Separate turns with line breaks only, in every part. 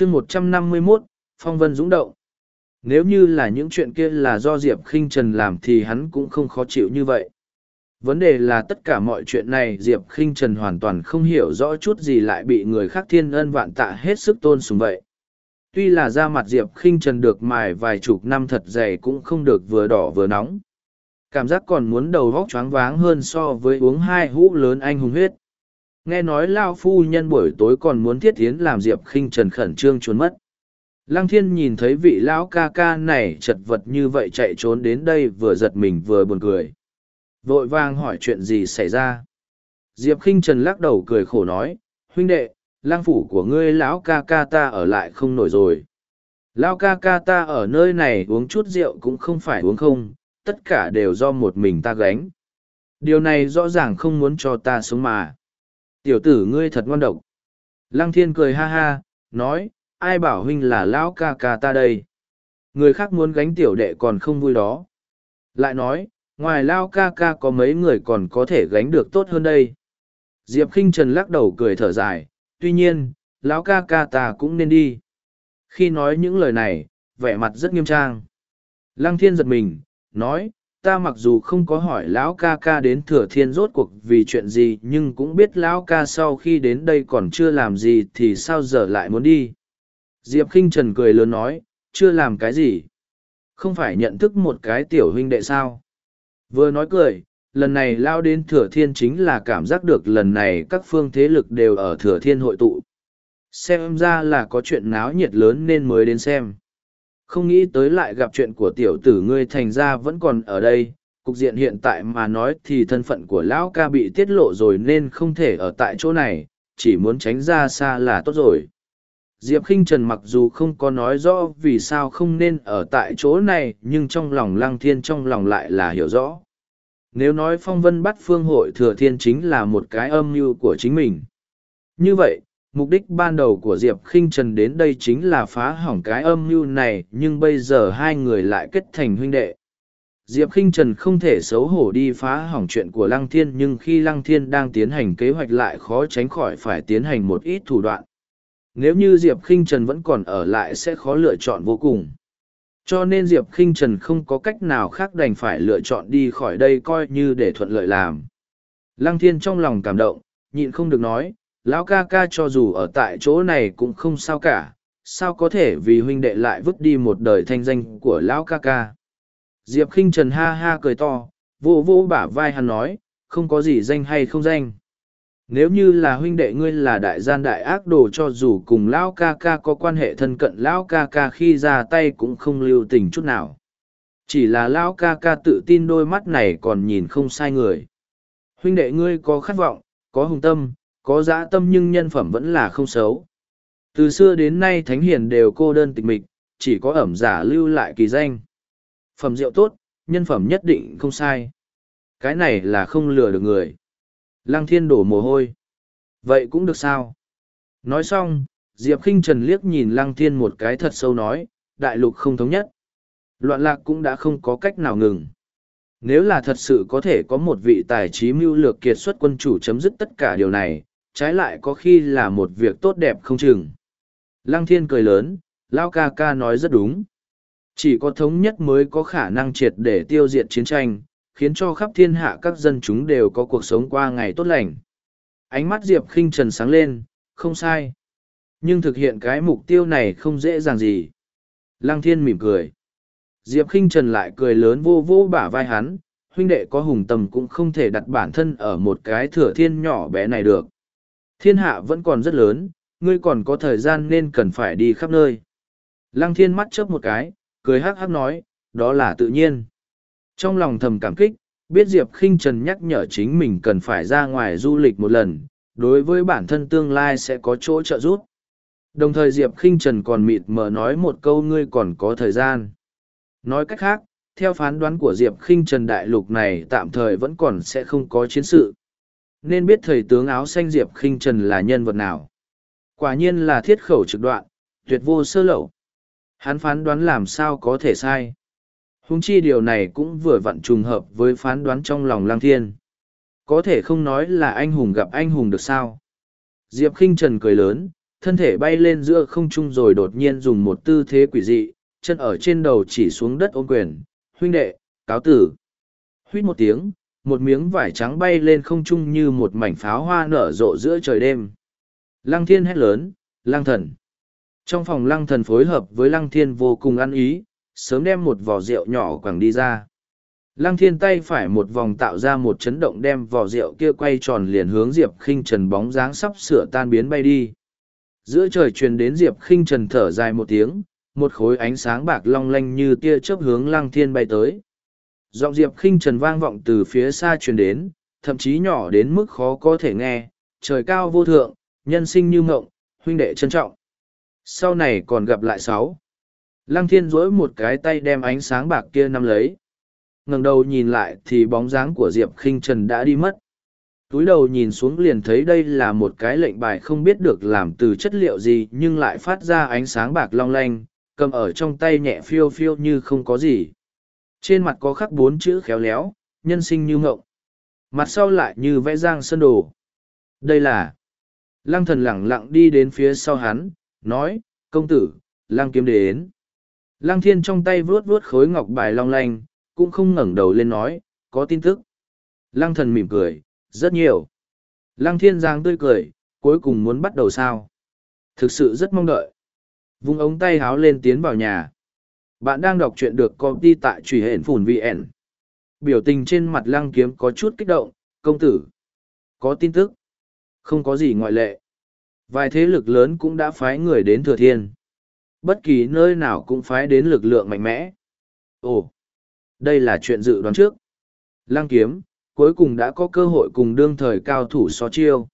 chương một trăm năm mươi mốt phong vân dũng động nếu như là những chuyện kia là do diệp khinh trần làm thì hắn cũng không khó chịu như vậy vấn đề là tất cả mọi chuyện này diệp khinh trần hoàn toàn không hiểu rõ chút gì lại bị người khác thiên ân vạn tạ hết sức tôn sùng vậy tuy là da mặt diệp khinh trần được mài vài chục năm thật dày cũng không được vừa đỏ vừa nóng cảm giác còn muốn đầu vóc choáng váng hơn so với uống hai hũ lớn anh hùng huyết Nghe nói Lao Phu Nhân buổi tối còn muốn thiết tiến làm Diệp khinh Trần khẩn trương trốn mất. Lăng Thiên nhìn thấy vị lão ca ca này chật vật như vậy chạy trốn đến đây vừa giật mình vừa buồn cười. Vội vàng hỏi chuyện gì xảy ra. Diệp khinh Trần lắc đầu cười khổ nói, huynh đệ, lang phủ của ngươi lão ca ca ta ở lại không nổi rồi. Lão ca ca ta ở nơi này uống chút rượu cũng không phải uống không, tất cả đều do một mình ta gánh. Điều này rõ ràng không muốn cho ta sống mà. Tiểu tử ngươi thật ngon độc. Lăng thiên cười ha ha, nói, ai bảo huynh là lão ca ca ta đây. Người khác muốn gánh tiểu đệ còn không vui đó. Lại nói, ngoài lao ca ca có mấy người còn có thể gánh được tốt hơn đây. Diệp khinh Trần lắc đầu cười thở dài, tuy nhiên, lão ca ca ta cũng nên đi. Khi nói những lời này, vẻ mặt rất nghiêm trang. Lăng thiên giật mình, nói, ta mặc dù không có hỏi lão ca ca đến thừa thiên rốt cuộc vì chuyện gì nhưng cũng biết lão ca sau khi đến đây còn chưa làm gì thì sao giờ lại muốn đi diệp k i n h trần cười lớn nói chưa làm cái gì không phải nhận thức một cái tiểu huynh đệ sao vừa nói cười lần này lao đến thừa thiên chính là cảm giác được lần này các phương thế lực đều ở thừa thiên hội tụ xem ra là có chuyện náo nhiệt lớn nên mới đến xem không nghĩ tới lại gặp chuyện của tiểu tử ngươi thành ra vẫn còn ở đây cục diện hiện tại mà nói thì thân phận của lão ca bị tiết lộ rồi nên không thể ở tại chỗ này chỉ muốn tránh ra xa là tốt rồi diệp khinh trần mặc dù không có nói rõ vì sao không nên ở tại chỗ này nhưng trong lòng lăng thiên trong lòng lại là hiểu rõ nếu nói phong vân bắt phương hội thừa thiên chính là một cái âm mưu của chính mình như vậy mục đích ban đầu của diệp khinh trần đến đây chính là phá hỏng cái âm mưu này nhưng bây giờ hai người lại kết thành huynh đệ diệp khinh trần không thể xấu hổ đi phá hỏng chuyện của lăng thiên nhưng khi lăng thiên đang tiến hành kế hoạch lại khó tránh khỏi phải tiến hành một ít thủ đoạn nếu như diệp khinh trần vẫn còn ở lại sẽ khó lựa chọn vô cùng cho nên diệp khinh trần không có cách nào khác đành phải lựa chọn đi khỏi đây coi như để thuận lợi làm lăng thiên trong lòng cảm động nhịn không được nói lão ca ca cho dù ở tại chỗ này cũng không sao cả, sao có thể vì huynh đệ lại vứt đi một đời thanh danh của lão ca ca. Diệp khinh Trần ha ha cười to, vô vô bả vai hắn nói, không có gì danh hay không danh. Nếu như là huynh đệ ngươi là đại gian đại ác đồ cho dù cùng lão ca ca có quan hệ thân cận lão ca ca khi ra tay cũng không lưu tình chút nào. Chỉ là lão ca ca tự tin đôi mắt này còn nhìn không sai người. Huynh đệ ngươi có khát vọng, có hùng tâm, có dã tâm nhưng nhân phẩm vẫn là không xấu. Từ xưa đến nay thánh hiền đều cô đơn tịch mịch, chỉ có ẩm giả lưu lại kỳ danh. Phẩm rượu tốt, nhân phẩm nhất định không sai. Cái này là không lừa được người. Lăng thiên đổ mồ hôi. Vậy cũng được sao? Nói xong, Diệp khinh Trần liếc nhìn Lăng Thiên một cái thật sâu nói, đại lục không thống nhất. Loạn lạc cũng đã không có cách nào ngừng. Nếu là thật sự có thể có một vị tài trí mưu lược kiệt xuất quân chủ chấm dứt tất cả điều này, trái lại có khi là một việc tốt đẹp không chừng. Lăng thiên cười lớn, Lao ca ca nói rất đúng. Chỉ có thống nhất mới có khả năng triệt để tiêu diệt chiến tranh, khiến cho khắp thiên hạ các dân chúng đều có cuộc sống qua ngày tốt lành. Ánh mắt Diệp khinh trần sáng lên, không sai. Nhưng thực hiện cái mục tiêu này không dễ dàng gì. Lăng thiên mỉm cười. Diệp khinh trần lại cười lớn vô vô bả vai hắn, huynh đệ có hùng tầm cũng không thể đặt bản thân ở một cái thửa thiên nhỏ bé này được. Thiên hạ vẫn còn rất lớn, ngươi còn có thời gian nên cần phải đi khắp nơi. Lăng thiên mắt chớp một cái, cười hắc hắc nói, đó là tự nhiên. Trong lòng thầm cảm kích, biết Diệp khinh Trần nhắc nhở chính mình cần phải ra ngoài du lịch một lần, đối với bản thân tương lai sẽ có chỗ trợ giúp. Đồng thời Diệp khinh Trần còn mịt mờ nói một câu ngươi còn có thời gian. Nói cách khác, theo phán đoán của Diệp khinh Trần đại lục này tạm thời vẫn còn sẽ không có chiến sự nên biết thầy tướng áo xanh diệp khinh trần là nhân vật nào quả nhiên là thiết khẩu trực đoạn tuyệt vô sơ lậu hắn phán đoán làm sao có thể sai húng chi điều này cũng vừa vặn trùng hợp với phán đoán trong lòng lang thiên có thể không nói là anh hùng gặp anh hùng được sao diệp khinh trần cười lớn thân thể bay lên giữa không trung rồi đột nhiên dùng một tư thế quỷ dị chân ở trên đầu chỉ xuống đất ôm quyền huynh đệ cáo tử huýt một tiếng một miếng vải trắng bay lên không trung như một mảnh pháo hoa nở rộ giữa trời đêm lăng thiên hét lớn lăng thần trong phòng lăng thần phối hợp với lăng thiên vô cùng ăn ý sớm đem một vỏ rượu nhỏ quẳng đi ra lăng thiên tay phải một vòng tạo ra một chấn động đem vỏ rượu kia quay tròn liền hướng diệp khinh trần bóng dáng sắp sửa tan biến bay đi giữa trời truyền đến diệp khinh trần thở dài một tiếng một khối ánh sáng bạc long lanh như tia chớp hướng lăng thiên bay tới Giọng Diệp khinh trần vang vọng từ phía xa truyền đến, thậm chí nhỏ đến mức khó có thể nghe, trời cao vô thượng, nhân sinh như mộng, huynh đệ trân trọng. Sau này còn gặp lại sáu. Lăng thiên rỗi một cái tay đem ánh sáng bạc kia nắm lấy. ngẩng đầu nhìn lại thì bóng dáng của Diệp khinh trần đã đi mất. Túi đầu nhìn xuống liền thấy đây là một cái lệnh bài không biết được làm từ chất liệu gì nhưng lại phát ra ánh sáng bạc long lanh, cầm ở trong tay nhẹ phiêu phiêu như không có gì. Trên mặt có khắc bốn chữ khéo léo, nhân sinh như ngộng. Mặt sau lại như vẽ giang sơn đồ. Đây là... Lăng thần lẳng lặng đi đến phía sau hắn, nói, công tử, lăng kiếm đến. Lăng thiên trong tay vuốt vuốt khối ngọc bài long lanh, cũng không ngẩng đầu lên nói, có tin tức. Lăng thần mỉm cười, rất nhiều. Lăng thiên giang tươi cười, cuối cùng muốn bắt đầu sao. Thực sự rất mong đợi. Vung ống tay háo lên tiến vào nhà. Bạn đang đọc truyện được công ty tại truy hển phùn VN. Biểu tình trên mặt lăng kiếm có chút kích động, công tử. Có tin tức. Không có gì ngoại lệ. Vài thế lực lớn cũng đã phái người đến thừa thiên. Bất kỳ nơi nào cũng phái đến lực lượng mạnh mẽ. Ồ, đây là chuyện dự đoán trước. Lăng kiếm, cuối cùng đã có cơ hội cùng đương thời cao thủ so chiêu.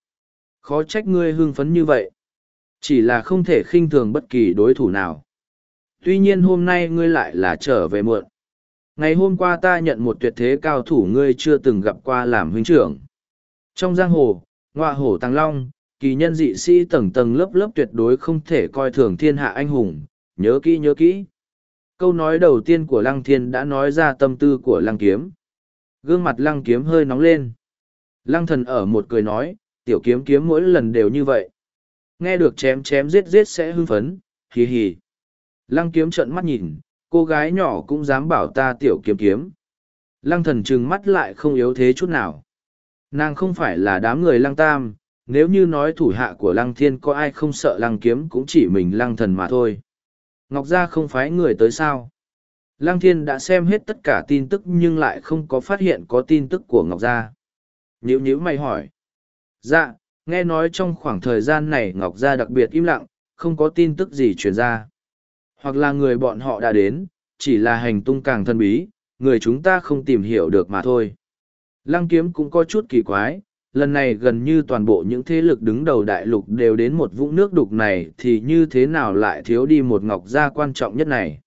Khó trách ngươi hưng phấn như vậy. Chỉ là không thể khinh thường bất kỳ đối thủ nào tuy nhiên hôm nay ngươi lại là trở về muộn. Ngày hôm qua ta nhận một tuyệt thế cao thủ ngươi chưa từng gặp qua làm huynh trưởng. Trong giang hồ, ngoại hổ tăng long, kỳ nhân dị sĩ tầng tầng lớp lớp tuyệt đối không thể coi thường thiên hạ anh hùng, nhớ kỹ nhớ kỹ. Câu nói đầu tiên của lăng thiên đã nói ra tâm tư của lăng kiếm. Gương mặt lăng kiếm hơi nóng lên. Lăng thần ở một cười nói, tiểu kiếm kiếm mỗi lần đều như vậy. Nghe được chém chém giết giết sẽ hưng phấn, hì hì. Lăng kiếm trợn mắt nhìn, cô gái nhỏ cũng dám bảo ta tiểu kiếm kiếm. Lăng thần trừng mắt lại không yếu thế chút nào. Nàng không phải là đám người lăng tam, nếu như nói thủ hạ của lăng thiên có ai không sợ lăng kiếm cũng chỉ mình lăng thần mà thôi. Ngọc Gia không phái người tới sao. Lăng thiên đã xem hết tất cả tin tức nhưng lại không có phát hiện có tin tức của Ngọc Gia. Nhữ nhữ mày hỏi. Dạ, nghe nói trong khoảng thời gian này Ngọc Gia đặc biệt im lặng, không có tin tức gì truyền ra hoặc là người bọn họ đã đến, chỉ là hành tung càng thân bí, người chúng ta không tìm hiểu được mà thôi. Lăng kiếm cũng có chút kỳ quái, lần này gần như toàn bộ những thế lực đứng đầu đại lục đều đến một vũng nước đục này thì như thế nào lại thiếu đi một ngọc gia quan trọng nhất này.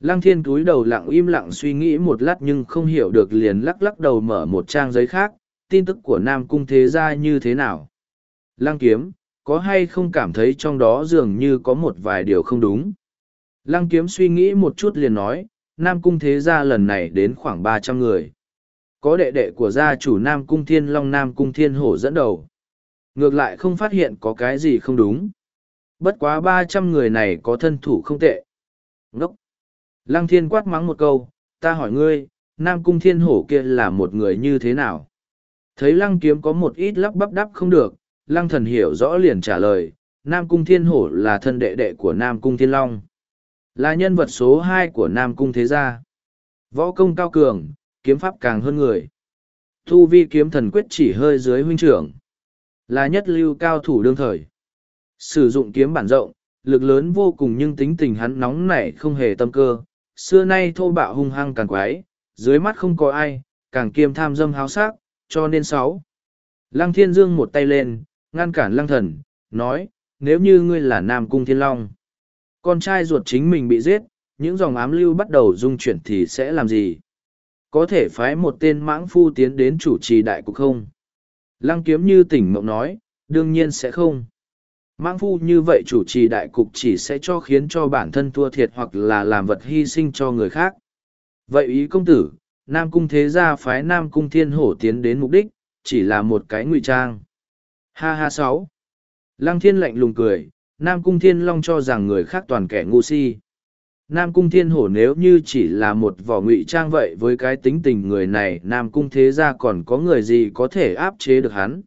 Lăng thiên cúi đầu lặng im lặng suy nghĩ một lát nhưng không hiểu được liền lắc lắc đầu mở một trang giấy khác, tin tức của Nam Cung thế gia như thế nào. Lăng kiếm, có hay không cảm thấy trong đó dường như có một vài điều không đúng? Lăng kiếm suy nghĩ một chút liền nói, Nam Cung thế gia lần này đến khoảng ba trăm người. Có đệ đệ của gia chủ Nam Cung Thiên Long Nam Cung Thiên Hổ dẫn đầu. Ngược lại không phát hiện có cái gì không đúng. Bất quá ba trăm người này có thân thủ không tệ. Ngốc! Lăng Thiên quát mắng một câu, ta hỏi ngươi, Nam Cung Thiên Hổ kia là một người như thế nào? Thấy Lăng Kiếm có một ít lắp bắp đắp không được, Lăng Thần hiểu rõ liền trả lời, Nam Cung Thiên Hổ là thân đệ đệ của Nam Cung Thiên Long là nhân vật số hai của nam cung thế gia võ công cao cường kiếm pháp càng hơn người thu vi kiếm thần quyết chỉ hơi dưới huynh trưởng là nhất lưu cao thủ đương thời sử dụng kiếm bản rộng lực lớn vô cùng nhưng tính tình hắn nóng nảy không hề tâm cơ xưa nay thô bạo hung hăng càng quái dưới mắt không có ai càng kiêm tham dâm háo sắc, cho nên sáu lăng thiên dương một tay lên ngăn cản lăng thần nói nếu như ngươi là nam cung thiên long con trai ruột chính mình bị giết những dòng ám lưu bắt đầu dung chuyển thì sẽ làm gì có thể phái một tên mãng phu tiến đến chủ trì đại cục không lăng kiếm như tỉnh mộng nói đương nhiên sẽ không mãng phu như vậy chủ trì đại cục chỉ sẽ cho khiến cho bản thân thua thiệt hoặc là làm vật hy sinh cho người khác vậy ý công tử nam cung thế gia phái nam cung thiên hổ tiến đến mục đích chỉ là một cái ngụy trang ha ha sáu lăng thiên lạnh lùng cười Nam Cung Thiên Long cho rằng người khác toàn kẻ ngu si. Nam Cung Thiên Hổ nếu như chỉ là một vỏ ngụy trang vậy với cái tính tình người này Nam Cung Thế Gia còn có người gì có thể áp chế được hắn.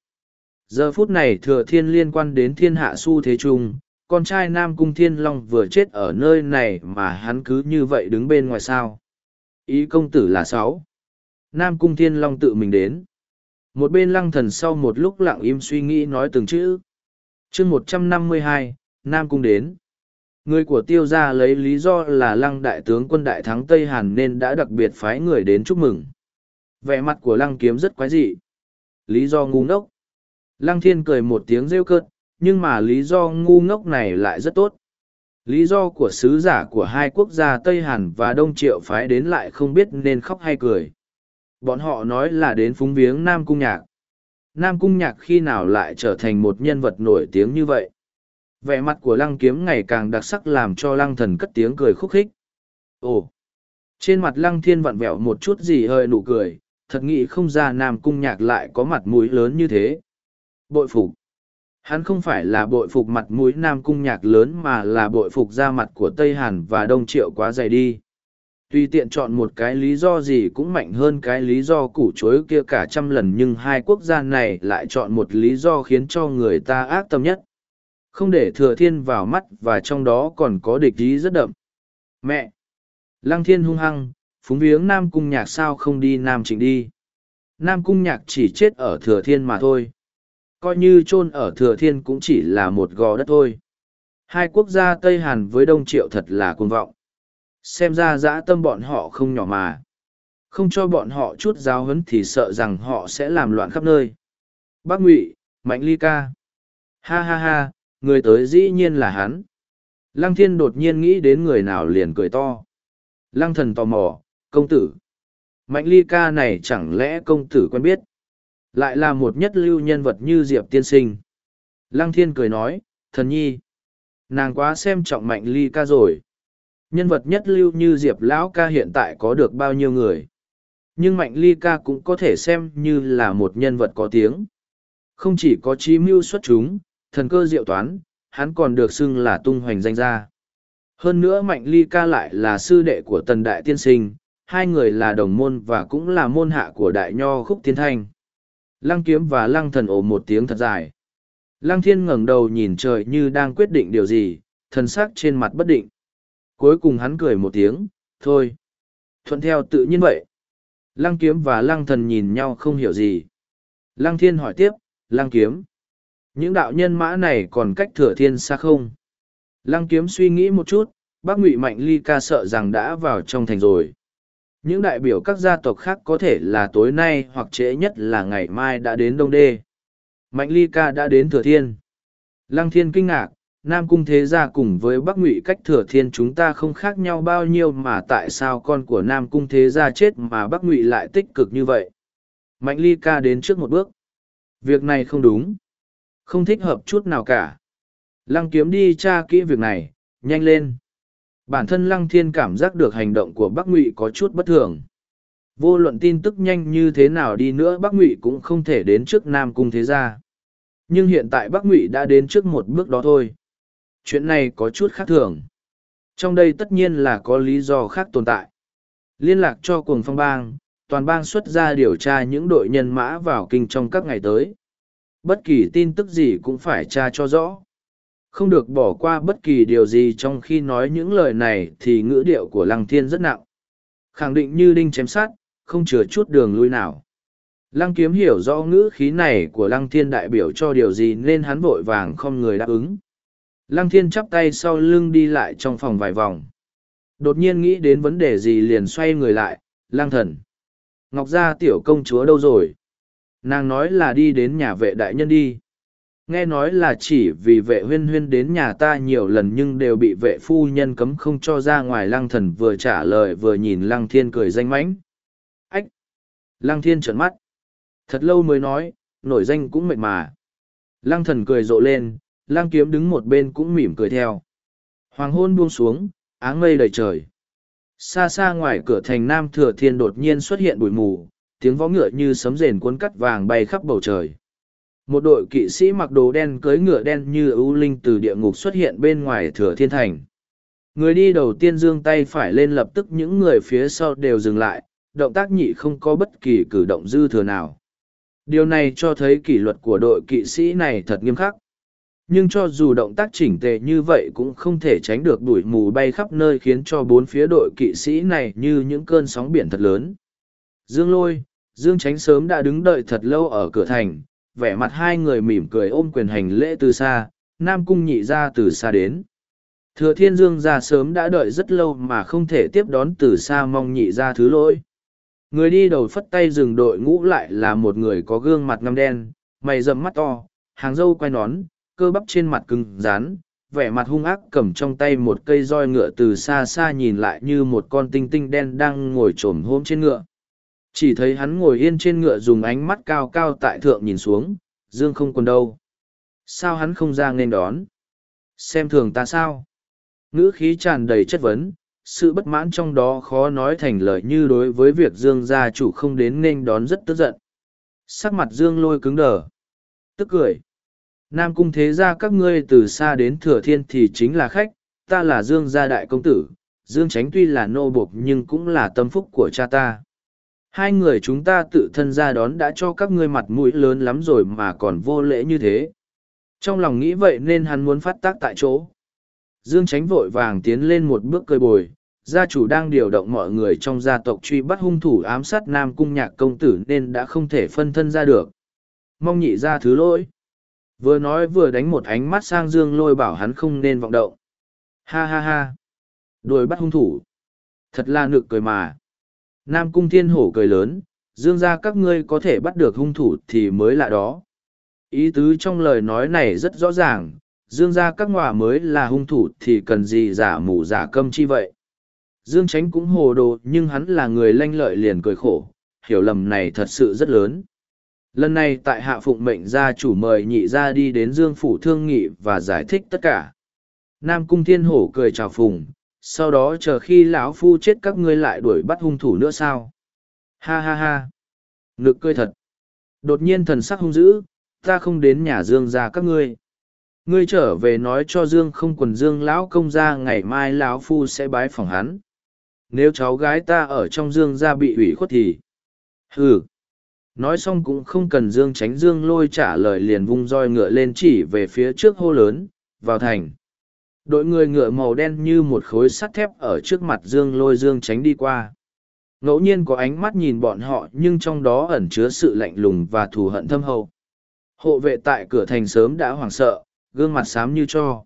Giờ phút này thừa thiên liên quan đến thiên hạ su thế trung, con trai Nam Cung Thiên Long vừa chết ở nơi này mà hắn cứ như vậy đứng bên ngoài sao. Ý công tử là sáu. Nam Cung Thiên Long tự mình đến. Một bên lăng thần sau một lúc lặng im suy nghĩ nói từng chữ chương một trăm năm mươi hai nam cung đến người của tiêu gia lấy lý do là lăng đại tướng quân đại thắng tây hàn nên đã đặc biệt phái người đến chúc mừng vẻ mặt của lăng kiếm rất quái dị lý do ngu ngốc lăng thiên cười một tiếng rêu cợt nhưng mà lý do ngu ngốc này lại rất tốt lý do của sứ giả của hai quốc gia tây hàn và đông triệu phái đến lại không biết nên khóc hay cười bọn họ nói là đến phúng viếng nam cung nhạc Nam Cung Nhạc khi nào lại trở thành một nhân vật nổi tiếng như vậy? Vẻ mặt của lăng kiếm ngày càng đặc sắc làm cho lăng thần cất tiếng cười khúc khích. Ồ! Trên mặt lăng thiên vặn vẹo một chút gì hơi nụ cười, thật nghĩ không ra Nam Cung Nhạc lại có mặt mũi lớn như thế. Bội phục! Hắn không phải là bội phục mặt mũi Nam Cung Nhạc lớn mà là bội phục da mặt của Tây Hàn và Đông Triệu quá dày đi. Tuy tiện chọn một cái lý do gì cũng mạnh hơn cái lý do củ chối kia cả trăm lần nhưng hai quốc gia này lại chọn một lý do khiến cho người ta ác tâm nhất không để thừa thiên vào mắt và trong đó còn có địch ý rất đậm mẹ lăng thiên hung hăng phúng viếng nam cung nhạc sao không đi nam trịnh đi nam cung nhạc chỉ chết ở thừa thiên mà thôi coi như chôn ở thừa thiên cũng chỉ là một gò đất thôi hai quốc gia tây hàn với đông triệu thật là côn vọng Xem ra dã tâm bọn họ không nhỏ mà. Không cho bọn họ chút giáo huấn thì sợ rằng họ sẽ làm loạn khắp nơi. Bác Ngụy, Mạnh Ly Ca. Ha ha ha, người tới dĩ nhiên là hắn. Lăng thiên đột nhiên nghĩ đến người nào liền cười to. Lăng thần tò mò, công tử. Mạnh ly ca này chẳng lẽ công tử quen biết. Lại là một nhất lưu nhân vật như Diệp tiên sinh. Lăng thiên cười nói, thần nhi. Nàng quá xem trọng mạnh ly ca rồi nhân vật nhất lưu như diệp lão ca hiện tại có được bao nhiêu người nhưng mạnh ly ca cũng có thể xem như là một nhân vật có tiếng không chỉ có trí mưu xuất chúng thần cơ diệu toán hắn còn được xưng là tung hoành danh gia hơn nữa mạnh ly ca lại là sư đệ của tần đại tiên sinh hai người là đồng môn và cũng là môn hạ của đại nho khúc tiến thanh lăng kiếm và lăng thần ồ một tiếng thật dài lăng thiên ngẩng đầu nhìn trời như đang quyết định điều gì thần sắc trên mặt bất định cuối cùng hắn cười một tiếng thôi thuận theo tự nhiên vậy lăng kiếm và lăng thần nhìn nhau không hiểu gì lăng thiên hỏi tiếp lăng kiếm những đạo nhân mã này còn cách thừa thiên xa không lăng kiếm suy nghĩ một chút bác ngụy mạnh ly ca sợ rằng đã vào trong thành rồi những đại biểu các gia tộc khác có thể là tối nay hoặc trễ nhất là ngày mai đã đến đông đê mạnh ly ca đã đến thừa thiên lăng thiên kinh ngạc Nam cung thế gia cùng với Bắc Ngụy cách thừa thiên chúng ta không khác nhau bao nhiêu mà tại sao con của Nam cung thế gia chết mà Bắc Ngụy lại tích cực như vậy. Mạnh ly ca đến trước một bước. Việc này không đúng. Không thích hợp chút nào cả. Lăng kiếm đi tra kỹ việc này, nhanh lên. Bản thân Lăng Thiên cảm giác được hành động của Bắc Ngụy có chút bất thường. Vô luận tin tức nhanh như thế nào đi nữa Bắc Ngụy cũng không thể đến trước Nam Cung Thế Gia. Nhưng hiện tại Bắc Ngụy đã đến trước một bước đó thôi chuyện này có chút khác thường. Trong đây tất nhiên là có lý do khác tồn tại. Liên lạc cho cuồng phong bang, toàn bang xuất ra điều tra những đội nhân mã vào kinh trong các ngày tới. Bất kỳ tin tức gì cũng phải tra cho rõ. Không được bỏ qua bất kỳ điều gì trong khi nói những lời này thì ngữ điệu của Lăng Thiên rất nặng. Khẳng định như đinh chém sát, không chừa chút đường lui nào. Lăng kiếm hiểu rõ ngữ khí này của Lăng Thiên đại biểu cho điều gì nên hắn vội vàng không người đáp ứng. Lăng thiên chắp tay sau lưng đi lại trong phòng vài vòng. Đột nhiên nghĩ đến vấn đề gì liền xoay người lại, lăng thần. Ngọc gia tiểu công chúa đâu rồi? Nàng nói là đi đến nhà vệ đại nhân đi. Nghe nói là chỉ vì vệ huyên huyên đến nhà ta nhiều lần nhưng đều bị vệ phu nhân cấm không cho ra ngoài lăng thần vừa trả lời vừa nhìn lăng thiên cười danh mãnh. Ách! Lăng thiên trợn mắt. Thật lâu mới nói, nổi danh cũng mệt mà. Lăng thần cười rộ lên, lang kiếm đứng một bên cũng mỉm cười theo. Hoàng hôn buông xuống, áng mây đầy trời. Xa xa ngoài cửa thành Nam Thừa Thiên đột nhiên xuất hiện bụi mù, tiếng vó ngựa như sấm rền cuốn cắt vàng bay khắp bầu trời. Một đội kỵ sĩ mặc đồ đen cưỡi ngựa đen như ưu linh từ địa ngục xuất hiện bên ngoài Thừa Thiên Thành. Người đi đầu tiên giương tay phải lên lập tức những người phía sau đều dừng lại, động tác nhị không có bất kỳ cử động dư thừa nào. Điều này cho thấy kỷ luật của đội kỵ sĩ này thật nghiêm khắc nhưng cho dù động tác chỉnh tề như vậy cũng không thể tránh được đuổi mù bay khắp nơi khiến cho bốn phía đội kỵ sĩ này như những cơn sóng biển thật lớn. Dương lôi, Dương tránh sớm đã đứng đợi thật lâu ở cửa thành, vẻ mặt hai người mỉm cười ôm quyền hành lễ từ xa, Nam Cung nhị ra từ xa đến. Thừa thiên dương ra sớm đã đợi rất lâu mà không thể tiếp đón từ xa mong nhị ra thứ lỗi. Người đi đầu phất tay dừng đội ngũ lại là một người có gương mặt ngăm đen, mày rậm mắt to, hàng râu quay nón, cơ bắp trên mặt cứng rán, vẻ mặt hung ác cầm trong tay một cây roi ngựa từ xa xa nhìn lại như một con tinh tinh đen đang ngồi trồm hôm trên ngựa. Chỉ thấy hắn ngồi yên trên ngựa dùng ánh mắt cao cao tại thượng nhìn xuống, dương không còn đâu. Sao hắn không ra nên đón? Xem thường ta sao? Ngữ khí tràn đầy chất vấn, sự bất mãn trong đó khó nói thành lời như đối với việc dương gia chủ không đến nên đón rất tức giận. Sắc mặt dương lôi cứng đờ. Tức cười Nam cung thế gia các ngươi từ xa đến thừa thiên thì chính là khách, ta là Dương gia đại công tử, Dương Tránh tuy là nô bộc nhưng cũng là tâm phúc của cha ta. Hai người chúng ta tự thân ra đón đã cho các ngươi mặt mũi lớn lắm rồi mà còn vô lễ như thế. Trong lòng nghĩ vậy nên hắn muốn phát tác tại chỗ. Dương Tránh vội vàng tiến lên một bước cơi bồi, gia chủ đang điều động mọi người trong gia tộc truy bắt hung thủ ám sát Nam Cung Nhạc Công Tử nên đã không thể phân thân ra được. Mong nhị ra thứ lỗi. Vừa nói vừa đánh một ánh mắt sang Dương Lôi bảo hắn không nên vọng động. Ha ha ha. Đuổi bắt hung thủ. Thật là nực cười mà. Nam Cung Thiên Hổ cười lớn, Dương ra các ngươi có thể bắt được hung thủ thì mới là đó. Ý tứ trong lời nói này rất rõ ràng, Dương ra các ngòa mới là hung thủ thì cần gì giả mù giả câm chi vậy. Dương Tránh cũng hồ đồ nhưng hắn là người lanh lợi liền cười khổ, hiểu lầm này thật sự rất lớn lần này tại hạ phụng mệnh gia chủ mời nhị gia đi đến dương phủ thương nghị và giải thích tất cả nam cung thiên hổ cười chào phùng sau đó chờ khi lão phu chết các ngươi lại đuổi bắt hung thủ nữa sao ha ha ha ngực cười thật đột nhiên thần sắc hung dữ ta không đến nhà dương ra các ngươi ngươi trở về nói cho dương không quần dương lão công ra ngày mai lão phu sẽ bái phỏng hắn nếu cháu gái ta ở trong dương ra bị ủy khuất thì ừ nói xong cũng không cần dương tránh dương lôi trả lời liền vung roi ngựa lên chỉ về phía trước hô lớn vào thành đội người ngựa màu đen như một khối sắt thép ở trước mặt dương lôi dương tránh đi qua ngẫu nhiên có ánh mắt nhìn bọn họ nhưng trong đó ẩn chứa sự lạnh lùng và thù hận thâm hậu hộ vệ tại cửa thành sớm đã hoảng sợ gương mặt xám như cho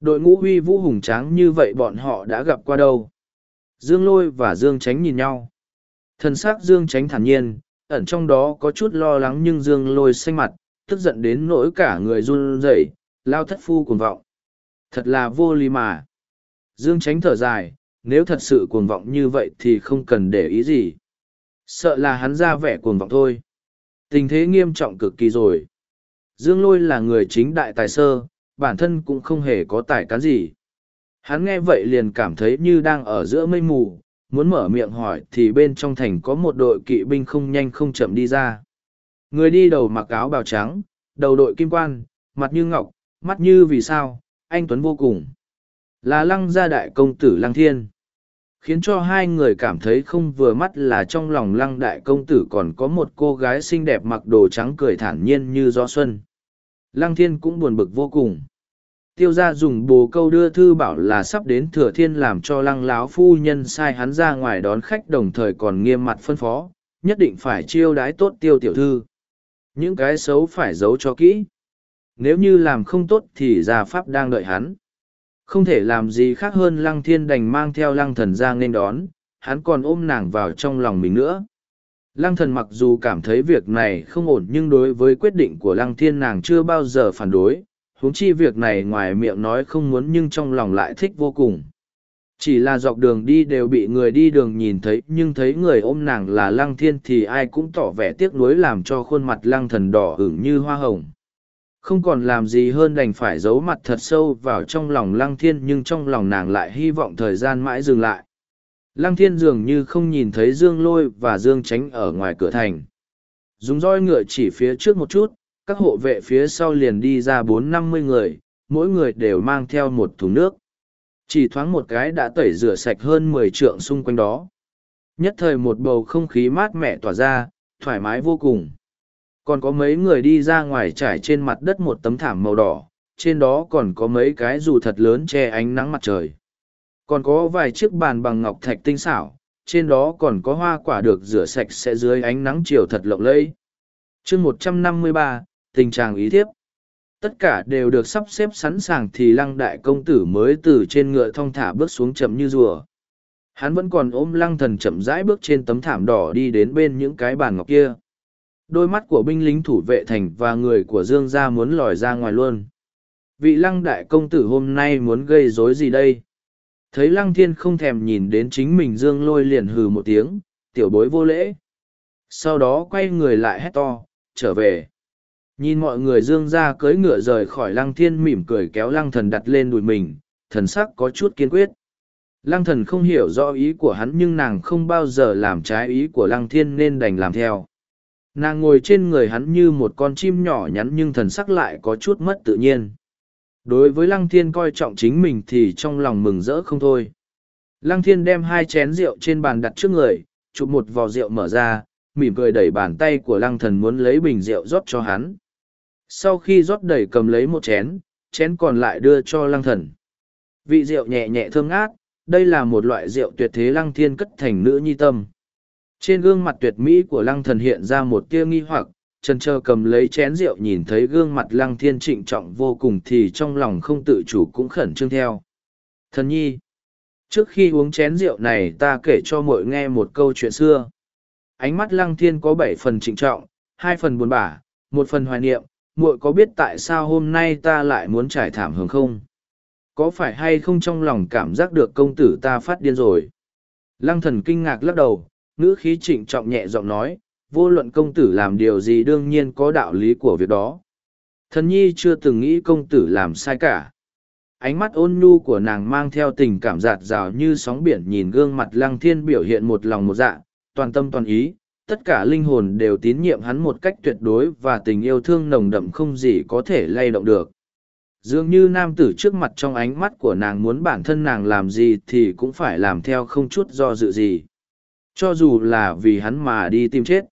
đội ngũ huy vũ hùng tráng như vậy bọn họ đã gặp qua đâu dương lôi và dương tránh nhìn nhau thân xác dương tránh thản nhiên ẩn trong đó có chút lo lắng nhưng dương lôi xanh mặt tức giận đến nỗi cả người run rẩy lao thất phu cuồng vọng thật là vô lý mà dương tránh thở dài nếu thật sự cuồng vọng như vậy thì không cần để ý gì sợ là hắn ra vẻ cuồng vọng thôi tình thế nghiêm trọng cực kỳ rồi dương lôi là người chính đại tài sơ bản thân cũng không hề có tài cán gì hắn nghe vậy liền cảm thấy như đang ở giữa mây mù muốn mở miệng hỏi thì bên trong thành có một đội kỵ binh không nhanh không chậm đi ra. Người đi đầu mặc áo bào trắng, đầu đội kim quan, mặt như ngọc, mắt như vì sao, anh Tuấn vô cùng. Là lăng gia đại công tử lăng thiên. Khiến cho hai người cảm thấy không vừa mắt là trong lòng lăng đại công tử còn có một cô gái xinh đẹp mặc đồ trắng cười thản nhiên như gió xuân. Lăng thiên cũng buồn bực vô cùng tiêu gia dùng bồ câu đưa thư bảo là sắp đến thừa thiên làm cho lăng láo phu nhân sai hắn ra ngoài đón khách đồng thời còn nghiêm mặt phân phó nhất định phải chiêu đái tốt tiêu tiểu thư những cái xấu phải giấu cho kỹ nếu như làm không tốt thì gia pháp đang đợi hắn không thể làm gì khác hơn lăng thiên đành mang theo lăng thần ra nên đón hắn còn ôm nàng vào trong lòng mình nữa lăng thần mặc dù cảm thấy việc này không ổn nhưng đối với quyết định của lăng thiên nàng chưa bao giờ phản đối huống chi việc này ngoài miệng nói không muốn nhưng trong lòng lại thích vô cùng. Chỉ là dọc đường đi đều bị người đi đường nhìn thấy nhưng thấy người ôm nàng là lăng thiên thì ai cũng tỏ vẻ tiếc nuối làm cho khuôn mặt lăng thần đỏ ửng như hoa hồng. Không còn làm gì hơn đành phải giấu mặt thật sâu vào trong lòng lăng thiên nhưng trong lòng nàng lại hy vọng thời gian mãi dừng lại. Lăng thiên dường như không nhìn thấy dương lôi và dương Chánh ở ngoài cửa thành. Dùng roi ngựa chỉ phía trước một chút, các hộ vệ phía sau liền đi ra bốn năm mươi người mỗi người đều mang theo một thùng nước chỉ thoáng một cái đã tẩy rửa sạch hơn mười trượng xung quanh đó nhất thời một bầu không khí mát mẻ tỏa ra thoải mái vô cùng còn có mấy người đi ra ngoài trải trên mặt đất một tấm thảm màu đỏ trên đó còn có mấy cái dù thật lớn che ánh nắng mặt trời còn có vài chiếc bàn bằng ngọc thạch tinh xảo trên đó còn có hoa quả được rửa sạch sẽ dưới ánh nắng chiều thật lộng lẫy chương một trăm năm mươi ba tình trạng ý thiếp tất cả đều được sắp xếp sẵn sàng thì lăng đại công tử mới từ trên ngựa thong thả bước xuống chậm như rùa hắn vẫn còn ôm lăng thần chậm rãi bước trên tấm thảm đỏ đi đến bên những cái bàn ngọc kia đôi mắt của binh lính thủ vệ thành và người của dương gia muốn lòi ra ngoài luôn vị lăng đại công tử hôm nay muốn gây rối gì đây thấy lăng thiên không thèm nhìn đến chính mình dương lôi liền hừ một tiếng tiểu bối vô lễ sau đó quay người lại hét to trở về Nhìn mọi người dương ra cưỡi ngựa rời khỏi lăng thiên mỉm cười kéo lăng thần đặt lên đùi mình, thần sắc có chút kiên quyết. Lăng thần không hiểu rõ ý của hắn nhưng nàng không bao giờ làm trái ý của lăng thiên nên đành làm theo. Nàng ngồi trên người hắn như một con chim nhỏ nhắn nhưng thần sắc lại có chút mất tự nhiên. Đối với lăng thiên coi trọng chính mình thì trong lòng mừng rỡ không thôi. Lăng thiên đem hai chén rượu trên bàn đặt trước người, chụp một vò rượu mở ra, mỉm cười đẩy bàn tay của lăng thần muốn lấy bình rượu rót cho hắn sau khi rót đầy cầm lấy một chén chén còn lại đưa cho lăng thần vị rượu nhẹ nhẹ thơm ngát đây là một loại rượu tuyệt thế lăng thiên cất thành nữ nhi tâm trên gương mặt tuyệt mỹ của lăng thần hiện ra một tia nghi hoặc trần trơ cầm lấy chén rượu nhìn thấy gương mặt lăng thiên trịnh trọng vô cùng thì trong lòng không tự chủ cũng khẩn trương theo thần nhi trước khi uống chén rượu này ta kể cho mọi nghe một câu chuyện xưa ánh mắt lăng thiên có bảy phần trịnh trọng hai phần buồn bã một phần hoài niệm muội có biết tại sao hôm nay ta lại muốn trải thảm hưởng không? Có phải hay không trong lòng cảm giác được công tử ta phát điên rồi? Lăng thần kinh ngạc lắc đầu, ngữ khí trịnh trọng nhẹ giọng nói, vô luận công tử làm điều gì đương nhiên có đạo lý của việc đó. Thần nhi chưa từng nghĩ công tử làm sai cả. Ánh mắt ôn nhu của nàng mang theo tình cảm giạt rào như sóng biển nhìn gương mặt lăng thiên biểu hiện một lòng một dạ, toàn tâm toàn ý, tất cả linh hồn đều tín nhiệm hắn một cách tuyệt đối và tình yêu thương nồng đậm không gì có thể lay động được dường như nam tử trước mặt trong ánh mắt của nàng muốn bản thân nàng làm gì thì cũng phải làm theo không chút do dự gì cho dù là vì hắn mà đi tìm chết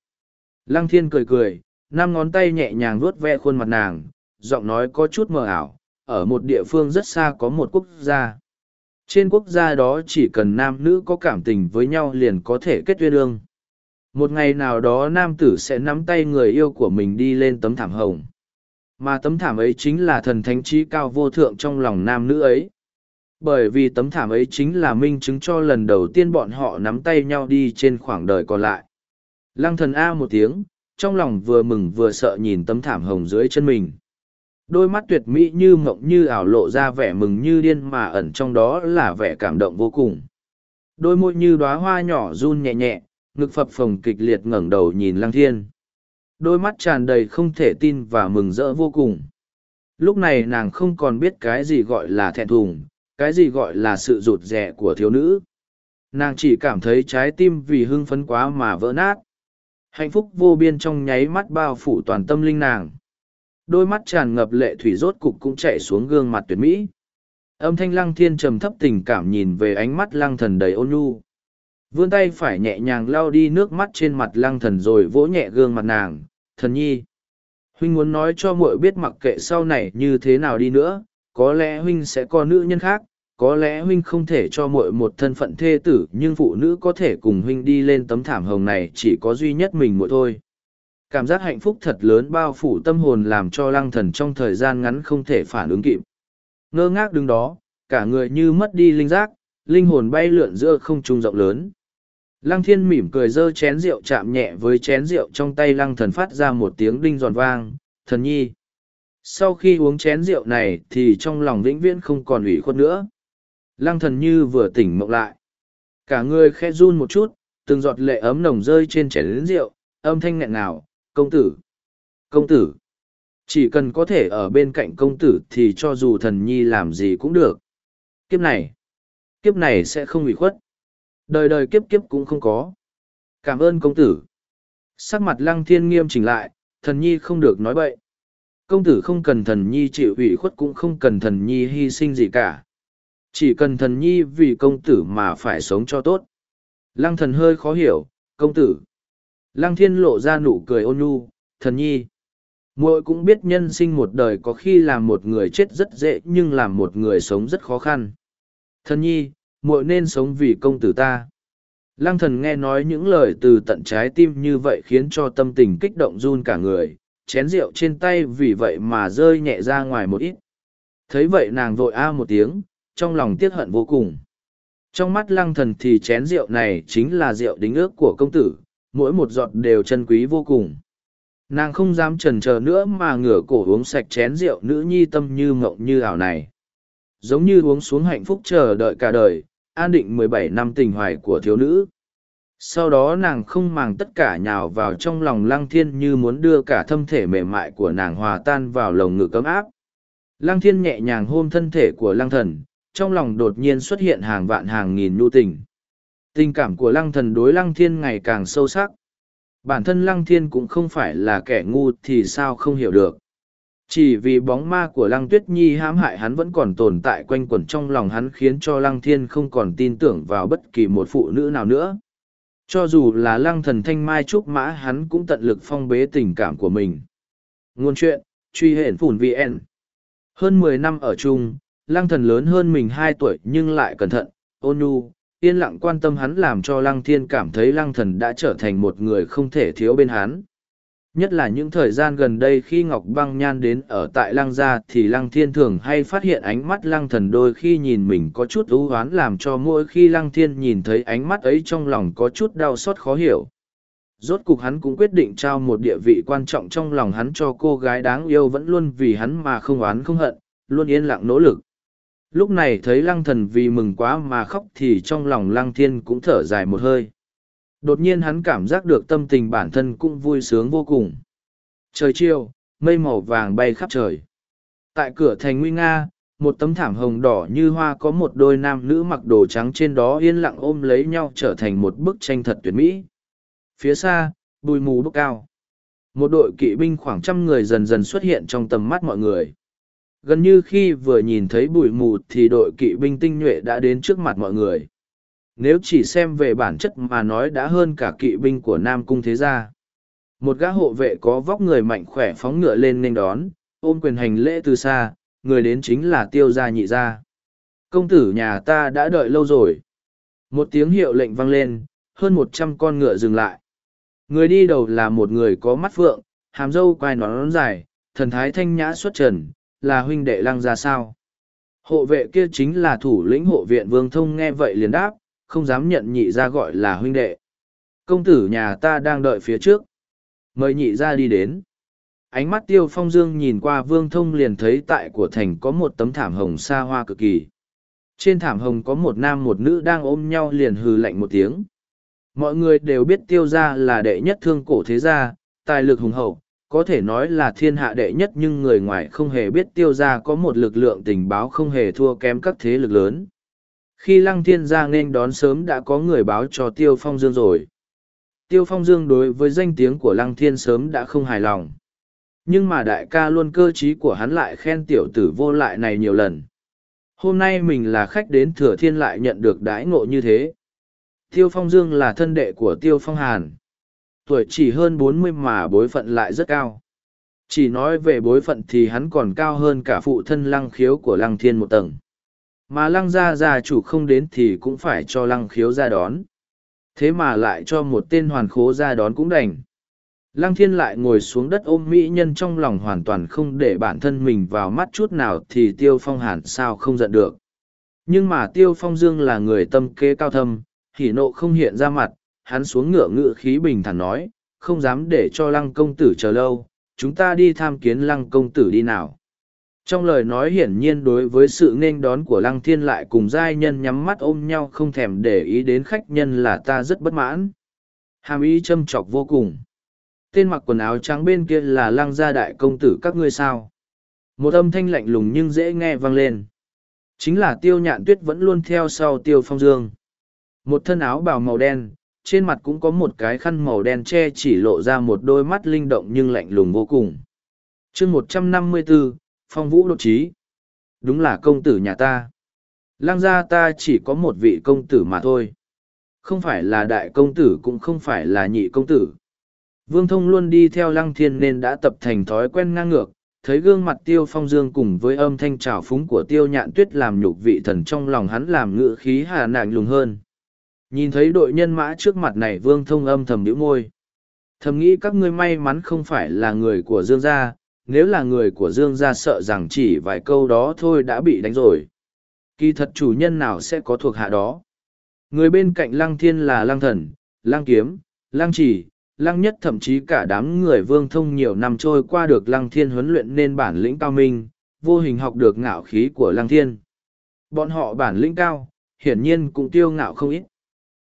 lăng thiên cười cười năm ngón tay nhẹ nhàng vuốt ve khuôn mặt nàng giọng nói có chút mờ ảo ở một địa phương rất xa có một quốc gia trên quốc gia đó chỉ cần nam nữ có cảm tình với nhau liền có thể kết duyên ương một ngày nào đó nam tử sẽ nắm tay người yêu của mình đi lên tấm thảm hồng mà tấm thảm ấy chính là thần thánh trí cao vô thượng trong lòng nam nữ ấy bởi vì tấm thảm ấy chính là minh chứng cho lần đầu tiên bọn họ nắm tay nhau đi trên khoảng đời còn lại lăng thần a một tiếng trong lòng vừa mừng vừa sợ nhìn tấm thảm hồng dưới chân mình đôi mắt tuyệt mỹ như mộng như ảo lộ ra vẻ mừng như điên mà ẩn trong đó là vẻ cảm động vô cùng đôi môi như đoá hoa nhỏ run nhẹ nhẹ ngực phập phồng kịch liệt ngẩng đầu nhìn lăng thiên đôi mắt tràn đầy không thể tin và mừng rỡ vô cùng lúc này nàng không còn biết cái gì gọi là thẹn thùng cái gì gọi là sự rụt rè của thiếu nữ nàng chỉ cảm thấy trái tim vì hưng phấn quá mà vỡ nát hạnh phúc vô biên trong nháy mắt bao phủ toàn tâm linh nàng đôi mắt tràn ngập lệ thủy rốt cục cũng chạy xuống gương mặt tuyệt mỹ âm thanh lăng thiên trầm thấp tình cảm nhìn về ánh mắt lăng thần đầy ôn nhu vươn tay phải nhẹ nhàng lau đi nước mắt trên mặt lăng thần rồi vỗ nhẹ gương mặt nàng thần nhi huynh muốn nói cho muội biết mặc kệ sau này như thế nào đi nữa có lẽ huynh sẽ có nữ nhân khác có lẽ huynh không thể cho muội một thân phận thê tử nhưng phụ nữ có thể cùng huynh đi lên tấm thảm hồng này chỉ có duy nhất mình muội thôi cảm giác hạnh phúc thật lớn bao phủ tâm hồn làm cho lăng thần trong thời gian ngắn không thể phản ứng kịp ngơ ngác đứng đó cả người như mất đi linh giác linh hồn bay lượn giữa không trung rộng lớn Lăng thiên mỉm cười dơ chén rượu chạm nhẹ với chén rượu trong tay lăng thần phát ra một tiếng đinh giòn vang, thần nhi. Sau khi uống chén rượu này thì trong lòng vĩnh viễn không còn ủy khuất nữa. Lăng thần như vừa tỉnh mộng lại. Cả người khẽ run một chút, từng giọt lệ ấm nồng rơi trên chén rượu, âm thanh nghẹn ngào, công tử. Công tử. Chỉ cần có thể ở bên cạnh công tử thì cho dù thần nhi làm gì cũng được. Kiếp này. Kiếp này sẽ không ủy khuất Đời đời kiếp kiếp cũng không có. Cảm ơn công tử. Sắc mặt lăng thiên nghiêm chỉnh lại, thần nhi không được nói bậy. Công tử không cần thần nhi chịu ủy khuất cũng không cần thần nhi hy sinh gì cả. Chỉ cần thần nhi vì công tử mà phải sống cho tốt. Lăng thần hơi khó hiểu, công tử. Lăng thiên lộ ra nụ cười ôn nhu, thần nhi. Muội cũng biết nhân sinh một đời có khi làm một người chết rất dễ nhưng làm một người sống rất khó khăn. Thần nhi, muội nên sống vì công tử ta Lang thần nghe nói những lời từ tận trái tim như vậy khiến cho tâm tình kích động run cả người chén rượu trên tay vì vậy mà rơi nhẹ ra ngoài một ít thấy vậy nàng vội a một tiếng trong lòng tiếc hận vô cùng trong mắt lăng thần thì chén rượu này chính là rượu đính ước của công tử mỗi một giọt đều chân quý vô cùng nàng không dám trần chờ nữa mà ngửa cổ uống sạch chén rượu nữ nhi tâm như mộng như ảo này giống như uống xuống hạnh phúc chờ đợi cả đời an định mười bảy năm tình hoài của thiếu nữ. Sau đó nàng không màng tất cả nhào vào trong lòng lăng thiên như muốn đưa cả thân thể mềm mại của nàng hòa tan vào lồng ngực ấm áp. Lăng thiên nhẹ nhàng hôn thân thể của lăng thần, trong lòng đột nhiên xuất hiện hàng vạn hàng nghìn nhu tình. Tình cảm của lăng thần đối lăng thiên ngày càng sâu sắc. Bản thân lăng thiên cũng không phải là kẻ ngu thì sao không hiểu được. Chỉ vì bóng ma của Lăng Tuyết Nhi hãm hại hắn vẫn còn tồn tại quanh quẩn trong lòng hắn khiến cho Lăng Thiên không còn tin tưởng vào bất kỳ một phụ nữ nào nữa. Cho dù là Lăng Thần Thanh Mai Trúc Mã hắn cũng tận lực phong bế tình cảm của mình. Ngôn chuyện, truy hển phủn VN. Hơn mười năm ở chung, Lăng Thần lớn hơn mình hai tuổi nhưng lại cẩn thận, ôn nhu, yên lặng quan tâm hắn làm cho Lăng Thiên cảm thấy Lăng Thần đã trở thành một người không thể thiếu bên hắn. Nhất là những thời gian gần đây khi Ngọc Băng Nhan đến ở tại Lăng Gia thì Lăng Thiên thường hay phát hiện ánh mắt Lăng Thần đôi khi nhìn mình có chút ưu hoán làm cho mỗi khi Lăng Thiên nhìn thấy ánh mắt ấy trong lòng có chút đau xót khó hiểu. Rốt cục hắn cũng quyết định trao một địa vị quan trọng trong lòng hắn cho cô gái đáng yêu vẫn luôn vì hắn mà không oán không hận, luôn yên lặng nỗ lực. Lúc này thấy Lăng Thần vì mừng quá mà khóc thì trong lòng Lăng Thiên cũng thở dài một hơi đột nhiên hắn cảm giác được tâm tình bản thân cũng vui sướng vô cùng trời chiều mây màu vàng bay khắp trời tại cửa thành nguy nga một tấm thảm hồng đỏ như hoa có một đôi nam nữ mặc đồ trắng trên đó yên lặng ôm lấy nhau trở thành một bức tranh thật tuyệt mỹ phía xa bụi mù bốc cao một đội kỵ binh khoảng trăm người dần dần xuất hiện trong tầm mắt mọi người gần như khi vừa nhìn thấy bụi mù thì đội kỵ binh tinh nhuệ đã đến trước mặt mọi người nếu chỉ xem về bản chất mà nói đã hơn cả kỵ binh của Nam Cung Thế Gia. Một gã hộ vệ có vóc người mạnh khỏe phóng ngựa lên nên đón, ôm quyền hành lễ từ xa, người đến chính là tiêu gia nhị gia. Công tử nhà ta đã đợi lâu rồi. Một tiếng hiệu lệnh vang lên, hơn một trăm con ngựa dừng lại. Người đi đầu là một người có mắt phượng, hàm râu quai nón dài, thần thái thanh nhã xuất trần, là huynh đệ lăng ra sao. Hộ vệ kia chính là thủ lĩnh hộ viện Vương Thông nghe vậy liền đáp, không dám nhận nhị ra gọi là huynh đệ. Công tử nhà ta đang đợi phía trước. Mời nhị ra đi đến. Ánh mắt tiêu phong dương nhìn qua vương thông liền thấy tại của thành có một tấm thảm hồng xa hoa cực kỳ. Trên thảm hồng có một nam một nữ đang ôm nhau liền hừ lạnh một tiếng. Mọi người đều biết tiêu gia là đệ nhất thương cổ thế gia, tài lực hùng hậu, có thể nói là thiên hạ đệ nhất nhưng người ngoài không hề biết tiêu gia có một lực lượng tình báo không hề thua kém các thế lực lớn khi lăng thiên ra nên đón sớm đã có người báo cho tiêu phong dương rồi tiêu phong dương đối với danh tiếng của lăng thiên sớm đã không hài lòng nhưng mà đại ca luôn cơ t r í của hắn lại khen tiểu tử vô lại này nhiều lần hôm nay mình là khách đến thừa thiên lại nhận được đãi ngộ như thế tiêu phong dương là thân đệ của tiêu phong hàn tuổi chỉ hơn bốn mươi mà bối phận lại rất cao chỉ nói về bối phận thì hắn còn cao hơn cả phụ thân lăng khiếu của lăng thiên một tầng mà lăng gia gia chủ không đến thì cũng phải cho lăng khiếu ra đón thế mà lại cho một tên hoàn khố ra đón cũng đành lăng thiên lại ngồi xuống đất ôm mỹ nhân trong lòng hoàn toàn không để bản thân mình vào mắt chút nào thì tiêu phong hàn sao không giận được nhưng mà tiêu phong dương là người tâm kế cao thâm hỉ nộ không hiện ra mặt hắn xuống ngựa ngựa khí bình thản nói không dám để cho lăng công tử chờ lâu chúng ta đi tham kiến lăng công tử đi nào trong lời nói hiển nhiên đối với sự nghênh đón của lăng thiên lại cùng giai nhân nhắm mắt ôm nhau không thèm để ý đến khách nhân là ta rất bất mãn hàm ý châm chọc vô cùng tên mặc quần áo trắng bên kia là lăng gia đại công tử các ngươi sao một âm thanh lạnh lùng nhưng dễ nghe vang lên chính là tiêu nhạn tuyết vẫn luôn theo sau tiêu phong dương một thân áo bào màu đen trên mặt cũng có một cái khăn màu đen che chỉ lộ ra một đôi mắt linh động nhưng lạnh lùng vô cùng chương một trăm năm mươi bốn phong vũ đột trí. Đúng là công tử nhà ta. Lăng gia ta chỉ có một vị công tử mà thôi. Không phải là đại công tử cũng không phải là nhị công tử. Vương Thông luôn đi theo Lăng Thiên nên đã tập thành thói quen ngang ngược, thấy gương mặt Tiêu Phong Dương cùng với âm thanh trào phúng của Tiêu Nhạn Tuyết làm nhục vị thần trong lòng hắn làm ngựa khí hà nạnh lùng hơn. Nhìn thấy đội nhân mã trước mặt này Vương Thông âm thầm nhíu môi. Thầm nghĩ các ngươi may mắn không phải là người của Dương gia, nếu là người của Dương gia sợ rằng chỉ vài câu đó thôi đã bị đánh rồi. Kỳ thật chủ nhân nào sẽ có thuộc hạ đó. Người bên cạnh Lăng Thiên là Lăng Thần, Lăng Kiếm, Lăng Chỉ, Lăng Nhất thậm chí cả đám người vương thông nhiều năm trôi qua được Lăng Thiên huấn luyện nên bản lĩnh cao minh, vô hình học được ngạo khí của Lăng Thiên. Bọn họ bản lĩnh cao, hiển nhiên cũng tiêu ngạo không ít.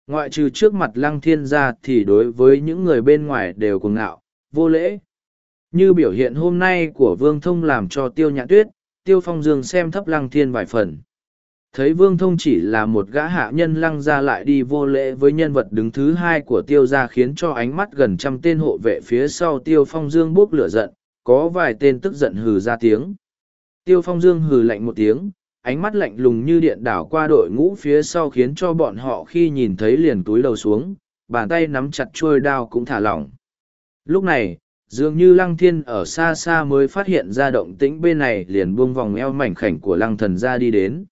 Ngoại trừ trước mặt Lăng Thiên ra thì đối với những người bên ngoài đều cuồng ngạo, vô lễ, như biểu hiện hôm nay của Vương Thông làm cho Tiêu Nhã Tuyết, Tiêu Phong Dương xem thấp Lăng Thiên vài phần. Thấy Vương Thông chỉ là một gã hạ nhân lăng ra lại đi vô lễ với nhân vật đứng thứ hai của Tiêu gia khiến cho ánh mắt gần trăm tên hộ vệ phía sau Tiêu Phong Dương bốc lửa giận, có vài tên tức giận hừ ra tiếng. Tiêu Phong Dương hừ lạnh một tiếng, ánh mắt lạnh lùng như điện đảo qua đội ngũ phía sau khiến cho bọn họ khi nhìn thấy liền túi đầu xuống, bàn tay nắm chặt trôi đao cũng thả lỏng. Lúc này, dường như lăng thiên ở xa xa mới phát hiện ra động tĩnh bên này liền buông vòng eo mảnh khảnh của lăng thần ra đi đến.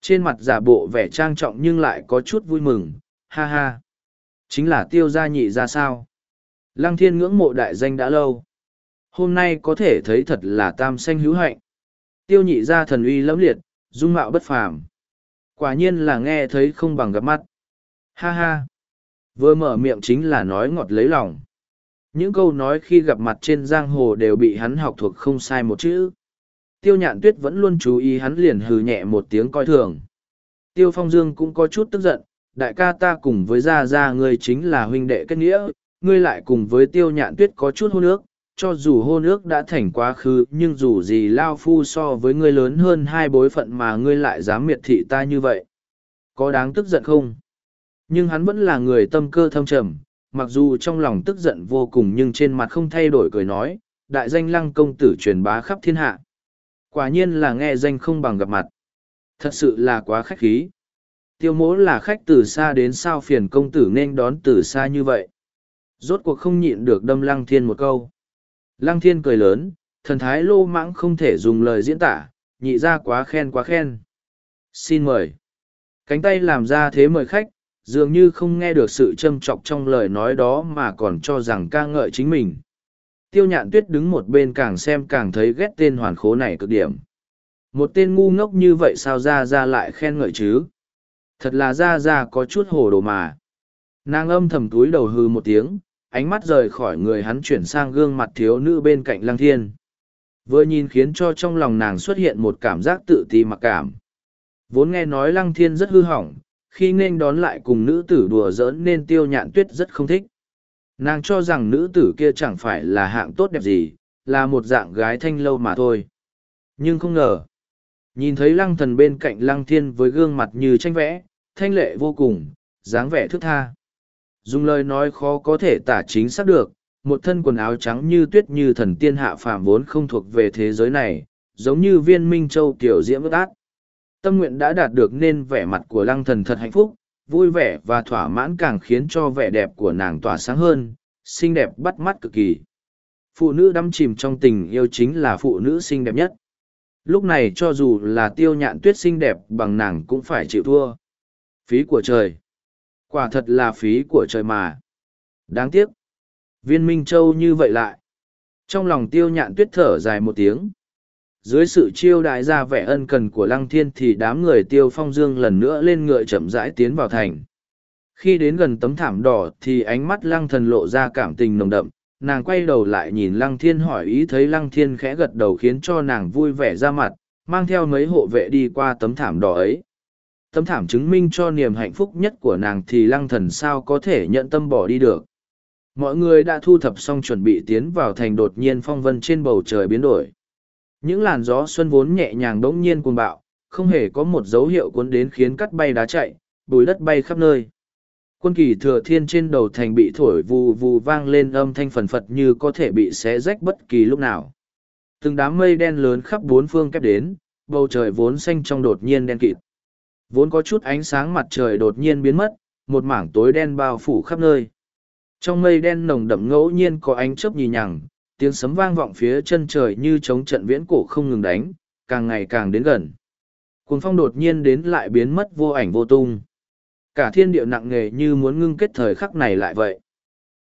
Trên mặt giả bộ vẻ trang trọng nhưng lại có chút vui mừng, ha ha. Chính là tiêu gia nhị ra sao. Lăng thiên ngưỡng mộ đại danh đã lâu. Hôm nay có thể thấy thật là tam sanh hữu hạnh. Tiêu nhị gia thần uy lẫm liệt, dung mạo bất phàm. Quả nhiên là nghe thấy không bằng gặp mắt. Ha ha. Vừa mở miệng chính là nói ngọt lấy lòng những câu nói khi gặp mặt trên giang hồ đều bị hắn học thuộc không sai một chữ tiêu nhạn tuyết vẫn luôn chú ý hắn liền hừ nhẹ một tiếng coi thường tiêu phong dương cũng có chút tức giận đại ca ta cùng với gia gia ngươi chính là huynh đệ kết nghĩa ngươi lại cùng với tiêu nhạn tuyết có chút hô nước cho dù hô nước đã thành quá khứ nhưng dù gì lao phu so với ngươi lớn hơn hai bối phận mà ngươi lại dám miệt thị ta như vậy có đáng tức giận không nhưng hắn vẫn là người tâm cơ thâm trầm mặc dù trong lòng tức giận vô cùng nhưng trên mặt không thay đổi cười nói, đại danh lăng công tử truyền bá khắp thiên hạ. Quả nhiên là nghe danh không bằng gặp mặt. Thật sự là quá khách khí. Tiêu mỗ là khách từ xa đến sao phiền công tử nên đón từ xa như vậy. Rốt cuộc không nhịn được đâm lăng thiên một câu. Lăng thiên cười lớn, thần thái lô mãng không thể dùng lời diễn tả, nhị ra quá khen quá khen. Xin mời. Cánh tay làm ra thế mời khách, dường như không nghe được sự châm chọc trong lời nói đó mà còn cho rằng ca ngợi chính mình tiêu nhạn tuyết đứng một bên càng xem càng thấy ghét tên hoàn khố này cực điểm một tên ngu ngốc như vậy sao ra ra lại khen ngợi chứ thật là ra ra có chút hồ đồ mà nàng âm thầm túi đầu hư một tiếng ánh mắt rời khỏi người hắn chuyển sang gương mặt thiếu nữ bên cạnh lăng thiên vừa nhìn khiến cho trong lòng nàng xuất hiện một cảm giác tự ti mặc cảm vốn nghe nói lăng thiên rất hư hỏng khi nên đón lại cùng nữ tử đùa giỡn nên tiêu nhạn tuyết rất không thích. Nàng cho rằng nữ tử kia chẳng phải là hạng tốt đẹp gì, là một dạng gái thanh lâu mà thôi. Nhưng không ngờ, nhìn thấy lăng thần bên cạnh lăng thiên với gương mặt như tranh vẽ, thanh lệ vô cùng, dáng vẻ thước tha. Dùng lời nói khó có thể tả chính xác được, một thân quần áo trắng như tuyết như thần tiên hạ phàm vốn không thuộc về thế giới này, giống như viên minh châu tiểu diễm ước át. Tâm nguyện đã đạt được nên vẻ mặt của lăng thần thật hạnh phúc, vui vẻ và thỏa mãn càng khiến cho vẻ đẹp của nàng tỏa sáng hơn, xinh đẹp bắt mắt cực kỳ. Phụ nữ đắm chìm trong tình yêu chính là phụ nữ xinh đẹp nhất. Lúc này cho dù là tiêu nhạn tuyết xinh đẹp bằng nàng cũng phải chịu thua. Phí của trời. Quả thật là phí của trời mà. Đáng tiếc. Viên Minh Châu như vậy lại. Trong lòng tiêu nhạn tuyết thở dài một tiếng dưới sự chiêu đại ra vẻ ân cần của lăng thiên thì đám người tiêu phong dương lần nữa lên ngựa chậm rãi tiến vào thành khi đến gần tấm thảm đỏ thì ánh mắt lăng thần lộ ra cảm tình nồng đậm nàng quay đầu lại nhìn lăng thiên hỏi ý thấy lăng thiên khẽ gật đầu khiến cho nàng vui vẻ ra mặt mang theo mấy hộ vệ đi qua tấm thảm đỏ ấy tấm thảm chứng minh cho niềm hạnh phúc nhất của nàng thì lăng thần sao có thể nhận tâm bỏ đi được mọi người đã thu thập xong chuẩn bị tiến vào thành đột nhiên phong vân trên bầu trời biến đổi những làn gió xuân vốn nhẹ nhàng bỗng nhiên cuồng bạo, không hề có một dấu hiệu cuốn đến khiến cắt bay đá chạy, bùi đất bay khắp nơi. Quân kỳ thừa thiên trên đầu thành bị thổi vù vù vang lên âm thanh phần phật như có thể bị xé rách bất kỳ lúc nào. Từng đám mây đen lớn khắp bốn phương kép đến, bầu trời vốn xanh trong đột nhiên đen kịt. Vốn có chút ánh sáng mặt trời đột nhiên biến mất, một mảng tối đen bao phủ khắp nơi. Trong mây đen nồng đậm ngẫu nhiên có ánh chớp nhì nhằng, tiếng sấm vang vọng phía chân trời như chống trận viễn cổ không ngừng đánh, càng ngày càng đến gần. Cuồng phong đột nhiên đến lại biến mất vô ảnh vô tung. Cả thiên điệu nặng nghề như muốn ngưng kết thời khắc này lại vậy.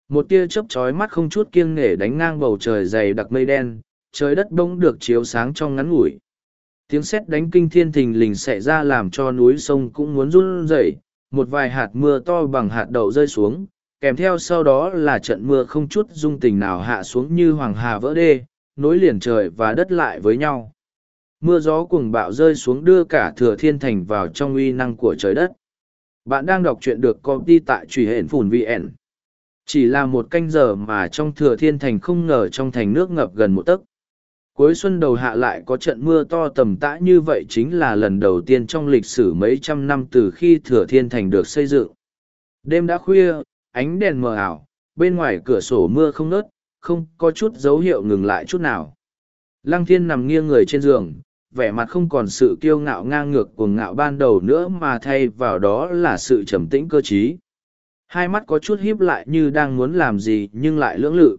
Một tia chớp chói mắt không chút kiêng nể đánh ngang bầu trời dày đặc mây đen, trời đất bỗng được chiếu sáng trong ngắn ngủi. Tiếng sét đánh kinh thiên thình lình xảy ra làm cho núi sông cũng muốn run rẩy, một vài hạt mưa to bằng hạt đậu rơi xuống, kèm theo sau đó là trận mưa không chút dung tình nào hạ xuống như hoàng hà vỡ đê, nối liền trời và đất lại với nhau. Mưa gió cùng bạo rơi xuống đưa cả thừa thiên thành vào trong uy năng của trời đất. Bạn đang đọc truyện được công ty tại truy hển phùn VN. Chỉ là một canh giờ mà trong thừa thiên thành không ngờ trong thành nước ngập gần một tấc. Cuối xuân đầu hạ lại có trận mưa to tầm tã như vậy chính là lần đầu tiên trong lịch sử mấy trăm năm từ khi thừa thiên thành được xây dựng. Đêm đã khuya, ánh đèn mờ ảo, bên ngoài cửa sổ mưa không nớt, không có chút dấu hiệu ngừng lại chút nào. Lăng thiên nằm nghiêng người trên giường, vẻ mặt không còn sự kiêu ngạo ngang ngược cuồng ngạo ban đầu nữa mà thay vào đó là sự trầm tĩnh cơ t hai mắt có chút híp lại như đang muốn làm gì nhưng lại lưỡng lự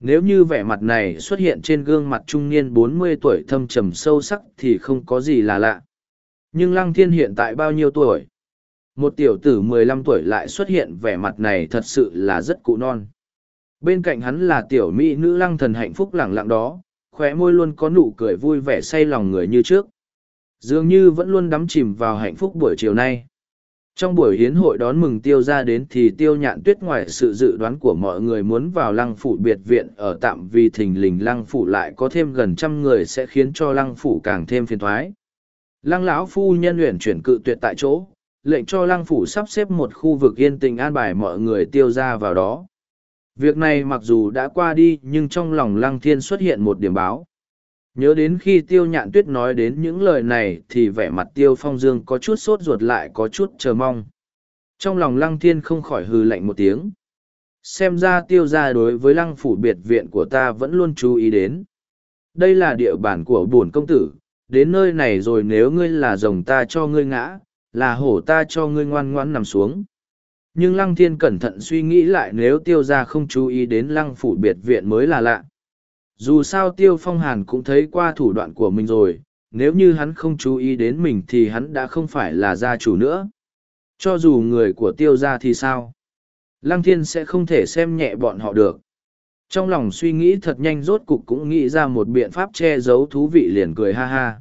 nếu như vẻ mặt này xuất hiện trên gương mặt trung niên bốn mươi tuổi thâm trầm sâu sắc thì không có gì là lạ nhưng lăng thiên hiện tại bao nhiêu tuổi một tiểu tử 15 tuổi lại xuất hiện vẻ mặt này thật sự là rất cụ non. Bên cạnh hắn là tiểu mỹ nữ lăng thần hạnh phúc lẳng lặng đó, khóe môi luôn có nụ cười vui vẻ say lòng người như trước. Dường như vẫn luôn đắm chìm vào hạnh phúc buổi chiều nay. Trong buổi hiến hội đón mừng tiêu ra đến thì tiêu nhạn tuyết ngoài sự dự đoán của mọi người muốn vào lăng phủ biệt viện ở tạm vì thình lình lăng phủ lại có thêm gần trăm người sẽ khiến cho lăng phủ càng thêm phiền thoái. Lăng lão phu nhân luyện chuyển cự tuyệt tại chỗ, lệnh cho lăng phủ sắp xếp một khu vực yên tình an bài mọi người tiêu ra vào đó. Việc này mặc dù đã qua đi nhưng trong lòng lăng thiên xuất hiện một điểm báo. Nhớ đến khi tiêu nhạn tuyết nói đến những lời này thì vẻ mặt tiêu phong dương có chút sốt ruột lại có chút chờ mong. Trong lòng lăng thiên không khỏi hư lạnh một tiếng. Xem ra tiêu gia đối với lăng phủ biệt viện của ta vẫn luôn chú ý đến. Đây là địa bản của bổn công tử, đến nơi này rồi nếu ngươi là rồng ta cho ngươi ngã, là hổ ta cho ngươi ngoan ngoãn nằm xuống. Nhưng lăng thiên cẩn thận suy nghĩ lại nếu tiêu ra không chú ý đến lăng phủ biệt viện mới là lạ. Dù sao tiêu phong hàn cũng thấy qua thủ đoạn của mình rồi, nếu như hắn không chú ý đến mình thì hắn đã không phải là gia chủ nữa. Cho dù người của tiêu ra thì sao? Lăng thiên sẽ không thể xem nhẹ bọn họ được. Trong lòng suy nghĩ thật nhanh rốt cục cũng nghĩ ra một biện pháp che giấu thú vị liền cười ha ha.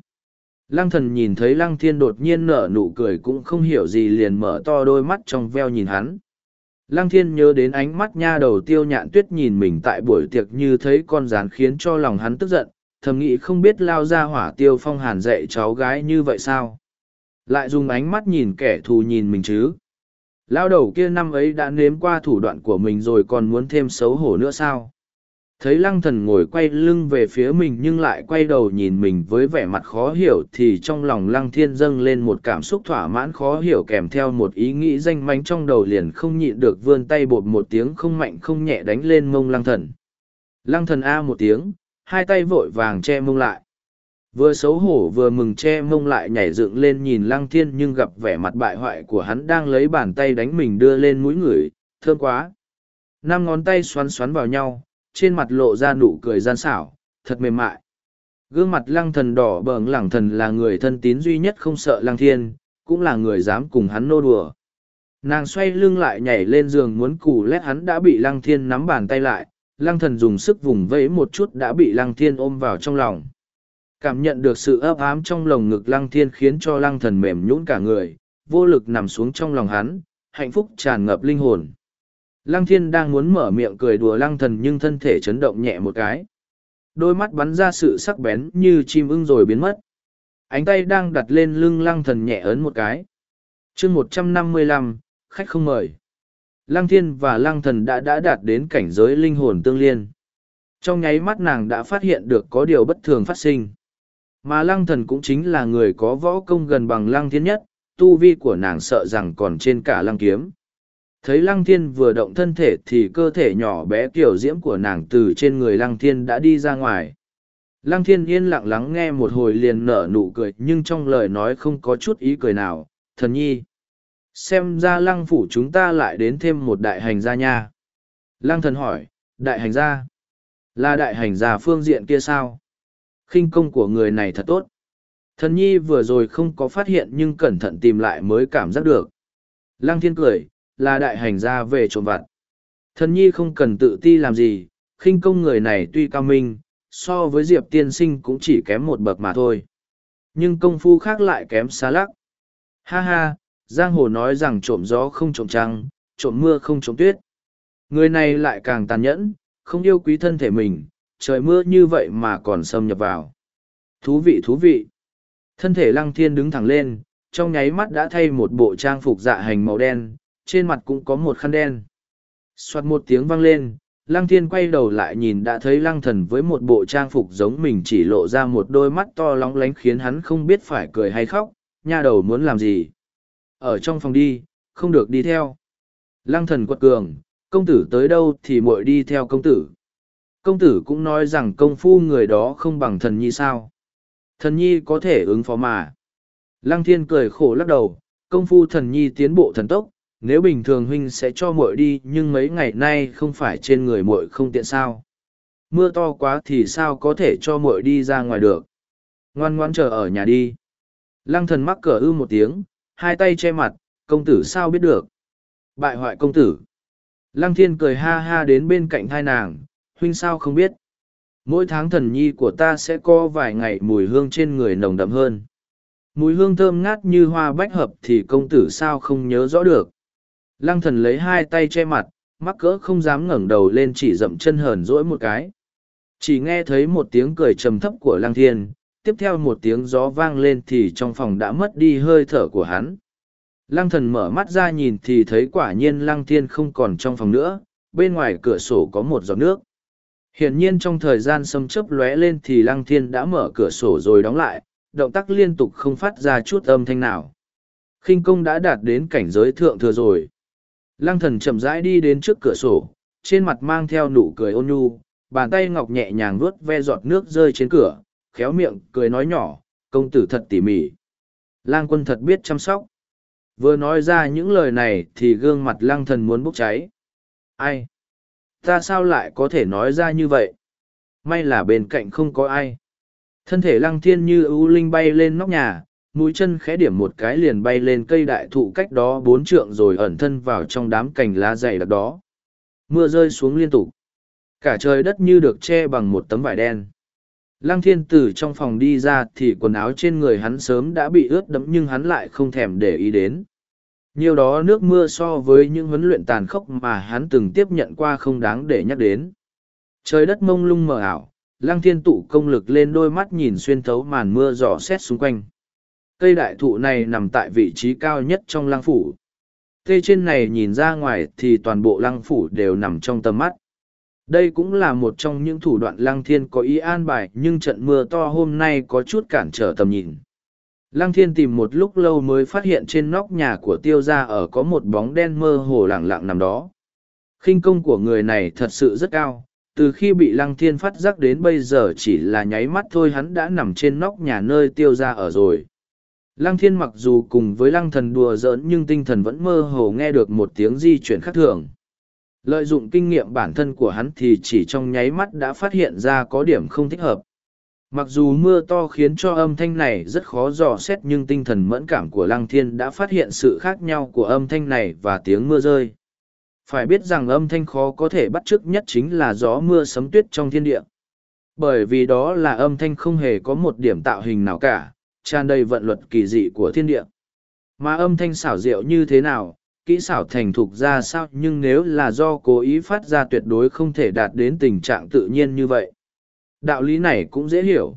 Lăng thần nhìn thấy lăng thiên đột nhiên nở nụ cười cũng không hiểu gì liền mở to đôi mắt trong veo nhìn hắn. Lăng thiên nhớ đến ánh mắt nha đầu tiêu nhạn tuyết nhìn mình tại buổi tiệc như thấy con rán khiến cho lòng hắn tức giận, thầm nghĩ không biết lao ra hỏa tiêu phong hàn dạy cháu gái như vậy sao. Lại dùng ánh mắt nhìn kẻ thù nhìn mình chứ. Lao đầu kia năm ấy đã nếm qua thủ đoạn của mình rồi còn muốn thêm xấu hổ nữa sao thấy lăng thần ngồi quay lưng về phía mình nhưng lại quay đầu nhìn mình với vẻ mặt khó hiểu thì trong lòng lăng thiên dâng lên một cảm xúc thỏa mãn khó hiểu kèm theo một ý nghĩ danh mánh trong đầu liền không nhịn được vươn tay bột một tiếng không mạnh không nhẹ đánh lên mông lăng thần. Lăng thần A một tiếng, hai tay vội vàng che mông lại. Vừa xấu hổ vừa mừng che mông lại nhảy dựng lên nhìn lăng thiên nhưng gặp vẻ mặt bại hoại của hắn đang lấy bàn tay đánh mình đưa lên mũi người, thơm quá. Năm ngón tay xoắn xoắn vào nhau trên mặt lộ ra nụ cười gian xảo, thật mềm mại. Gương mặt lăng thần đỏ bừng lẳng thần là người thân tín duy nhất không sợ lăng thiên, cũng là người dám cùng hắn nô đùa. Nàng xoay lưng lại nhảy lên giường muốn cù lét hắn đã bị lăng thiên nắm bàn tay lại, lăng thần dùng sức vùng vẫy một chút đã bị lăng thiên ôm vào trong lòng. Cảm nhận được sự ấp ám trong lồng ngực lăng thiên khiến cho lăng thần mềm nhũn cả người, vô lực nằm xuống trong lòng hắn, hạnh phúc tràn ngập linh hồn. Lăng thiên đang muốn mở miệng cười đùa lăng thần nhưng thân thể chấn động nhẹ một cái. Đôi mắt bắn ra sự sắc bén như chim ưng rồi biến mất. Ánh tay đang đặt lên lưng lăng thần nhẹ ấn một cái. chương một mươi lăm, khách không mời. Lăng thiên và lăng thần đã đã đạt đến cảnh giới linh hồn tương liên. Trong nháy mắt nàng đã phát hiện được có điều bất thường phát sinh. Mà lăng thần cũng chính là người có võ công gần bằng lăng thiên nhất, tu vi của nàng sợ rằng còn trên cả lăng kiếm thấy lăng thiên vừa động thân thể thì cơ thể nhỏ bé kiểu diễm của nàng từ trên người lăng thiên đã đi ra ngoài lăng thiên yên lặng lắng nghe một hồi liền nở nụ cười nhưng trong lời nói không có chút ý cười nào thần nhi xem ra lăng phủ chúng ta lại đến thêm một đại hành gia nha lăng thần hỏi đại hành gia là đại hành gia phương diện kia sao khinh công của người này thật tốt thần nhi vừa rồi không có phát hiện nhưng cẩn thận tìm lại mới cảm giác được lăng thiên cười là đại hành gia về trộm vặt. Thần nhi không cần tự ti làm gì, khinh công người này tuy cao minh, so với Diệp tiên sinh cũng chỉ kém một bậc mà thôi. Nhưng công phu khác lại kém xa lắc. Ha ha, Giang Hồ nói rằng trộm gió không trộm trăng, trộm mưa không trộm tuyết. Người này lại càng tàn nhẫn, không yêu quý thân thể mình, trời mưa như vậy mà còn xâm nhập vào. Thú vị thú vị. Thân thể lăng thiên đứng thẳng lên, trong nháy mắt đã thay một bộ trang phục dạ hành màu đen, trên mặt cũng có một khăn đen. Xoạt một tiếng vang lên, lăng thiên quay đầu lại nhìn đã thấy lăng thần với một bộ trang phục giống mình chỉ lộ ra một đôi mắt to lóng lánh khiến hắn không biết phải cười hay khóc, nha đầu muốn làm gì. Ở trong phòng đi, không được đi theo. Lăng thần quật cường, công tử tới đâu thì muội đi theo công tử. Công tử cũng nói rằng công phu người đó không bằng thần nhi sao. Thần nhi có thể ứng phó mà. Lăng thiên cười khổ lắc đầu, công phu thần nhi tiến bộ thần tốc, nếu bình thường huynh sẽ cho muội đi nhưng mấy ngày nay không phải trên người muội không tiện sao mưa to quá thì sao có thể cho muội đi ra ngoài được ngoan ngoan chờ ở nhà đi lăng thần mắc cờ ư một tiếng hai tay che mặt công tử sao biết được bại hoại công tử lăng thiên cười ha ha đến bên cạnh thai nàng huynh sao không biết mỗi tháng thần nhi của ta sẽ có vài ngày mùi hương trên người nồng đậm hơn mùi hương thơm ngát như hoa bách hợp thì công tử sao không nhớ rõ được Lăng thần lấy hai tay che mặt, mắc cỡ không dám ngẩng đầu lên chỉ dậm chân hờn dỗi một cái. Chỉ nghe thấy một tiếng cười trầm thấp của lăng thiên, tiếp theo một tiếng gió vang lên thì trong phòng đã mất đi hơi thở của hắn. Lăng thần mở mắt ra nhìn thì thấy quả nhiên lăng thiên không còn trong phòng nữa, bên ngoài cửa sổ có một giọt nước. Hiển nhiên trong thời gian sấm chớp lóe lên thì lăng thiên đã mở cửa sổ rồi đóng lại, động tác liên tục không phát ra chút âm thanh nào. khinh công đã đạt đến cảnh giới thượng thừa rồi. Lăng thần chậm rãi đi đến trước cửa sổ, trên mặt mang theo nụ cười ôn nhu, bàn tay ngọc nhẹ nhàng vuốt ve giọt nước rơi trên cửa, khéo miệng cười nói nhỏ, công tử thật tỉ mỉ. Lang quân thật biết chăm sóc. Vừa nói ra những lời này thì gương mặt lăng thần muốn bốc cháy. Ai? Ta sao lại có thể nói ra như vậy? May là bên cạnh không có ai. Thân thể lăng thiên như ưu linh bay lên nóc nhà, mũi chân khẽ điểm một cái liền bay lên cây đại thụ cách đó bốn trượng rồi ẩn thân vào trong đám cành lá dày đặc đó. Mưa rơi xuống liên tục. Cả trời đất như được che bằng một tấm vải đen. Lăng thiên tử trong phòng đi ra thì quần áo trên người hắn sớm đã bị ướt đẫm nhưng hắn lại không thèm để ý đến. Nhiều đó nước mưa so với những huấn luyện tàn khốc mà hắn từng tiếp nhận qua không đáng để nhắc đến. Trời đất mông lung mờ ảo, lăng thiên tụ công lực lên đôi mắt nhìn xuyên thấu màn mưa giỏ xét xung quanh Cây đại thụ này nằm tại vị trí cao nhất trong lăng phủ. Tê trên này nhìn ra ngoài thì toàn bộ lăng phủ đều nằm trong tầm mắt. Đây cũng là một trong những thủ đoạn lăng thiên có ý an bài nhưng trận mưa to hôm nay có chút cản trở tầm nhìn. Lăng thiên tìm một lúc lâu mới phát hiện trên nóc nhà của tiêu gia ở có một bóng đen mơ hồ lẳng lặng nằm đó. khinh công của người này thật sự rất cao, từ khi bị lăng thiên phát giác đến bây giờ chỉ là nháy mắt thôi hắn đã nằm trên nóc nhà nơi tiêu gia ở rồi. Lăng thiên mặc dù cùng với lăng thần đùa giỡn nhưng tinh thần vẫn mơ hồ nghe được một tiếng di chuyển khác thường. Lợi dụng kinh nghiệm bản thân của hắn thì chỉ trong nháy mắt đã phát hiện ra có điểm không thích hợp. Mặc dù mưa to khiến cho âm thanh này rất khó dò xét nhưng tinh thần mẫn cảm của lăng thiên đã phát hiện sự khác nhau của âm thanh này và tiếng mưa rơi. Phải biết rằng âm thanh khó có thể bắt chước nhất chính là gió mưa sấm tuyết trong thiên địa. Bởi vì đó là âm thanh không hề có một điểm tạo hình nào cả, tràn đầy vận luật kỳ dị của thiên địa. Mà âm thanh xảo diệu như thế nào, kỹ xảo thành thục ra sao nhưng nếu là do cố ý phát ra tuyệt đối không thể đạt đến tình trạng tự nhiên như vậy. Đạo lý này cũng dễ hiểu.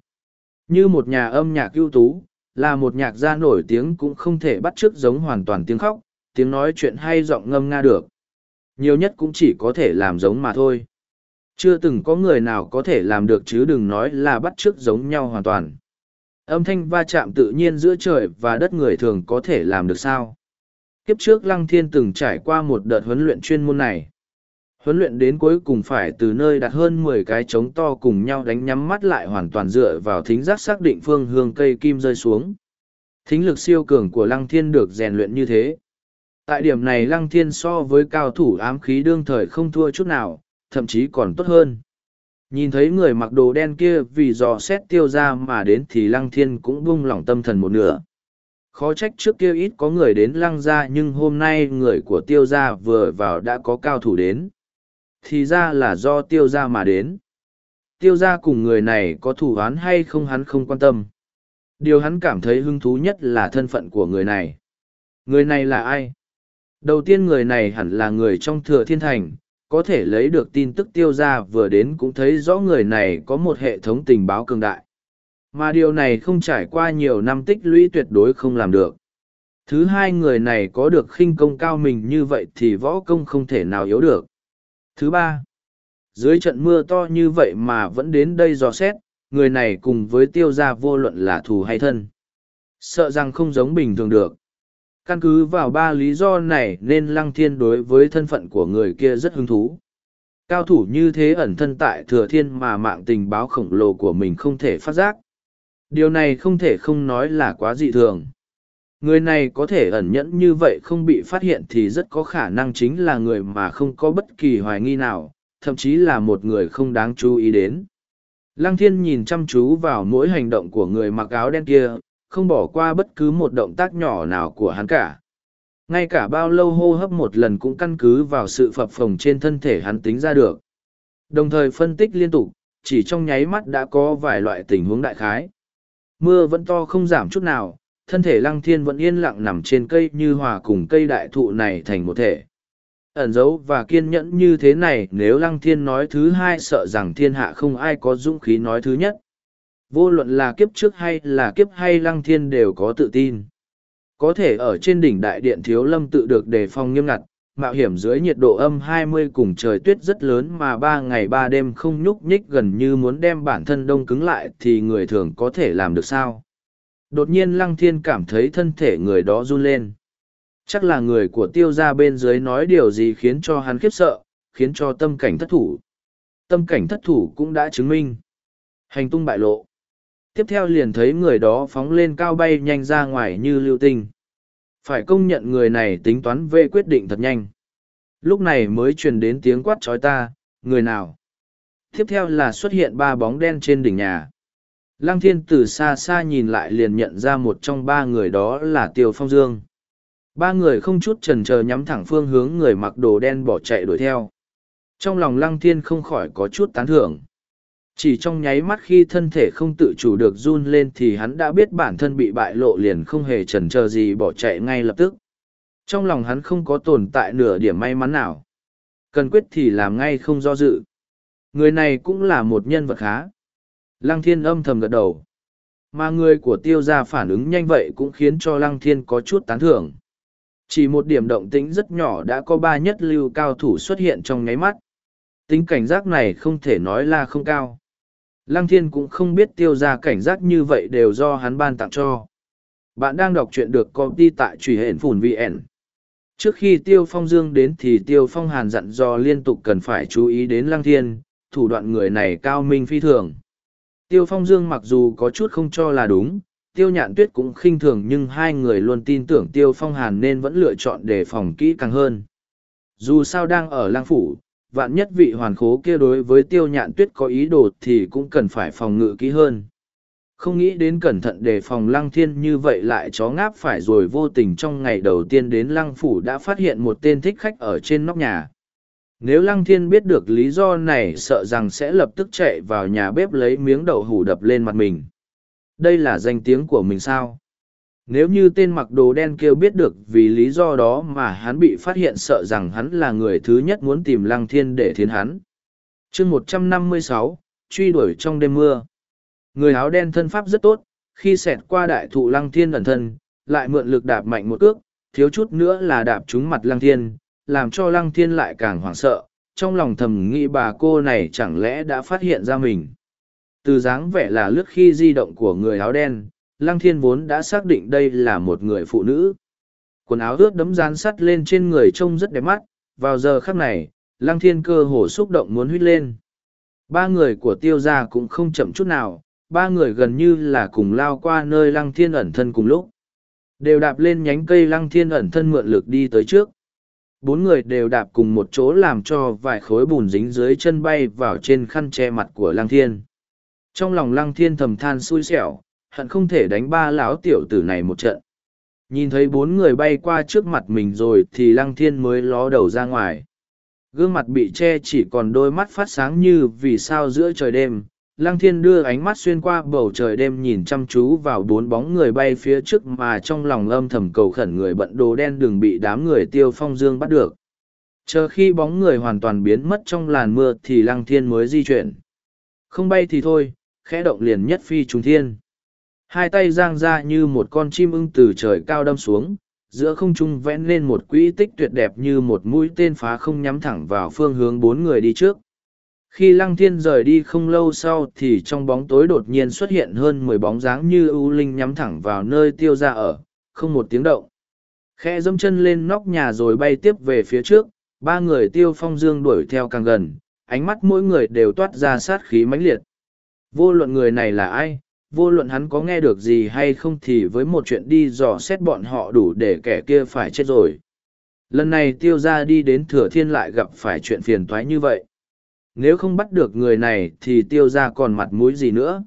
Như một nhà âm nhạc ưu tú, là một nhạc gia nổi tiếng cũng không thể bắt chước giống hoàn toàn tiếng khóc, tiếng nói chuyện hay giọng ngâm nga được. Nhiều nhất cũng chỉ có thể làm giống mà thôi. Chưa từng có người nào có thể làm được chứ đừng nói là bắt chước giống nhau hoàn toàn. Âm thanh va chạm tự nhiên giữa trời và đất người thường có thể làm được sao? Kiếp trước Lăng Thiên từng trải qua một đợt huấn luyện chuyên môn này. Huấn luyện đến cuối cùng phải từ nơi đặt hơn mười cái trống to cùng nhau đánh nhắm mắt lại hoàn toàn dựa vào thính giác xác định phương hương cây kim rơi xuống. Thính lực siêu cường của Lăng Thiên được rèn luyện như thế. Tại điểm này Lăng Thiên so với cao thủ ám khí đương thời không thua chút nào, thậm chí còn tốt hơn. Nhìn thấy người mặc đồ đen kia vì dò xét tiêu ra mà đến thì lăng thiên cũng buông lỏng tâm thần một nửa. Khó trách trước kia ít có người đến lăng gia nhưng hôm nay người của tiêu gia vừa vào đã có cao thủ đến. Thì ra là do tiêu gia mà đến. Tiêu gia cùng người này có thủ án hay không hắn không quan tâm. Điều hắn cảm thấy hứng thú nhất là thân phận của người này. Người này là ai? Đầu tiên người này hẳn là người trong thừa thiên thành, có thể lấy được tin tức tiêu ra vừa đến cũng thấy rõ người này có một hệ thống tình báo cường đại. Mà điều này không trải qua nhiều năm tích lũy tuyệt đối không làm được. Thứ hai người này có được khinh công cao mình như vậy thì võ công không thể nào yếu được. Thứ ba, dưới trận mưa to như vậy mà vẫn đến đây dò xét, người này cùng với tiêu gia vô luận là thù hay thân. Sợ rằng không giống bình thường được. Căn cứ vào ba lý do này nên Lăng Thiên đối với thân phận của người kia rất hứng thú. Cao thủ như thế ẩn thân tại thừa thiên mà mạng tình báo khổng lồ của mình không thể phát giác. Điều này không thể không nói là quá dị thường. Người này có thể ẩn nhẫn như vậy không bị phát hiện thì rất có khả năng chính là người mà không có bất kỳ hoài nghi nào, thậm chí là một người không đáng chú ý đến. Lăng thiên nhìn chăm chú vào mỗi hành động của người mặc áo đen kia, không bỏ qua bất cứ một động tác nhỏ nào của hắn cả ngay cả bao lâu hô hấp một lần cũng căn cứ vào sự phập phồng trên thân thể hắn tính ra được đồng thời phân tích liên tục chỉ trong nháy mắt đã có vài loại tình huống đại khái mưa vẫn to không giảm chút nào thân thể lăng thiên vẫn yên lặng nằm trên cây như hòa cùng cây đại thụ này thành một thể ẩn dấu và kiên nhẫn như thế này nếu lăng thiên nói thứ hai sợ rằng thiên hạ không ai có dũng khí nói thứ nhất vô luận là kiếp trước hay là kiếp hay lăng thiên đều có tự tin có thể ở trên đỉnh đại điện thiếu lâm tự được đề phòng nghiêm ngặt mạo hiểm dưới nhiệt độ âm 20 cùng trời tuyết rất lớn mà ba ngày ba đêm không nhúc nhích gần như muốn đem bản thân đông cứng lại thì người thường có thể làm được sao đột nhiên lăng thiên cảm thấy thân thể người đó run lên chắc là người của tiêu gia bên dưới nói điều gì khiến cho hắn khiếp sợ khiến cho tâm cảnh thất thủ tâm cảnh thất thủ cũng đã chứng minh hành tung bại lộ tiếp theo liền thấy người đó phóng lên cao bay nhanh ra ngoài như lưu tinh phải công nhận người này tính toán về quyết định thật nhanh lúc này mới truyền đến tiếng quát trói ta người nào tiếp theo là xuất hiện ba bóng đen trên đỉnh nhà lăng thiên từ xa xa nhìn lại liền nhận ra một trong ba người đó là tiêu phong dương ba người không chút trần chờ nhắm thẳng phương hướng người mặc đồ đen bỏ chạy đuổi theo trong lòng lăng thiên không khỏi có chút tán thưởng chỉ trong nháy mắt khi thân thể không tự chủ được run lên thì hắn đã biết bản thân bị bại lộ liền không hề chần chờ gì bỏ chạy ngay lập tức trong lòng hắn không có tồn tại nửa điểm may mắn nào cần quyết thì làm ngay không do dự người này cũng là một nhân vật khá lăng thiên âm thầm gật đầu mà người của tiêu gia phản ứng nhanh vậy cũng khiến cho lăng thiên có chút tán thưởng chỉ một điểm động tĩnh rất nhỏ đã có ba nhất lưu cao thủ xuất hiện trong nháy mắt tính cảnh giác này không thể nói là không cao Lăng thiên cũng không biết tiêu ra cảnh giác như vậy đều do hắn ban tặng cho. Bạn đang đọc truyện được công ty tại Trùy hển phùn VN. Trước khi tiêu phong dương đến thì tiêu phong hàn dặn dò liên tục cần phải chú ý đến lăng thiên, thủ đoạn người này cao minh phi thường. Tiêu phong dương mặc dù có chút không cho là đúng, tiêu nhạn tuyết cũng khinh thường nhưng hai người luôn tin tưởng tiêu phong hàn nên vẫn lựa chọn đề phòng kỹ càng hơn. Dù sao đang ở lang phủ, vạn nhất vị hoàn khố kia đối với tiêu nhạn tuyết có ý đồ thì cũng cần phải phòng ngự kỹ hơn không nghĩ đến cẩn thận đề phòng lăng thiên như vậy lại chó ngáp phải rồi vô tình trong ngày đầu tiên đến lăng phủ đã phát hiện một tên thích khách ở trên nóc nhà nếu lăng thiên biết được lý do này sợ rằng sẽ lập tức chạy vào nhà bếp lấy miếng đậu hủ đập lên mặt mình đây là danh tiếng của mình sao nếu như tên mặc đồ đen kia biết được vì lý do đó mà hắn bị phát hiện sợ rằng hắn là người thứ nhất muốn tìm lăng thiên để thiến hắn. chương 156, truy đuổi trong đêm mưa. Người áo đen thân pháp rất tốt, khi xẹt qua đại thụ lăng thiên ẩn thân, lại mượn lực đạp mạnh một cước, thiếu chút nữa là đạp trúng mặt lăng thiên, làm cho lăng thiên lại càng hoảng sợ, trong lòng thầm nghĩ bà cô này chẳng lẽ đã phát hiện ra mình. Từ dáng vẻ là lướt khi di động của người áo đen, Lăng Thiên vốn đã xác định đây là một người phụ nữ. Quần áo ướt đấm rán sắt lên trên người trông rất đẹp mắt, vào giờ khắc này, Lăng Thiên cơ hồ xúc động muốn huyết lên. Ba người của tiêu gia cũng không chậm chút nào, ba người gần như là cùng lao qua nơi Lăng Thiên ẩn thân cùng lúc. Đều đạp lên nhánh cây Lăng Thiên ẩn thân mượn lực đi tới trước. Bốn người đều đạp cùng một chỗ làm cho vài khối bùn dính dưới chân bay vào trên khăn che mặt của Lăng Thiên. Trong lòng Lăng Thiên thầm than xui xẻo, hận không thể đánh ba lão tiểu tử này một trận nhìn thấy bốn người bay qua trước mặt mình rồi thì lăng thiên mới ló đầu ra ngoài gương mặt bị che chỉ còn đôi mắt phát sáng như vì sao giữa trời đêm lăng thiên đưa ánh mắt xuyên qua bầu trời đêm nhìn chăm chú vào bốn bóng người bay phía trước mà trong lòng âm thầm cầu khẩn người bận đồ đen đừng bị đám người tiêu phong dương bắt được chờ khi bóng người hoàn toàn biến mất trong làn mưa thì lăng thiên mới di chuyển không bay thì thôi khẽ động liền nhất phi trùng thiên Hai tay giang ra như một con chim ưng từ trời cao đâm xuống, giữa không trung vẽ nên một quỹ tích tuyệt đẹp như một mũi tên phá không nhắm thẳng vào phương hướng bốn người đi trước. Khi Lăng Thiên rời đi không lâu sau thì trong bóng tối đột nhiên xuất hiện hơn mười bóng dáng như ưu linh nhắm thẳng vào nơi tiêu ra ở, không một tiếng động. Khe dâm chân lên nóc nhà rồi bay tiếp về phía trước, ba người tiêu phong dương đuổi theo càng gần, ánh mắt mỗi người đều toát ra sát khí mãnh liệt. Vô luận người này là ai, vô luận hắn có nghe được gì hay không thì với một chuyện đi dò xét bọn họ đủ để kẻ kia phải chết rồi lần này tiêu ra đi đến thừa thiên lại gặp phải chuyện phiền toái như vậy nếu không bắt được người này thì tiêu ra còn mặt mũi gì nữa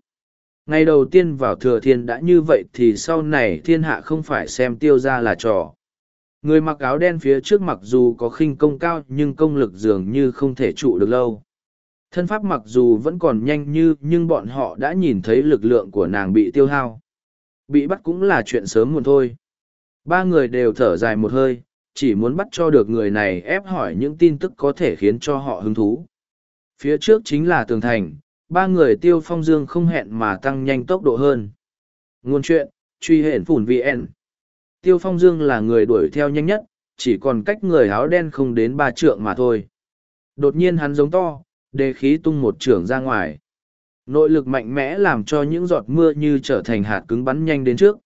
ngày đầu tiên vào thừa thiên đã như vậy thì sau này thiên hạ không phải xem tiêu ra là trò người mặc áo đen phía trước mặc dù có khinh công cao nhưng công lực dường như không thể trụ được lâu Thân pháp mặc dù vẫn còn nhanh như nhưng bọn họ đã nhìn thấy lực lượng của nàng bị tiêu hao. Bị bắt cũng là chuyện sớm muộn thôi. Ba người đều thở dài một hơi, chỉ muốn bắt cho được người này ép hỏi những tin tức có thể khiến cho họ hứng thú. Phía trước chính là tường thành, ba người tiêu phong dương không hẹn mà tăng nhanh tốc độ hơn. Ngôn chuyện, truy hển phủn VN. Tiêu phong dương là người đuổi theo nhanh nhất, chỉ còn cách người áo đen không đến ba trượng mà thôi. Đột nhiên hắn giống to, Đề khí tung một trường ra ngoài. Nội lực mạnh mẽ làm cho những giọt mưa như trở thành hạt cứng bắn nhanh đến trước.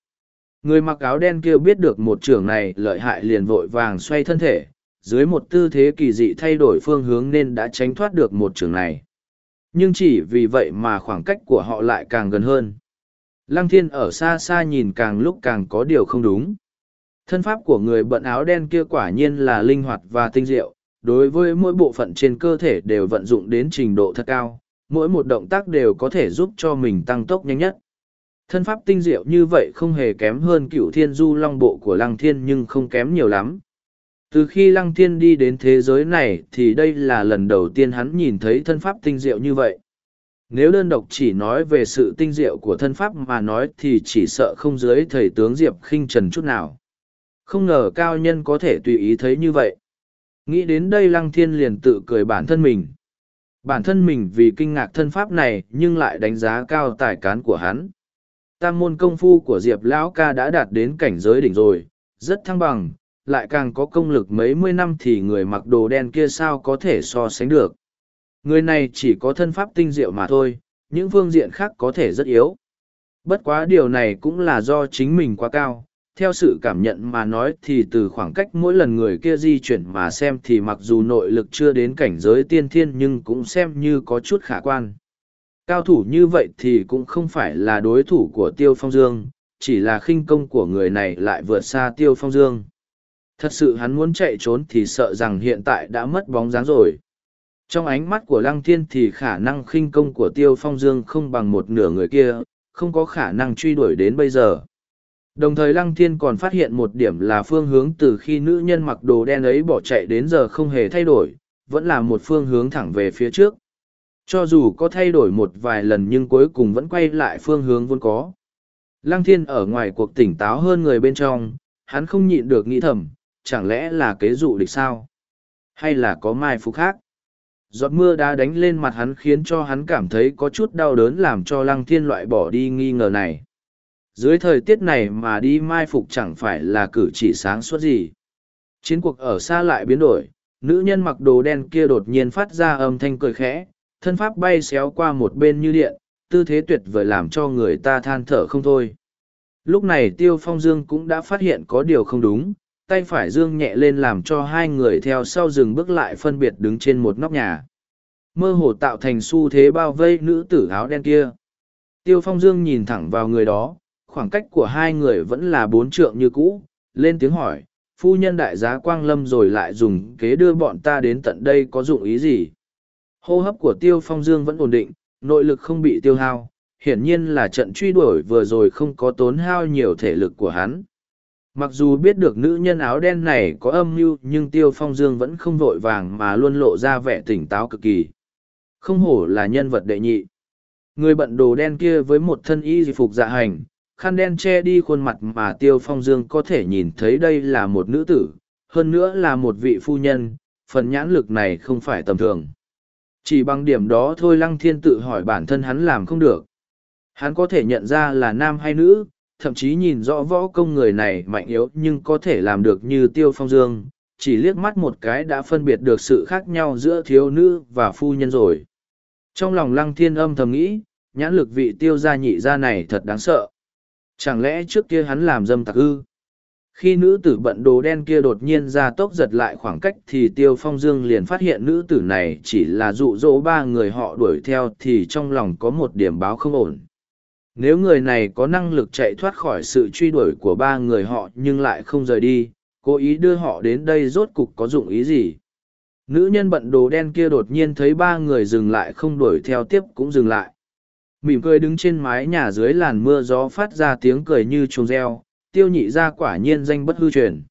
Người mặc áo đen kia biết được một trường này lợi hại liền vội vàng xoay thân thể, dưới một tư thế kỳ dị thay đổi phương hướng nên đã tránh thoát được một trường này. Nhưng chỉ vì vậy mà khoảng cách của họ lại càng gần hơn. Lăng thiên ở xa xa nhìn càng lúc càng có điều không đúng. Thân pháp của người bận áo đen kia quả nhiên là linh hoạt và tinh diệu, đối với mỗi bộ phận trên cơ thể đều vận dụng đến trình độ thật cao, mỗi một động tác đều có thể giúp cho mình tăng tốc nhanh nhất. Thân pháp tinh diệu như vậy không hề kém hơn cửu thiên du long bộ của lăng thiên nhưng không kém nhiều lắm. Từ khi lăng thiên đi đến thế giới này thì đây là lần đầu tiên hắn nhìn thấy thân pháp tinh diệu như vậy. Nếu đơn độc chỉ nói về sự tinh diệu của thân pháp mà nói thì chỉ sợ không dưới thầy tướng Diệp khinh trần chút nào. Không ngờ cao nhân có thể tùy ý thấy như vậy. Nghĩ đến đây lăng thiên liền tự cười bản thân mình. Bản thân mình vì kinh ngạc thân pháp này nhưng lại đánh giá cao tài cán của hắn. Tam môn công phu của Diệp Lão ca đã đạt đến cảnh giới đỉnh rồi, rất thăng bằng, lại càng có công lực mấy mươi năm thì người mặc đồ đen kia sao có thể so sánh được. Người này chỉ có thân pháp tinh diệu mà thôi, những phương diện khác có thể rất yếu. Bất quá điều này cũng là do chính mình quá cao, theo sự cảm nhận mà nói thì từ khoảng cách mỗi lần người kia di chuyển mà xem thì mặc dù nội lực chưa đến cảnh giới tiên thiên nhưng cũng xem như có chút khả quan. Cao thủ như vậy thì cũng không phải là đối thủ của Tiêu Phong Dương, chỉ là khinh công của người này lại vượt xa Tiêu Phong Dương. Thật sự hắn muốn chạy trốn thì sợ rằng hiện tại đã mất bóng dáng rồi. Trong ánh mắt của Lăng Thiên thì khả năng khinh công của Tiêu Phong Dương không bằng một nửa người kia, không có khả năng truy đuổi đến bây giờ. Đồng thời Lăng Thiên còn phát hiện một điểm là phương hướng từ khi nữ nhân mặc đồ đen ấy bỏ chạy đến giờ không hề thay đổi, vẫn là một phương hướng thẳng về phía trước. Cho dù có thay đổi một vài lần nhưng cuối cùng vẫn quay lại phương hướng vốn có. Lăng Thiên ở ngoài cuộc tỉnh táo hơn người bên trong, hắn không nhịn được nghĩ thầm, chẳng lẽ là kế dụ địch sao? Hay là có mai phục khác? Giọt mưa đã đánh lên mặt hắn khiến cho hắn cảm thấy có chút đau đớn làm cho Lăng Thiên loại bỏ đi nghi ngờ này dưới thời tiết này mà đi mai phục chẳng phải là cử chỉ sáng suốt gì chiến cuộc ở xa lại biến đổi nữ nhân mặc đồ đen kia đột nhiên phát ra âm thanh cười khẽ thân pháp bay xéo qua một bên như điện tư thế tuyệt vời làm cho người ta than thở không thôi lúc này tiêu phong dương cũng đã phát hiện có điều không đúng tay phải dương nhẹ lên làm cho hai người theo sau dừng bước lại phân biệt đứng trên một nóc nhà mơ hồ tạo thành xu thế bao vây nữ tử áo đen kia tiêu phong dương nhìn thẳng vào người đó khoảng cách của hai người vẫn là bốn trượng như cũ, lên tiếng hỏi, phu nhân đại giá quang lâm rồi lại dùng kế đưa bọn ta đến tận đây có dụng ý gì. Hô hấp của tiêu phong dương vẫn ổn định, nội lực không bị tiêu hao, hiển nhiên là trận truy đuổi vừa rồi không có tốn hao nhiều thể lực của hắn. Mặc dù biết được nữ nhân áo đen này có âm mưu nhưng Tiêu Phong Dương vẫn không vội vàng mà luôn lộ ra vẻ tỉnh táo cực kỳ. Không hổ là nhân vật đệ nhị. Người bận đồ đen kia với một thân y phục dạ hành, khăn đen che đi khuôn mặt mà tiêu phong dương có thể nhìn thấy đây là một nữ tử hơn nữa là một vị phu nhân phần nhãn lực này không phải tầm thường chỉ bằng điểm đó thôi lăng thiên tự hỏi bản thân hắn làm không được hắn có thể nhận ra là nam hay nữ thậm chí nhìn rõ võ công người này mạnh yếu nhưng có thể làm được như tiêu phong dương chỉ liếc mắt một cái đã phân biệt được sự khác nhau giữa thiếu nữ và phu nhân rồi trong lòng lăng thiên âm thầm nghĩ nhãn lực vị tiêu gia nhị gia này thật đáng sợ Chẳng lẽ trước kia hắn làm dâm tặc ư? Khi nữ tử bận đồ đen kia đột nhiên ra tốc giật lại khoảng cách thì Tiêu Phong Dương liền phát hiện nữ tử này chỉ là dụ dỗ ba người họ đuổi theo thì trong lòng có một điểm báo không ổn. Nếu người này có năng lực chạy thoát khỏi sự truy đuổi của ba người họ nhưng lại không rời đi, cố ý đưa họ đến đây rốt cục có dụng ý gì? Nữ nhân bận đồ đen kia đột nhiên thấy ba người dừng lại không đuổi theo tiếp cũng dừng lại mỉm cười đứng trên mái nhà dưới làn mưa gió phát ra tiếng cười như chuông reo tiêu nhị ra quả nhiên danh bất hư truyền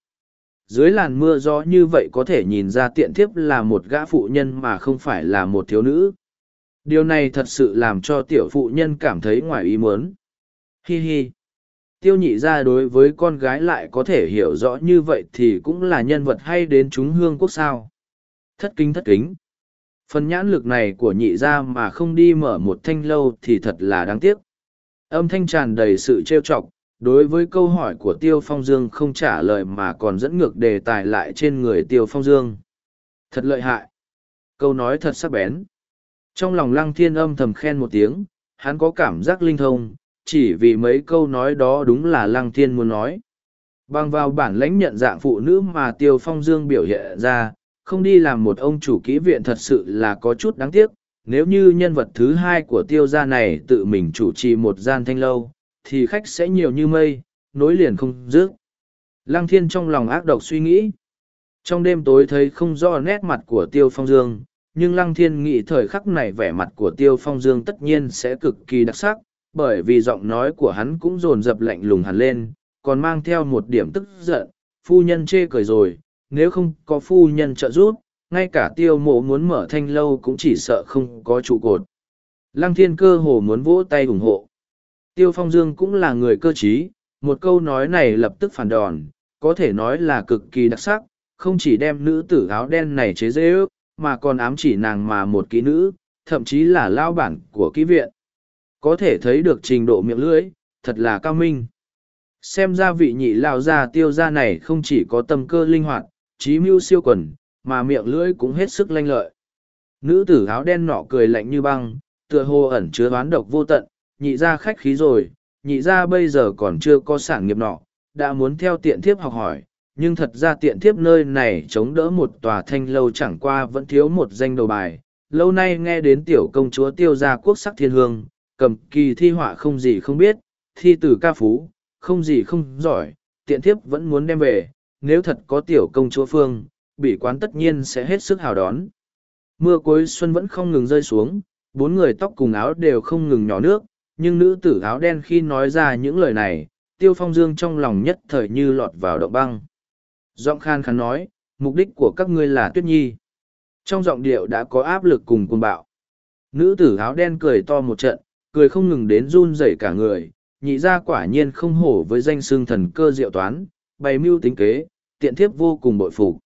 dưới làn mưa gió như vậy có thể nhìn ra tiện thiếp là một gã phụ nhân mà không phải là một thiếu nữ điều này thật sự làm cho tiểu phụ nhân cảm thấy ngoài ý muốn hi hi tiêu nhị ra đối với con gái lại có thể hiểu rõ như vậy thì cũng là nhân vật hay đến chúng hương quốc sao thất kính thất kính Phần nhãn lực này của nhị gia mà không đi mở một thanh lâu thì thật là đáng tiếc. Âm thanh tràn đầy sự trêu chọc, đối với câu hỏi của Tiêu Phong Dương không trả lời mà còn dẫn ngược đề tài lại trên người Tiêu Phong Dương. Thật lợi hại. Câu nói thật sắc bén. Trong lòng Lăng Thiên âm thầm khen một tiếng, hắn có cảm giác linh thông, chỉ vì mấy câu nói đó đúng là Lăng Thiên muốn nói. Bằng vào bản lãnh nhận dạng phụ nữ mà Tiêu Phong Dương biểu hiện ra, không đi làm một ông chủ kỹ viện thật sự là có chút đáng tiếc nếu như nhân vật thứ hai của tiêu gia này tự mình chủ trì một gian thanh lâu thì khách sẽ nhiều như mây nối liền không dứt. lăng thiên trong lòng ác độc suy nghĩ trong đêm tối thấy không rõ nét mặt của tiêu phong dương nhưng lăng thiên nghĩ thời khắc này vẻ mặt của tiêu phong dương tất nhiên sẽ cực kỳ đặc sắc bởi vì giọng nói của hắn cũng dồn dập lạnh lùng hẳn lên còn mang theo một điểm tức giận phu nhân chê cười rồi nếu không có phu nhân trợ giúp, ngay cả tiêu mộ muốn mở thanh lâu cũng chỉ sợ không có trụ cột. Lăng thiên cơ hồ muốn vỗ tay ủng hộ. Tiêu phong dương cũng là người cơ trí, một câu nói này lập tức phản đòn, có thể nói là cực kỳ đặc sắc, không chỉ đem nữ tử áo đen này chế dễ ước, mà còn ám chỉ nàng mà một kỹ nữ, thậm chí là lao bản của kỹ viện. Có thể thấy được trình độ miệng lưỡi, thật là cao minh. Xem ra vị nhị lao gia tiêu gia này không chỉ có tâm cơ linh hoạt, trí mưu siêu quần, mà miệng lưỡi cũng hết sức lanh lợi. Nữ tử áo đen nọ cười lạnh như băng, tựa hồ ẩn chứa oán độc vô tận, nhị ra khách khí rồi, nhị ra bây giờ còn chưa có sản nghiệp nọ, đã muốn theo tiện thiếp học hỏi, nhưng thật ra tiện thiếp nơi này chống đỡ một tòa thanh lâu chẳng qua vẫn thiếu một danh đầu bài. Lâu nay nghe đến tiểu công chúa tiêu gia quốc sắc thiên hương, cầm kỳ thi họa không gì không biết, thi tử ca phú, không gì không giỏi, tiện thiếp vẫn muốn đem về, nếu thật có tiểu công chúa phương, bị quán tất nhiên sẽ hết sức hào đón. Mưa cuối xuân vẫn không ngừng rơi xuống, bốn người tóc cùng áo đều không ngừng nhỏ nước, nhưng nữ tử áo đen khi nói ra những lời này, tiêu phong dương trong lòng nhất thời như lọt vào động băng. Giọng khan khán nói, mục đích của các ngươi là tuyết nhi. Trong giọng điệu đã có áp lực cùng cuồng bạo. Nữ tử áo đen cười to một trận, cười không ngừng đến run rẩy cả người, nhị ra quả nhiên không hổ với danh xương thần cơ diệu toán, bày mưu tính kế, tiện thiếp vô cùng bội phục.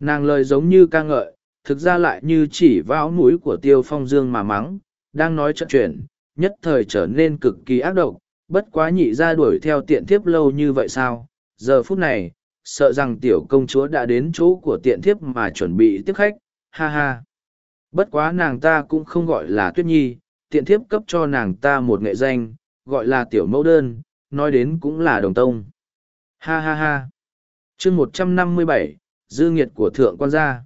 Nàng lời giống như ca ngợi, thực ra lại như chỉ vào mũi của Tiêu Phong Dương mà mắng, đang nói trận chuyện, nhất thời trở nên cực kỳ ác độc, bất quá nhị ra đuổi theo tiện thiếp lâu như vậy sao? Giờ phút này, sợ rằng tiểu công chúa đã đến chỗ của tiện thiếp mà chuẩn bị tiếp khách, ha ha. Bất quá nàng ta cũng không gọi là tuyết nhi, tiện thiếp cấp cho nàng ta một nghệ danh, gọi là tiểu mẫu đơn, nói đến cũng là đồng tông. Ha ha ha. chương một trăm năm mươi bảy, dư nghiệt của thượng quan gia.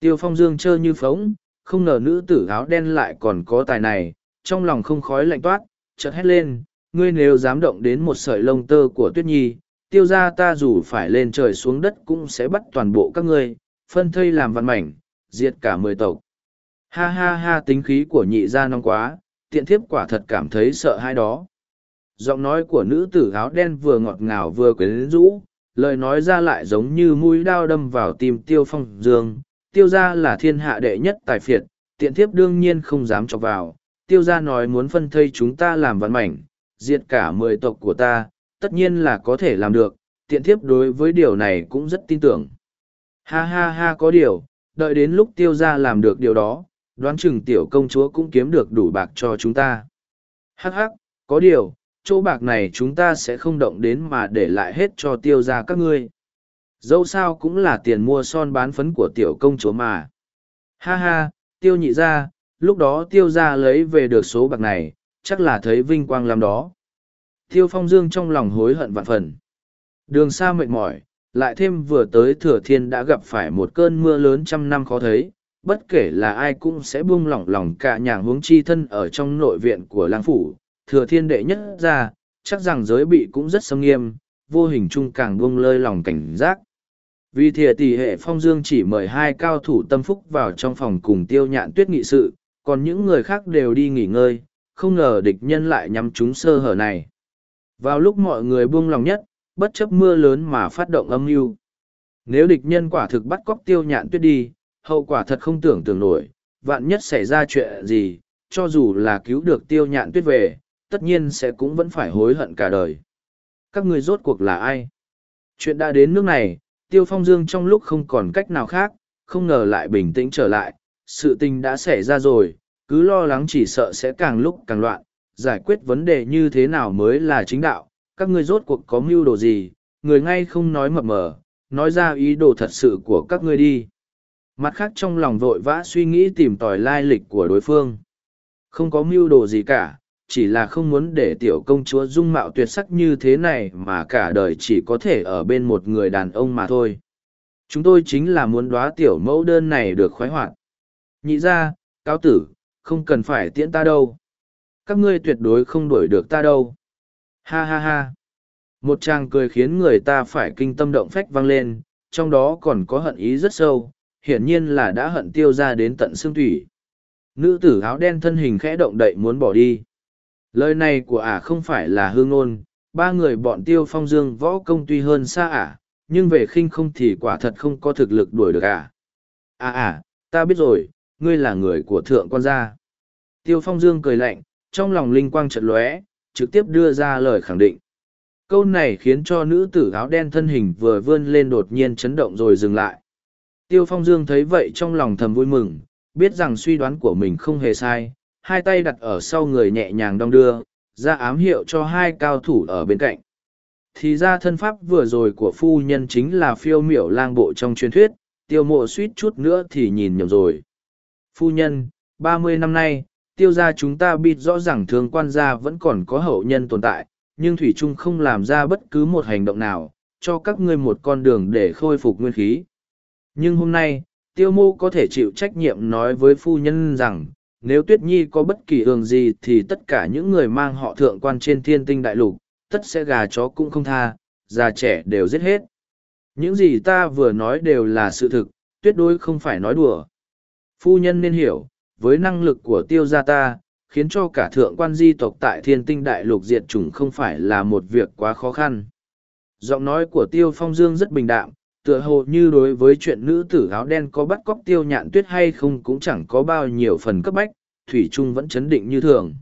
Tiêu phong dương chơi như phóng, không ngờ nữ tử áo đen lại còn có tài này, trong lòng không khói lạnh toát, chợt hét lên, ngươi nếu dám động đến một sợi lông tơ của tuyết nhi, tiêu ra ta dù phải lên trời xuống đất cũng sẽ bắt toàn bộ các ngươi, phân thây làm văn mảnh, diệt cả mười tộc. Ha ha ha tính khí của nhị gia nóng quá, tiện thiếp quả thật cảm thấy sợ hai đó giọng nói của nữ tử áo đen vừa ngọt ngào vừa quyến rũ lời nói ra lại giống như mũi đao đâm vào tim tiêu phong dương tiêu gia là thiên hạ đệ nhất tài phiệt tiện thiếp đương nhiên không dám chọc vào tiêu gia nói muốn phân thây chúng ta làm văn mảnh diệt cả mười tộc của ta tất nhiên là có thể làm được tiện thiếp đối với điều này cũng rất tin tưởng ha ha ha có điều đợi đến lúc tiêu gia làm được điều đó đoán chừng tiểu công chúa cũng kiếm được đủ bạc cho chúng ta hắc hắc có điều chỗ bạc này chúng ta sẽ không động đến mà để lại hết cho tiêu ra các ngươi. Dẫu sao cũng là tiền mua son bán phấn của tiểu công chúa mà. Ha ha, tiêu nhị ra, lúc đó tiêu ra lấy về được số bạc này, chắc là thấy vinh quang làm đó. Tiêu phong dương trong lòng hối hận vạn phần. Đường xa mệt mỏi, lại thêm vừa tới thừa thiên đã gặp phải một cơn mưa lớn trăm năm khó thấy, bất kể là ai cũng sẽ buông lỏng lòng cả nhà huống chi thân ở trong nội viện của lang phủ, thừa thiên đệ nhất ra, chắc rằng giới bị cũng rất xâm nghiêm, vô hình chung càng buông lơi lòng cảnh giác. Vì thìa tỷ hệ phong dương chỉ mời hai cao thủ tâm phúc vào trong phòng cùng tiêu nhạn tuyết nghị sự, còn những người khác đều đi nghỉ ngơi, không ngờ địch nhân lại nhắm chúng sơ hở này. Vào lúc mọi người buông lòng nhất, bất chấp mưa lớn mà phát động âm mưu. Nếu địch nhân quả thực bắt cóc tiêu nhạn tuyết đi, hậu quả thật không tưởng tưởng nổi, vạn nhất xảy ra chuyện gì, cho dù là cứu được tiêu nhạn tuyết về, tất nhiên sẽ cũng vẫn phải hối hận cả đời. Các người rốt cuộc là ai? Chuyện đã đến nước này, Tiêu Phong Dương trong lúc không còn cách nào khác, không ngờ lại bình tĩnh trở lại, sự tình đã xảy ra rồi, cứ lo lắng chỉ sợ sẽ càng lúc càng loạn, giải quyết vấn đề như thế nào mới là chính đạo, các người rốt cuộc có mưu đồ gì, người ngay không nói mập mờ, nói ra ý đồ thật sự của các người đi. Mặt khác trong lòng vội vã suy nghĩ tìm tòi lai lịch của đối phương. Không có mưu đồ gì cả, chỉ là không muốn để tiểu công chúa dung mạo tuyệt sắc như thế này mà cả đời chỉ có thể ở bên một người đàn ông mà thôi. Chúng tôi chính là muốn đoá tiểu mẫu đơn này được khoái hoạt. Nhị ra, cáo tử, không cần phải tiễn ta đâu. Các ngươi tuyệt đối không đuổi được ta đâu. Ha ha ha. Một chàng cười khiến người ta phải kinh tâm động phách vang lên, trong đó còn có hận ý rất sâu, hiển nhiên là đã hận tiêu ra đến tận xương thủy. Nữ tử áo đen thân hình khẽ động đậy muốn bỏ đi lời này của ả không phải là hương ngôn ba người bọn tiêu phong dương võ công tuy hơn xa ả nhưng về khinh không thì quả thật không có thực lực đuổi được ả à à ta biết rồi ngươi là người của thượng quan gia tiêu phong dương cười lạnh trong lòng linh quang trận lóe trực tiếp đưa ra lời khẳng định câu này khiến cho nữ tử áo đen thân hình vừa vươn lên đột nhiên chấn động rồi dừng lại tiêu phong dương thấy vậy trong lòng thầm vui mừng biết rằng suy đoán của mình không hề sai hai tay đặt ở sau người nhẹ nhàng đong đưa, ra ám hiệu cho hai cao thủ ở bên cạnh. Thì ra thân pháp vừa rồi của phu nhân chính là phiêu miểu lang bộ trong truyền thuyết, tiêu mộ suýt chút nữa thì nhìn nhầm rồi. Phu nhân, ba mươi năm nay, tiêu gia chúng ta biết rõ ràng thương quan gia vẫn còn có hậu nhân tồn tại, nhưng Thủy Trung không làm ra bất cứ một hành động nào, cho các ngươi một con đường để khôi phục nguyên khí. Nhưng hôm nay, tiêu mộ có thể chịu trách nhiệm nói với phu nhân rằng, nếu Tuyết Nhi có bất kỳ ương gì thì tất cả những người mang họ thượng quan trên thiên tinh đại lục, tất sẽ gà chó cũng không tha, già trẻ đều giết hết. Những gì ta vừa nói đều là sự thực, tuyệt đối không phải nói đùa. Phu nhân nên hiểu, với năng lực của tiêu gia ta, khiến cho cả thượng quan di tộc tại thiên tinh đại lục diệt chủng không phải là một việc quá khó khăn. Giọng nói của tiêu phong dương rất bình đạm, tựa hồ như đối với chuyện nữ tử áo đen có bắt cóc tiêu nhạn tuyết hay không cũng chẳng có bao nhiêu phần cấp bách, Thủy Trung vẫn chấn định như thường.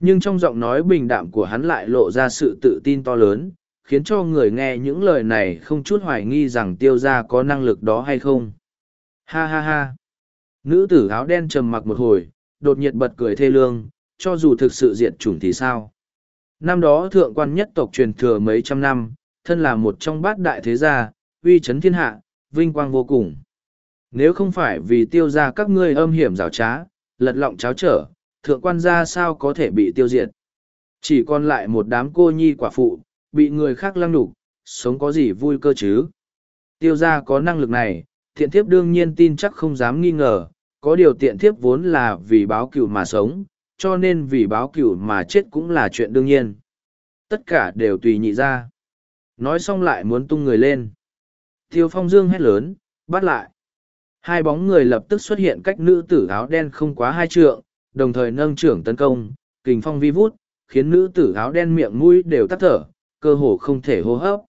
Nhưng trong giọng nói bình đạm của hắn lại lộ ra sự tự tin to lớn, khiến cho người nghe những lời này không chút hoài nghi rằng tiêu gia có năng lực đó hay không. Ha ha ha! Nữ tử áo đen trầm mặc một hồi, đột nhiệt bật cười thê lương, cho dù thực sự diệt chủng thì sao? Năm đó thượng quan nhất tộc truyền thừa mấy trăm năm, thân là một trong bát đại thế gia, uy chấn thiên hạ, vinh quang vô cùng. Nếu không phải vì tiêu gia các ngươi âm hiểm rào trá, lật lọng cháo trở, thượng quan gia sao có thể bị tiêu diệt. Chỉ còn lại một đám cô nhi quả phụ, bị người khác lăng đục, sống có gì vui cơ chứ. Tiêu gia có năng lực này, thiện thiếp đương nhiên tin chắc không dám nghi ngờ, có điều tiện thiếp vốn là vì báo cửu mà sống, cho nên vì báo cửu mà chết cũng là chuyện đương nhiên. Tất cả đều tùy nhị ra. Nói xong lại muốn tung người lên. Tiêu Phong Dương hét lớn, bắt lại. Hai bóng người lập tức xuất hiện cách nữ tử áo đen không quá hai trượng, đồng thời nâng trưởng tấn công, kình phong vi vút, khiến nữ tử áo đen miệng mũi đều tắt thở, cơ hồ không thể hô hấp.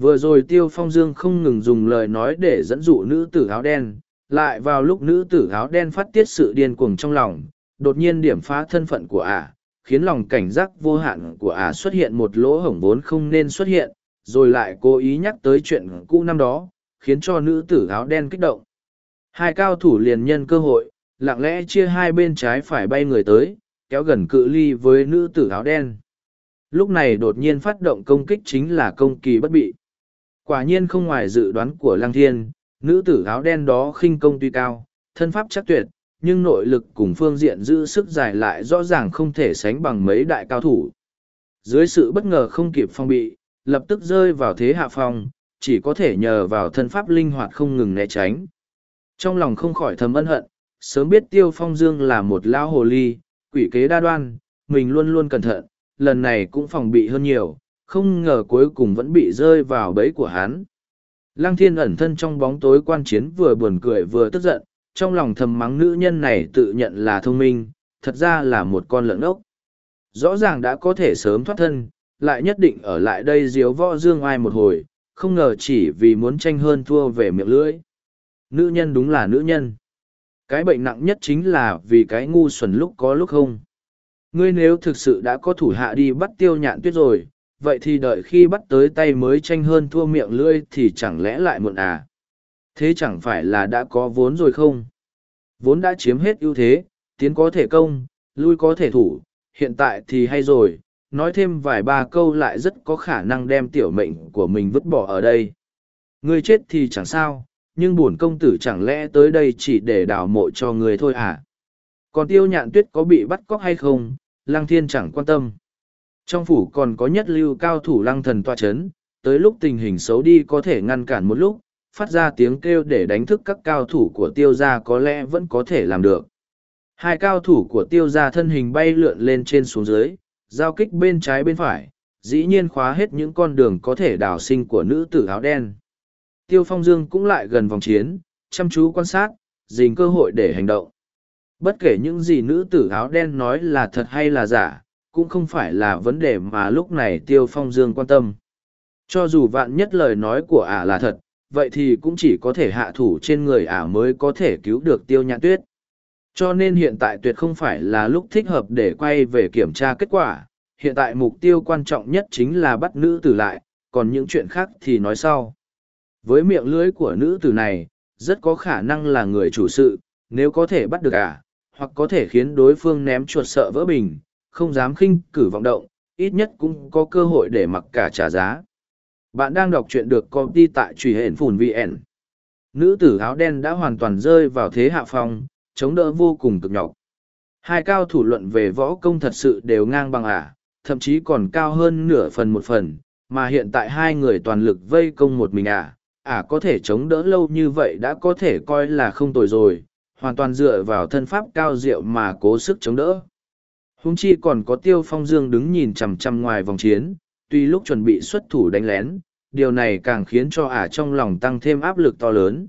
Vừa rồi Tiêu Phong Dương không ngừng dùng lời nói để dẫn dụ nữ tử áo đen, lại vào lúc nữ tử áo đen phát tiết sự điên cuồng trong lòng, đột nhiên điểm phá thân phận của ả, khiến lòng cảnh giác vô hạn của ả xuất hiện một lỗ hổng vốn không nên xuất hiện, rồi lại cố ý nhắc tới chuyện cũ năm đó, khiến cho nữ tử áo đen kích động. Hai cao thủ liền nhân cơ hội, lặng lẽ chia hai bên trái phải bay người tới, kéo gần cự ly với nữ tử áo đen. Lúc này đột nhiên phát động công kích chính là công kỳ bất bị. Quả nhiên không ngoài dự đoán của Lăng Thiên, nữ tử áo đen đó khinh công tuy cao, thân pháp chắc tuyệt, nhưng nội lực cùng phương diện giữ sức giải lại rõ ràng không thể sánh bằng mấy đại cao thủ. Dưới sự bất ngờ không kịp phong bị, lập tức rơi vào thế hạ phong, chỉ có thể nhờ vào thân pháp linh hoạt không ngừng né tránh. Trong lòng không khỏi thầm ân hận, sớm biết Tiêu Phong Dương là một lão hồ ly, quỷ kế đa đoan, mình luôn luôn cẩn thận, lần này cũng phòng bị hơn nhiều, không ngờ cuối cùng vẫn bị rơi vào bẫy của hắn. Lăng thiên ẩn thân trong bóng tối quan chiến vừa buồn cười vừa tức giận, trong lòng thầm mắng nữ nhân này tự nhận là thông minh, thật ra là một con lợn ốc. Rõ ràng đã có thể sớm thoát thân, lại nhất định ở lại đây diếu võ dương ai một hồi, không ngờ chỉ vì muốn tranh hơn thua về miệng lưỡi. Nữ nhân đúng là nữ nhân. Cái bệnh nặng nhất chính là vì cái ngu xuẩn lúc có lúc không. Ngươi nếu thực sự đã có thủ hạ đi bắt tiêu nhạn tuyết rồi, vậy thì đợi khi bắt tới tay mới tranh hơn thua miệng lưỡi thì chẳng lẽ lại muộn à? Thế chẳng phải là đã có vốn rồi không? Vốn đã chiếm hết ưu thế, tiến có thể công, lui có thể thủ, hiện tại thì hay rồi, nói thêm vài ba câu lại rất có khả năng đem tiểu mệnh của mình vứt bỏ ở đây. Ngươi chết thì chẳng sao, nhưng bổn công tử chẳng lẽ tới đây chỉ để đào mộ cho ngươi thôi à? Còn tiêu nhạn tuyết có bị bắt cóc hay không, lăng thiên chẳng quan tâm. Trong phủ còn có nhất lưu cao thủ lăng thần toa chấn, tới lúc tình hình xấu đi có thể ngăn cản một lúc, phát ra tiếng kêu để đánh thức các cao thủ của tiêu gia có lẽ vẫn có thể làm được. Hai cao thủ của tiêu gia thân hình bay lượn lên trên xuống dưới, giao kích bên trái bên phải, dĩ nhiên khóa hết những con đường có thể đào sinh của nữ tử áo đen. Tiêu Phong Dương cũng lại gần vòng chiến, chăm chú quan sát, dình cơ hội để hành động. Bất kể những gì nữ tử áo đen nói là thật hay là giả, cũng không phải là vấn đề mà lúc này Tiêu Phong Dương quan tâm. Cho dù vạn nhất lời nói của ả là thật, vậy thì cũng chỉ có thể hạ thủ trên người ả mới có thể cứu được Tiêu Nhạn Tuyết. Cho nên hiện tại tuyệt không phải là lúc thích hợp để quay về kiểm tra kết quả, hiện tại mục tiêu quan trọng nhất chính là bắt nữ tử lại, còn những chuyện khác thì nói sau. Với miệng lưới của nữ tử này, rất có khả năng là người chủ sự, nếu có thể bắt được à, hoặc có thể khiến đối phương ném chuột sợ vỡ bình, không dám khinh cử vọng động, ít nhất cũng có cơ hội để mặc cả trả giá. Bạn đang đọc truyện được công ty tại truy hển phùn VN. Nữ tử áo đen đã hoàn toàn rơi vào thế hạ phong, chống đỡ vô cùng cực nhọc. Hai cao thủ luận về võ công thật sự đều ngang bằng ả, thậm chí còn cao hơn nửa phần một phần, mà hiện tại hai người toàn lực vây công một mình ả, ả có thể chống đỡ lâu như vậy đã có thể coi là không tồi rồi, hoàn toàn dựa vào thân pháp cao diệu mà cố sức chống đỡ. Húng chi còn có tiêu phong dương đứng nhìn chằm chằm ngoài vòng chiến, tuy lúc chuẩn bị xuất thủ đánh lén, điều này càng khiến cho ả trong lòng tăng thêm áp lực to lớn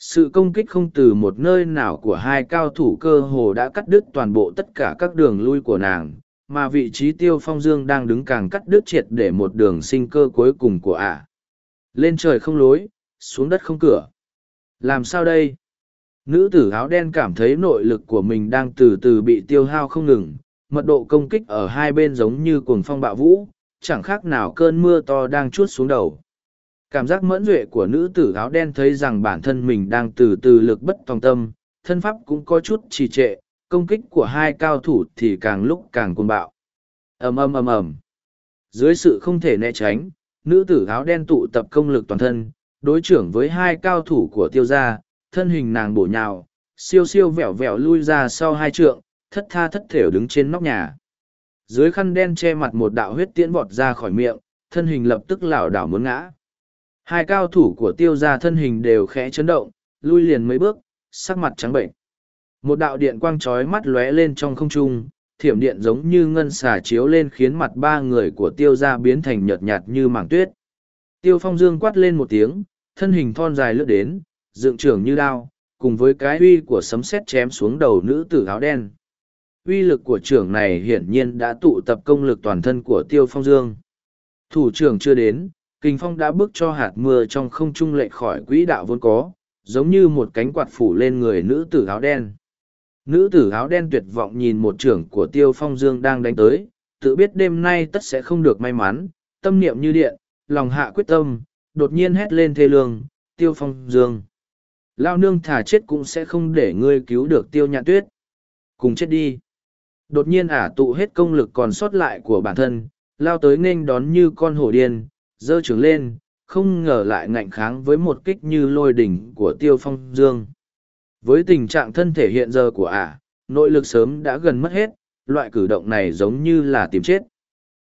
sự công kích không từ một nơi nào của hai cao thủ cơ hồ đã cắt đứt toàn bộ tất cả các đường lui của nàng mà vị trí tiêu phong dương đang đứng càng cắt đứt triệt để một đường sinh cơ cuối cùng của ả lên trời không lối xuống đất không cửa làm sao đây nữ tử áo đen cảm thấy nội lực của mình đang từ từ bị tiêu hao không ngừng mật độ công kích ở hai bên giống như cuồng phong bạo vũ chẳng khác nào cơn mưa to đang chuốt xuống đầu cảm giác mẫn duệ của nữ tử áo đen thấy rằng bản thân mình đang từ từ lực bất tòng tâm thân pháp cũng có chút trì trệ công kích của hai cao thủ thì càng lúc càng côn bạo ầm ầm ầm ầm dưới sự không thể né tránh nữ tử áo đen tụ tập công lực toàn thân đối trưởng với hai cao thủ của tiêu gia thân hình nàng bổ nhào siêu siêu vẹo vẹo lui ra sau hai trượng thất tha thất thểu đứng trên nóc nhà dưới khăn đen che mặt một đạo huyết tiễn vọt ra khỏi miệng thân hình lập tức lảo đảo muốn ngã Hai cao thủ của tiêu gia thân hình đều khẽ chấn động, lui liền mấy bước, sắc mặt trắng bệnh. Một đạo điện quang trói mắt lóe lên trong không trung, thiểm điện giống như ngân xà chiếu lên khiến mặt ba người của tiêu gia biến thành nhợt nhạt như mảng tuyết. Tiêu phong dương quát lên một tiếng, thân hình thon dài lướt đến, dựng trưởng như đao, cùng với cái uy của sấm sét chém xuống đầu nữ tử áo đen. Uy lực của trưởng này hiển nhiên đã tụ tập công lực toàn thân của tiêu phong dương. Thủ trưởng chưa đến, kinh phong đã bước cho hạt mưa trong không trung lệch khỏi quỹ đạo vốn có, giống như một cánh quạt phủ lên người nữ tử áo đen. Nữ tử áo đen tuyệt vọng nhìn một trưởng của Tiêu Phong Dương đang đánh tới, tự biết đêm nay tất sẽ không được may mắn, tâm niệm như điện, lòng hạ quyết tâm, đột nhiên hét lên thê lương, Tiêu Phong Dương. Lao nương thả chết cũng sẽ không để ngươi cứu được Tiêu Nhạn Tuyết. Cùng chết đi. Đột nhiên ả tụ hết công lực còn sót lại của bản thân, lao tới nghênh đón như con hổ điên, giơ trường lên, không ngờ lại ngạnh kháng với một kích như lôi đỉnh của tiêu phong dương. Với tình trạng thân thể hiện giờ của ả, nội lực sớm đã gần mất hết, loại cử động này giống như là tìm chết.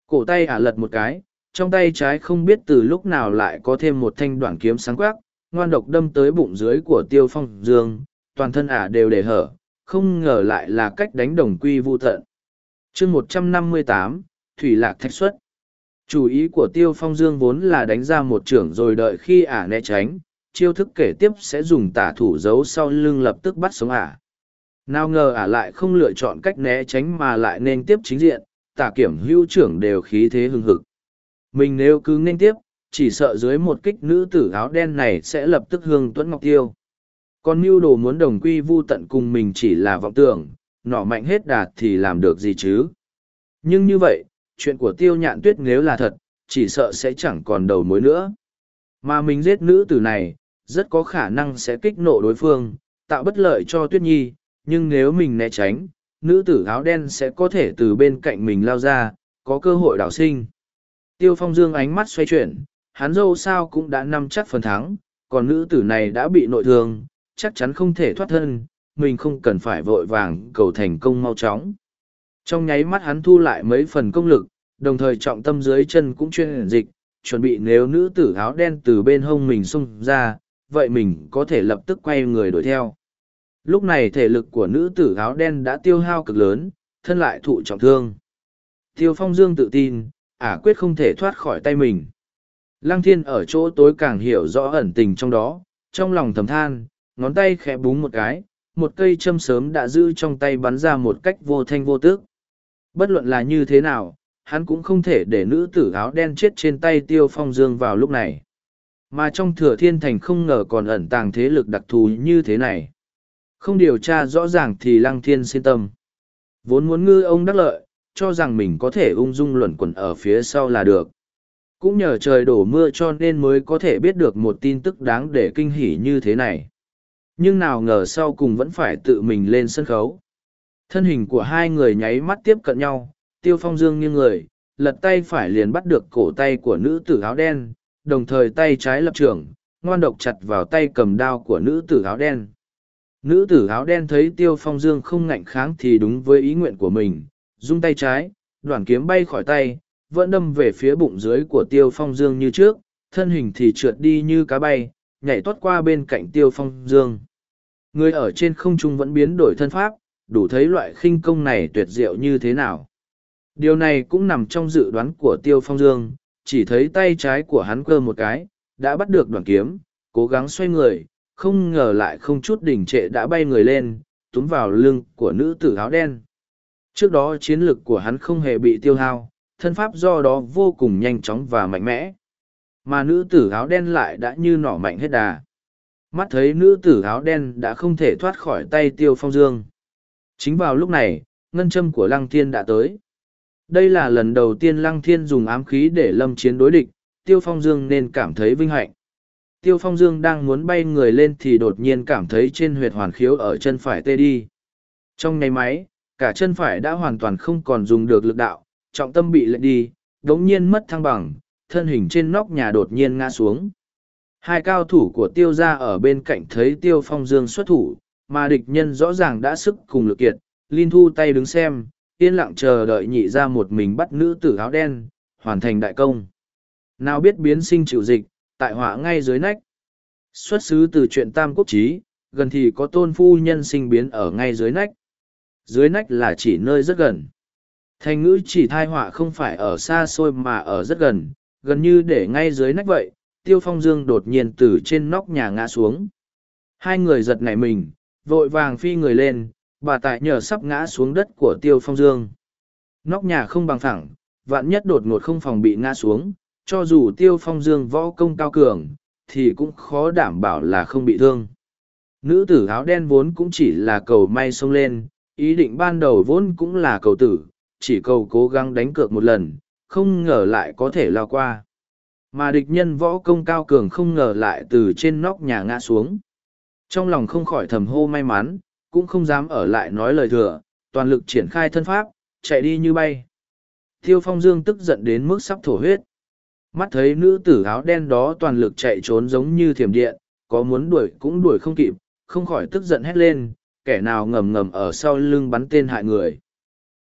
Cổ tay ả lật một cái, trong tay trái không biết từ lúc nào lại có thêm một thanh đoạn kiếm sáng quắc, ngoan độc đâm tới bụng dưới của tiêu phong dương, toàn thân ả đều để hở, không ngờ lại là cách đánh đồng quy vô tận. chương một trăm năm mươi tám Thủy Lạc Thạch Xuất Chủ ý của Tiêu Phong Dương vốn là đánh ra một trưởng rồi đợi khi ả né tránh, chiêu thức kể tiếp sẽ dùng tả thủ giấu sau lưng lập tức bắt sống ả. Nào ngờ ả lại không lựa chọn cách né tránh mà lại nên tiếp chính diện, tả kiểm hữu trưởng đều khí thế hưng hực. Mình nếu cứ nên tiếp, chỉ sợ dưới một kích nữ tử áo đen này sẽ lập tức hương tuấn ngọc tiêu. Còn mưu đồ muốn đồng quy vu tận cùng mình chỉ là vọng tưởng, nọ mạnh hết đạt thì làm được gì chứ. Nhưng như vậy, chuyện của tiêu nhạn tuyết nếu là thật, chỉ sợ sẽ chẳng còn đầu mối nữa. Mà mình giết nữ tử này, rất có khả năng sẽ kích nộ đối phương, tạo bất lợi cho tuyết nhi, nhưng nếu mình né tránh, nữ tử áo đen sẽ có thể từ bên cạnh mình lao ra, có cơ hội đảo sinh. Tiêu phong dương ánh mắt xoay chuyển, hắn dâu sao cũng đã nắm chắc phần thắng, còn nữ tử này đã bị nội thương, chắc chắn không thể thoát thân, mình không cần phải vội vàng cầu thành công mau chóng. Trong nháy mắt hắn thu lại mấy phần công lực, đồng thời trọng tâm dưới chân cũng chuyên dịch, chuẩn bị nếu nữ tử áo đen từ bên hông mình xung ra, vậy mình có thể lập tức quay người đuổi theo. Lúc này thể lực của nữ tử áo đen đã tiêu hao cực lớn, thân lại thụ trọng thương. Tiêu Phong Dương tự tin, ả à quyết không thể thoát khỏi tay mình. Lăng Thiên ở chỗ tối càng hiểu rõ ẩn tình trong đó, trong lòng thầm than, ngón tay khẽ búng một cái, một cây châm sớm đã giữ trong tay bắn ra một cách vô thanh vô tức. Bất luận là như thế nào, hắn cũng không thể để nữ tử áo đen chết trên tay tiêu phong dương vào lúc này mà trong thừa thiên thành không ngờ còn ẩn tàng thế lực đặc thù như thế này không điều tra rõ ràng thì lăng thiên xin tâm vốn muốn ngư ông đắc lợi cho rằng mình có thể ung dung luẩn quẩn ở phía sau là được cũng nhờ trời đổ mưa cho nên mới có thể biết được một tin tức đáng để kinh hỉ như thế này nhưng nào ngờ sau cùng vẫn phải tự mình lên sân khấu thân hình của hai người nháy mắt tiếp cận nhau tiêu phong dương nghiêng người, lật tay phải liền bắt được cổ tay của nữ tử áo đen, đồng thời tay trái lập trường, ngoan độc chặt vào tay cầm đao của nữ tử áo đen. Nữ tử áo đen thấy tiêu phong dương không ngạnh kháng thì đúng với ý nguyện của mình, rung tay trái, đoạn kiếm bay khỏi tay, vẫn đâm về phía bụng dưới của tiêu phong dương như trước, thân hình thì trượt đi như cá bay, nhảy toát qua bên cạnh tiêu phong dương. Người ở trên không trung vẫn biến đổi thân pháp, đủ thấy loại khinh công này tuyệt diệu như thế nào. Điều này cũng nằm trong dự đoán của Tiêu Phong Dương, chỉ thấy tay trái của hắn cơ một cái, đã bắt được đoạn kiếm, cố gắng xoay người, không ngờ lại không chút đỉnh trệ đã bay người lên, túm vào lưng của nữ tử áo đen. Trước đó chiến lực của hắn không hề bị tiêu hao, thân pháp do đó vô cùng nhanh chóng và mạnh mẽ. Mà nữ tử áo đen lại đã như nỏ mạnh hết đà. Mắt thấy nữ tử áo đen đã không thể thoát khỏi tay tiêu phong dương. Chính vào lúc này, ngân châm của lăng thiên đã tới. Đây là lần đầu tiên Lăng Thiên dùng ám khí để lâm chiến đối địch, Tiêu Phong Dương nên cảm thấy vinh hạnh. Tiêu Phong Dương đang muốn bay người lên thì đột nhiên cảm thấy trên huyệt hoàn khiếu ở chân phải tê đi. Trong nháy máy, cả chân phải đã hoàn toàn không còn dùng được lực đạo, trọng tâm bị lệ đi, đống nhiên mất thăng bằng, thân hình trên nóc nhà đột nhiên ngã xuống. Hai cao thủ của tiêu gia ở bên cạnh thấy tiêu phong dương xuất thủ, mà địch nhân rõ ràng đã sức cùng lực kiệt, Linh thu tay đứng xem, yên lặng chờ đợi nhị ra một mình bắt nữ tử áo đen, hoàn thành đại công. Nào biết biến sinh chịu dịch, tại họa ngay dưới nách. Xuất xứ từ chuyện tam quốc chí, gần thì có tôn phu nhân sinh biến ở ngay dưới nách. Dưới nách là chỉ nơi rất gần. Thành ngữ chỉ thai họa không phải ở xa xôi mà ở rất gần, gần như để ngay dưới nách vậy, tiêu phong dương đột nhiên từ trên nóc nhà ngã xuống. Hai người giật nảy mình, vội vàng phi người lên, bà tại nhờ sắp ngã xuống đất của tiêu phong dương nóc nhà không bằng thẳng vạn nhất đột ngột không phòng bị ngã xuống cho dù tiêu phong dương võ công cao cường thì cũng khó đảm bảo là không bị thương nữ tử áo đen vốn cũng chỉ là cầu may xông lên ý định ban đầu vốn cũng là cầu tử chỉ cầu cố gắng đánh cược một lần không ngờ lại có thể lao qua mà địch nhân võ công cao cường không ngờ lại từ trên nóc nhà ngã xuống trong lòng không khỏi thầm hô may mắn cũng không dám ở lại nói lời thừa, toàn lực triển khai thân pháp, chạy đi như bay. Tiêu Phong Dương tức giận đến mức sắp thổ huyết. Mắt thấy nữ tử áo đen đó toàn lực chạy trốn giống như thiểm điện, có muốn đuổi cũng đuổi không kịp, không khỏi tức giận hét lên, kẻ nào ngầm ngầm ở sau lưng bắn tên hại người.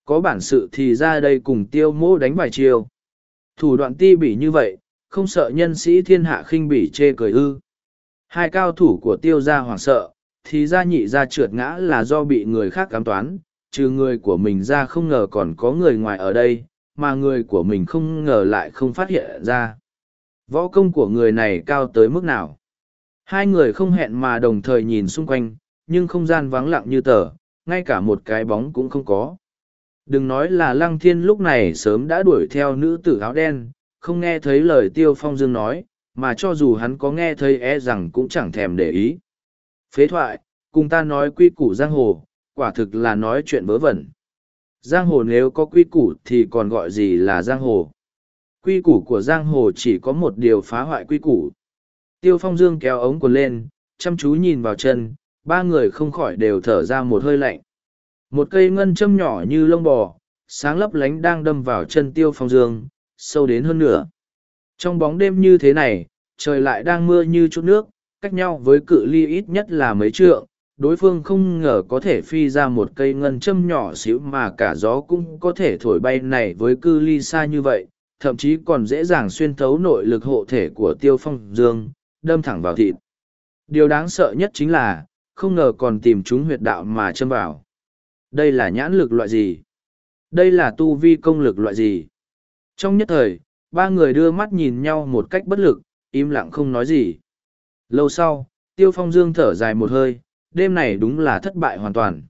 Có bản sự thì ra đây cùng tiêu mô đánh vài chiều. Thủ đoạn ti bỉ như vậy, không sợ nhân sĩ thiên hạ khinh bỉ chê cười ư. Hai cao thủ của tiêu gia hoảng sợ, thì ra nhị ra trượt ngã là do bị người khác cám toán, trừ người của mình ra không ngờ còn có người ngoài ở đây, mà người của mình không ngờ lại không phát hiện ra. Võ công của người này cao tới mức nào? Hai người không hẹn mà đồng thời nhìn xung quanh, nhưng không gian vắng lặng như tờ, ngay cả một cái bóng cũng không có. Đừng nói là Lăng Thiên lúc này sớm đã đuổi theo nữ tử áo đen, không nghe thấy lời Tiêu Phong Dương nói, mà cho dù hắn có nghe thấy e rằng cũng chẳng thèm để ý. Phế thoại, cùng ta nói quy củ giang hồ, quả thực là nói chuyện vớ vẩn. Giang hồ nếu có quy củ thì còn gọi gì là giang hồ? Quy củ của giang hồ chỉ có một điều phá hoại quy củ. Tiêu phong dương kéo ống quần lên, chăm chú nhìn vào chân, ba người không khỏi đều thở ra một hơi lạnh. Một cây ngân châm nhỏ như lông bò, sáng lấp lánh đang đâm vào chân tiêu phong dương, sâu đến hơn nửa. Trong bóng đêm như thế này, trời lại đang mưa như chút nước, cách nhau với cự ly ít nhất là mấy trượng đối phương không ngờ có thể phi ra một cây ngân châm nhỏ xíu mà cả gió cũng có thể thổi bay này với cư ly xa như vậy thậm chí còn dễ dàng xuyên thấu nội lực hộ thể của tiêu phong dương đâm thẳng vào thịt điều đáng sợ nhất chính là không ngờ còn tìm chúng huyệt đạo mà châm vào đây là nhãn lực loại gì đây là tu vi công lực loại gì trong nhất thời ba người đưa mắt nhìn nhau một cách bất lực im lặng không nói gì Lâu sau, Tiêu Phong Dương thở dài một hơi, đêm này đúng là thất bại hoàn toàn.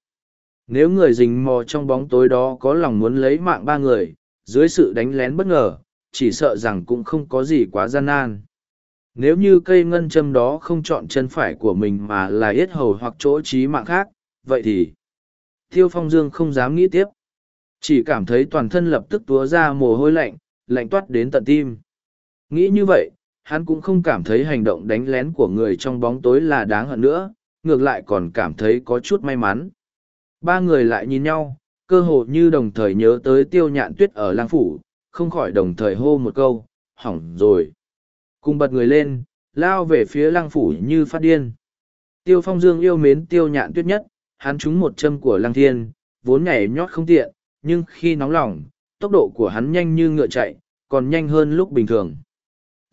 Nếu người rình mò trong bóng tối đó có lòng muốn lấy mạng ba người, dưới sự đánh lén bất ngờ, chỉ sợ rằng cũng không có gì quá gian nan. Nếu như cây ngân châm đó không chọn chân phải của mình mà là yết hầu hoặc chỗ trí mạng khác, vậy thì... Tiêu Phong Dương không dám nghĩ tiếp. Chỉ cảm thấy toàn thân lập tức túa ra mồ hôi lạnh, lạnh toát đến tận tim. Nghĩ như vậy, hắn cũng không cảm thấy hành động đánh lén của người trong bóng tối là đáng hận nữa ngược lại còn cảm thấy có chút may mắn ba người lại nhìn nhau cơ hồ như đồng thời nhớ tới tiêu nhạn tuyết ở lang phủ không khỏi đồng thời hô một câu hỏng rồi cùng bật người lên lao về phía lang phủ như phát điên tiêu phong dương yêu mến tiêu nhạn tuyết nhất hắn trúng một châm của lang thiên vốn nhảy nhót không tiện nhưng khi nóng lòng tốc độ của hắn nhanh như ngựa chạy còn nhanh hơn lúc bình thường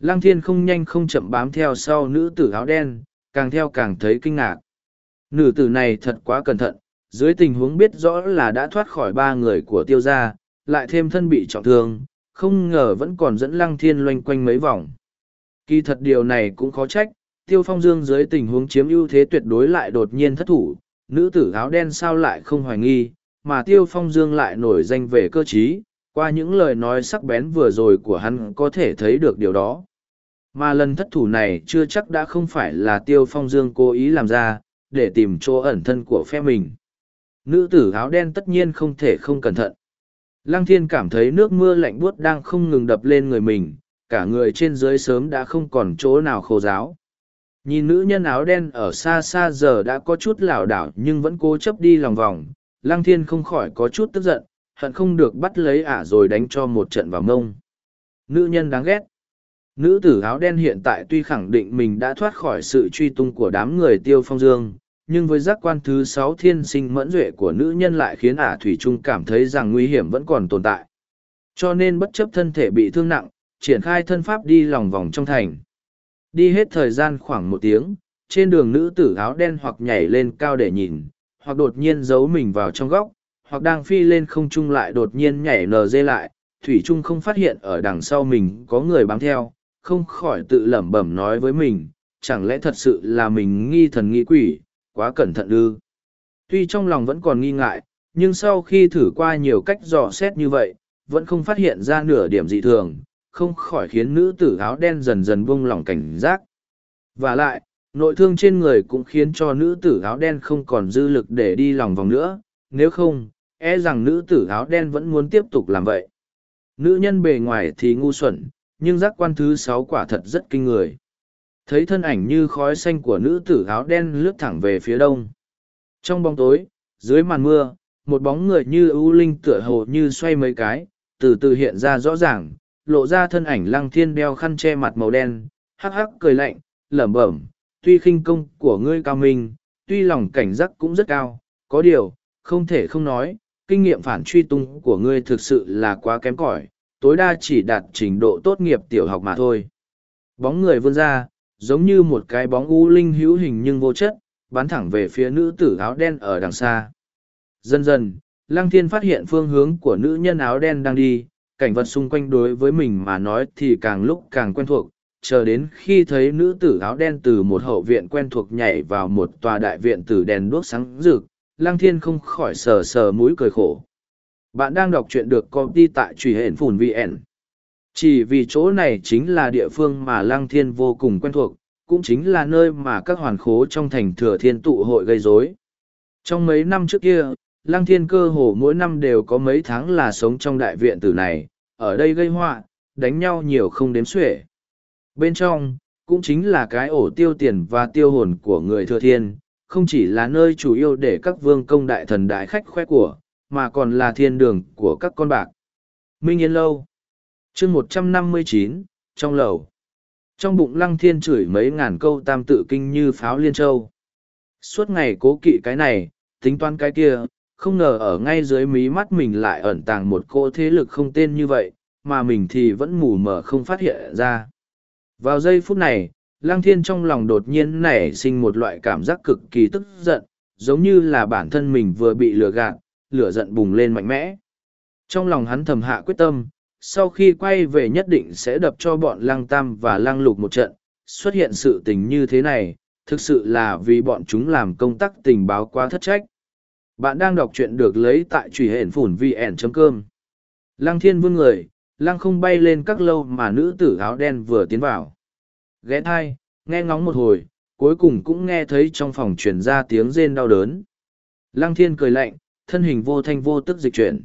Lăng thiên không nhanh không chậm bám theo sau nữ tử áo đen, càng theo càng thấy kinh ngạc. Nữ tử này thật quá cẩn thận, dưới tình huống biết rõ là đã thoát khỏi ba người của tiêu gia, lại thêm thân bị trọng thương, không ngờ vẫn còn dẫn lăng thiên loanh quanh mấy vòng. Kỳ thật điều này cũng khó trách, tiêu phong dương dưới tình huống chiếm ưu thế tuyệt đối lại đột nhiên thất thủ, nữ tử áo đen sao lại không hoài nghi, mà tiêu phong dương lại nổi danh về cơ trí, qua những lời nói sắc bén vừa rồi của hắn có thể thấy được điều đó. Mà lần thất thủ này chưa chắc đã không phải là Tiêu Phong Dương cố ý làm ra, để tìm chỗ ẩn thân của phe mình. Nữ tử áo đen tất nhiên không thể không cẩn thận. Lăng thiên cảm thấy nước mưa lạnh buốt đang không ngừng đập lên người mình, cả người trên dưới sớm đã không còn chỗ nào khô giáo. Nhìn nữ nhân áo đen ở xa xa giờ đã có chút lảo đảo nhưng vẫn cố chấp đi lòng vòng, lăng thiên không khỏi có chút tức giận, hận không được bắt lấy ả rồi đánh cho một trận vào mông. Nữ nhân đáng ghét. Nữ tử áo đen hiện tại tuy khẳng định mình đã thoát khỏi sự truy tung của đám người tiêu phong dương, nhưng với giác quan thứ sáu thiên sinh mẫn duệ của nữ nhân lại khiến ả Thủy Trung cảm thấy rằng nguy hiểm vẫn còn tồn tại. Cho nên bất chấp thân thể bị thương nặng, triển khai thân pháp đi lòng vòng trong thành. Đi hết thời gian khoảng một tiếng, trên đường nữ tử áo đen hoặc nhảy lên cao để nhìn, hoặc đột nhiên giấu mình vào trong góc, hoặc đang phi lên không trung lại đột nhiên nhảy nở dê lại, Thủy Trung không phát hiện ở đằng sau mình có người bám theo, không khỏi tự lẩm bẩm nói với mình, chẳng lẽ thật sự là mình nghi thần nghi quỷ, quá cẩn thận ư. Tuy trong lòng vẫn còn nghi ngại, nhưng sau khi thử qua nhiều cách dò xét như vậy, vẫn không phát hiện ra nửa điểm dị thường, không khỏi khiến nữ tử áo đen dần dần buông lỏng cảnh giác. Và lại, nội thương trên người cũng khiến cho nữ tử áo đen không còn dư lực để đi lòng vòng nữa, nếu không, e rằng nữ tử áo đen vẫn muốn tiếp tục làm vậy. Nữ nhân bề ngoài thì ngu xuẩn, nhưng giác quan thứ sáu quả thật rất kinh người. Thấy thân ảnh như khói xanh của nữ tử áo đen lướt thẳng về phía đông. Trong bóng tối, dưới màn mưa, một bóng người như ưu linh tựa hồ như xoay mấy cái, từ từ hiện ra rõ ràng, lộ ra thân ảnh lăng thiên đeo khăn che mặt màu đen, hắc hắc cười lạnh, lẩm bẩm, tuy khinh công của ngươi cao minh, tuy lòng cảnh giác cũng rất cao, có điều, không thể không nói, kinh nghiệm phản truy tung của ngươi thực sự là quá kém cỏi tối đa chỉ đạt trình độ tốt nghiệp tiểu học mà thôi bóng người vươn ra giống như một cái bóng u linh hữu hình nhưng vô chất bắn thẳng về phía nữ tử áo đen ở đằng xa dần dần lăng thiên phát hiện phương hướng của nữ nhân áo đen đang đi cảnh vật xung quanh đối với mình mà nói thì càng lúc càng quen thuộc chờ đến khi thấy nữ tử áo đen từ một hậu viện quen thuộc nhảy vào một tòa đại viện từ đèn đuốc sáng rực Lăng Thiên không khỏi sờ sờ mũi cười khổ. Bạn đang đọc truyện được copy tại Trùy hển phùn VN. Chỉ vì chỗ này chính là địa phương mà Lăng Thiên vô cùng quen thuộc, cũng chính là nơi mà các hoàn khố trong thành thừa thiên tụ hội gây rối. Trong mấy năm trước kia, Lăng Thiên cơ hồ mỗi năm đều có mấy tháng là sống trong đại viện tử này, ở đây gây họa, đánh nhau nhiều không đếm xuể. Bên trong, cũng chính là cái ổ tiêu tiền và tiêu hồn của người thừa thiên, không chỉ là nơi chủ yêu để các vương công đại thần đại khách khoe của, mà còn là thiên đường của các con bạc. Minh Yên Lâu chương một trăm năm mươi chín trong lầu. Trong bụng lăng thiên chửi mấy ngàn câu tam tự kinh như pháo liên châu. Suốt ngày cố kỵ cái này, tính toán cái kia, không ngờ ở ngay dưới mí mắt mình lại ẩn tàng một cô thế lực không tên như vậy, mà mình thì vẫn mù mờ không phát hiện ra. Vào giây phút này, Lang Thiên trong lòng đột nhiên nảy sinh một loại cảm giác cực kỳ tức giận, giống như là bản thân mình vừa bị lừa gạt, lửa giận bùng lên mạnh mẽ. Trong lòng hắn thầm hạ quyết tâm, sau khi quay về nhất định sẽ đập cho bọn Lang Tam và Lang Lục một trận, xuất hiện sự tình như thế này, thực sự là vì bọn chúng làm công tác tình báo quá thất trách. Bạn đang đọc truyện được lấy tại truy hển phủn vn.com. Lang Thiên vương người, Lang không bay lên các lâu mà nữ tử áo đen vừa tiến vào ghé thai nghe ngóng một hồi cuối cùng cũng nghe thấy trong phòng truyền ra tiếng rên đau đớn lăng thiên cười lạnh thân hình vô thanh vô tức dịch chuyển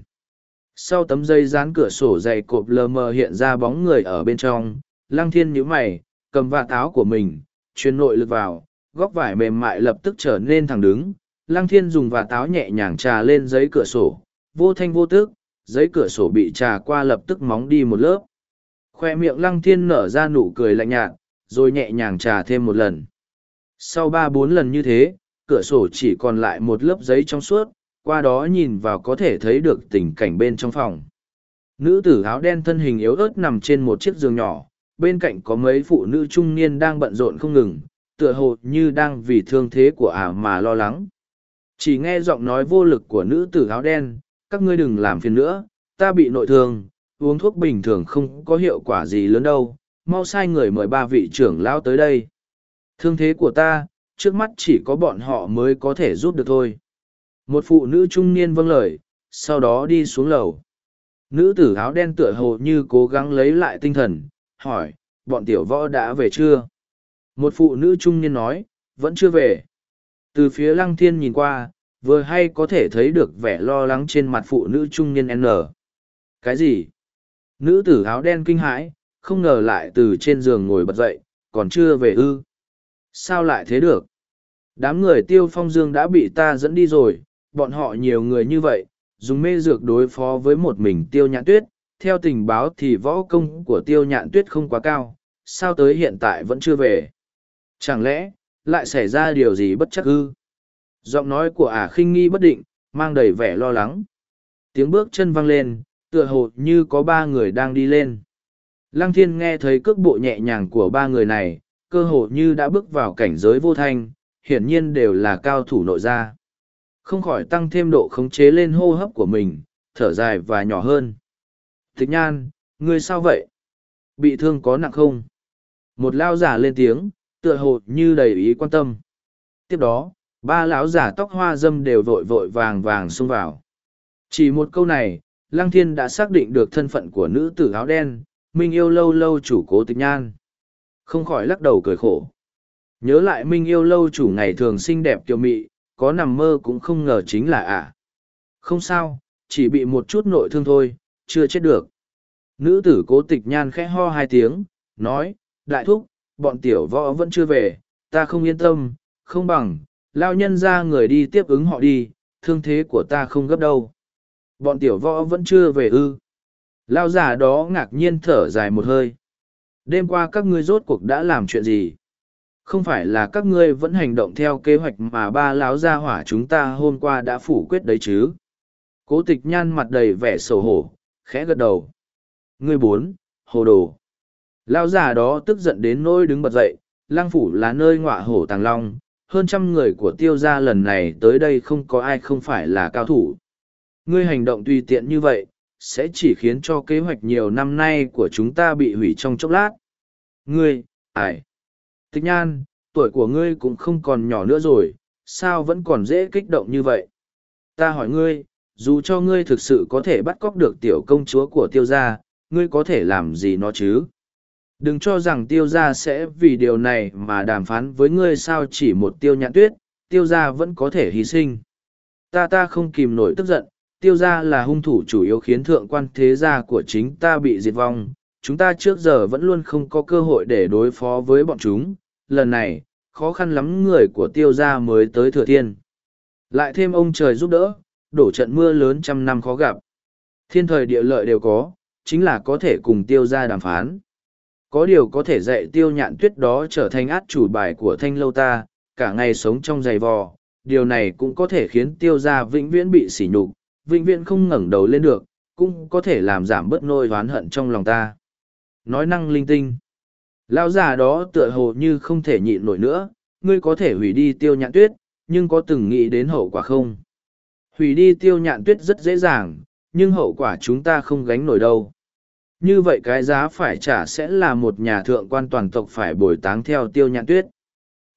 sau tấm dây dán cửa sổ dày cộp lờ mờ hiện ra bóng người ở bên trong lăng thiên nhíu mày cầm vạt áo của mình truyền nội lực vào góc vải mềm mại lập tức trở nên thẳng đứng lăng thiên dùng vạt áo nhẹ nhàng trà lên giấy cửa sổ vô thanh vô tức giấy cửa sổ bị trà qua lập tức móng đi một lớp khoe miệng lăng thiên nở ra nụ cười lạnh nhạt rồi nhẹ nhàng trà thêm một lần. Sau ba bốn lần như thế, cửa sổ chỉ còn lại một lớp giấy trong suốt, qua đó nhìn vào có thể thấy được tình cảnh bên trong phòng. Nữ tử áo đen thân hình yếu ớt nằm trên một chiếc giường nhỏ, bên cạnh có mấy phụ nữ trung niên đang bận rộn không ngừng, tựa hồ như đang vì thương thế của ả mà lo lắng. Chỉ nghe giọng nói vô lực của nữ tử áo đen, các ngươi đừng làm phiền nữa, ta bị nội thương, uống thuốc bình thường không có hiệu quả gì lớn đâu, mau sai người mời ba vị trưởng lão tới đây. Thương thế của ta, trước mắt chỉ có bọn họ mới có thể giúp được thôi. Một phụ nữ trung niên vâng lời, sau đó đi xuống lầu. Nữ tử áo đen tựa hồ như cố gắng lấy lại tinh thần, hỏi, bọn tiểu võ đã về chưa? Một phụ nữ trung niên nói, vẫn chưa về. Từ phía lăng thiên nhìn qua, vừa hay có thể thấy được vẻ lo lắng trên mặt phụ nữ trung niên N. Cái gì? Nữ tử áo đen kinh hãi, không ngờ lại từ trên giường ngồi bật dậy, còn chưa về ư. Sao lại thế được? Đám người tiêu phong dương đã bị ta dẫn đi rồi, bọn họ nhiều người như vậy, dùng mê dược đối phó với một mình tiêu nhạn tuyết, theo tình báo thì võ công của tiêu nhạn tuyết không quá cao, sao tới hiện tại vẫn chưa về. Chẳng lẽ, lại xảy ra điều gì bất chắc ư? Giọng nói của ả à khinh nghi bất định, mang đầy vẻ lo lắng. Tiếng bước chân vang lên, tựa hồ như có ba người đang đi lên. Lăng thiên nghe thấy cước bộ nhẹ nhàng của ba người này, cơ hồ như đã bước vào cảnh giới vô thanh, hiển nhiên đều là cao thủ nội gia. Không khỏi tăng thêm độ khống chế lên hô hấp của mình, thở dài và nhỏ hơn. Tịch nhan, ngươi sao vậy? Bị thương có nặng không? Một lao giả lên tiếng, tựa hồ như đầy ý quan tâm. Tiếp đó, ba lão giả tóc hoa dâm đều vội vội vàng vàng xông vào. Chỉ một câu này, Lăng Thiên đã xác định được thân phận của nữ tử áo đen, Minh yêu lâu lâu chủ cố tịch nhan. Không khỏi lắc đầu cười khổ. Nhớ lại Minh yêu lâu chủ ngày thường xinh đẹp kiều mị, có nằm mơ cũng không ngờ chính là ả. À. Không sao, chỉ bị một chút nội thương thôi, chưa chết được. Nữ tử cố tịch nhan khẽ ho hai tiếng, nói, đại thúc, bọn tiểu võ vẫn chưa về, ta không yên tâm, không bằng, lao nhân ra người đi tiếp ứng họ đi, thương thế của ta không gấp đâu. Bọn tiểu võ vẫn chưa về ư, Lao giả đó ngạc nhiên thở dài một hơi. Đêm qua các ngươi rốt cuộc đã làm chuyện gì? Không phải là các ngươi vẫn hành động theo kế hoạch mà ba láo gia hỏa chúng ta hôm qua đã phủ quyết đấy chứ? Cố tịch nhan mặt đầy vẻ sầu hổ, khẽ gật đầu. Ngươi bốn, hồ đồ. Lao giả đó tức giận đến nỗi đứng bật dậy, lang phủ là nơi ngọa hổ tàng long, hơn trăm người của tiêu gia lần này tới đây không có ai không phải là cao thủ. Ngươi hành động tùy tiện như vậy, sẽ chỉ khiến cho kế hoạch nhiều năm nay của chúng ta bị hủy trong chốc lát. Ngươi, ải, tịch nhan, tuổi của ngươi cũng không còn nhỏ nữa rồi, sao vẫn còn dễ kích động như vậy? Ta hỏi ngươi, dù cho ngươi thực sự có thể bắt cóc được tiểu công chúa của tiêu gia, ngươi có thể làm gì nó chứ? Đừng cho rằng tiêu gia sẽ vì điều này mà đàm phán với ngươi sao chỉ một tiêu nhãn tuyết, tiêu gia vẫn có thể hy sinh. Ta ta không kìm nổi tức giận, tiêu gia là hung thủ chủ yếu khiến thượng quan thế gia của chính ta bị diệt vong. Chúng ta trước giờ vẫn luôn không có cơ hội để đối phó với bọn chúng. Lần này, khó khăn lắm người của tiêu gia mới tới thừa thiên. Lại thêm ông trời giúp đỡ, đổ trận mưa lớn trăm năm khó gặp. Thiên thời địa lợi đều có, chính là có thể cùng tiêu gia đàm phán. Có điều có thể dạy tiêu nhạn tuyết đó trở thành át chủ bài của thanh lâu ta, cả ngày sống trong giày vò, điều này cũng có thể khiến tiêu gia vĩnh viễn bị sỉ nhục, vĩnh viễn không ngẩng đầu lên được, cũng có thể làm giảm bớt nỗi oán hận trong lòng ta. Nói năng linh tinh. Lão già đó tựa hồ như không thể nhịn nổi nữa, ngươi có thể hủy đi tiêu nhạn tuyết, nhưng có từng nghĩ đến hậu quả không? Hủy đi tiêu nhạn tuyết rất dễ dàng, nhưng hậu quả chúng ta không gánh nổi đâu. Như vậy cái giá phải trả sẽ là một nhà thượng quan toàn tộc phải bồi táng theo tiêu nhạn tuyết.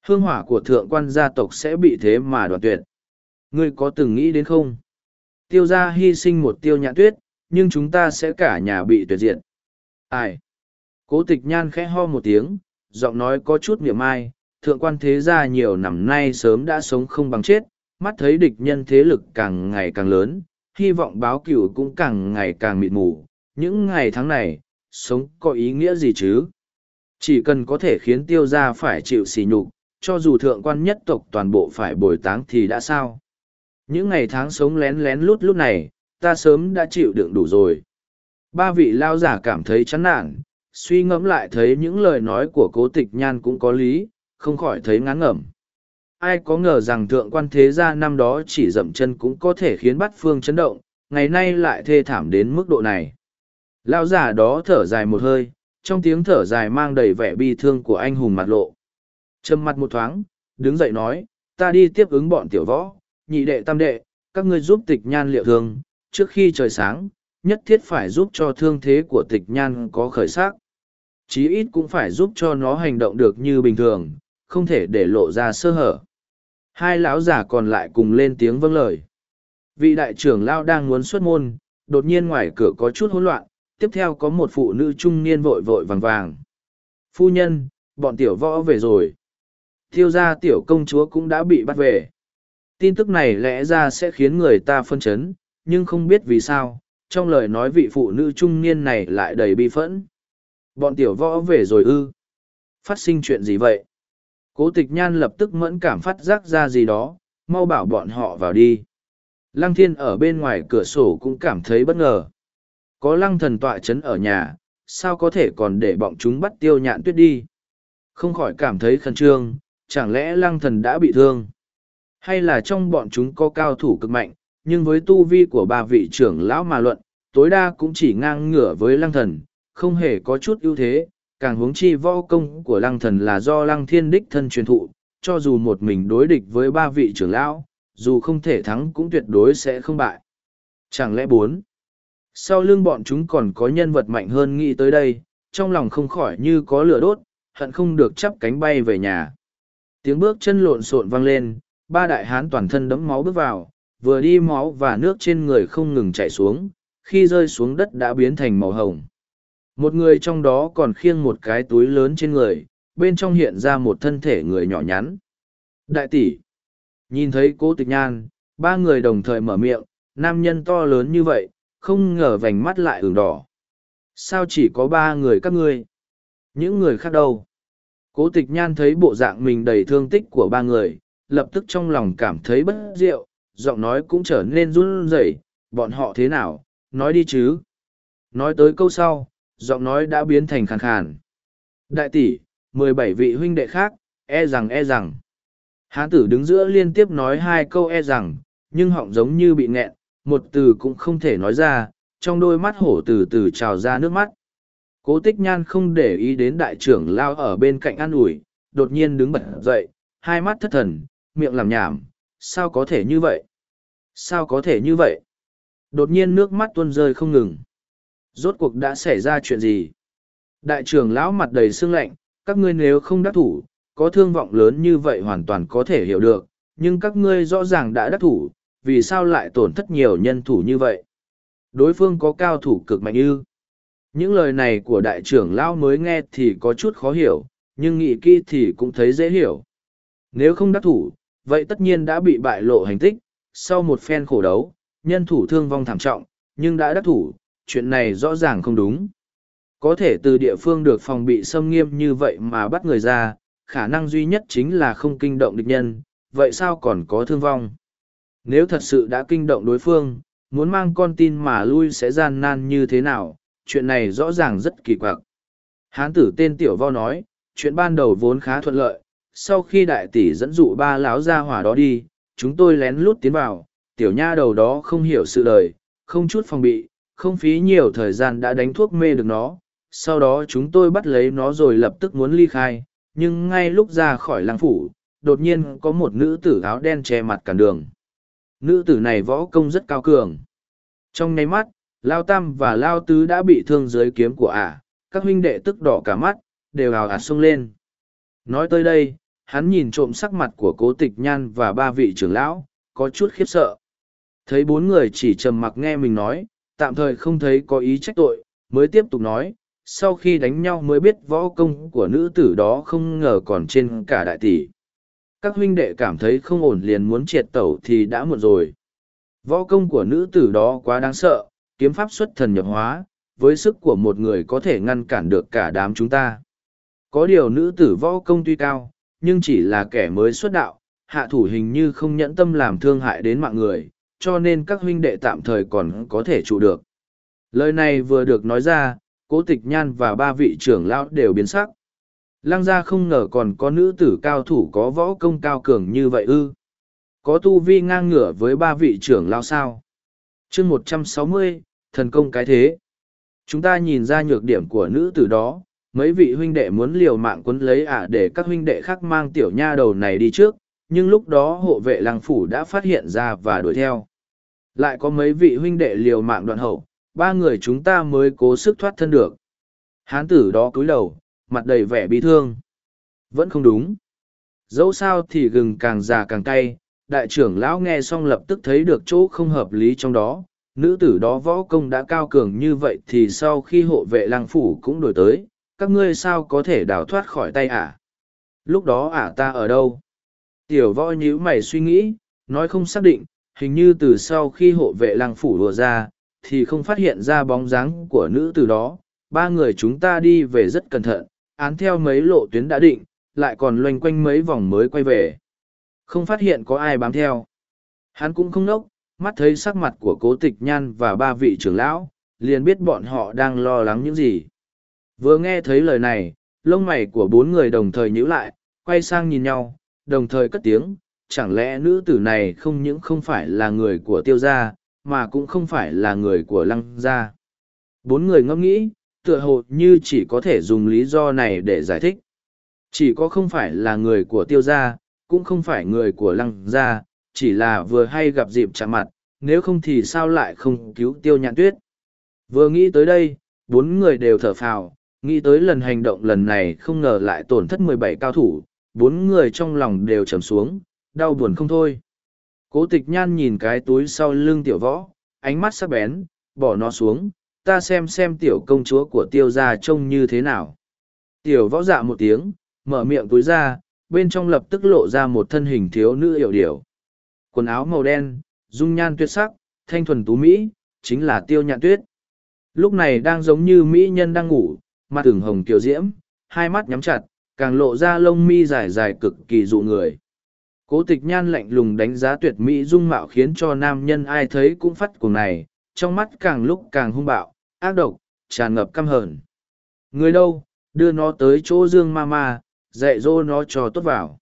Hương hỏa của thượng quan gia tộc sẽ bị thế mà đoạn tuyệt. Ngươi có từng nghĩ đến không? tiêu gia hy sinh một tiêu nhãn tuyết nhưng chúng ta sẽ cả nhà bị tuyệt diệt ai cố tịch nhan khẽ ho một tiếng giọng nói có chút miệng mai thượng quan thế gia nhiều năm nay sớm đã sống không bằng chết mắt thấy địch nhân thế lực càng ngày càng lớn hy vọng báo cửu cũng càng ngày càng mịt mù những ngày tháng này sống có ý nghĩa gì chứ chỉ cần có thể khiến tiêu gia phải chịu sỉ nhục cho dù thượng quan nhất tộc toàn bộ phải bồi táng thì đã sao những ngày tháng sống lén lén lút lút này, ta sớm đã chịu đựng đủ rồi. Ba vị lao giả cảm thấy chán nản, suy ngẫm lại thấy những lời nói của cố tịch nhan cũng có lý, không khỏi thấy ngán ngẩm. Ai có ngờ rằng thượng quan thế gia năm đó chỉ dậm chân cũng có thể khiến bắt phương chấn động, ngày nay lại thê thảm đến mức độ này. Lao giả đó thở dài một hơi, trong tiếng thở dài mang đầy vẻ bi thương của anh hùng mặt lộ. Châm mặt một thoáng, đứng dậy nói, ta đi tiếp ứng bọn tiểu võ, nhị đệ tam đệ, các ngươi giúp tịch nhan liệu thương, trước khi trời sáng, nhất thiết phải giúp cho thương thế của tịch nhan có khởi sắc. Chí ít cũng phải giúp cho nó hành động được như bình thường, không thể để lộ ra sơ hở. Hai lão giả còn lại cùng lên tiếng vâng lời. Vị đại trưởng lao đang muốn xuất môn, đột nhiên ngoài cửa có chút hỗn loạn, tiếp theo có một phụ nữ trung niên vội vội vàng vàng. Phu nhân, bọn tiểu võ về rồi. Thiêu gia tiểu công chúa cũng đã bị bắt về. Tin tức này lẽ ra sẽ khiến người ta phân chấn, nhưng không biết vì sao, trong lời nói vị phụ nữ trung niên này lại đầy bi phẫn. Bọn tiểu võ về rồi ư. Phát sinh chuyện gì vậy? Cố tịch nhan lập tức mẫn cảm phát giác ra gì đó, mau bảo bọn họ vào đi. Lăng thiên ở bên ngoài cửa sổ cũng cảm thấy bất ngờ. Có lăng thần tọa chấn ở nhà, sao có thể còn để bọn chúng bắt tiêu nhạn tuyết đi? Không khỏi cảm thấy khẩn trương, chẳng lẽ lăng thần đã bị thương? Hay là trong bọn chúng có cao thủ cực mạnh, nhưng với tu vi của ba vị trưởng lão mà luận, tối đa cũng chỉ ngang ngửa với lăng thần, không hề có chút ưu thế, càng huống chi võ công của lăng thần là do lăng thiên đích thân truyền thụ, cho dù một mình đối địch với ba vị trưởng lão, dù không thể thắng cũng tuyệt đối sẽ không bại. Chẳng lẽ bốn, sau lưng bọn chúng còn có nhân vật mạnh hơn nghĩ tới đây, trong lòng không khỏi như có lửa đốt, hận không được chắp cánh bay về nhà. Tiếng bước chân lộn xộn vang lên, ba đại hán toàn thân đẫm máu bước vào, vừa đi máu và nước trên người không ngừng chảy xuống, khi rơi xuống đất đã biến thành màu hồng. Một người trong đó còn khiêng một cái túi lớn trên người, bên trong hiện ra một thân thể người nhỏ nhắn. Đại tỷ, nhìn thấy cô tịch nhan, ba người đồng thời mở miệng, nam nhân to lớn như vậy, không ngờ vành mắt lại ửng đỏ. Sao chỉ có ba người các ngươi? Những người khác đâu? Cố tịch nhan thấy bộ dạng mình đầy thương tích của ba người, lập tức trong lòng cảm thấy bất diệu, giọng nói cũng trở nên run rẩy, bọn họ thế nào, nói đi chứ. Nói tới câu sau, giọng nói đã biến thành khàn khàn. Đại tỷ, mười bảy vị huynh đệ khác, e rằng e rằng. Hán tử đứng giữa liên tiếp nói hai câu e rằng, nhưng họng giống như bị nghẹn, một từ cũng không thể nói ra, trong đôi mắt hổ từ từ trào ra nước mắt. Cố tích nhan không để ý đến đại trưởng lao ở bên cạnh an ủi, đột nhiên đứng bật dậy, hai mắt thất thần, miệng làm nhảm, sao có thể như vậy? Sao có thể như vậy? Đột nhiên nước mắt tuôn rơi không ngừng. Rốt cuộc đã xảy ra chuyện gì? Đại trưởng lão mặt đầy sương lạnh, các ngươi nếu không đắc thủ, có thương vọng lớn như vậy hoàn toàn có thể hiểu được, nhưng các ngươi rõ ràng đã đắc thủ, vì sao lại tổn thất nhiều nhân thủ như vậy? Đối phương có cao thủ cực mạnh ư? Những lời này của đại trưởng lão mới nghe thì có chút khó hiểu, nhưng nghĩ kỹ thì cũng thấy dễ hiểu. Nếu không đắc thủ, vậy tất nhiên đã bị bại lộ hành tích, sau một phen khổ đấu, nhân thủ thương vong thảm trọng, nhưng đã đắc thủ, chuyện này rõ ràng không đúng. Có thể từ địa phương được phòng bị xâm nghiêm như vậy mà bắt người ra, khả năng duy nhất chính là không kinh động địch nhân, vậy sao còn có thương vong? Nếu thật sự đã kinh động đối phương, muốn mang con tin mà lui sẽ gian nan như thế nào, chuyện này rõ ràng rất kỳ quặc. Hán tử tên Tiểu Vo nói, chuyện ban đầu vốn khá thuận lợi, sau khi đại tỷ dẫn dụ ba láo ra hỏa đó đi, chúng tôi lén lút tiến vào, tiểu nha đầu đó không hiểu sự lời, không chút phòng bị, không phí nhiều thời gian đã đánh thuốc mê được nó, sau đó chúng tôi bắt lấy nó rồi lập tức muốn ly khai, nhưng ngay lúc ra khỏi làng phủ, đột nhiên có một nữ tử áo đen che mặt cản đường. Nữ tử này võ công rất cao cường. Trong nháy mắt, Lao Tam và Lao Tứ đã bị thương dưới kiếm của ả, các huynh đệ tức đỏ cả mắt, đều ào ạt à xông lên. Nói tới đây, hắn nhìn trộm sắc mặt của cố tịch nhan và ba vị trưởng lão có chút khiếp sợ thấy bốn người chỉ trầm mặc nghe mình nói tạm thời không thấy có ý trách tội mới tiếp tục nói sau khi đánh nhau mới biết võ công của nữ tử đó không ngờ còn trên cả đại tỷ các huynh đệ cảm thấy không ổn liền muốn triệt tẩu thì đã muộn rồi võ công của nữ tử đó quá đáng sợ kiếm pháp xuất thần nhập hóa với sức của một người có thể ngăn cản được cả đám chúng ta có điều nữ tử võ công tuy cao nhưng chỉ là kẻ mới xuất đạo, hạ thủ hình như không nhẫn tâm làm thương hại đến mạng người, cho nên các huynh đệ tạm thời còn có thể trụ được. Lời này vừa được nói ra, cố tịch nhan và ba vị trưởng lão đều biến sắc. Lăng gia không ngờ còn có nữ tử cao thủ có võ công cao cường như vậy ư. Có tu vi ngang ngửa với ba vị trưởng lão sao. chương một trăm sáu mươi, thần công cái thế. Chúng ta nhìn ra nhược điểm của nữ tử đó, mấy vị huynh đệ muốn liều mạng quấn lấy ả để các huynh đệ khác mang tiểu nha đầu này đi trước, nhưng lúc đó hộ vệ làng phủ đã phát hiện ra và đuổi theo. Lại có mấy vị huynh đệ liều mạng đoạn hậu, ba người chúng ta mới cố sức thoát thân được. Hán tử đó cúi đầu, mặt đầy vẻ bi thương. Vẫn không đúng. Dẫu sao thì gừng càng già càng cay, đại trưởng lão nghe xong lập tức thấy được chỗ không hợp lý trong đó. Nữ tử đó võ công đã cao cường như vậy thì sau khi hộ vệ lang phủ cũng đổi tới, các ngươi sao có thể đào thoát khỏi tay ả lúc đó ả ta ở đâu tiểu võ nhíu mày suy nghĩ nói không xác định hình như từ sau khi hộ vệ lăng phủ đùa ra thì không phát hiện ra bóng dáng của nữ từ đó ba người chúng ta đi về rất cẩn thận án theo mấy lộ tuyến đã định lại còn loanh quanh mấy vòng mới quay về không phát hiện có ai bám theo hắn cũng không nốc mắt thấy sắc mặt của cố tịch nhan và ba vị trưởng lão liền biết bọn họ đang lo lắng những gì Vừa nghe thấy lời này, lông mày của bốn người đồng thời nhíu lại, quay sang nhìn nhau, đồng thời cất tiếng, chẳng lẽ nữ tử này không những không phải là người của tiêu gia, mà cũng không phải là người của lăng gia. Bốn người ngẫm nghĩ, tựa hồ như chỉ có thể dùng lý do này để giải thích. Chỉ có không phải là người của tiêu gia, cũng không phải người của lăng gia, chỉ là vừa hay gặp dịp chạm mặt, nếu không thì sao lại không cứu tiêu nhạn tuyết. Vừa nghĩ tới đây, bốn người đều thở phào, Nghĩ tới lần hành động lần này không ngờ lại tổn thất 17 cao thủ, bốn người trong lòng đều trầm xuống, đau buồn không thôi. Cố tịch nhan nhìn cái túi sau lưng tiểu võ, ánh mắt sắc bén, bỏ nó xuống, ta xem xem tiểu công chúa của tiêu gia trông như thế nào. Tiểu võ dạ một tiếng, mở miệng túi ra, bên trong lập tức lộ ra một thân hình thiếu nữ hiểu điểu. Quần áo màu đen, dung nhan tuyệt sắc, thanh thuần tú Mỹ, chính là tiêu nhạn tuyết. Lúc này đang giống như Mỹ nhân đang ngủ, mặt ửng hồng kiều diễm, hai mắt nhắm chặt, càng lộ ra lông mi dài dài cực kỳ dụ người. Cố tịch nhan lạnh lùng đánh giá tuyệt mỹ dung mạo khiến cho nam nhân ai thấy cũng phát cuồng này, trong mắt càng lúc càng hung bạo, ác độc, tràn ngập căm hờn. Người đâu, đưa nó tới chỗ dương ma ma, dạy dỗ nó cho tốt vào.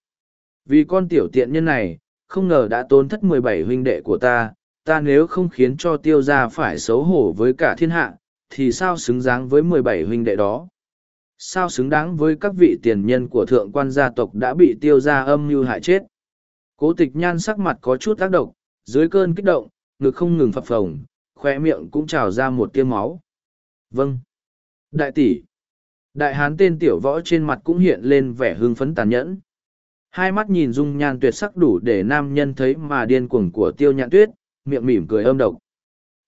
Vì con tiểu tiện nhân này, không ngờ đã tốn thất mười bảy huynh đệ của ta, ta nếu không khiến cho tiêu gia phải xấu hổ với cả thiên hạ, thì sao xứng đáng với mười bảy huynh đệ đó sao xứng đáng với các vị tiền nhân của thượng quan gia tộc đã bị tiêu g i a âm mưu hại chết cố tịch nhan sắc mặt có chút tác động dưới cơn kích động ngực không ngừng phập phồng khoe miệng cũng trào ra một tiêm máu vâng đại tỷ đại hán tên tiểu võ trên mặt cũng hiện lên vẻ hưng phấn tàn nhẫn hai mắt nhìn dung nhan tuyệt sắc đủ để nam nhân thấy mà điên cuồng của tiêu nhạn tuyết miệng mỉm cười âm độc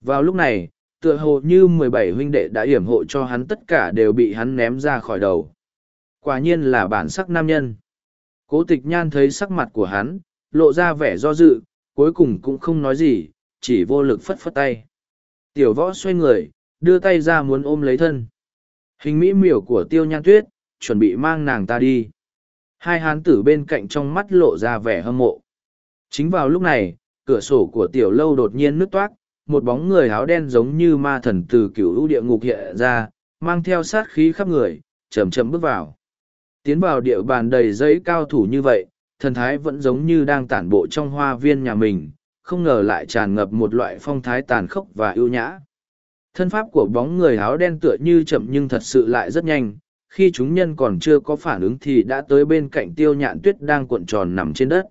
vào lúc này tựa hồ như mười bảy huynh đệ đã yểm hộ cho hắn tất cả đều bị hắn ném ra khỏi đầu. Quả nhiên là bản sắc nam nhân. Cố tịch nhan thấy sắc mặt của hắn, lộ ra vẻ do dự, cuối cùng cũng không nói gì, chỉ vô lực phất phất tay. Tiểu võ xoay người, đưa tay ra muốn ôm lấy thân. Hình mỹ miểu của tiêu nhan tuyết, chuẩn bị mang nàng ta đi. Hai hán tử bên cạnh trong mắt lộ ra vẻ hâm mộ. Chính vào lúc này, cửa sổ của tiểu lâu đột nhiên nứt toát một bóng người áo đen giống như ma thần từ cửu lũ địa ngục hiện ra, mang theo sát khí khắp người, chậm chậm bước vào. Tiến vào địa bàn đầy giấy cao thủ như vậy, thần thái vẫn giống như đang tản bộ trong hoa viên nhà mình, không ngờ lại tràn ngập một loại phong thái tàn khốc và ưu nhã. Thân pháp của bóng người áo đen tựa như chậm nhưng thật sự lại rất nhanh, khi chúng nhân còn chưa có phản ứng thì đã tới bên cạnh tiêu nhạn tuyết đang cuộn tròn nằm trên đất.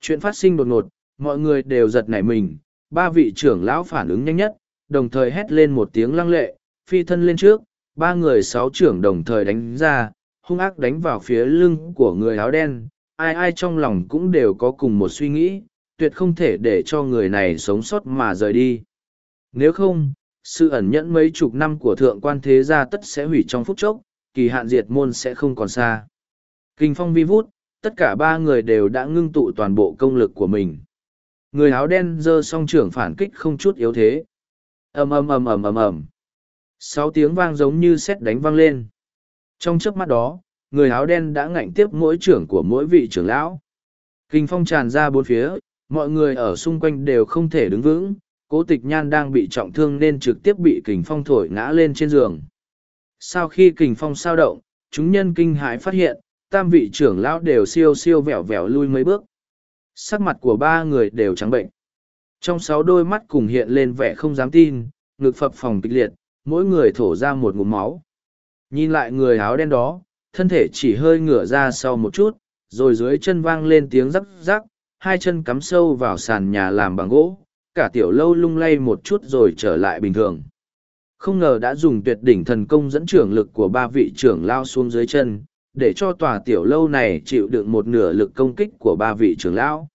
Chuyện phát sinh đột ngột, mọi người đều giật nảy mình, ba vị trưởng lão phản ứng nhanh nhất, đồng thời hét lên một tiếng lăng lệ, phi thân lên trước, ba người sáu trưởng đồng thời đánh ra, hung ác đánh vào phía lưng của người áo đen, ai ai trong lòng cũng đều có cùng một suy nghĩ, tuyệt không thể để cho người này sống sót mà rời đi. Nếu không, sự ẩn nhẫn mấy chục năm của thượng quan thế gia tất sẽ hủy trong phút chốc, kỳ hạn diệt môn sẽ không còn xa. Kinh phong vi vút, tất cả ba người đều đã ngưng tụ toàn bộ công lực của mình người áo đen giơ song trưởng phản kích không chút yếu thế ầm ầm ầm ầm ầm ầm sáu tiếng vang giống như sét đánh vang lên trong trước mắt đó người áo đen đã ngạnh tiếp mỗi trưởng của mỗi vị trưởng lão kinh phong tràn ra bốn phía mọi người ở xung quanh đều không thể đứng vững cố tịch nhan đang bị trọng thương nên trực tiếp bị kình phong thổi ngã lên trên giường sau khi kình phong sao động chúng nhân kinh hãi phát hiện tam vị trưởng lão đều siêu siêu vẹo vẹo lui mấy bước Sắc mặt của ba người đều trắng bệnh. Trong sáu đôi mắt cùng hiện lên vẻ không dám tin, ngực phập phòng kịch liệt, mỗi người thổ ra một ngụm máu. Nhìn lại người áo đen đó, thân thể chỉ hơi ngửa ra sau một chút, rồi dưới chân vang lên tiếng rắc rắc, hai chân cắm sâu vào sàn nhà làm bằng gỗ, cả tiểu lâu lung lay một chút rồi trở lại bình thường. Không ngờ đã dùng tuyệt đỉnh thần công dẫn trưởng lực của ba vị trưởng lao xuống dưới chân, để cho tòa tiểu lâu này chịu đựng một nửa lực công kích của ba vị trưởng lão.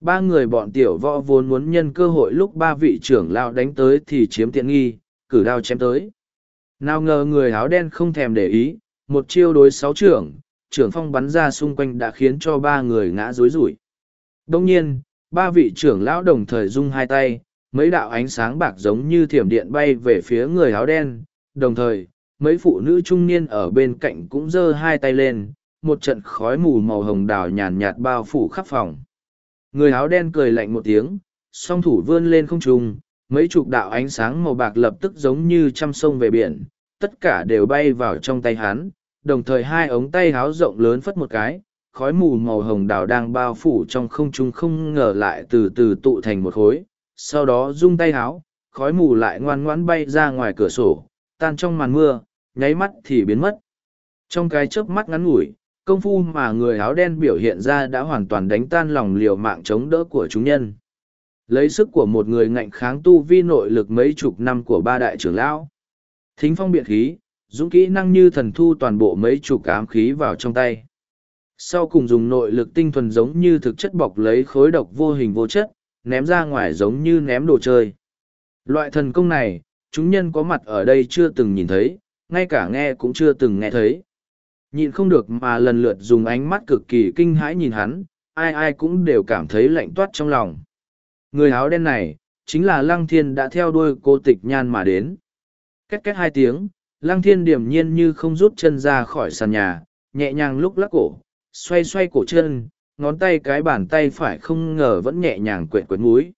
Ba người bọn tiểu võ vốn muốn nhân cơ hội lúc ba vị trưởng lão đánh tới thì chiếm tiện nghi, cử đao chém tới. Nào ngờ người áo đen không thèm để ý, một chiêu đối sáu trưởng, trưởng phong bắn ra xung quanh đã khiến cho ba người ngã rối rủi. Đông nhiên, ba vị trưởng lão đồng thời rung hai tay, mấy đạo ánh sáng bạc giống như thiểm điện bay về phía người áo đen, đồng thời, mấy phụ nữ trung niên ở bên cạnh cũng giơ hai tay lên một trận khói mù màu hồng đào nhàn nhạt bao phủ khắp phòng người áo đen cười lạnh một tiếng song thủ vươn lên không trung mấy chục đạo ánh sáng màu bạc lập tức giống như trăm sông về biển tất cả đều bay vào trong tay hắn đồng thời hai ống tay háo rộng lớn phất một cái khói mù màu hồng đào đang bao phủ trong không trung không ngờ lại từ từ tụ thành một khối sau đó rung tay háo khói mù lại ngoan ngoãn bay ra ngoài cửa sổ tan trong màn mưa nháy mắt thì biến mất. Trong cái chớp mắt ngắn ngủi, công phu mà người áo đen biểu hiện ra đã hoàn toàn đánh tan lòng liều mạng chống đỡ của chúng nhân. Lấy sức của một người ngạnh kháng tu vi nội lực mấy chục năm của ba đại trưởng lão. Thính phong biện khí, dũng kỹ năng như thần thu toàn bộ mấy chục ám khí vào trong tay. Sau cùng dùng nội lực tinh thuần giống như thực chất bọc lấy khối độc vô hình vô chất, ném ra ngoài giống như ném đồ chơi. Loại thần công này, chúng nhân có mặt ở đây chưa từng nhìn thấy, ngay cả nghe cũng chưa từng nghe thấy. Nhìn không được mà lần lượt dùng ánh mắt cực kỳ kinh hãi nhìn hắn, ai ai cũng đều cảm thấy lạnh toát trong lòng. Người áo đen này, chính là Lăng Thiên đã theo đuôi cô tịch nhan mà đến. Két két hai tiếng, Lăng Thiên điểm nhiên như không rút chân ra khỏi sàn nhà, nhẹ nhàng lúc lắc cổ, xoay xoay cổ chân, ngón tay cái bàn tay phải không ngờ vẫn nhẹ nhàng quệt quệt múi.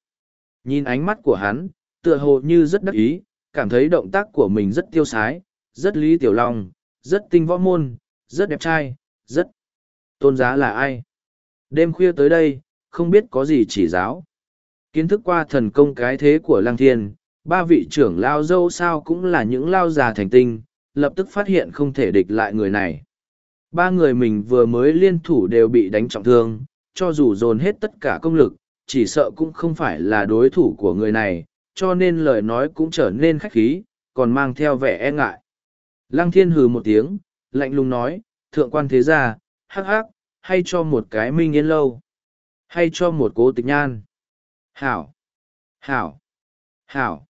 Nhìn ánh mắt của hắn, tựa hồ như rất đắc ý, cảm thấy động tác của mình rất tiêu sái, rất Lý Tiểu Long, rất tinh võ môn, rất đẹp trai, rất... Tôn giá là ai? Đêm khuya tới đây, không biết có gì chỉ giáo. Kiến thức qua thần công cái thế của Lăng Thiên, ba vị trưởng lao dâu sao cũng là những lao già thành tinh, lập tức phát hiện không thể địch lại người này. Ba người mình vừa mới liên thủ đều bị đánh trọng thương, cho dù dồn hết tất cả công lực, chỉ sợ cũng không phải là đối thủ của người này, cho nên lời nói cũng trở nên khách khí, còn mang theo vẻ e ngại. Lăng thiên hừ một tiếng, lạnh lùng nói, thượng quan thế gia, hắc hắc, hay cho một cái minh yên lâu, hay cho một cố tịch nhan. Hảo, hảo, hảo,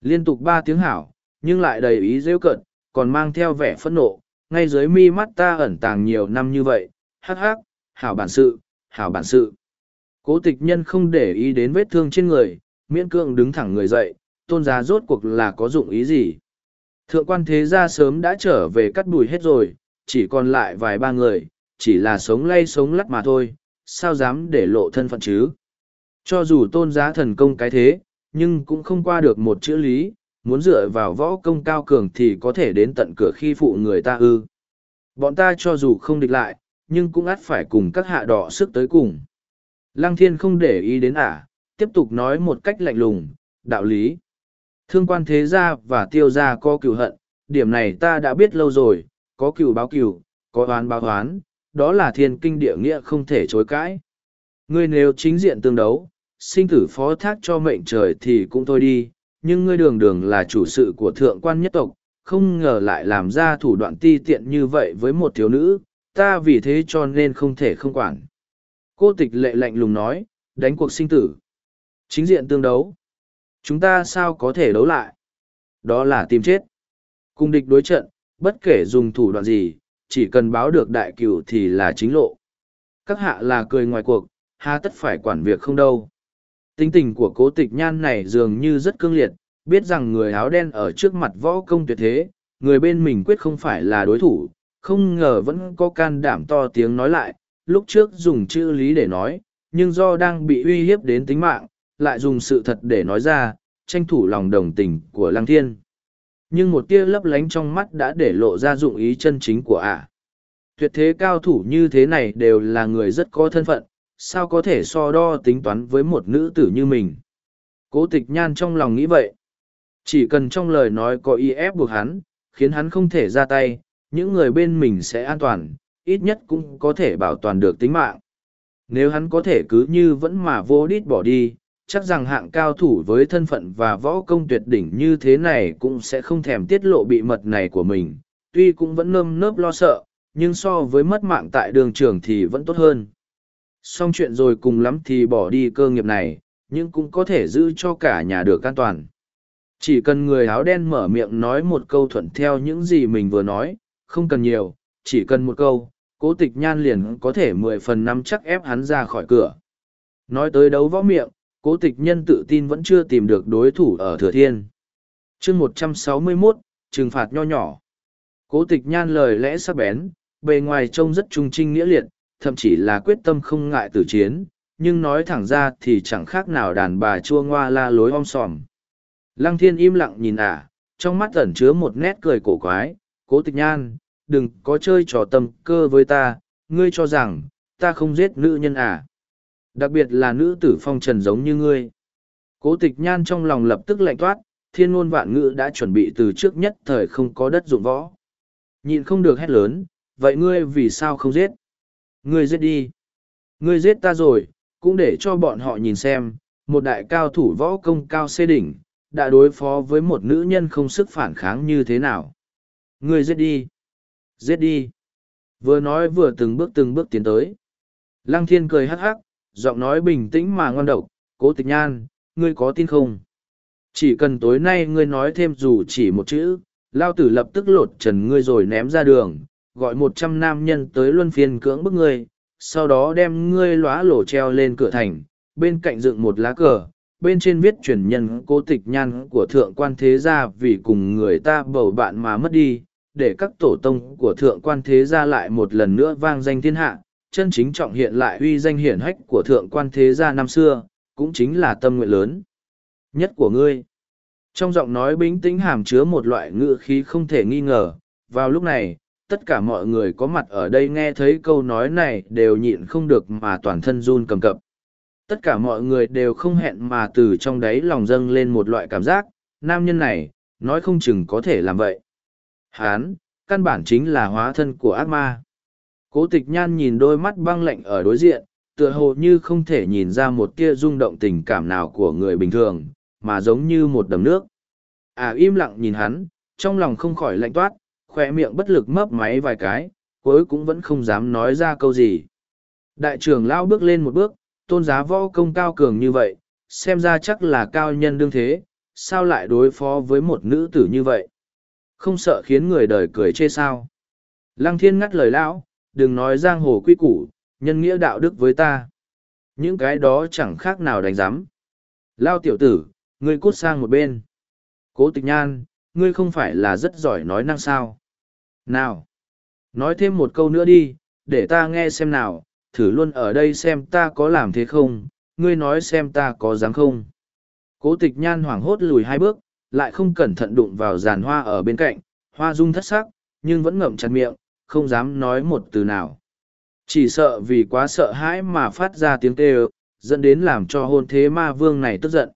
liên tục ba tiếng hảo, nhưng lại đầy ý rêu cận, còn mang theo vẻ phẫn nộ, ngay dưới mi mắt ta ẩn tàng nhiều năm như vậy, hắc hắc, hảo bản sự, hảo bản sự. Cố tịch nhân không để ý đến vết thương trên người, miễn cưỡng đứng thẳng người dậy, tôn giá rốt cuộc là có dụng ý gì. Thượng quan thế gia sớm đã trở về cắt đùi hết rồi, chỉ còn lại vài ba người, chỉ là sống lay sống lắt mà thôi, sao dám để lộ thân phận chứ. Cho dù tôn giá thần công cái thế, nhưng cũng không qua được một chữ lý, muốn dựa vào võ công cao cường thì có thể đến tận cửa khi phụ người ta ư. Bọn ta cho dù không địch lại, nhưng cũng át phải cùng các hạ đỏ sức tới cùng. Lăng thiên không để ý đến ả, à, tiếp tục nói một cách lạnh lùng, đạo lý. Thương quan thế gia và tiêu gia có cửu hận, điểm này ta đã biết lâu rồi, có cửu báo cửu, có oán báo oán, đó là thiên kinh địa nghĩa không thể chối cãi. Ngươi nếu chính diện tương đấu, sinh tử phó thác cho mệnh trời thì cũng thôi đi, nhưng ngươi đường đường là chủ sự của thượng quan nhất tộc, không ngờ lại làm ra thủ đoạn ti tiện như vậy với một thiếu nữ, ta vì thế cho nên không thể không quản. Cô tịch lệ lạnh lùng nói, đánh cuộc sinh tử. Chính diện tương đấu, Chúng ta sao có thể đấu lại? Đó là tìm chết. Cùng địch đối trận, bất kể dùng thủ đoạn gì, chỉ cần báo được đại cửu thì là chính lộ. Các hạ là cười ngoài cuộc, há tất phải quản việc không đâu. Tính tình của cố tịch nhan này dường như rất cương liệt, biết rằng người áo đen ở trước mặt võ công tuyệt thế, người bên mình quyết không phải là đối thủ, không ngờ vẫn có can đảm to tiếng nói lại, lúc trước dùng chữ lý để nói, nhưng do đang bị uy hiếp đến tính mạng, lại dùng sự thật để nói ra, tranh thủ lòng đồng tình của Lăng Thiên. Nhưng một tia lấp lánh trong mắt đã để lộ ra dụng ý chân chính của ả. Tuyệt thế cao thủ như thế này đều là người rất có thân phận, sao có thể so đo tính toán với một nữ tử như mình. Cố tịch nhan trong lòng nghĩ vậy. Chỉ cần trong lời nói có ý ép buộc hắn, khiến hắn không thể ra tay, những người bên mình sẽ an toàn, ít nhất cũng có thể bảo toàn được tính mạng. Nếu hắn có thể cứ như vẫn mà vô đít bỏ đi, chắc rằng hạng cao thủ với thân phận và võ công tuyệt đỉnh như thế này cũng sẽ không thèm tiết lộ bị mật này của mình, tuy cũng vẫn nơm nớp lo sợ, nhưng so với mất mạng tại đường trường thì vẫn tốt hơn. Xong chuyện rồi cùng lắm thì bỏ đi cơ nghiệp này, nhưng cũng có thể giữ cho cả nhà được an toàn. Chỉ cần người áo đen mở miệng nói một câu thuận theo những gì mình vừa nói, không cần nhiều, chỉ cần một câu, cố tịch nhan liền có thể mười phần năm chắc ép hắn ra khỏi cửa. Nói tới đấu võ miệng, cố tịch nhân tự tin vẫn chưa tìm được đối thủ ở thừa thiên chương một trăm sáu mươi mốt trừng phạt nho nhỏ cố tịch nhan lời lẽ sắc bén bề ngoài trông rất trung trinh nghĩa liệt thậm chí là quyết tâm không ngại tử chiến nhưng nói thẳng ra thì chẳng khác nào đàn bà chua ngoa la lối om sòm lăng thiên im lặng nhìn ả à, trong mắt ẩn chứa một nét cười cổ quái cố tịch nhan đừng có chơi trò tâm cơ với ta ngươi cho rằng ta không giết nữ nhân à Đặc biệt là nữ tử phong trần giống như ngươi. Cố tịch nhan trong lòng lập tức lạnh toát, thiên ngôn vạn ngữ đã chuẩn bị từ trước nhất thời không có đất dụng võ. Nhìn không được hét lớn, vậy ngươi vì sao không giết? Ngươi giết đi. Ngươi giết ta rồi, cũng để cho bọn họ nhìn xem, một đại cao thủ võ công cao xê đỉnh, đã đối phó với một nữ nhân không sức phản kháng như thế nào. Ngươi giết đi. Giết đi. Vừa nói vừa từng bước từng bước tiến tới. Lăng thiên cười hắc hắc, giọng nói bình tĩnh mà ngon độc, cố tịch nhan, ngươi có tin không? Chỉ cần tối nay ngươi nói thêm dù chỉ một chữ, lao tử lập tức lột trần ngươi rồi ném ra đường, gọi một trăm nam nhân tới luân phiên cưỡng bức ngươi, sau đó đem ngươi lóa lổ treo lên cửa thành, bên cạnh dựng một lá cờ, bên trên viết truyền nhân cố tịch nhan của thượng quan thế gia vì cùng người ta bầu bạn mà mất đi, để các tổ tông của thượng quan thế gia lại một lần nữa vang danh thiên hạ, chân chính trọng hiện lại uy danh hiển hách của thượng quan thế gia năm xưa, cũng chính là tâm nguyện lớn nhất của ngươi. Trong giọng nói bình tĩnh hàm chứa một loại ngữ khí không thể nghi ngờ, vào lúc này, tất cả mọi người có mặt ở đây nghe thấy câu nói này đều nhịn không được mà toàn thân run cầm cập. Tất cả mọi người đều không hẹn mà từ trong đáy lòng dâng lên một loại cảm giác, nam nhân này, nói không chừng có thể làm vậy. Hán, căn bản chính là hóa thân của ác ma. Cố tịch nhan nhìn đôi mắt băng lạnh ở đối diện, tựa hồ như không thể nhìn ra một tia rung động tình cảm nào của người bình thường, mà giống như một đầm nước. À im lặng nhìn hắn, trong lòng không khỏi lạnh toát, khỏe miệng bất lực mấp máy vài cái, cuối cũng vẫn không dám nói ra câu gì. Đại trưởng lao bước lên một bước, tôn giá võ công cao cường như vậy, xem ra chắc là cao nhân đương thế, sao lại đối phó với một nữ tử như vậy? Không sợ khiến người đời cười chê sao? Lăng thiên ngắt lời lão, đừng nói giang hồ quy củ, nhân nghĩa đạo đức với ta. Những cái đó chẳng khác nào đánh giám. Lao tiểu tử, ngươi cút sang một bên. Cố tịch nhan, ngươi không phải là rất giỏi nói năng sao. Nào, nói thêm một câu nữa đi, để ta nghe xem nào, thử luôn ở đây xem ta có làm thế không, ngươi nói xem ta có dám không. Cố tịch nhan hoảng hốt lùi hai bước, lại không cẩn thận đụng vào giàn hoa ở bên cạnh, hoa rung thất sắc, nhưng vẫn ngậm chặt miệng, không dám nói một từ nào chỉ sợ vì quá sợ hãi mà phát ra tiếng kêu, dẫn đến làm cho hôn thế ma vương này tức giận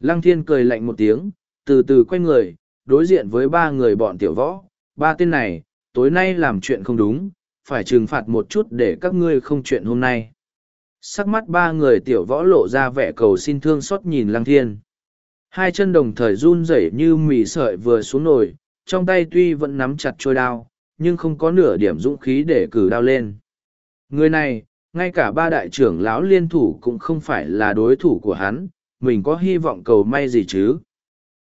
lăng thiên cười lạnh một tiếng từ từ quay người đối diện với ba người bọn tiểu võ ba tên này tối nay làm chuyện không đúng phải trừng phạt một chút để các ngươi không chuyện hôm nay sắc mắt ba người tiểu võ lộ ra vẻ cầu xin thương xót nhìn lăng thiên hai chân đồng thời run rẩy như mì sợi vừa xuống nồi trong tay tuy vẫn nắm chặt trôi đao nhưng không có nửa điểm dũng khí để cử đao lên. Người này, ngay cả ba đại trưởng lão liên thủ cũng không phải là đối thủ của hắn, mình có hy vọng cầu may gì chứ.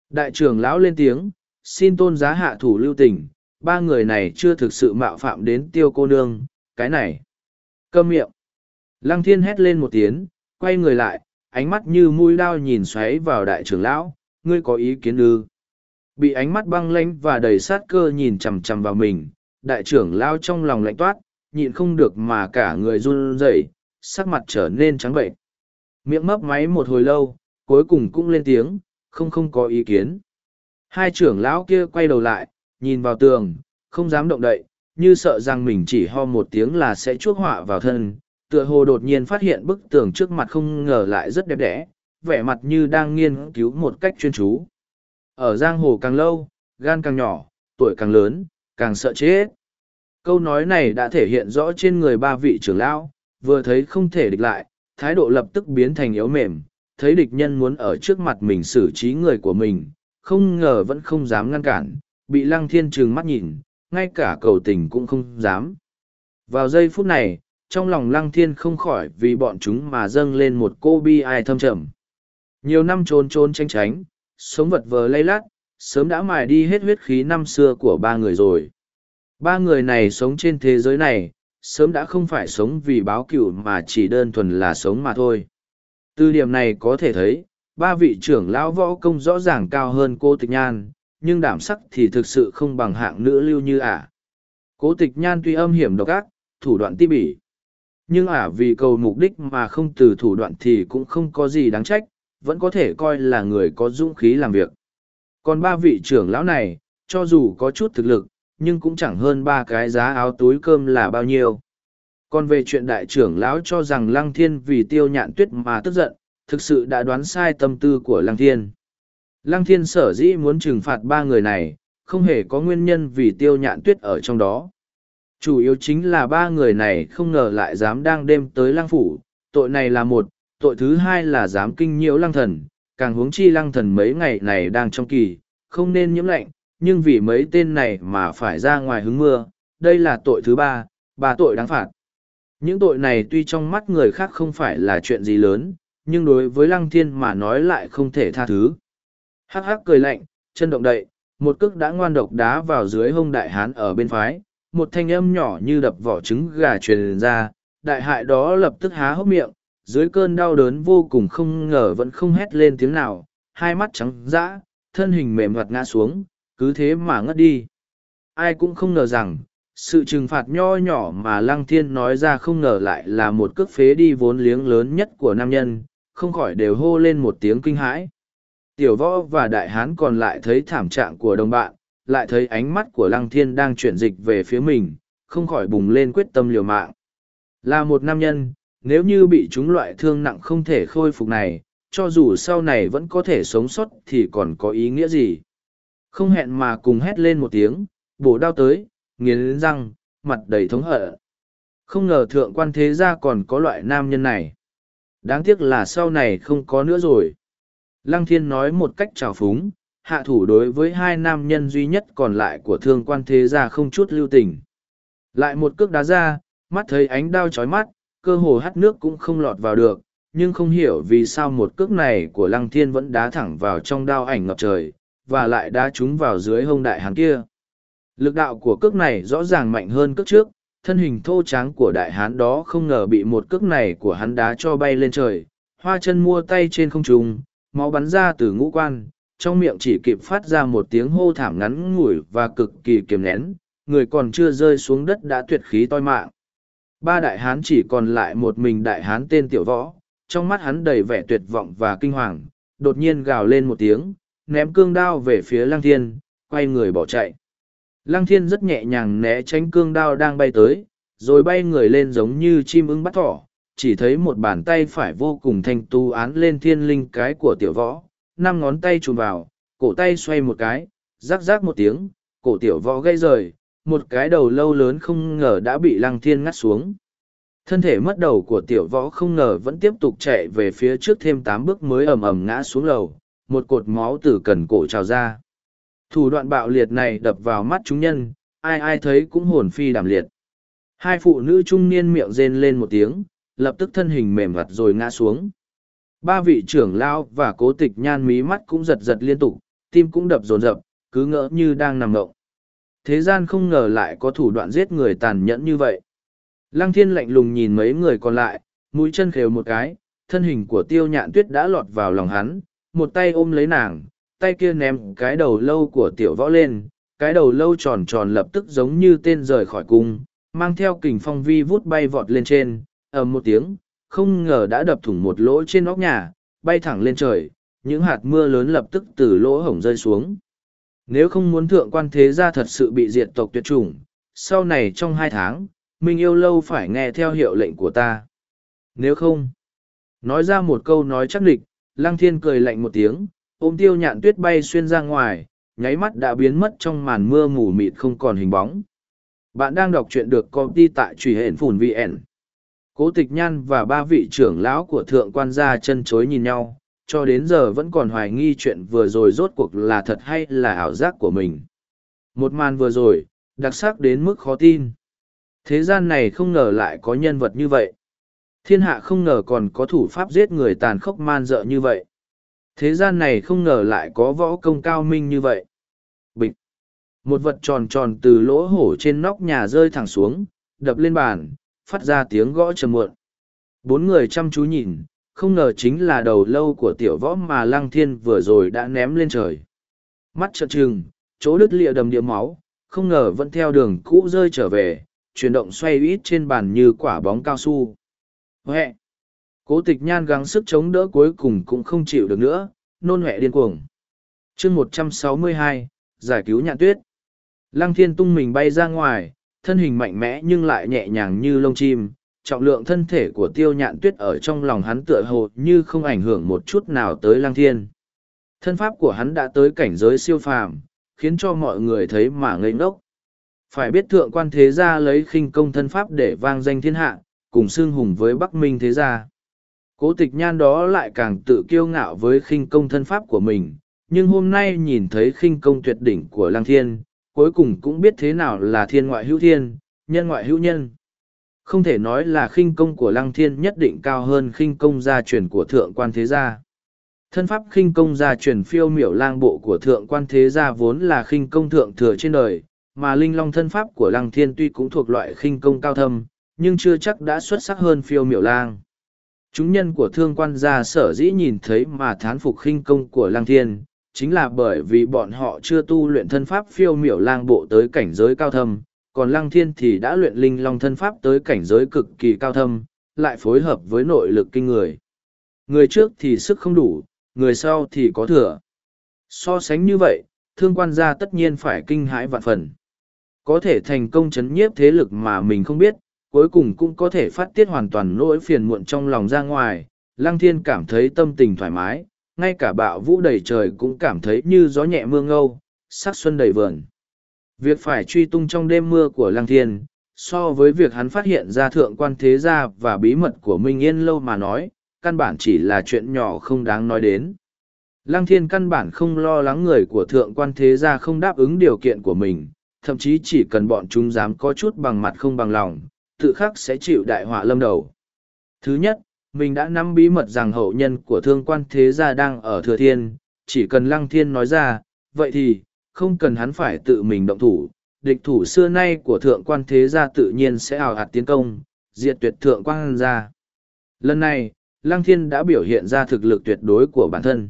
Đại trưởng lão lên tiếng, xin tôn giá hạ thủ lưu tình, ba người này chưa thực sự mạo phạm đến tiêu cô nương, cái này. Câm miệng. Lăng thiên hét lên một tiếng, quay người lại, ánh mắt như mũi đao nhìn xoáy vào đại trưởng lão, ngươi có ý kiến ư. Bị ánh mắt băng lãnh và đầy sát cơ nhìn chằm chằm vào mình, đại trưởng lao trong lòng lạnh toát, nhịn không được mà cả người run rẩy, sắc mặt trở nên trắng bệnh. Miệng mấp máy một hồi lâu, cuối cùng cũng lên tiếng, không không có ý kiến. Hai trưởng lão kia quay đầu lại, nhìn vào tường, không dám động đậy, như sợ rằng mình chỉ ho một tiếng là sẽ chuốc họa vào thân. Tựa hồ đột nhiên phát hiện bức tường trước mặt không ngờ lại rất đẹp đẽ, vẻ mặt như đang nghiên cứu một cách chuyên chú. Ở giang hồ càng lâu, gan càng nhỏ, tuổi càng lớn, càng sợ chết. Câu nói này đã thể hiện rõ trên người ba vị trưởng lão, vừa thấy không thể địch lại, thái độ lập tức biến thành yếu mềm, thấy địch nhân muốn ở trước mặt mình xử trí người của mình, không ngờ vẫn không dám ngăn cản, bị lăng thiên trừng mắt nhìn, ngay cả cầu tình cũng không dám. Vào giây phút này, trong lòng lăng thiên không khỏi vì bọn chúng mà dâng lên một cô bi ai thâm trầm. Nhiều năm trốn trốn tranh tránh, sống vật vờ lay lát, sớm đã mài đi hết huyết khí năm xưa của ba người rồi. Ba người này sống trên thế giới này, sớm đã không phải sống vì báo cựu mà chỉ đơn thuần là sống mà thôi. Từ điểm này có thể thấy, ba vị trưởng lão võ công rõ ràng cao hơn cô tịch nhan, nhưng đảm sắc thì thực sự không bằng hạng nữ lưu như ả. À. Cố tịch nhan tuy âm hiểm độc ác, thủ đoạn ti bỉ. Nhưng ả vì cầu mục đích mà không từ thủ đoạn thì cũng không có gì đáng trách, vẫn có thể coi là người có dũng khí làm việc. Còn ba vị trưởng lão này, cho dù có chút thực lực, nhưng cũng chẳng hơn ba cái giá áo túi cơm là bao nhiêu. Còn về chuyện đại trưởng lão cho rằng Lăng Thiên vì tiêu nhạn tuyết mà tức giận, thực sự đã đoán sai tâm tư của Lăng Thiên. Lăng Thiên sở dĩ muốn trừng phạt ba người này, không hề có nguyên nhân vì tiêu nhạn tuyết ở trong đó. Chủ yếu chính là ba người này không ngờ lại dám đang đêm tới Lăng Phủ, tội này là một, tội thứ hai là dám kinh nhiễu Lăng Thần, càng huống chi lăng thần mấy ngày này đang trong kỳ, không nên nhiễm lạnh, nhưng vì mấy tên này mà phải ra ngoài hứng mưa, đây là tội thứ ba, ba tội đáng phạt. Những tội này tuy trong mắt người khác không phải là chuyện gì lớn, nhưng đối với lăng thiên mà nói lại không thể tha thứ. Hắc hắc cười lạnh, chân động đậy, một cước đã ngoan độc đá vào dưới hông đại hán ở bên phái, một thanh âm nhỏ như đập vỏ trứng gà truyền ra, đại hại đó lập tức há hốc miệng, dưới cơn đau đớn vô cùng không ngờ vẫn không hét lên tiếng nào, hai mắt trắng dã, thân hình mềm hoạt ngã xuống, cứ thế mà ngất đi. Ai cũng không ngờ rằng, sự trừng phạt nho nhỏ mà Lăng Thiên nói ra không ngờ lại là một cước phế đi vốn liếng lớn nhất của nam nhân, không khỏi đều hô lên một tiếng kinh hãi. Tiểu võ và đại hán còn lại thấy thảm trạng của đồng bạn, lại thấy ánh mắt của Lăng Thiên đang chuyển dịch về phía mình, không khỏi bùng lên quyết tâm liều mạng. Là một nam nhân, nếu như bị chúng loại thương nặng không thể khôi phục này, cho dù sau này vẫn có thể sống sót thì còn có ý nghĩa gì. Không hẹn mà cùng hét lên một tiếng, bổ đao tới, nghiến răng, mặt đầy thống hở. Không ngờ thượng quan thế gia còn có loại nam nhân này. Đáng tiếc là sau này không có nữa rồi. Lăng thiên nói một cách trào phúng, hạ thủ đối với hai nam nhân duy nhất còn lại của thương quan thế gia không chút lưu tình. Lại một cước đá ra, mắt thấy ánh đao chói mắt, cơ hồ hắt nước cũng không lọt vào được, nhưng không hiểu vì sao một cước này của lăng thiên vẫn đá thẳng vào trong đao ảnh ngập trời, và lại đá trúng vào dưới hông đại hán kia. Lực đạo của cước này rõ ràng mạnh hơn cước trước, thân hình thô tráng của đại hán đó không ngờ bị một cước này của hắn đá cho bay lên trời, hoa chân mua tay trên không trung, máu bắn ra từ ngũ quan, trong miệng chỉ kịp phát ra một tiếng hô thảm ngắn ngủi và cực kỳ kiềm nén, người còn chưa rơi xuống đất đã tuyệt khí toi mạng. Ba đại hán chỉ còn lại một mình đại hán tên tiểu võ, trong mắt hắn đầy vẻ tuyệt vọng và kinh hoàng, đột nhiên gào lên một tiếng, ném cương đao về phía lăng thiên, quay người bỏ chạy. Lăng thiên rất nhẹ nhàng né tránh cương đao đang bay tới, rồi bay người lên giống như chim ưng bắt thỏ, chỉ thấy một bàn tay phải vô cùng thanh tu án lên thiên linh cái của tiểu võ, năm ngón tay chùm vào, cổ tay xoay một cái, rắc rắc một tiếng, cổ tiểu võ gây rời, một cái đầu lâu lớn không ngờ đã bị lăng thiên ngắt xuống. Thân thể mất đầu của tiểu võ không ngờ vẫn tiếp tục chạy về phía trước thêm tám bước mới ầm ầm ngã xuống lầu, một cột máu từ cần cổ trào ra. Thủ đoạn bạo liệt này đập vào mắt chúng nhân, ai ai thấy cũng hồn phi đảm liệt. Hai phụ nữ trung niên miệng rên lên một tiếng, lập tức thân hình mềm vặt rồi ngã xuống. Ba vị trưởng lao và cố tịch nhan mí mắt cũng giật giật liên tục, tim cũng đập dồn dập, cứ ngỡ như đang nằm ngộng thế gian không ngờ lại có thủ đoạn giết người tàn nhẫn như vậy. Lăng thiên lạnh lùng nhìn mấy người còn lại, mũi chân khều một cái, thân hình của tiêu nhạn tuyết đã lọt vào lòng hắn, một tay ôm lấy nàng, tay kia ném cái đầu lâu của tiểu võ lên, cái đầu lâu tròn tròn lập tức giống như tên rời khỏi cung, mang theo kình phong vi vút bay vọt lên trên, ầm một tiếng, không ngờ đã đập thủng một lỗ trên nóc nhà, bay thẳng lên trời, những hạt mưa lớn lập tức từ lỗ hổng rơi xuống. Nếu không muốn thượng quan thế gia thật sự bị diệt tộc tuyệt chủng, sau này trong hai tháng, mình yêu lâu phải nghe theo hiệu lệnh của ta. Nếu không, nói ra một câu nói chắc địch, lăng thiên cười lạnh một tiếng, ôm tiêu nhạn tuyết bay xuyên ra ngoài, nháy mắt đã biến mất trong màn mưa mù mịt không còn hình bóng. Bạn đang đọc truyện được công ty tại truy hển phùn VN. Cố tịch nhan và ba vị trưởng lão của thượng quan gia chân chối nhìn nhau, cho đến giờ vẫn còn hoài nghi chuyện vừa rồi rốt cuộc là thật hay là ảo giác của mình. Một màn vừa rồi, đặc sắc đến mức khó tin. Thế gian này không ngờ lại có nhân vật như vậy. Thiên hạ không ngờ còn có thủ pháp giết người tàn khốc man dợ như vậy. Thế gian này không ngờ lại có võ công cao minh như vậy. Bịch. Một vật tròn tròn từ lỗ hổ trên nóc nhà rơi thẳng xuống, đập lên bàn, phát ra tiếng gõ trầm muộn. Bốn người chăm chú nhìn, không ngờ chính là đầu lâu của tiểu võ mà lăng thiên vừa rồi đã ném lên trời. Mắt trợn trừng, chỗ đứt lịa đầm địa máu, không ngờ vẫn theo đường cũ rơi trở về, chuyển động xoay ít trên bàn như quả bóng cao su. Huệ! Cố tịch nhan gắng sức chống đỡ cuối cùng cũng không chịu được nữa, nôn huệ điên cuồng. chương một trăm sáu mươi hai giải cứu nhạn tuyết. Lăng thiên tung mình bay ra ngoài, thân hình mạnh mẽ nhưng lại nhẹ nhàng như lông chim, trọng lượng thân thể của tiêu nhạn tuyết ở trong lòng hắn tựa hồ như không ảnh hưởng một chút nào tới lang thiên. Thân pháp của hắn đã tới cảnh giới siêu phàm, khiến cho mọi người thấy mà ngây ngốc. Phải biết thượng quan thế gia lấy khinh công thân pháp để vang danh thiên hạ, cùng xương hùng với Bắc Minh thế gia. Cố tịch nhan đó lại càng tự kiêu ngạo với khinh công thân pháp của mình, nhưng hôm nay nhìn thấy khinh công tuyệt đỉnh của lang thiên, cuối cùng cũng biết thế nào là thiên ngoại hữu thiên, nhân ngoại hữu nhân. Không thể nói là khinh công của Lăng Thiên nhất định cao hơn khinh công gia truyền của Thượng Quan Thế Gia. Thân pháp khinh công gia truyền phiêu miểu lang bộ của Thượng Quan Thế Gia vốn là khinh công thượng thừa trên đời, mà linh long thân pháp của Lăng Thiên tuy cũng thuộc loại khinh công cao thâm, nhưng chưa chắc đã xuất sắc hơn phiêu miểu lang. Chúng nhân của thương quan gia sở dĩ nhìn thấy mà thán phục khinh công của Lăng Thiên, chính là bởi vì bọn họ chưa tu luyện thân pháp phiêu miểu lang bộ tới cảnh giới cao thâm, còn Lăng Thiên thì đã luyện linh long thân pháp tới cảnh giới cực kỳ cao thâm, lại phối hợp với nội lực kinh người. Người trước thì sức không đủ, người sau thì có thừa. So sánh như vậy, thương quan gia tất nhiên phải kinh hãi vạn phần. Có thể thành công chấn nhiếp thế lực mà mình không biết, cuối cùng cũng có thể phát tiết hoàn toàn nỗi phiền muộn trong lòng ra ngoài. Lăng Thiên cảm thấy tâm tình thoải mái, ngay cả bạo vũ đầy trời cũng cảm thấy như gió nhẹ mưa ngâu, sắc xuân đầy vườn. Việc phải truy tung trong đêm mưa của Lăng Thiên, so với việc hắn phát hiện ra thượng quan thế gia và bí mật của Minh Yên lâu mà nói, căn bản chỉ là chuyện nhỏ không đáng nói đến. Lăng Thiên căn bản không lo lắng người của thượng quan thế gia không đáp ứng điều kiện của mình, thậm chí chỉ cần bọn chúng dám có chút bằng mặt không bằng lòng, tự khắc sẽ chịu đại họa lâm đầu. Thứ nhất, mình đã nắm bí mật rằng hậu nhân của Thượng quan thế gia đang ở Thừa Thiên, chỉ cần Lăng Thiên nói ra, vậy thì, không cần hắn phải tự mình động thủ, địch thủ xưa nay của thượng quan thế gia tự nhiên sẽ ảo hạt tiến công, diệt tuyệt thượng quan gia. Lần này, Lăng Thiên đã biểu hiện ra thực lực tuyệt đối của bản thân.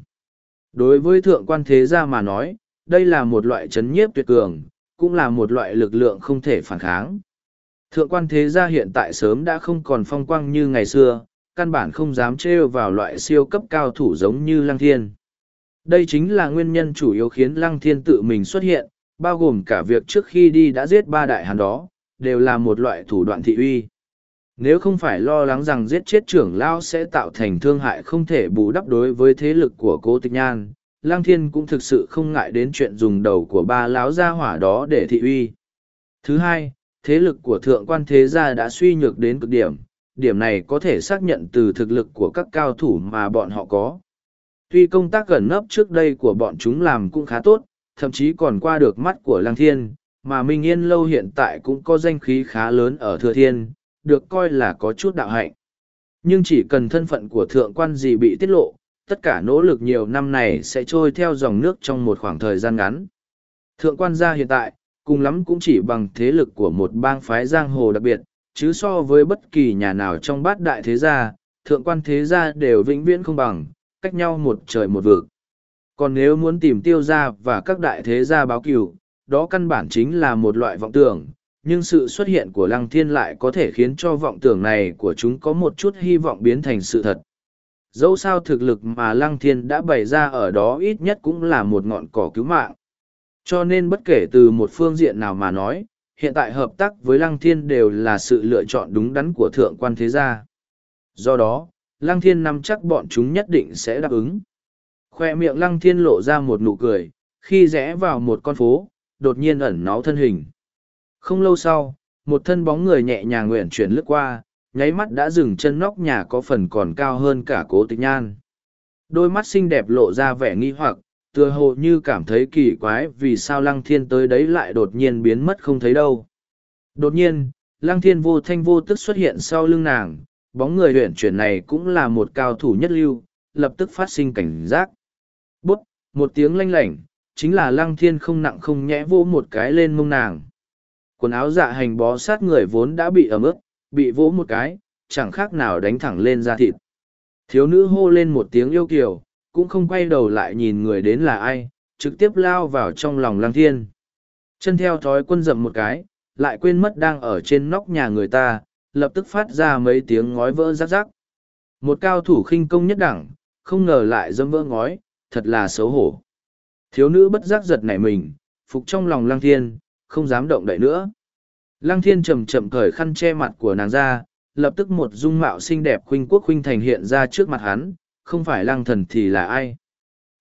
Đối với thượng quan thế gia mà nói, đây là một loại chấn nhiếp tuyệt cường, cũng là một loại lực lượng không thể phản kháng. Thượng quan thế gia hiện tại sớm đã không còn phong quang như ngày xưa, căn bản không dám trêu vào loại siêu cấp cao thủ giống như Lăng Thiên. Đây chính là nguyên nhân chủ yếu khiến Lăng Thiên tự mình xuất hiện, bao gồm cả việc trước khi đi đã giết ba đại hàn đó, đều là một loại thủ đoạn thị uy. Nếu không phải lo lắng rằng giết chết trưởng lão sẽ tạo thành thương hại không thể bù đắp đối với thế lực của cố tịch nhan, Lăng Thiên cũng thực sự không ngại đến chuyện dùng đầu của ba lão gia hỏa đó để thị uy. Thứ hai, thế lực của thượng quan thế gia đã suy nhược đến cực điểm, điểm này có thể xác nhận từ thực lực của các cao thủ mà bọn họ có tuy công tác gần nấp trước đây của bọn chúng làm cũng khá tốt thậm chí còn qua được mắt của lăng thiên mà minh yên lâu hiện tại cũng có danh khí khá lớn ở thừa thiên được coi là có chút đạo hạnh nhưng chỉ cần thân phận của thượng quan gì bị tiết lộ tất cả nỗ lực nhiều năm này sẽ trôi theo dòng nước trong một khoảng thời gian ngắn thượng quan gia hiện tại cùng lắm cũng chỉ bằng thế lực của một bang phái giang hồ đặc biệt chứ so với bất kỳ nhà nào trong bát đại thế gia thượng quan thế gia đều vĩnh viễn không bằng cách nhau một trời một vực. Còn nếu muốn tìm tiêu gia và các đại thế gia báo cửu, đó căn bản chính là một loại vọng tưởng, nhưng sự xuất hiện của lăng thiên lại có thể khiến cho vọng tưởng này của chúng có một chút hy vọng biến thành sự thật. Dẫu sao thực lực mà lăng thiên đã bày ra ở đó ít nhất cũng là một ngọn cỏ cứu mạng. Cho nên bất kể từ một phương diện nào mà nói, hiện tại hợp tác với lăng thiên đều là sự lựa chọn đúng đắn của thượng quan thế gia. Do đó, lăng thiên nắm chắc bọn chúng nhất định sẽ đáp ứng. Khoe miệng lăng thiên lộ ra một nụ cười, khi rẽ vào một con phố, đột nhiên ẩn náu thân hình. Không lâu sau, một thân bóng người nhẹ nhàng nguyện chuyển lướt qua, nháy mắt đã dừng chân nóc nhà có phần còn cao hơn cả cố tịch nhan. Đôi mắt xinh đẹp lộ ra vẻ nghi hoặc, tựa hồ như cảm thấy kỳ quái vì sao lăng thiên tới đấy lại đột nhiên biến mất không thấy đâu. Đột nhiên, lăng thiên vô thanh vô tức xuất hiện sau lưng nàng, bóng người huyện chuyển này cũng là một cao thủ nhất lưu, lập tức phát sinh cảnh giác. Bút, một tiếng lanh lảnh, chính là lăng thiên không nặng không nhẽ vỗ một cái lên mông nàng. Quần áo dạ hành bó sát người vốn đã bị ẩm ướt, bị vỗ một cái, chẳng khác nào đánh thẳng lên da thịt. Thiếu nữ hô lên một tiếng yêu kiều, cũng không quay đầu lại nhìn người đến là ai, trực tiếp lao vào trong lòng lăng thiên. Chân theo thói quân dậm một cái, lại quên mất đang ở trên nóc nhà người ta, lập tức phát ra mấy tiếng ngói vỡ rắc rắc. Một cao thủ khinh công nhất đẳng, không ngờ lại dâm vỡ ngói, thật là xấu hổ. Thiếu nữ bất giác giật nảy mình, phục trong lòng lăng thiên, không dám động đậy nữa. Lăng thiên chậm chậm cởi khăn che mặt của nàng ra, lập tức một dung mạo xinh đẹp khuynh quốc khuynh thành hiện ra trước mặt hắn, không phải lăng thần thì là ai.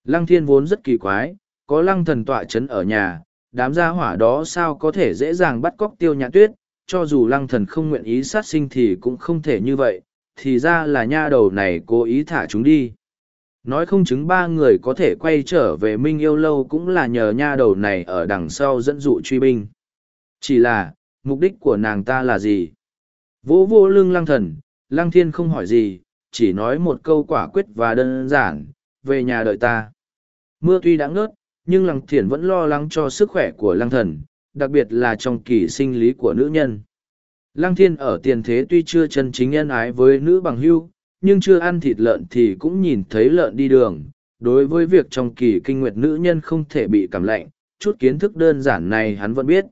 Lăng thiên vốn rất kỳ quái, có lăng thần tọa chấn ở nhà, đám gia hỏa đó sao có thể dễ dàng bắt cóc tiêu nhạn tuyết, cho dù lăng thần không nguyện ý sát sinh thì cũng không thể như vậy, thì ra là nha đầu này cố ý thả chúng đi. Nói không chứng ba người có thể quay trở về Minh Yêu Lâu cũng là nhờ nha đầu này ở đằng sau dẫn dụ truy binh. Chỉ là, mục đích của nàng ta là gì? Vô vô lưng lăng thần, lăng thiên không hỏi gì, chỉ nói một câu quả quyết và đơn giản, về nhà đợi ta. Mưa tuy đã ngớt, nhưng lăng thiền vẫn lo lắng cho sức khỏe của lăng thần, đặc biệt là trong kỳ sinh lý của nữ nhân. Lăng thiên ở tiền thế tuy chưa chân chính nhân ái với nữ bằng hưu, nhưng chưa ăn thịt lợn thì cũng nhìn thấy lợn đi đường. Đối với việc trong kỳ kinh nguyệt nữ nhân không thể bị cảm lạnh, chút kiến thức đơn giản này hắn vẫn biết.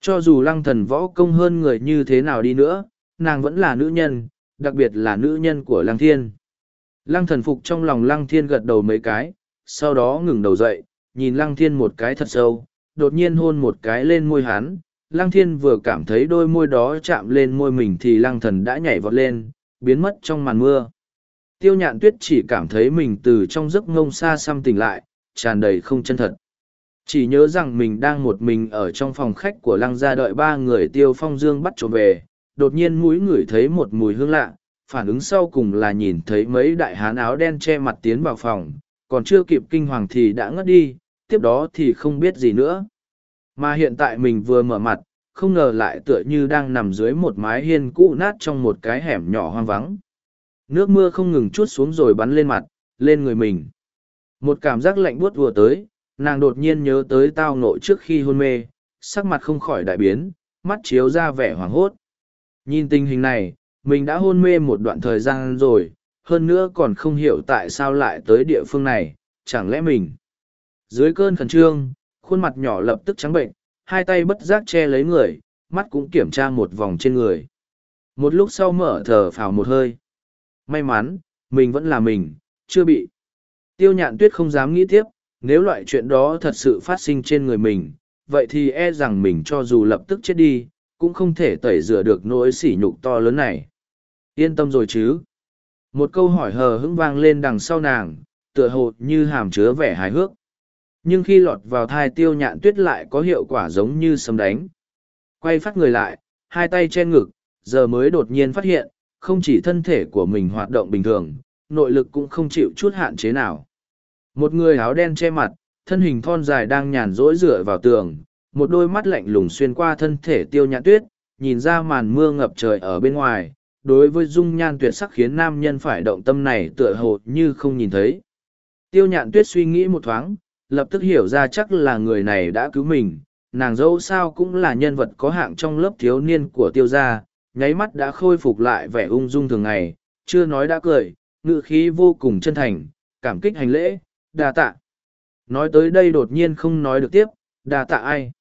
Cho dù lăng thần võ công hơn người như thế nào đi nữa, nàng vẫn là nữ nhân, đặc biệt là nữ nhân của lăng thiên. Lăng thần phục trong lòng lăng thiên gật đầu mấy cái, sau đó ngừng đầu dậy, nhìn lăng thiên một cái thật sâu, đột nhiên hôn một cái lên môi hắn. Lăng thiên vừa cảm thấy đôi môi đó chạm lên môi mình thì lăng thần đã nhảy vọt lên, biến mất trong màn mưa. Tiêu nhạn tuyết chỉ cảm thấy mình từ trong giấc ngông xa xăm tỉnh lại, tràn đầy không chân thật. Chỉ nhớ rằng mình đang một mình ở trong phòng khách của lăng gia đợi ba người tiêu phong dương bắt trộm về, đột nhiên mũi ngửi thấy một mùi hương lạ, phản ứng sau cùng là nhìn thấy mấy đại hán áo đen che mặt tiến vào phòng, còn chưa kịp kinh hoàng thì đã ngất đi, tiếp đó thì không biết gì nữa. Mà hiện tại mình vừa mở mặt, không ngờ lại tựa như đang nằm dưới một mái hiên cũ nát trong một cái hẻm nhỏ hoang vắng. Nước mưa không ngừng chút xuống rồi bắn lên mặt, lên người mình. Một cảm giác lạnh buốt vừa tới, nàng đột nhiên nhớ tới tao nội trước khi hôn mê, sắc mặt không khỏi đại biến, mắt chiếu ra vẻ hoảng hốt. Nhìn tình hình này, mình đã hôn mê một đoạn thời gian rồi, hơn nữa còn không hiểu tại sao lại tới địa phương này, chẳng lẽ mình dưới cơn khẩn trương, khuôn mặt nhỏ lập tức trắng bệnh, hai tay bất giác che lấy người, mắt cũng kiểm tra một vòng trên người. Một lúc sau mở thở phào một hơi. May mắn, mình vẫn là mình, chưa bị. Tiêu nhạn tuyết không dám nghĩ tiếp, nếu loại chuyện đó thật sự phát sinh trên người mình, vậy thì e rằng mình cho dù lập tức chết đi, cũng không thể tẩy rửa được nỗi sỉ nhục to lớn này. Yên tâm rồi chứ. Một câu hỏi hờ hững vang lên đằng sau nàng, tựa hồ như hàm chứa vẻ hài hước nhưng khi lọt vào thai tiêu nhạn tuyết lại có hiệu quả giống như sấm đánh quay phát người lại hai tay che ngực giờ mới đột nhiên phát hiện không chỉ thân thể của mình hoạt động bình thường nội lực cũng không chịu chút hạn chế nào một người áo đen che mặt thân hình thon dài đang nhàn rỗi dựa vào tường một đôi mắt lạnh lùng xuyên qua thân thể tiêu nhạn tuyết nhìn ra màn mưa ngập trời ở bên ngoài đối với dung nhan tuyệt sắc khiến nam nhân phải động tâm này tựa hồ như không nhìn thấy tiêu nhạn tuyết suy nghĩ một thoáng lập tức hiểu ra chắc là người này đã cứu mình, nàng dâu sao cũng là nhân vật có hạng trong lớp thiếu niên của tiêu gia, nháy mắt đã khôi phục lại vẻ ung dung thường ngày, chưa nói đã cười, ngự khí vô cùng chân thành, cảm kích hành lễ, đà tạ. Nói tới đây đột nhiên không nói được tiếp, đà tạ ai.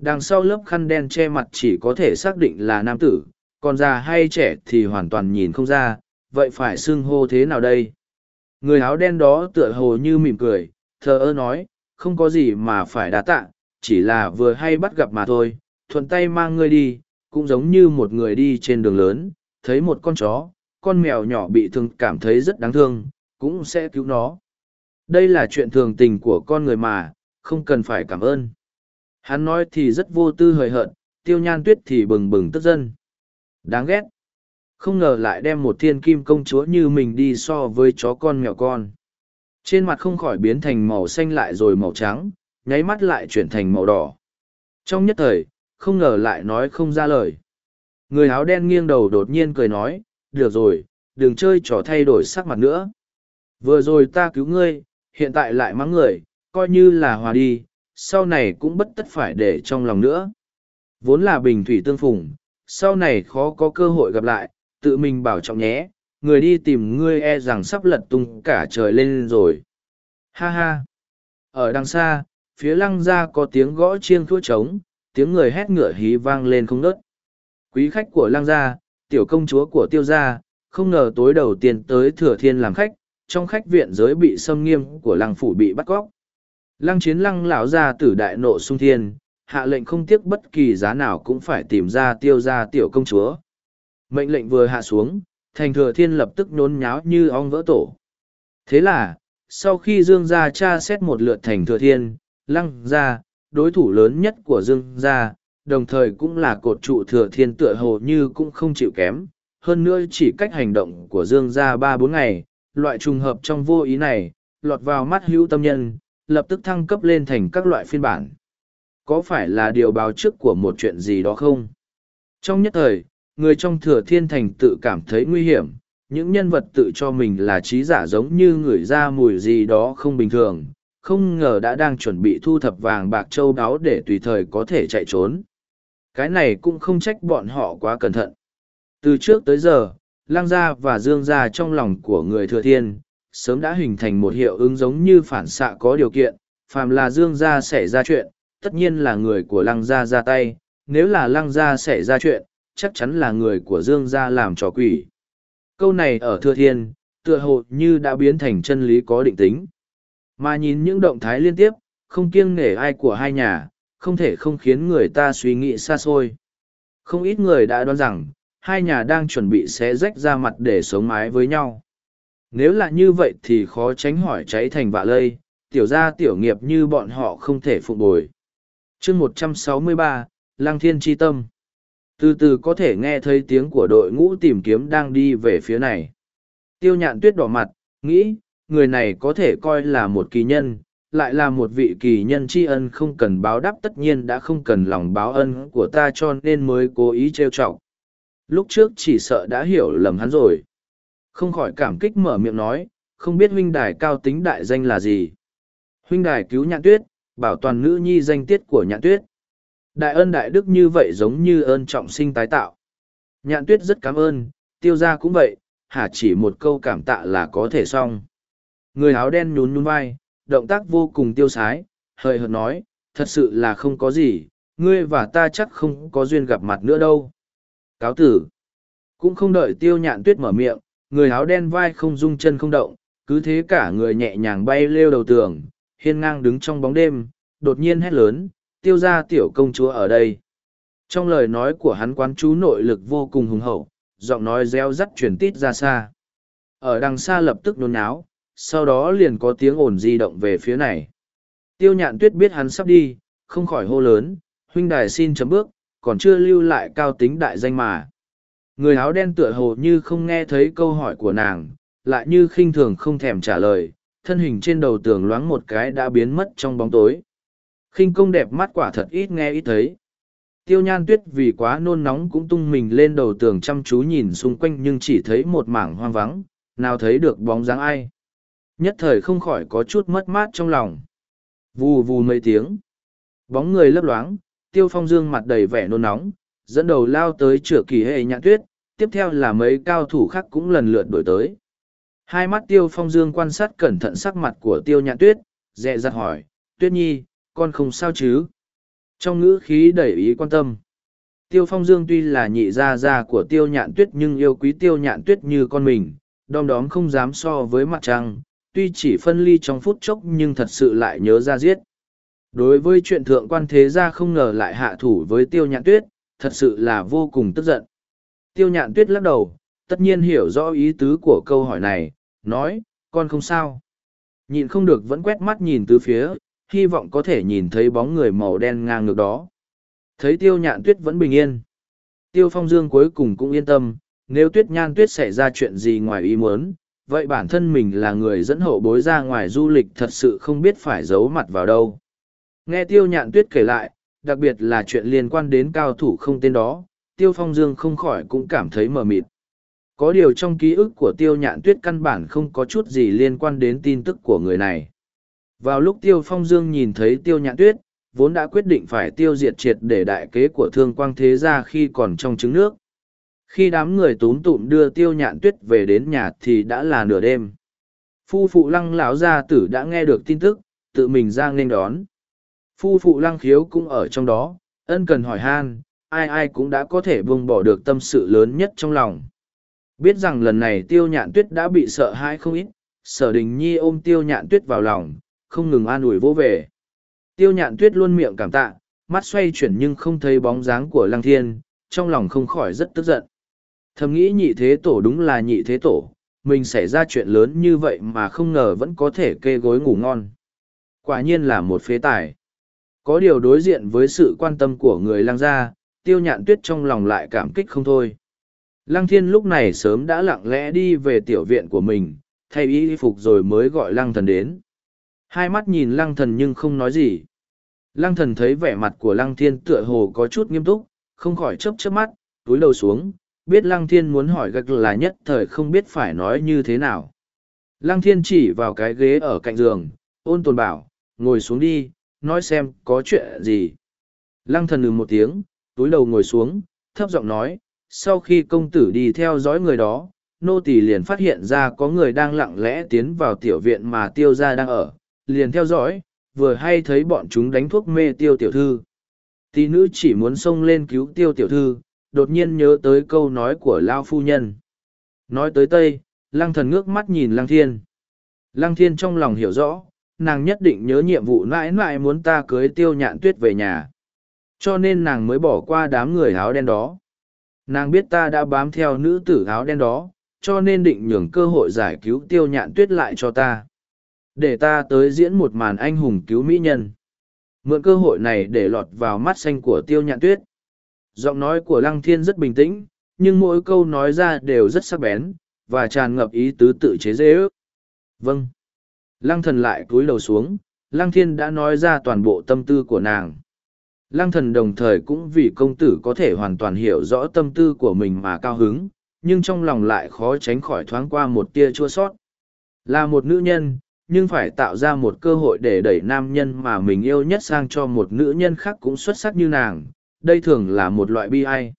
Đằng sau lớp khăn đen che mặt chỉ có thể xác định là nam tử, còn già hay trẻ thì hoàn toàn nhìn không ra, vậy phải xưng hô thế nào đây? Người áo đen đó tựa hồ như mỉm cười, thờ ơ nói, không có gì mà phải đá tạ, chỉ là vừa hay bắt gặp mà thôi, thuận tay mang ngươi đi, cũng giống như một người đi trên đường lớn, thấy một con chó, con mèo nhỏ bị thương cảm thấy rất đáng thương, cũng sẽ cứu nó. Đây là chuyện thường tình của con người mà, không cần phải cảm ơn. Hắn nói thì rất vô tư hời hợt, tiêu nhan tuyết thì bừng bừng tức dân. Đáng ghét. Không ngờ lại đem một thiên kim công chúa như mình đi so với chó con mèo con. Trên mặt không khỏi biến thành màu xanh lại rồi màu trắng, nháy mắt lại chuyển thành màu đỏ. Trong nhất thời, không ngờ lại nói không ra lời. Người áo đen nghiêng đầu đột nhiên cười nói, được rồi, đừng chơi trò thay đổi sắc mặt nữa. Vừa rồi ta cứu ngươi, hiện tại lại mắng người, coi như là hòa đi, sau này cũng bất tất phải để trong lòng nữa. Vốn là bình thủy tương phùng, sau này khó có cơ hội gặp lại, tự mình bảo trọng nhé, người đi tìm ngươi e rằng sắp lật tung cả trời lên rồi ha ha ở đằng xa phía lăng ra có tiếng gõ chiêng thuốc trống tiếng người hét ngựa hí vang lên không nớt quý khách của lăng gia tiểu công chúa của tiêu gia không ngờ tối đầu tiên tới thừa thiên làm khách trong khách viện giới bị xâm nghiêm của lăng phủ bị bắt cóc lăng chiến lăng lão gia tử đại nộ sung thiên hạ lệnh không tiếc bất kỳ giá nào cũng phải tìm ra tiêu gia tiểu công chúa mệnh lệnh vừa hạ xuống thành thừa thiên lập tức nhốn nháo như ong vỡ tổ. Thế là, sau khi Dương gia tra xét một lượt thành thừa thiên, lăng gia, đối thủ lớn nhất của Dương gia, đồng thời cũng là cột trụ thừa thiên tựa hồ như cũng không chịu kém. Hơn nữa chỉ cách hành động của Dương gia ba bốn ngày, loại trùng hợp trong vô ý này, lọt vào mắt hữu tâm nhân, lập tức thăng cấp lên thành các loại phiên bản. Có phải là điều báo trước của một chuyện gì đó không? Trong nhất thời, người trong thừa thiên thành tự cảm thấy nguy hiểm những nhân vật tự cho mình là trí giả giống như người ra mùi gì đó không bình thường không ngờ đã đang chuẩn bị thu thập vàng bạc châu đáo để tùy thời có thể chạy trốn cái này cũng không trách bọn họ quá cẩn thận từ trước tới giờ lang gia và dương gia trong lòng của người thừa thiên sớm đã hình thành một hiệu ứng giống như phản xạ có điều kiện phàm là dương gia xảy ra chuyện tất nhiên là người của lăng gia ra tay nếu là lăng gia xảy ra chuyện chắc chắn là người của Dương gia làm trò quỷ. Câu này ở Thừa Thiên, tựa hồ như đã biến thành chân lý có định tính. Mà nhìn những động thái liên tiếp, không kiêng nể ai của hai nhà, không thể không khiến người ta suy nghĩ xa xôi. Không ít người đã đoán rằng, hai nhà đang chuẩn bị xé rách ra mặt để sống mái với nhau. Nếu là như vậy thì khó tránh hỏi cháy thành vạ lây, tiểu gia tiểu nghiệp như bọn họ không thể phụ bồi. chương ba, Lang Thiên Tri Tâm từ từ có thể nghe thấy tiếng của đội ngũ tìm kiếm đang đi về phía này tiêu nhạn tuyết đỏ mặt nghĩ người này có thể coi là một kỳ nhân lại là một vị kỳ nhân tri ân không cần báo đáp tất nhiên đã không cần lòng báo ân của ta cho nên mới cố ý trêu chọc lúc trước chỉ sợ đã hiểu lầm hắn rồi không khỏi cảm kích mở miệng nói không biết huynh đài cao tính đại danh là gì huynh đài cứu nhạn tuyết bảo toàn nữ nhi danh tiết của nhạn tuyết Đại ân đại đức như vậy giống như ơn trọng sinh tái tạo. Nhạn tuyết rất cảm ơn, tiêu gia cũng vậy, hả chỉ một câu cảm tạ là có thể xong. Người áo đen nhún nhún vai, động tác vô cùng tiêu sái, hời hợt nói, thật sự là không có gì, ngươi và ta chắc không có duyên gặp mặt nữa đâu. Cáo tử, cũng không đợi tiêu nhạn tuyết mở miệng, người áo đen vai không rung chân không động, cứ thế cả người nhẹ nhàng bay lêu đầu tường, hiên ngang đứng trong bóng đêm, đột nhiên hét lớn, tiêu gia tiểu công chúa ở đây. Trong lời nói của hắn quán chú nội lực vô cùng hùng hậu, giọng nói reo rắt truyền tít ra xa. Ở đằng xa lập tức nôn náo, sau đó liền có tiếng ồn di động về phía này. Tiêu nhạn tuyết biết hắn sắp đi, không khỏi hô lớn, huynh đài xin chấm bước, còn chưa lưu lại cao tính đại danh mà. Người áo đen tựa hồ như không nghe thấy câu hỏi của nàng, lại như khinh thường không thèm trả lời, thân hình trên đầu tường loáng một cái đã biến mất trong bóng tối khinh công đẹp mắt quả thật ít nghe ít thấy tiêu nhan tuyết vì quá nôn nóng cũng tung mình lên đầu tường chăm chú nhìn xung quanh nhưng chỉ thấy một mảng hoang vắng nào thấy được bóng dáng ai nhất thời không khỏi có chút mất mát trong lòng vù vù mấy tiếng bóng người lấp loáng tiêu phong dương mặt đầy vẻ nôn nóng dẫn đầu lao tới chửa kỳ hệ nhãn tuyết tiếp theo là mấy cao thủ khác cũng lần lượt đổi tới hai mắt tiêu phong dương quan sát cẩn thận sắc mặt của tiêu nhãn tuyết dẹ dặt hỏi tuyết nhi con không sao chứ trong ngữ khí đầy ý quan tâm tiêu phong dương tuy là nhị gia gia của tiêu nhạn tuyết nhưng yêu quý tiêu nhạn tuyết như con mình đom đóm không dám so với mặt trăng tuy chỉ phân ly trong phút chốc nhưng thật sự lại nhớ ra giết đối với chuyện thượng quan thế gia không ngờ lại hạ thủ với tiêu nhạn tuyết thật sự là vô cùng tức giận tiêu nhạn tuyết lắc đầu tất nhiên hiểu rõ ý tứ của câu hỏi này nói con không sao nhịn không được vẫn quét mắt nhìn từ phía hy vọng có thể nhìn thấy bóng người màu đen ngang ngược đó. Thấy tiêu nhạn tuyết vẫn bình yên. Tiêu phong dương cuối cùng cũng yên tâm, nếu tuyết nhan tuyết xảy ra chuyện gì ngoài ý muốn, vậy bản thân mình là người dẫn hậu bối ra ngoài du lịch thật sự không biết phải giấu mặt vào đâu. Nghe tiêu nhạn tuyết kể lại, đặc biệt là chuyện liên quan đến cao thủ không tên đó, tiêu phong dương không khỏi cũng cảm thấy mờ mịt. Có điều trong ký ức của tiêu nhạn tuyết căn bản không có chút gì liên quan đến tin tức của người này. Vào lúc Tiêu Phong Dương nhìn thấy Tiêu Nhạn Tuyết, vốn đã quyết định phải tiêu diệt triệt để đại kế của thương quang thế gia khi còn trong trứng nước. Khi đám người tốn tụm đưa Tiêu Nhạn Tuyết về đến nhà thì đã là nửa đêm. Phu phụ lăng lão gia tử đã nghe được tin tức, tự mình ra nên đón. Phu phụ lăng khiếu cũng ở trong đó, ân cần hỏi han, ai ai cũng đã có thể buông bỏ được tâm sự lớn nhất trong lòng. Biết rằng lần này tiêu nhạn tuyết đã bị sợ hãi không ít, sở đình nhi ôm tiêu nhạn tuyết vào lòng, không ngừng an ủi vô về. Tiêu nhạn tuyết luôn miệng cảm tạ, mắt xoay chuyển nhưng không thấy bóng dáng của lăng thiên, trong lòng không khỏi rất tức giận. Thầm nghĩ nhị thế tổ đúng là nhị thế tổ, mình xảy ra chuyện lớn như vậy mà không ngờ vẫn có thể kê gối ngủ ngon. Quả nhiên là một phế tài. Có điều đối diện với sự quan tâm của người lang gia, tiêu nhạn tuyết trong lòng lại cảm kích không thôi. Lăng thiên lúc này sớm đã lặng lẽ đi về tiểu viện của mình, thay y phục rồi mới gọi lăng thần đến. Hai mắt nhìn lăng thần nhưng không nói gì. Lăng thần thấy vẻ mặt của lăng thiên tựa hồ có chút nghiêm túc, không khỏi chớp chớp mắt, túi đầu xuống, biết lăng thiên muốn hỏi gạch là nhất thời không biết phải nói như thế nào. Lăng thiên chỉ vào cái ghế ở cạnh giường, ôn tồn bảo, ngồi xuống đi, nói xem có chuyện gì. Lăng thần ừ một tiếng, túi đầu ngồi xuống, thấp giọng nói, sau khi công tử đi theo dõi người đó, nô tỳ liền phát hiện ra có người đang lặng lẽ tiến vào tiểu viện mà tiêu gia đang ở, liền theo dõi, vừa hay thấy bọn chúng đánh thuốc mê tiêu tiểu thư. tỷ nữ chỉ muốn xông lên cứu tiêu tiểu thư, đột nhiên nhớ tới câu nói của Lao Phu Nhân. Nói tới Tây, Lăng thần ngước mắt nhìn Lăng Thiên. Lăng Thiên trong lòng hiểu rõ, nàng nhất định nhớ nhiệm vụ mãi mãi muốn ta cưới tiêu nhạn tuyết về nhà. Cho nên nàng mới bỏ qua đám người áo đen đó. Nàng biết ta đã bám theo nữ tử áo đen đó, cho nên định nhường cơ hội giải cứu tiêu nhạn tuyết lại cho ta để ta tới diễn một màn anh hùng cứu mỹ nhân mượn cơ hội này để lọt vào mắt xanh của tiêu nhạn tuyết giọng nói của lăng thiên rất bình tĩnh nhưng mỗi câu nói ra đều rất sắc bén và tràn ngập ý tứ tự chế dễ ước vâng lăng thần lại cúi đầu xuống lăng thiên đã nói ra toàn bộ tâm tư của nàng lăng thần đồng thời cũng vì công tử có thể hoàn toàn hiểu rõ tâm tư của mình mà cao hứng nhưng trong lòng lại khó tránh khỏi thoáng qua một tia chua sót là một nữ nhân nhưng phải tạo ra một cơ hội để đẩy nam nhân mà mình yêu nhất sang cho một nữ nhân khác cũng xuất sắc như nàng đây thường là một loại bi ai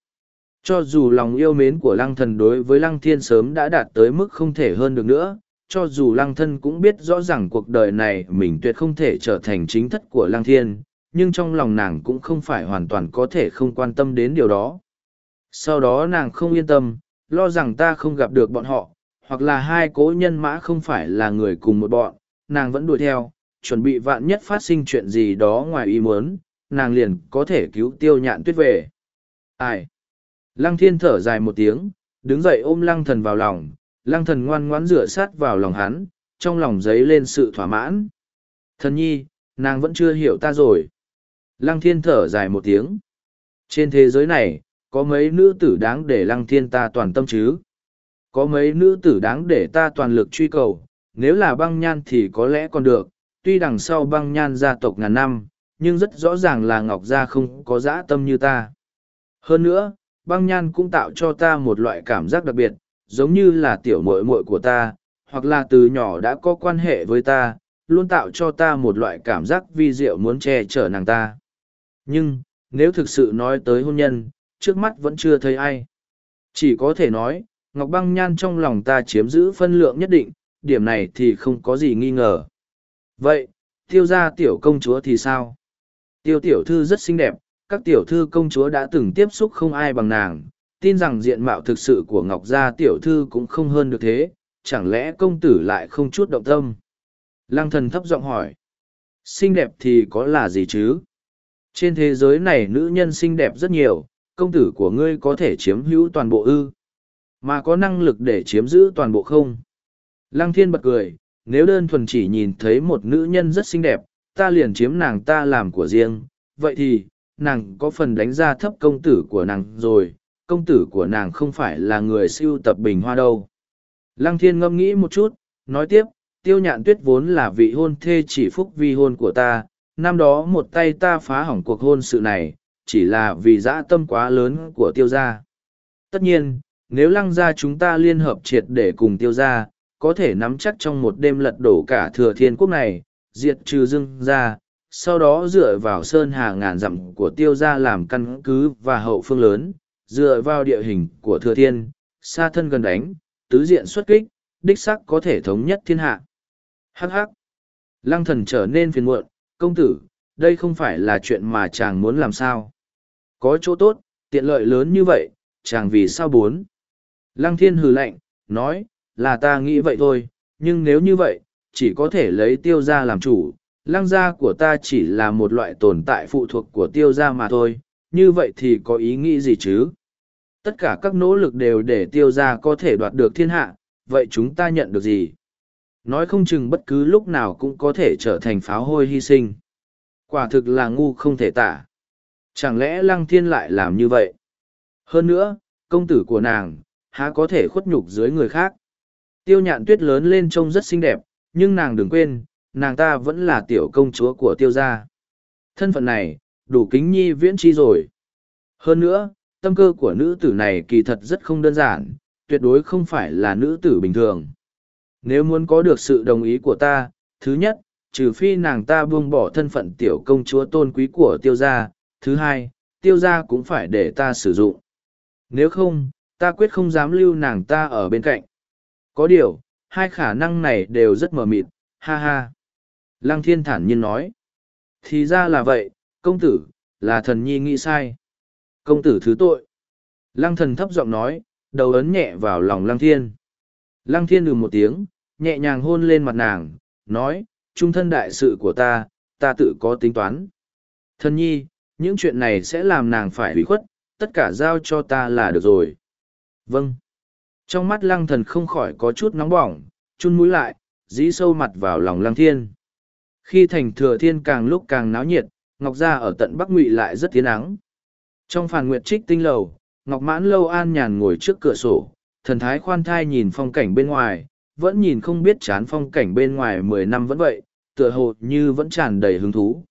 cho dù lòng yêu mến của lăng thần đối với lăng thiên sớm đã đạt tới mức không thể hơn được nữa cho dù lăng thân cũng biết rõ rằng cuộc đời này mình tuyệt không thể trở thành chính thất của lăng thiên nhưng trong lòng nàng cũng không phải hoàn toàn có thể không quan tâm đến điều đó sau đó nàng không yên tâm lo rằng ta không gặp được bọn họ hoặc là hai cố nhân mã không phải là người cùng một bọn, nàng vẫn đuổi theo, chuẩn bị vạn nhất phát sinh chuyện gì đó ngoài ý muốn, nàng liền có thể cứu tiêu nhạn tuyết về. Ai? Lăng thiên thở dài một tiếng, đứng dậy ôm lăng thần vào lòng, lăng thần ngoan ngoãn rửa sát vào lòng hắn, trong lòng giấy lên sự thỏa mãn. Thần nhi, nàng vẫn chưa hiểu ta rồi. Lăng thiên thở dài một tiếng. Trên thế giới này, có mấy nữ tử đáng để lăng thiên ta toàn tâm chứ? Có mấy nữ tử đáng để ta toàn lực truy cầu, nếu là băng nhan thì có lẽ còn được, tuy đằng sau băng nhan gia tộc ngàn năm, nhưng rất rõ ràng là Ngọc Gia không có dã tâm như ta. Hơn nữa, băng nhan cũng tạo cho ta một loại cảm giác đặc biệt, giống như là tiểu muội muội của ta, hoặc là từ nhỏ đã có quan hệ với ta, luôn tạo cho ta một loại cảm giác vi diệu muốn che chở nàng ta. Nhưng, nếu thực sự nói tới hôn nhân, trước mắt vẫn chưa thấy ai. Chỉ có thể nói, Ngọc Băng Nhan trong lòng ta chiếm giữ phân lượng nhất định, điểm này thì không có gì nghi ngờ. Vậy, tiêu gia tiểu công chúa thì sao? Tiêu tiểu thư rất xinh đẹp, các tiểu thư công chúa đã từng tiếp xúc không ai bằng nàng, tin rằng diện mạo thực sự của Ngọc gia tiểu thư cũng không hơn được thế, chẳng lẽ công tử lại không chút động tâm? Lăng thần thấp giọng hỏi. Xinh đẹp thì có là gì chứ? Trên thế giới này nữ nhân xinh đẹp rất nhiều, công tử của ngươi có thể chiếm hữu toàn bộ ư mà có năng lực để chiếm giữ toàn bộ không lăng thiên bật cười nếu đơn thuần chỉ nhìn thấy một nữ nhân rất xinh đẹp ta liền chiếm nàng ta làm của riêng vậy thì nàng có phần đánh giá thấp công tử của nàng rồi công tử của nàng không phải là người siêu tập bình hoa đâu lăng thiên ngâm nghĩ một chút nói tiếp tiêu nhạn tuyết vốn là vị hôn thê chỉ phúc vi hôn của ta năm đó một tay ta phá hỏng cuộc hôn sự này chỉ là vì dã tâm quá lớn của tiêu gia tất nhiên nếu lăng ra chúng ta liên hợp triệt để cùng tiêu ra, có thể nắm chắc trong một đêm lật đổ cả thừa thiên quốc này, diệt trừ dưng ra, sau đó dựa vào sơn hà ngàn dặm của tiêu ra làm căn cứ và hậu phương lớn, dựa vào địa hình của thừa thiên, xa thân gần đánh, tứ diện xuất kích, đích sắc có thể thống nhất thiên hạ. Hắc hắc! Lăng thần trở nên phiền muộn, công tử, đây không phải là chuyện mà chàng muốn làm sao. Có chỗ tốt, tiện lợi lớn như vậy, chàng vì sao bốn? Lăng thiên hừ lạnh, nói, là ta nghĩ vậy thôi, nhưng nếu như vậy, chỉ có thể lấy tiêu gia làm chủ. Lăng gia của ta chỉ là một loại tồn tại phụ thuộc của tiêu gia mà thôi, như vậy thì có ý nghĩ gì chứ? Tất cả các nỗ lực đều để tiêu gia có thể đoạt được thiên hạ, vậy chúng ta nhận được gì? Nói không chừng bất cứ lúc nào cũng có thể trở thành pháo hôi hy sinh. Quả thực là ngu không thể tả. Chẳng lẽ lăng thiên lại làm như vậy? Hơn nữa, công tử của nàng, há có thể khuất nhục dưới người khác. Tiêu nhạn tuyết lớn lên trông rất xinh đẹp, nhưng nàng đừng quên, nàng ta vẫn là tiểu công chúa của tiêu gia. Thân phận này, đủ kính nhi viễn chi rồi. Hơn nữa, tâm cơ của nữ tử này kỳ thật rất không đơn giản, tuyệt đối không phải là nữ tử bình thường. Nếu muốn có được sự đồng ý của ta, thứ nhất, trừ phi nàng ta buông bỏ thân phận tiểu công chúa tôn quý của tiêu gia, thứ hai, tiêu gia cũng phải để ta sử dụng. Nếu không, ta quyết không dám lưu nàng ta ở bên cạnh. Có điều, hai khả năng này đều rất mờ mịt, ha ha. Lăng thiên thản nhiên nói. Thì ra là vậy, công tử, là thần nhi nghĩ sai. Công tử thứ tội. Lăng thần thấp giọng nói, đầu ấn nhẹ vào lòng lăng thiên. Lăng thiên ừ một tiếng, nhẹ nhàng hôn lên mặt nàng, nói, trung thân đại sự của ta, ta tự có tính toán. Thần nhi, những chuyện này sẽ làm nàng phải hủy khuất, tất cả giao cho ta là được rồi. Vâng. Trong mắt lăng thần không khỏi có chút nóng bỏng, chun mũi lại, dí sâu mặt vào lòng lăng thiên. Khi thành thừa thiên càng lúc càng náo nhiệt, Ngọc Gia ở tận Bắc Ngụy lại rất tiến nắng Trong phàn nguyện trích tinh lầu, Ngọc Mãn Lâu An nhàn ngồi trước cửa sổ, thần thái khoan thai nhìn phong cảnh bên ngoài, vẫn nhìn không biết chán phong cảnh bên ngoài mười năm vẫn vậy, tựa hồ như vẫn tràn đầy hứng thú.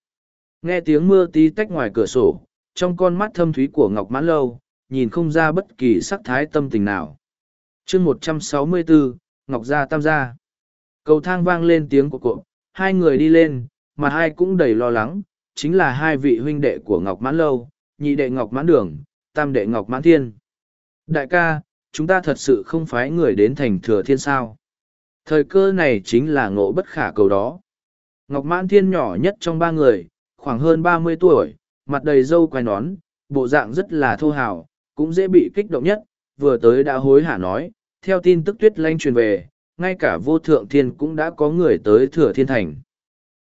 Nghe tiếng mưa tí tách ngoài cửa sổ, trong con mắt thâm thúy của Ngọc Mãn Lâu, nhìn không ra bất kỳ sắc thái tâm tình nào. chương một trăm sáu mươi bốn Ngọc Gia Tam Gia. Cầu thang vang lên tiếng của cụ hai người đi lên, mà hai cũng đầy lo lắng, chính là hai vị huynh đệ của Ngọc Mãn Lâu, nhị đệ Ngọc Mãn Đường, tam đệ Ngọc Mãn Thiên. Đại ca, chúng ta thật sự không phái người đến thành thừa thiên sao. Thời cơ này chính là ngộ bất khả cầu đó. Ngọc Mãn Thiên nhỏ nhất trong ba người, khoảng hơn ba mươi tuổi, mặt đầy râu quai nón, bộ dạng rất là thô hào, cũng dễ bị kích động nhất, vừa tới đã hối hả nói, theo tin tức tuyết lanh truyền về, ngay cả vô thượng thiên cũng đã có người tới thừa thiên thành.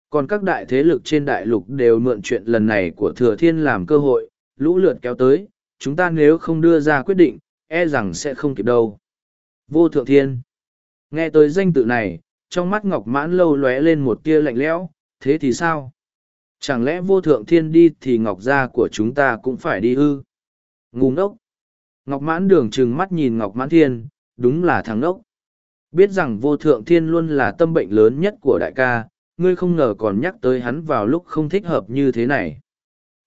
Còn các đại thế lực trên đại lục đều mượn chuyện lần này của thừa thiên làm cơ hội, lũ lượt kéo tới, chúng ta nếu không đưa ra quyết định, e rằng sẽ không kịp đâu. Vô thượng thiên. Nghe tới danh tự này, trong mắt ngọc mãn lâu lóe lên một tia lạnh lẽo, thế thì sao? Chẳng lẽ vô thượng thiên đi thì ngọc gia của chúng ta cũng phải đi ư? Ngu ngốc! Ngọc Mãn Đường trừng mắt nhìn Ngọc Mãn Thiên, đúng là thằng ốc. Biết rằng vô thượng thiên luôn là tâm bệnh lớn nhất của đại ca, ngươi không ngờ còn nhắc tới hắn vào lúc không thích hợp như thế này.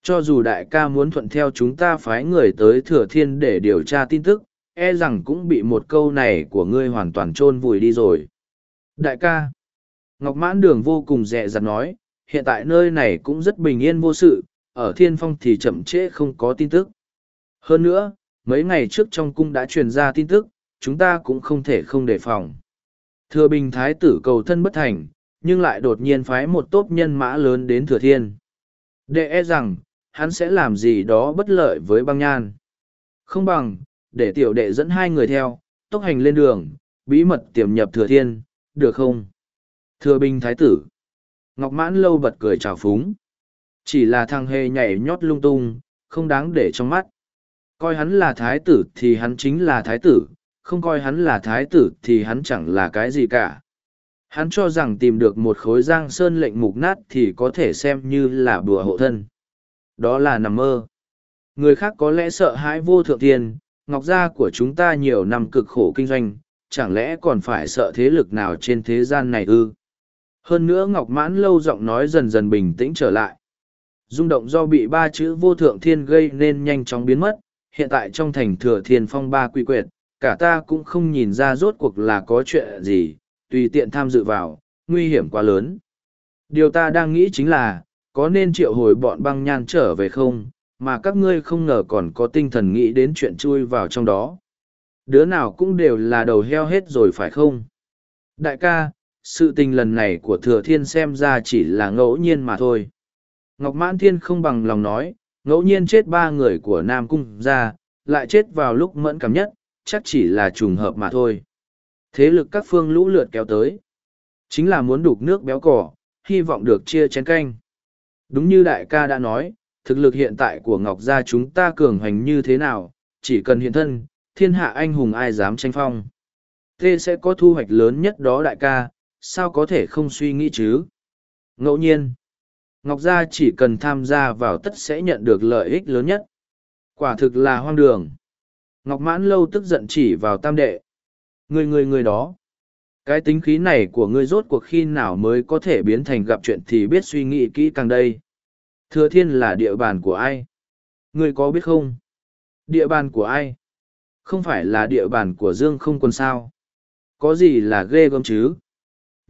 Cho dù đại ca muốn thuận theo chúng ta phái người tới thừa thiên để điều tra tin tức, e rằng cũng bị một câu này của ngươi hoàn toàn chôn vùi đi rồi. Đại ca, Ngọc Mãn Đường vô cùng dè dặt nói, hiện tại nơi này cũng rất bình yên vô sự, ở thiên phong thì chậm trễ không có tin tức. Hơn nữa, mấy ngày trước trong cung đã truyền ra tin tức, chúng ta cũng không thể không đề phòng. Thừa Bình Thái tử cầu thân bất thành, nhưng lại đột nhiên phái một tốt nhân mã lớn đến Thừa Thiên. Để e rằng, hắn sẽ làm gì đó bất lợi với băng nhan. Không bằng, để tiểu đệ dẫn hai người theo, tốc hành lên đường, bí mật tiềm nhập Thừa Thiên, được không? Thừa Bình Thái tử. Ngọc Mãn Lâu bật cười chào phúng. Chỉ là thằng hề nhảy nhót lung tung, không đáng để trong mắt. Coi hắn là thái tử thì hắn chính là thái tử, không coi hắn là thái tử thì hắn chẳng là cái gì cả. Hắn cho rằng tìm được một khối giang sơn lệnh mục nát thì có thể xem như là bùa hộ thân. Đó là nằm mơ. Người khác có lẽ sợ hãi vô thượng tiền, ngọc gia của chúng ta nhiều năm cực khổ kinh doanh, chẳng lẽ còn phải sợ thế lực nào trên thế gian này ư? Hơn nữa Ngọc Mãn lâu giọng nói dần dần bình tĩnh trở lại. Dung động do bị ba chữ vô thượng thiên gây nên nhanh chóng biến mất, hiện tại trong thành thừa thiên phong ba quy quyệt, cả ta cũng không nhìn ra rốt cuộc là có chuyện gì, tùy tiện tham dự vào, nguy hiểm quá lớn. Điều ta đang nghĩ chính là, có nên triệu hồi bọn băng nhan trở về không, mà các ngươi không ngờ còn có tinh thần nghĩ đến chuyện chui vào trong đó. Đứa nào cũng đều là đầu heo hết rồi phải không? Đại ca, sự tình lần này của thừa thiên xem ra chỉ là ngẫu nhiên mà thôi. Ngọc Mãn Thiên không bằng lòng nói, ngẫu nhiên chết ba người của Nam Cung ra, lại chết vào lúc mẫn cảm nhất, chắc chỉ là trùng hợp mà thôi. Thế lực các phương lũ lượt kéo tới. Chính là muốn đục nước béo cỏ, hy vọng được chia chén canh. Đúng như đại ca đã nói, thực lực hiện tại của Ngọc Gia chúng ta cường hành như thế nào, chỉ cần hiện thân, thiên hạ anh hùng ai dám tranh phong. Tê sẽ có thu hoạch lớn nhất đó đại ca, sao có thể không suy nghĩ chứ? Ngẫu nhiên, Ngọc Gia chỉ cần tham gia vào tất sẽ nhận được lợi ích lớn nhất. Quả thực là hoang đường. Ngọc Mãn Lâu tức giận chỉ vào tam đệ. Người người người đó. Cái tính khí này của ngươi rốt cuộc khi nào mới có thể biến thành gặp chuyện thì biết suy nghĩ kỹ càng đây. Thừa thiên là địa bàn của ai? Ngươi có biết không? Địa bàn của ai? Không phải là địa bàn của Dương không quân sao? Có gì là ghê gớm chứ?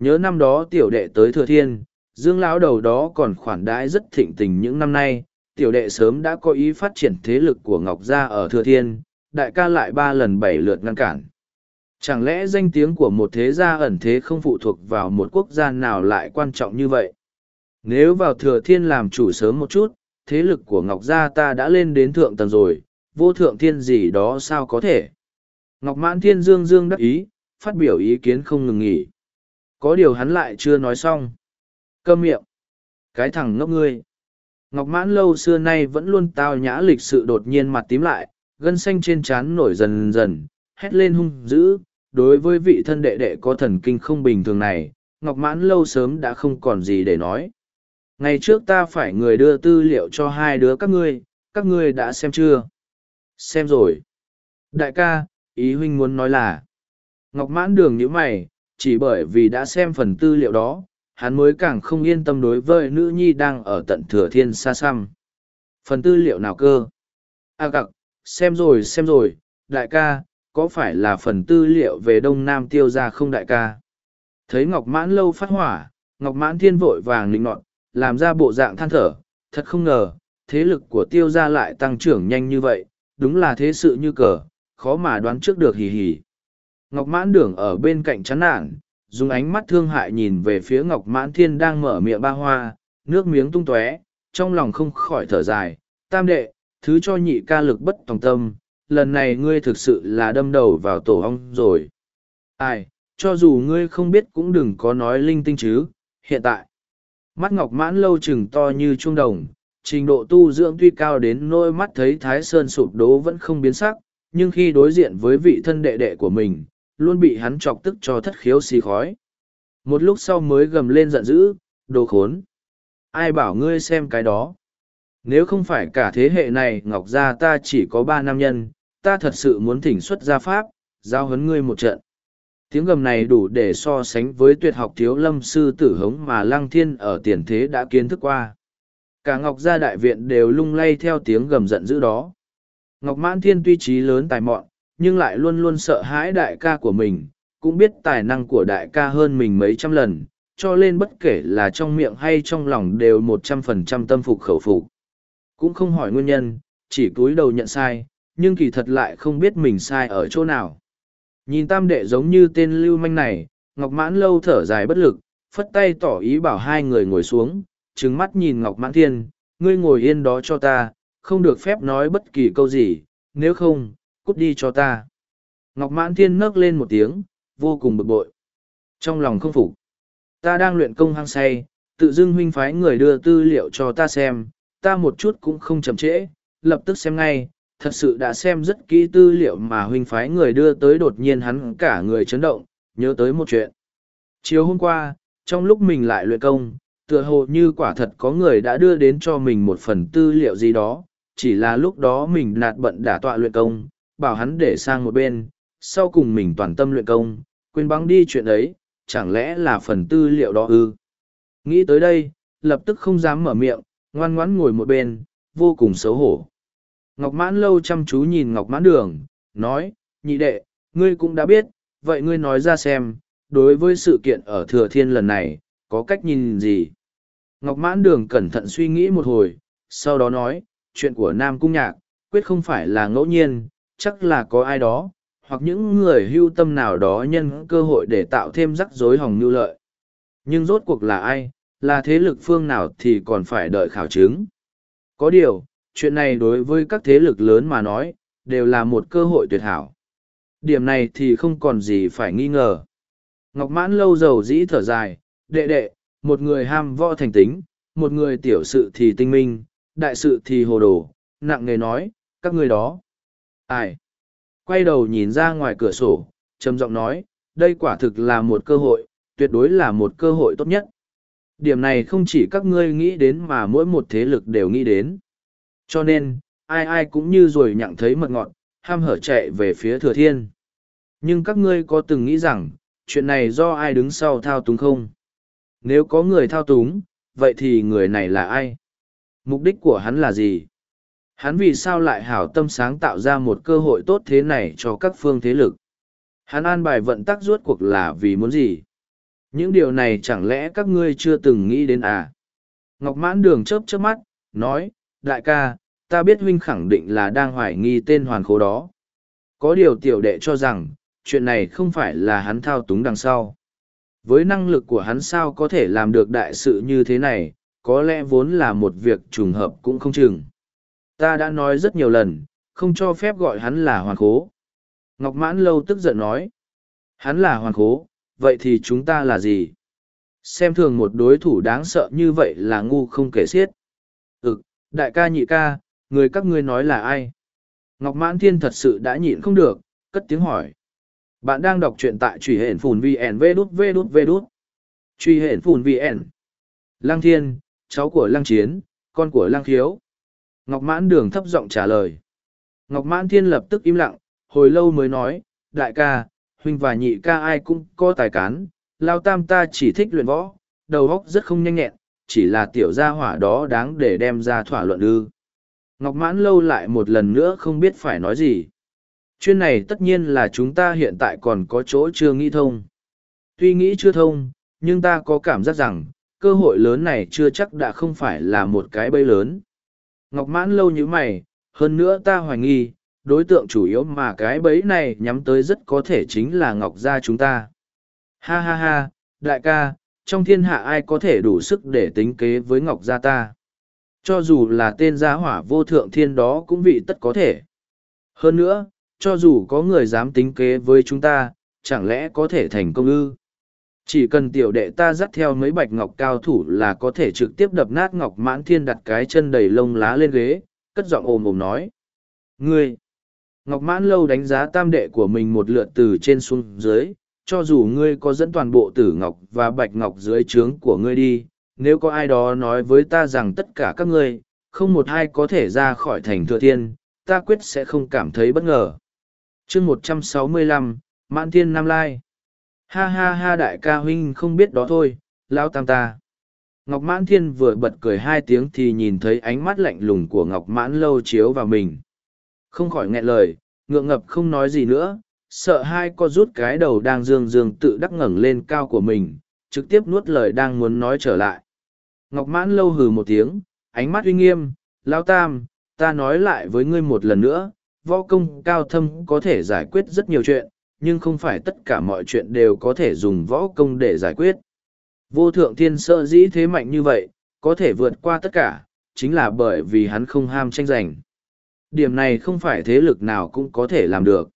Nhớ năm đó tiểu đệ tới Thừa Thiên, Dương lão đầu đó còn khoản đãi rất thịnh tình những năm nay, tiểu đệ sớm đã có ý phát triển thế lực của Ngọc Gia ở Thừa Thiên, đại ca lại ba lần bảy lượt ngăn cản. Chẳng lẽ danh tiếng của một thế gia ẩn thế không phụ thuộc vào một quốc gia nào lại quan trọng như vậy? Nếu vào Thừa Thiên làm chủ sớm một chút, thế lực của Ngọc Gia ta đã lên đến thượng tầng rồi, vô thượng thiên gì đó sao có thể? Ngọc Mãn Thiên Dương Dương đắc ý, phát biểu ý kiến không ngừng nghỉ. Có điều hắn lại chưa nói xong. Câm miệng! Cái thằng ngốc ngươi! Ngọc mãn lâu xưa nay vẫn luôn tao nhã lịch sự đột nhiên mặt tím lại, gân xanh trên trán nổi dần dần, hét lên hung dữ. Đối với vị thân đệ đệ có thần kinh không bình thường này, Ngọc mãn lâu sớm đã không còn gì để nói. Ngày trước ta phải người đưa tư liệu cho hai đứa các ngươi, các ngươi đã xem chưa? Xem rồi. Đại ca, ý huynh muốn nói là, Ngọc mãn đường như mày, chỉ bởi vì đã xem phần tư liệu đó, hắn mới càng không yên tâm đối với nữ nhi đang ở tận thừa thiên xa xăm. Phần tư liệu nào cơ? a à, cặc, xem rồi xem rồi, đại ca, có phải là phần tư liệu về Đông Nam tiêu ra không đại ca? Thấy Ngọc Mãn lâu phát hỏa, Ngọc Mãn thiên vội vàng nịnh nọt, làm ra bộ dạng than thở, thật không ngờ, thế lực của tiêu ra lại tăng trưởng nhanh như vậy, đúng là thế sự như cờ, khó mà đoán trước được hì hì. Ngọc Mãn Đường ở bên cạnh chán nản, dùng ánh mắt thương hại nhìn về phía ngọc mãn thiên đang mở miệng ba hoa nước miếng tung tóe trong lòng không khỏi thở dài tam đệ thứ cho nhị ca lực bất tòng tâm lần này ngươi thực sự là đâm đầu vào tổ ong rồi ai cho dù ngươi không biết cũng đừng có nói linh tinh chứ hiện tại mắt ngọc mãn lâu chừng to như trung đồng trình độ tu dưỡng tuy cao đến nôi mắt thấy thái sơn sụp đố vẫn không biến sắc nhưng khi đối diện với vị thân đệ đệ của mình luôn bị hắn chọc tức cho thất khiếu xì khói. Một lúc sau mới gầm lên giận dữ, đồ khốn. Ai bảo ngươi xem cái đó. Nếu không phải cả thế hệ này Ngọc Gia ta chỉ có ba nam nhân, ta thật sự muốn thỉnh xuất gia Pháp, giao hấn ngươi một trận. Tiếng gầm này đủ để so sánh với tuyệt học thiếu lâm sư tử hống mà Lăng Thiên ở tiền thế đã kiến thức qua. Cả Ngọc Gia Đại Viện đều lung lay theo tiếng gầm giận dữ đó. Ngọc Mãn Thiên tuy trí lớn tài mọn, nhưng lại luôn luôn sợ hãi đại ca của mình, cũng biết tài năng của đại ca hơn mình mấy trăm lần, cho nên bất kể là trong miệng hay trong lòng đều một trăm phần trăm tâm phục khẩu phục. Cũng không hỏi nguyên nhân, chỉ cúi đầu nhận sai, nhưng kỳ thật lại không biết mình sai ở chỗ nào. Nhìn tam đệ giống như tên lưu manh này, Ngọc Mãn lâu thở dài bất lực, phất tay tỏ ý bảo hai người ngồi xuống, trừng mắt nhìn Ngọc Mãn Thiên, ngươi ngồi yên đó cho ta, không được phép nói bất kỳ câu gì, nếu không, cút đi cho ta. Ngọc Mãn Thiên nấc lên một tiếng, vô cùng bực bội. Trong lòng không phục. Ta đang luyện công hăng say, tự dưng huynh phái người đưa tư liệu cho ta xem, ta một chút cũng không chậm trễ, lập tức xem ngay, thật sự đã xem rất kỹ tư liệu mà huynh phái người đưa tới đột nhiên hắn cả người chấn động, nhớ tới một chuyện. Chiều hôm qua, trong lúc mình lại luyện công, tựa hồ như quả thật có người đã đưa đến cho mình một phần tư liệu gì đó, chỉ là lúc đó mình nạt bận đả tọa luyện công, bảo hắn để sang một bên, sau cùng mình toàn tâm luyện công, quên bắn đi chuyện ấy, chẳng lẽ là phần tư liệu đó ư? Nghĩ tới đây, lập tức không dám mở miệng, ngoan ngoãn ngồi một bên, vô cùng xấu hổ. Ngọc Mãn lâu chăm chú nhìn Ngọc Mãn đường, nói, nhị đệ, ngươi cũng đã biết, vậy ngươi nói ra xem, đối với sự kiện ở Thừa Thiên lần này, có cách nhìn gì? Ngọc Mãn đường cẩn thận suy nghĩ một hồi, sau đó nói, chuyện của Nam Cung Nhạc, quyết không phải là ngẫu nhiên, chắc là có ai đó, hoặc những người hưu tâm nào đó nhân cơ hội để tạo thêm rắc rối hỏng nưu lợi. Nhưng rốt cuộc là ai, là thế lực phương nào thì còn phải đợi khảo chứng. Có điều, chuyện này đối với các thế lực lớn mà nói, đều là một cơ hội tuyệt hảo. Điểm này thì không còn gì phải nghi ngờ. Ngọc Mãn lâu dầu dĩ thở dài, đệ đệ, một người ham võ thành tính, một người tiểu sự thì tinh minh, đại sự thì hồ đồ, nặng nề nói, các người đó. Ai? Quay đầu nhìn ra ngoài cửa sổ, trầm giọng nói, đây quả thực là một cơ hội, tuyệt đối là một cơ hội tốt nhất. Điểm này không chỉ các ngươi nghĩ đến mà mỗi một thế lực đều nghĩ đến. Cho nên, ai ai cũng như rồi nhặng thấy mật ngọt, ham hở chạy về phía thừa thiên. Nhưng các ngươi có từng nghĩ rằng, chuyện này do ai đứng sau thao túng không? Nếu có người thao túng, vậy thì người này là ai? Mục đích của hắn là gì? Hắn vì sao lại hảo tâm sáng tạo ra một cơ hội tốt thế này cho các phương thế lực? Hắn an bài vận tắc rốt cuộc là vì muốn gì? Những điều này chẳng lẽ các ngươi chưa từng nghĩ đến à? Ngọc mãn đường chớp chớp mắt, nói, đại ca, ta biết huynh khẳng định là đang hoài nghi tên hoàn khố đó. Có điều tiểu đệ cho rằng, chuyện này không phải là hắn thao túng đằng sau. Với năng lực của hắn sao có thể làm được đại sự như thế này, có lẽ vốn là một việc trùng hợp cũng không chừng. Ta đã nói rất nhiều lần, không cho phép gọi hắn là hoàn khố. Ngọc Mãn Lâu tức giận nói. Hắn là hoàn khố, vậy thì chúng ta là gì? Xem thường một đối thủ đáng sợ như vậy là ngu không kể xiết. Ừ, đại ca nhị ca, người các ngươi nói là ai? Ngọc Mãn Thiên thật sự đã nhịn không được, cất tiếng hỏi. Bạn đang đọc truyện tại truy hển phùn VN V đút V đút V đút. Truy hển phùn VN. Lăng Thiên, cháu của Lăng Chiến, con của Lăng Khiếu. Ngọc Mãn Đường thấp giọng trả lời. Ngọc Mãn Thiên lập tức im lặng, hồi lâu mới nói, đại ca, huynh và nhị ca ai cũng có tài cán, lao tam ta chỉ thích luyện võ, đầu óc rất không nhanh nhẹn, chỉ là tiểu gia hỏa đó đáng để đem ra thỏa luận ư. Ngọc Mãn lâu lại một lần nữa không biết phải nói gì. Chuyên này tất nhiên là chúng ta hiện tại còn có chỗ chưa nghĩ thông. Tuy nghĩ chưa thông, nhưng ta có cảm giác rằng, cơ hội lớn này chưa chắc đã không phải là một cái bẫy lớn. Ngọc mãn lâu như mày, hơn nữa ta hoài nghi, đối tượng chủ yếu mà cái bẫy này nhắm tới rất có thể chính là Ngọc gia chúng ta. Ha ha ha, đại ca, trong thiên hạ ai có thể đủ sức để tính kế với Ngọc gia ta? Cho dù là tên gia hỏa vô thượng thiên đó cũng vị tất có thể. Hơn nữa, cho dù có người dám tính kế với chúng ta, chẳng lẽ có thể thành công ư? Chỉ cần tiểu đệ ta dắt theo mấy bạch ngọc cao thủ là có thể trực tiếp đập nát ngọc mãn thiên đặt cái chân đầy lông lá lên ghế, cất giọng ồm ồm nói. Ngươi! Ngọc mãn lâu đánh giá tam đệ của mình một lượt từ trên xuống dưới, cho dù ngươi có dẫn toàn bộ tử ngọc và bạch ngọc dưới trướng của ngươi đi, nếu có ai đó nói với ta rằng tất cả các ngươi, không một ai có thể ra khỏi thành thừa thiên, ta quyết sẽ không cảm thấy bất ngờ. chương một trăm sáu mươi lăm Mãn Thiên Nam Lai Ha ha ha đại ca huynh không biết đó thôi, lao tam ta. Ngọc Mãn Thiên vừa bật cười hai tiếng thì nhìn thấy ánh mắt lạnh lùng của Ngọc Mãn Lâu chiếu vào mình. Không khỏi nghẹn lời, ngượng ngập không nói gì nữa, sợ hai co rút cái đầu đang dương dương tự đắc ngẩng lên cao của mình, trực tiếp nuốt lời đang muốn nói trở lại. Ngọc Mãn Lâu hừ một tiếng, ánh mắt uy nghiêm, lao tam, ta nói lại với ngươi một lần nữa, võ công cao thâm có thể giải quyết rất nhiều chuyện, nhưng không phải tất cả mọi chuyện đều có thể dùng võ công để giải quyết. Vô thượng thiên sợ dĩ thế mạnh như vậy, có thể vượt qua tất cả, chính là bởi vì hắn không ham tranh giành. Điểm này không phải thế lực nào cũng có thể làm được.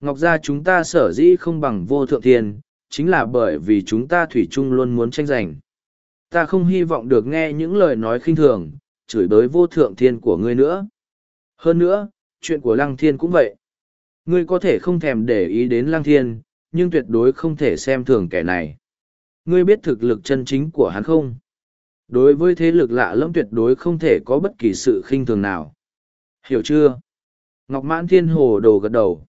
Ngọc gia chúng ta sở dĩ không bằng vô thượng thiên, chính là bởi vì chúng ta thủy chung luôn muốn tranh giành. Ta không hy vọng được nghe những lời nói khinh thường, chửi bới vô thượng thiên của ngươi nữa. Hơn nữa, chuyện của lăng thiên cũng vậy. Ngươi có thể không thèm để ý đến Lăng Thiên, nhưng tuyệt đối không thể xem thường kẻ này. Ngươi biết thực lực chân chính của hắn không? Đối với thế lực lạ lẫm tuyệt đối không thể có bất kỳ sự khinh thường nào. Hiểu chưa? Ngọc Mãn Thiên hồ đồ gật đầu.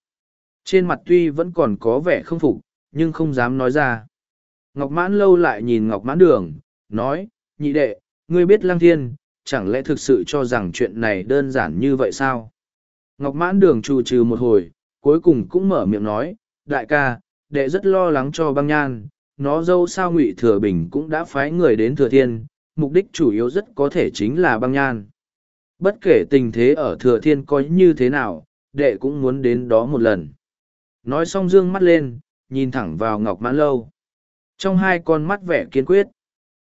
Trên mặt tuy vẫn còn có vẻ không phục, nhưng không dám nói ra. Ngọc Mãn lâu lại nhìn Ngọc Mãn Đường, nói, nhị đệ, ngươi biết Lăng Thiên, chẳng lẽ thực sự cho rằng chuyện này đơn giản như vậy sao? Ngọc Mãn Đường trù trừ một hồi, cuối cùng cũng mở miệng nói, đại ca, đệ rất lo lắng cho băng nhan, nó dâu sao ngụy Thừa Bình cũng đã phái người đến Thừa Thiên, mục đích chủ yếu rất có thể chính là băng nhan. Bất kể tình thế ở Thừa Thiên có như thế nào, đệ cũng muốn đến đó một lần. Nói xong dương mắt lên, nhìn thẳng vào Ngọc Mãn Lâu. Trong hai con mắt vẻ kiên quyết.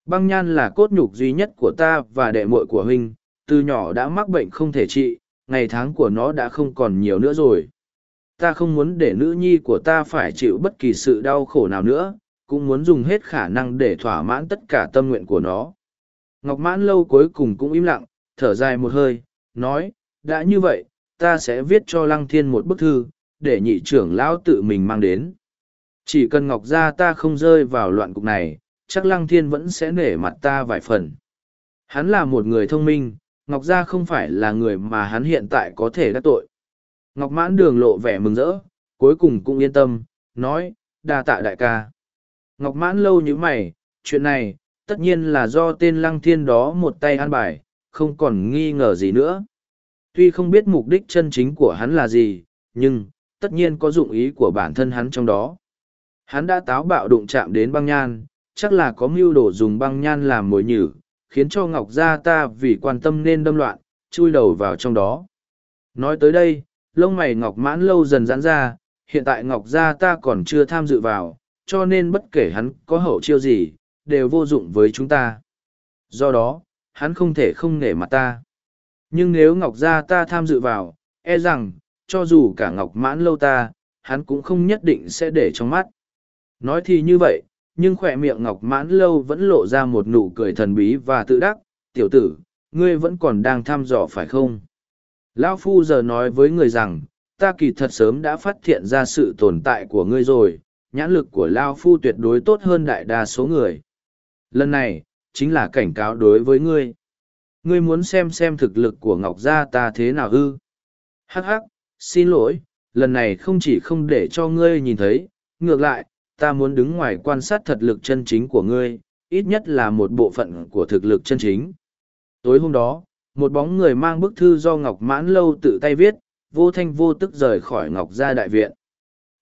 Băng nhan là cốt nhục duy nhất của ta và đệ muội của huynh, từ nhỏ đã mắc bệnh không thể trị, ngày tháng của nó đã không còn nhiều nữa rồi ta không muốn để nữ nhi của ta phải chịu bất kỳ sự đau khổ nào nữa, cũng muốn dùng hết khả năng để thỏa mãn tất cả tâm nguyện của nó. Ngọc mãn lâu cuối cùng cũng im lặng, thở dài một hơi, nói, đã như vậy, ta sẽ viết cho Lăng Thiên một bức thư, để nhị trưởng lão tự mình mang đến. Chỉ cần Ngọc gia ta không rơi vào loạn cục này, chắc Lăng Thiên vẫn sẽ nể mặt ta vài phần. Hắn là một người thông minh, Ngọc gia không phải là người mà hắn hiện tại có thể đắc tội. Ngọc mãn đường lộ vẻ mừng rỡ, cuối cùng cũng yên tâm, nói, đa tạ đại ca. Ngọc mãn lâu như mày, chuyện này, tất nhiên là do tên lăng thiên đó một tay an bài, không còn nghi ngờ gì nữa. Tuy không biết mục đích chân chính của hắn là gì, nhưng, tất nhiên có dụng ý của bản thân hắn trong đó. Hắn đã táo bạo đụng chạm đến băng nhan, chắc là có mưu đồ dùng băng nhan làm mồi nhử, khiến cho Ngọc Gia ta vì quan tâm nên đâm loạn, chui đầu vào trong đó. Nói tới đây, lông mày ngọc mãn lâu dần giãn ra hiện tại ngọc gia ta còn chưa tham dự vào cho nên bất kể hắn có hậu chiêu gì đều vô dụng với chúng ta do đó hắn không thể không nể mặt ta nhưng nếu ngọc gia ta tham dự vào e rằng cho dù cả ngọc mãn lâu ta hắn cũng không nhất định sẽ để trong mắt nói thì như vậy nhưng khỏe miệng ngọc mãn lâu vẫn lộ ra một nụ cười thần bí và tự đắc tiểu tử ngươi vẫn còn đang thăm dò phải không Lão Phu giờ nói với người rằng, ta kỳ thật sớm đã phát hiện ra sự tồn tại của ngươi rồi, nhãn lực của Lao Phu tuyệt đối tốt hơn đại đa số người. Lần này, chính là cảnh cáo đối với ngươi. Ngươi muốn xem xem thực lực của Ngọc Gia ta thế nào ư? Hắc hắc, xin lỗi, lần này không chỉ không để cho ngươi nhìn thấy, ngược lại, ta muốn đứng ngoài quan sát thật lực chân chính của ngươi, ít nhất là một bộ phận của thực lực chân chính. Tối hôm đó, một bóng người mang bức thư do ngọc mãn lâu tự tay viết vô thanh vô tức rời khỏi ngọc gia đại viện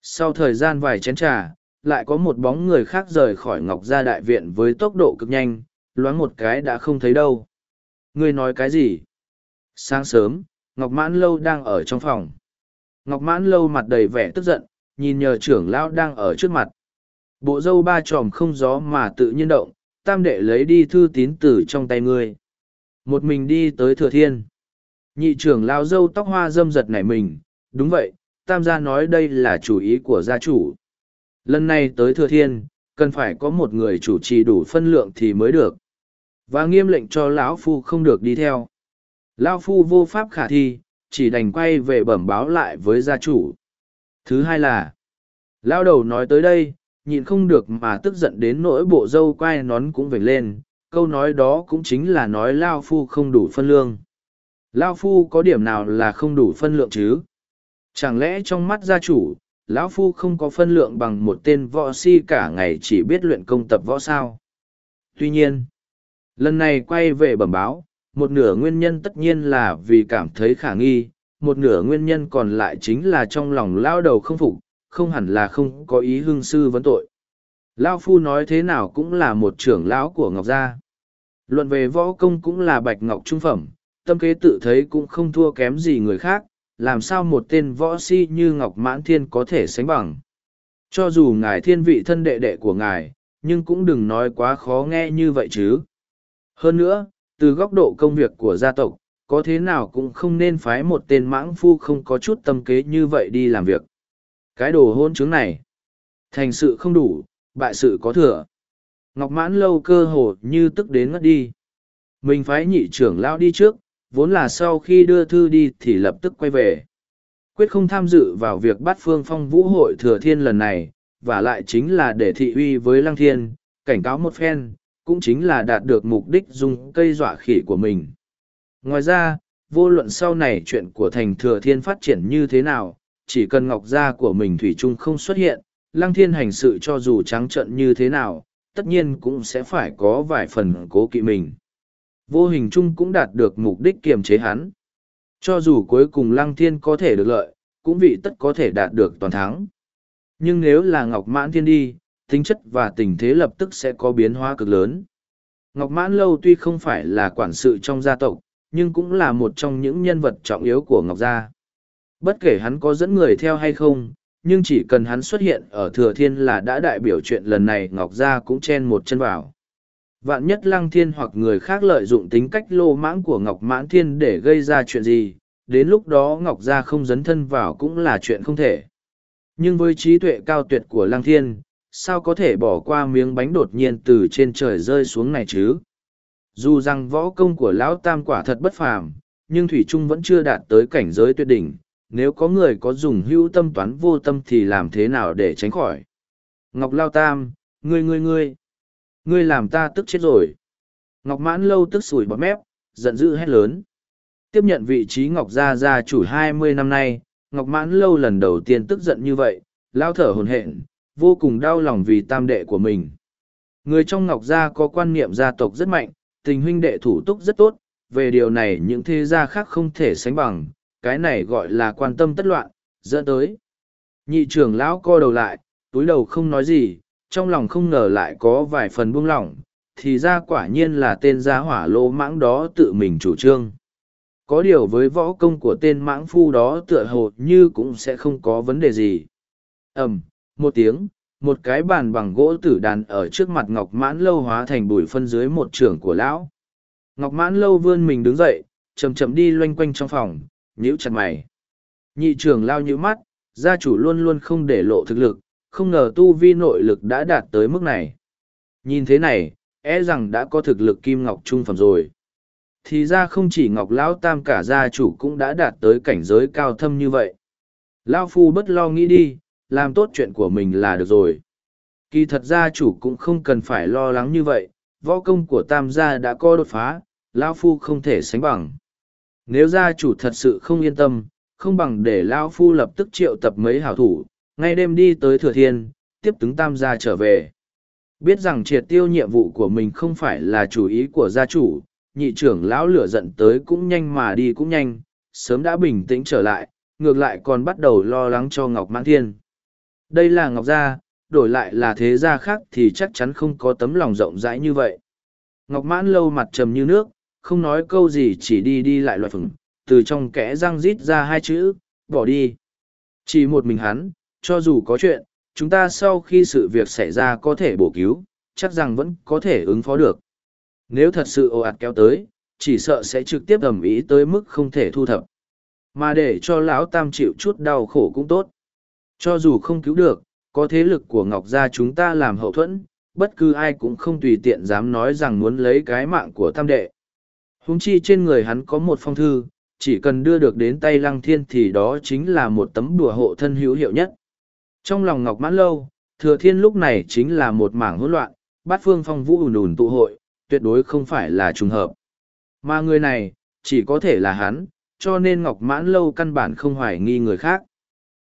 sau thời gian vài chén t r à lại có một bóng người khác rời khỏi ngọc gia đại viện với tốc độ cực nhanh loáng một cái đã không thấy đâu ngươi nói cái gì sáng sớm ngọc mãn lâu đang ở trong phòng ngọc mãn lâu mặt đầy vẻ tức giận nhìn nhờ trưởng lão đang ở trước mặt bộ dâu ba tròm không gió mà tự nhiên động tam đệ lấy đi thư tín từ trong tay ngươi một mình đi tới thừa thiên nhị trưởng lao dâu tóc hoa dâm giật nảy mình đúng vậy tam gia nói đây là chủ ý của gia chủ lần này tới thừa thiên cần phải có một người chủ trì đủ phân lượng thì mới được và nghiêm lệnh cho lão phu không được đi theo lao phu vô pháp khả thi chỉ đành quay về bẩm báo lại với gia chủ thứ hai là lao đầu nói tới đây nhịn không được mà tức giận đến nỗi bộ râu quai nón cũng vểnh lên câu nói đó cũng chính là nói lao phu không đủ phân lương lao phu có điểm nào là không đủ phân lượng chứ chẳng lẽ trong mắt gia chủ lão phu không có phân lượng bằng một tên võ si cả ngày chỉ biết luyện công tập võ sao tuy nhiên lần này quay về bẩm báo một nửa nguyên nhân tất nhiên là vì cảm thấy khả nghi một nửa nguyên nhân còn lại chính là trong lòng lao đầu không phục không hẳn là không có ý hương sư vấn tội Lao Phu nói thế nào cũng là một trưởng lão của Ngọc Gia. Luận về võ công cũng là bạch ngọc trung phẩm, tâm kế tự thấy cũng không thua kém gì người khác, làm sao một tên võ si như Ngọc Mãn Thiên có thể sánh bằng. Cho dù ngài thiên vị thân đệ đệ của ngài, nhưng cũng đừng nói quá khó nghe như vậy chứ. Hơn nữa, từ góc độ công việc của gia tộc, có thế nào cũng không nên phái một tên mãng phu không có chút tâm kế như vậy đi làm việc. Cái đồ hôn chứng này, thành sự không đủ, bại sự có thừa. Ngọc mãn lâu cơ hồ như tức đến ngất đi. Mình phái nhị trưởng lão đi trước, vốn là sau khi đưa thư đi thì lập tức quay về. Quyết không tham dự vào việc bắt phương phong vũ hội thừa thiên lần này, và lại chính là để thị uy với lăng thiên, cảnh cáo một phen, cũng chính là đạt được mục đích dùng cây dọa khỉ của mình. Ngoài ra, vô luận sau này chuyện của thành thừa thiên phát triển như thế nào, chỉ cần ngọc gia của mình thủy chung không xuất hiện, lăng thiên hành sự cho dù trắng trận như thế nào, tất nhiên cũng sẽ phải có vài phần cố kỵ mình. Vô hình chung cũng đạt được mục đích kiềm chế hắn. Cho dù cuối cùng lăng thiên có thể được lợi, cũng vị tất có thể đạt được toàn thắng. Nhưng nếu là Ngọc Mãn Thiên đi, tính chất và tình thế lập tức sẽ có biến hóa cực lớn. Ngọc Mãn Lâu tuy không phải là quản sự trong gia tộc, nhưng cũng là một trong những nhân vật trọng yếu của Ngọc Gia. Bất kể hắn có dẫn người theo hay không, nhưng chỉ cần hắn xuất hiện ở thừa thiên là đã đại biểu chuyện lần này ngọc gia cũng chen một chân vào vạn nhất lăng thiên hoặc người khác lợi dụng tính cách lô mãng của ngọc mãn thiên để gây ra chuyện gì đến lúc đó ngọc gia không dấn thân vào cũng là chuyện không thể nhưng với trí tuệ cao tuyệt của lăng thiên sao có thể bỏ qua miếng bánh đột nhiên từ trên trời rơi xuống này chứ dù rằng võ công của lão tam quả thật bất phàm nhưng thủy trung vẫn chưa đạt tới cảnh giới tuyệt đỉnh nếu có người có dùng hữu tâm toán vô tâm thì làm thế nào để tránh khỏi. Ngọc Lao Tam, ngươi ngươi ngươi, ngươi làm ta tức chết rồi. Ngọc Mãn Lâu tức sủi bọt mép, giận dữ hét lớn. Tiếp nhận vị trí Ngọc Gia Gia chủ hai mươi năm nay, Ngọc Mãn Lâu lần đầu tiên tức giận như vậy, lao thở hồn hện, vô cùng đau lòng vì tam đệ của mình. Người trong Ngọc Gia có quan niệm gia tộc rất mạnh, tình huynh đệ thủ túc rất tốt, về điều này những thế gia khác không thể sánh bằng, cái này gọi là quan tâm tất loạn, dẫn tới. Nhị trưởng lão co đầu lại, túi đầu không nói gì, trong lòng không ngờ lại có vài phần buông lỏng, thì ra quả nhiên là tên gia hỏa lỗ mãng đó tự mình chủ trương. Có điều với võ công của tên mãng phu đó tựa hồ như cũng sẽ không có vấn đề gì. ầm một tiếng, một cái bàn bằng gỗ tử đàn ở trước mặt Ngọc Mãn Lâu hóa thành bụi phân dưới một trưởng của lão. Ngọc Mãn Lâu vươn mình đứng dậy, chậm chậm đi loanh quanh trong phòng, nhíu chặt mày. Nhị trưởng lao nhíu mắt, gia chủ luôn luôn không để lộ thực lực, không ngờ tu vi nội lực đã đạt tới mức này. Nhìn thế này, e rằng đã có thực lực kim ngọc trung phẩm rồi. Thì ra không chỉ ngọc lão tam cả gia chủ cũng đã đạt tới cảnh giới cao thâm như vậy. Lao phu bất lo nghĩ đi, làm tốt chuyện của mình là được rồi. Kỳ thật gia chủ cũng không cần phải lo lắng như vậy, võ công của tam gia đã có đột phá, Lao phu không thể sánh bằng nếu gia chủ thật sự không yên tâm, không bằng để Lao Phu lập tức triệu tập mấy hảo thủ, ngay đêm đi tới Thừa Thiên, tiếp tướng tam gia trở về. Biết rằng triệt tiêu nhiệm vụ của mình không phải là chủ ý của gia chủ, nhị trưởng lão lửa giận tới cũng nhanh mà đi cũng nhanh, sớm đã bình tĩnh trở lại, ngược lại còn bắt đầu lo lắng cho Ngọc Mãn Thiên. Đây là Ngọc Gia, đổi lại là thế gia khác thì chắc chắn không có tấm lòng rộng rãi như vậy. Ngọc Mãn lâu mặt trầm như nước, không nói câu gì chỉ đi đi lại loại phừng, từ trong kẽ răng rít ra hai chữ, bỏ đi. Chỉ một mình hắn, cho dù có chuyện, chúng ta sau khi sự việc xảy ra có thể bổ cứu, chắc rằng vẫn có thể ứng phó được. Nếu thật sự ồ ạt kéo tới, chỉ sợ sẽ trực tiếp ầm ý tới mức không thể thu thập. Mà để cho lão tam chịu chút đau khổ cũng tốt. Cho dù không cứu được, có thế lực của Ngọc Gia chúng ta làm hậu thuẫn, bất cứ ai cũng không tùy tiện dám nói rằng muốn lấy cái mạng của tam đệ huống chi trên người hắn có một phong thư, chỉ cần đưa được đến tay lăng thiên thì đó chính là một tấm đùa hộ thân hữu hiệu nhất. Trong lòng Ngọc Mãn Lâu, thừa thiên lúc này chính là một mảng hỗn loạn, bát phương phong vũ ùn ùn tụ hội, tuyệt đối không phải là trùng hợp. Mà người này, chỉ có thể là hắn, cho nên Ngọc Mãn Lâu căn bản không hoài nghi người khác.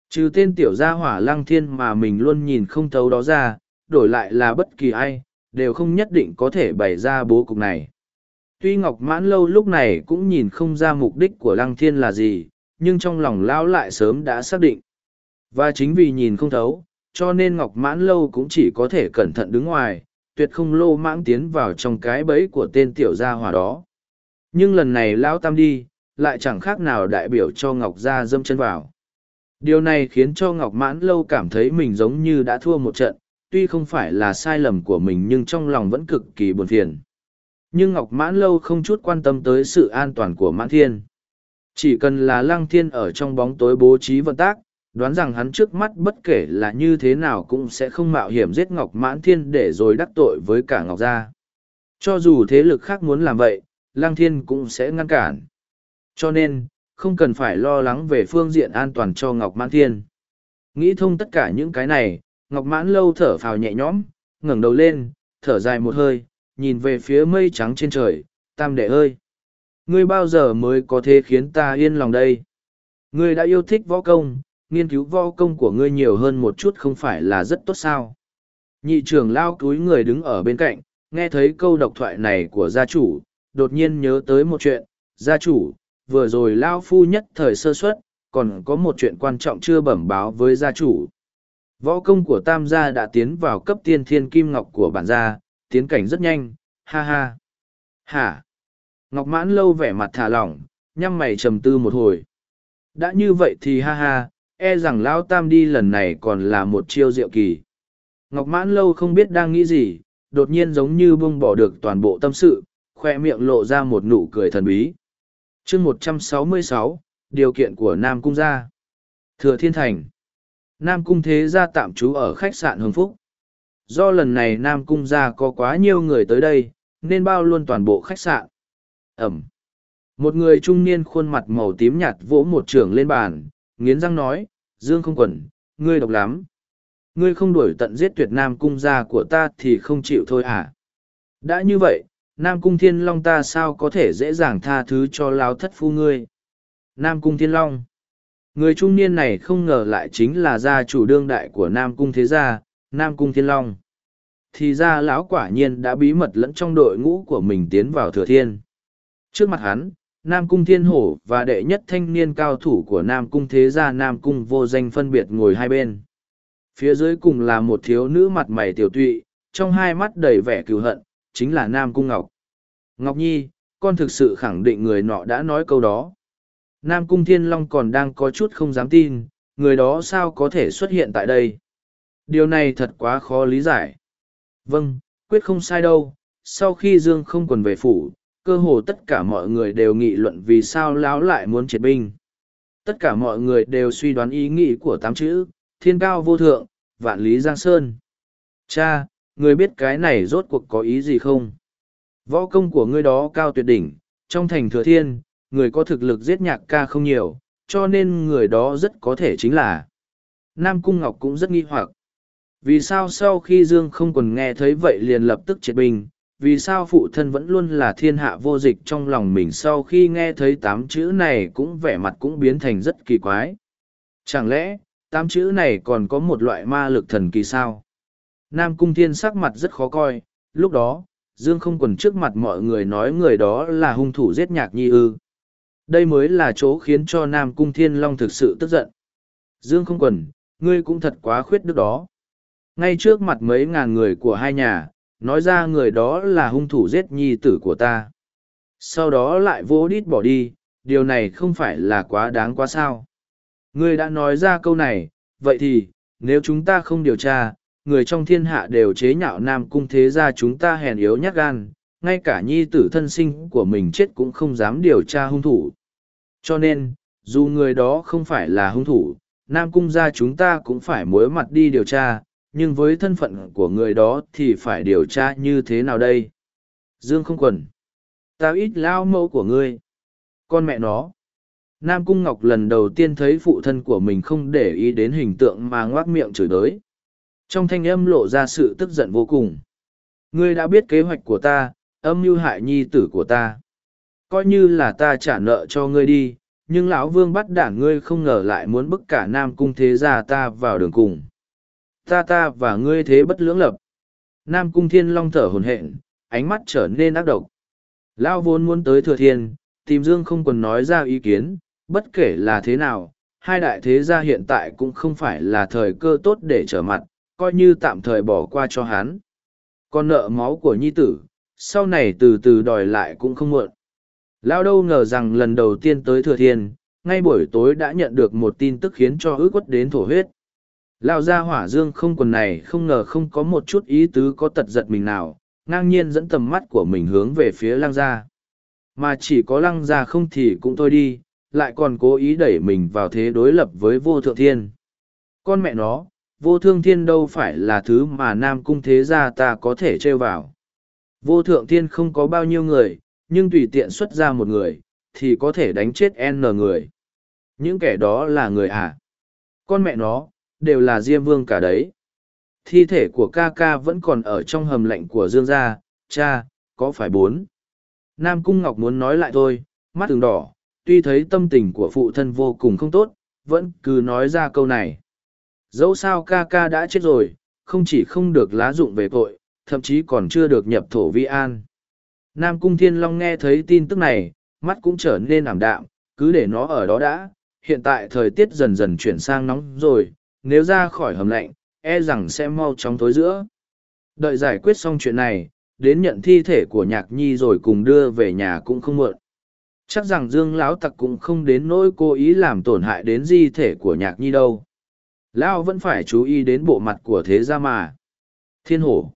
Trừ tên tiểu gia hỏa lăng thiên mà mình luôn nhìn không thấu đó ra, đổi lại là bất kỳ ai, đều không nhất định có thể bày ra bố cục này tuy ngọc mãn lâu lúc này cũng nhìn không ra mục đích của lăng thiên là gì nhưng trong lòng lão lại sớm đã xác định và chính vì nhìn không thấu cho nên ngọc mãn lâu cũng chỉ có thể cẩn thận đứng ngoài tuyệt không lô mãng tiến vào trong cái bẫy của tên tiểu gia hòa đó nhưng lần này lão tam đi lại chẳng khác nào đại biểu cho ngọc gia dâm chân vào điều này khiến cho ngọc mãn lâu cảm thấy mình giống như đã thua một trận tuy không phải là sai lầm của mình nhưng trong lòng vẫn cực kỳ buồn phiền nhưng Ngọc Mãn Lâu không chút quan tâm tới sự an toàn của Mãn Thiên. Chỉ cần là Lăng Thiên ở trong bóng tối bố trí vận tác, đoán rằng hắn trước mắt bất kể là như thế nào cũng sẽ không mạo hiểm giết Ngọc Mãn Thiên để rồi đắc tội với cả Ngọc Gia. Cho dù thế lực khác muốn làm vậy, Lăng Thiên cũng sẽ ngăn cản. Cho nên, không cần phải lo lắng về phương diện an toàn cho Ngọc Mãn Thiên. Nghĩ thông tất cả những cái này, Ngọc Mãn lâu thở phào nhẹ nhõm, ngẩng đầu lên, thở dài một hơi, nhìn về phía mây trắng trên trời, tam đệ ơi! Ngươi bao giờ mới có thể khiến ta yên lòng đây? Ngươi đã yêu thích võ công, nghiên cứu võ công của ngươi nhiều hơn một chút không phải là rất tốt sao? Nhị trưởng lao cúi người đứng ở bên cạnh, nghe thấy câu độc thoại này của gia chủ, đột nhiên nhớ tới một chuyện, gia chủ, vừa rồi lao phu nhất thời sơ suất, còn có một chuyện quan trọng chưa bẩm báo với gia chủ. Võ công của tam gia đã tiến vào cấp tiên thiên kim ngọc của bản gia, tiến cảnh rất nhanh, ha ha. Hả? Ngọc mãn lâu vẻ mặt thả lỏng, nhăm mày trầm tư một hồi. Đã như vậy thì ha ha, e rằng Lão Tam đi lần này còn là một chiêu diệu kỳ. Ngọc mãn lâu không biết đang nghĩ gì, đột nhiên giống như buông bỏ được toàn bộ tâm sự, khoe miệng lộ ra một nụ cười thần bí. chương một trăm sáu mươi sáu, điều kiện của Nam Cung gia. Thừa Thiên Thành. Nam Cung Thế gia tạm trú ở khách sạn Hồng Phúc do lần này Nam Cung ra có quá nhiều người tới đây, nên bao luôn toàn bộ khách sạn. Ẩm. Một người trung niên khuôn mặt màu tím nhạt vỗ một trưởng lên bàn, nghiến răng nói, Dương không quẩn, ngươi độc lắm. Ngươi không đuổi tận giết tuyệt Nam Cung gia của ta thì không chịu thôi à? Đã như vậy, Nam Cung Thiên Long ta sao có thể dễ dàng tha thứ cho lao thất phu ngươi? Nam Cung Thiên Long Người trung niên này không ngờ lại chính là gia chủ đương đại của Nam Cung Thế Gia, Nam Cung Thiên Long. Thì ra lão quả nhiên đã bí mật lẫn trong đội ngũ của mình tiến vào thừa thiên. Trước mặt hắn, Nam Cung Thiên Hổ và đệ nhất thanh niên cao thủ của Nam Cung Thế Gia Nam Cung vô danh phân biệt ngồi hai bên. Phía dưới cùng là một thiếu nữ mặt mày tiểu tụy, trong hai mắt đầy vẻ cừu hận, chính là Nam Cung Ngọc. Ngọc Nhi, con thực sự khẳng định người nọ đã nói câu đó. Nam Cung Thiên Long còn đang có chút không dám tin, người đó sao có thể xuất hiện tại đây điều này thật quá khó lý giải vâng quyết không sai đâu sau khi dương không quần về phủ cơ hồ tất cả mọi người đều nghị luận vì sao lão lại muốn triệt binh tất cả mọi người đều suy đoán ý nghĩ của tám chữ thiên cao vô thượng vạn lý giang sơn cha người biết cái này rốt cuộc có ý gì không võ công của ngươi đó cao tuyệt đỉnh trong thành thừa thiên người có thực lực giết nhạc ca không nhiều cho nên người đó rất có thể chính là nam cung ngọc cũng rất nghi hoặc vì sao sau khi dương không còn nghe thấy vậy liền lập tức triệt bình vì sao phụ thân vẫn luôn là thiên hạ vô dịch trong lòng mình sau khi nghe thấy tám chữ này cũng vẻ mặt cũng biến thành rất kỳ quái chẳng lẽ tám chữ này còn có một loại ma lực thần kỳ sao nam cung thiên sắc mặt rất khó coi lúc đó dương không quần trước mặt mọi người nói người đó là hung thủ giết nhạc nhi ư đây mới là chỗ khiến cho nam cung thiên long thực sự tức giận dương không quần ngươi cũng thật quá khuyết đức đó ngay trước mặt mấy ngàn người của hai nhà, nói ra người đó là hung thủ giết nhi tử của ta. Sau đó lại vô đít bỏ đi, điều này không phải là quá đáng quá sao. người đã nói ra câu này, vậy thì, nếu chúng ta không điều tra, người trong thiên hạ đều chế nhạo nam cung thế ra chúng ta hèn yếu nhát gan, ngay cả nhi tử thân sinh của mình chết cũng không dám điều tra hung thủ. Cho nên, dù người đó không phải là hung thủ, nam cung gia chúng ta cũng phải mối mặt đi điều tra, nhưng với thân phận của người đó thì phải điều tra như thế nào đây dương không quần tao ít lão mẫu của ngươi con mẹ nó nam cung ngọc lần đầu tiên thấy phụ thân của mình không để ý đến hình tượng mà ngoác miệng chửi đới trong thanh âm lộ ra sự tức giận vô cùng ngươi đã biết kế hoạch của ta âm mưu hại nhi tử của ta coi như là ta trả nợ cho ngươi đi nhưng lão vương bắt đản ngươi không ngờ lại muốn bức cả nam cung thế gia ta vào đường cùng ta ta và ngươi thế bất lưỡng lập. Nam Cung Thiên Long thở hồn hện, ánh mắt trở nên ác độc. Lao vốn muốn tới Thừa Thiên, tìm Dương không còn nói ra ý kiến, bất kể là thế nào, hai đại thế gia hiện tại cũng không phải là thời cơ tốt để trở mặt, coi như tạm thời bỏ qua cho hắn. Còn nợ máu của nhi tử, sau này từ từ đòi lại cũng không muộn. Lao đâu ngờ rằng lần đầu tiên tới Thừa Thiên, ngay buổi tối đã nhận được một tin tức khiến cho ước quất đến thổ huyết. Lao ra hỏa dương không quần này không ngờ không có một chút ý tứ có tật giật mình nào, ngang nhiên dẫn tầm mắt của mình hướng về phía lăng gia. Mà chỉ có lăng gia không thì cũng thôi đi, lại còn cố ý đẩy mình vào thế đối lập với vô thượng thiên. Con mẹ nó, vô thương thiên đâu phải là thứ mà nam cung thế gia ta có thể trêu vào. Vô thượng thiên không có bao nhiêu người, nhưng tùy tiện xuất ra một người, thì có thể đánh chết N người. Những kẻ đó là người à? Con mẹ nó, đều là diêm vương cả đấy thi thể của ca ca vẫn còn ở trong hầm lạnh của dương gia cha có phải bốn nam cung ngọc muốn nói lại thôi mắt tường đỏ tuy thấy tâm tình của phụ thân vô cùng không tốt vẫn cứ nói ra câu này dẫu sao ca ca đã chết rồi không chỉ không được lá dụng về tội thậm chí còn chưa được nhập thổ vi an nam cung thiên long nghe thấy tin tức này mắt cũng trở nên ảm đạm cứ để nó ở đó đã hiện tại thời tiết dần dần chuyển sang nóng rồi nếu ra khỏi hầm lạnh, e rằng sẽ mau chóng tối giữa. Đợi giải quyết xong chuyện này, đến nhận thi thể của nhạc nhi rồi cùng đưa về nhà cũng không muộn. Chắc rằng Dương Lão Tặc cũng không đến nỗi cố ý làm tổn hại đến di thể của nhạc nhi đâu. Lão vẫn phải chú ý đến bộ mặt của thế gia mà. Thiên hổ.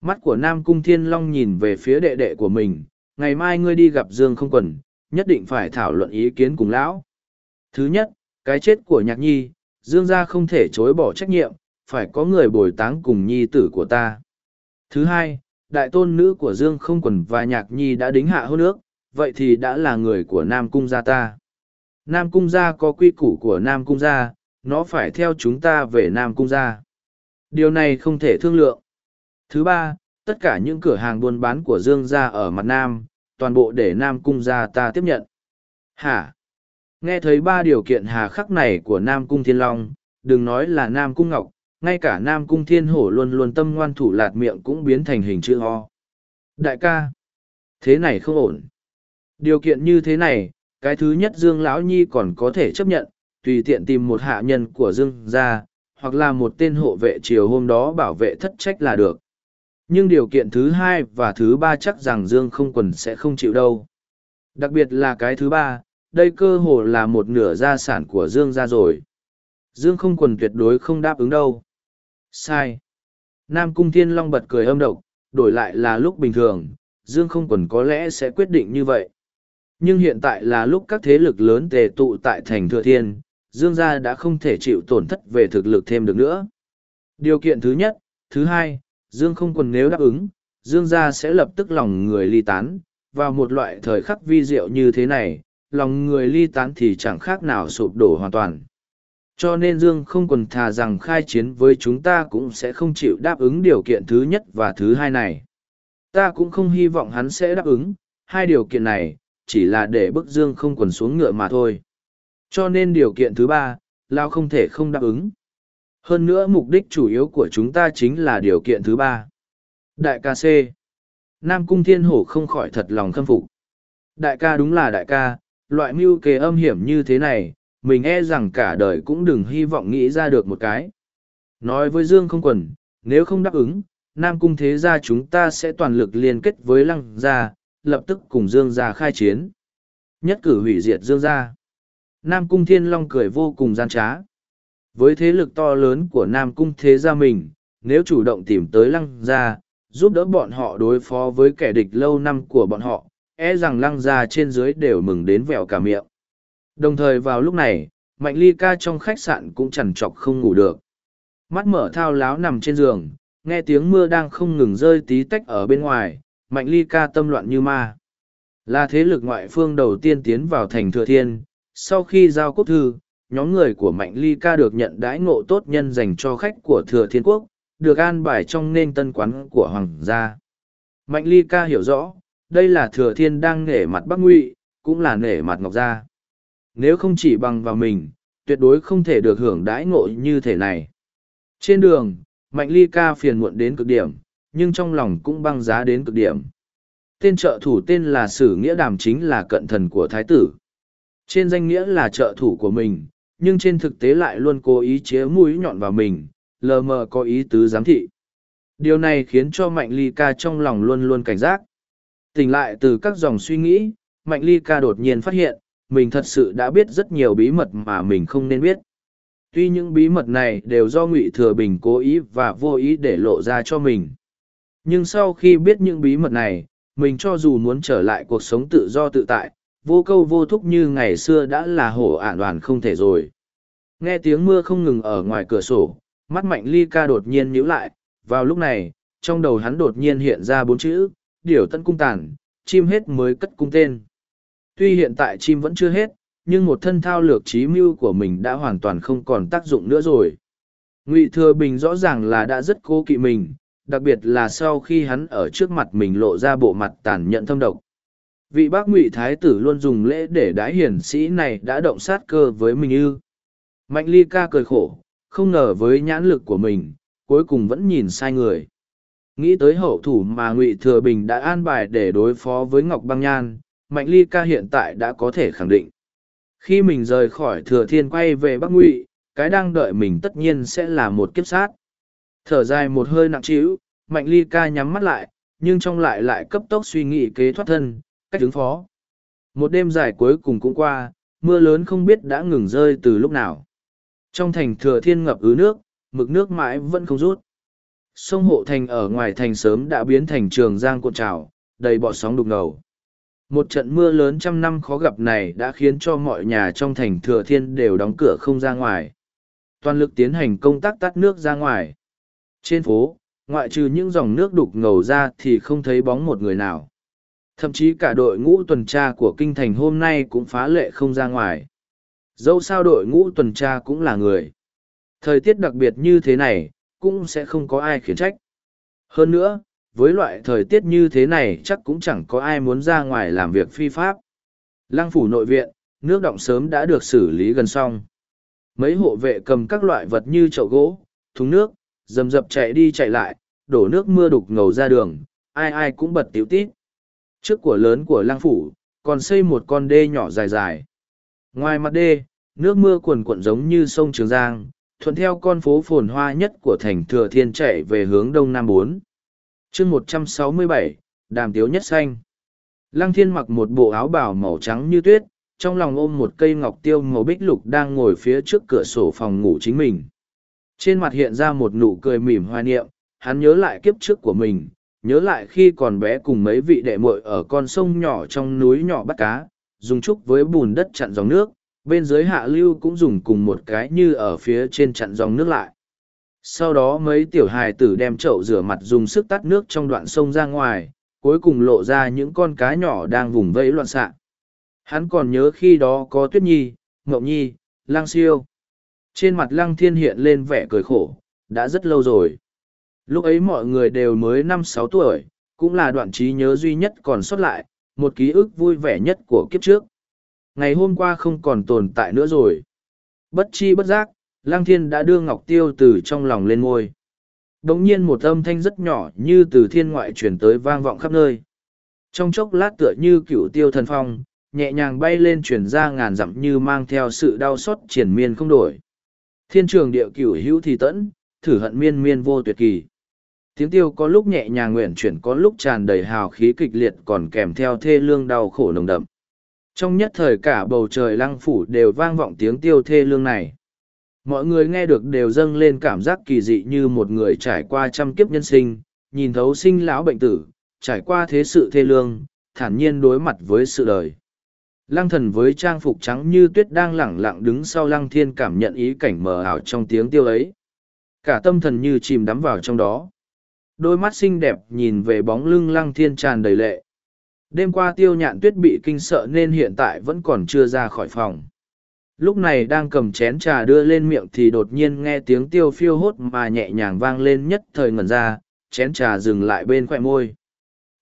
Mắt của Nam Cung Thiên Long nhìn về phía đệ đệ của mình, ngày mai ngươi đi gặp Dương không quần, nhất định phải thảo luận ý kiến cùng Lão. Thứ nhất, cái chết của nhạc nhi, Dương gia không thể chối bỏ trách nhiệm, phải có người bồi táng cùng nhi tử của ta. Thứ hai, đại tôn nữ của Dương không quần và nhạc nhi đã đính hạ hôn nước, vậy thì đã là người của Nam Cung gia ta. Nam Cung gia có quy củ của Nam Cung gia, nó phải theo chúng ta về Nam Cung gia. Điều này không thể thương lượng. Thứ ba, tất cả những cửa hàng buôn bán của Dương gia ở mặt Nam, toàn bộ để Nam Cung gia ta tiếp nhận. Hả? Nghe thấy ba điều kiện hà khắc này của Nam Cung Thiên Long, đừng nói là Nam Cung Ngọc, ngay cả Nam Cung Thiên Hổ luôn luôn tâm ngoan thủ lạt miệng cũng biến thành hình chữ ho. Đại ca, thế này không ổn. Điều kiện như thế này, cái thứ nhất Dương Lão Nhi còn có thể chấp nhận, tùy tiện tìm một hạ nhân của Dương ra, hoặc là một tên hộ vệ chiều hôm đó bảo vệ thất trách là được. Nhưng điều kiện thứ hai và thứ ba chắc rằng Dương không quần sẽ không chịu đâu. Đặc biệt là cái thứ ba, đây cơ hồ là một nửa gia sản của Dương gia rồi. Dương không quần tuyệt đối không đáp ứng đâu. Sai. Nam Cung Thiên Long bật cười âm độc, đổi lại là lúc bình thường, Dương không quần có lẽ sẽ quyết định như vậy. Nhưng hiện tại là lúc các thế lực lớn tề tụ tại thành Thừa Thiên, Dương gia đã không thể chịu tổn thất về thực lực thêm được nữa. Điều kiện thứ nhất, thứ hai, Dương không quần nếu đáp ứng, Dương gia sẽ lập tức lòng người ly tán, vào một loại thời khắc vi diệu như thế này, lòng người ly tán thì chẳng khác nào sụp đổ hoàn toàn cho nên dương không còn thà rằng khai chiến với chúng ta cũng sẽ không chịu đáp ứng điều kiện thứ nhất và thứ hai này ta cũng không hy vọng hắn sẽ đáp ứng hai điều kiện này chỉ là để bức dương không còn xuống ngựa mà thôi cho nên điều kiện thứ ba lao không thể không đáp ứng hơn nữa mục đích chủ yếu của chúng ta chính là điều kiện thứ ba đại ca c nam cung thiên hổ không khỏi thật lòng khâm phục đại ca đúng là đại ca loại mưu kế âm hiểm như thế này, mình e rằng cả đời cũng đừng hy vọng nghĩ ra được một cái. Nói với Dương không quần, nếu không đáp ứng, Nam Cung Thế Gia chúng ta sẽ toàn lực liên kết với Lăng Gia, lập tức cùng Dương Gia khai chiến. Nhất cử hủy diệt Dương Gia. Nam Cung Thiên Long cười vô cùng gian trá. Với thế lực to lớn của Nam Cung Thế Gia mình, nếu chủ động tìm tới Lăng Gia, giúp đỡ bọn họ đối phó với kẻ địch lâu năm của bọn họ, e rằng lăng ra trên dưới đều mừng đến vẹo cả miệng. Đồng thời vào lúc này, Mạnh Ly ca trong khách sạn cũng chẳng chọc không ngủ được. Mắt mở thao láo nằm trên giường, nghe tiếng mưa đang không ngừng rơi tí tách ở bên ngoài, Mạnh Ly ca tâm loạn như ma. Là thế lực ngoại phương đầu tiên tiến vào thành Thừa Thiên, sau khi giao quốc thư, nhóm người của Mạnh Ly ca được nhận đãi ngộ tốt nhân dành cho khách của Thừa Thiên Quốc, được an bài trong nên tân quán của Hoàng gia. Mạnh Ly ca hiểu rõ, đây là thừa thiên đang nể mặt bắc ngụy cũng là nể mặt ngọc gia nếu không chỉ bằng vào mình tuyệt đối không thể được hưởng đãi ngộ như thế này trên đường mạnh ly ca phiền muộn đến cực điểm nhưng trong lòng cũng băng giá đến cực điểm tên trợ thủ tên là sử nghĩa đàm chính là cận thần của thái tử trên danh nghĩa là trợ thủ của mình nhưng trên thực tế lại luôn cố ý chế mũi nhọn vào mình lờ mờ có ý tứ giám thị điều này khiến cho mạnh ly ca trong lòng luôn luôn cảnh giác Tỉnh lại từ các dòng suy nghĩ, Mạnh Ly ca đột nhiên phát hiện, mình thật sự đã biết rất nhiều bí mật mà mình không nên biết. Tuy những bí mật này đều do Ngụy Thừa Bình cố ý và vô ý để lộ ra cho mình. Nhưng sau khi biết những bí mật này, mình cho dù muốn trở lại cuộc sống tự do tự tại, vô câu vô thúc như ngày xưa đã là hổ ản đoàn không thể rồi. Nghe tiếng mưa không ngừng ở ngoài cửa sổ, mắt mạnh ly ca đột nhiên nhíu lại, vào lúc này, trong đầu hắn đột nhiên hiện ra bốn chữ, điểu tận cung tàn, chim hết mới cất cung tên. Tuy hiện tại chim vẫn chưa hết, nhưng một thân thao lược trí mưu của mình đã hoàn toàn không còn tác dụng nữa rồi. Ngụy Thừa Bình rõ ràng là đã rất cố kỵ mình, đặc biệt là sau khi hắn ở trước mặt mình lộ ra bộ mặt tàn nhẫn thâm độc. Vị bác Ngụy Thái tử luôn dùng lễ để đái hiển sĩ này đã động sát cơ với mình ư. Mạnh Ly ca cười khổ, không ngờ với nhãn lực của mình, cuối cùng vẫn nhìn sai người nghĩ tới hậu thủ mà ngụy thừa bình đã an bài để đối phó với ngọc băng nhan mạnh ly ca hiện tại đã có thể khẳng định khi mình rời khỏi thừa thiên quay về bắc ngụy cái đang đợi mình tất nhiên sẽ là một kiếp sát thở dài một hơi nặng trĩu mạnh ly ca nhắm mắt lại nhưng trong lại lại cấp tốc suy nghĩ kế thoát thân cách ứng phó một đêm dài cuối cùng cũng qua mưa lớn không biết đã ngừng rơi từ lúc nào trong thành thừa thiên ngập ứ nước mực nước mãi vẫn không rút Sông Hộ Thành ở ngoài thành sớm đã biến thành trường giang cuộn trào, đầy bọ sóng đục ngầu. Một trận mưa lớn trăm năm khó gặp này đã khiến cho mọi nhà trong thành thừa thiên đều đóng cửa không ra ngoài. Toàn lực tiến hành công tác tắt nước ra ngoài. Trên phố, ngoại trừ những dòng nước đục ngầu ra thì không thấy bóng một người nào. Thậm chí cả đội ngũ tuần tra của kinh thành hôm nay cũng phá lệ không ra ngoài. Dẫu sao đội ngũ tuần tra cũng là người. Thời tiết đặc biệt như thế này, cũng sẽ không có ai khiển trách. Hơn nữa, với loại thời tiết như thế này chắc cũng chẳng có ai muốn ra ngoài làm việc phi pháp. Lăng phủ nội viện, nước động sớm đã được xử lý gần xong. Mấy hộ vệ cầm các loại vật như chậu gỗ, thúng nước, dầm dập chạy đi chạy lại, đổ nước mưa đục ngầu ra đường, ai ai cũng bật tiểu tít. Trước của lớn của lăng phủ, còn xây một con đê nhỏ dài dài. Ngoài mặt đê, nước mưa cuồn cuộn giống như sông Trường Giang, thuận theo con phố phồn hoa nhất của thành thừa thiên chạy về hướng đông nam bốn chương một trăm sáu mươi bảy đàm tiếu nhất xanh lăng thiên mặc một bộ áo bào màu trắng như tuyết trong lòng ôm một cây ngọc tiêu màu bích lục đang ngồi phía trước cửa sổ phòng ngủ chính mình trên mặt hiện ra một nụ cười mỉm hoài niệm hắn nhớ lại kiếp trước của mình nhớ lại khi còn bé cùng mấy vị đệ muội ở con sông nhỏ trong núi nhỏ bắt cá dùng trúc với bùn đất chặn dòng nước bên dưới hạ lưu cũng dùng cùng một cái như ở phía trên chặn dòng nước lại sau đó mấy tiểu hài tử đem chậu rửa mặt dùng sức tắt nước trong đoạn sông ra ngoài cuối cùng lộ ra những con cá nhỏ đang vùng vẫy loạn xạ hắn còn nhớ khi đó có tuyết nhi ngộng nhi lang siêu trên mặt lăng thiên hiện lên vẻ cười khổ đã rất lâu rồi lúc ấy mọi người đều mới năm sáu tuổi cũng là đoạn trí nhớ duy nhất còn sót lại một ký ức vui vẻ nhất của kiếp trước ngày hôm qua không còn tồn tại nữa rồi. Bất chi bất giác, Lăng Thiên đã đưa Ngọc Tiêu từ trong lòng lên ngôi. Đồng nhiên một âm thanh rất nhỏ như từ thiên ngoại chuyển tới vang vọng khắp nơi. Trong chốc lát tựa như cựu tiêu thần phong, nhẹ nhàng bay lên chuyển ra ngàn dặm như mang theo sự đau xót triển miên không đổi. Thiên trường địa cửu hữu thì tẫn, thử hận miên miên vô tuyệt kỳ. Tiếng tiêu có lúc nhẹ nhàng nguyện chuyển có lúc tràn đầy hào khí kịch liệt còn kèm theo thê lương đau khổ nồng đậm trong nhất thời cả bầu trời lăng phủ đều vang vọng tiếng tiêu thê lương này mọi người nghe được đều dâng lên cảm giác kỳ dị như một người trải qua trăm kiếp nhân sinh nhìn thấu sinh lão bệnh tử trải qua thế sự thê lương thản nhiên đối mặt với sự đời lăng thần với trang phục trắng như tuyết đang lẳng lặng đứng sau lăng thiên cảm nhận ý cảnh mờ ảo trong tiếng tiêu ấy cả tâm thần như chìm đắm vào trong đó đôi mắt xinh đẹp nhìn về bóng lưng lăng thiên tràn đầy lệ Đêm qua tiêu nhạn tuyết bị kinh sợ nên hiện tại vẫn còn chưa ra khỏi phòng. Lúc này đang cầm chén trà đưa lên miệng thì đột nhiên nghe tiếng tiêu phiêu hốt mà nhẹ nhàng vang lên nhất thời ngẩn ra, chén trà dừng lại bên khỏe môi.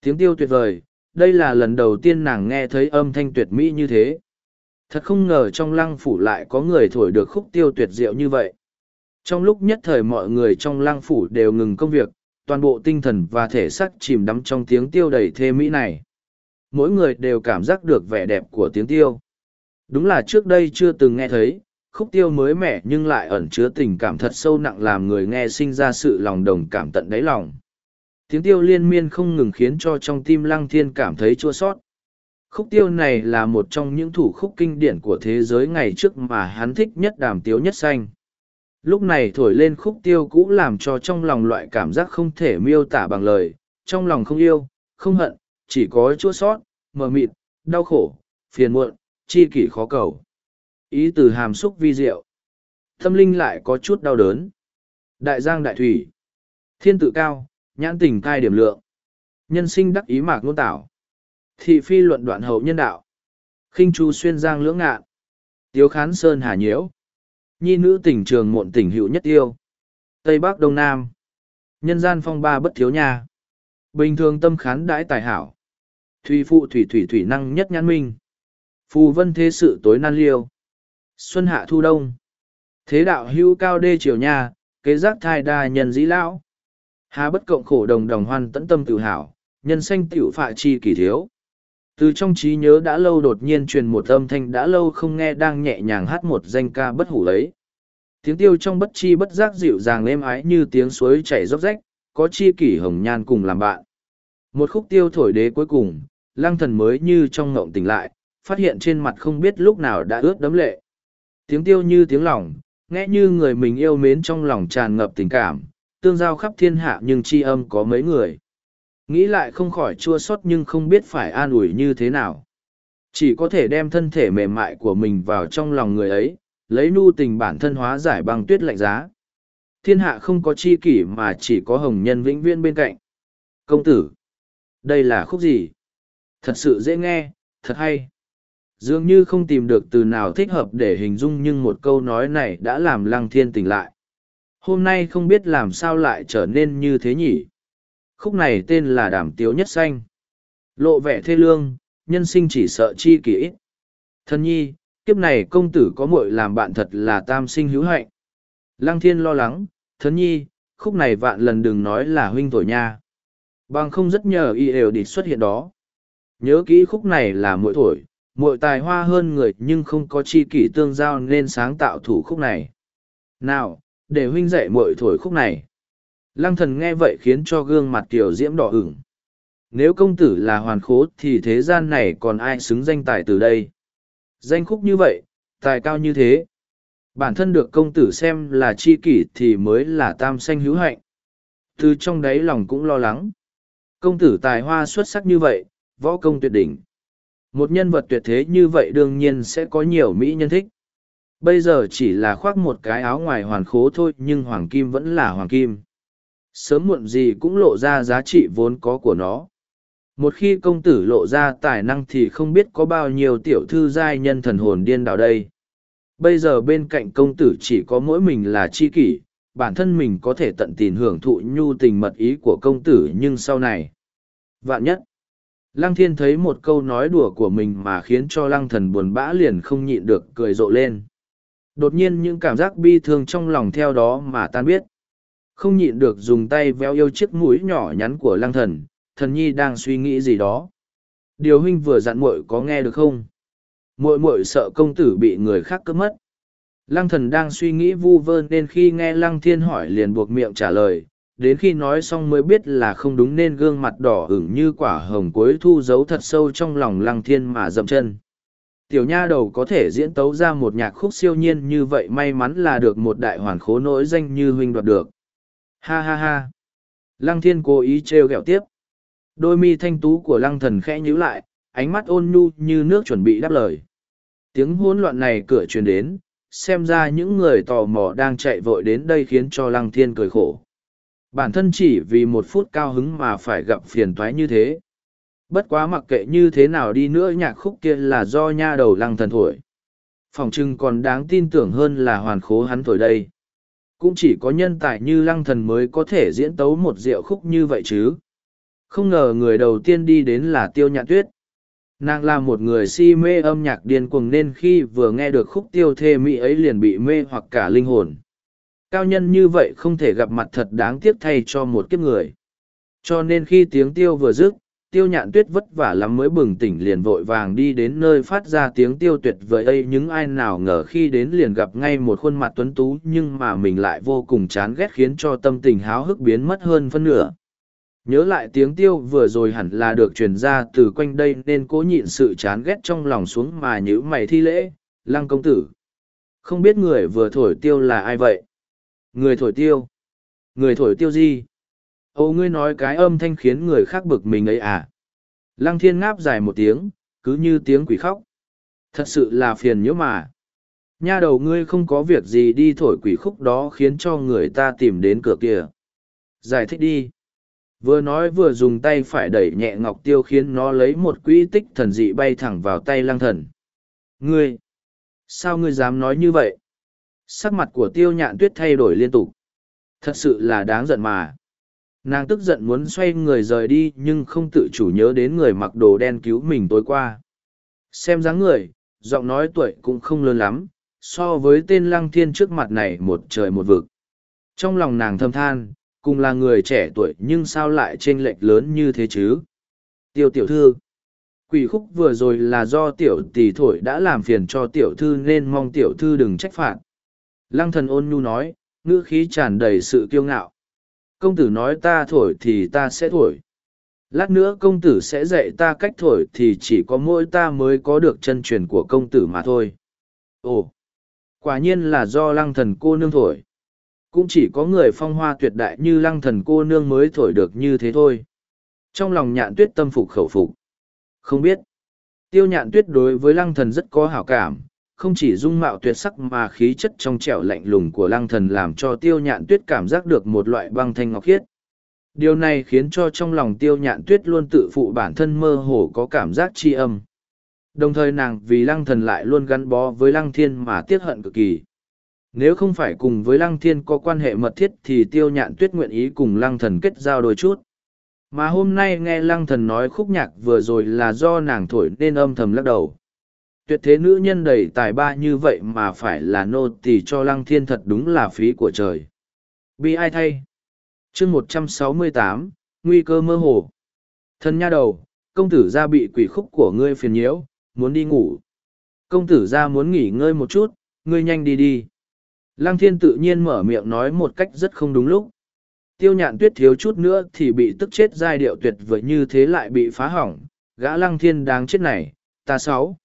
Tiếng tiêu tuyệt vời, đây là lần đầu tiên nàng nghe thấy âm thanh tuyệt mỹ như thế. Thật không ngờ trong lăng phủ lại có người thổi được khúc tiêu tuyệt diệu như vậy. Trong lúc nhất thời mọi người trong lăng phủ đều ngừng công việc, toàn bộ tinh thần và thể xác chìm đắm trong tiếng tiêu đầy thê mỹ này mỗi người đều cảm giác được vẻ đẹp của tiếng tiêu. Đúng là trước đây chưa từng nghe thấy, khúc tiêu mới mẻ nhưng lại ẩn chứa tình cảm thật sâu nặng làm người nghe sinh ra sự lòng đồng cảm tận đáy lòng. Tiếng tiêu liên miên không ngừng khiến cho trong tim lăng thiên cảm thấy chua sót. Khúc tiêu này là một trong những thủ khúc kinh điển của thế giới ngày trước mà hắn thích nhất đàm tiếu nhất xanh. Lúc này thổi lên khúc tiêu cũ làm cho trong lòng loại cảm giác không thể miêu tả bằng lời, trong lòng không yêu, không hận, chỉ có chua sót, mờ mịt, đau khổ, phiền muộn, chi kỷ khó cầu. Ý từ hàm xúc vi diệu. Tâm linh lại có chút đau đớn. Đại giang đại thủy. Thiên tự cao, nhãn tình cai điểm lượng. Nhân sinh đắc ý mạc ngôn tảo. Thị phi luận đoạn hậu nhân đạo. khinh chu xuyên giang lưỡng ngạn. Tiếu khán sơn hà nhiễu. Nhi nữ tỉnh trường muộn tỉnh hữu nhất yêu. Tây Bắc Đông Nam. Nhân gian phong ba bất thiếu nhà. Bình thường tâm khán đãi tài hảo. Thủy phụ thủy thủy thủy năng nhất nhãn minh. Phù vân thế sự tối nan liêu. Xuân hạ thu đông. Thế đạo hưu cao đê triều nha, kế giác thai đa nhân dĩ lão. Hà bất cộng khổ đồng đồng hoan tẫn tâm tự hảo, nhân sanh tiểu phạ chi kỳ thiếu. Từ trong trí nhớ đã lâu đột nhiên truyền một âm thanh đã lâu không nghe đang nhẹ nhàng hát một danh ca bất hủ lấy. Tiếng tiêu trong bất chi bất giác dịu dàng êm ái như tiếng suối chảy róc rách, có chi kỷ hồng nhan cùng làm bạn. Một khúc tiêu thổi đế cuối cùng, lăng thần mới như trong ngộng tỉnh lại, phát hiện trên mặt không biết lúc nào đã ướt đấm lệ. Tiếng tiêu như tiếng lòng, nghe như người mình yêu mến trong lòng tràn ngập tình cảm, tương giao khắp thiên hạ nhưng chi âm có mấy người. Nghĩ lại không khỏi chua xót nhưng không biết phải an ủi như thế nào. Chỉ có thể đem thân thể mềm mại của mình vào trong lòng người ấy, lấy nu tình bản thân hóa giải bằng tuyết lạnh giá. Thiên hạ không có chi kỷ mà chỉ có hồng nhân vĩnh viên bên cạnh. Công tử! Đây là khúc gì? Thật sự dễ nghe, thật hay. Dường như không tìm được từ nào thích hợp để hình dung nhưng một câu nói này đã làm lăng thiên tỉnh lại. Hôm nay không biết làm sao lại trở nên như thế nhỉ. Khúc này tên là Đàm Tiếu Nhất Xanh. Lộ vẻ thê lương, nhân sinh chỉ sợ chi kỷ ít. Thân nhi, kiếp này công tử có muội làm bạn thật là tam sinh hữu hạnh. Lăng thiên lo lắng, thân nhi, khúc này vạn lần đừng nói là huynh thổi nha. Bằng không rất nhờ y đều địch xuất hiện đó nhớ kỹ khúc này là mỗi thổi mỗi tài hoa hơn người nhưng không có chi kỷ tương giao nên sáng tạo thủ khúc này nào để huynh dạy mỗi thổi khúc này lăng thần nghe vậy khiến cho gương mặt tiểu diễm đỏ ửng nếu công tử là hoàn khố thì thế gian này còn ai xứng danh tài từ đây danh khúc như vậy tài cao như thế bản thân được công tử xem là c h i kỷ thì mới là tam sanh hữu hạnh từ trong đáy lòng cũng lo lắng công tử tài hoa xuất sắc như vậy võ công tuyệt đỉnh. Một nhân vật tuyệt thế như vậy đương nhiên sẽ có nhiều Mỹ nhân thích. Bây giờ chỉ là khoác một cái áo ngoài hoàn khố thôi nhưng hoàng kim vẫn là hoàng kim. Sớm muộn gì cũng lộ ra giá trị vốn có của nó. Một khi công tử lộ ra tài năng thì không biết có bao nhiêu tiểu thư giai nhân thần hồn điên đảo đây. Bây giờ bên cạnh công tử chỉ có mỗi mình là chi kỷ, bản thân mình có thể tận tình hưởng thụ nhu tình mật ý của công tử nhưng sau này. Vạn nhất, Lăng thiên thấy một câu nói đùa của mình mà khiến cho lăng thần buồn bã liền không nhịn được cười rộ lên. Đột nhiên những cảm giác bi thương trong lòng theo đó mà tan biết. Không nhịn được dùng tay véo yêu chiếc mũi nhỏ nhắn của lăng thần, thần nhi đang suy nghĩ gì đó. Điều huynh vừa dặn muội có nghe được không? Muội muội sợ công tử bị người khác cướp mất. Lăng thần đang suy nghĩ vu vơ nên khi nghe lăng thiên hỏi liền buộc miệng trả lời, đến khi nói xong mới biết là không đúng nên gương mặt đỏ ửng như quả hồng cuối thu giấu thật sâu trong lòng lăng thiên mà dậm chân. Tiểu nha đầu có thể diễn tấu ra một nhạc khúc siêu nhiên như vậy may mắn là được một đại hoàn khố nỗi danh như huynh đoạt được. Ha ha ha. Lăng thiên cố ý trêu ghẹo tiếp. Đôi mi thanh tú của lăng thần khẽ nhíu lại, ánh mắt ôn nhu như nước chuẩn bị đáp lời. Tiếng hỗn loạn này cửa truyền đến, xem ra những người tò mò đang chạy vội đến đây khiến cho lăng thiên cười khổ bản thân chỉ vì một phút cao hứng mà phải gặp phiền toái như thế bất quá mặc kệ như thế nào đi nữa nhạc khúc kia là do nha đầu lăng thần thổi phòng trưng còn đáng tin tưởng hơn là hoàn khố hắn thổi đây cũng chỉ có nhân tài như lăng thần mới có thể diễn tấu một diệu khúc như vậy chứ không ngờ người đầu tiên đi đến là tiêu nhạn tuyết nàng là một người si mê âm nhạc điên cuồng nên khi vừa nghe được khúc tiêu thê mỹ ấy liền bị mê hoặc cả linh hồn cao nhân như vậy không thể gặp mặt thật đáng tiếc thay cho một kiếp người. Cho nên khi tiếng tiêu vừa dứt, tiêu nhạn tuyết vất vả lắm mới bừng tỉnh liền vội vàng đi đến nơi phát ra tiếng tiêu tuyệt vời ấy những ai nào ngờ khi đến liền gặp ngay một khuôn mặt tuấn tú nhưng mà mình lại vô cùng chán ghét khiến cho tâm tình háo hức biến mất hơn phân nửa. Nhớ lại tiếng tiêu vừa rồi hẳn là được truyền ra từ quanh đây nên cố nhịn sự chán ghét trong lòng xuống mà nhữ mày thi lễ, lăng công tử. Không biết người vừa thổi tiêu là ai vậy? Người thổi tiêu. Người thổi tiêu gì? Ô ngươi nói cái âm thanh khiến người khác bực mình ấy à? Lăng thiên ngáp dài một tiếng, cứ như tiếng quỷ khóc. Thật sự là phiền nhớ mà. Nha đầu ngươi không có việc gì đi thổi quỷ khúc đó khiến cho người ta tìm đến cửa kìa. Giải thích đi. Vừa nói vừa dùng tay phải đẩy nhẹ ngọc tiêu khiến nó lấy một quỹ tích thần dị bay thẳng vào tay lăng thần. Ngươi! Sao ngươi dám nói như vậy? sắc mặt của tiêu nhạn tuyết thay đổi liên tục thật sự là đáng giận mà nàng tức giận muốn xoay người rời đi nhưng không tự chủ nhớ đến người mặc đồ đen cứu mình tối qua xem dáng người giọng nói tuổi cũng không lớn lắm so với tên lăng thiên trước mặt này một trời một vực trong lòng nàng thâm than cùng là người trẻ tuổi nhưng sao lại t r ê n lệch lớn như thế chứ tiêu tiểu thư quỷ khúc vừa rồi là do tiểu tỷ thổi đã làm phiền cho tiểu thư nên mong tiểu thư đừng trách phạt Lăng thần ôn nhu nói, ngữ khí tràn đầy sự kiêu ngạo. Công tử nói ta thổi thì ta sẽ thổi. Lát nữa công tử sẽ dạy ta cách thổi thì chỉ có mỗi ta mới có được chân truyền của công tử mà thôi. Ồ, quả nhiên là do lăng thần cô nương thổi. Cũng chỉ có người phong hoa tuyệt đại như lăng thần cô nương mới thổi được như thế thôi. Trong lòng nhạn tuyết tâm phục khẩu phục. Không biết, tiêu nhạn tuyết đối với lăng thần rất có hảo cảm, không chỉ dung mạo tuyệt sắc mà khí chất trong trẻo lạnh lùng của lăng thần làm cho tiêu nhạn tuyết cảm giác được một loại băng thanh ngọc khiết. Điều này khiến cho trong lòng tiêu nhạn tuyết luôn tự phụ bản thân mơ hồ có cảm giác tri âm. Đồng thời nàng vì lăng thần lại luôn gắn bó với lăng thiên mà tiếc hận cực kỳ. Nếu không phải cùng với lăng thiên có quan hệ mật thiết thì tiêu nhạn tuyết nguyện ý cùng lăng thần kết giao đôi chút. Mà hôm nay nghe lăng thần nói khúc nhạc vừa rồi là do nàng thổi nên âm thầm lắc đầu. Tuyệt thế nữ nhân đầy tài ba như vậy mà phải là nô tỳ cho lăng thiên thật đúng là phí của trời. Bi ai thay? chương một trăm sáu mươi tám nguy cơ mơ hồ. Thân nha đầu, công tử gia bị quỷ khúc của ngươi phiền nhiễu, muốn đi ngủ. Công tử gia muốn nghỉ ngơi một chút, ngươi nhanh đi đi. Lăng thiên tự nhiên mở miệng nói một cách rất không đúng lúc. Tiêu nhạn tuyết thiếu chút nữa thì bị tức chết giai điệu tuyệt vời như thế lại bị phá hỏng, gã lăng thiên đáng chết này, ta sáu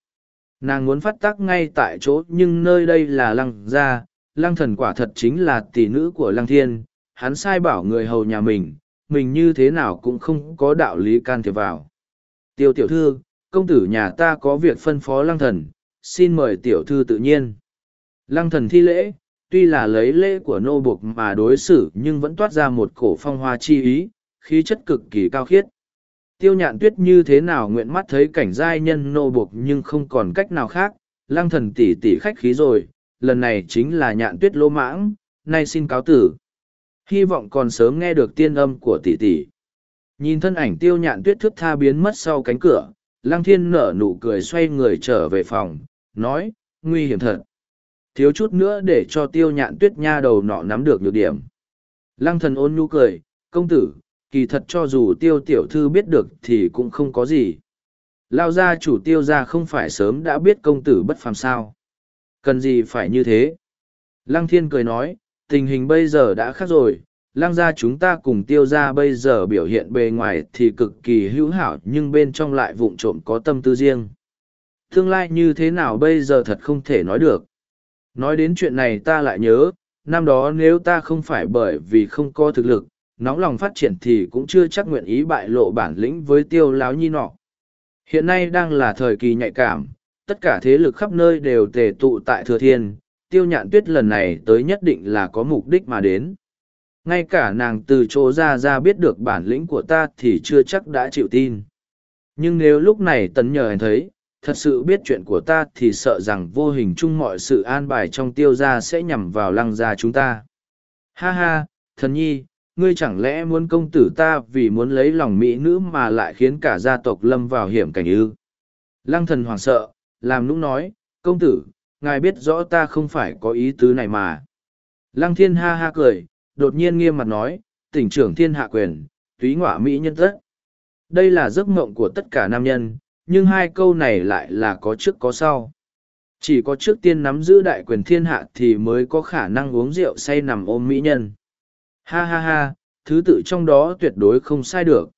nàng muốn phát tác ngay tại chỗ nhưng nơi đây là lăng gia lăng thần quả thật chính là tỷ nữ của lăng thiên hắn sai bảo người hầu nhà mình mình như thế nào cũng không có đạo lý can thiệp vào tiêu tiểu thư công tử nhà ta có việc phân phó lăng thần xin mời tiểu thư tự nhiên lăng thần thi lễ tuy là lấy lễ của nô buộc mà đối xử nhưng vẫn toát ra một cổ phong hoa chi ý khí chất cực kỳ cao khiết tiêu nhạn tuyết như thế nào nguyện mắt thấy cảnh giai nhân nô buộc nhưng không còn cách nào khác lang thần tỉ tỉ khách khí rồi lần này chính là nhạn tuyết lỗ mãng nay xin cáo tử hy vọng còn sớm nghe được tiên âm của tỷ tỷ. nhìn thân ảnh tiêu nhạn tuyết thước tha biến mất sau cánh cửa lang thiên nở nụ cười xoay người trở về phòng nói nguy hiểm thật thiếu chút nữa để cho tiêu nhạn tuyết nha đầu nọ nắm được nhược điểm lăng thần ôn nhu cười công tử kỳ thật cho dù tiêu tiểu thư biết được thì cũng không có gì. Lao gia chủ tiêu gia không phải sớm đã biết công tử bất phàm sao. Cần gì phải như thế? Lăng thiên cười nói, tình hình bây giờ đã khác rồi, lăng gia chúng ta cùng tiêu gia bây giờ biểu hiện bề ngoài thì cực kỳ hữu hảo nhưng bên trong lại vụng trộm có tâm tư riêng. Tương lai như thế nào bây giờ thật không thể nói được. Nói đến chuyện này ta lại nhớ, năm đó nếu ta không phải bởi vì không có thực lực, nóng lòng phát triển thì cũng chưa chắc nguyện ý bại lộ bản lĩnh với tiêu láo nhi nọ. Hiện nay đang là thời kỳ nhạy cảm, tất cả thế lực khắp nơi đều tề tụ tại Thừa Thiên, tiêu nhạn tuyết lần này tới nhất định là có mục đích mà đến. Ngay cả nàng từ chỗ ra ra biết được bản lĩnh của ta thì chưa chắc đã chịu tin. Nhưng nếu lúc này tấn nhờ anh thấy, thật sự biết chuyện của ta thì sợ rằng vô hình chung mọi sự an bài trong tiêu gia sẽ nhằm vào lăng gia chúng ta. Ha ha, thần nhi, ngươi chẳng lẽ muốn công tử ta vì muốn lấy lòng mỹ nữ mà lại khiến cả gia tộc lâm vào hiểm cảnh ư? Lăng thần hoảng sợ, làm nũng nói, công tử, ngài biết rõ ta không phải có ý tứ này mà. Lăng thiên ha ha cười, đột nhiên nghiêm mặt nói, tỉnh trưởng thiên hạ quyền, túy ngọa mỹ nhân tất. Đây là giấc mộng của tất cả nam nhân, nhưng hai câu này lại là có trước có sau. Chỉ có trước tiên nắm giữ đại quyền thiên hạ thì mới có khả năng uống rượu say nằm ôm mỹ nhân. Ha ha ha, thứ tự trong đó tuyệt đối không sai được.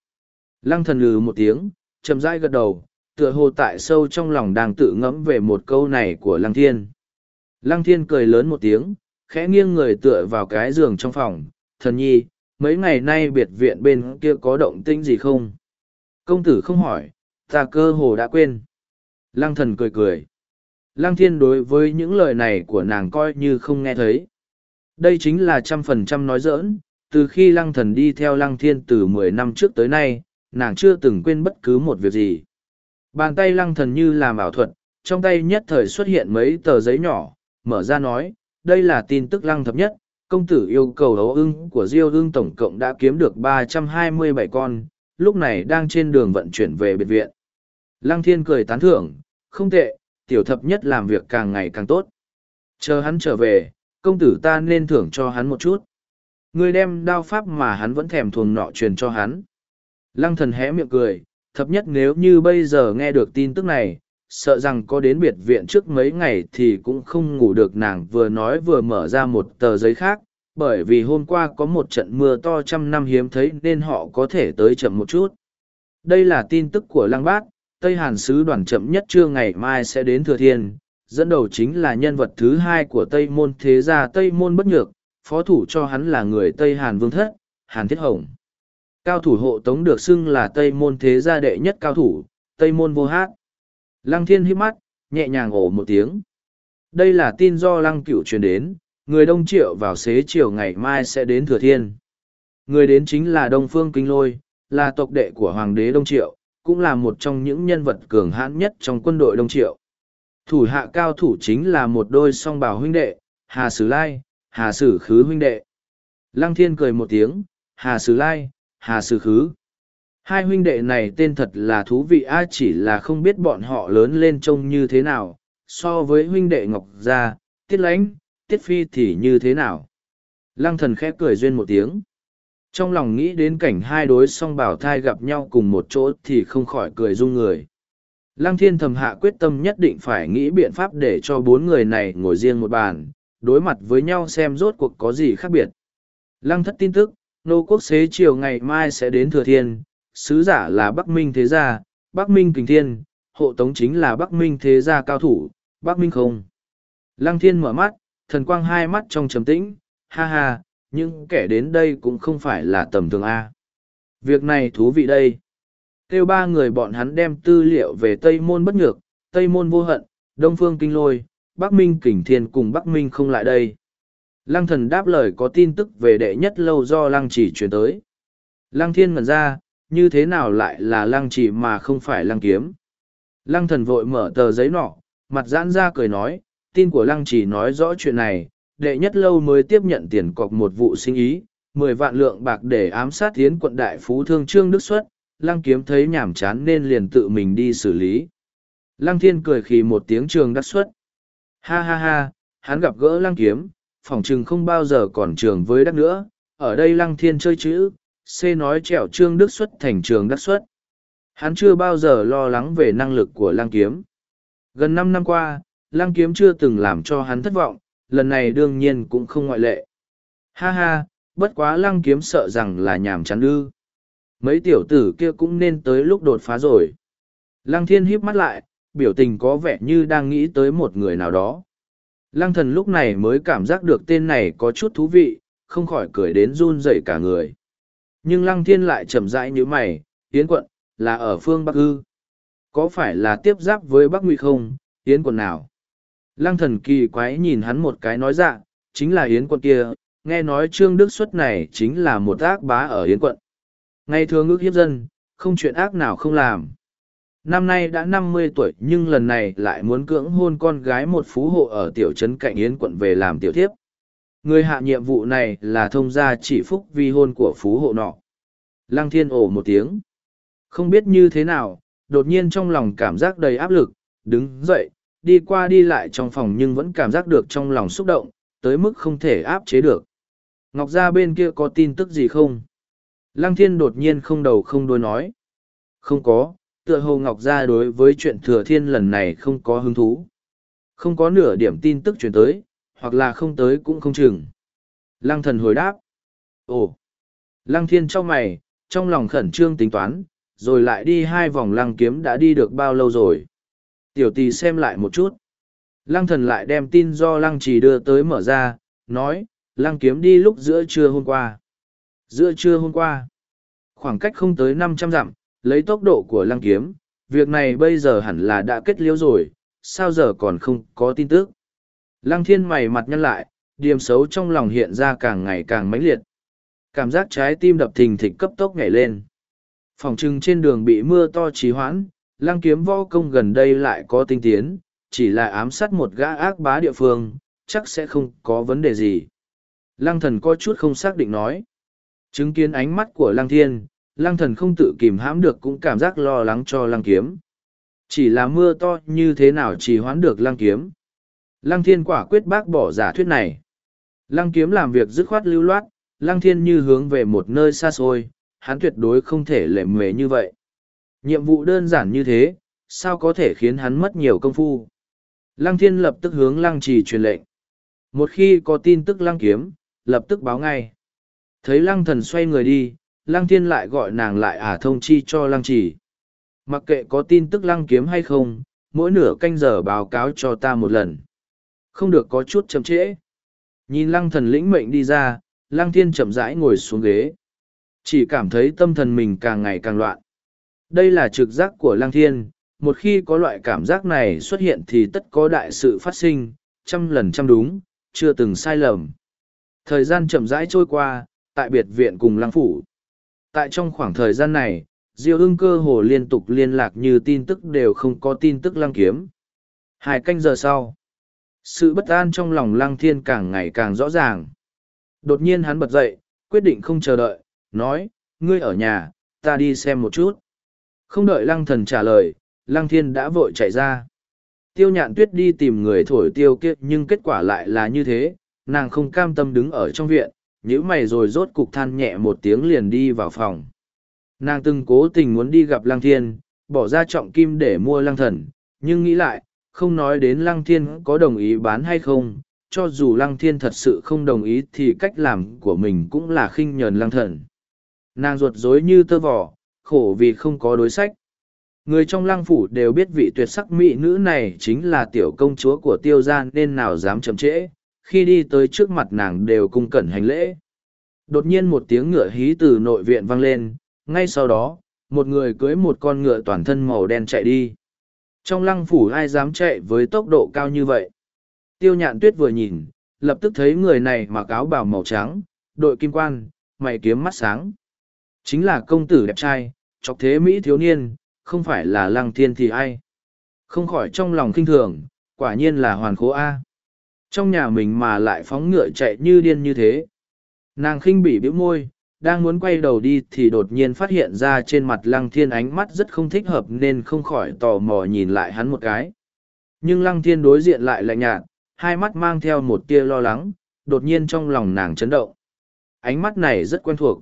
Lăng thần lừ một tiếng, chậm rãi gật đầu, tựa hồ tại sâu trong lòng đang tự ngẫm về một câu này của lăng thiên. Lăng thiên cười lớn một tiếng, khẽ nghiêng người tựa vào cái giường trong phòng, thần nhi, mấy ngày nay biệt viện bên kia có động tĩnh gì không? Công tử không hỏi, ta cơ hồ đã quên. Lăng thần cười cười. Lăng thiên đối với những lời này của nàng coi như không nghe thấy. Đây chính là trăm phần trăm nói giỡn, từ khi lăng thần đi theo lăng thiên từ mười năm trước tới nay, nàng chưa từng quên bất cứ một việc gì. Bàn tay lăng thần như làm ảo thuật, trong tay nhất thời xuất hiện mấy tờ giấy nhỏ, mở ra nói, đây là tin tức lăng thập nhất, công tử yêu cầu đấu ưng của Diêu ưng tổng cộng đã kiếm được 327 con, lúc này đang trên đường vận chuyển về biệt viện. Lăng thiên cười tán thưởng, không tệ, tiểu thập nhất làm việc càng ngày càng tốt. Chờ hắn trở về, công tử ta nên thưởng cho hắn một chút. Ngươi đem đao pháp mà hắn vẫn thèm thuồng nọ truyền cho hắn. Lăng thần hé miệng cười, thập nhất nếu như bây giờ nghe được tin tức này, sợ rằng có đến biệt viện trước mấy ngày thì cũng không ngủ được nàng vừa nói vừa mở ra một tờ giấy khác, bởi vì hôm qua có một trận mưa to trăm năm hiếm thấy nên họ có thể tới chậm một chút. Đây là tin tức của Lăng Bác, Tây Hàn Sứ đoàn chậm nhất trưa ngày mai sẽ đến Thừa Thiên, dẫn đầu chính là nhân vật thứ hai của Tây Môn Thế Gia Tây Môn Bất Nhược, phó thủ cho hắn là người Tây Hàn Vương Thất, Hàn Thiết Hồng. Cao thủ hộ tống được xưng là Tây Môn Thế Gia đệ nhất cao thủ, Tây Môn Vô Hát. Lăng Thiên hít mắt, nhẹ nhàng ổ một tiếng. Đây là tin do Lăng Cửu truyền đến, người Đông Triệu vào xế chiều ngày mai sẽ đến Thừa Thiên. Người đến chính là Đông Phương Kinh Lôi, là tộc đệ của Hoàng đế Đông Triệu, cũng là một trong những nhân vật cường hãn nhất trong quân đội Đông Triệu thủ hạ cao thủ chính là một đôi song bảo huynh đệ, Hà Sử Lai, Hà Sử Khứ huynh đệ. Lăng Thiên cười một tiếng, Hà Sử Lai, Hà Sử Khứ. Hai huynh đệ này tên thật là thú vị a chỉ là không biết bọn họ lớn lên trông như thế nào, so với huynh đệ Ngọc Gia, Tiết Lánh, Tiết Phi thì như thế nào. Lăng thần khẽ cười duyên một tiếng. Trong lòng nghĩ đến cảnh hai đối song bảo thai gặp nhau cùng một chỗ thì không khỏi cười rung người. Lăng thiên thầm hạ quyết tâm nhất định phải nghĩ biện pháp để cho bốn người này ngồi riêng một bàn, đối mặt với nhau xem rốt cuộc có gì khác biệt. Lăng thất tin tức, nô quốc xế chiều ngày mai sẽ đến thừa thiên, sứ giả là Bắc Minh Thế Gia, Bắc Minh Kình Thiên, hộ tống chính là Bắc Minh Thế Gia cao thủ, Bắc Minh không. Lăng thiên mở mắt, thần quang hai mắt trong trầm tĩnh, ha ha, nhưng kẻ đến đây cũng không phải là tầm thường A. Việc này thú vị đây kêu ba người bọn hắn đem tư liệu về Tây Môn bất nhược, Tây Môn vô hận, Đông Phương kinh lôi, Bắc Minh kỉnh thiên cùng Bắc Minh không lại đây. Lăng thần đáp lời có tin tức về đệ nhất lâu do lăng chỉ truyền tới. Lăng thiên ngần ra, như thế nào lại là lăng chỉ mà không phải lăng kiếm. Lăng thần vội mở tờ giấy nọ, mặt giãn ra cười nói, tin của lăng chỉ nói rõ chuyện này, đệ nhất lâu mới tiếp nhận tiền cọc một vụ sinh ý, mười vạn lượng bạc để ám sát hiến quận đại phú thương trương Đức Xuất, lăng kiếm thấy nhảm chán nên liền tự mình đi xử lý. Lăng thiên cười khi một tiếng trường đắc xuất. Ha ha ha, hắn gặp gỡ lăng kiếm, phòng chừng không bao giờ còn trường với đắc nữa, ở đây lăng thiên chơi chữ, C nói trẹo trương đức xuất thành trường đắc xuất. Hắn chưa bao giờ lo lắng về năng lực của lăng kiếm. Gần năm năm qua, lăng kiếm chưa từng làm cho hắn thất vọng, lần này đương nhiên cũng không ngoại lệ. Ha ha, bất quá lăng kiếm sợ rằng là nhàm chán ư mấy tiểu tử kia cũng nên tới lúc đột phá rồi lăng thiên híp mắt lại biểu tình có vẻ như đang nghĩ tới một người nào đó lăng thần lúc này mới cảm giác được tên này có chút thú vị không khỏi cười đến run rẩy cả người nhưng lăng thiên lại chậm rãi như mày yến quận là ở phương bắc ư có phải là tiếp giáp với bắc ngụy không yến quận nào lăng thần kỳ quái nhìn hắn một cái nói dạ chính là yến quận kia nghe nói trương đức xuất này chính là một ác bá ở yến quận Ngày thường ước hiếp dân, không chuyện ác nào không làm. Năm nay đã năm mươi tuổi nhưng lần này lại muốn cưỡng hôn con gái một phú hộ ở tiểu trấn cạnh Yến quận về làm tiểu thiếp. Người hạ nhiệm vụ này là thông gia chỉ phúc vi hôn của phú hộ nọ. Lăng thiên ổ một tiếng. Không biết như thế nào, đột nhiên trong lòng cảm giác đầy áp lực, đứng dậy, đi qua đi lại trong phòng nhưng vẫn cảm giác được trong lòng xúc động, tới mức không thể áp chế được. Ngọc ra bên kia có tin tức gì không? Lăng thiên đột nhiên không đầu không đuôi nói. Không có, tựa hồ Ngọc Gia đối với chuyện thừa thiên lần này không có hứng thú. Không có nửa điểm tin tức chuyển tới, hoặc là không tới cũng không chừng. Lăng thần hồi đáp. Ồ! Lăng thiên trong mày, trong lòng khẩn trương tính toán, rồi lại đi hai vòng lăng kiếm đã đi được bao lâu rồi. Tiểu tì xem lại một chút. Lăng thần lại đem tin do lăng trì đưa tới mở ra, nói, lăng kiếm đi lúc giữa trưa hôm qua. Giữa trưa hôm qua, khoảng cách không tới năm trăm dặm, lấy tốc độ của lăng kiếm, việc này bây giờ hẳn là đã kết liễu rồi, sao giờ còn không có tin tức. Lăng thiên mày mặt nhăn lại, điểm xấu trong lòng hiện ra càng ngày càng mãnh liệt. Cảm giác trái tim đập thình thịch cấp tốc nhảy lên. Phòng trưng trên đường bị mưa to trì hoãn, lăng kiếm võ công gần đây lại có tinh tiến, chỉ là ám sát một gã ác bá địa phương, chắc sẽ không có vấn đề gì. Lăng thần có chút không xác định nói. Chứng kiến ánh mắt của lăng thiên, lăng thần không tự kìm hãm được cũng cảm giác lo lắng cho lăng kiếm. Chỉ là mưa to như thế nào chỉ hoán được lăng kiếm. Lăng thiên quả quyết bác bỏ giả thuyết này. Lăng kiếm làm việc dứt khoát lưu loát, lăng thiên như hướng về một nơi xa xôi, hắn tuyệt đối không thể lệ mề như vậy. Nhiệm vụ đơn giản như thế, sao có thể khiến hắn mất nhiều công phu. Lăng thiên lập tức hướng lăng trì truyền lệnh. Một khi có tin tức lăng kiếm, lập tức báo ngay. Thấy lăng thần xoay người đi, lăng thiên lại gọi nàng lại ả à thông chi cho lăng chỉ. Mặc kệ có tin tức lăng kiếm hay không, mỗi nửa canh giờ báo cáo cho ta một lần. Không được có chút chậm trễ. Nhìn lăng thần lĩnh mệnh đi ra, lăng thiên chậm rãi ngồi xuống ghế. Chỉ cảm thấy tâm thần mình càng ngày càng loạn. Đây là trực giác của lăng thiên, một khi có loại cảm giác này xuất hiện thì tất có đại sự phát sinh, trăm lần trăm đúng, chưa từng sai lầm. Thời gian chậm rãi trôi qua, tại biệt viện cùng lăng phủ. Tại trong khoảng thời gian này, Diêu ưng cơ hồ liên tục liên lạc như tin tức đều không có tin tức lăng kiếm. Hai canh giờ sau, sự bất an trong lòng lăng thiên càng ngày càng rõ ràng. Đột nhiên hắn bật dậy, quyết định không chờ đợi, nói, ngươi ở nhà, ta đi xem một chút. Không đợi lăng thần trả lời, lăng thiên đã vội chạy ra. Tiêu nhạn tuyết đi tìm người thổi tiêu kiệt nhưng kết quả lại là như thế, nàng không cam tâm đứng ở trong viện, nhữ mày rồi rốt cục than nhẹ một tiếng liền đi vào phòng. Nàng từng cố tình muốn đi gặp Lăng Thiên, bỏ ra trọng kim để mua Lăng Thần, nhưng nghĩ lại, không nói đến Lăng Thiên có đồng ý bán hay không, cho dù Lăng Thiên thật sự không đồng ý thì cách làm của mình cũng là khinh nhờn Lăng Thần. Nàng ruột rối như tơ vỏ, khổ vì không có đối sách. Người trong lăng phủ đều biết vị tuyệt sắc mỹ nữ này chính là tiểu công chúa của tiêu gian nên nào dám chậm trễ, khi đi tới trước mặt nàng đều cung cẩn hành lễ. Đột nhiên một tiếng ngựa hí từ nội viện vang lên, ngay sau đó, một người cưới một con ngựa toàn thân màu đen chạy đi. Trong lăng phủ ai dám chạy với tốc độ cao như vậy? Tiêu nhạn tuyết vừa nhìn, lập tức thấy người này mặc áo bào màu trắng, đội kim quan, mày kiếm mắt sáng. Chính là công tử đẹp trai, chọc thế Mỹ thiếu niên, không phải là lăng thiên thì ai. Không khỏi trong lòng kinh thường, quả nhiên là hoàn khố A trong nhà mình mà lại phóng ngựa chạy như điên như thế nàng khinh bỉ bĩu môi đang muốn quay đầu đi thì đột nhiên phát hiện ra trên mặt lăng thiên ánh mắt rất không thích hợp nên không khỏi tò mò nhìn lại hắn một cái nhưng lăng thiên đối diện lại lạnh nhạt hai mắt mang theo một tia lo lắng đột nhiên trong lòng nàng chấn động ánh mắt này rất quen thuộc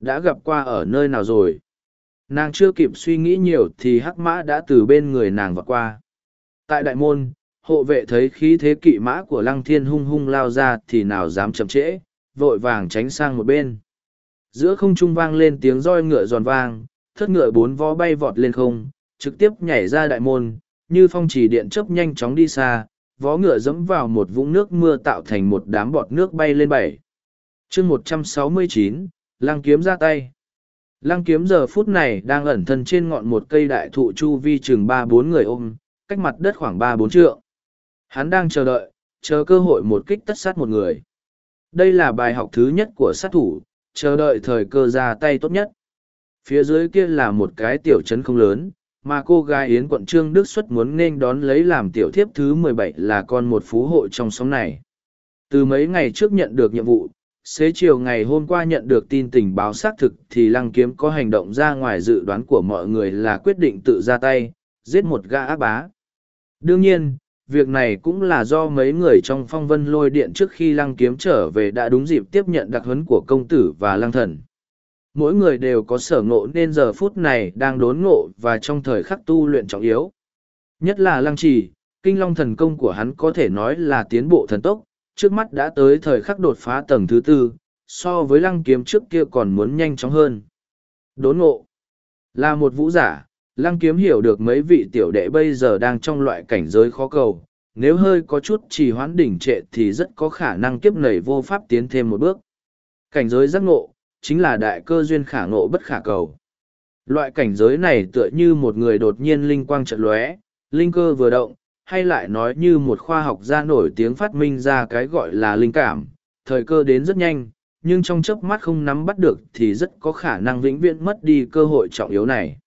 đã gặp qua ở nơi nào rồi nàng chưa kịp suy nghĩ nhiều thì hắc mã đã từ bên người nàng vọt qua tại đại môn Hộ vệ thấy khí thế kỵ mã của lăng thiên hung hung lao ra thì nào dám chậm trễ, vội vàng tránh sang một bên. Giữa không trung vang lên tiếng roi ngựa giòn vang, thất ngựa bốn vó bay vọt lên không, trực tiếp nhảy ra đại môn, như phong chỉ điện chớp nhanh chóng đi xa, vó ngựa dẫm vào một vũng nước mưa tạo thành một đám bọt nước bay lên bảy. chương một trăm sáu mươi chín, Lăng Kiếm ra tay. Lăng Kiếm giờ phút này đang ẩn thân trên ngọn một cây đại thụ chu vi chừng ba bốn người ôm, cách mặt đất khoảng ba bốn trượng. Hắn đang chờ đợi, chờ cơ hội một kích tất sát một người. Đây là bài học thứ nhất của sát thủ, chờ đợi thời cơ ra tay tốt nhất. Phía dưới kia là một cái tiểu trấn không lớn, mà cô gái Yến quận Trương Đức Xuất muốn nên đón lấy làm tiểu thiếp thứ mười bảy là con một phú hộ trong sóng này. Từ mấy ngày trước nhận được nhiệm vụ, xế chiều ngày hôm qua nhận được tin tình báo xác thực thì Lăng Kiếm có hành động ra ngoài dự đoán của mọi người là quyết định tự ra tay, giết một gã ác bá. Đương nhiên, việc này cũng là do mấy người trong phong vân lôi điện trước khi lăng kiếm trở về đã đúng dịp tiếp nhận đặc huấn của công tử và lăng thần. Mỗi người đều có sở ngộ nên giờ phút này đang đốn ngộ và trong thời khắc tu luyện trọng yếu. Nhất là lăng trì, kinh long thần công của hắn có thể nói là tiến bộ thần tốc, trước mắt đã tới thời khắc đột phá tầng thứ tư, so với lăng kiếm trước kia còn muốn nhanh chóng hơn. Đốn ngộ là một vũ giả, Lăng kiếm hiểu được mấy vị tiểu đệ bây giờ đang trong loại cảnh giới khó cầu, nếu hơi có chút trì hoãn đỉnh trệ thì rất có khả năng kiếp nảy vô pháp tiến thêm một bước. Cảnh giới giác ngộ, chính là đại cơ duyên khả ngộ bất khả cầu. Loại cảnh giới này tựa như một người đột nhiên linh quang trận lóe, linh cơ vừa động, hay lại nói như một khoa học gia nổi tiếng phát minh ra cái gọi là linh cảm, thời cơ đến rất nhanh, nhưng trong chớp mắt không nắm bắt được thì rất có khả năng vĩnh viễn mất đi cơ hội trọng yếu này.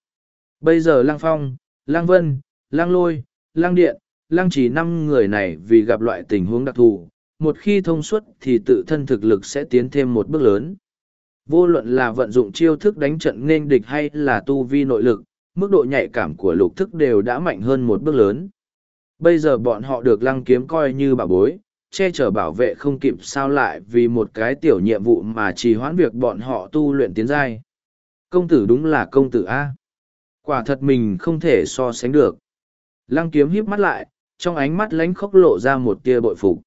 Bây giờ Lăng Phong, Lăng Vân, Lăng Lôi, Lăng Điện, Lăng chỉ năm người này vì gặp loại tình huống đặc thù, một khi thông suốt thì tự thân thực lực sẽ tiến thêm một bước lớn. Vô luận là vận dụng chiêu thức đánh trận nên địch hay là tu vi nội lực, mức độ nhạy cảm của lục thức đều đã mạnh hơn một bước lớn. Bây giờ bọn họ được lăng kiếm coi như bảo bối, che chở bảo vệ không kịp sao lại vì một cái tiểu nhiệm vụ mà trì hoãn việc bọn họ tu luyện tiến giai. Công tử đúng là công tử A quả thật mình không thể so sánh được lăng kiếm híp mắt lại trong ánh mắt lánh khóc lộ ra một tia bội phục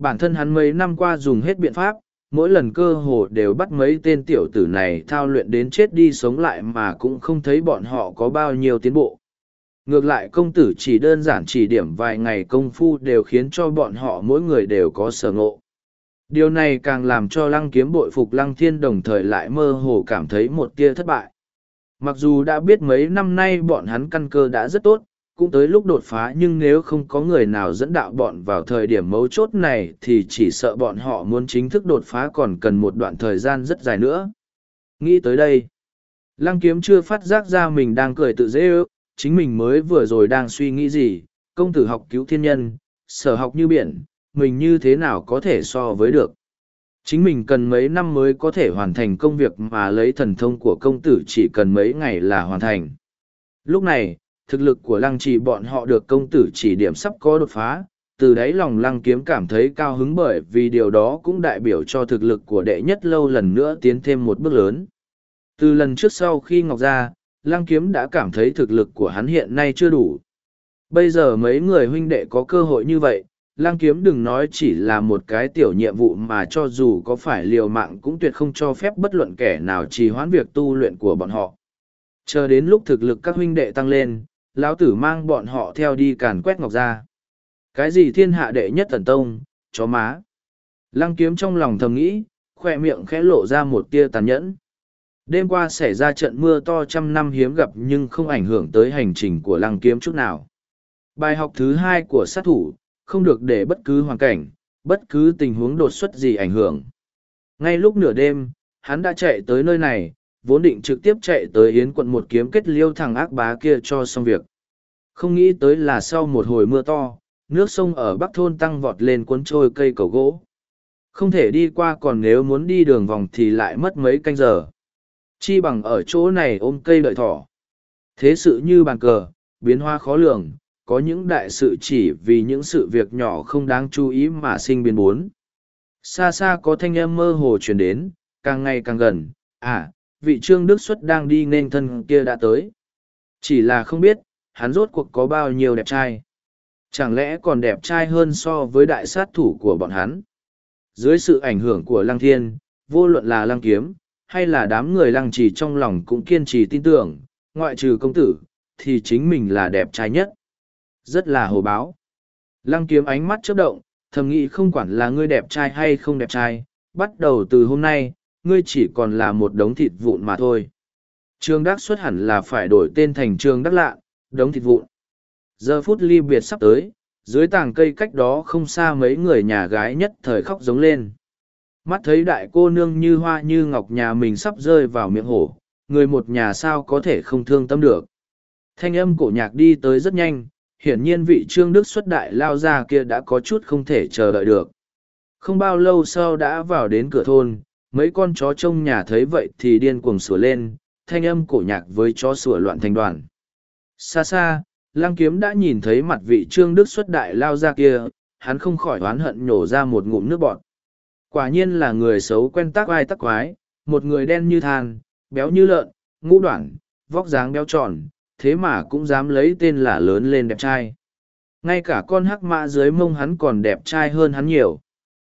bản thân hắn mấy năm qua dùng hết biện pháp mỗi lần cơ hồ đều bắt mấy tên tiểu tử này thao luyện đến chết đi sống lại mà cũng không thấy bọn họ có bao nhiêu tiến bộ ngược lại công tử chỉ đơn giản chỉ điểm vài ngày công phu đều khiến cho bọn họ mỗi người đều có sở ngộ điều này càng làm cho lăng kiếm bội phục lăng thiên đồng thời lại mơ hồ cảm thấy một tia thất bại Mặc dù đã biết mấy năm nay bọn hắn căn cơ đã rất tốt, cũng tới lúc đột phá nhưng nếu không có người nào dẫn đạo bọn vào thời điểm mấu chốt này thì chỉ sợ bọn họ muốn chính thức đột phá còn cần một đoạn thời gian rất dài nữa. Nghĩ tới đây, lăng kiếm chưa phát giác ra mình đang cười tự dễ ước, chính mình mới vừa rồi đang suy nghĩ gì, công tử học cứu thiên nhân, sở học như biển, mình như thế nào có thể so với được chính mình cần mấy năm mới có thể hoàn thành công việc mà lấy thần thông của công tử chỉ cần mấy ngày là hoàn thành lúc này thực lực của lăng trì bọn họ được công tử chỉ điểm sắp có đột phá từ đấy lòng lăng kiếm cảm thấy cao hứng bởi vì điều đó cũng đại biểu cho thực lực của đệ nhất lâu lần nữa tiến thêm một bước lớn từ lần trước sau khi ngọc ra lăng kiếm đã cảm thấy thực lực của hắn hiện nay chưa đủ bây giờ mấy người huynh đệ có cơ hội như vậy lang kiếm đừng nói chỉ là một cái tiểu nhiệm vụ mà cho dù có phải liều mạng cũng tuyệt không cho phép bất luận kẻ nào trì hoãn việc tu luyện của bọn họ. Chờ đến lúc thực lực các huynh đệ tăng lên, lão tử mang bọn họ theo đi càn quét ngọc ra. Cái gì thiên hạ đệ nhất thần tông, chó má. Lăng kiếm trong lòng thầm nghĩ, khoe miệng khẽ lộ ra một tia tàn nhẫn. Đêm qua xảy ra trận mưa to trăm năm hiếm gặp nhưng không ảnh hưởng tới hành trình của lăng kiếm chút nào. Bài học thứ hai của sát thủ, không được để bất cứ hoàn cảnh, bất cứ tình huống đột xuất gì ảnh hưởng. Ngay lúc nửa đêm, hắn đã chạy tới nơi này, vốn định trực tiếp chạy tới Yến quận một kiếm kết liêu thằng ác bá kia cho xong việc. Không nghĩ tới là sau một hồi mưa to, nước sông ở Bắc Thôn tăng vọt lên cuốn trôi cây cầu gỗ. Không thể đi qua còn nếu muốn đi đường vòng thì lại mất mấy canh giờ. Chi bằng ở chỗ này ôm cây đợi thỏ. Thế sự như bàn cờ, biến hoa khó lường, có những đại sự chỉ vì những sự việc nhỏ không đáng chú ý mà sinh biến bốn xa xa có thanh âm mơ hồ truyền đến càng ngày càng gần à vị trương đức xuất đang đi nên thân kia đã tới chỉ là không biết hắn rốt cuộc có bao nhiêu đẹp trai chẳng lẽ còn đẹp trai hơn so với đại sát thủ của bọn hắn dưới sự ảnh hưởng của lăng thiên vô luận là lăng kiếm hay là đám người lăng trì trong lòng cũng kiên trì tin tưởng ngoại trừ công tử thì chính mình là đẹp trai nhất rất là hồ báo. Lăng kiếm ánh mắt chớp động, thầm nghĩ không quản là ngươi đẹp trai hay không đẹp trai, bắt đầu từ hôm nay, ngươi chỉ còn là một đống thịt vụn mà thôi. Trương Đắc xuất hẳn là phải đổi tên thành Trương Đắc lạ, đống thịt vụn. Giờ phút ly biệt sắp tới, dưới tàng cây cách đó không xa mấy người nhà gái nhất thời khóc giống lên. Mắt thấy đại cô nương như hoa như ngọc nhà mình sắp rơi vào miệng hổ, người một nhà sao có thể không thương tâm được. Thanh âm cổ nhạc đi tới rất nhanh, hiển nhiên vị trương đức xuất đại lao ra kia đã có chút không thể chờ đợi được không bao lâu sau đã vào đến cửa thôn mấy con chó trông nhà thấy vậy thì điên cuồng sủa lên thanh âm cổ nhạc với chó sủa loạn thành đoàn xa xa lang kiếm đã nhìn thấy mặt vị trương đức xuất đại lao ra kia hắn không khỏi oán hận nhổ ra một ngụm nước bọt quả nhiên là người xấu quen tác ai tắc quái một người đen như than béo như lợn ngũ đoạn, vóc dáng béo tròn thế mà cũng dám lấy tên là lớn lên đẹp trai. Ngay cả con hắc mã dưới mông hắn còn đẹp trai hơn hắn nhiều.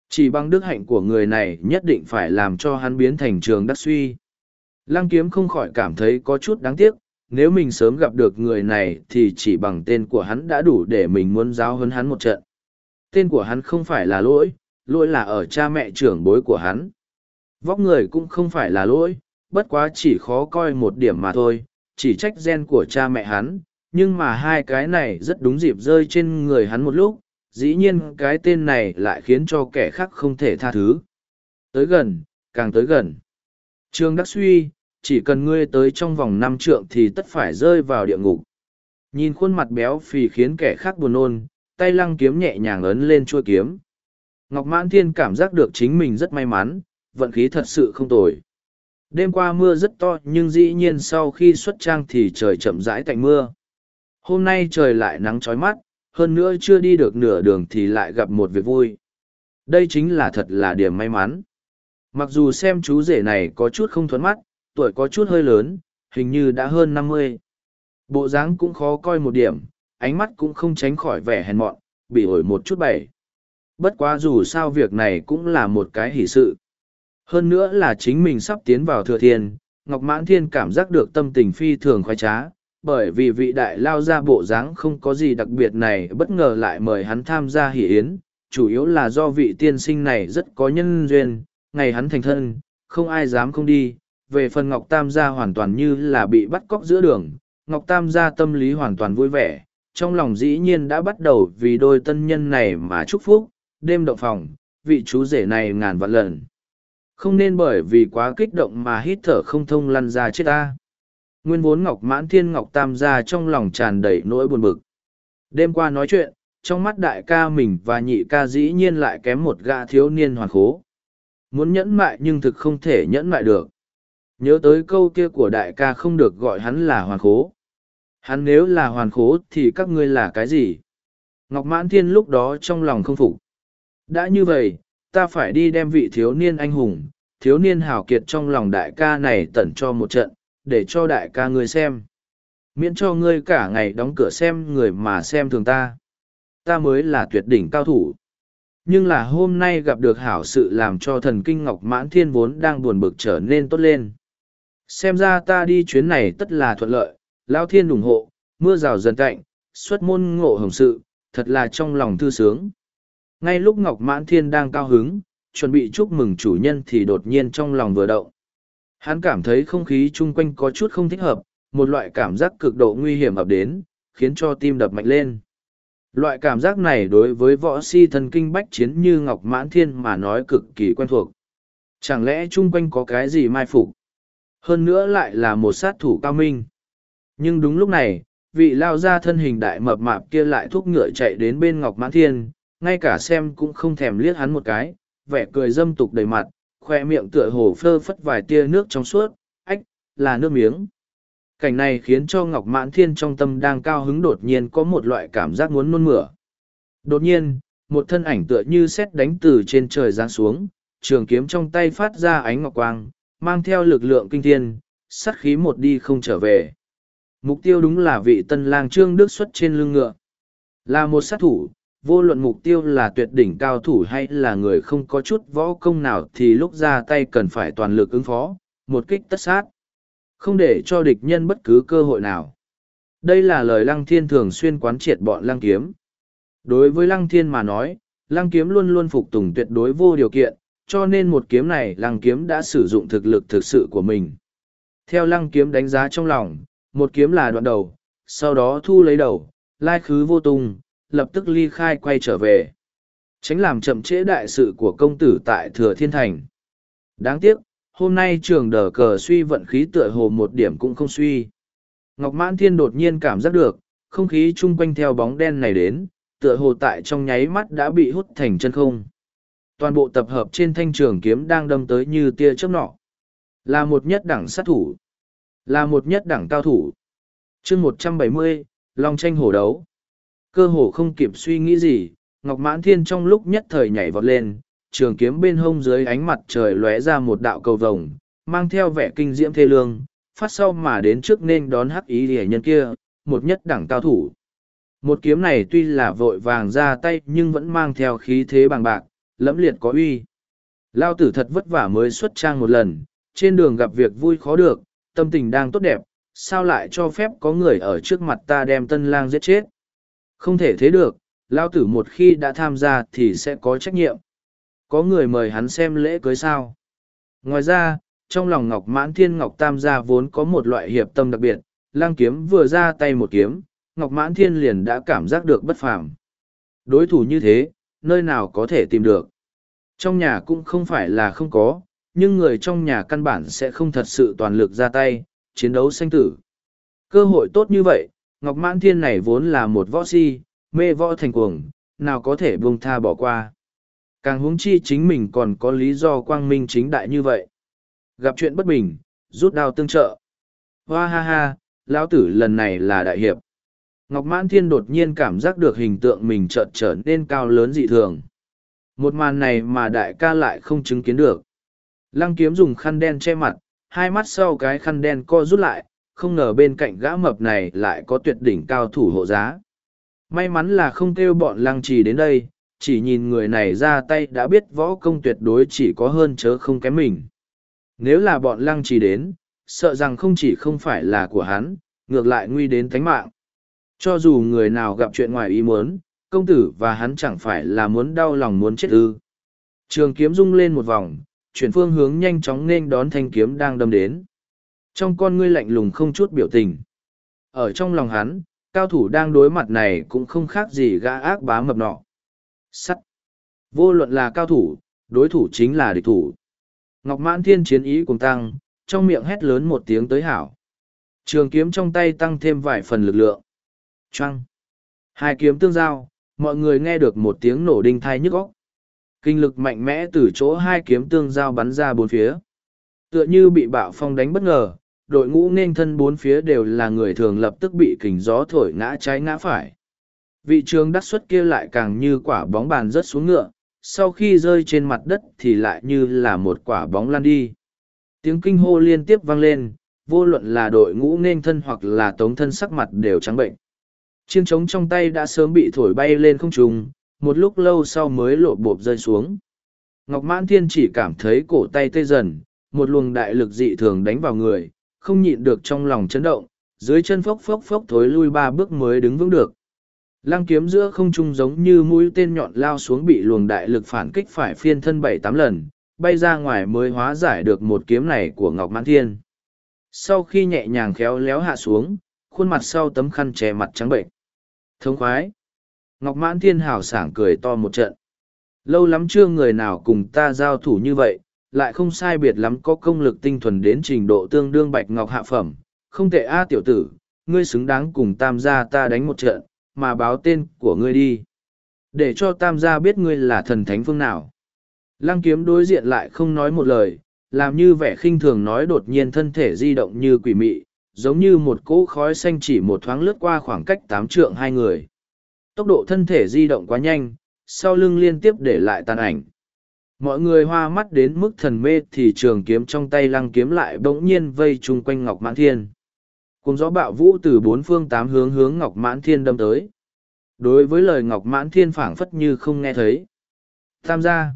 Chỉ bằng đức hạnh của người này nhất định phải làm cho hắn biến thành trường đắc suy. Lăng kiếm không khỏi cảm thấy có chút đáng tiếc, nếu mình sớm gặp được người này thì chỉ bằng tên của hắn đã đủ để mình muốn giáo hơn hắn một trận. Tên của hắn không phải là lỗi, lỗi là ở cha mẹ trưởng bối của hắn. Vóc người cũng không phải là lỗi, bất quá chỉ khó coi một điểm mà thôi, chỉ trách gen của cha mẹ hắn, nhưng mà hai cái này rất đúng dịp rơi trên người hắn một lúc, dĩ nhiên cái tên này lại khiến cho kẻ khác không thể tha thứ. Tới gần, càng tới gần. Trương Đắc Suy, chỉ cần ngươi tới trong vòng năm trượng thì tất phải rơi vào địa ngục. Nhìn khuôn mặt béo phì khiến kẻ khác buồn nôn, tay lăng kiếm nhẹ nhàng ấn lên chuôi kiếm. Ngọc Mãn Thiên cảm giác được chính mình rất may mắn, vận khí thật sự không tồi đêm qua mưa rất to nhưng dĩ nhiên sau khi xuất trang thì trời chậm rãi tạnh mưa hôm nay trời lại nắng trói mắt hơn nữa chưa đi được nửa đường thì lại gặp một việc vui đây chính là thật là điểm may mắn mặc dù xem chú rể này có chút không thuấn mắt tuổi có chút hơi lớn hình như đã hơn năm mươi bộ dáng cũng khó coi một điểm ánh mắt cũng không tránh khỏi vẻ hèn mọn bị ổi một chút bảy bất quá dù sao việc này cũng là một cái hỷ sự hơn nữa là chính mình sắp tiến vào thừa thiên, Ngọc Mãn Thiên cảm giác được tâm tình phi thường khoái trá, bởi vì vị đại lao ra bộ dáng không có gì đặc biệt này bất ngờ lại mời hắn tham gia hỷ yến, chủ yếu là do vị tiên sinh này rất có nhân duyên, ngày hắn thành thân, không ai dám không đi, về phần Ngọc Tam gia hoàn toàn như là bị bắt cóc giữa đường, Ngọc Tam gia tâm lý hoàn toàn vui vẻ, trong lòng dĩ nhiên đã bắt đầu vì đôi tân nhân này mà chúc phúc, đêm động phòng, vị chú rể này ngàn vạn lần không nên bởi vì quá kích động mà hít thở không thông lăn ra chết ta nguyên vốn ngọc mãn thiên ngọc tam gia trong lòng tràn đầy nỗi buồn bực đêm qua nói chuyện trong mắt đại ca mình và nhị ca dĩ nhiên lại kém một gã thiếu niên hoàn khố muốn nhẫn mại nhưng thực không thể nhẫn mại được nhớ tới câu kia của đại ca không được gọi hắn là hoàn khố hắn nếu là hoàn khố thì các ngươi là cái gì ngọc mãn thiên lúc đó trong lòng không phục đã như vậy ta phải đi đem vị thiếu niên anh hùng, thiếu niên hào kiệt trong lòng đại ca này tẩn cho một trận, để cho đại ca ngươi xem. Miễn cho ngươi cả ngày đóng cửa xem người mà xem thường ta. Ta mới là tuyệt đỉnh cao thủ. Nhưng là hôm nay gặp được hảo sự làm cho thần kinh ngọc mãn thiên vốn đang buồn bực trở nên tốt lên. Xem ra ta đi chuyến này tất là thuận lợi, lao thiên ủng hộ, mưa rào dần cạnh, xuất môn ngộ hồng sự, thật là trong lòng thư sướng. Ngay lúc Ngọc Mãn Thiên đang cao hứng, chuẩn bị chúc mừng chủ nhân thì đột nhiên trong lòng vừa động. Hắn cảm thấy không khí chung quanh có chút không thích hợp, một loại cảm giác cực độ nguy hiểm ập đến, khiến cho tim đập mạnh lên. Loại cảm giác này đối với võ si thần kinh bách chiến như Ngọc Mãn Thiên mà nói cực kỳ quen thuộc. Chẳng lẽ chung quanh có cái gì mai phục? Hơn nữa lại là một sát thủ cao minh. Nhưng đúng lúc này, vị lao ra thân hình đại mập mạp kia lại thúc ngựa chạy đến bên Ngọc Mãn Thiên, ngay cả xem cũng không thèm liếc hắn một cái vẻ cười dâm tục đầy mặt khoe miệng tựa hồ phơ phất vài tia nước trong suốt ách là nước miếng cảnh này khiến cho ngọc mãn thiên trong tâm đang cao hứng đột nhiên có một loại cảm giác muốn nôn mửa đột nhiên một thân ảnh tựa như xét đánh từ trên trời giáng xuống trường kiếm trong tay phát ra ánh ngọc quang mang theo lực lượng kinh thiên sắt khí một đi không trở về mục tiêu đúng là vị tân lang trương đức xuất trên lưng ngựa là một sát thủ vô luận mục tiêu là tuyệt đỉnh cao thủ hay là người không có chút võ công nào thì lúc ra tay cần phải toàn lực ứng phó một kích tất sát không để cho địch nhân bất cứ cơ hội nào đây là lời lăng thiên thường xuyên quán triệt bọn lăng kiếm đối với lăng thiên mà nói lăng kiếm luôn luôn phục tùng tuyệt đối vô điều kiện cho nên một kiếm này lăng kiếm đã sử dụng thực lực thực sự của mình theo lăng kiếm đánh giá trong lòng một kiếm là đoạn đầu sau đó thu lấy đầu lai khứ vô tung lập tức ly khai quay trở về tránh làm chậm trễ đại sự của công tử tại thừa thiên thành đáng tiếc hôm nay trường đờ cờ suy vận khí tựa hồ một điểm cũng không suy ngọc mãn thiên đột nhiên cảm giác được không khí chung quanh theo bóng đen này đến tựa hồ tại trong nháy mắt đã bị hút thành chân không toàn bộ tập hợp trên thanh trường kiếm đang đâm tới như tia chớp nọ là một nhất đẳng sát thủ là một nhất đẳng cao thủ chương một trăm bảy mươi long tranh hổ đấu cơ hồ không kịp suy nghĩ gì ngọc mãn thiên trong lúc nhất thời nhảy vọt lên trường kiếm bên hông dưới ánh mặt trời lóe ra một đạo cầu vồng mang theo vẻ kinh diễm thê lương phát sau mà đến trước nên đón hắc ý rỉa nhân kia một nhất đẳng cao thủ một kiếm này tuy là vội vàng ra tay nhưng vẫn mang theo khí thế bằng bạc lẫm liệt có uy lao tử thật vất vả mới xuất trang một lần trên đường gặp việc vui khó được tâm tình đang tốt đẹp sao lại cho phép có người ở trước mặt ta đem tân lang giết chết không thể thế được, lao tử một khi đã tham gia thì sẽ có trách nhiệm. Có người mời hắn xem lễ cưới sao. Ngoài ra, trong lòng Ngọc Mãn Thiên Ngọc Tam gia vốn có một loại hiệp tâm đặc biệt, lang kiếm vừa ra tay một kiếm, Ngọc Mãn Thiên liền đã cảm giác được bất phàm. Đối thủ như thế, nơi nào có thể tìm được. Trong nhà cũng không phải là không có, nhưng người trong nhà căn bản sẽ không thật sự toàn lực ra tay, chiến đấu sanh tử. Cơ hội tốt như vậy, Ngọc Mãn Thiên này vốn là một võ si, mê võ thành cuồng, nào có thể buông tha bỏ qua. Càng huống chi chính mình còn có lý do quang minh chính đại như vậy. Gặp chuyện bất bình, rút đao tương trợ. Hoa ha ha, lão tử lần này là đại hiệp. Ngọc Mãn Thiên đột nhiên cảm giác được hình tượng mình chợt trở nên cao lớn dị thường. Một màn này mà đại ca lại không chứng kiến được. Lăng kiếm dùng khăn đen che mặt, hai mắt sau cái khăn đen co rút lại, không ngờ bên cạnh gã mập này lại có tuyệt đỉnh cao thủ hộ giá. May mắn là không kêu bọn lăng trì đến đây, chỉ nhìn người này ra tay đã biết võ công tuyệt đối chỉ có hơn chớ không kém mình. Nếu là bọn lăng trì đến, sợ rằng không chỉ không phải là của hắn, ngược lại nguy đến thánh mạng. Cho dù người nào gặp chuyện ngoài ý muốn, công tử và hắn chẳng phải là muốn đau lòng muốn chết ư. Trường kiếm rung lên một vòng, chuyển phương hướng nhanh chóng nên đón thanh kiếm đang đâm đến. Trong con ngươi lạnh lùng không chút biểu tình. Ở trong lòng hắn, cao thủ đang đối mặt này cũng không khác gì gã ác bá mập nọ. Sắt. Vô luận là cao thủ, đối thủ chính là địch thủ. Ngọc Mãn Thiên chiến ý cùng tăng, trong miệng hét lớn một tiếng tới hảo. Trường kiếm trong tay tăng thêm vài phần lực lượng. Trăng. Hai kiếm tương giao, mọi người nghe được một tiếng nổ đinh thai nhức óc. Kinh lực mạnh mẽ từ chỗ hai kiếm tương giao bắn ra bốn phía. Tựa như bị bạo phong đánh bất ngờ, đội ngũ nên thân bốn phía đều là người thường lập tức bị kình gió thổi ngã trái ngã phải. Vị trường đắc xuất kia lại càng như quả bóng bàn rớt xuống ngựa, sau khi rơi trên mặt đất thì lại như là một quả bóng lăn đi. Tiếng kinh hô liên tiếp vang lên, vô luận là đội ngũ nên thân hoặc là tống thân sắc mặt đều trắng bệnh. Chiêng trống trong tay đã sớm bị thổi bay lên không trùng, một lúc lâu sau mới lộ bộp rơi xuống. Ngọc Mãn Thiên chỉ cảm thấy cổ tay tê dần, một luồng đại lực dị thường đánh vào người, không nhịn được trong lòng chấn động, dưới chân phốc phốc phốc thối lui ba bước mới đứng vững được. Lăng kiếm giữa không trung giống như mũi tên nhọn lao xuống bị luồng đại lực phản kích phải phiên thân bảy tám lần, bay ra ngoài mới hóa giải được một kiếm này của Ngọc Mãn Thiên. Sau khi nhẹ nhàng khéo léo hạ xuống, khuôn mặt sau tấm khăn che mặt trắng bệnh. Thống khoái! Ngọc Mãn Thiên hào sảng cười to một trận. Lâu lắm chưa người nào cùng ta giao thủ như vậy, lại không sai biệt lắm có công lực tinh thuần đến trình độ tương đương bạch ngọc hạ phẩm. Không tệ a tiểu tử, ngươi xứng đáng cùng tam gia ta đánh một trận, mà báo tên của ngươi đi. Để cho tam gia biết ngươi là thần thánh phương nào. Lăng kiếm đối diện lại không nói một lời, làm như vẻ khinh thường nói đột nhiên thân thể di động như quỷ mị, giống như một cỗ khói xanh chỉ một thoáng lướt qua khoảng cách tám trượng hai người. Tốc độ thân thể di động quá nhanh, sau lưng liên tiếp để lại tàn ảnh mọi người hoa mắt đến mức thần mê thì trường kiếm trong tay lăng kiếm lại bỗng nhiên vây chung quanh ngọc mãn thiên cùng gió bạo vũ từ bốn phương tám hướng hướng ngọc mãn thiên đâm tới đối với lời ngọc mãn thiên phảng phất như không nghe thấy Tham gia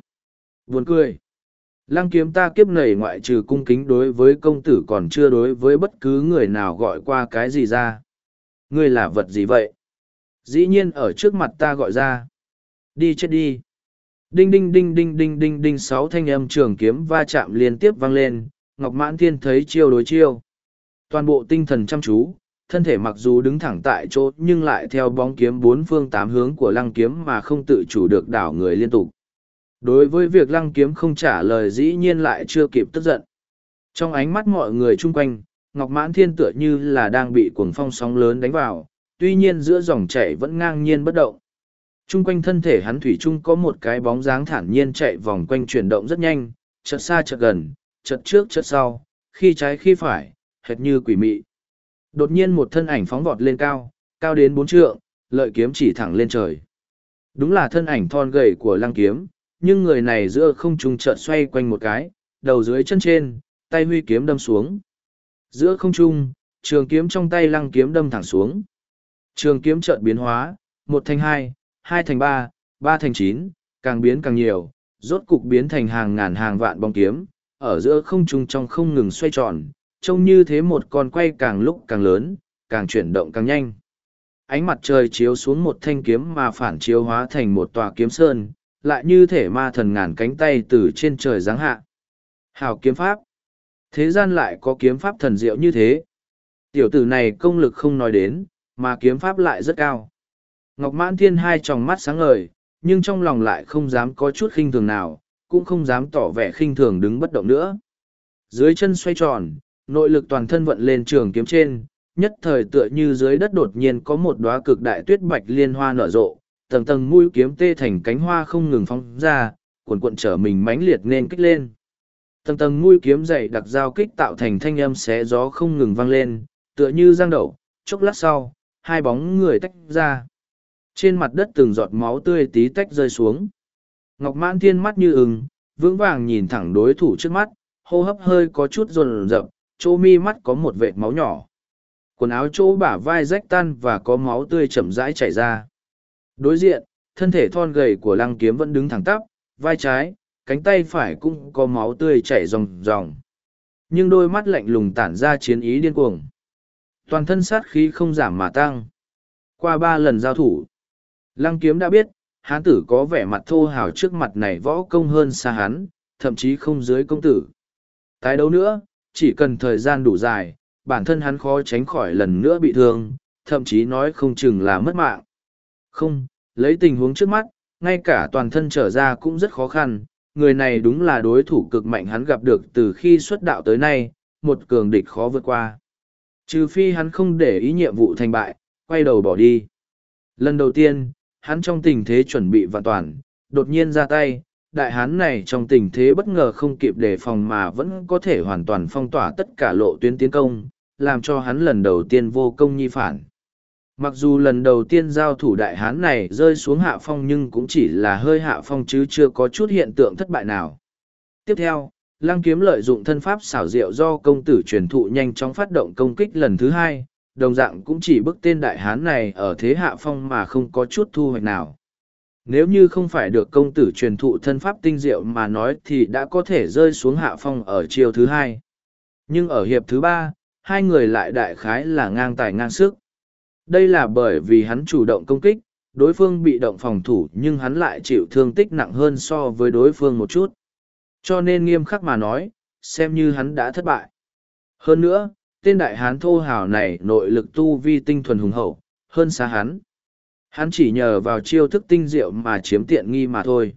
buồn cười lăng kiếm ta kiếp nảy ngoại trừ cung kính đối với công tử còn chưa đối với bất cứ người nào gọi qua cái gì ra ngươi là vật gì vậy dĩ nhiên ở trước mặt ta gọi ra đi chết đi Đinh đinh đinh đinh đinh đinh đinh sáu thanh âm trường kiếm va chạm liên tiếp vang lên, Ngọc Mãn Thiên thấy chiêu đối chiêu. Toàn bộ tinh thần chăm chú, thân thể mặc dù đứng thẳng tại chỗ nhưng lại theo bóng kiếm bốn phương tám hướng của lăng kiếm mà không tự chủ được đảo người liên tục. Đối với việc lăng kiếm không trả lời dĩ nhiên lại chưa kịp tức giận. Trong ánh mắt mọi người chung quanh, Ngọc Mãn Thiên tựa như là đang bị cuồng phong sóng lớn đánh vào, tuy nhiên giữa dòng chảy vẫn ngang nhiên bất động. Trung quanh thân thể hắn thủy chung có một cái bóng dáng thản nhiên chạy vòng quanh chuyển động rất nhanh, chợt xa chợt gần, chợt trước chợt sau, khi trái khi phải, hệt như quỷ mị. Đột nhiên một thân ảnh phóng vọt lên cao, cao đến bốn trượng, lợi kiếm chỉ thẳng lên trời. Đúng là thân ảnh thon gầy của lăng kiếm, nhưng người này giữa không trung chợt xoay quanh một cái, đầu dưới chân trên, tay huy kiếm đâm xuống. Giữa không trung, trường kiếm trong tay lăng kiếm đâm thẳng xuống. Trường kiếm chợt biến hóa, một thành hai, 2 thành 3, 3 thành 9, càng biến càng nhiều, rốt cục biến thành hàng ngàn hàng vạn bóng kiếm, ở giữa không trung trong không ngừng xoay tròn, trông như thế một con quay càng lúc càng lớn, càng chuyển động càng nhanh. Ánh mặt trời chiếu xuống một thanh kiếm mà phản chiếu hóa thành một tòa kiếm sơn, lại như thể ma thần ngàn cánh tay từ trên trời giáng hạ. Hào kiếm pháp. Thế gian lại có kiếm pháp thần diệu như thế. Tiểu tử này công lực không nói đến, mà kiếm pháp lại rất cao. Ngọc Mãn Thiên hai tròng mắt sáng ngời, nhưng trong lòng lại không dám có chút khinh thường nào, cũng không dám tỏ vẻ khinh thường đứng bất động nữa. Dưới chân xoay tròn, nội lực toàn thân vận lên trường kiếm trên, nhất thời tựa như dưới đất đột nhiên có một đóa cực đại tuyết bạch liên hoa nở rộ, tầng tầng mũi kiếm tê thành cánh hoa không ngừng phóng ra, cuộn cuộn trở mình mãnh liệt nên kích lên. Tầng tầng mũi kiếm dày đặc giao kích tạo thành thanh âm xé gió không ngừng vang lên, tựa như giang đậu, chốc lát sau, hai bóng người tách ra. Trên mặt đất từng giọt máu tươi tí tách rơi xuống. Ngọc mãn thiên mắt như ưng, vững vàng nhìn thẳng đối thủ trước mắt, hô hấp hơi có chút rồn rập, chỗ mi mắt có một vệt máu nhỏ. Quần áo chỗ bả vai rách tan và có máu tươi chậm rãi chảy ra. Đối diện, thân thể thon gầy của lăng kiếm vẫn đứng thẳng tắp, vai trái, cánh tay phải cũng có máu tươi chảy ròng ròng. Nhưng đôi mắt lạnh lùng tản ra chiến ý điên cuồng. Toàn thân sát khí không giảm mà tăng. Qua ba lần giao thủ, Lăng kiếm đã biết, hán tử có vẻ mặt thô hào trước mặt này võ công hơn xa hắn, thậm chí không dưới công tử. Tái đấu nữa, chỉ cần thời gian đủ dài, bản thân hắn khó tránh khỏi lần nữa bị thương, thậm chí nói không chừng là mất mạng. Không, lấy tình huống trước mắt, ngay cả toàn thân trở ra cũng rất khó khăn, người này đúng là đối thủ cực mạnh hắn gặp được từ khi xuất đạo tới nay, một cường địch khó vượt qua. Trừ phi hắn không để ý nhiệm vụ thành bại, quay đầu bỏ đi. Lần đầu tiên, hắn trong tình thế chuẩn bị vạn toàn, đột nhiên ra tay, đại hán này trong tình thế bất ngờ không kịp đề phòng mà vẫn có thể hoàn toàn phong tỏa tất cả lộ tuyến tiến công, làm cho hắn lần đầu tiên vô công nhi phản. Mặc dù lần đầu tiên giao thủ đại hán này rơi xuống hạ phong nhưng cũng chỉ là hơi hạ phong chứ chưa có chút hiện tượng thất bại nào. Tiếp theo, lăng kiếm lợi dụng thân pháp xảo diệu do công tử truyền thụ nhanh chóng phát động công kích lần thứ hai, đồng dạng cũng chỉ bức tên đại hán này ở thế hạ phong mà không có chút thu hoạch nào. Nếu như không phải được công tử truyền thụ thân pháp tinh diệu mà nói thì đã có thể rơi xuống hạ phong ở chiều thứ hai. Nhưng ở hiệp thứ ba, hai người lại đại khái là ngang tài ngang sức. Đây là bởi vì hắn chủ động công kích, đối phương bị động phòng thủ nhưng hắn lại chịu thương tích nặng hơn so với đối phương một chút. Cho nên nghiêm khắc mà nói, xem như hắn đã thất bại. Hơn nữa, tên đại hán thô hào này nội lực tu vi tinh thuần hùng hậu, hơn xa hắn. Hắn chỉ nhờ vào chiêu thức tinh diệu mà chiếm tiện nghi mà thôi.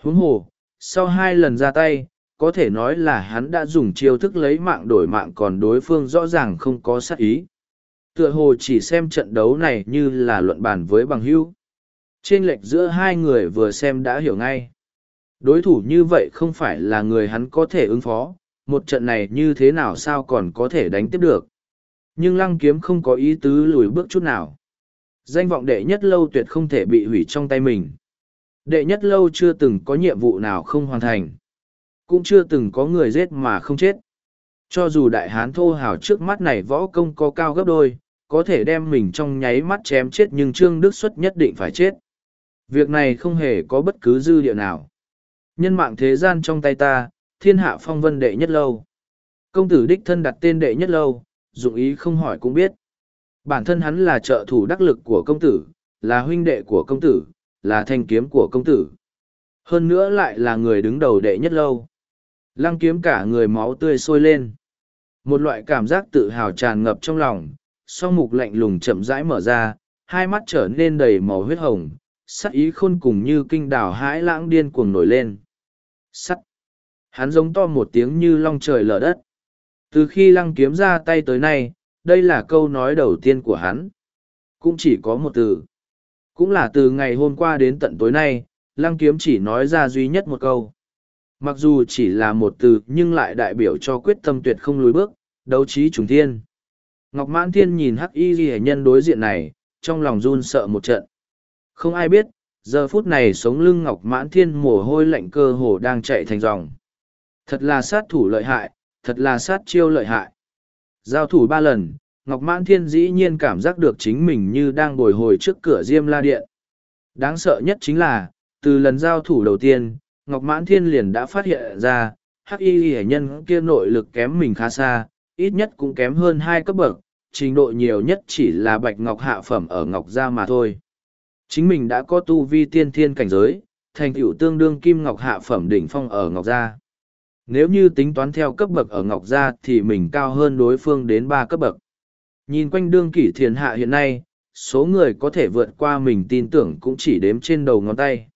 Huống hồ, sau hai lần ra tay, có thể nói là hắn đã dùng chiêu thức lấy mạng đổi mạng còn đối phương rõ ràng không có sát ý. Tựa hồ chỉ xem trận đấu này như là luận bàn với bằng hữu. Trên lệch giữa hai người vừa xem đã hiểu ngay. Đối thủ như vậy không phải là người hắn có thể ứng phó, một trận này như thế nào sao còn có thể đánh tiếp được. Nhưng lăng kiếm không có ý tứ lùi bước chút nào. Danh vọng đệ nhất lâu tuyệt không thể bị hủy trong tay mình. Đệ nhất lâu chưa từng có nhiệm vụ nào không hoàn thành. Cũng chưa từng có người giết mà không chết. Cho dù đại hán thô hào trước mắt này võ công có cao gấp đôi, có thể đem mình trong nháy mắt chém chết nhưng Trương Đức Xuất nhất định phải chết. Việc này không hề có bất cứ dư địa nào. Nhân mạng thế gian trong tay ta, thiên hạ phong vân đệ nhất lâu. Công tử đích thân đặt tên đệ nhất lâu, dụng ý không hỏi cũng biết. Bản thân hắn là trợ thủ đắc lực của công tử, là huynh đệ của công tử, là thanh kiếm của công tử. Hơn nữa lại là người đứng đầu đệ nhất lâu. Lăng kiếm cả người máu tươi sôi lên. Một loại cảm giác tự hào tràn ngập trong lòng, song mục lạnh lùng chậm rãi mở ra, hai mắt trở nên đầy màu huyết hồng, sắc ý khôn cùng như kinh đảo hãi lãng điên cuồng nổi lên. Sắt! Hắn giống to một tiếng như long trời lở đất. Từ khi lăng kiếm ra tay tới nay, đây là câu nói đầu tiên của hắn. Cũng chỉ có một từ. Cũng là từ ngày hôm qua đến tận tối nay, lăng kiếm chỉ nói ra duy nhất một câu. Mặc dù chỉ là một từ nhưng lại đại biểu cho quyết tâm tuyệt không lùi bước, đấu trí trùng thiên. Ngọc Mãn Thiên nhìn hắc y ghi nhân đối diện này, trong lòng run sợ một trận. Không ai biết, giờ phút này sống lưng Ngọc Mãn Thiên mồ hôi lạnh cơ hồ đang chạy thành dòng. Thật là sát thủ lợi hại, thật là sát chiêu lợi hại. Giao thủ ba lần, Ngọc Mãn Thiên dĩ nhiên cảm giác được chính mình như đang bồi hồi trước cửa Diêm La Điện. Đáng sợ nhất chính là, từ lần giao thủ đầu tiên, Ngọc Mãn Thiên liền đã phát hiện ra, hắc y hệ nhân kia nội lực kém mình khá xa, ít nhất cũng kém hơn hai cấp bậc, trình độ nhiều nhất chỉ là bạch ngọc hạ phẩm ở ngọc gia mà thôi. Chính mình đã có tu vi tiên thiên cảnh giới, thành tựu tương đương kim ngọc hạ phẩm đỉnh phong ở ngọc gia. Nếu như tính toán theo cấp bậc ở Ngọc Gia thì mình cao hơn đối phương đến ba cấp bậc. Nhìn quanh đương kỷ thiền hạ hiện nay, số người có thể vượt qua mình tin tưởng cũng chỉ đếm trên đầu ngón tay.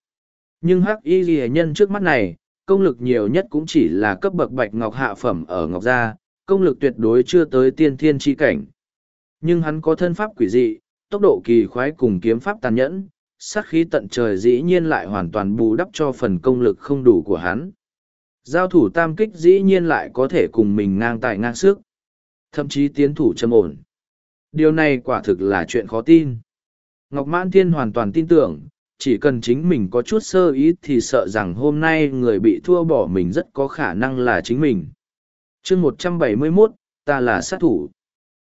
Nhưng hắc y ghi nhân trước mắt này, công lực nhiều nhất cũng chỉ là cấp bậc bạch ngọc hạ phẩm ở Ngọc Gia, công lực tuyệt đối chưa tới tiên thiên chi cảnh. Nhưng hắn có thân pháp quỷ dị, tốc độ kỳ khoái cùng kiếm pháp tàn nhẫn, sát khí tận trời dĩ nhiên lại hoàn toàn bù đắp cho phần công lực không đủ của hắn. Giao thủ tam kích dĩ nhiên lại có thể cùng mình ngang tài ngang sức. Thậm chí tiến thủ châm ổn. Điều này quả thực là chuyện khó tin. Ngọc Mãn Thiên hoàn toàn tin tưởng, chỉ cần chính mình có chút sơ ý thì sợ rằng hôm nay người bị thua bỏ mình rất có khả năng là chính mình. chương một trăm bảy mươi 171, ta là sát thủ.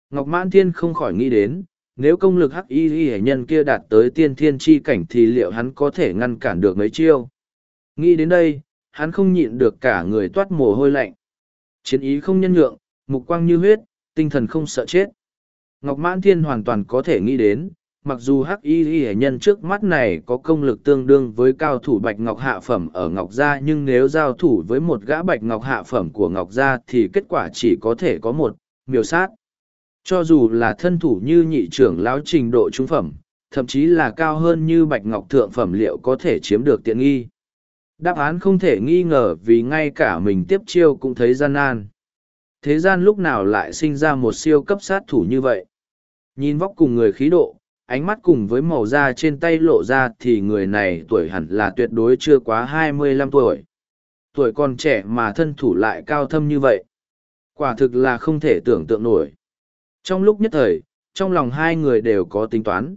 Ngọc Mãn Thiên không khỏi nghĩ đến, nếu công lực hắc y y nhân kia đạt tới tiên thiên chi cảnh thì liệu hắn có thể ngăn cản được mấy chiêu. Nghĩ đến đây, hắn không nhịn được cả người toát mồ hôi lạnh. Chiến ý không nhân nhượng, mục quang như huyết, tinh thần không sợ chết. Ngọc Mãn Thiên hoàn toàn có thể nghĩ đến, mặc dù hắc y y nhân trước mắt này có công lực tương đương với cao thủ bạch ngọc hạ phẩm ở ngọc gia nhưng nếu giao thủ với một gã bạch ngọc hạ phẩm của ngọc gia thì kết quả chỉ có thể có một miêu sát cho dù là thân thủ như nhị trưởng lão trình độ trung phẩm thậm chí là cao hơn như bạch ngọc thượng phẩm liệu có thể chiếm được tiện nghi đáp án không thể nghi ngờ vì ngay cả mình tiếp chiêu cũng thấy gian nan thế gian lúc nào lại sinh ra một siêu cấp sát thủ như vậy nhìn vóc cùng người khí độ ánh mắt cùng với màu da trên tay lộ ra thì người này tuổi hẳn là tuyệt đối chưa quá hai mươi lăm tuổi tuổi còn trẻ mà thân thủ lại cao thâm như vậy quả thực là không thể tưởng tượng nổi trong lúc nhất thời trong lòng hai người đều có tính toán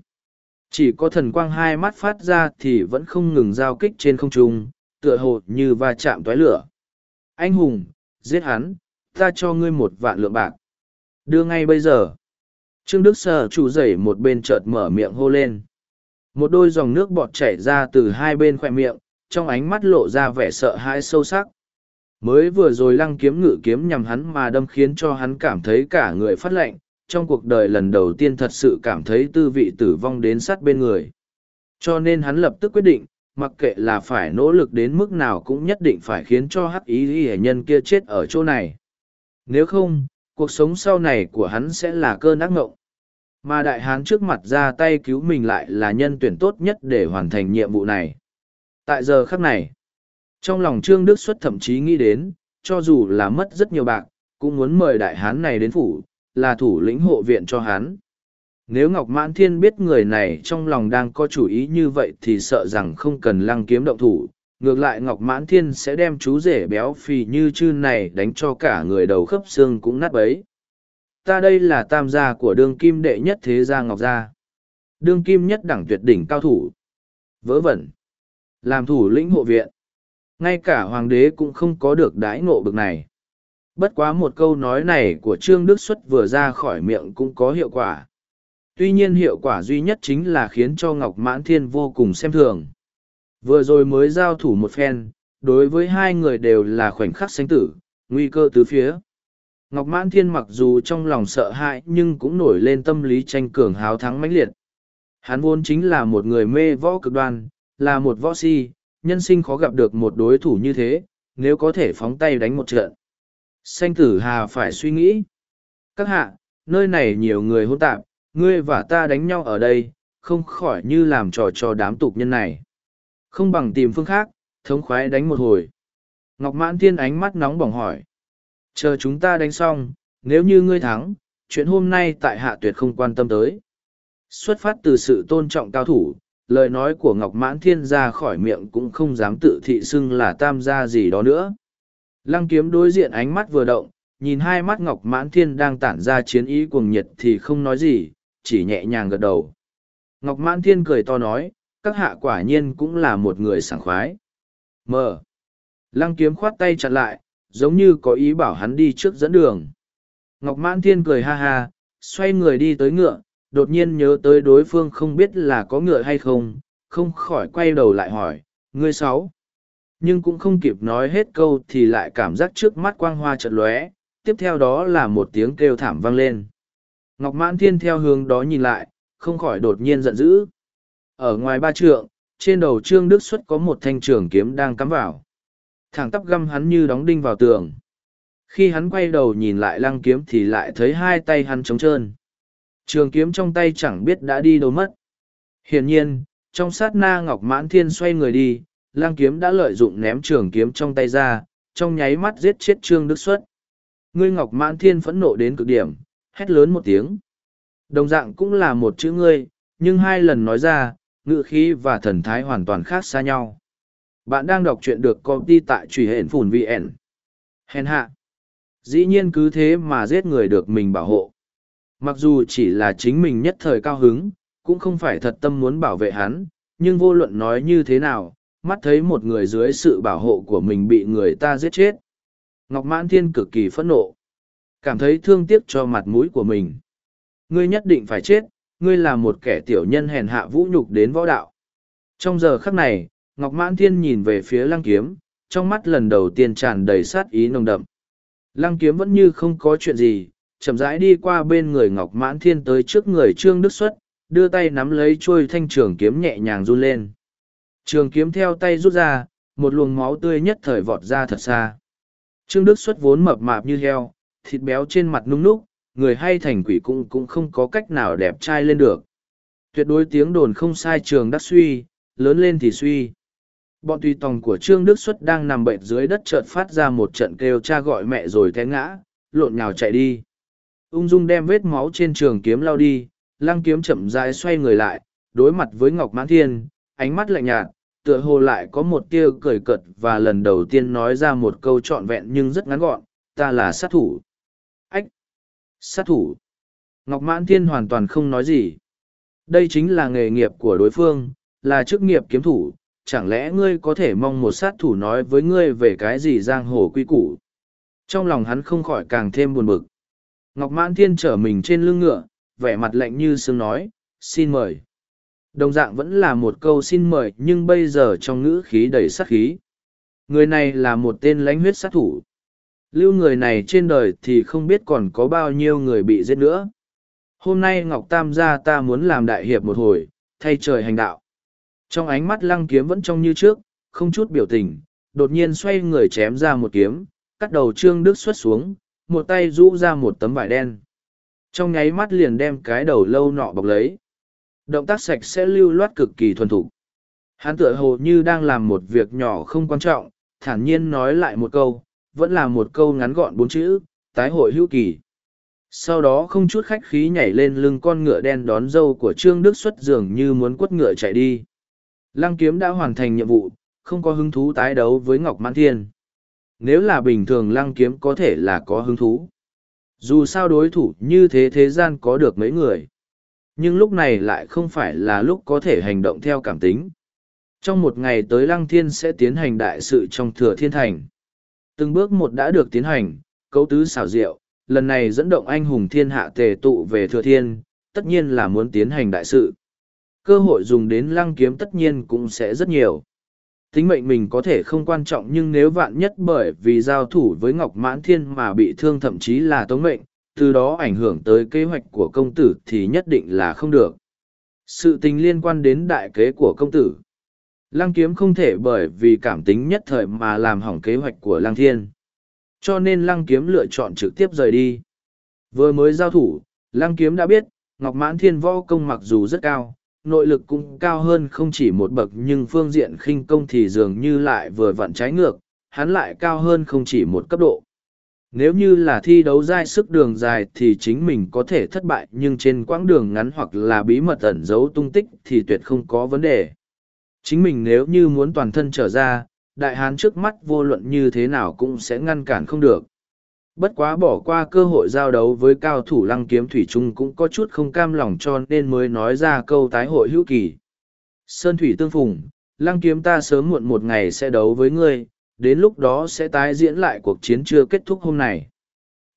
chỉ có thần quang hai mắt phát ra thì vẫn không ngừng giao kích trên không trung tựa hồ như va chạm toái lửa. Anh hùng, giết hắn, ta cho ngươi một vạn lượng bạc. Đưa ngay bây giờ. Trương Đức Sở chủ rẩy một bên chợt mở miệng hô lên. Một đôi dòng nước bọt chảy ra từ hai bên khỏe miệng, trong ánh mắt lộ ra vẻ sợ hãi sâu sắc. Mới vừa rồi lăng kiếm ngự kiếm nhằm hắn mà đâm khiến cho hắn cảm thấy cả người phát lạnh, trong cuộc đời lần đầu tiên thật sự cảm thấy tư vị tử vong đến sát bên người. Cho nên hắn lập tức quyết định, mặc kệ là phải nỗ lực đến mức nào cũng nhất định phải khiến cho hắc ý y nhân kia chết ở chỗ này nếu không cuộc sống sau này của hắn sẽ là cơn ác ngộng mà đại hán trước mặt ra tay cứu mình lại là nhân tuyển tốt nhất để hoàn thành nhiệm vụ này tại giờ khắc này trong lòng trương đức xuất thậm chí nghĩ đến cho dù là mất rất nhiều bạc cũng muốn mời đại hán này đến phủ là thủ lĩnh hộ viện cho hắn nếu Ngọc Mãn Thiên biết người này trong lòng đang có chủ ý như vậy thì sợ rằng không cần lăng kiếm động thủ. Ngược lại Ngọc Mãn Thiên sẽ đem chú rể béo phì như chư này đánh cho cả người đầu khớp xương cũng nát bấy. Ta đây là tam gia của đương kim đệ nhất thế gia Ngọc Gia. Đương kim nhất đẳng tuyệt đỉnh cao thủ. Vớ vẩn. Làm thủ lĩnh hộ viện. Ngay cả hoàng đế cũng không có được đái nộ bực này. Bất quá một câu nói này của Trương Đức Xuất vừa ra khỏi miệng cũng có hiệu quả Tuy nhiên hiệu quả duy nhất chính là khiến cho Ngọc Mãn Thiên vô cùng xem thường. Vừa rồi mới giao thủ một phen, đối với hai người đều là khoảnh khắc sánh tử, nguy cơ tứ phía. Ngọc Mãn Thiên mặc dù trong lòng sợ hãi nhưng cũng nổi lên tâm lý tranh cường háo thắng mãnh liệt. Hắn vốn chính là một người mê võ cực đoan, là một võ si, nhân sinh khó gặp được một đối thủ như thế, nếu có thể phóng tay đánh một trận. Sanh tử hà phải suy nghĩ. Các hạ, nơi này nhiều người hôn tạp, ngươi và ta đánh nhau ở đây, không khỏi như làm trò cho đám tục nhân này. Không bằng tìm phương khác, thống khoái đánh một hồi. Ngọc Mãn Thiên ánh mắt nóng bỏng hỏi. Chờ chúng ta đánh xong, nếu như ngươi thắng, chuyện hôm nay tại hạ tuyệt không quan tâm tới. Xuất phát từ sự tôn trọng cao thủ, lời nói của Ngọc Mãn Thiên ra khỏi miệng cũng không dám tự thị xưng là tam gia gì đó nữa. Lăng kiếm đối diện ánh mắt vừa động, nhìn hai mắt Ngọc Mãn Thiên đang tản ra chiến ý cuồng nhiệt thì không nói gì, chỉ nhẹ nhàng gật đầu. Ngọc Mãn Thiên cười to nói, các hạ quả nhiên cũng là một người sảng khoái. Mờ. Lăng kiếm khoát tay chặt lại, giống như có ý bảo hắn đi trước dẫn đường. Ngọc Mãn Thiên cười ha ha, xoay người đi tới ngựa, đột nhiên nhớ tới đối phương không biết là có ngựa hay không, không khỏi quay đầu lại hỏi, ngươi sáu. Nhưng cũng không kịp nói hết câu thì lại cảm giác trước mắt quang hoa chợt lóe, tiếp theo đó là một tiếng kêu thảm vang lên. Ngọc Mãn Thiên theo hướng đó nhìn lại, không khỏi đột nhiên giận dữ. Ở ngoài ba trượng, trên đầu Trương Đức Xuất có một thanh trường kiếm đang cắm vào. Thẳng tắp găm hắn như đóng đinh vào tường. Khi hắn quay đầu nhìn lại lăng kiếm thì lại thấy hai tay hắn trống trơn. Trường kiếm trong tay chẳng biết đã đi đâu mất. Hiển nhiên, trong sát na Ngọc Mãn Thiên xoay người đi, lang kiếm đã lợi dụng ném trường kiếm trong tay ra, trong nháy mắt giết chết Trương Đức Xuất. Ngươi Ngọc Mãn Thiên phẫn nộ đến cực điểm, hét lớn một tiếng. Đồng dạng cũng là một chữ ngươi, nhưng hai lần nói ra, ngữ khí và thần thái hoàn toàn khác xa nhau. Bạn đang đọc truyện được công ty tại Trùy hển phùn VN. Hèn hạ. Dĩ nhiên cứ thế mà giết người được mình bảo hộ. Mặc dù chỉ là chính mình nhất thời cao hứng, cũng không phải thật tâm muốn bảo vệ hắn, nhưng vô luận nói như thế nào, mắt thấy một người dưới sự bảo hộ của mình bị người ta giết chết. Ngọc Mãn Thiên cực kỳ phẫn nộ. Cảm thấy thương tiếc cho mặt mũi của mình. Ngươi nhất định phải chết, ngươi là một kẻ tiểu nhân hèn hạ vũ nhục đến võ đạo. Trong giờ khắc này, Ngọc Mãn Thiên nhìn về phía lăng kiếm, trong mắt lần đầu tiên tràn đầy sát ý nồng đậm. Lăng kiếm vẫn như không có chuyện gì, chậm rãi đi qua bên người Ngọc Mãn Thiên tới trước người Trương Đức Xuất, đưa tay nắm lấy chuôi thanh trường kiếm nhẹ nhàng run lên. Trường kiếm theo tay rút ra, một luồng máu tươi nhất thời vọt ra thật xa. Trương Đức Xuất vốn mập mạp như heo, thịt béo trên mặt nung núc, người hay thành quỷ cũng cũng không có cách nào đẹp trai lên được. Tuyệt đối tiếng đồn không sai trường đắc suy, lớn lên thì suy. Bọn tùy tòng của Trương Đức Xuất đang nằm bệnh dưới đất chợt phát ra một trận kêu cha gọi mẹ rồi té ngã, lộn nhào chạy đi. Ung dung đem vết máu trên trường kiếm lao đi, lăng kiếm chậm rãi xoay người lại, đối mặt với Ngọc Mãn Thiên, ánh mắt lạnh nhạt, tựa hồ lại có một tia cười cợt và lần đầu tiên nói ra một câu trọn vẹn nhưng rất ngắn gọn, ta là sát thủ. Sát thủ. Ngọc Mãn Thiên hoàn toàn không nói gì. Đây chính là nghề nghiệp của đối phương, là chức nghiệp kiếm thủ, chẳng lẽ ngươi có thể mong một sát thủ nói với ngươi về cái gì giang hồ quy củ. Trong lòng hắn không khỏi càng thêm buồn bực. Ngọc Mãn Thiên trở mình trên lưng ngựa, vẻ mặt lạnh như sương nói, xin mời. Đồng dạng vẫn là một câu xin mời nhưng bây giờ trong ngữ khí đầy sát khí. Người này là một tên lãnh huyết sát thủ. Lưu người này trên đời thì không biết còn có bao nhiêu người bị giết nữa. Hôm nay Ngọc Tam gia ta muốn làm đại hiệp một hồi, thay trời hành đạo. Trong ánh mắt lăng kiếm vẫn trong như trước, không chút biểu tình, đột nhiên xoay người chém ra một kiếm, cắt đầu Trương Đức xuất xuống, một tay rũ ra một tấm vải đen. Trong nháy mắt liền đem cái đầu lâu nọ bọc lấy. Động tác sạch sẽ lưu loát cực kỳ thuần thục. Hắn tựa hồ như đang làm một việc nhỏ không quan trọng, thản nhiên nói lại một câu, vẫn là một câu ngắn gọn bốn chữ, tái hội hữu kỳ. Sau đó không chút khách khí nhảy lên lưng con ngựa đen đón dâu của Trương Đức xuất dường như muốn quất ngựa chạy đi. Lăng kiếm đã hoàn thành nhiệm vụ, không có hứng thú tái đấu với Ngọc Mãn Thiên. Nếu là bình thường lăng kiếm có thể là có hứng thú. Dù sao đối thủ như thế thế gian có được mấy người. Nhưng lúc này lại không phải là lúc có thể hành động theo cảm tính. Trong một ngày tới Lăng Thiên sẽ tiến hành đại sự trong Thừa Thiên Thành. Từng bước một đã được tiến hành, cấu tứ xảo diệu, lần này dẫn động anh hùng thiên hạ tề tụ về thừa thiên, tất nhiên là muốn tiến hành đại sự. Cơ hội dùng đến lăng kiếm tất nhiên cũng sẽ rất nhiều. Tính mệnh mình có thể không quan trọng nhưng nếu vạn nhất bởi vì giao thủ với Ngọc Mãn Thiên mà bị thương thậm chí là tống mệnh, từ đó ảnh hưởng tới kế hoạch của công tử thì nhất định là không được. Sự tình liên quan đến đại kế của công tử. Lăng kiếm không thể bởi vì cảm tính nhất thời mà làm hỏng kế hoạch của lăng thiên. Cho nên lăng kiếm lựa chọn trực tiếp rời đi. Vừa mới giao thủ, lăng kiếm đã biết, Ngọc Mãn Thiên võ công mặc dù rất cao, nội lực cũng cao hơn không chỉ một bậc nhưng phương diện khinh công thì dường như lại vừa vặn trái ngược, hắn lại cao hơn không chỉ một cấp độ. Nếu như là thi đấu dai sức đường dài thì chính mình có thể thất bại nhưng trên quãng đường ngắn hoặc là bí mật ẩn giấu tung tích thì tuyệt không có vấn đề. Chính mình nếu như muốn toàn thân trở ra, đại hán trước mắt vô luận như thế nào cũng sẽ ngăn cản không được. Bất quá bỏ qua cơ hội giao đấu với cao thủ lăng kiếm Thủy Trung cũng có chút không cam lòng cho nên mới nói ra câu tái hội hữu kỳ. Sơn Thủy Tương Phùng, lăng kiếm ta sớm muộn một ngày sẽ đấu với ngươi, đến lúc đó sẽ tái diễn lại cuộc chiến chưa kết thúc hôm nay.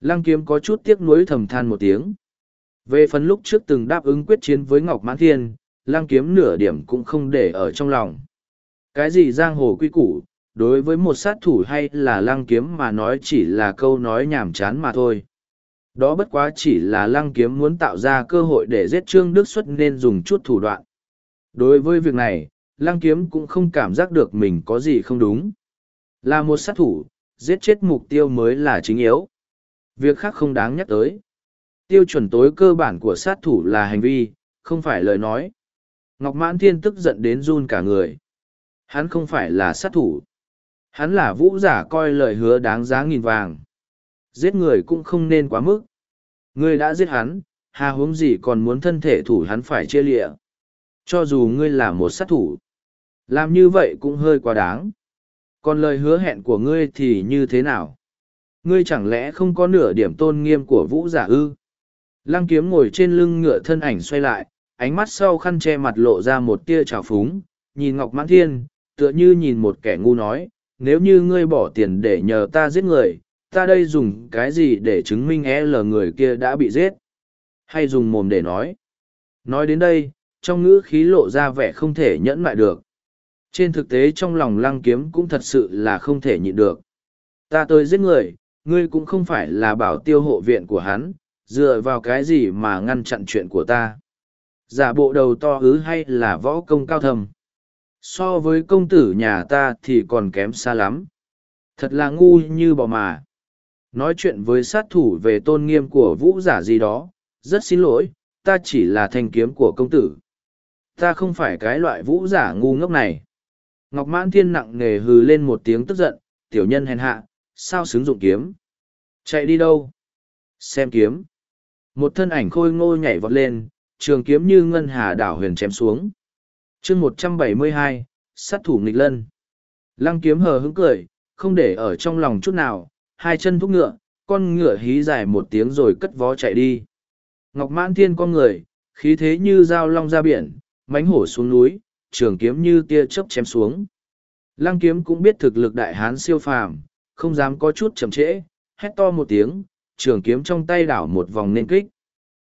Lăng kiếm có chút tiếc nuối thầm than một tiếng. Về phần lúc trước từng đáp ứng quyết chiến với Ngọc Mãn Thiên, Lang kiếm nửa điểm cũng không để ở trong lòng. Cái gì giang hồ quy củ, đối với một sát thủ hay là Lang kiếm mà nói chỉ là câu nói nhảm chán mà thôi. Đó bất quá chỉ là Lang kiếm muốn tạo ra cơ hội để giết Trương Đức Xuất nên dùng chút thủ đoạn. Đối với việc này, Lang kiếm cũng không cảm giác được mình có gì không đúng. Là một sát thủ, giết chết mục tiêu mới là chính yếu. Việc khác không đáng nhắc tới. Tiêu chuẩn tối cơ bản của sát thủ là hành vi, không phải lời nói. Ngọc Mãn Thiên tức giận đến run cả người. Hắn không phải là sát thủ. Hắn là vũ giả coi lời hứa đáng giá nghìn vàng. Giết người cũng không nên quá mức. Ngươi đã giết hắn, hà huống gì còn muốn thân thể thủ hắn phải chia lịa. Cho dù ngươi là một sát thủ. Làm như vậy cũng hơi quá đáng. Còn lời hứa hẹn của ngươi thì như thế nào? Ngươi chẳng lẽ không có nửa điểm tôn nghiêm của vũ giả ư? Lăng kiếm ngồi trên lưng ngựa thân ảnh xoay lại, ánh mắt sau khăn che mặt lộ ra một tia trào phúng, nhìn Ngọc Mãn Thiên, tựa như nhìn một kẻ ngu nói, nếu như ngươi bỏ tiền để nhờ ta giết người, ta đây dùng cái gì để chứng minh e lờ người kia đã bị giết? Hay dùng mồm để nói? Nói đến đây, trong ngữ khí lộ ra vẻ không thể nhẫn lại được. Trên thực tế trong lòng lăng kiếm cũng thật sự là không thể nhịn được. Ta tới giết người, ngươi cũng không phải là bảo tiêu hộ viện của hắn, dựa vào cái gì mà ngăn chặn chuyện của ta. Giả bộ đầu to hứ hay là võ công cao thầm. So với công tử nhà ta thì còn kém xa lắm. Thật là ngu như bò mà. Nói chuyện với sát thủ về tôn nghiêm của vũ giả gì đó, rất xin lỗi, ta chỉ là thanh kiếm của công tử. Ta không phải cái loại vũ giả ngu ngốc này. Ngọc Mãn Thiên nặng nề hừ lên một tiếng tức giận, tiểu nhân hèn hạ, sao xứng dụng kiếm. Chạy đi đâu? Xem kiếm. Một thân ảnh khôi ngô nhảy vọt lên, trường kiếm như ngân hà đảo huyền chém xuống. chương một trăm bảy mươi hai sát thủ nghịch lân. Lăng kiếm hờ hững cười, không để ở trong lòng chút nào, hai chân thúc ngựa, con ngựa hí dài một tiếng rồi cất vó chạy đi. Ngọc mãn thiên con người, khí thế như dao long ra biển, mánh hổ xuống núi, trường kiếm như tia chớp chém xuống. Lăng kiếm cũng biết thực lực đại hán siêu phàm, không dám có chút chậm trễ, hét to một tiếng, trường kiếm trong tay đảo một vòng nên kích.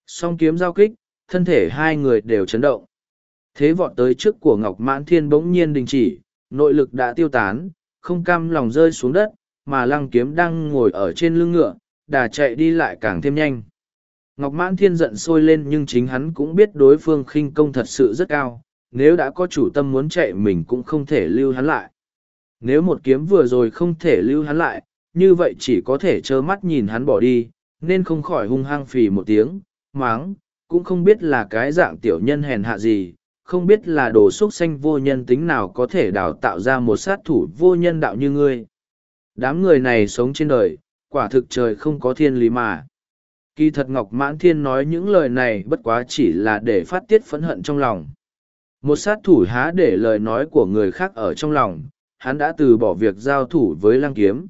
Song kiếm giao kích, thân thể hai người đều chấn động. Thế vọt tới trước của Ngọc Mãn Thiên bỗng nhiên đình chỉ, nội lực đã tiêu tán, không cam lòng rơi xuống đất, mà lăng kiếm đang ngồi ở trên lưng ngựa, đà chạy đi lại càng thêm nhanh. Ngọc Mãn Thiên giận sôi lên nhưng chính hắn cũng biết đối phương khinh công thật sự rất cao, nếu đã có chủ tâm muốn chạy mình cũng không thể lưu hắn lại. Nếu một kiếm vừa rồi không thể lưu hắn lại, như vậy chỉ có thể trơ mắt nhìn hắn bỏ đi, nên không khỏi hung hăng phì một tiếng, máng, cũng không biết là cái dạng tiểu nhân hèn hạ gì, không biết là đồ xúc xanh vô nhân tính nào có thể đào tạo ra một sát thủ vô nhân đạo như ngươi. Đám người này sống trên đời, quả thực trời không có thiên lý mà. Kỳ thật Ngọc Mãn Thiên nói những lời này bất quá chỉ là để phát tiết phẫn hận trong lòng. Một sát thủ há để lời nói của người khác ở trong lòng, hắn đã từ bỏ việc giao thủ với lăng kiếm.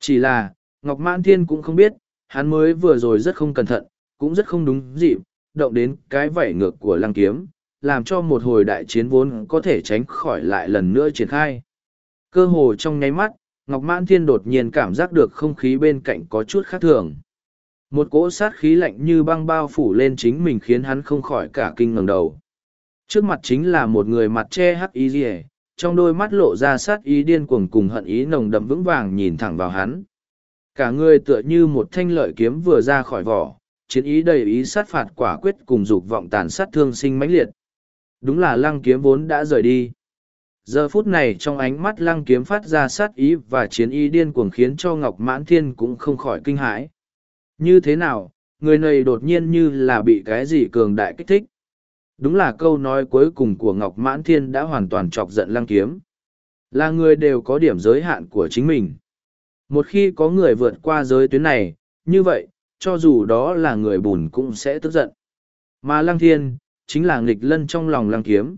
Chỉ là, Ngọc Mãn Thiên cũng không biết, hắn mới vừa rồi rất không cẩn thận, cũng rất không đúng dịp, động đến cái vảy ngược của lăng kiếm, làm cho một hồi đại chiến vốn có thể tránh khỏi lại lần nữa triển khai. Cơ hồ trong nháy mắt, Ngọc Mãn Thiên đột nhiên cảm giác được không khí bên cạnh có chút khác thường. Một cỗ sát khí lạnh như băng bao phủ lên chính mình khiến hắn không khỏi cả kinh ngẩng đầu. Trước mặt chính là một người mặt che hắc y rìa, trong đôi mắt lộ ra sát ý điên cuồng cùng hận ý nồng đậm vững vàng nhìn thẳng vào hắn. Cả người tựa như một thanh lợi kiếm vừa ra khỏi vỏ, chiến ý đầy ý sát phạt quả quyết cùng dục vọng tàn sát thương sinh mãnh liệt. Đúng là lăng kiếm vốn đã rời đi. Giờ phút này trong ánh mắt lăng kiếm phát ra sát ý và chiến ý điên cuồng khiến cho Ngọc Mãn Thiên cũng không khỏi kinh hãi. Như thế nào, người này đột nhiên như là bị cái gì cường đại kích thích. Đúng là câu nói cuối cùng của Ngọc Mãn Thiên đã hoàn toàn chọc giận lăng kiếm. Là người đều có điểm giới hạn của chính mình. Một khi có người vượt qua giới tuyến này, như vậy, cho dù đó là người bùn cũng sẽ tức giận. Mà lăng thiên, chính là nghịch lân trong lòng lăng kiếm.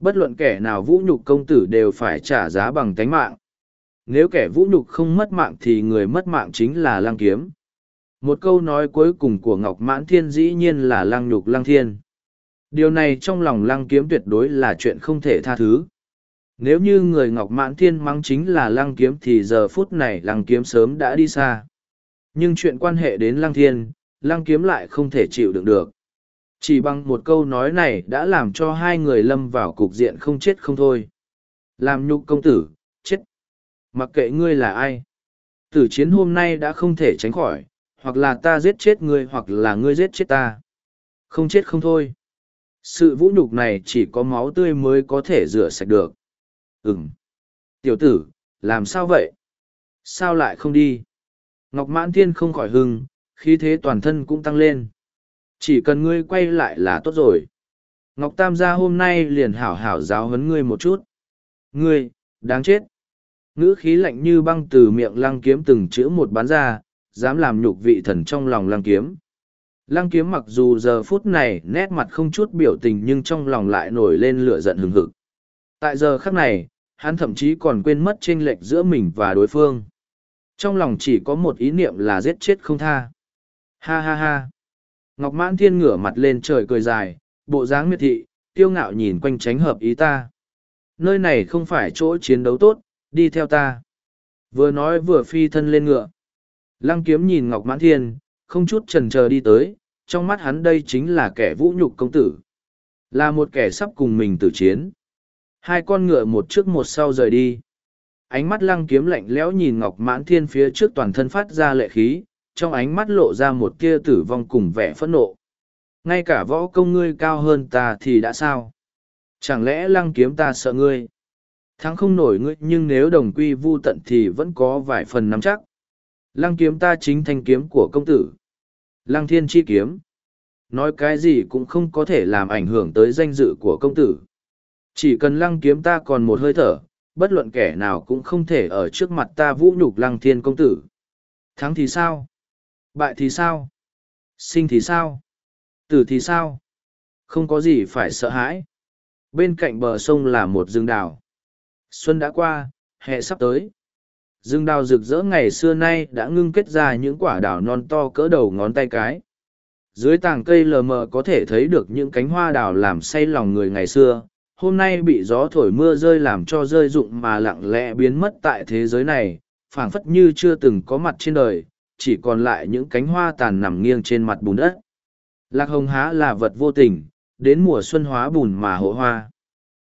Bất luận kẻ nào vũ nhục công tử đều phải trả giá bằng tánh mạng. Nếu kẻ vũ nhục không mất mạng thì người mất mạng chính là lăng kiếm. Một câu nói cuối cùng của Ngọc Mãn Thiên dĩ nhiên là lăng nhục lăng thiên. Điều này trong lòng lăng kiếm tuyệt đối là chuyện không thể tha thứ. Nếu như người Ngọc Mãn Thiên mắng chính là lăng kiếm thì giờ phút này lăng kiếm sớm đã đi xa. Nhưng chuyện quan hệ đến lăng thiên, lăng kiếm lại không thể chịu đựng được. Chỉ bằng một câu nói này đã làm cho hai người lâm vào cục diện không chết không thôi. Làm nhục công tử, chết. Mặc kệ ngươi là ai. Tử chiến hôm nay đã không thể tránh khỏi, hoặc là ta giết chết ngươi hoặc là ngươi giết chết ta. Không chết không thôi. Sự vũ nhục này chỉ có máu tươi mới có thể rửa sạch được. Ừm. Tiểu tử, làm sao vậy? Sao lại không đi? Ngọc Mãn Thiên không khỏi hưng, khí thế toàn thân cũng tăng lên. Chỉ cần ngươi quay lại là tốt rồi. Ngọc Tam gia hôm nay liền hảo hảo giáo huấn ngươi một chút. Ngươi, đáng chết. Ngữ khí lạnh như băng từ miệng lăng kiếm từng chữ một bán ra, dám làm nhục vị thần trong lòng lăng kiếm. Lăng kiếm mặc dù giờ phút này nét mặt không chút biểu tình nhưng trong lòng lại nổi lên lửa giận hừng hực. Tại giờ khắc này, hắn thậm chí còn quên mất chênh lệch giữa mình và đối phương. Trong lòng chỉ có một ý niệm là giết chết không tha. Ha ha ha. Ngọc mãn thiên ngửa mặt lên trời cười dài, bộ dáng miệt thị, tiêu ngạo nhìn quanh tránh hợp ý ta. Nơi này không phải chỗ chiến đấu tốt, đi theo ta. Vừa nói vừa phi thân lên ngựa. Lăng kiếm nhìn Ngọc mãn thiên, không chút trần chờ đi tới, trong mắt hắn đây chính là kẻ vũ nhục công tử. Là một kẻ sắp cùng mình tử chiến. Hai con ngựa một trước một sau rời đi ánh mắt lăng kiếm lạnh lẽo nhìn ngọc mãn thiên phía trước toàn thân phát ra lệ khí trong ánh mắt lộ ra một tia tử vong cùng vẻ phẫn nộ ngay cả võ công ngươi cao hơn ta thì đã sao chẳng lẽ lăng kiếm ta sợ ngươi thắng không nổi ngươi nhưng nếu đồng quy vu tận thì vẫn có vài phần nắm chắc lăng kiếm ta chính thanh kiếm của công tử lăng thiên chi kiếm nói cái gì cũng không có thể làm ảnh hưởng tới danh dự của công tử chỉ cần lăng kiếm ta còn một hơi thở bất luận kẻ nào cũng không thể ở trước mặt ta vũ nhục lăng thiên công tử. Thắng thì sao? Bại thì sao? Sinh thì sao? Tử thì sao? Không có gì phải sợ hãi. Bên cạnh bờ sông là một rừng đào. Xuân đã qua, hè sắp tới. Rừng đào rực rỡ ngày xưa nay đã ngưng kết ra những quả đào non to cỡ đầu ngón tay cái. Dưới tàng cây lờ mờ có thể thấy được những cánh hoa đào làm say lòng người ngày xưa, hôm nay bị gió thổi mưa rơi làm cho rơi rụng mà lặng lẽ biến mất tại thế giới này, phảng phất như chưa từng có mặt trên đời, chỉ còn lại những cánh hoa tàn nằm nghiêng trên mặt bùn đất. Lạc hồng há là vật vô tình, đến mùa xuân hóa bùn mà hộ hoa.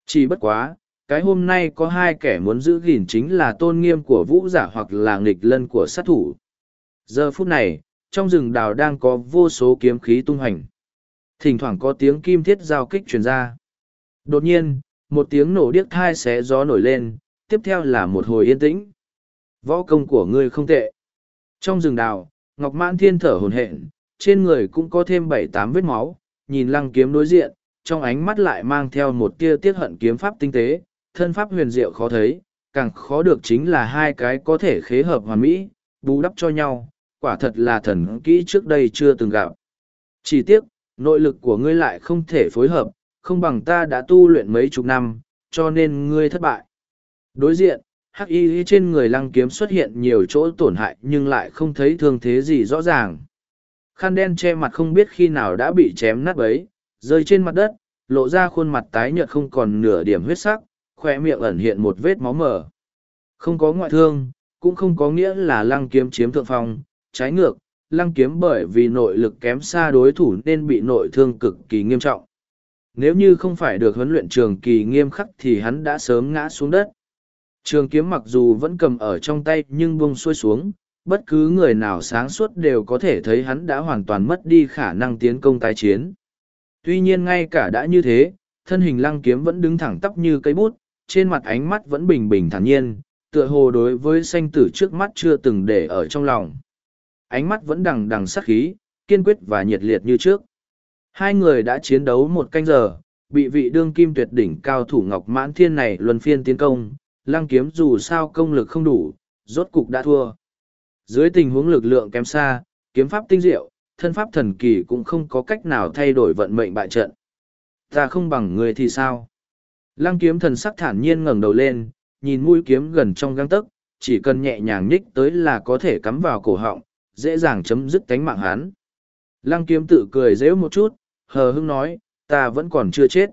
Chỉ bất quá, cái hôm nay có hai kẻ muốn giữ gìn chính là tôn nghiêm của vũ giả hoặc là nghịch lân của sát thủ. Giờ phút này, trong rừng đào đang có vô số kiếm khí tung hành. Thỉnh thoảng có tiếng kim thiết giao kích truyền ra. Đột nhiên, một tiếng nổ điếc thai xé gió nổi lên, tiếp theo là một hồi yên tĩnh. Võ công của ngươi không tệ. Trong rừng đào, Ngọc Mãn Thiên thở hồn hển, trên người cũng có thêm bảy tám vết máu, nhìn lăng kiếm đối diện, trong ánh mắt lại mang theo một tia tiết hận kiếm pháp tinh tế, thân pháp huyền diệu khó thấy, càng khó được chính là hai cái có thể khế hợp hoàn mỹ, bù đắp cho nhau, quả thật là thần kỹ trước đây chưa từng gặp. Chỉ tiếc, nội lực của ngươi lại không thể phối hợp, không bằng ta đã tu luyện mấy chục năm, cho nên ngươi thất bại. Đối diện, hắc y trên người lăng kiếm xuất hiện nhiều chỗ tổn hại nhưng lại không thấy thương thế gì rõ ràng. Khăn đen che mặt không biết khi nào đã bị chém nát ấy, rơi trên mặt đất, lộ ra khuôn mặt tái nhợt không còn nửa điểm huyết sắc, khoe miệng ẩn hiện một vết máu mở. Không có ngoại thương, cũng không có nghĩa là lăng kiếm chiếm thượng phong, trái ngược, lăng kiếm bởi vì nội lực kém xa đối thủ nên bị nội thương cực kỳ nghiêm trọng nếu như không phải được huấn luyện trường kỳ nghiêm khắc thì hắn đã sớm ngã xuống đất. Trường kiếm mặc dù vẫn cầm ở trong tay nhưng bông xuôi xuống, bất cứ người nào sáng suốt đều có thể thấy hắn đã hoàn toàn mất đi khả năng tiến công tái chiến. Tuy nhiên ngay cả đã như thế, thân hình lăng kiếm vẫn đứng thẳng tóc như cây bút, trên mặt ánh mắt vẫn bình bình thản nhiên, tựa hồ đối với sanh tử trước mắt chưa từng để ở trong lòng. Ánh mắt vẫn đằng đằng sắc khí, kiên quyết và nhiệt liệt như trước. Hai người đã chiến đấu một canh giờ, bị vị đương kim tuyệt đỉnh cao thủ Ngọc Mãn Thiên này luân phiên tiến công, lăng kiếm dù sao công lực không đủ, rốt cục đã thua. Dưới tình huống lực lượng kém xa, kiếm pháp tinh diệu, thân pháp thần kỳ cũng không có cách nào thay đổi vận mệnh bại trận. Ta không bằng người thì sao? Lăng kiếm thần sắc thản nhiên ngẩng đầu lên, nhìn mũi kiếm gần trong găng tấc, chỉ cần nhẹ nhàng nhích tới là có thể cắm vào cổ họng, dễ dàng chấm dứt tánh mạng hắn. Lăng kiếm tự cười dễu một chút, hờ Hưng nói, ta vẫn còn chưa chết.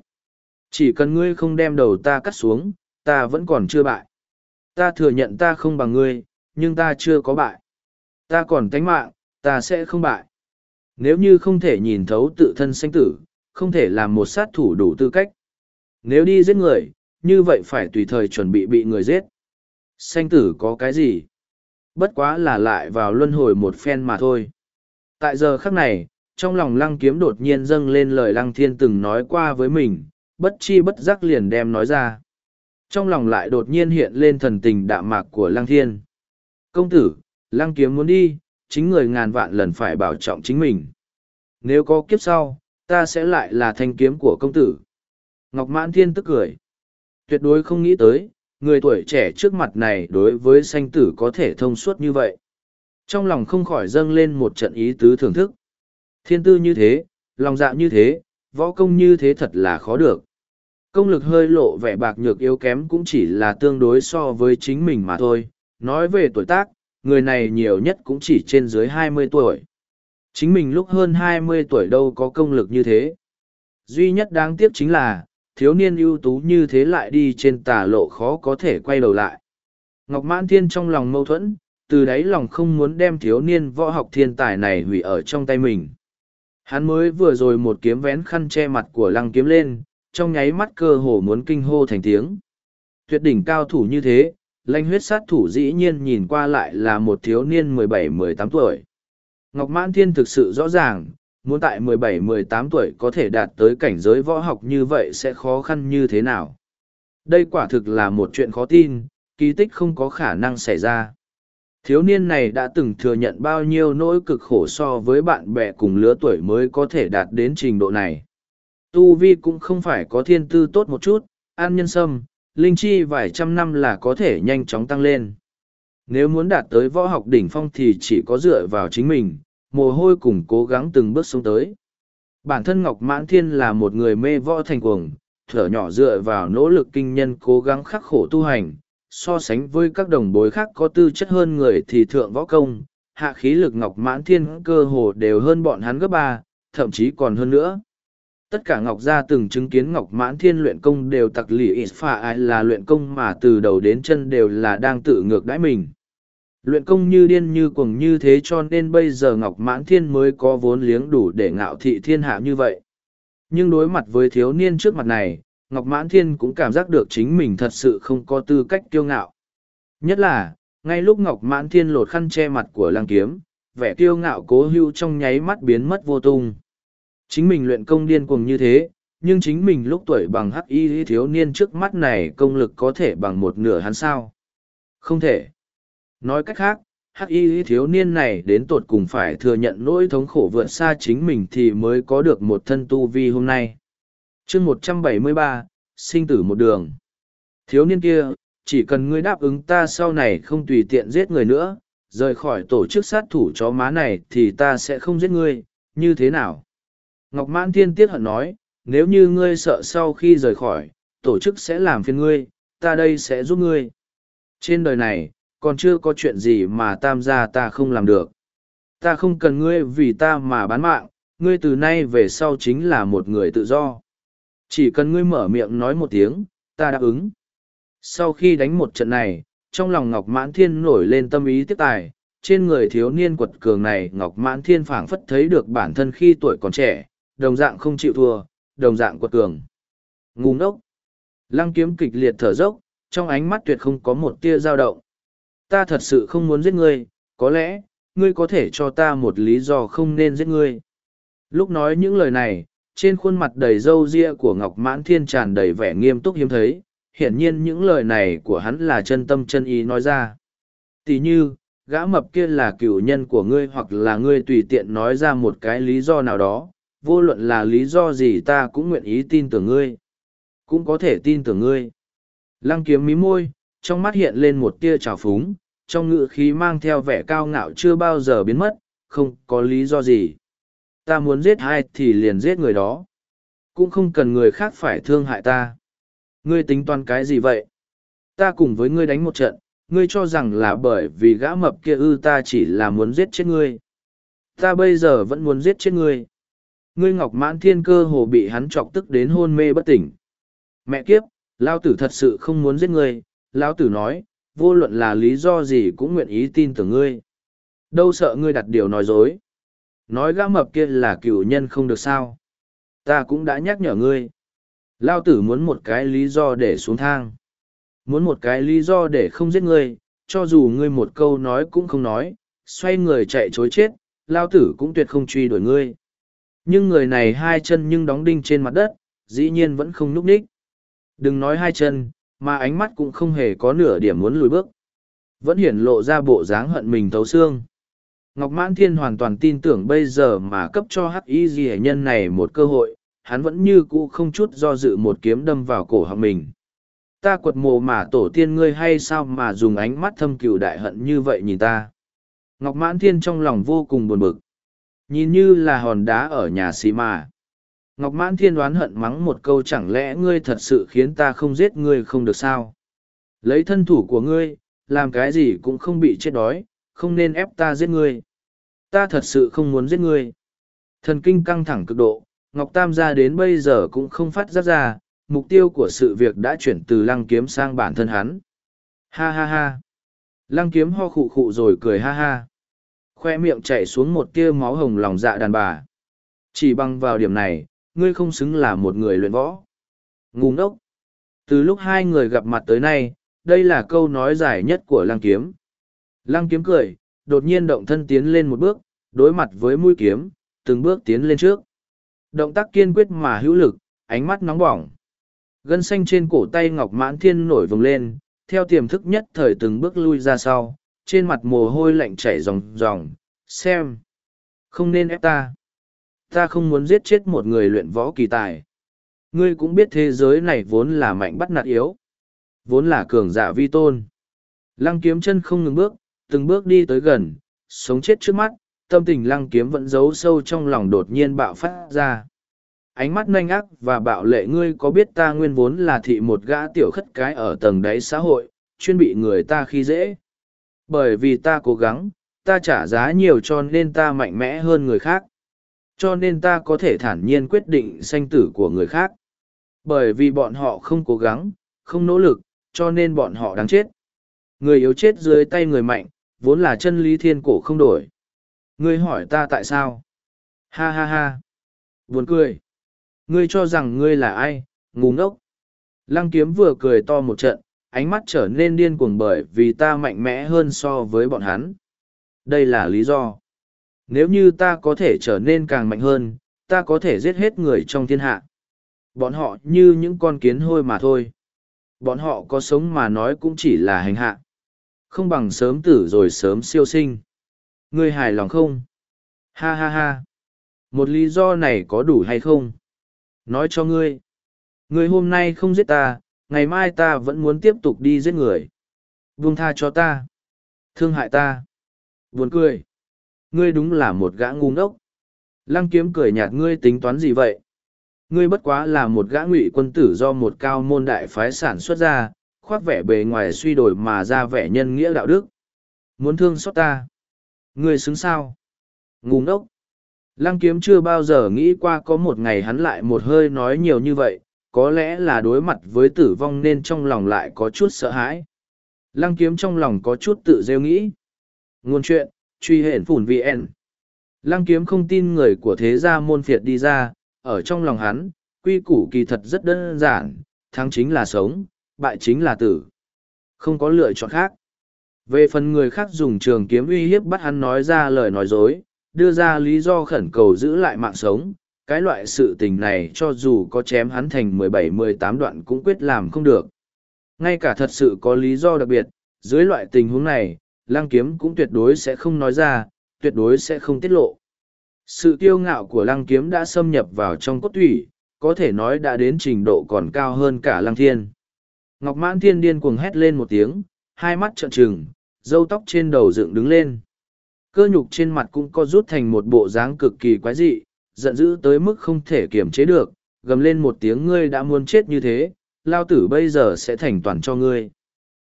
Chỉ cần ngươi không đem đầu ta cắt xuống, ta vẫn còn chưa bại. Ta thừa nhận ta không bằng ngươi, nhưng ta chưa có bại. Ta còn tánh mạng, ta sẽ không bại. Nếu như không thể nhìn thấu tự thân sanh tử, không thể làm một sát thủ đủ tư cách. Nếu đi giết người, như vậy phải tùy thời chuẩn bị bị người giết. Sanh tử có cái gì? Bất quá là lại vào luân hồi một phen mà thôi. Tại giờ khắc này, trong lòng lăng kiếm đột nhiên dâng lên lời lăng thiên từng nói qua với mình, bất chi bất giác liền đem nói ra. Trong lòng lại đột nhiên hiện lên thần tình đạm mạc của lăng thiên. Công tử, lăng kiếm muốn đi, chính người ngàn vạn lần phải bảo trọng chính mình. Nếu có kiếp sau, ta sẽ lại là thanh kiếm của công tử. Ngọc mãn thiên tức cười. Tuyệt đối không nghĩ tới, người tuổi trẻ trước mặt này đối với sanh tử có thể thông suốt như vậy. Trong lòng không khỏi dâng lên một trận ý tứ thưởng thức. Thiên tư như thế, lòng dạ như thế, võ công như thế thật là khó được. Công lực hơi lộ vẻ bạc nhược yếu kém cũng chỉ là tương đối so với chính mình mà thôi. Nói về tuổi tác, người này nhiều nhất cũng chỉ trên dưới 20 tuổi. Chính mình lúc hơn 20 tuổi đâu có công lực như thế. Duy nhất đáng tiếc chính là, thiếu niên ưu tú như thế lại đi trên tà lộ khó có thể quay đầu lại. Ngọc Mãn Thiên trong lòng mâu thuẫn, từ đấy lòng không muốn đem thiếu niên võ học thiên tài này hủy ở trong tay mình. Hắn mới vừa rồi một kiếm vén khăn che mặt của lăng kiếm lên, trong nháy mắt cơ hồ muốn kinh hô thành tiếng. Tuyệt đỉnh cao thủ như thế, lanh huyết sát thủ dĩ nhiên nhìn qua lại là một thiếu niên 17-18 tuổi. Ngọc Mãn Thiên thực sự rõ ràng, muốn tại 17-18 tuổi có thể đạt tới cảnh giới võ học như vậy sẽ khó khăn như thế nào. Đây quả thực là một chuyện khó tin, kỳ tích không có khả năng xảy ra thiếu niên này đã từng thừa nhận bao nhiêu nỗi cực khổ so với bạn bè cùng lứa tuổi mới có thể đạt đến trình độ này tu vi cũng không phải có thiên tư tốt một chút an nhân sâm linh chi vài trăm năm là có thể nhanh chóng tăng lên nếu muốn đạt tới võ học đỉnh phong thì chỉ có dựa vào chính mình mồ hôi cùng cố gắng từng bước xuống tới bản thân ngọc mãn thiên là một người mê võ thành cuồng thở nhỏ dựa vào nỗ lực kinh nhân cố gắng khắc khổ tu hành so sánh với các đồng bối khác có tư chất hơn người thì thượng võ công, hạ khí lực Ngọc Mãn Thiên cơ hồ đều hơn bọn hắn gấp ba, thậm chí còn hơn nữa. Tất cả Ngọc gia từng chứng kiến Ngọc Mãn Thiên luyện công đều tặc lì phà ai là luyện công mà từ đầu đến chân đều là đang tự ngược đãi mình. Luyện công như điên như cuồng như thế cho nên bây giờ Ngọc Mãn Thiên mới có vốn liếng đủ để ngạo thị thiên hạ như vậy. Nhưng đối mặt với thiếu niên trước mặt này, Ngọc Mãn Thiên cũng cảm giác được chính mình thật sự không có tư cách kiêu ngạo. Nhất là, ngay lúc Ngọc Mãn Thiên lột khăn che mặt của lăng kiếm, vẻ kiêu ngạo cố hưu trong nháy mắt biến mất vô tung. Chính mình luyện công điên cuồng như thế, nhưng chính mình lúc tuổi bằng hắc y thiếu niên trước mắt này công lực có thể bằng một nửa hắn sao. Không thể. Nói cách khác, hắc y thiếu niên này đến tột cùng phải thừa nhận nỗi thống khổ vượt xa chính mình thì mới có được một thân tu vi hôm nay chương một trăm bảy mươi ba sinh tử một đường thiếu niên kia chỉ cần ngươi đáp ứng ta sau này không tùy tiện giết người nữa rời khỏi tổ chức sát thủ chó má này thì ta sẽ không giết ngươi như thế nào ngọc mãn thiên tiết hận nói nếu như ngươi sợ sau khi rời khỏi tổ chức sẽ làm phiền ngươi ta đây sẽ giúp ngươi trên đời này còn chưa có chuyện gì mà tam gia ta không làm được ta không cần ngươi vì ta mà bán mạng ngươi từ nay về sau chính là một người tự do chỉ cần ngươi mở miệng nói một tiếng ta đáp ứng sau khi đánh một trận này trong lòng ngọc mãn thiên nổi lên tâm ý tiếp tài trên người thiếu niên quật cường này ngọc mãn thiên phảng phất thấy được bản thân khi tuổi còn trẻ đồng dạng không chịu thua đồng dạng quật cường ngủ ngốc lăng kiếm kịch liệt thở dốc trong ánh mắt tuyệt không có một tia dao động ta thật sự không muốn giết ngươi có lẽ ngươi có thể cho ta một lý do không nên giết ngươi lúc nói những lời này trên khuôn mặt đầy râu ria của ngọc mãn thiên tràn đầy vẻ nghiêm túc hiếm thấy hiển nhiên những lời này của hắn là chân tâm chân ý nói ra tỉ như gã mập kia là cựu nhân của ngươi hoặc là ngươi tùy tiện nói ra một cái lý do nào đó vô luận là lý do gì ta cũng nguyện ý tin tưởng ngươi cũng có thể tin tưởng ngươi lăng kiếm mí môi trong mắt hiện lên một tia trào phúng trong ngự khí mang theo vẻ cao ngạo chưa bao giờ biến mất không có lý do gì ta muốn giết ai thì liền giết người đó cũng không cần người khác phải thương hại ta ngươi tính toán cái gì vậy ta cùng với ngươi đánh một trận ngươi cho rằng là bởi vì gã mập kia ư ta chỉ là muốn giết chết ngươi ta bây giờ vẫn muốn giết chết ngươi ngươi ngọc mãn thiên cơ hồ bị hắn chọc tức đến hôn mê bất tỉnh mẹ kiếp lao tử thật sự không muốn giết ngươi lao tử nói vô luận là lý do gì cũng nguyện ý tin tưởng ngươi đâu sợ ngươi đặt điều nói dối Nói gã mập kia là cựu nhân không được sao. Ta cũng đã nhắc nhở ngươi. Lao tử muốn một cái lý do để xuống thang. Muốn một cái lý do để không giết ngươi, cho dù ngươi một câu nói cũng không nói, xoay người chạy chối chết, Lao tử cũng tuyệt không truy đuổi ngươi. Nhưng người này hai chân nhưng đóng đinh trên mặt đất, dĩ nhiên vẫn không núp ních. Đừng nói hai chân, mà ánh mắt cũng không hề có nửa điểm muốn lùi bước. Vẫn hiển lộ ra bộ dáng hận mình thấu xương. Ngọc Mãn Thiên hoàn toàn tin tưởng bây giờ mà cấp cho hắc y ghi nhân này một cơ hội, hắn vẫn như cũ không chút do dự một kiếm đâm vào cổ họng mình. Ta quật mộ mà tổ tiên ngươi hay sao mà dùng ánh mắt thâm cừu đại hận như vậy nhìn ta. Ngọc Mãn Thiên trong lòng vô cùng buồn bực. Nhìn như là hòn đá ở nhà xì mà. Ngọc Mãn Thiên đoán hận mắng một câu chẳng lẽ ngươi thật sự khiến ta không giết ngươi không được sao. Lấy thân thủ của ngươi, làm cái gì cũng không bị chết đói, không nên ép ta giết ngươi. Ta thật sự không muốn giết ngươi. Thần kinh căng thẳng cực độ, Ngọc Tam gia đến bây giờ cũng không phát giác ra, mục tiêu của sự việc đã chuyển từ lăng kiếm sang bản thân hắn. Ha ha ha. Lăng kiếm ho khụ khụ rồi cười ha ha. Khoe miệng chảy xuống một tia máu hồng lòng dạ đàn bà. Chỉ bằng vào điểm này, ngươi không xứng là một người luyện võ. Ngu ngốc. Từ lúc hai người gặp mặt tới nay, đây là câu nói dài nhất của lăng kiếm, Lăng kiếm cười, đột nhiên động thân tiến lên một bước, đối mặt với mũi kiếm, từng bước tiến lên trước. Động tác kiên quyết mà hữu lực, ánh mắt nóng bỏng. Gân xanh trên cổ tay Ngọc Mãn Thiên nổi vùng lên, theo tiềm thức nhất thời từng bước lui ra sau, trên mặt mồ hôi lạnh chảy ròng ròng, xem. Không nên ép ta. Ta không muốn giết chết một người luyện võ kỳ tài. Ngươi cũng biết thế giới này vốn là mạnh bắt nạt yếu. Vốn là cường giả vi tôn. Lăng kiếm chân không ngừng bước, từng bước đi tới gần, sống chết trước mắt, tâm tình lăng kiếm vẫn giấu sâu trong lòng đột nhiên bạo phát ra. Ánh mắt nanh ác và bạo lệ ngươi có biết ta nguyên vốn là thị một gã tiểu khất cái ở tầng đáy xã hội, chuyên bị người ta khi dễ. Bởi vì ta cố gắng, ta trả giá nhiều cho nên ta mạnh mẽ hơn người khác. Cho nên ta có thể thản nhiên quyết định sanh tử của người khác. Bởi vì bọn họ không cố gắng, không nỗ lực, cho nên bọn họ đáng chết. Người yếu chết dưới tay người mạnh, vốn là chân lý thiên cổ không đổi. Ngươi hỏi ta tại sao? Ha ha ha. Buồn cười. Ngươi cho rằng ngươi là ai, ngu ngốc. Lăng kiếm vừa cười to một trận, ánh mắt trở nên điên cuồng bởi vì ta mạnh mẽ hơn so với bọn hắn. Đây là lý do. Nếu như ta có thể trở nên càng mạnh hơn, ta có thể giết hết người trong thiên hạ. Bọn họ như những con kiến hôi mà thôi. Bọn họ có sống mà nói cũng chỉ là hành hạ không bằng sớm tử rồi sớm siêu sinh. Ngươi hài lòng không? Ha ha ha! Một lý do này có đủ hay không? Nói cho ngươi. Ngươi hôm nay không giết ta, ngày mai ta vẫn muốn tiếp tục đi giết người. Buông tha cho ta. Thương hại ta. Buồn cười. Ngươi đúng là một gã ngu ngốc. Lăng kiếm cười nhạt ngươi tính toán gì vậy? Ngươi bất quá là một gã ngụy quân tử do một cao môn đại phái sản xuất ra, khoác vẻ bề ngoài suy đổi mà ra vẻ nhân nghĩa đạo đức. Muốn thương xót ta. Người xứng sao? Ngu ngốc. Lăng kiếm chưa bao giờ nghĩ qua có một ngày hắn lại một hơi nói nhiều như vậy, có lẽ là đối mặt với tử vong nên trong lòng lại có chút sợ hãi. Lăng kiếm trong lòng có chút tự rêu nghĩ. Nguồn chuyện, truy hển phủn VN. Lăng kiếm không tin người của thế gia môn phiệt đi ra, ở trong lòng hắn, quy củ kỳ thật rất đơn giản, thắng chính là sống, bại chính là tử. Không có lựa chọn khác. Về phần người khác dùng trường kiếm uy hiếp bắt hắn nói ra lời nói dối, đưa ra lý do khẩn cầu giữ lại mạng sống, cái loại sự tình này cho dù có chém hắn thành 17-18 đoạn cũng quyết làm không được. Ngay cả thật sự có lý do đặc biệt, dưới loại tình huống này, lang kiếm cũng tuyệt đối sẽ không nói ra, tuyệt đối sẽ không tiết lộ. Sự kiêu ngạo của Lang kiếm đã xâm nhập vào trong cốt thủy, có thể nói đã đến trình độ còn cao hơn cả Lang thiên. Ngọc Mãn Thiên điên cuồng hét lên một tiếng, hai mắt trợn trừng, râu tóc trên đầu dựng đứng lên. Cơ nhục trên mặt cũng co rút thành một bộ dáng cực kỳ quái dị, giận dữ tới mức không thể kiểm chế được, gầm lên một tiếng ngươi đã muốn chết như thế, lao tử bây giờ sẽ thành toàn cho ngươi.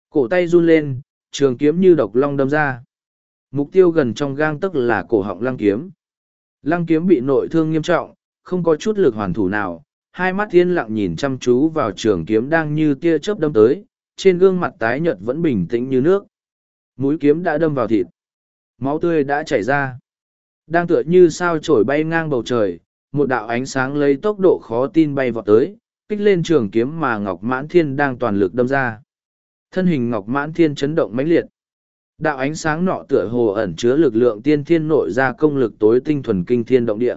Cổ tay run lên, trường kiếm như độc long đâm ra. Mục tiêu gần trong gang tức là cổ họng lăng kiếm. Lăng kiếm bị nội thương nghiêm trọng, không có chút lực hoàn thủ nào, hai mắt yên lặng nhìn chăm chú vào trường kiếm đang như tia chớp đâm tới, trên gương mặt tái nhợt vẫn bình tĩnh như nước. Mũi kiếm đã đâm vào thịt, máu tươi đã chảy ra. Đang tựa như sao trổi bay ngang bầu trời, một đạo ánh sáng lấy tốc độ khó tin bay vọt tới, kích lên trường kiếm mà Ngọc Mãn Thiên đang toàn lực đâm ra. Thân hình Ngọc Mãn Thiên chấn động mãnh liệt. Đạo ánh sáng nọ tựa hồ ẩn chứa lực lượng tiên thiên nội ra công lực tối tinh thuần kinh thiên động địa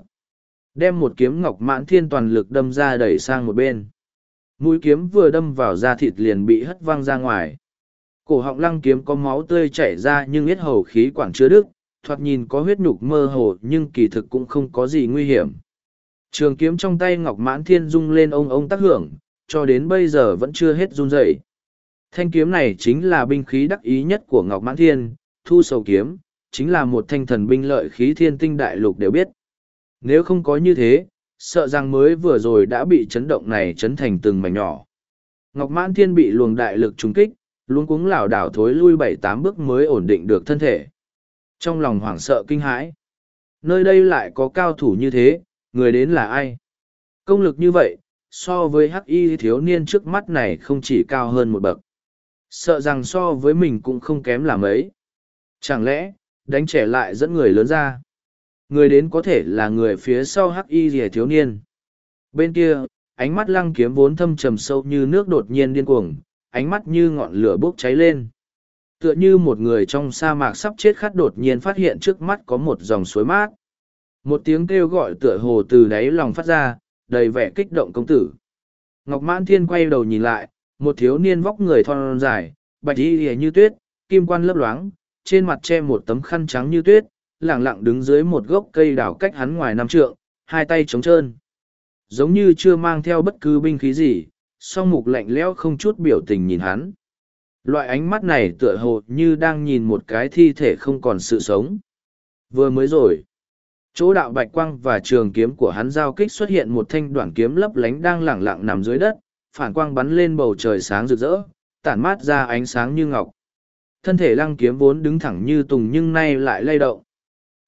đem một kiếm ngọc mãn thiên toàn lực đâm ra đẩy sang một bên mũi kiếm vừa đâm vào da thịt liền bị hất văng ra ngoài cổ họng lăng kiếm có máu tươi chảy ra nhưng yết hầu khí quảng chứa đức thoạt nhìn có huyết nhục mơ hồ nhưng kỳ thực cũng không có gì nguy hiểm trường kiếm trong tay ngọc mãn thiên rung lên ông ông tác hưởng cho đến bây giờ vẫn chưa hết run rẩy thanh kiếm này chính là binh khí đắc ý nhất của ngọc mãn thiên thu sầu kiếm chính là một thanh thần binh lợi khí thiên tinh đại lục đều biết nếu không có như thế, sợ rằng mới vừa rồi đã bị chấn động này chấn thành từng mảnh nhỏ. Ngọc Mãn Thiên bị luồng đại lực trúng kích, luống cuống lảo đảo thối lui bảy tám bước mới ổn định được thân thể. Trong lòng hoảng sợ kinh hãi. Nơi đây lại có cao thủ như thế, người đến là ai? Công lực như vậy, so với hắc y thiếu niên trước mắt này không chỉ cao hơn một bậc. Sợ rằng so với mình cũng không kém là mấy. Chẳng lẽ, đánh trẻ lại dẫn người lớn ra? người đến có thể là người phía sau hắc y rìa thiếu niên bên kia ánh mắt lăng kiếm vốn thâm trầm sâu như nước đột nhiên điên cuồng ánh mắt như ngọn lửa bốc cháy lên tựa như một người trong sa mạc sắp chết khát đột nhiên phát hiện trước mắt có một dòng suối mát một tiếng kêu gọi tựa hồ từ đáy lòng phát ra đầy vẻ kích động công tử ngọc mãn thiên quay đầu nhìn lại một thiếu niên vóc người thon dài bạch y ỉa như tuyết kim quan lấp loáng trên mặt che một tấm khăn trắng như tuyết lẳng lặng đứng dưới một gốc cây đào cách hắn ngoài năm trượng, hai tay trống trơn. Giống như chưa mang theo bất cứ binh khí gì, song mục lạnh lẽo không chút biểu tình nhìn hắn. Loại ánh mắt này tựa hồ như đang nhìn một cái thi thể không còn sự sống. Vừa mới rồi, chỗ đạo bạch quang và trường kiếm của hắn giao kích xuất hiện một thanh đoạn kiếm lấp lánh đang lẳng lặng nằm dưới đất, phản quang bắn lên bầu trời sáng rực rỡ, tản mát ra ánh sáng như ngọc. Thân thể lăng kiếm vốn đứng thẳng như tùng nhưng nay lại lay động.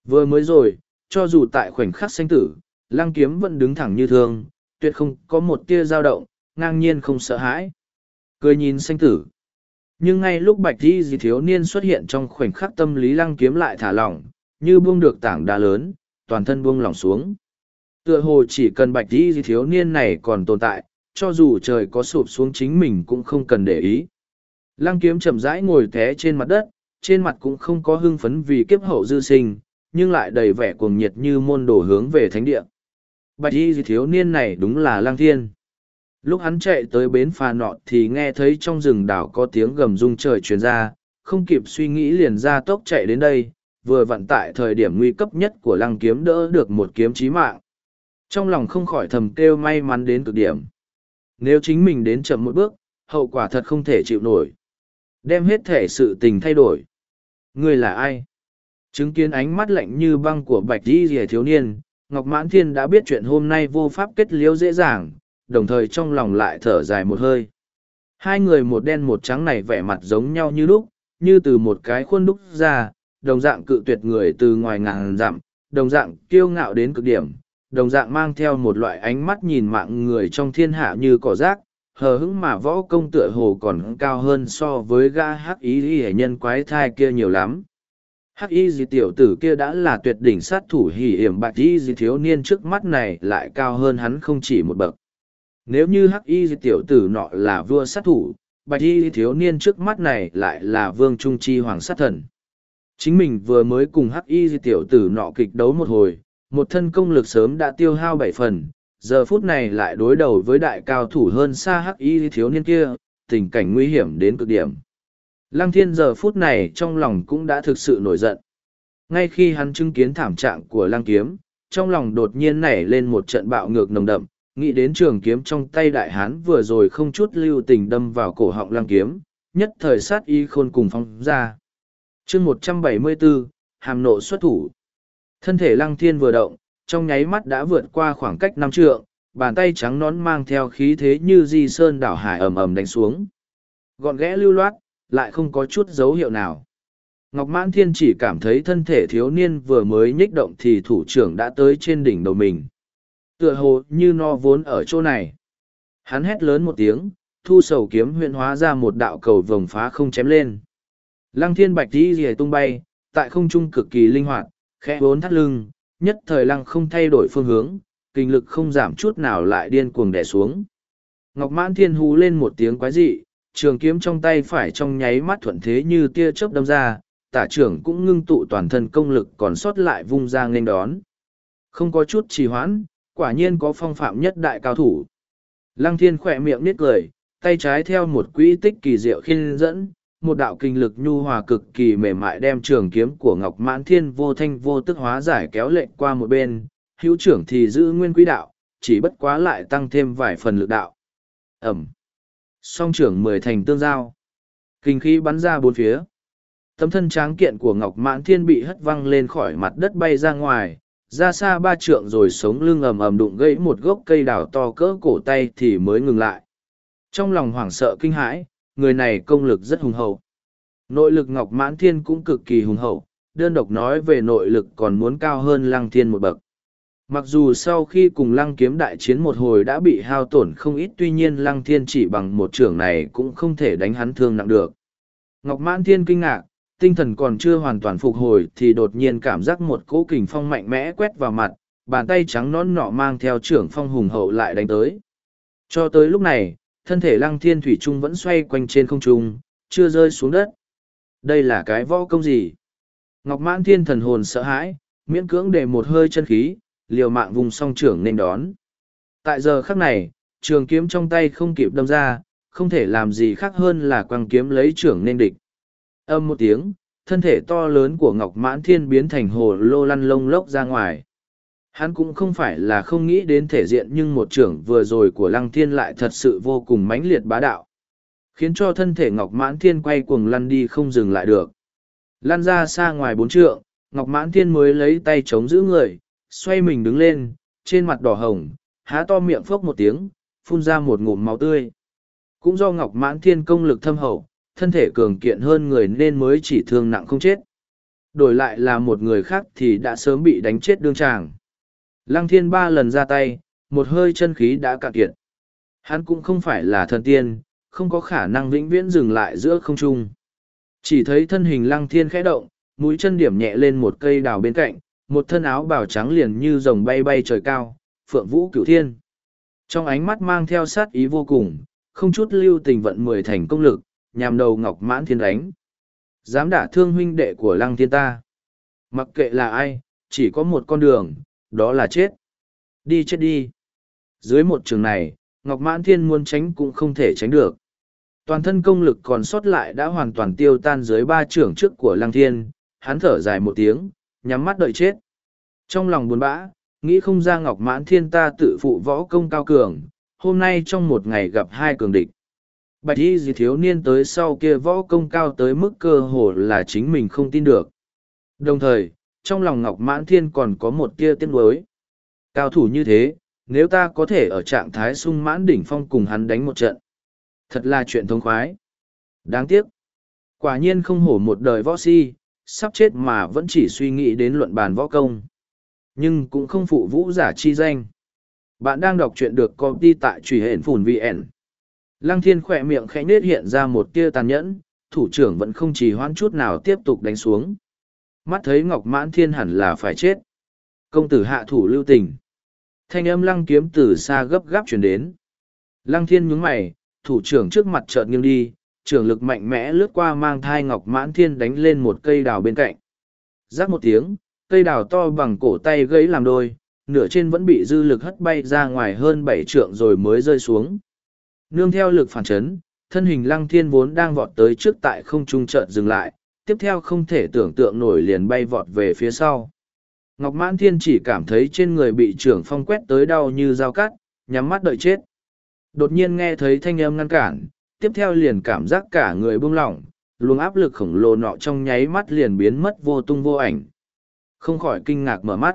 Vừa mới rồi, cho dù tại khoảnh khắc sinh tử, lăng kiếm vẫn đứng thẳng như thường, tuyệt không có một tia dao động, ngang nhiên không sợ hãi. Cười nhìn sinh tử. Nhưng ngay lúc bạch đi dì thiếu niên xuất hiện trong khoảnh khắc tâm lý lăng kiếm lại thả lỏng, như buông được tảng đá lớn, toàn thân buông lỏng xuống. Tựa hồ chỉ cần bạch đi dì thiếu niên này còn tồn tại, cho dù trời có sụp xuống chính mình cũng không cần để ý. Lăng kiếm chậm rãi ngồi té trên mặt đất, trên mặt cũng không có hưng phấn vì kiếp hậu dư sinh, nhưng lại đầy vẻ cuồng nhiệt như môn đồ hướng về thánh địa. Bạch y thiếu niên này đúng là lang thiên. Lúc hắn chạy tới bến phà nọ thì nghe thấy trong rừng đảo có tiếng gầm rung trời truyền ra, không kịp suy nghĩ liền ra tốc chạy đến đây, vừa vặn tại thời điểm nguy cấp nhất của lăng kiếm đỡ được một kiếm chí mạng. Trong lòng không khỏi thầm kêu may mắn đến cực điểm. Nếu chính mình đến chậm một bước, hậu quả thật không thể chịu nổi. Đem hết thể sự tình thay đổi. Người là ai? chứng kiến ánh mắt lạnh như băng của bạch di rìa thiếu niên ngọc mãn thiên đã biết chuyện hôm nay vô pháp kết liễu dễ dàng đồng thời trong lòng lại thở dài một hơi hai người một đen một trắng này vẻ mặt giống nhau như lúc như từ một cái khuôn đúc ra đồng dạng cự tuyệt người từ ngoài ngàn dặm đồng dạng kiêu ngạo đến cực điểm đồng dạng mang theo một loại ánh mắt nhìn mạng người trong thiên hạ như cỏ rác hờ hững mà võ công tựa hồ còn cao hơn so với ga hắc ý y hệ nhân quái thai kia nhiều lắm hắc y gì tiểu tử kia đã là tuyệt đỉnh sát thủ hỉ hiểm bạch y gì thiếu niên trước mắt này lại cao hơn hắn không chỉ một bậc nếu như hắc y gì tiểu tử nọ là vua sát thủ bạch y thiếu niên trước mắt này lại là vương trung chi hoàng sát thần chính mình vừa mới cùng hắc y di tiểu tử nọ kịch đấu một hồi một thân công lực sớm đã tiêu hao bảy phần giờ phút này lại đối đầu với đại cao thủ hơn xa hắc y thiếu niên kia tình cảnh nguy hiểm đến cực điểm Lăng thiên giờ phút này trong lòng cũng đã thực sự nổi giận. Ngay khi hắn chứng kiến thảm trạng của lăng kiếm, trong lòng đột nhiên nảy lên một trận bạo ngược nồng đậm, nghĩ đến trường kiếm trong tay đại hán vừa rồi không chút lưu tình đâm vào cổ họng lăng kiếm, nhất thời sát y khôn cùng phong ra. chương một trăm bảy mươi 174, hàm nộ xuất thủ. Thân thể lăng thiên vừa động, trong nháy mắt đã vượt qua khoảng cách năm trượng, bàn tay trắng nón mang theo khí thế như di sơn đảo hải ầm ầm đánh xuống. Gọn ghẽ lưu loát, lại không có chút dấu hiệu nào. Ngọc Mãn Thiên chỉ cảm thấy thân thể thiếu niên vừa mới nhích động thì thủ trưởng đã tới trên đỉnh đầu mình. Tựa hồ như no vốn ở chỗ này. Hắn hét lớn một tiếng, thu sầu kiếm huyện hóa ra một đạo cầu vồng phá không chém lên. Lăng thiên bạch đi rìa tung bay, tại không trung cực kỳ linh hoạt, khẽ bốn thắt lưng, nhất thời lăng không thay đổi phương hướng, kinh lực không giảm chút nào lại điên cuồng đè xuống. Ngọc Mãn Thiên hú lên một tiếng quái dị, trường kiếm trong tay phải trong nháy mắt thuận thế như tia chớp đâm ra, tả trưởng cũng ngưng tụ toàn thân công lực còn sót lại vung ra nghênh đón. Không có chút trì hoãn, quả nhiên có phong phạm nhất đại cao thủ. Lăng thiên khỏe miệng nít cười, tay trái theo một quỹ tích kỳ diệu khiên dẫn, một đạo kinh lực nhu hòa cực kỳ mềm mại đem trường kiếm của Ngọc Mãn Thiên vô thanh vô tức hóa giải kéo lệnh qua một bên, hữu trưởng thì giữ nguyên quỹ đạo, chỉ bất quá lại tăng thêm vài phần lực đạo. Ẩm song trưởng mười thành tương giao kinh khí bắn ra bốn phía tấm thân tráng kiện của ngọc mãn thiên bị hất văng lên khỏi mặt đất bay ra ngoài ra xa ba trượng rồi sống lưng ầm ầm đụng gãy một gốc cây đào to cỡ cổ tay thì mới ngừng lại trong lòng hoảng sợ kinh hãi người này công lực rất hùng hậu nội lực ngọc mãn thiên cũng cực kỳ hùng hậu đơn độc nói về nội lực còn muốn cao hơn lăng thiên một bậc Mặc dù sau khi cùng lăng kiếm đại chiến một hồi đã bị hao tổn không ít tuy nhiên lăng thiên chỉ bằng một trưởng này cũng không thể đánh hắn thương nặng được. Ngọc Mãn Thiên kinh ngạc, tinh thần còn chưa hoàn toàn phục hồi thì đột nhiên cảm giác một cỗ kình phong mạnh mẽ quét vào mặt, bàn tay trắng nón nọ mang theo trưởng phong hùng hậu lại đánh tới. Cho tới lúc này, thân thể lăng thiên thủy trung vẫn xoay quanh trên không trung, chưa rơi xuống đất. Đây là cái võ công gì? Ngọc Mãn Thiên thần hồn sợ hãi, miễn cưỡng để một hơi chân khí, liều mạng vùng song trưởng nên đón. Tại giờ khắc này, trường kiếm trong tay không kịp đâm ra, không thể làm gì khác hơn là quăng kiếm lấy trưởng nên địch. Âm một tiếng, thân thể to lớn của Ngọc Mãn Thiên biến thành hồ lô lăn lông lốc ra ngoài. Hắn cũng không phải là không nghĩ đến thể diện nhưng một trưởng vừa rồi của Lăng Thiên lại thật sự vô cùng mãnh liệt bá đạo. Khiến cho thân thể Ngọc Mãn Thiên quay cuồng lăn đi không dừng lại được. Lăn ra xa ngoài bốn trượng, Ngọc Mãn Thiên mới lấy tay chống giữ người, xoay mình đứng lên, trên mặt đỏ hồng, há to miệng phốc một tiếng, phun ra một ngụm máu tươi. Cũng do Ngọc Mãn Thiên công lực thâm hậu, thân thể cường kiện hơn người nên mới chỉ thương nặng không chết. Đổi lại là một người khác thì đã sớm bị đánh chết đương tràng. Lăng Thiên ba lần ra tay, một hơi chân khí đã cạn kiệt. Hắn cũng không phải là thần tiên, không có khả năng vĩnh viễn dừng lại giữa không trung. Chỉ thấy thân hình Lăng Thiên khẽ động, mũi chân điểm nhẹ lên một cây đào bên cạnh, một thân áo bào trắng liền như rồng bay bay trời cao, phượng vũ cửu thiên. Trong ánh mắt mang theo sát ý vô cùng, không chút lưu tình vận mười thành công lực, nhằm đầu ngọc mãn thiên đánh. Dám đả thương huynh đệ của lăng thiên ta. Mặc kệ là ai, chỉ có một con đường, đó là chết. Đi chết đi. Dưới một trường này, Ngọc Mãn Thiên muốn tránh cũng không thể tránh được. Toàn thân công lực còn sót lại đã hoàn toàn tiêu tan dưới ba trưởng trước của Lăng Thiên, hắn thở dài một tiếng, nhắm mắt đợi chết. Trong lòng buồn bã, nghĩ không ra Ngọc Mãn Thiên ta tự phụ võ công cao cường, hôm nay trong một ngày gặp hai cường địch. Bạch y gì thiếu niên tới sau kia võ công cao tới mức cơ hồ là chính mình không tin được. Đồng thời, trong lòng Ngọc Mãn Thiên còn có một kia tiên nuối. Cao thủ như thế, nếu ta có thể ở trạng thái sung mãn đỉnh phong cùng hắn đánh một trận. Thật là chuyện thông khoái. Đáng tiếc. Quả nhiên không hổ một đời võ si, sắp chết mà vẫn chỉ suy nghĩ đến luận bàn võ công. Nhưng cũng không phụ vũ giả chi danh. Bạn đang đọc truyện được công đi tại Trùy hển phùn VN. Lăng thiên khỏe miệng khẽ nết hiện ra một tia tàn nhẫn, thủ trưởng vẫn không chỉ hoãn chút nào tiếp tục đánh xuống. Mắt thấy ngọc mãn thiên hẳn là phải chết. Công tử hạ thủ lưu tình. Thanh âm lăng kiếm từ xa gấp gáp chuyển đến. Lăng thiên nhướng mày, thủ trưởng trước mặt chợt nghiêng đi, Trưởng lực mạnh mẽ lướt qua mang thai ngọc mãn thiên đánh lên một cây đào bên cạnh. Rác một tiếng, cây đào to bằng cổ tay gãy làm đôi, nửa trên vẫn bị dư lực hất bay ra ngoài hơn bảy trượng rồi mới rơi xuống. Nương theo lực phản chấn, thân hình lăng thiên vốn đang vọt tới trước tại không trung chợt dừng lại, tiếp theo không thể tưởng tượng nổi liền bay vọt về phía sau. Ngọc mãn thiên chỉ cảm thấy trên người bị trưởng phong quét tới đau như dao cắt, nhắm mắt đợi chết. Đột nhiên nghe thấy thanh âm ngăn cản, tiếp theo liền cảm giác cả người buông lỏng, luồng áp lực khổng lồ nọ trong nháy mắt liền biến mất vô tung vô ảnh. Không khỏi kinh ngạc mở mắt.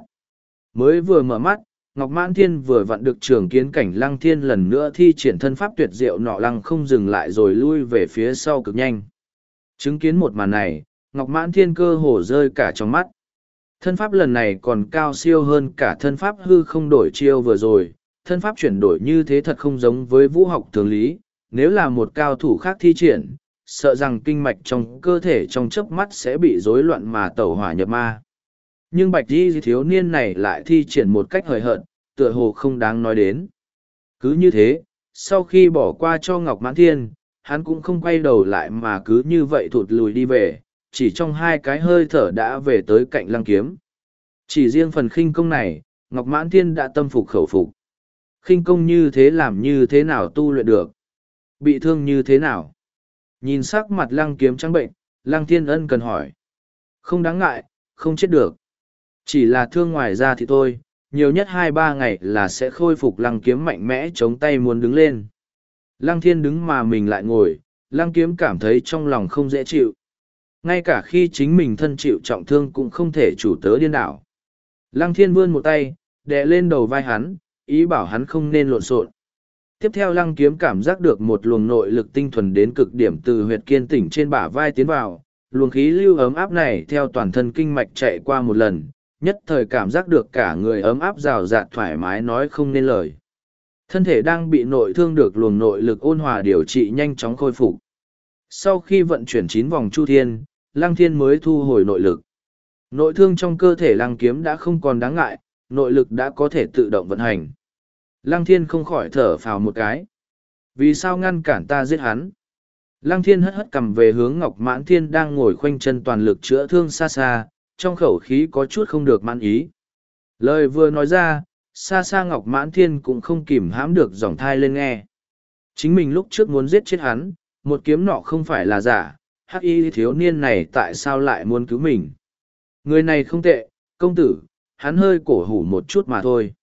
Mới vừa mở mắt, Ngọc Mãn Thiên vừa vặn được trường kiến cảnh Lăng Thiên lần nữa thi triển thân pháp tuyệt diệu nọ lăng không dừng lại rồi lui về phía sau cực nhanh. Chứng kiến một màn này, Ngọc Mãn Thiên cơ hồ rơi cả trong mắt. Thân pháp lần này còn cao siêu hơn cả thân pháp hư không đổi chiêu vừa rồi, thân pháp chuyển đổi như thế thật không giống với vũ học thường lý, nếu là một cao thủ khác thi triển, sợ rằng kinh mạch trong cơ thể trong chớp mắt sẽ bị rối loạn mà tẩu hỏa nhập ma. Nhưng bạch di thiếu niên này lại thi triển một cách hời hợt, tựa hồ không đáng nói đến. Cứ như thế, sau khi bỏ qua cho Ngọc Mãn Thiên, hắn cũng không quay đầu lại mà cứ như vậy thụt lùi đi về, chỉ trong hai cái hơi thở đã về tới cạnh lăng kiếm. Chỉ riêng phần khinh công này, Ngọc Mãn Thiên đã tâm phục khẩu phục. Khinh công như thế làm như thế nào tu luyện được? bị thương như thế nào nhìn sắc mặt lăng kiếm trắng bệnh lăng thiên ân cần hỏi không đáng ngại không chết được chỉ là thương ngoài ra thì thôi nhiều nhất hai ba ngày là sẽ khôi phục lăng kiếm mạnh mẽ chống tay muốn đứng lên lăng thiên đứng mà mình lại ngồi lăng kiếm cảm thấy trong lòng không dễ chịu ngay cả khi chính mình thân chịu trọng thương cũng không thể chủ tớ điên đảo lăng thiên vươn một tay đè lên đầu vai hắn ý bảo hắn không nên lộn xộn Tiếp theo lăng kiếm cảm giác được một luồng nội lực tinh thuần đến cực điểm từ huyệt kiên tỉnh trên bả vai tiến vào, luồng khí lưu ấm áp này theo toàn thân kinh mạch chạy qua một lần, nhất thời cảm giác được cả người ấm áp rào rạt thoải mái nói không nên lời. Thân thể đang bị nội thương được luồng nội lực ôn hòa điều trị nhanh chóng khôi phục. Sau khi vận chuyển chín vòng chu thiên, lăng thiên mới thu hồi nội lực. Nội thương trong cơ thể lăng kiếm đã không còn đáng ngại, nội lực đã có thể tự động vận hành. Lăng thiên không khỏi thở phào một cái. Vì sao ngăn cản ta giết hắn? Lăng thiên hất hất cầm về hướng Ngọc Mãn Thiên đang ngồi khoanh chân toàn lực chữa thương xa xa, trong khẩu khí có chút không được mãn ý. Lời vừa nói ra, xa xa Ngọc Mãn Thiên cũng không kìm hãm được dòng thai lên nghe. Chính mình lúc trước muốn giết chết hắn, một kiếm nọ không phải là giả, hắc y thiếu niên này tại sao lại muốn cứu mình? Người này không tệ, công tử, hắn hơi cổ hủ một chút mà thôi.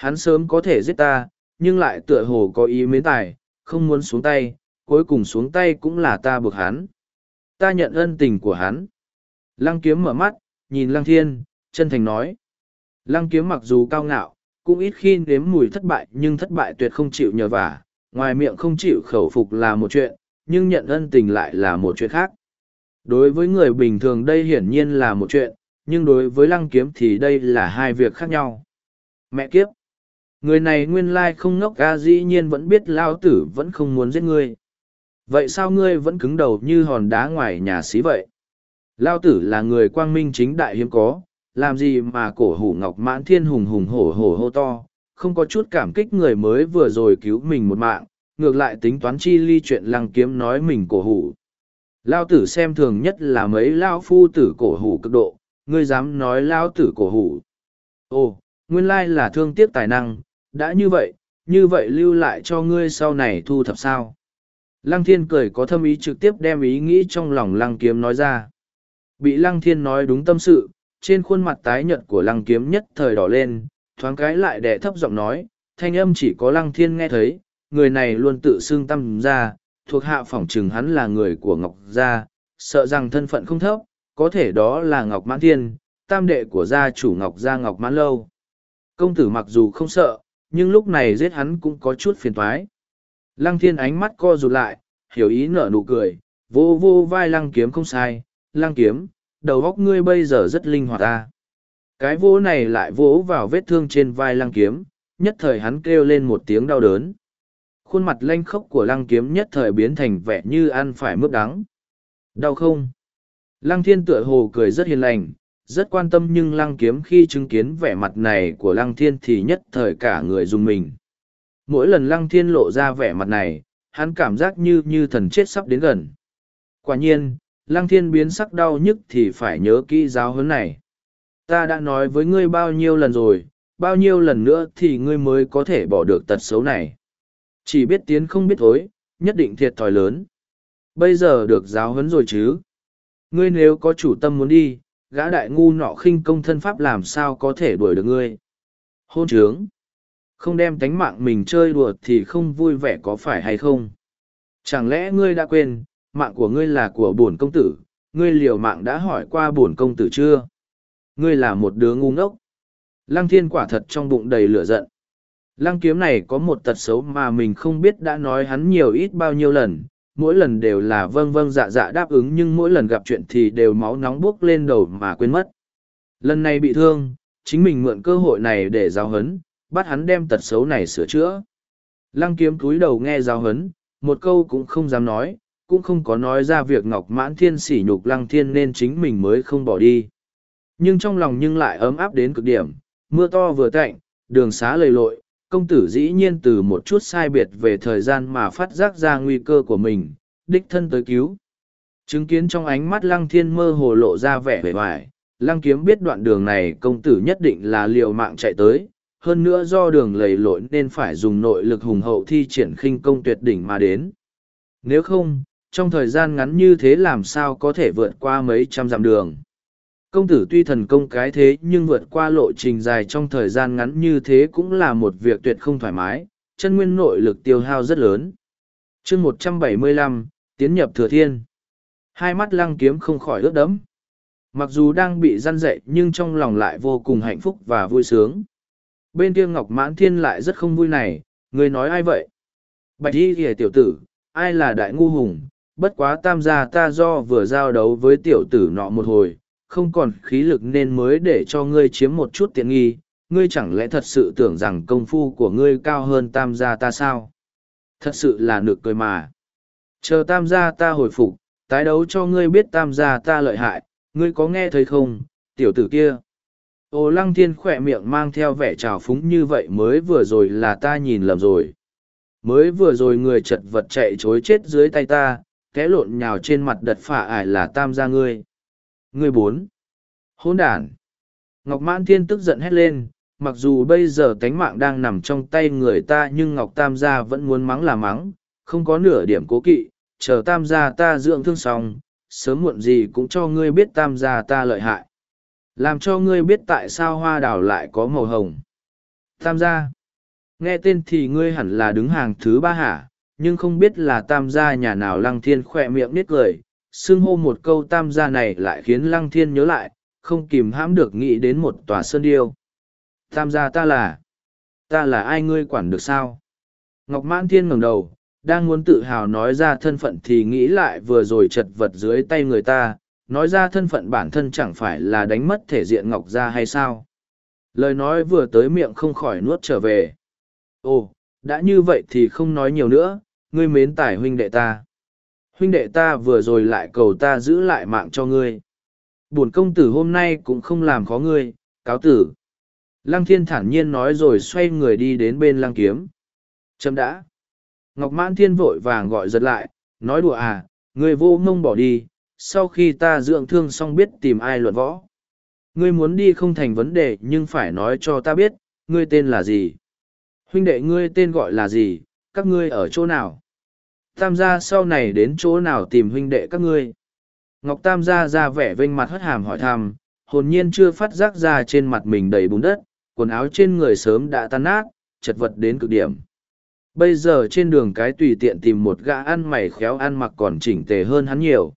Hắn sớm có thể giết ta, nhưng lại tựa hồ có ý mến tài, không muốn xuống tay, cuối cùng xuống tay cũng là ta bực hắn. Ta nhận ân tình của hắn. Lăng kiếm mở mắt, nhìn lăng thiên, chân thành nói. Lăng kiếm mặc dù cao ngạo, cũng ít khi nếm mùi thất bại nhưng thất bại tuyệt không chịu nhờ vả, ngoài miệng không chịu khẩu phục là một chuyện, nhưng nhận ân tình lại là một chuyện khác. Đối với người bình thường đây hiển nhiên là một chuyện, nhưng đối với lăng kiếm thì đây là hai việc khác nhau. Mẹ kiếp! người này nguyên lai không ngốc ca dĩ nhiên vẫn biết lao tử vẫn không muốn giết ngươi vậy sao ngươi vẫn cứng đầu như hòn đá ngoài nhà xí vậy lao tử là người quang minh chính đại hiếm có làm gì mà cổ hủ ngọc mãn thiên hùng hùng hổ hổ hô to không có chút cảm kích người mới vừa rồi cứu mình một mạng ngược lại tính toán chi ly chuyện lăng kiếm nói mình cổ hủ lao tử xem thường nhất là mấy lao phu tử cổ hủ cực độ ngươi dám nói lao tử cổ hủ ồ nguyên lai là thương tiếc tài năng đã như vậy, như vậy lưu lại cho ngươi sau này thu thập sao. Lăng thiên cười có thâm ý trực tiếp đem ý nghĩ trong lòng lăng kiếm nói ra. Bị lăng thiên nói đúng tâm sự, trên khuôn mặt tái nhợt của lăng kiếm nhất thời đỏ lên, thoáng cái lại đẻ thấp giọng nói, thanh âm chỉ có lăng thiên nghe thấy, người này luôn tự xưng tâm ra, thuộc hạ phỏng chừng hắn là người của Ngọc Gia, sợ rằng thân phận không thấp, có thể đó là Ngọc Mãn Thiên, tam đệ của gia chủ Ngọc Gia Ngọc Mãn Lâu. Công tử mặc dù không sợ, nhưng lúc này giết hắn cũng có chút phiền toái. Lăng thiên ánh mắt co rụt lại, hiểu ý nở nụ cười, vô vô vai lăng kiếm không sai, lăng kiếm, đầu góc ngươi bây giờ rất linh hoạt ta. Cái vô này lại vỗ vào vết thương trên vai lăng kiếm, nhất thời hắn kêu lên một tiếng đau đớn. Khuôn mặt lanh khốc của lăng kiếm nhất thời biến thành vẻ như ăn phải mướp đắng. Đau không? Lăng thiên tựa hồ cười rất hiền lành, rất quan tâm nhưng lăng kiếm khi chứng kiến vẻ mặt này của lăng thiên thì nhất thời cả người dùng mình. Mỗi lần lăng thiên lộ ra vẻ mặt này, hắn cảm giác như như thần chết sắp đến gần. Quả nhiên, lăng thiên biến sắc đau nhức thì phải nhớ kỹ giáo huấn này. Ta đã nói với ngươi bao nhiêu lần rồi, bao nhiêu lần nữa thì ngươi mới có thể bỏ được tật xấu này. Chỉ biết tiến không biết thối, nhất định thiệt thòi lớn. Bây giờ được giáo huấn rồi chứ. Ngươi nếu có chủ tâm muốn đi, gã đại ngu nọ khinh công thân pháp làm sao có thể đuổi được ngươi. Hôn trướng! Không đem tánh mạng mình chơi đùa thì không vui vẻ có phải hay không? Chẳng lẽ ngươi đã quên, mạng của ngươi là của bổn công tử, ngươi liều mạng đã hỏi qua bổn công tử chưa? Ngươi là một đứa ngu ngốc. Lăng thiên quả thật trong bụng đầy lửa giận. Lăng kiếm này có một tật xấu mà mình không biết đã nói hắn nhiều ít bao nhiêu lần, mỗi lần đều là vâng vâng dạ dạ đáp ứng nhưng mỗi lần gặp chuyện thì đều máu nóng buốc lên đầu mà quên mất. Lần này bị thương, chính mình mượn cơ hội này để giáo hấn, bắt hắn đem tật xấu này sửa chữa. Lăng kiếm cúi đầu nghe giáo hấn, một câu cũng không dám nói, cũng không có nói ra việc Ngọc Mãn Thiên sỉ nhục Lăng Thiên nên chính mình mới không bỏ đi. Nhưng trong lòng nhưng lại ấm áp đến cực điểm, mưa to vừa tạnh, đường xá lầy lội, công tử dĩ nhiên từ một chút sai biệt về thời gian mà phát giác ra nguy cơ của mình, đích thân tới cứu. Chứng kiến trong ánh mắt lăng thiên mơ hồ lộ ra vẻ vẻ vải, lăng kiếm biết đoạn đường này công tử nhất định là liều mạng chạy tới, hơn nữa do đường lầy lội nên phải dùng nội lực hùng hậu thi triển khinh công tuyệt đỉnh mà đến. Nếu không, trong thời gian ngắn như thế làm sao có thể vượt qua mấy trăm dặm đường công tử tuy thần công cái thế nhưng vượt qua lộ trình dài trong thời gian ngắn như thế cũng là một việc tuyệt không thoải mái chân nguyên nội lực tiêu hao rất lớn chương một trăm bảy mươi lăm tiến nhập thừa thiên hai mắt lăng kiếm không khỏi ướt đẫm mặc dù đang bị răn dậy nhưng trong lòng lại vô cùng hạnh phúc và vui sướng bên kia ngọc mãn thiên lại rất không vui này người nói ai vậy bạch y ghìa tiểu tử ai là đại ngu hùng bất quá tam gia ta do vừa giao đấu với tiểu tử nọ một hồi không còn khí lực nên mới để cho ngươi chiếm một chút tiện nghi, ngươi chẳng lẽ thật sự tưởng rằng công phu của ngươi cao hơn tam gia ta sao? Thật sự là nực cười mà. Chờ tam gia ta hồi phục, tái đấu cho ngươi biết tam gia ta lợi hại, ngươi có nghe thấy không, tiểu tử kia. Ô lăng thiên khỏe miệng mang theo vẻ trào phúng như vậy mới vừa rồi là ta nhìn lầm rồi. Mới vừa rồi người chật vật chạy chối chết dưới tay ta, té lộn nhào trên mặt đất phả ải là tam gia ngươi. Người bốn. Hôn đàn. Ngọc Mãn Thiên tức giận hét lên, mặc dù bây giờ tánh mạng đang nằm trong tay người ta nhưng Ngọc Tam gia vẫn muốn mắng là mắng, không có nửa điểm cố kỵ, chờ Tam gia ta dưỡng thương xong, sớm muộn gì cũng cho ngươi biết Tam gia ta lợi hại. Làm cho ngươi biết tại sao hoa đào lại có màu hồng. Tam gia. Nghe tên thì ngươi hẳn là đứng hàng thứ ba hả, nhưng không biết là Tam gia nhà nào Lăng Thiên khỏe miệng nít cười xưng hô một câu tam gia này lại khiến lăng thiên nhớ lại không kìm hãm được nghĩ đến một tòa sơn điêu tam gia ta là ta là ai ngươi quản được sao ngọc mãn thiên ngẩng đầu đang muốn tự hào nói ra thân phận thì nghĩ lại vừa rồi chật vật dưới tay người ta nói ra thân phận bản thân chẳng phải là đánh mất thể diện ngọc gia hay sao lời nói vừa tới miệng không khỏi nuốt trở về ồ đã như vậy thì không nói nhiều nữa ngươi mến tài huynh đệ ta huynh đệ ta vừa rồi lại cầu ta giữ lại mạng cho ngươi. Bổn công tử hôm nay cũng không làm khó ngươi, cáo tử. Lăng thiên thản nhiên nói rồi xoay người đi đến bên lăng kiếm. Chấm đã. Ngọc mãn thiên vội vàng gọi giật lại, nói đùa à, ngươi vô ngông bỏ đi, sau khi ta dưỡng thương xong biết tìm ai luận võ. Ngươi muốn đi không thành vấn đề nhưng phải nói cho ta biết, ngươi tên là gì? Huynh đệ ngươi tên gọi là gì, các ngươi ở chỗ nào? tam gia sau này đến chỗ nào tìm huynh đệ các ngươi ngọc tam gia ra vẻ vênh mặt hất hàm hỏi thăm hồn nhiên chưa phát giác ra trên mặt mình đầy bùn đất quần áo trên người sớm đã tan nát chật vật đến cực điểm bây giờ trên đường cái tùy tiện tìm một gã ăn mày khéo ăn mặc còn chỉnh tề hơn hắn nhiều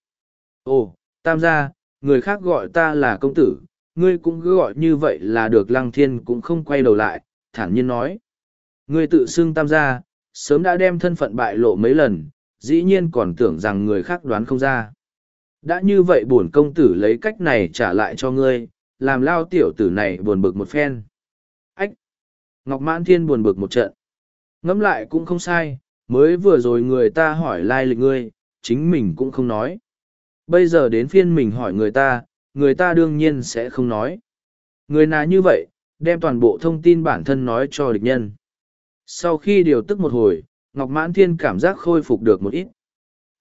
ồ tam gia người khác gọi ta là công tử ngươi cũng cứ gọi như vậy là được lăng thiên cũng không quay đầu lại thản nhiên nói ngươi tự xưng tam gia sớm đã đem thân phận bại lộ mấy lần, dĩ nhiên còn tưởng rằng người khác đoán không ra. Đã như vậy buồn công tử lấy cách này trả lại cho ngươi, làm lao tiểu tử này buồn bực một phen. Ách! Ngọc Mãn Thiên buồn bực một trận. Ngẫm lại cũng không sai, mới vừa rồi người ta hỏi lai lịch ngươi, chính mình cũng không nói. Bây giờ đến phiên mình hỏi người ta, người ta đương nhiên sẽ không nói. Người nào như vậy, đem toàn bộ thông tin bản thân nói cho địch nhân. Sau khi điều tức một hồi, Ngọc Mãn Thiên cảm giác khôi phục được một ít.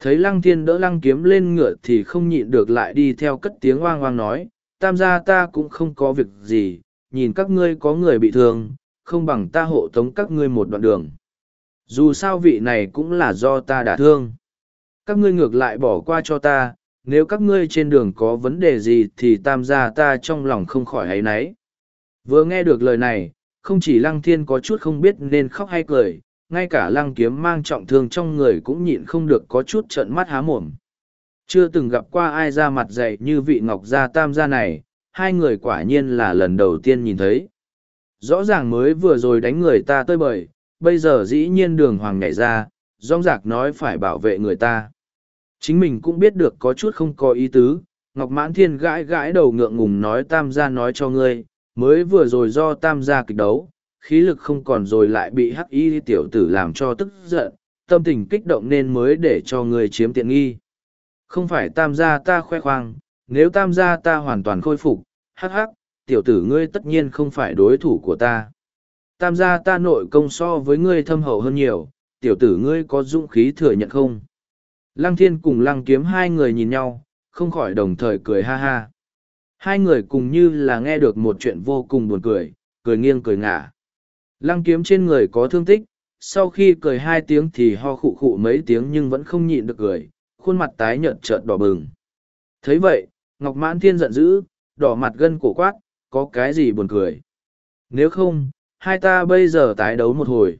Thấy Lăng Thiên đỡ Lăng Kiếm lên ngựa thì không nhịn được lại đi theo cất tiếng oang oang nói, tam gia ta cũng không có việc gì, nhìn các ngươi có người bị thương, không bằng ta hộ tống các ngươi một đoạn đường. Dù sao vị này cũng là do ta đã thương. Các ngươi ngược lại bỏ qua cho ta, nếu các ngươi trên đường có vấn đề gì thì tam gia ta trong lòng không khỏi hấy náy. Vừa nghe được lời này, không chỉ lăng thiên có chút không biết nên khóc hay cười, ngay cả lăng kiếm mang trọng thương trong người cũng nhịn không được có chút trợn mắt há mồm. Chưa từng gặp qua ai ra mặt dạy như vị ngọc gia tam gia này, hai người quả nhiên là lần đầu tiên nhìn thấy. Rõ ràng mới vừa rồi đánh người ta tơi bời, bây giờ dĩ nhiên đường hoàng nhảy ra, rong rạc nói phải bảo vệ người ta. Chính mình cũng biết được có chút không có ý tứ, Ngọc Mãn Thiên gãi gãi đầu ngượng ngùng nói tam gia nói cho ngươi, mới vừa rồi do tam gia kịch đấu khí lực không còn rồi lại bị hắc y tiểu tử làm cho tức giận tâm tình kích động nên mới để cho người chiếm tiện nghi không phải tam gia ta khoe khoang nếu tam gia ta hoàn toàn khôi phục hắc hắc tiểu tử ngươi tất nhiên không phải đối thủ của ta tam gia ta nội công so với ngươi thâm hậu hơn nhiều tiểu tử ngươi có dũng khí thừa nhận không lăng thiên cùng lăng kiếm hai người nhìn nhau không khỏi đồng thời cười ha ha Hai người cùng như là nghe được một chuyện vô cùng buồn cười, cười nghiêng cười ngả. Lăng kiếm trên người có thương tích, sau khi cười hai tiếng thì ho khụ khụ mấy tiếng nhưng vẫn không nhịn được cười, khuôn mặt tái nhợt trợn đỏ bừng. thấy vậy, Ngọc Mãn Thiên giận dữ, đỏ mặt gân cổ quát, có cái gì buồn cười. Nếu không, hai ta bây giờ tái đấu một hồi.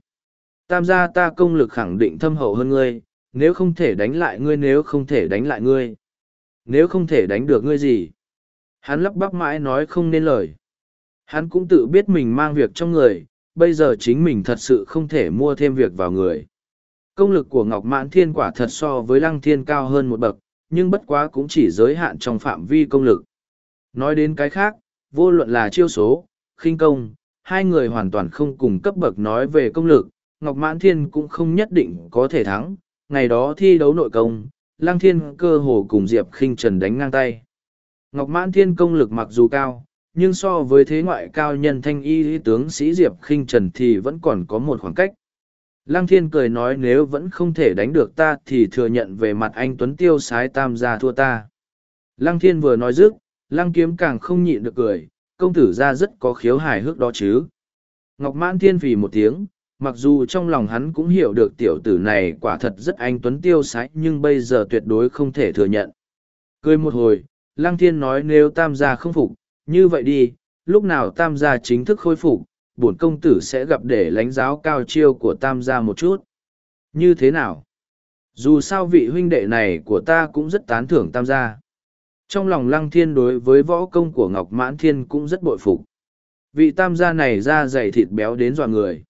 Tam gia ta công lực khẳng định thâm hậu hơn ngươi, nếu không thể đánh lại ngươi nếu không thể đánh lại ngươi. Nếu không thể đánh được ngươi gì? Hắn lắp bắp mãi nói không nên lời. Hắn cũng tự biết mình mang việc trong người, bây giờ chính mình thật sự không thể mua thêm việc vào người. Công lực của Ngọc Mãn Thiên quả thật so với Lăng Thiên cao hơn một bậc, nhưng bất quá cũng chỉ giới hạn trong phạm vi công lực. Nói đến cái khác, vô luận là chiêu số, khinh công, hai người hoàn toàn không cùng cấp bậc nói về công lực, Ngọc Mãn Thiên cũng không nhất định có thể thắng. Ngày đó thi đấu nội công, Lăng Thiên cơ hồ cùng Diệp Khinh Trần đánh ngang tay. Ngọc Mãn Thiên công lực mặc dù cao, nhưng so với thế ngoại cao nhân thanh y lý tướng sĩ Diệp khinh Trần thì vẫn còn có một khoảng cách. Lăng Thiên cười nói nếu vẫn không thể đánh được ta thì thừa nhận về mặt anh Tuấn Tiêu sái tam gia thua ta. Lăng Thiên vừa nói dứt, Lăng Kiếm càng không nhịn được cười, công tử ra rất có khiếu hài hước đó chứ. Ngọc Mãn Thiên vì một tiếng, mặc dù trong lòng hắn cũng hiểu được tiểu tử này quả thật rất anh Tuấn Tiêu sái nhưng bây giờ tuyệt đối không thể thừa nhận. Cười một hồi, Lăng Thiên nói nếu tam gia không phục, như vậy đi, lúc nào tam gia chính thức khôi phục, bổn công tử sẽ gặp để lãnh giáo cao chiêu của tam gia một chút. Như thế nào? Dù sao vị huynh đệ này của ta cũng rất tán thưởng tam gia. Trong lòng Lăng Thiên đối với võ công của Ngọc Mãn Thiên cũng rất bội phục. Vị tam gia này da dày thịt béo đến dọa người.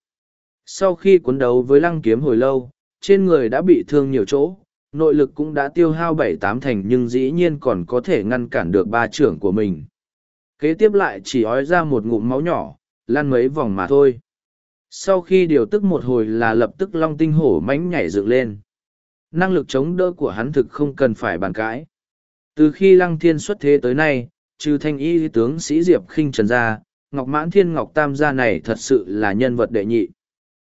Sau khi cuốn đấu với Lăng Kiếm hồi lâu, trên người đã bị thương nhiều chỗ, nội lực cũng đã tiêu hao bảy tám thành nhưng dĩ nhiên còn có thể ngăn cản được ba trưởng của mình kế tiếp lại chỉ ói ra một ngụm máu nhỏ lan mấy vòng mà thôi sau khi điều tức một hồi là lập tức long tinh hổ mánh nhảy dựng lên năng lực chống đỡ của hắn thực không cần phải bàn cãi từ khi lăng thiên xuất thế tới nay trừ thanh y tướng sĩ diệp khinh trần gia ngọc mãn thiên ngọc tam gia này thật sự là nhân vật đệ nhị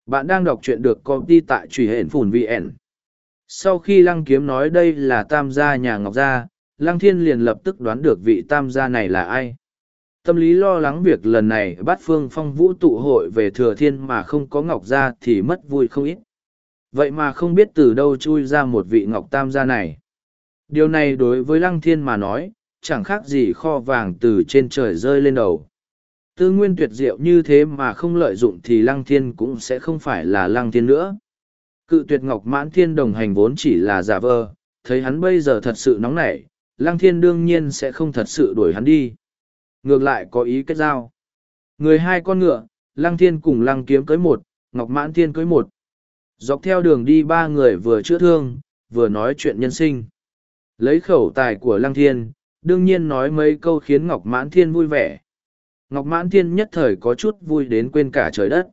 bạn đang đọc truyện được công ty tại truy hển phùn vn sau khi Lăng Kiếm nói đây là tam gia nhà Ngọc Gia, Lăng Thiên liền lập tức đoán được vị tam gia này là ai. Tâm lý lo lắng việc lần này bắt Phương Phong Vũ tụ hội về Thừa Thiên mà không có Ngọc Gia thì mất vui không ít. Vậy mà không biết từ đâu chui ra một vị Ngọc Tam gia này. Điều này đối với Lăng Thiên mà nói, chẳng khác gì kho vàng từ trên trời rơi lên đầu. Tư nguyên tuyệt diệu như thế mà không lợi dụng thì Lăng Thiên cũng sẽ không phải là Lăng Thiên nữa. Cự tuyệt Ngọc Mãn Thiên đồng hành vốn chỉ là giả vờ, thấy hắn bây giờ thật sự nóng nảy, Lăng Thiên đương nhiên sẽ không thật sự đuổi hắn đi. Ngược lại có ý kết giao. Người hai con ngựa, Lăng Thiên cùng Lăng Kiếm cưới một, Ngọc Mãn Thiên cưới một. Dọc theo đường đi ba người vừa chữa thương, vừa nói chuyện nhân sinh. Lấy khẩu tài của Lăng Thiên, đương nhiên nói mấy câu khiến Ngọc Mãn Thiên vui vẻ. Ngọc Mãn Thiên nhất thời có chút vui đến quên cả trời đất.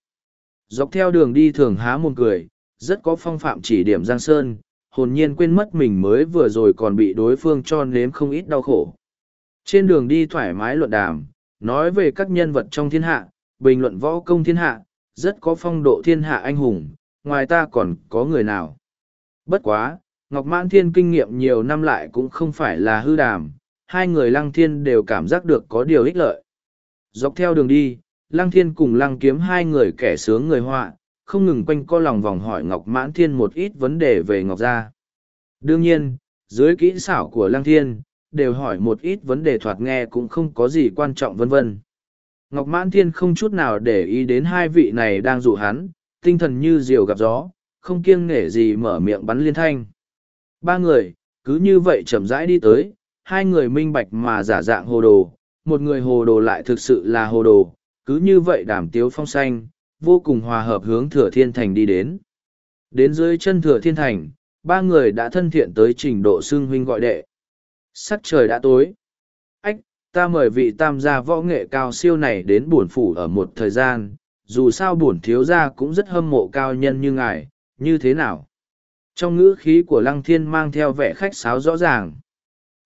Dọc theo đường đi thường há mồm cười, rất có phong phạm chỉ điểm Giang Sơn, hồn nhiên quên mất mình mới vừa rồi còn bị đối phương cho nếm không ít đau khổ. Trên đường đi thoải mái luận đàm, nói về các nhân vật trong thiên hạ, bình luận võ công thiên hạ, rất có phong độ thiên hạ anh hùng, ngoài ta còn có người nào. Bất quá, Ngọc Mãn Thiên kinh nghiệm nhiều năm lại cũng không phải là hư đàm, hai người Lăng Thiên đều cảm giác được có điều ích lợi. Dọc theo đường đi, Lăng Thiên cùng Lăng Kiếm hai người kẻ sướng người họa, không ngừng quanh co lòng vòng hỏi Ngọc Mãn Thiên một ít vấn đề về Ngọc Gia. Đương nhiên, dưới kỹ xảo của Lăng Thiên, đều hỏi một ít vấn đề thoạt nghe cũng không có gì quan trọng vân vân. Ngọc Mãn Thiên không chút nào để ý đến hai vị này đang dụ hắn, tinh thần như diều gặp gió, không kiêng nể gì mở miệng bắn liên thanh. Ba người, cứ như vậy chậm rãi đi tới, hai người minh bạch mà giả dạng hồ đồ, một người hồ đồ lại thực sự là hồ đồ, cứ như vậy đảm tiếu phong xanh, vô cùng hòa hợp hướng Thừa Thiên Thành đi đến. Đến dưới chân Thừa Thiên Thành, ba người đã thân thiện tới trình độ xương huynh gọi đệ. Sắc trời đã tối. Ách, ta mời vị tam gia võ nghệ cao siêu này đến bổn phủ ở một thời gian, dù sao bổn thiếu gia cũng rất hâm mộ cao nhân như ngài, như thế nào? Trong ngữ khí của Lăng Thiên mang theo vẻ khách sáo rõ ràng.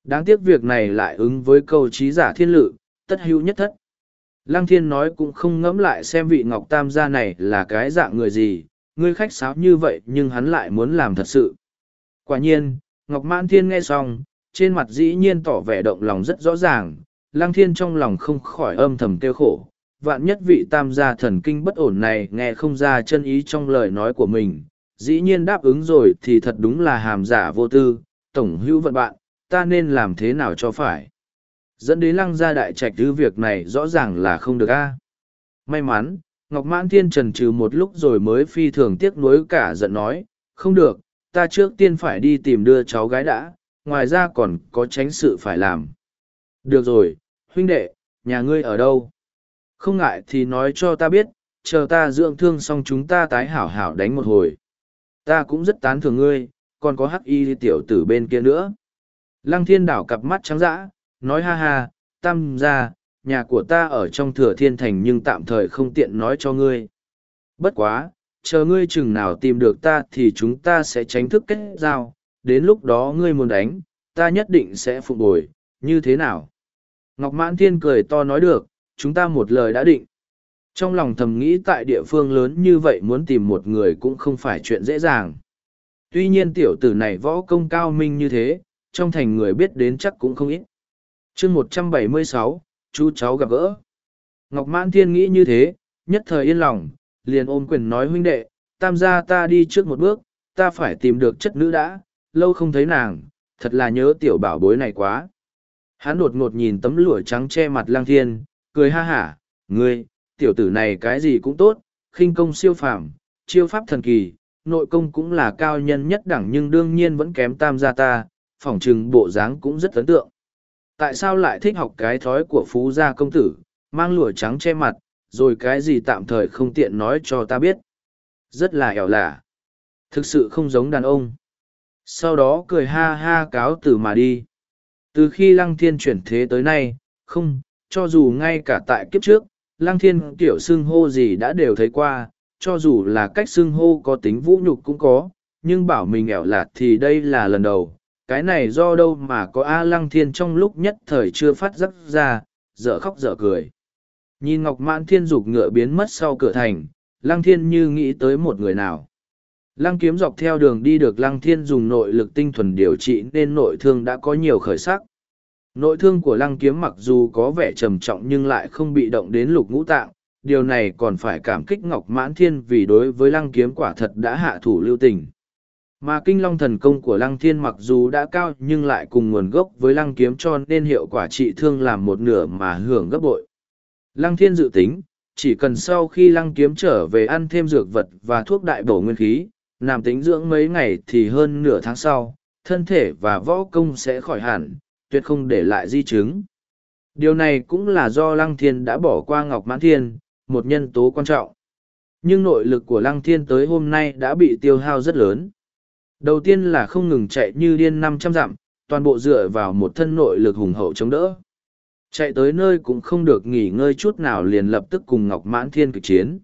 Đáng tiếc việc này lại ứng với câu trí giả thiên lự, tất hữu nhất thất, Lăng thiên nói cũng không ngẫm lại xem vị Ngọc Tam gia này là cái dạng người gì, người khách sáo như vậy nhưng hắn lại muốn làm thật sự. Quả nhiên, Ngọc Mãn Thiên nghe xong, trên mặt dĩ nhiên tỏ vẻ động lòng rất rõ ràng, Lăng Thiên trong lòng không khỏi âm thầm kêu khổ. Vạn nhất vị tam gia thần kinh bất ổn này nghe không ra chân ý trong lời nói của mình, dĩ nhiên đáp ứng rồi thì thật đúng là hàm giả vô tư, tổng hữu vận bạn, ta nên làm thế nào cho phải. Dẫn đến lăng gia đại trạch thứ việc này rõ ràng là không được a. May mắn, Ngọc Mãn Thiên trần trừ một lúc rồi mới phi thường tiếc nuối cả giận nói, không được, ta trước tiên phải đi tìm đưa cháu gái đã, ngoài ra còn có tránh sự phải làm. Được rồi, huynh đệ, nhà ngươi ở đâu? Không ngại thì nói cho ta biết, chờ ta dưỡng thương xong chúng ta tái hảo hảo đánh một hồi. Ta cũng rất tán thưởng ngươi, còn có hắc y tiểu tử bên kia nữa. Lăng thiên đảo cặp mắt trắng dã, nói ha ha, tam gia, nhà của ta ở trong thừa thiên thành nhưng tạm thời không tiện nói cho ngươi. Bất quá, chờ ngươi chừng nào tìm được ta thì chúng ta sẽ tránh thức kết giao, đến lúc đó ngươi muốn đánh, ta nhất định sẽ phục bồi, như thế nào? Ngọc Mãn Thiên cười to nói được, chúng ta một lời đã định. Trong lòng thầm nghĩ tại địa phương lớn như vậy muốn tìm một người cũng không phải chuyện dễ dàng. Tuy nhiên tiểu tử này võ công cao minh như thế, trong thành người biết đến chắc cũng không ít chương một trăm bảy mươi sáu chú cháu gặp gỡ ngọc mãn thiên nghĩ như thế nhất thời yên lòng liền ôm quyền nói huynh đệ tam gia ta đi trước một bước ta phải tìm được chất nữ đã lâu không thấy nàng thật là nhớ tiểu bảo bối này quá hắn đột ngột nhìn tấm lụa trắng che mặt lang thiên cười ha hả ngươi tiểu tử này cái gì cũng tốt khinh công siêu phàm chiêu pháp thần kỳ nội công cũng là cao nhân nhất đẳng nhưng đương nhiên vẫn kém tam gia ta phỏng chừng bộ dáng cũng rất ấn tượng tại sao lại thích học cái thói của phú gia công tử, mang lụa trắng che mặt, rồi cái gì tạm thời không tiện nói cho ta biết. Rất là ẻo lả. Thực sự không giống đàn ông. Sau đó cười ha ha cáo từ mà đi. Từ khi Lăng Thiên chuyển thế tới nay, không, cho dù ngay cả tại kiếp trước, Lăng Thiên tiểu xưng hô gì đã đều thấy qua, cho dù là cách xưng hô có tính vũ nhục cũng có, nhưng bảo mình ẻo lạt thì đây là lần đầu cái này do đâu mà có A Lăng Thiên trong lúc nhất thời chưa phát giấc ra, dở khóc dở cười. Nhìn Ngọc Mãn Thiên dục ngựa biến mất sau cửa thành, Lăng Thiên như nghĩ tới một người nào. Lăng kiếm dọc theo đường đi được Lăng Thiên dùng nội lực tinh thuần điều trị nên nội thương đã có nhiều khởi sắc. Nội thương của Lăng kiếm mặc dù có vẻ trầm trọng nhưng lại không bị động đến lục ngũ tạng, điều này còn phải cảm kích Ngọc Mãn Thiên vì đối với Lăng kiếm quả thật đã hạ thủ lưu tình. Mà kinh long thần công của lăng thiên mặc dù đã cao nhưng lại cùng nguồn gốc với lăng kiếm cho nên hiệu quả trị thương làm một nửa mà hưởng gấp bội. Lăng thiên dự tính, chỉ cần sau khi lăng kiếm trở về ăn thêm dược vật và thuốc đại bổ nguyên khí, nằm tính dưỡng mấy ngày thì hơn nửa tháng sau, thân thể và võ công sẽ khỏi hẳn, tuyệt không để lại di chứng. Điều này cũng là do lăng thiên đã bỏ qua ngọc mãn thiên, một nhân tố quan trọng. Nhưng nội lực của lăng thiên tới hôm nay đã bị tiêu hao rất lớn Đầu tiên là không ngừng chạy như điên năm trăm dặm, toàn bộ dựa vào một thân nội lực hùng hậu chống đỡ. Chạy tới nơi cũng không được nghỉ ngơi chút nào liền lập tức cùng Ngọc Mãn Thiên kịch chiến.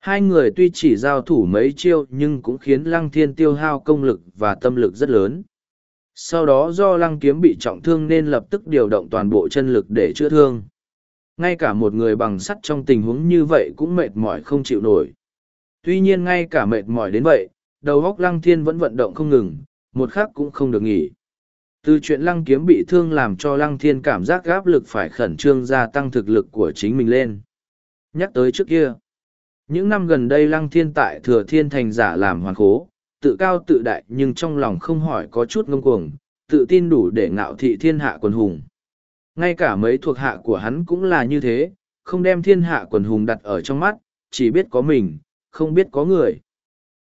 Hai người tuy chỉ giao thủ mấy chiêu nhưng cũng khiến Lăng Thiên tiêu hao công lực và tâm lực rất lớn. Sau đó do Lăng Kiếm bị trọng thương nên lập tức điều động toàn bộ chân lực để chữa thương. Ngay cả một người bằng sắt trong tình huống như vậy cũng mệt mỏi không chịu nổi. Tuy nhiên ngay cả mệt mỏi đến vậy, đầu góc lăng thiên vẫn vận động không ngừng, một khắc cũng không được nghỉ. Từ chuyện lăng kiếm bị thương làm cho lăng thiên cảm giác gáp lực phải khẩn trương gia tăng thực lực của chính mình lên. Nhắc tới trước kia, những năm gần đây lăng thiên tại thừa thiên thành giả làm hoàn khố, tự cao tự đại nhưng trong lòng không hỏi có chút ngông cuồng, tự tin đủ để ngạo thị thiên hạ quần hùng. Ngay cả mấy thuộc hạ của hắn cũng là như thế, không đem thiên hạ quần hùng đặt ở trong mắt, chỉ biết có mình, không biết có người.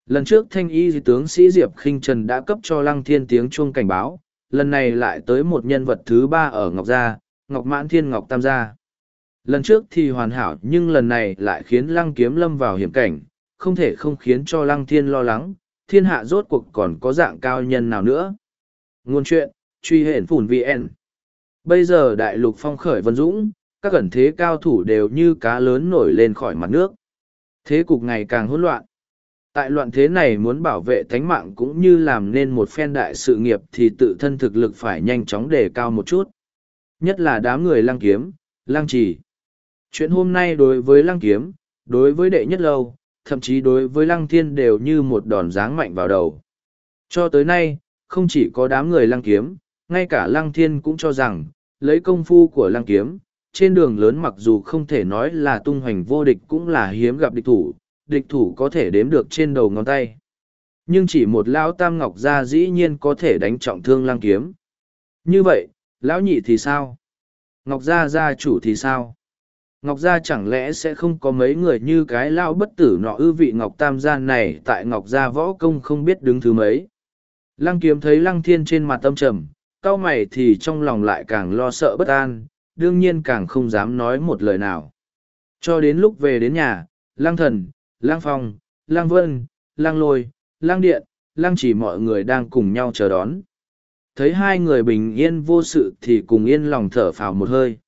Lần trước thanh y tướng sĩ Diệp khinh Trần đã cấp cho Lăng Thiên tiếng chuông cảnh báo, lần này lại tới một nhân vật thứ ba ở Ngọc Gia, Ngọc Mãn Thiên Ngọc Tam Gia. Lần trước thì hoàn hảo nhưng lần này lại khiến Lăng Kiếm lâm vào hiểm cảnh, không thể không khiến cho Lăng Thiên lo lắng, thiên hạ rốt cuộc còn có dạng cao nhân nào nữa. Ngôn chuyện, truy hển phủn VN. Bây giờ đại lục phong khởi vân dũng, các cẩn thế cao thủ đều như cá lớn nổi lên khỏi mặt nước. Thế cục ngày càng hỗn loạn tại loạn thế này muốn bảo vệ thánh mạng cũng như làm nên một phen đại sự nghiệp thì tự thân thực lực phải nhanh chóng đề cao một chút nhất là đám người lăng kiếm lăng trì chuyện hôm nay đối với lăng kiếm đối với đệ nhất lâu thậm chí đối với lăng thiên đều như một đòn giáng mạnh vào đầu cho tới nay không chỉ có đám người lăng kiếm ngay cả lăng thiên cũng cho rằng lấy công phu của lăng kiếm trên đường lớn mặc dù không thể nói là tung hoành vô địch cũng là hiếm gặp địch thủ địch thủ có thể đếm được trên đầu ngón tay. Nhưng chỉ một lão tam ngọc ra dĩ nhiên có thể đánh trọng thương lang kiếm. Như vậy, lão nhị thì sao? Ngọc gia gia chủ thì sao? Ngọc gia chẳng lẽ sẽ không có mấy người như cái lão bất tử nọ ư vị Ngọc Tam gia này tại Ngọc gia võ công không biết đứng thứ mấy. Lăng kiếm thấy lăng thiên trên mặt tâm trầm, cao mày thì trong lòng lại càng lo sợ bất an, đương nhiên càng không dám nói một lời nào. Cho đến lúc về đến nhà, lăng thần, lang phong, lang vân, lang lôi, lang điện, lang chỉ mọi người đang cùng nhau chờ đón. Thấy hai người bình yên vô sự thì cùng yên lòng thở phào một hơi.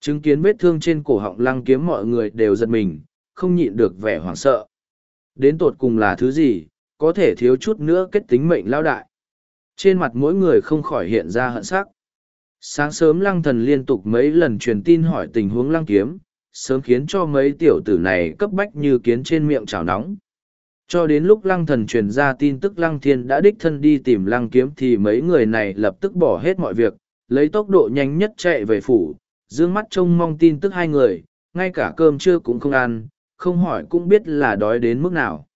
Chứng kiến vết thương trên cổ họng lang kiếm mọi người đều giật mình, không nhịn được vẻ hoảng sợ. Đến tột cùng là thứ gì, có thể thiếu chút nữa kết tính mệnh lao đại. Trên mặt mỗi người không khỏi hiện ra hận sắc. Sáng sớm lăng thần liên tục mấy lần truyền tin hỏi tình huống lăng kiếm, sớm khiến cho mấy tiểu tử này cấp bách như kiến trên miệng chảo nóng. Cho đến lúc lăng thần truyền ra tin tức lăng thiên đã đích thân đi tìm lăng kiếm thì mấy người này lập tức bỏ hết mọi việc, lấy tốc độ nhanh nhất chạy về phủ, dương mắt trông mong tin tức hai người, ngay cả cơm trưa cũng không ăn, không hỏi cũng biết là đói đến mức nào.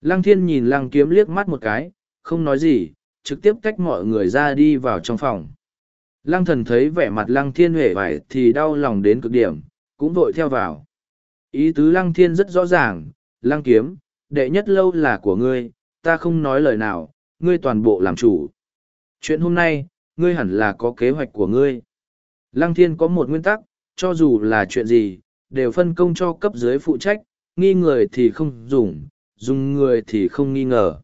Lăng thiên nhìn lăng kiếm liếc mắt một cái, không nói gì, trực tiếp cách mọi người ra đi vào trong phòng. Lăng thần thấy vẻ mặt lăng thiên huệ vải thì đau lòng đến cực điểm, cũng vội theo vào. Ý tứ lăng thiên rất rõ ràng, lăng kiếm, đệ nhất lâu là của ngươi, ta không nói lời nào, ngươi toàn bộ làm chủ. Chuyện hôm nay, ngươi hẳn là có kế hoạch của ngươi. Lăng thiên có một nguyên tắc, cho dù là chuyện gì, đều phân công cho cấp dưới phụ trách, nghi người thì không dùng, dùng người thì không nghi ngờ.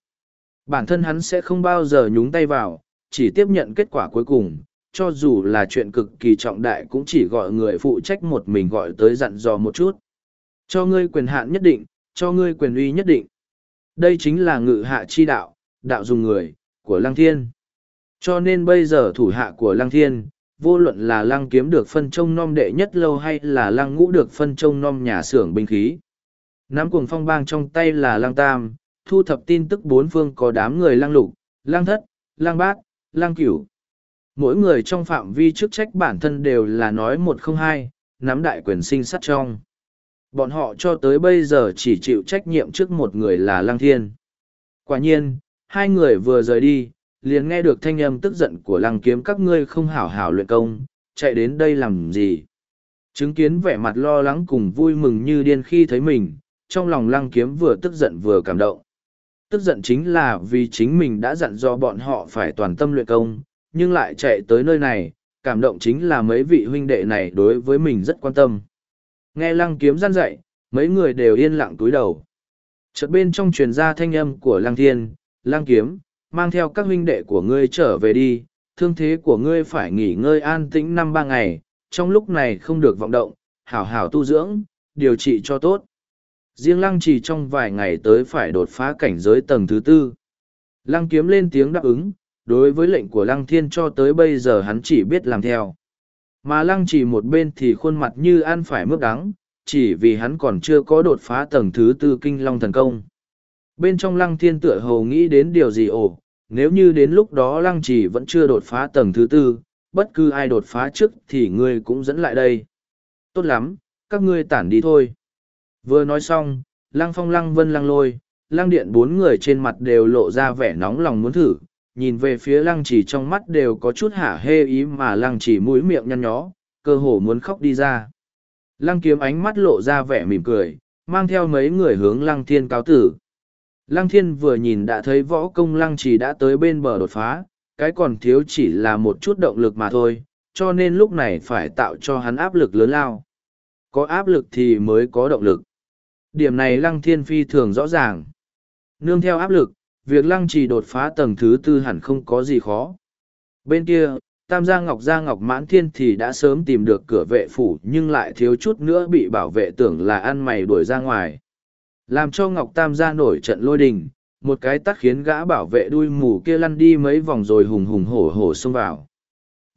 Bản thân hắn sẽ không bao giờ nhúng tay vào, chỉ tiếp nhận kết quả cuối cùng, cho dù là chuyện cực kỳ trọng đại cũng chỉ gọi người phụ trách một mình gọi tới dặn dò một chút. Cho ngươi quyền hạn nhất định, cho ngươi quyền uy nhất định. Đây chính là ngự hạ chi đạo, đạo dùng người, của Lăng Thiên. Cho nên bây giờ thủ hạ của Lăng Thiên, vô luận là Lăng kiếm được phân trông nom đệ nhất lâu hay là Lăng ngũ được phân trông nom nhà xưởng binh khí. Nắm cuồng phong bang trong tay là Lăng Tam, thu thập tin tức bốn phương có đám người Lăng Lục, Lăng Thất, Lăng Bát, Lăng Cửu, mỗi người trong phạm vi chức trách bản thân đều là nói một không hai nắm đại quyền sinh sát trong bọn họ cho tới bây giờ chỉ chịu trách nhiệm trước một người là lăng thiên quả nhiên hai người vừa rời đi liền nghe được thanh âm tức giận của lăng kiếm các ngươi không hảo hảo luyện công chạy đến đây làm gì chứng kiến vẻ mặt lo lắng cùng vui mừng như điên khi thấy mình trong lòng lăng kiếm vừa tức giận vừa cảm động tức giận chính là vì chính mình đã dặn do bọn họ phải toàn tâm luyện công nhưng lại chạy tới nơi này, cảm động chính là mấy vị huynh đệ này đối với mình rất quan tâm. Nghe lăng kiếm gian dạy, mấy người đều yên lặng túi đầu. Chợt bên trong truyền ra thanh âm của lăng thiên, lăng kiếm, mang theo các huynh đệ của ngươi trở về đi, thương thế của ngươi phải nghỉ ngơi an tĩnh năm ba ngày, trong lúc này không được vọng động, hảo hảo tu dưỡng, điều trị cho tốt. Riêng lăng chỉ trong vài ngày tới phải đột phá cảnh giới tầng thứ tư. Lăng kiếm lên tiếng đáp ứng, đối với lệnh của lăng thiên cho tới bây giờ hắn chỉ biết làm theo. Mà lăng chỉ một bên thì khuôn mặt như ăn phải mướp đắng, chỉ vì hắn còn chưa có đột phá tầng thứ tư kinh long thần công. Bên trong lăng thiên tựa hồ nghĩ đến điều gì ổ, nếu như đến lúc đó lăng chỉ vẫn chưa đột phá tầng thứ tư, bất cứ ai đột phá trước thì ngươi cũng dẫn lại đây. Tốt lắm, các ngươi tản đi thôi. Vừa nói xong, lăng phong lăng vân lăng lôi, lăng điện bốn người trên mặt đều lộ ra vẻ nóng lòng muốn thử, nhìn về phía lăng trì trong mắt đều có chút hả hê ý mà lăng trì mũi miệng nhăn nhó, cơ hồ muốn khóc đi ra. Lăng kiếm ánh mắt lộ ra vẻ mỉm cười, mang theo mấy người hướng lăng thiên cáo tử. Lăng thiên vừa nhìn đã thấy võ công lăng trì đã tới bên bờ đột phá, cái còn thiếu chỉ là một chút động lực mà thôi, cho nên lúc này phải tạo cho hắn áp lực lớn lao. Có áp lực thì mới có động lực. Điểm này lăng thiên phi thường rõ ràng. Nương theo áp lực, việc lăng trì đột phá tầng thứ tư hẳn không có gì khó. Bên kia, Tam Gia Ngọc Gia Ngọc Mãn Thiên thì đã sớm tìm được cửa vệ phủ nhưng lại thiếu chút nữa bị bảo vệ tưởng là ăn mày đuổi ra ngoài. Làm cho Ngọc Tam Gia nổi trận lôi đình, một cái tắt khiến gã bảo vệ đuôi mù kia lăn đi mấy vòng rồi hùng hùng hổ hổ xông vào.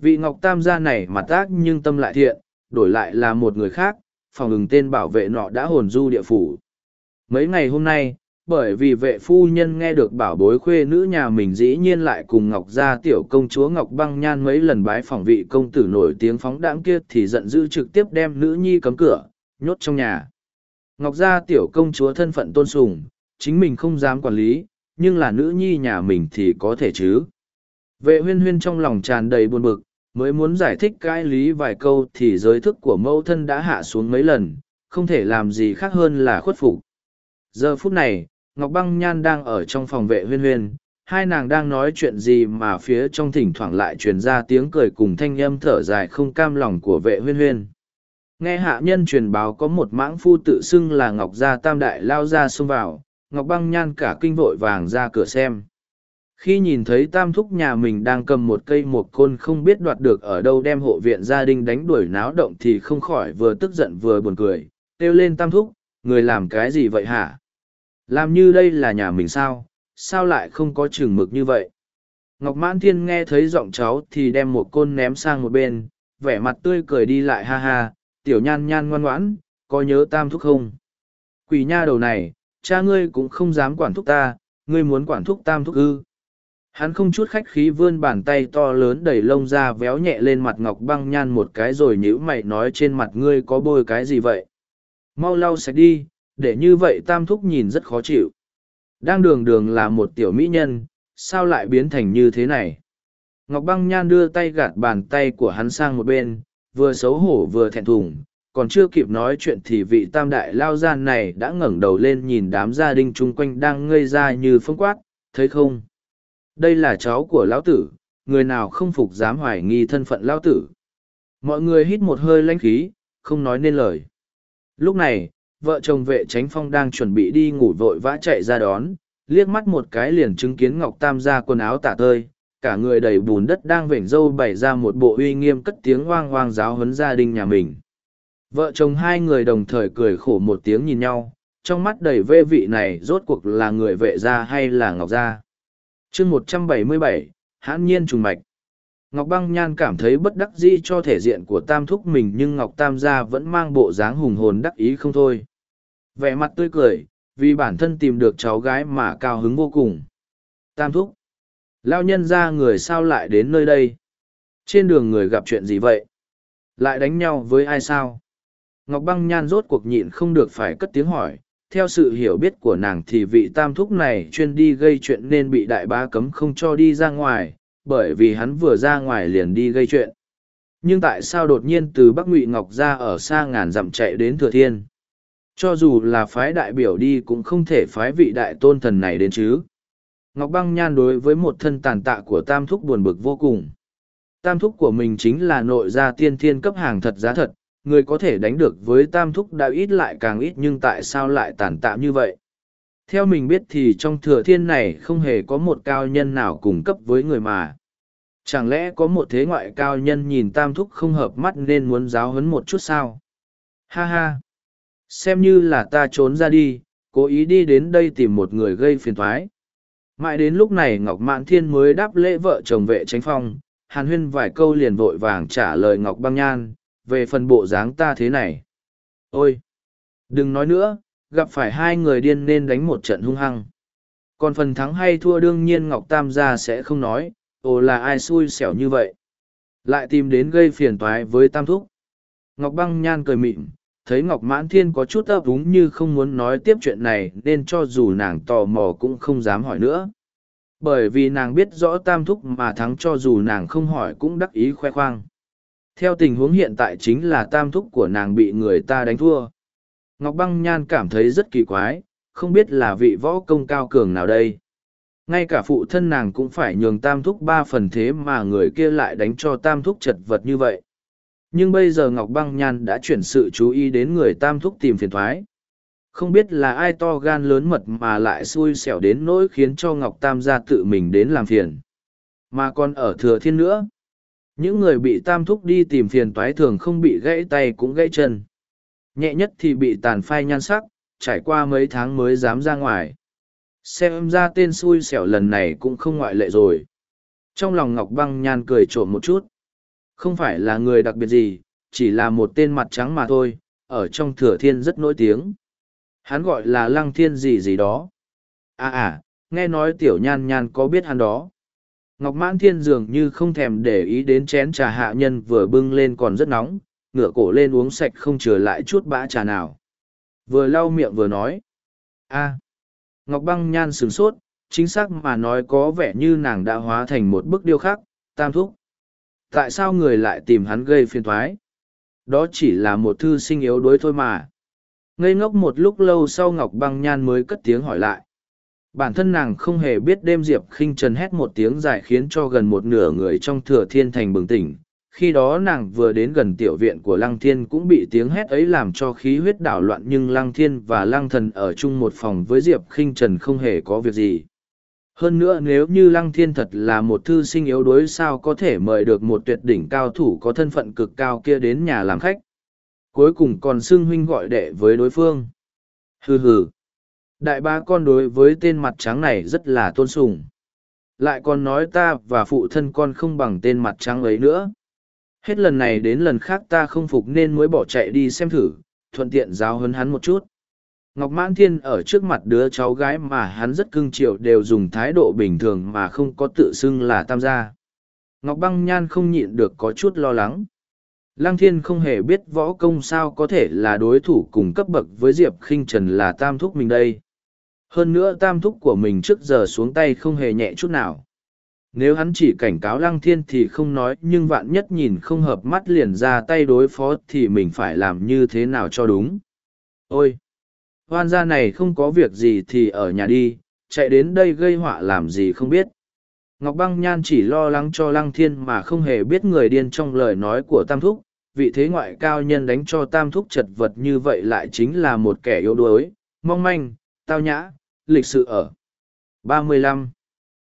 Vị Ngọc Tam Gia này mặt ác nhưng tâm lại thiện, đổi lại là một người khác, phòng ứng tên bảo vệ nọ đã hồn du địa phủ. Mấy ngày hôm nay, bởi vì vệ phu nhân nghe được bảo bối khuê nữ nhà mình dĩ nhiên lại cùng ngọc gia tiểu công chúa ngọc băng nhan mấy lần bái phỏng vị công tử nổi tiếng phóng đãng kia thì giận dữ trực tiếp đem nữ nhi cấm cửa nhốt trong nhà ngọc gia tiểu công chúa thân phận tôn sùng chính mình không dám quản lý nhưng là nữ nhi nhà mình thì có thể chứ vệ huyên huyên trong lòng tràn đầy buồn bực mới muốn giải thích cãi lý vài câu thì giới thức của mẫu thân đã hạ xuống mấy lần không thể làm gì khác hơn là khuất phục giờ phút này Ngọc Băng Nhan đang ở trong phòng vệ huyên huyên, hai nàng đang nói chuyện gì mà phía trong thỉnh thoảng lại truyền ra tiếng cười cùng thanh âm thở dài không cam lòng của vệ huyên huyên. Nghe hạ nhân truyền báo có một mãng phu tự xưng là Ngọc Gia Tam Đại lao ra xông vào, Ngọc Băng Nhan cả kinh vội vàng ra cửa xem. Khi nhìn thấy tam thúc nhà mình đang cầm một cây một côn không biết đoạt được ở đâu đem hộ viện gia đình đánh đuổi náo động thì không khỏi vừa tức giận vừa buồn cười, kêu lên tam thúc, người làm cái gì vậy hả? Làm như đây là nhà mình sao, sao lại không có chừng mực như vậy? Ngọc Mãn Thiên nghe thấy giọng cháu thì đem một côn ném sang một bên, vẻ mặt tươi cười đi lại ha ha, tiểu nhan nhan ngoan ngoãn, có nhớ tam thúc không? Quỷ nha đầu này, cha ngươi cũng không dám quản thúc ta, ngươi muốn quản thúc tam thúc ư. Hắn không chút khách khí vươn bàn tay to lớn đẩy lông ra véo nhẹ lên mặt ngọc băng nhan một cái rồi nhữ mày nói trên mặt ngươi có bôi cái gì vậy? Mau lau sạch đi, để như vậy tam thúc nhìn rất khó chịu. Đang đường đường là một tiểu mỹ nhân, sao lại biến thành như thế này? Ngọc băng nhan đưa tay gạt bàn tay của hắn sang một bên, vừa xấu hổ vừa thẹn thùng, còn chưa kịp nói chuyện thì vị tam đại lao gian này đã ngẩng đầu lên nhìn đám gia đình chung quanh đang ngây ra như phương quát, thấy không? Đây là cháu của lão tử, người nào không phục dám hoài nghi thân phận lão tử. Mọi người hít một hơi lãnh khí, không nói nên lời. Lúc này, vợ chồng vệ tránh phong đang chuẩn bị đi ngủ vội vã chạy ra đón, liếc mắt một cái liền chứng kiến Ngọc Tam ra quần áo tả tơi, cả người đầy bùn đất đang vểnh râu bày ra một bộ uy nghiêm cất tiếng hoang hoang giáo huấn gia đình nhà mình. Vợ chồng hai người đồng thời cười khổ một tiếng nhìn nhau, trong mắt đầy vê vị này rốt cuộc là người vệ gia hay là Ngọc gia. chương một trăm bảy mươi bảy hãn nhiên trùng mạch. Ngọc Băng Nhan cảm thấy bất đắc dĩ cho thể diện của Tam Thúc mình nhưng Ngọc Tam gia vẫn mang bộ dáng hùng hồn đắc ý không thôi vẻ mặt tươi cười, vì bản thân tìm được cháu gái mà cao hứng vô cùng. Tam thúc. Lao nhân ra người sao lại đến nơi đây? Trên đường người gặp chuyện gì vậy? Lại đánh nhau với ai sao? Ngọc băng nhan rốt cuộc nhịn không được phải cất tiếng hỏi. Theo sự hiểu biết của nàng thì vị tam thúc này chuyên đi gây chuyện nên bị đại bá cấm không cho đi ra ngoài, bởi vì hắn vừa ra ngoài liền đi gây chuyện. Nhưng tại sao đột nhiên từ Bắc Ngụy Ngọc ra ở xa ngàn dặm chạy đến Thừa Thiên? Cho dù là phái đại biểu đi cũng không thể phái vị đại tôn thần này đến chứ. Ngọc Băng Nhan đối với một thân tàn tạ của Tam Thúc buồn bực vô cùng. Tam Thúc của mình chính là nội gia tiên thiên cấp hàng thật giá thật, người có thể đánh được với Tam Thúc đã ít lại càng ít nhưng tại sao lại tàn tạ như vậy? Theo mình biết thì trong thừa thiên này không hề có một cao nhân nào cùng cấp với người mà. Chẳng lẽ có một thế ngoại cao nhân nhìn Tam Thúc không hợp mắt nên muốn giáo huấn một chút sao? Ha ha! xem như là ta trốn ra đi cố ý đi đến đây tìm một người gây phiền thoái mãi đến lúc này ngọc mãn thiên mới đáp lễ vợ chồng vệ tránh phong hàn huyên vài câu liền vội vàng trả lời ngọc băng nhan về phần bộ dáng ta thế này ôi đừng nói nữa gặp phải hai người điên nên đánh một trận hung hăng còn phần thắng hay thua đương nhiên ngọc tam gia sẽ không nói ồ là ai xui xẻo như vậy lại tìm đến gây phiền toái với tam thúc ngọc băng nhan cười mịn thấy ngọc mãn thiên có chút ấp úng như không muốn nói tiếp chuyện này nên cho dù nàng tò mò cũng không dám hỏi nữa bởi vì nàng biết rõ tam thúc mà thắng cho dù nàng không hỏi cũng đắc ý khoe khoang theo tình huống hiện tại chính là tam thúc của nàng bị người ta đánh thua ngọc băng nhan cảm thấy rất kỳ quái không biết là vị võ công cao cường nào đây ngay cả phụ thân nàng cũng phải nhường tam thúc ba phần thế mà người kia lại đánh cho tam thúc chật vật như vậy nhưng bây giờ ngọc băng nhan đã chuyển sự chú ý đến người tam thúc tìm phiền thoái không biết là ai to gan lớn mật mà lại xui xẻo đến nỗi khiến cho ngọc tam ra tự mình đến làm phiền mà còn ở thừa thiên nữa những người bị tam thúc đi tìm phiền toái thường không bị gãy tay cũng gãy chân nhẹ nhất thì bị tàn phai nhan sắc trải qua mấy tháng mới dám ra ngoài xem ra tên xui xẻo lần này cũng không ngoại lệ rồi trong lòng ngọc băng nhan cười trộm một chút không phải là người đặc biệt gì, chỉ là một tên mặt trắng mà thôi, ở trong thừa thiên rất nổi tiếng. Hắn gọi là lăng thiên gì gì đó. À à, nghe nói tiểu nhan nhan có biết hắn đó. Ngọc mãn thiên dường như không thèm để ý đến chén trà hạ nhân vừa bưng lên còn rất nóng, ngửa cổ lên uống sạch không trở lại chút bã trà nào. Vừa lau miệng vừa nói. a à, Ngọc băng nhan sửng sốt, chính xác mà nói có vẻ như nàng đã hóa thành một bức điêu khắc, tam thúc tại sao người lại tìm hắn gây phiền thoái đó chỉ là một thư sinh yếu đuối thôi mà ngây ngốc một lúc lâu sau ngọc băng nhan mới cất tiếng hỏi lại bản thân nàng không hề biết đêm diệp khinh trần hét một tiếng dài khiến cho gần một nửa người trong thừa thiên thành bừng tỉnh khi đó nàng vừa đến gần tiểu viện của lăng thiên cũng bị tiếng hét ấy làm cho khí huyết đảo loạn nhưng lăng thiên và lăng thần ở chung một phòng với diệp khinh trần không hề có việc gì hơn nữa nếu như lăng thiên thật là một thư sinh yếu đuối sao có thể mời được một tuyệt đỉnh cao thủ có thân phận cực cao kia đến nhà làm khách cuối cùng còn xưng huynh gọi đệ với đối phương hừ hừ đại ba con đối với tên mặt trắng này rất là tôn sùng lại còn nói ta và phụ thân con không bằng tên mặt trắng ấy nữa hết lần này đến lần khác ta không phục nên mới bỏ chạy đi xem thử thuận tiện giáo hấn hắn một chút Ngọc Mãn Thiên ở trước mặt đứa cháu gái mà hắn rất cưng chiều đều dùng thái độ bình thường mà không có tự xưng là tam gia. Ngọc Băng Nhan không nhịn được có chút lo lắng. Lăng Thiên không hề biết võ công sao có thể là đối thủ cùng cấp bậc với Diệp Khinh Trần là tam thúc mình đây. Hơn nữa tam thúc của mình trước giờ xuống tay không hề nhẹ chút nào. Nếu hắn chỉ cảnh cáo Lăng Thiên thì không nói nhưng vạn nhất nhìn không hợp mắt liền ra tay đối phó thì mình phải làm như thế nào cho đúng. Ôi! hoan gia này không có việc gì thì ở nhà đi, chạy đến đây gây họa làm gì không biết. Ngọc Băng Nhan chỉ lo lắng cho Lăng Thiên mà không hề biết người điên trong lời nói của Tam Thúc, vị thế ngoại cao nhân đánh cho Tam Thúc chật vật như vậy lại chính là một kẻ yếu đuối, mong manh, tao nhã, lịch sự ở. 35.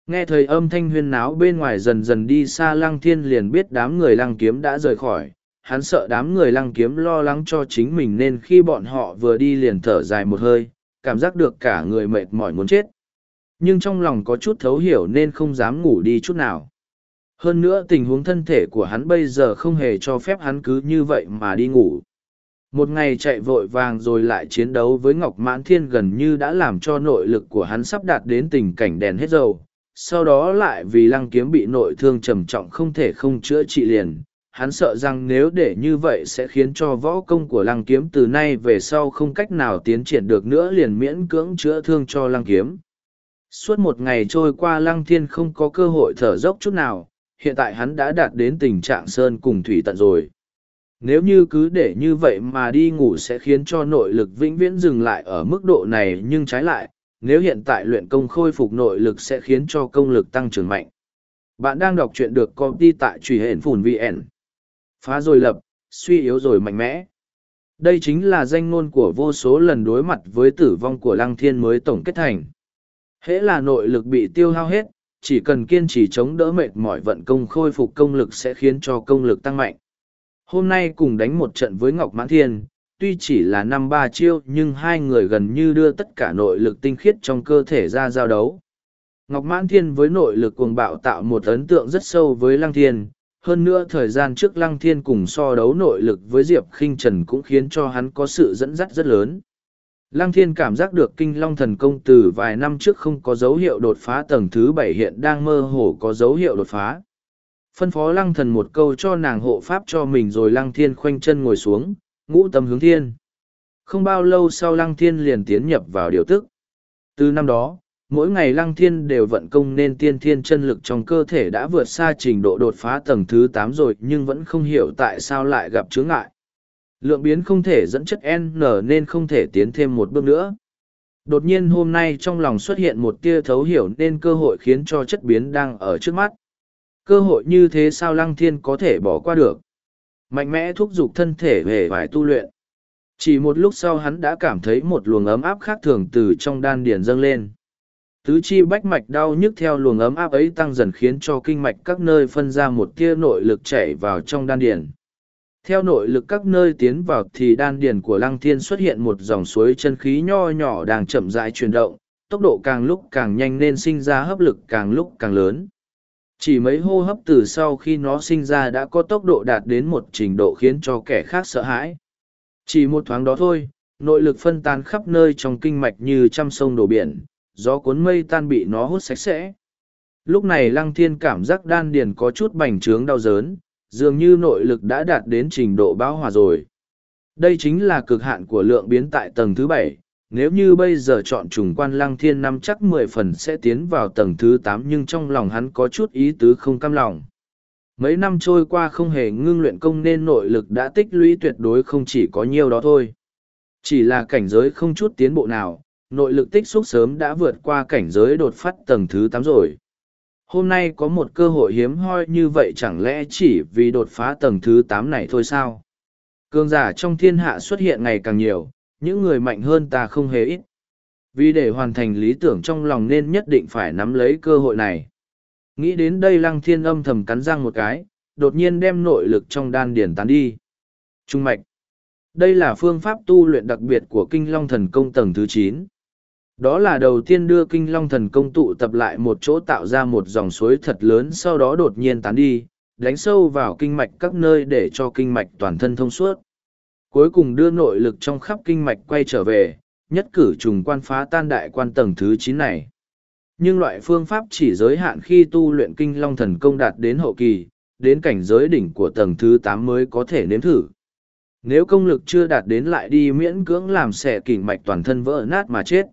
Nghe thời âm thanh huyên náo bên ngoài dần dần đi xa Lăng Thiên liền biết đám người Lăng Kiếm đã rời khỏi, hắn sợ đám người lăng kiếm lo lắng cho chính mình nên khi bọn họ vừa đi liền thở dài một hơi, cảm giác được cả người mệt mỏi muốn chết. Nhưng trong lòng có chút thấu hiểu nên không dám ngủ đi chút nào. Hơn nữa tình huống thân thể của hắn bây giờ không hề cho phép hắn cứ như vậy mà đi ngủ. Một ngày chạy vội vàng rồi lại chiến đấu với Ngọc Mãn Thiên gần như đã làm cho nội lực của hắn sắp đạt đến tình cảnh đèn hết dầu. Sau đó lại vì lăng kiếm bị nội thương trầm trọng không thể không chữa trị liền, hắn sợ rằng nếu để như vậy sẽ khiến cho võ công của lăng kiếm từ nay về sau không cách nào tiến triển được nữa liền miễn cưỡng chữa thương cho lăng kiếm. Suốt một ngày trôi qua lăng thiên không có cơ hội thở dốc chút nào, hiện tại hắn đã đạt đến tình trạng sơn cùng thủy tận rồi. Nếu như cứ để như vậy mà đi ngủ sẽ khiến cho nội lực vĩnh viễn dừng lại ở mức độ này nhưng trái lại, nếu hiện tại luyện công khôi phục nội lực sẽ khiến cho công lực tăng trưởng mạnh. Bạn đang đọc truyện được công ty tại truy hển phùn VN phá rồi lập, suy yếu rồi mạnh mẽ. Đây chính là danh ngôn của vô số lần đối mặt với tử vong của lăng thiên mới tổng kết thành. Hễ là nội lực bị tiêu hao hết, chỉ cần kiên trì chống đỡ mệt mỏi vận công khôi phục công lực sẽ khiến cho công lực tăng mạnh. Hôm nay cùng đánh một trận với Ngọc Mãn Thiên, tuy chỉ là năm ba chiêu nhưng hai người gần như đưa tất cả nội lực tinh khiết trong cơ thể ra giao đấu. Ngọc Mãn Thiên với nội lực cuồng bạo tạo một ấn tượng rất sâu với Lăng Thiên, hơn nữa thời gian trước lăng thiên cùng so đấu nội lực với diệp khinh trần cũng khiến cho hắn có sự dẫn dắt rất lớn lăng thiên cảm giác được kinh long thần công từ vài năm trước không có dấu hiệu đột phá tầng thứ bảy hiện đang mơ hồ có dấu hiệu đột phá phân phó lăng thần một câu cho nàng hộ pháp cho mình rồi lăng thiên khoanh chân ngồi xuống ngũ tâm hướng thiên không bao lâu sau lăng thiên liền tiến nhập vào điều tức từ năm đó mỗi ngày lăng thiên đều vận công nên tiên thiên chân lực trong cơ thể đã vượt xa trình độ đột phá tầng thứ tám rồi nhưng vẫn không hiểu tại sao lại gặp chướng ngại. Lượng biến không thể dẫn chất N nên không thể tiến thêm một bước nữa. Đột nhiên hôm nay trong lòng xuất hiện một tia thấu hiểu nên cơ hội khiến cho chất biến đang ở trước mắt. Cơ hội như thế sao lăng thiên có thể bỏ qua được. Mạnh mẽ thúc giục thân thể về vài tu luyện. Chỉ một lúc sau hắn đã cảm thấy một luồng ấm áp khác thường từ trong đan điền dâng lên tứ chi bách mạch đau nhức theo luồng ấm áp ấy tăng dần khiến cho kinh mạch các nơi phân ra một tia nội lực chảy vào trong đan điền theo nội lực các nơi tiến vào thì đan điền của lăng thiên xuất hiện một dòng suối chân khí nho nhỏ đang chậm rãi chuyển động tốc độ càng lúc càng nhanh nên sinh ra hấp lực càng lúc càng lớn chỉ mấy hô hấp từ sau khi nó sinh ra đã có tốc độ đạt đến một trình độ khiến cho kẻ khác sợ hãi chỉ một thoáng đó thôi nội lực phân tán khắp nơi trong kinh mạch như trăm sông đổ biển gió cuốn mây tan bị nó hút sạch sẽ. Lúc này lăng thiên cảm giác đan điền có chút bành trướng đau đớn, dường như nội lực đã đạt đến trình độ bão hòa rồi. Đây chính là cực hạn của lượng biến tại tầng thứ bảy. nếu như bây giờ chọn trùng quan lăng thiên năm chắc mười phần sẽ tiến vào tầng thứ tám nhưng trong lòng hắn có chút ý tứ không cam lòng. Mấy năm trôi qua không hề ngưng luyện công nên nội lực đã tích lũy tuyệt đối không chỉ có nhiêu đó thôi. Chỉ là cảnh giới không chút tiến bộ nào, nội lực tích xúc sớm đã vượt qua cảnh giới đột phát tầng thứ tám rồi. Hôm nay có một cơ hội hiếm hoi như vậy chẳng lẽ chỉ vì đột phá tầng thứ tám này thôi sao? Cường giả trong thiên hạ xuất hiện ngày càng nhiều, những người mạnh hơn ta không hề ít. Vì để hoàn thành lý tưởng trong lòng nên nhất định phải nắm lấy cơ hội này. Nghĩ đến đây lăng thiên âm thầm cắn răng một cái, đột nhiên đem nội lực trong đan điển tán đi. Trung mạch. Đây là phương pháp tu luyện đặc biệt của kinh long thần công tầng thứ chín đó là đầu tiên đưa kinh long thần công tụ tập lại một chỗ tạo ra một dòng suối thật lớn sau đó đột nhiên tán đi, đánh sâu vào kinh mạch các nơi để cho kinh mạch toàn thân thông suốt. Cuối cùng đưa nội lực trong khắp kinh mạch quay trở về, nhất cử trùng quan phá tan đại quan tầng thứ chín này. Nhưng loại phương pháp chỉ giới hạn khi tu luyện kinh long thần công đạt đến hậu kỳ, đến cảnh giới đỉnh của tầng thứ tám mới có thể nếm thử. Nếu công lực chưa đạt đến lại đi miễn cưỡng làm xẻ kỉnh mạch toàn thân vỡ nát mà chết.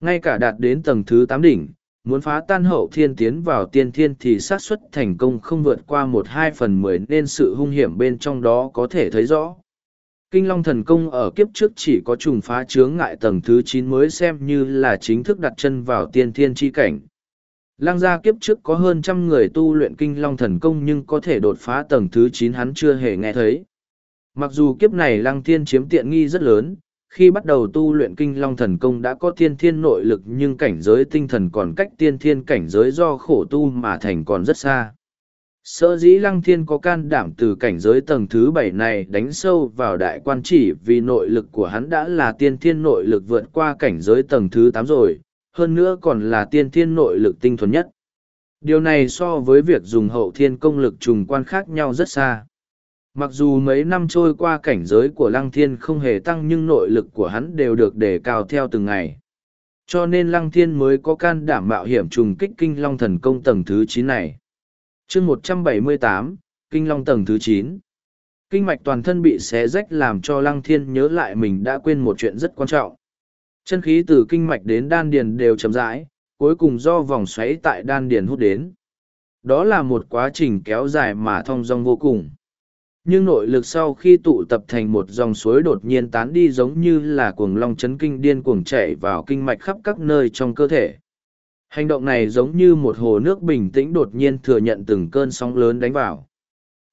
Ngay cả đạt đến tầng thứ tám đỉnh, muốn phá tan hậu thiên tiến vào tiên thiên thì xác suất thành công không vượt qua một hai phần mười nên sự hung hiểm bên trong đó có thể thấy rõ. Kinh Long Thần Công ở kiếp trước chỉ có trùng phá chướng ngại tầng thứ chín mới xem như là chính thức đặt chân vào tiên thiên chi cảnh. Lang gia kiếp trước có hơn trăm người tu luyện Kinh Long Thần Công nhưng có thể đột phá tầng thứ chín hắn chưa hề nghe thấy. Mặc dù kiếp này Lăng Thiên chiếm tiện nghi rất lớn, khi bắt đầu tu luyện kinh long thần công đã có tiên thiên nội lực nhưng cảnh giới tinh thần còn cách tiên thiên cảnh giới do khổ tu mà thành còn rất xa. Sở dĩ lăng thiên có can đảm từ cảnh giới tầng thứ bảy này đánh sâu vào đại quan chỉ vì nội lực của hắn đã là tiên thiên nội lực vượt qua cảnh giới tầng thứ tám rồi, hơn nữa còn là tiên thiên nội lực tinh thuần nhất. Điều này so với việc dùng hậu thiên công lực trùng quan khác nhau rất xa. Mặc dù mấy năm trôi qua cảnh giới của Lăng Thiên không hề tăng nhưng nội lực của hắn đều được đề cao theo từng ngày. Cho nên Lăng Thiên mới có can đảm mạo hiểm trùng kích Kinh Long Thần Công tầng thứ chín này. chương một trăm bảy mươi tám Kinh Long tầng thứ chín Kinh mạch toàn thân bị xé rách làm cho Lăng Thiên nhớ lại mình đã quên một chuyện rất quan trọng. Chân khí từ kinh mạch đến đan điền đều chậm rãi, cuối cùng do vòng xoáy tại đan điền hút đến. Đó là một quá trình kéo dài mà thong dong vô cùng nhưng nội lực sau khi tụ tập thành một dòng suối đột nhiên tán đi giống như là cuồng long chấn kinh điên cuồng chảy vào kinh mạch khắp các nơi trong cơ thể. Hành động này giống như một hồ nước bình tĩnh đột nhiên thừa nhận từng cơn sóng lớn đánh vào.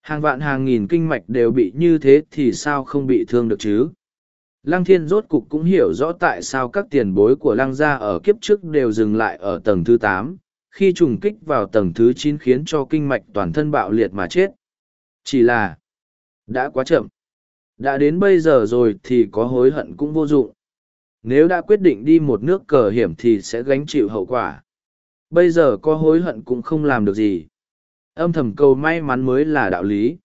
Hàng vạn hàng nghìn kinh mạch đều bị như thế thì sao không bị thương được chứ? Lăng thiên rốt cục cũng hiểu rõ tại sao các tiền bối của lăng gia ở kiếp trước đều dừng lại ở tầng thứ tám, khi trùng kích vào tầng thứ chín khiến cho kinh mạch toàn thân bạo liệt mà chết. Chỉ là, đã quá chậm. Đã đến bây giờ rồi thì có hối hận cũng vô dụng. Nếu đã quyết định đi một nước cờ hiểm thì sẽ gánh chịu hậu quả. Bây giờ có hối hận cũng không làm được gì. Âm thầm cầu may mắn mới là đạo lý.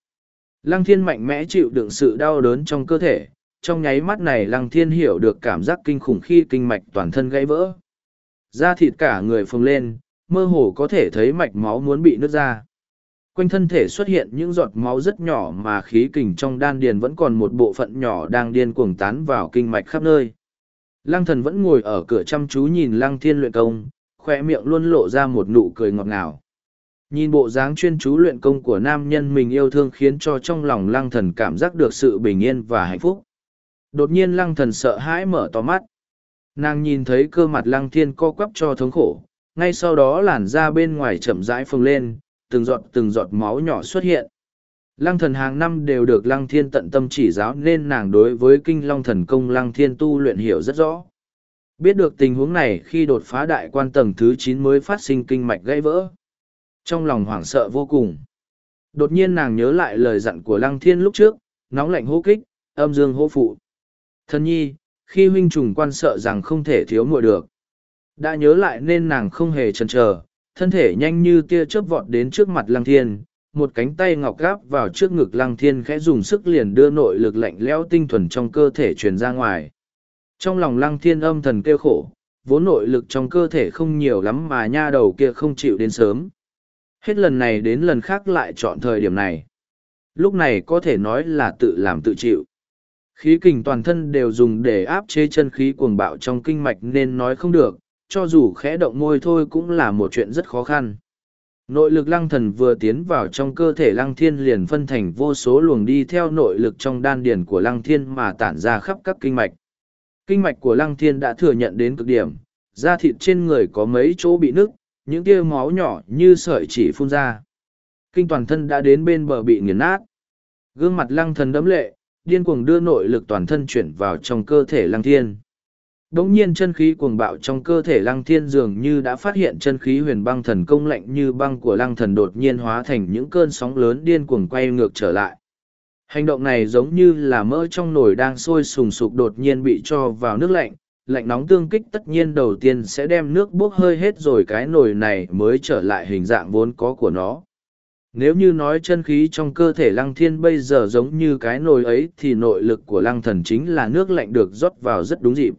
Lăng thiên mạnh mẽ chịu đựng sự đau đớn trong cơ thể. Trong nháy mắt này lăng thiên hiểu được cảm giác kinh khủng khi kinh mạch toàn thân gãy vỡ. Da thịt cả người phồng lên, mơ hồ có thể thấy mạch máu muốn bị nứt ra quanh thân thể xuất hiện những giọt máu rất nhỏ mà khí kình trong đan điền vẫn còn một bộ phận nhỏ đang điên cuồng tán vào kinh mạch khắp nơi. Lăng thần vẫn ngồi ở cửa chăm chú nhìn lăng thiên luyện công, khỏe miệng luôn lộ ra một nụ cười ngọt ngào. Nhìn bộ dáng chuyên chú luyện công của nam nhân mình yêu thương khiến cho trong lòng lăng thần cảm giác được sự bình yên và hạnh phúc. Đột nhiên lăng thần sợ hãi mở to mắt. Nàng nhìn thấy cơ mặt lăng thiên co quắp cho thống khổ, ngay sau đó làn da bên ngoài chậm rãi phồng lên, từng giọt từng giọt máu nhỏ xuất hiện. Lăng thần hàng năm đều được lăng thiên tận tâm chỉ giáo nên nàng đối với kinh long thần công lăng thiên tu luyện hiểu rất rõ. Biết được tình huống này khi đột phá đại quan tầng thứ chín mới phát sinh kinh mạch gãy vỡ. Trong lòng hoảng sợ vô cùng. Đột nhiên nàng nhớ lại lời dặn của lăng thiên lúc trước, nóng lạnh hô kích, âm dương hô phụ. Thân nhi, khi huynh trùng quan sợ rằng không thể thiếu muội được. Đã nhớ lại nên nàng không hề chần chờ, thân thể nhanh như tia chớp vọt đến trước mặt lăng thiên một cánh tay ngọc gáp vào trước ngực lăng thiên khẽ dùng sức liền đưa nội lực lạnh lẽo tinh thuần trong cơ thể truyền ra ngoài trong lòng lăng thiên âm thần kêu khổ vốn nội lực trong cơ thể không nhiều lắm mà nha đầu kia không chịu đến sớm hết lần này đến lần khác lại chọn thời điểm này lúc này có thể nói là tự làm tự chịu khí kình toàn thân đều dùng để áp chế chân khí cuồng bạo trong kinh mạch nên nói không được cho dù khẽ động môi thôi cũng là một chuyện rất khó khăn. Nội lực lăng thần vừa tiến vào trong cơ thể lăng thiên liền phân thành vô số luồng đi theo nội lực trong đan điển của lăng thiên mà tản ra khắp các kinh mạch. Kinh mạch của lăng thiên đã thừa nhận đến cực điểm, da thịt trên người có mấy chỗ bị nứt, những tia máu nhỏ như sợi chỉ phun ra. Kinh toàn thân đã đến bên bờ bị nghiền nát. Gương mặt lăng thần đấm lệ, điên cuồng đưa nội lực toàn thân chuyển vào trong cơ thể lăng thiên. Đống nhiên chân khí cuồng bạo trong cơ thể lăng thiên dường như đã phát hiện chân khí huyền băng thần công lạnh như băng của lăng thần đột nhiên hóa thành những cơn sóng lớn điên cuồng quay ngược trở lại. Hành động này giống như là mỡ trong nồi đang sôi sùng sục đột nhiên bị cho vào nước lạnh, lạnh nóng tương kích tất nhiên đầu tiên sẽ đem nước bốc hơi hết rồi cái nồi này mới trở lại hình dạng vốn có của nó. Nếu như nói chân khí trong cơ thể lăng thiên bây giờ giống như cái nồi ấy thì nội lực của lăng thần chính là nước lạnh được rót vào rất đúng dịp.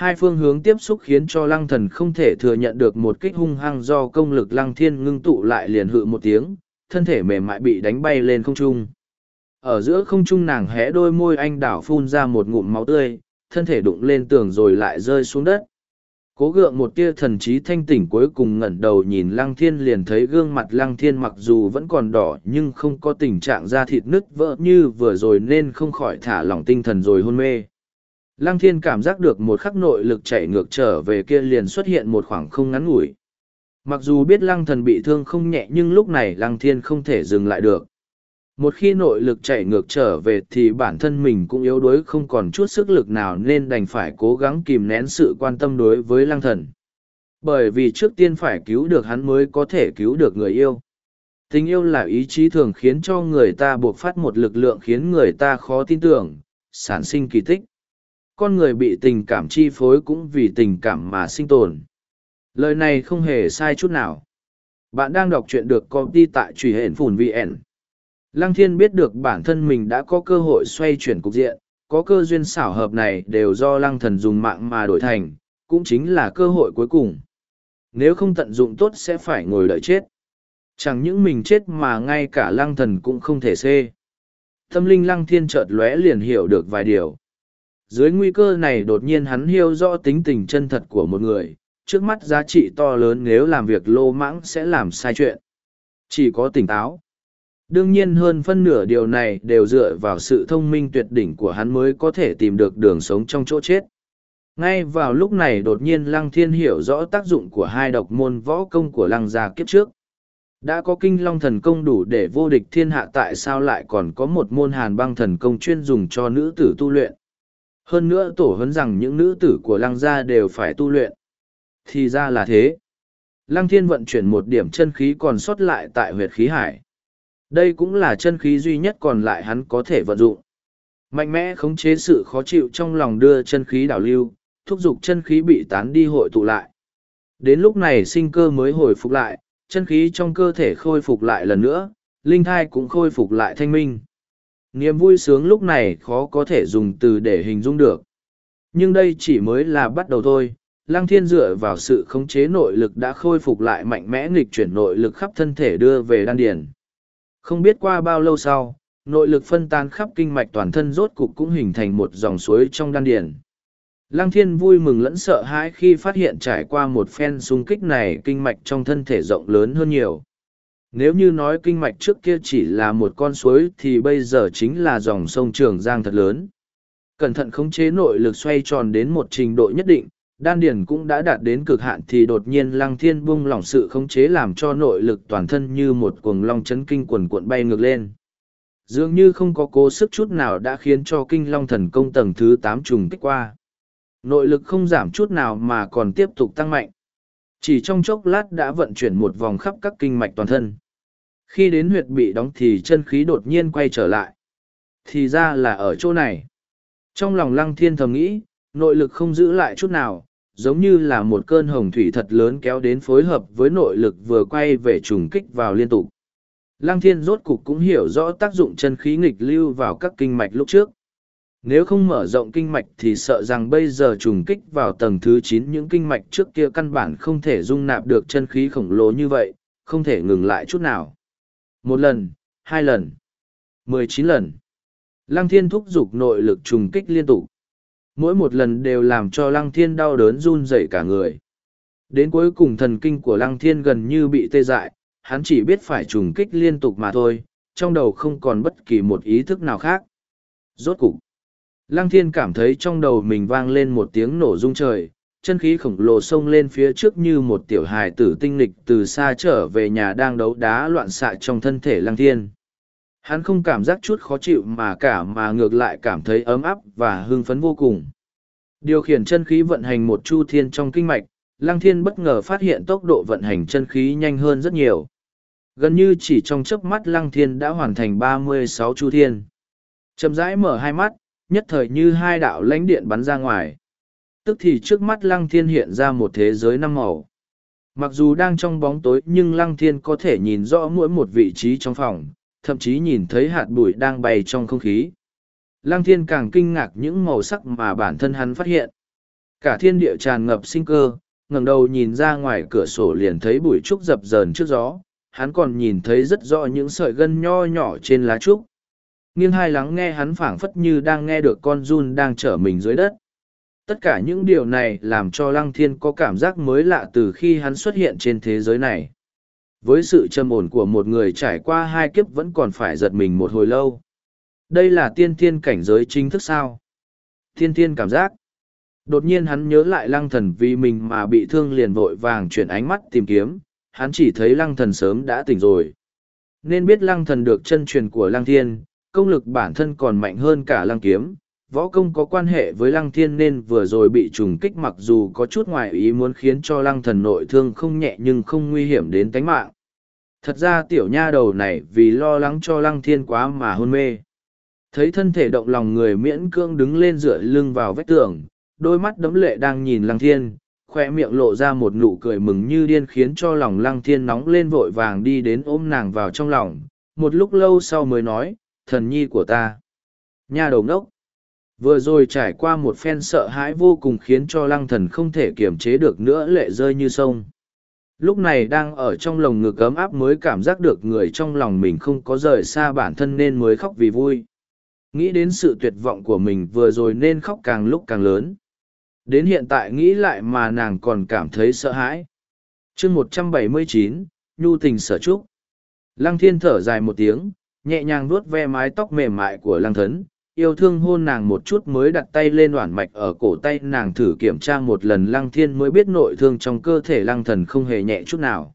Hai phương hướng tiếp xúc khiến cho lăng thần không thể thừa nhận được một kích hung hăng do công lực lăng thiên ngưng tụ lại liền hự một tiếng, thân thể mềm mại bị đánh bay lên không trung. Ở giữa không trung nàng hé đôi môi anh đảo phun ra một ngụm máu tươi, thân thể đụng lên tường rồi lại rơi xuống đất. Cố gượng một tia thần trí thanh tỉnh cuối cùng ngẩn đầu nhìn lăng thiên liền thấy gương mặt lăng thiên mặc dù vẫn còn đỏ nhưng không có tình trạng da thịt nứt vỡ như vừa rồi nên không khỏi thả lỏng tinh thần rồi hôn mê. Lăng thiên cảm giác được một khắc nội lực chảy ngược trở về kia liền xuất hiện một khoảng không ngắn ngủi. Mặc dù biết lăng thần bị thương không nhẹ nhưng lúc này lăng thiên không thể dừng lại được. Một khi nội lực chạy ngược trở về thì bản thân mình cũng yếu đuối không còn chút sức lực nào nên đành phải cố gắng kìm nén sự quan tâm đối với lăng thần. Bởi vì trước tiên phải cứu được hắn mới có thể cứu được người yêu. Tình yêu là ý chí thường khiến cho người ta buộc phát một lực lượng khiến người ta khó tin tưởng, sản sinh kỳ tích con người bị tình cảm chi phối cũng vì tình cảm mà sinh tồn lời này không hề sai chút nào bạn đang đọc truyện được công ty tại truy hển phùn vn lăng thiên biết được bản thân mình đã có cơ hội xoay chuyển cục diện có cơ duyên xảo hợp này đều do lăng thần dùng mạng mà đổi thành cũng chính là cơ hội cuối cùng nếu không tận dụng tốt sẽ phải ngồi đợi chết chẳng những mình chết mà ngay cả lăng thần cũng không thể xê tâm linh lăng thiên chợt lóe liền hiểu được vài điều dưới nguy cơ này đột nhiên hắn hiểu rõ tính tình chân thật của một người, trước mắt giá trị to lớn nếu làm việc lô mãng sẽ làm sai chuyện. Chỉ có tỉnh táo. Đương nhiên hơn phân nửa điều này đều dựa vào sự thông minh tuyệt đỉnh của hắn mới có thể tìm được đường sống trong chỗ chết. Ngay vào lúc này đột nhiên Lăng Thiên hiểu rõ tác dụng của hai độc môn võ công của Lăng gia kiếp trước. Đã có kinh long thần công đủ để vô địch thiên hạ tại sao lại còn có một môn hàn băng thần công chuyên dùng cho nữ tử tu luyện. Hơn nữa tổ huấn rằng những nữ tử của lăng gia đều phải tu luyện. Thì ra là thế. Lăng thiên vận chuyển một điểm chân khí còn sót lại tại huyệt khí hải. Đây cũng là chân khí duy nhất còn lại hắn có thể vận dụng. Mạnh mẽ khống chế sự khó chịu trong lòng đưa chân khí đảo lưu, thúc giục chân khí bị tán đi hội tụ lại. Đến lúc này sinh cơ mới hồi phục lại, chân khí trong cơ thể khôi phục lại lần nữa, linh thai cũng khôi phục lại thanh minh niềm vui sướng lúc này khó có thể dùng từ để hình dung được nhưng đây chỉ mới là bắt đầu thôi lăng thiên dựa vào sự khống chế nội lực đã khôi phục lại mạnh mẽ nghịch chuyển nội lực khắp thân thể đưa về đan điền. không biết qua bao lâu sau nội lực phân tan khắp kinh mạch toàn thân rốt cục cũng hình thành một dòng suối trong đan điền. lăng thiên vui mừng lẫn sợ hãi khi phát hiện trải qua một phen xung kích này kinh mạch trong thân thể rộng lớn hơn nhiều nếu như nói kinh mạch trước kia chỉ là một con suối thì bây giờ chính là dòng sông Trường Giang thật lớn. Cẩn thận khống chế nội lực xoay tròn đến một trình độ nhất định, đan điền cũng đã đạt đến cực hạn thì đột nhiên lăng thiên buông lỏng sự khống chế làm cho nội lực toàn thân như một cuồng long chấn kinh quần cuộn bay ngược lên. Dường như không có cố sức chút nào đã khiến cho kinh long thần công tầng thứ tám trùng kích qua. Nội lực không giảm chút nào mà còn tiếp tục tăng mạnh. Chỉ trong chốc lát đã vận chuyển một vòng khắp các kinh mạch toàn thân khi đến huyệt bị đóng thì chân khí đột nhiên quay trở lại. Thì ra là ở chỗ này. Trong lòng lăng thiên thầm nghĩ, nội lực không giữ lại chút nào, giống như là một cơn hồng thủy thật lớn kéo đến phối hợp với nội lực vừa quay về trùng kích vào liên tục. Lăng thiên rốt cục cũng hiểu rõ tác dụng chân khí nghịch lưu vào các kinh mạch lúc trước. Nếu không mở rộng kinh mạch thì sợ rằng bây giờ trùng kích vào tầng thứ chín những kinh mạch trước kia căn bản không thể dung nạp được chân khí khổng lồ như vậy, không thể ngừng lại chút nào. Một lần, hai lần, mười chín lần. Lăng thiên thúc giục nội lực trùng kích liên tục. Mỗi một lần đều làm cho lăng thiên đau đớn run rẩy cả người. Đến cuối cùng thần kinh của lăng thiên gần như bị tê dại, hắn chỉ biết phải trùng kích liên tục mà thôi, trong đầu không còn bất kỳ một ý thức nào khác. Rốt cục, lăng thiên cảm thấy trong đầu mình vang lên một tiếng nổ rung trời, chân khí khổng lồ xông lên phía trước như một tiểu hài tử tinh lịch từ xa trở về nhà đang đấu đá loạn xạ trong thân thể lăng thiên. Hắn không cảm giác chút khó chịu mà cả mà ngược lại cảm thấy ấm áp và hưng phấn vô cùng. Điều khiển chân khí vận hành một chu thiên trong kinh mạch, lăng thiên bất ngờ phát hiện tốc độ vận hành chân khí nhanh hơn rất nhiều. Gần như chỉ trong chớp mắt lăng thiên đã hoàn thành ba mươi sáu chu thiên. Chậm rãi mở hai mắt, nhất thời như hai đạo lãnh điện bắn ra ngoài tức thì trước mắt lăng thiên hiện ra một thế giới năm màu. Mặc dù đang trong bóng tối nhưng lăng thiên có thể nhìn rõ mỗi một vị trí trong phòng, thậm chí nhìn thấy hạt bụi đang bay trong không khí. Lăng thiên càng kinh ngạc những màu sắc mà bản thân hắn phát hiện. Cả thiên địa tràn ngập sinh cơ, ngẩng đầu nhìn ra ngoài cửa sổ liền thấy bụi trúc dập dờn trước gió, hắn còn nhìn thấy rất rõ những sợi gân nho nhỏ trên lá trúc. Nghiêng hai lắng nghe hắn phảng phất như đang nghe được con run đang chở mình dưới đất tất cả những điều này làm cho lăng thiên có cảm giác mới lạ từ khi hắn xuất hiện trên thế giới này với sự trầm ổn của một người trải qua hai kiếp vẫn còn phải giật mình một hồi lâu đây là tiên thiên cảnh giới chính thức sao thiên thiên cảm giác đột nhiên hắn nhớ lại lăng thần vì mình mà bị thương liền vội vàng chuyển ánh mắt tìm kiếm hắn chỉ thấy lăng thần sớm đã tỉnh rồi nên biết lăng thần được chân truyền của lăng thiên công lực bản thân còn mạnh hơn cả lăng kiếm võ công có quan hệ với lăng thiên nên vừa rồi bị trùng kích mặc dù có chút ngoại ý muốn khiến cho lăng thần nội thương không nhẹ nhưng không nguy hiểm đến tánh mạng. Thật ra tiểu nha đầu này vì lo lắng cho lăng thiên quá mà hôn mê. Thấy thân thể động lòng người miễn cưỡng đứng lên dựa lưng vào vách tường, đôi mắt đấm lệ đang nhìn lăng thiên, khoe miệng lộ ra một nụ cười mừng như điên khiến cho lòng lăng thiên nóng lên vội vàng đi đến ôm nàng vào trong lòng, một lúc lâu sau mới nói, thần nhi của ta. Nha đầu ngốc! vừa rồi trải qua một phen sợ hãi vô cùng khiến cho lăng thần không thể kiềm chế được nữa lệ rơi như sông lúc này đang ở trong lồng ngực ấm áp mới cảm giác được người trong lòng mình không có rời xa bản thân nên mới khóc vì vui nghĩ đến sự tuyệt vọng của mình vừa rồi nên khóc càng lúc càng lớn đến hiện tại nghĩ lại mà nàng còn cảm thấy sợ hãi chương một trăm bảy mươi chín nhu tình sở trúc lăng thiên thở dài một tiếng nhẹ nhàng vuốt ve mái tóc mềm mại của lăng thấn yêu thương hôn nàng một chút mới đặt tay lên đoạn mạch ở cổ tay nàng thử kiểm tra một lần lăng thiên mới biết nội thương trong cơ thể lăng thần không hề nhẹ chút nào.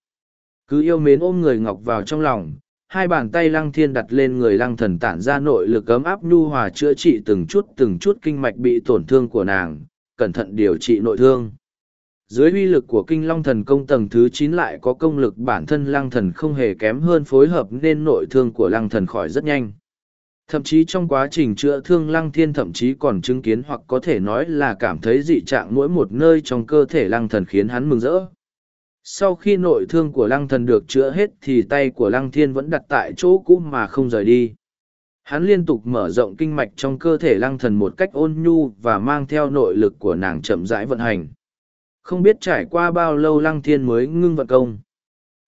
Cứ yêu mến ôm người ngọc vào trong lòng, hai bàn tay lăng thiên đặt lên người lăng thần tản ra nội lực ấm áp nhu hòa chữa trị từng chút từng chút kinh mạch bị tổn thương của nàng, cẩn thận điều trị nội thương. Dưới uy lực của kinh long thần công tầng thứ chín lại có công lực bản thân lăng thần không hề kém hơn phối hợp nên nội thương của lăng thần khỏi rất nhanh thậm chí trong quá trình chữa thương lăng thiên thậm chí còn chứng kiến hoặc có thể nói là cảm thấy dị trạng mỗi một nơi trong cơ thể lăng thần khiến hắn mừng rỡ. Sau khi nội thương của lăng thần được chữa hết thì tay của lăng thiên vẫn đặt tại chỗ cũ mà không rời đi. Hắn liên tục mở rộng kinh mạch trong cơ thể lăng thần một cách ôn nhu và mang theo nội lực của nàng chậm rãi vận hành. Không biết trải qua bao lâu lăng thiên mới ngưng vận công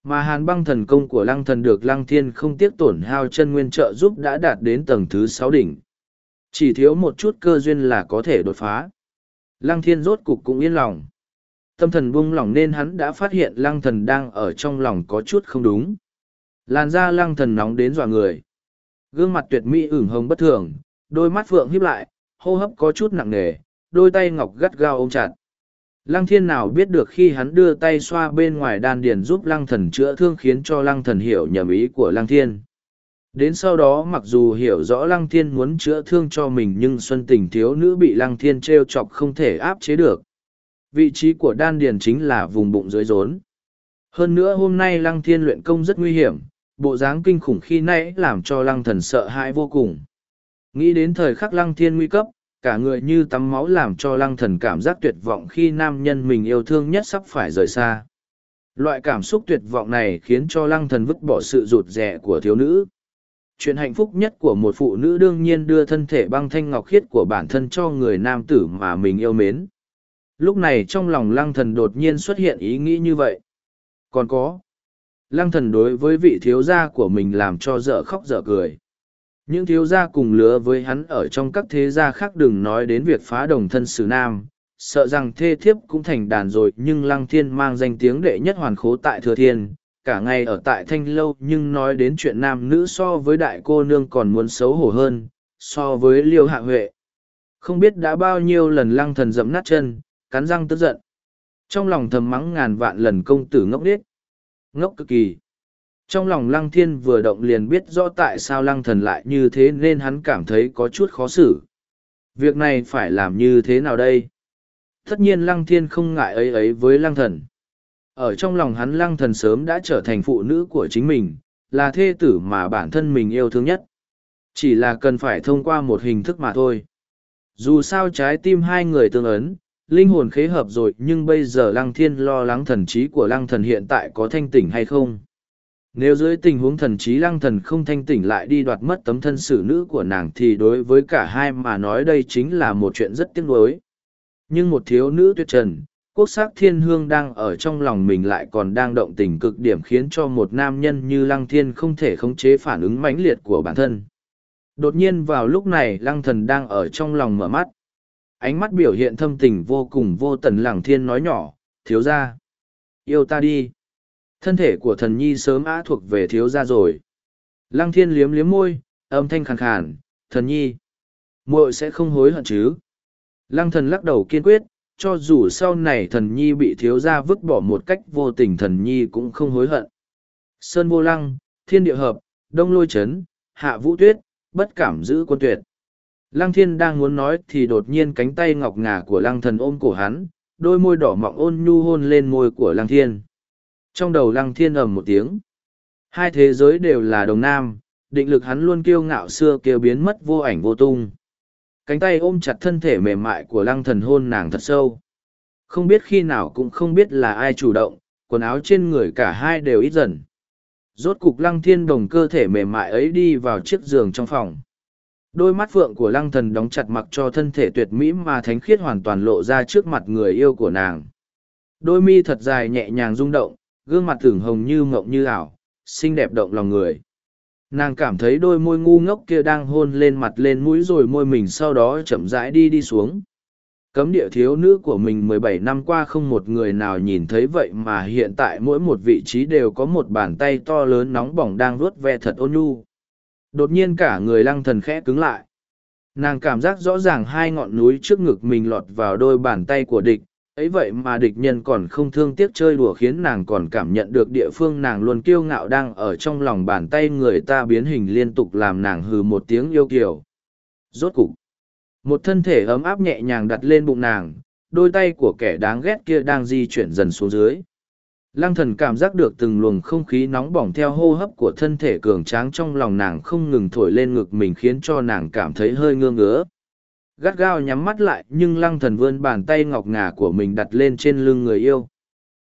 mà hàn băng thần công của lăng thần được lăng thiên không tiếc tổn hao chân nguyên trợ giúp đã đạt đến tầng thứ sáu đỉnh chỉ thiếu một chút cơ duyên là có thể đột phá lăng thiên rốt cục cũng yên lòng tâm thần buông lỏng nên hắn đã phát hiện lăng thần đang ở trong lòng có chút không đúng làn da lăng thần nóng đến dọa người gương mặt tuyệt mỹ ửng hồng bất thường đôi mắt phượng híp lại hô hấp có chút nặng nề đôi tay ngọc gắt gao ôm chặt Lăng thiên nào biết được khi hắn đưa tay xoa bên ngoài đan điền giúp lăng thần chữa thương khiến cho lăng thần hiểu nhầm ý của lăng thiên. Đến sau đó mặc dù hiểu rõ lăng thiên muốn chữa thương cho mình nhưng xuân tình thiếu nữ bị lăng thiên trêu chọc không thể áp chế được. Vị trí của đan điền chính là vùng bụng dưới rốn. Hơn nữa hôm nay lăng thiên luyện công rất nguy hiểm, bộ dáng kinh khủng khi nãy làm cho lăng thần sợ hãi vô cùng. Nghĩ đến thời khắc lăng thiên nguy cấp, cả người như tắm máu làm cho lăng thần cảm giác tuyệt vọng khi nam nhân mình yêu thương nhất sắp phải rời xa. Loại cảm xúc tuyệt vọng này khiến cho lăng thần vứt bỏ sự rụt rè của thiếu nữ. Chuyện hạnh phúc nhất của một phụ nữ đương nhiên đưa thân thể băng thanh ngọc khiết của bản thân cho người nam tử mà mình yêu mến. Lúc này trong lòng lăng thần đột nhiên xuất hiện ý nghĩ như vậy. Còn có, lăng thần đối với vị thiếu gia của mình làm cho dở khóc dở cười những thiếu gia cùng lứa với hắn ở trong các thế gia khác đừng nói đến việc phá đồng thân xử nam, sợ rằng thê thiếp cũng thành đàn rồi nhưng lăng thiên mang danh tiếng đệ nhất hoàn khố tại thừa thiên, cả ngày ở tại thanh lâu nhưng nói đến chuyện nam nữ so với đại cô nương còn muốn xấu hổ hơn, so với liêu hạ huệ. Không biết đã bao nhiêu lần lăng thần dẫm nát chân, cắn răng tức giận. Trong lòng thầm mắng ngàn vạn lần công tử ngốc điếc. Ngốc cực kỳ. Trong lòng lăng thiên vừa động liền biết rõ tại sao lăng thần lại như thế nên hắn cảm thấy có chút khó xử. Việc này phải làm như thế nào đây? Tất nhiên lăng thiên không ngại ấy ấy với lăng thần. Ở trong lòng hắn lăng thần sớm đã trở thành phụ nữ của chính mình, là thê tử mà bản thân mình yêu thương nhất. Chỉ là cần phải thông qua một hình thức mà thôi. Dù sao trái tim hai người tương ấn, linh hồn khế hợp rồi nhưng bây giờ lăng thiên lo lắng thần trí của lăng thần hiện tại có thanh tỉnh hay không. Nếu dưới tình huống thần trí lăng thần không thanh tỉnh lại đi đoạt mất tấm thân xử nữ của nàng thì đối với cả hai mà nói đây chính là một chuyện rất tiếc nuối. Nhưng một thiếu nữ tuyệt trần, quốc sắc thiên hương đang ở trong lòng mình lại còn đang động tình cực điểm khiến cho một nam nhân như lăng thiên không thể khống chế phản ứng mãnh liệt của bản thân. Đột nhiên vào lúc này lăng thần đang ở trong lòng mở mắt. Ánh mắt biểu hiện thâm tình vô cùng vô tần lăng thiên nói nhỏ, thiếu ra. Yêu ta đi. Thân thể của thần nhi sớm á thuộc về thiếu gia rồi. Lăng thiên liếm liếm môi, âm thanh khàn khàn, thần nhi. muội sẽ không hối hận chứ. Lăng thần lắc đầu kiên quyết, cho dù sau này thần nhi bị thiếu gia vứt bỏ một cách vô tình thần nhi cũng không hối hận. Sơn vô lăng, thiên địa hợp, đông lôi chấn, hạ vũ tuyết, bất cảm giữ quân tuyệt. Lăng thiên đang muốn nói thì đột nhiên cánh tay ngọc ngà của lăng thần ôm cổ hắn, đôi môi đỏ mọng ôn nhu hôn lên môi của lăng thiên. Trong đầu lăng thiên ầm một tiếng. Hai thế giới đều là đồng nam, định lực hắn luôn kiêu ngạo xưa kêu biến mất vô ảnh vô tung. Cánh tay ôm chặt thân thể mềm mại của lăng thần hôn nàng thật sâu. Không biết khi nào cũng không biết là ai chủ động, quần áo trên người cả hai đều ít dần. Rốt cục lăng thiên đồng cơ thể mềm mại ấy đi vào chiếc giường trong phòng. Đôi mắt phượng của lăng thần đóng chặt mặc cho thân thể tuyệt mỹ mà thánh khiết hoàn toàn lộ ra trước mặt người yêu của nàng. Đôi mi thật dài nhẹ nhàng rung động, gương mặt thường hồng như mộng như ảo, xinh đẹp động lòng người. Nàng cảm thấy đôi môi ngu ngốc kia đang hôn lên mặt lên mũi rồi môi mình sau đó chậm rãi đi đi xuống. Cấm địa thiếu nữ của mình mười bảy năm qua không một người nào nhìn thấy vậy mà hiện tại mỗi một vị trí đều có một bàn tay to lớn nóng bỏng đang vuốt ve thật ôn nhu. Đột nhiên cả người lăng thần khẽ cứng lại. Nàng cảm giác rõ ràng hai ngọn núi trước ngực mình lọt vào đôi bàn tay của địch, ấy vậy mà địch nhân còn không thương tiếc chơi đùa khiến nàng còn cảm nhận được địa phương nàng luôn kiêu ngạo đang ở trong lòng bàn tay người ta biến hình liên tục làm nàng hừ một tiếng yêu kiều rốt cục một thân thể ấm áp nhẹ nhàng đặt lên bụng nàng đôi tay của kẻ đáng ghét kia đang di chuyển dần xuống dưới lăng thần cảm giác được từng luồng không khí nóng bỏng theo hô hấp của thân thể cường tráng trong lòng nàng không ngừng thổi lên ngực mình khiến cho nàng cảm thấy hơi ngơ ngứa Gắt gao nhắm mắt lại nhưng lăng thần vươn bàn tay ngọc ngà của mình đặt lên trên lưng người yêu.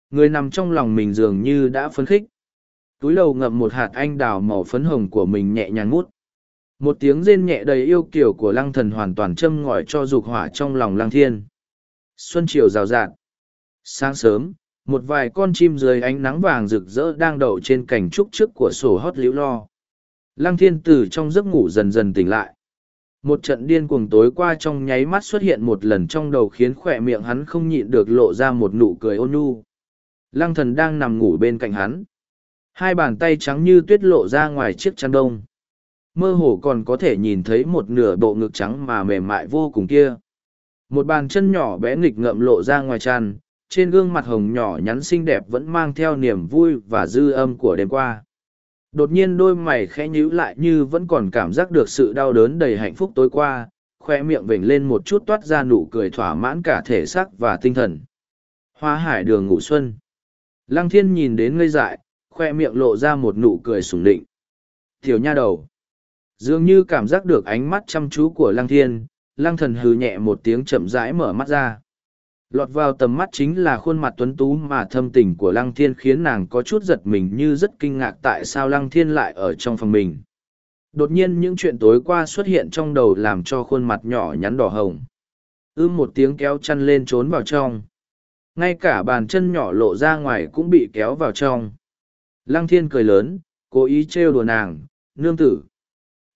Người nằm trong lòng mình dường như đã phấn khích. Túi đầu ngậm một hạt anh đào màu phấn hồng của mình nhẹ nhàng mút. Một tiếng rên nhẹ đầy yêu kiểu của lăng thần hoàn toàn châm ngòi cho dục hỏa trong lòng lăng thiên. Xuân chiều rào rạt. Sáng sớm, một vài con chim dưới ánh nắng vàng rực rỡ đang đậu trên cành trúc trước của sổ hót liễu lo. Lăng thiên từ trong giấc ngủ dần dần tỉnh lại một trận điên cuồng tối qua trong nháy mắt xuất hiện một lần trong đầu khiến khỏe miệng hắn không nhịn được lộ ra một nụ cười ôn nhu lăng thần đang nằm ngủ bên cạnh hắn hai bàn tay trắng như tuyết lộ ra ngoài chiếc chăn đông mơ hồ còn có thể nhìn thấy một nửa bộ ngực trắng mà mềm mại vô cùng kia một bàn chân nhỏ bé nghịch ngậm lộ ra ngoài tràn trên gương mặt hồng nhỏ nhắn xinh đẹp vẫn mang theo niềm vui và dư âm của đêm qua Đột nhiên đôi mày khẽ nhíu lại như vẫn còn cảm giác được sự đau đớn đầy hạnh phúc tối qua, khoe miệng vểnh lên một chút toát ra nụ cười thỏa mãn cả thể xác và tinh thần. Hoa hải đường ngủ xuân. Lăng thiên nhìn đến ngây dại, khoe miệng lộ ra một nụ cười sủng định. Tiểu nha đầu. Dường như cảm giác được ánh mắt chăm chú của lăng thiên, lăng thần hừ nhẹ một tiếng chậm rãi mở mắt ra. Lọt vào tầm mắt chính là khuôn mặt tuấn tú mà thâm tình của Lăng Thiên khiến nàng có chút giật mình như rất kinh ngạc tại sao Lăng Thiên lại ở trong phòng mình. Đột nhiên những chuyện tối qua xuất hiện trong đầu làm cho khuôn mặt nhỏ nhắn đỏ hồng. Ưm một tiếng kéo chăn lên trốn vào trong. Ngay cả bàn chân nhỏ lộ ra ngoài cũng bị kéo vào trong. Lăng Thiên cười lớn, cố ý trêu đùa nàng, nương tử.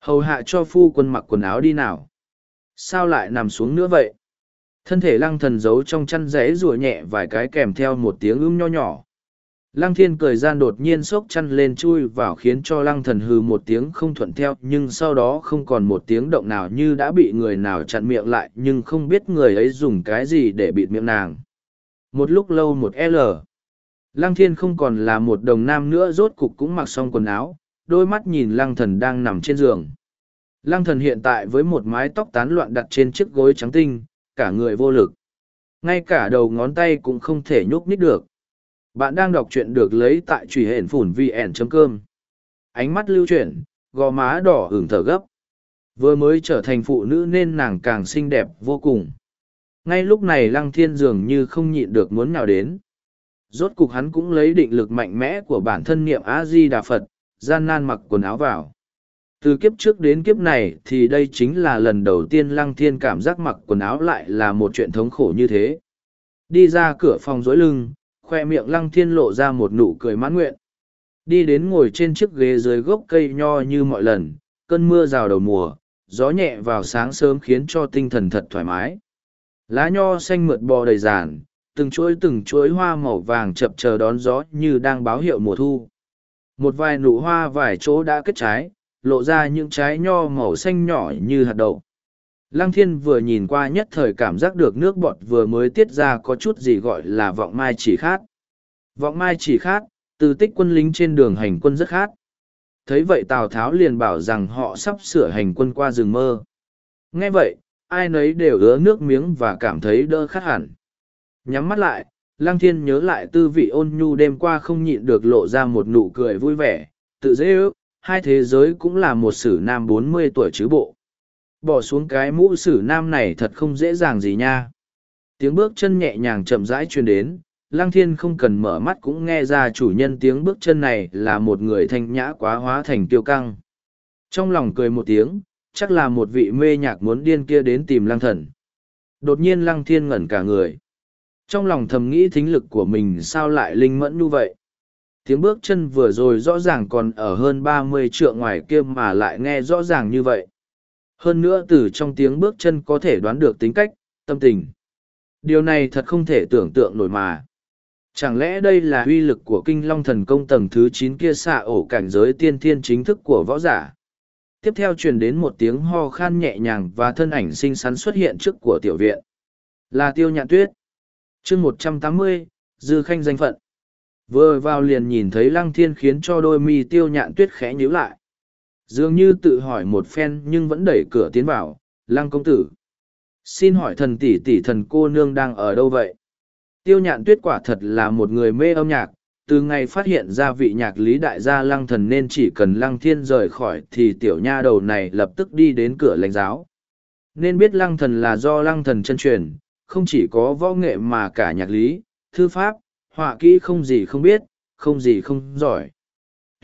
Hầu hạ cho phu quân mặc quần áo đi nào. Sao lại nằm xuống nữa vậy? Thân thể lăng thần giấu trong chăn rẽ rùa nhẹ vài cái kèm theo một tiếng ưm nho nhỏ. Lăng thiên cười gian đột nhiên sốc chăn lên chui vào khiến cho lăng thần hừ một tiếng không thuận theo nhưng sau đó không còn một tiếng động nào như đã bị người nào chặn miệng lại nhưng không biết người ấy dùng cái gì để bịt miệng nàng. Một lúc lâu một L. Lăng thiên không còn là một đồng nam nữa rốt cục cũng mặc xong quần áo, đôi mắt nhìn lăng thần đang nằm trên giường. Lăng thần hiện tại với một mái tóc tán loạn đặt trên chiếc gối trắng tinh, cả người vô lực. Ngay cả đầu ngón tay cũng không thể nhúc nhích được. Bạn đang đọc truyện được lấy tại truy hển phủn vn.com. Ánh mắt lưu chuyển, gò má đỏ hưởng thở gấp. Vừa mới trở thành phụ nữ nên nàng càng xinh đẹp vô cùng. Ngay lúc này lăng thiên dường như không nhịn được muốn nào đến. Rốt cục hắn cũng lấy định lực mạnh mẽ của bản thân niệm A-di-đà Phật, gian nan mặc quần áo vào từ kiếp trước đến kiếp này thì đây chính là lần đầu tiên lăng thiên cảm giác mặc quần áo lại là một chuyện thống khổ như thế đi ra cửa phòng dối lưng khoe miệng lăng thiên lộ ra một nụ cười mãn nguyện đi đến ngồi trên chiếc ghế dưới gốc cây nho như mọi lần cơn mưa rào đầu mùa gió nhẹ vào sáng sớm khiến cho tinh thần thật thoải mái lá nho xanh mượt bò đầy giàn từng chuỗi từng chuỗi hoa màu vàng chập chờ đón gió như đang báo hiệu mùa thu một vài nụ hoa vài chỗ đã kết trái lộ ra những trái nho màu xanh nhỏ như hạt đậu. Lăng thiên vừa nhìn qua nhất thời cảm giác được nước bọt vừa mới tiết ra có chút gì gọi là vọng mai chỉ khát. Vọng mai chỉ khát, từ tích quân lính trên đường hành quân rất khát. Thấy vậy Tào Tháo liền bảo rằng họ sắp sửa hành quân qua rừng mơ. Nghe vậy, ai nấy đều ứa nước miếng và cảm thấy đỡ khát hẳn. Nhắm mắt lại, Lăng Thiên nhớ lại tư vị ôn nhu đêm qua không nhịn được lộ ra một nụ cười vui vẻ, tự dễ ước hai thế giới cũng là một sử nam bốn mươi tuổi chứ bộ. Bỏ xuống cái mũ sử nam này thật không dễ dàng gì nha. Tiếng bước chân nhẹ nhàng chậm rãi truyền đến, Lăng Thiên không cần mở mắt cũng nghe ra chủ nhân tiếng bước chân này là một người thanh nhã quá hóa thành tiêu căng. Trong lòng cười một tiếng, chắc là một vị mê nhạc muốn điên kia đến tìm Lăng Thần. Đột nhiên Lăng Thiên ngẩn cả người. Trong lòng thầm nghĩ thính lực của mình sao lại linh mẫn như vậy tiếng bước chân vừa rồi rõ ràng còn ở hơn ba mươi trượng ngoài kia mà lại nghe rõ ràng như vậy hơn nữa từ trong tiếng bước chân có thể đoán được tính cách tâm tình điều này thật không thể tưởng tượng nổi mà chẳng lẽ đây là uy lực của kinh long thần công tầng thứ chín kia xạ ổ cảnh giới tiên thiên chính thức của võ giả tiếp theo truyền đến một tiếng ho khan nhẹ nhàng và thân ảnh xinh xắn xuất hiện trước của tiểu viện là tiêu nhạn tuyết chương một trăm tám mươi dư khanh danh phận vừa vào liền nhìn thấy lăng thiên khiến cho đôi mi tiêu nhạn tuyết khẽ nhíu lại dường như tự hỏi một phen nhưng vẫn đẩy cửa tiến vào lăng công tử xin hỏi thần tỷ tỷ thần cô nương đang ở đâu vậy tiêu nhạn tuyết quả thật là một người mê âm nhạc từ ngày phát hiện ra vị nhạc lý đại gia lăng thần nên chỉ cần lăng thiên rời khỏi thì tiểu nha đầu này lập tức đi đến cửa lãnh giáo nên biết lăng thần là do lăng thần chân truyền không chỉ có võ nghệ mà cả nhạc lý thư pháp họa kỹ không gì không biết, không gì không giỏi.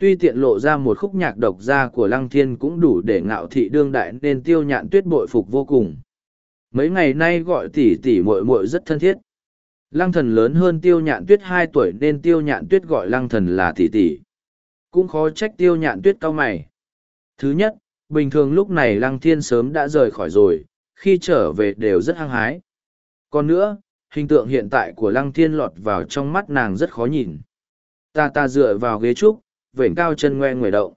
Tuy tiện lộ ra một khúc nhạc độc gia của Lăng Thiên cũng đủ để ngạo thị đương đại nên tiêu nhạn tuyết bội phục vô cùng. Mấy ngày nay gọi tỷ tỷ muội muội rất thân thiết. Lăng thần lớn hơn tiêu nhạn tuyết hai tuổi nên tiêu nhạn tuyết gọi lăng thần là tỷ tỷ. Cũng khó trách tiêu nhạn tuyết cao mày. Thứ nhất, bình thường lúc này lăng thiên sớm đã rời khỏi rồi, khi trở về đều rất hăng hái. Còn nữa, hình tượng hiện tại của lăng thiên lọt vào trong mắt nàng rất khó nhìn. Ta ta dựa vào ghế trúc, vểnh cao chân ngoe người động.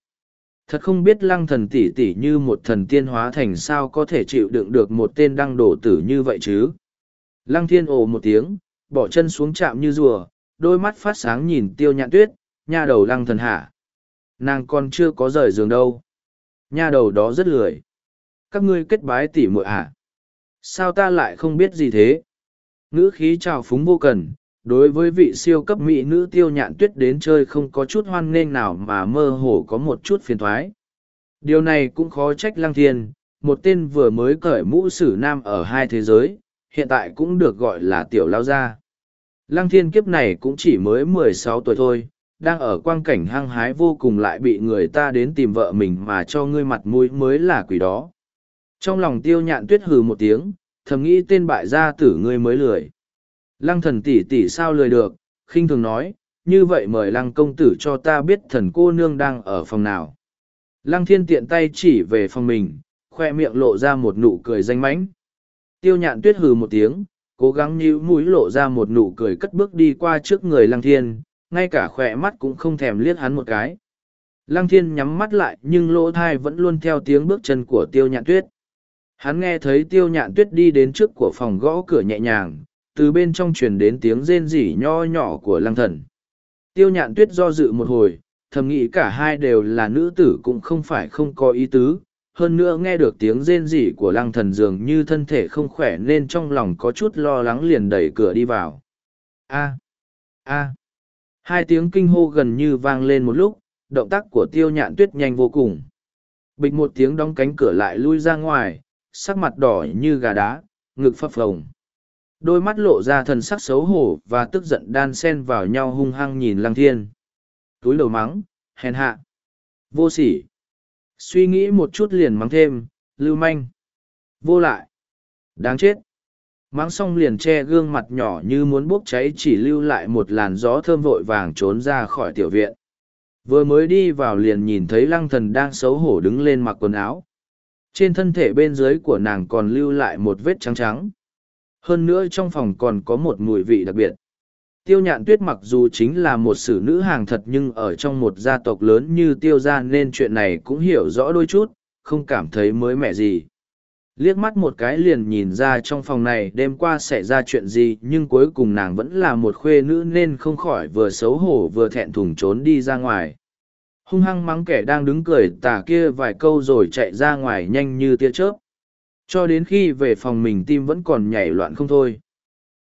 Thật không biết lăng thần tỷ tỷ như một thần tiên hóa thành sao có thể chịu đựng được một tên đăng đổ tử như vậy chứ. Lăng thiên ồ một tiếng, bỏ chân xuống chạm như rùa, đôi mắt phát sáng nhìn tiêu nhạn tuyết, nha đầu lăng thần hạ. Nàng còn chưa có rời giường đâu. Nha đầu đó rất lười. Các ngươi kết bái tỷ muội à? Sao ta lại không biết gì thế? ngữ khí trào phúng vô cần đối với vị siêu cấp mỹ nữ tiêu nhạn tuyết đến chơi không có chút hoan nghênh nào mà mơ hồ có một chút phiền thoái điều này cũng khó trách lăng thiên một tên vừa mới cởi mũ sử nam ở hai thế giới hiện tại cũng được gọi là tiểu lao gia lăng thiên kiếp này cũng chỉ mới mười sáu tuổi thôi đang ở quang cảnh hăng hái vô cùng lại bị người ta đến tìm vợ mình mà cho ngươi mặt mũi mới là quỷ đó trong lòng tiêu nhạn tuyết hừ một tiếng thầm nghĩ tên bại gia tử ngươi mới lười. Lăng thần tỷ tỷ sao lười được, khinh thường nói, như vậy mời lăng công tử cho ta biết thần cô nương đang ở phòng nào. Lăng thiên tiện tay chỉ về phòng mình, khoe miệng lộ ra một nụ cười danh mánh. Tiêu nhạn tuyết hừ một tiếng, cố gắng nhíu mũi lộ ra một nụ cười cất bước đi qua trước người lăng thiên, ngay cả khoe mắt cũng không thèm liếc hắn một cái. Lăng thiên nhắm mắt lại nhưng lỗ thai vẫn luôn theo tiếng bước chân của tiêu nhạn tuyết. Hắn nghe thấy tiêu nhạn tuyết đi đến trước của phòng gõ cửa nhẹ nhàng, từ bên trong truyền đến tiếng rên rỉ nho nhỏ của lăng thần. Tiêu nhạn tuyết do dự một hồi, thầm nghĩ cả hai đều là nữ tử cũng không phải không có ý tứ, hơn nữa nghe được tiếng rên rỉ của lăng thần dường như thân thể không khỏe nên trong lòng có chút lo lắng liền đẩy cửa đi vào. a a hai tiếng kinh hô gần như vang lên một lúc, động tác của tiêu nhạn tuyết nhanh vô cùng. Bịch một tiếng đóng cánh cửa lại lui ra ngoài, sắc mặt đỏ như gà đá, ngực phập phồng. Đôi mắt lộ ra thần sắc xấu hổ và tức giận đan sen vào nhau hung hăng nhìn lăng thiên. Túi đầu mắng, hèn hạ. Vô sỉ. Suy nghĩ một chút liền mắng thêm, lưu manh. Vô lại. Đáng chết. Mắng xong liền che gương mặt nhỏ như muốn bốc cháy chỉ lưu lại một làn gió thơm vội vàng trốn ra khỏi tiểu viện. Vừa mới đi vào liền nhìn thấy lăng thần đang xấu hổ đứng lên mặc quần áo. Trên thân thể bên dưới của nàng còn lưu lại một vết trắng trắng. Hơn nữa trong phòng còn có một mùi vị đặc biệt. Tiêu nhạn tuyết mặc dù chính là một sử nữ hàng thật nhưng ở trong một gia tộc lớn như tiêu gia nên chuyện này cũng hiểu rõ đôi chút, không cảm thấy mới mẻ gì liếc mắt một cái liền nhìn ra trong phòng này đêm qua xảy ra chuyện gì nhưng cuối cùng nàng vẫn là một khuê nữ nên không khỏi vừa xấu hổ vừa thẹn thùng trốn đi ra ngoài hung hăng mắng kẻ đang đứng cười tà kia vài câu rồi chạy ra ngoài nhanh như tia chớp cho đến khi về phòng mình tim vẫn còn nhảy loạn không thôi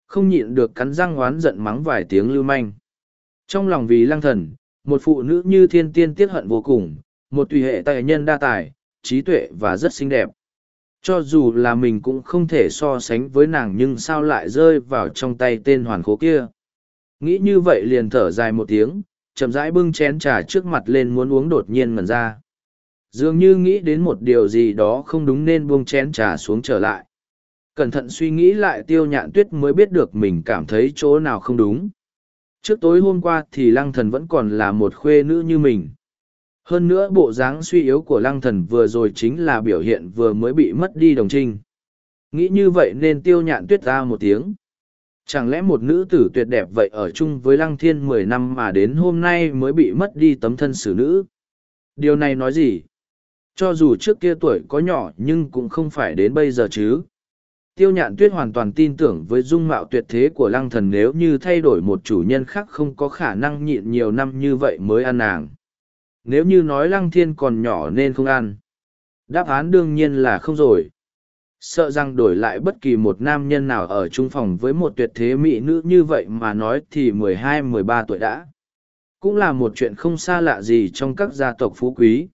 không nhịn được cắn răng oán giận mắng vài tiếng lưu manh trong lòng vì lang thần một phụ nữ như thiên tiên tiết hận vô cùng một tùy hệ tài nhân đa tài trí tuệ và rất xinh đẹp cho dù là mình cũng không thể so sánh với nàng nhưng sao lại rơi vào trong tay tên hoàn khố kia nghĩ như vậy liền thở dài một tiếng chậm rãi bưng chén trà trước mặt lên muốn uống đột nhiên ngẩn ra. Dường như nghĩ đến một điều gì đó không đúng nên buông chén trà xuống trở lại. Cẩn thận suy nghĩ lại tiêu nhạn tuyết mới biết được mình cảm thấy chỗ nào không đúng. Trước tối hôm qua thì lăng thần vẫn còn là một khuê nữ như mình. Hơn nữa bộ dáng suy yếu của lăng thần vừa rồi chính là biểu hiện vừa mới bị mất đi đồng trinh. Nghĩ như vậy nên tiêu nhạn tuyết ra một tiếng chẳng lẽ một nữ tử tuyệt đẹp vậy ở chung với lăng thiên mười năm mà đến hôm nay mới bị mất đi tấm thân xử nữ điều này nói gì cho dù trước kia tuổi có nhỏ nhưng cũng không phải đến bây giờ chứ tiêu nhạn tuyết hoàn toàn tin tưởng với dung mạo tuyệt thế của lăng thần nếu như thay đổi một chủ nhân khác không có khả năng nhịn nhiều năm như vậy mới ăn nàng nếu như nói lăng thiên còn nhỏ nên không ăn đáp án đương nhiên là không rồi Sợ rằng đổi lại bất kỳ một nam nhân nào ở chung phòng với một tuyệt thế mỹ nữ như vậy mà nói thì mười hai, mười ba tuổi đã. Cũng là một chuyện không xa lạ gì trong các gia tộc phú quý.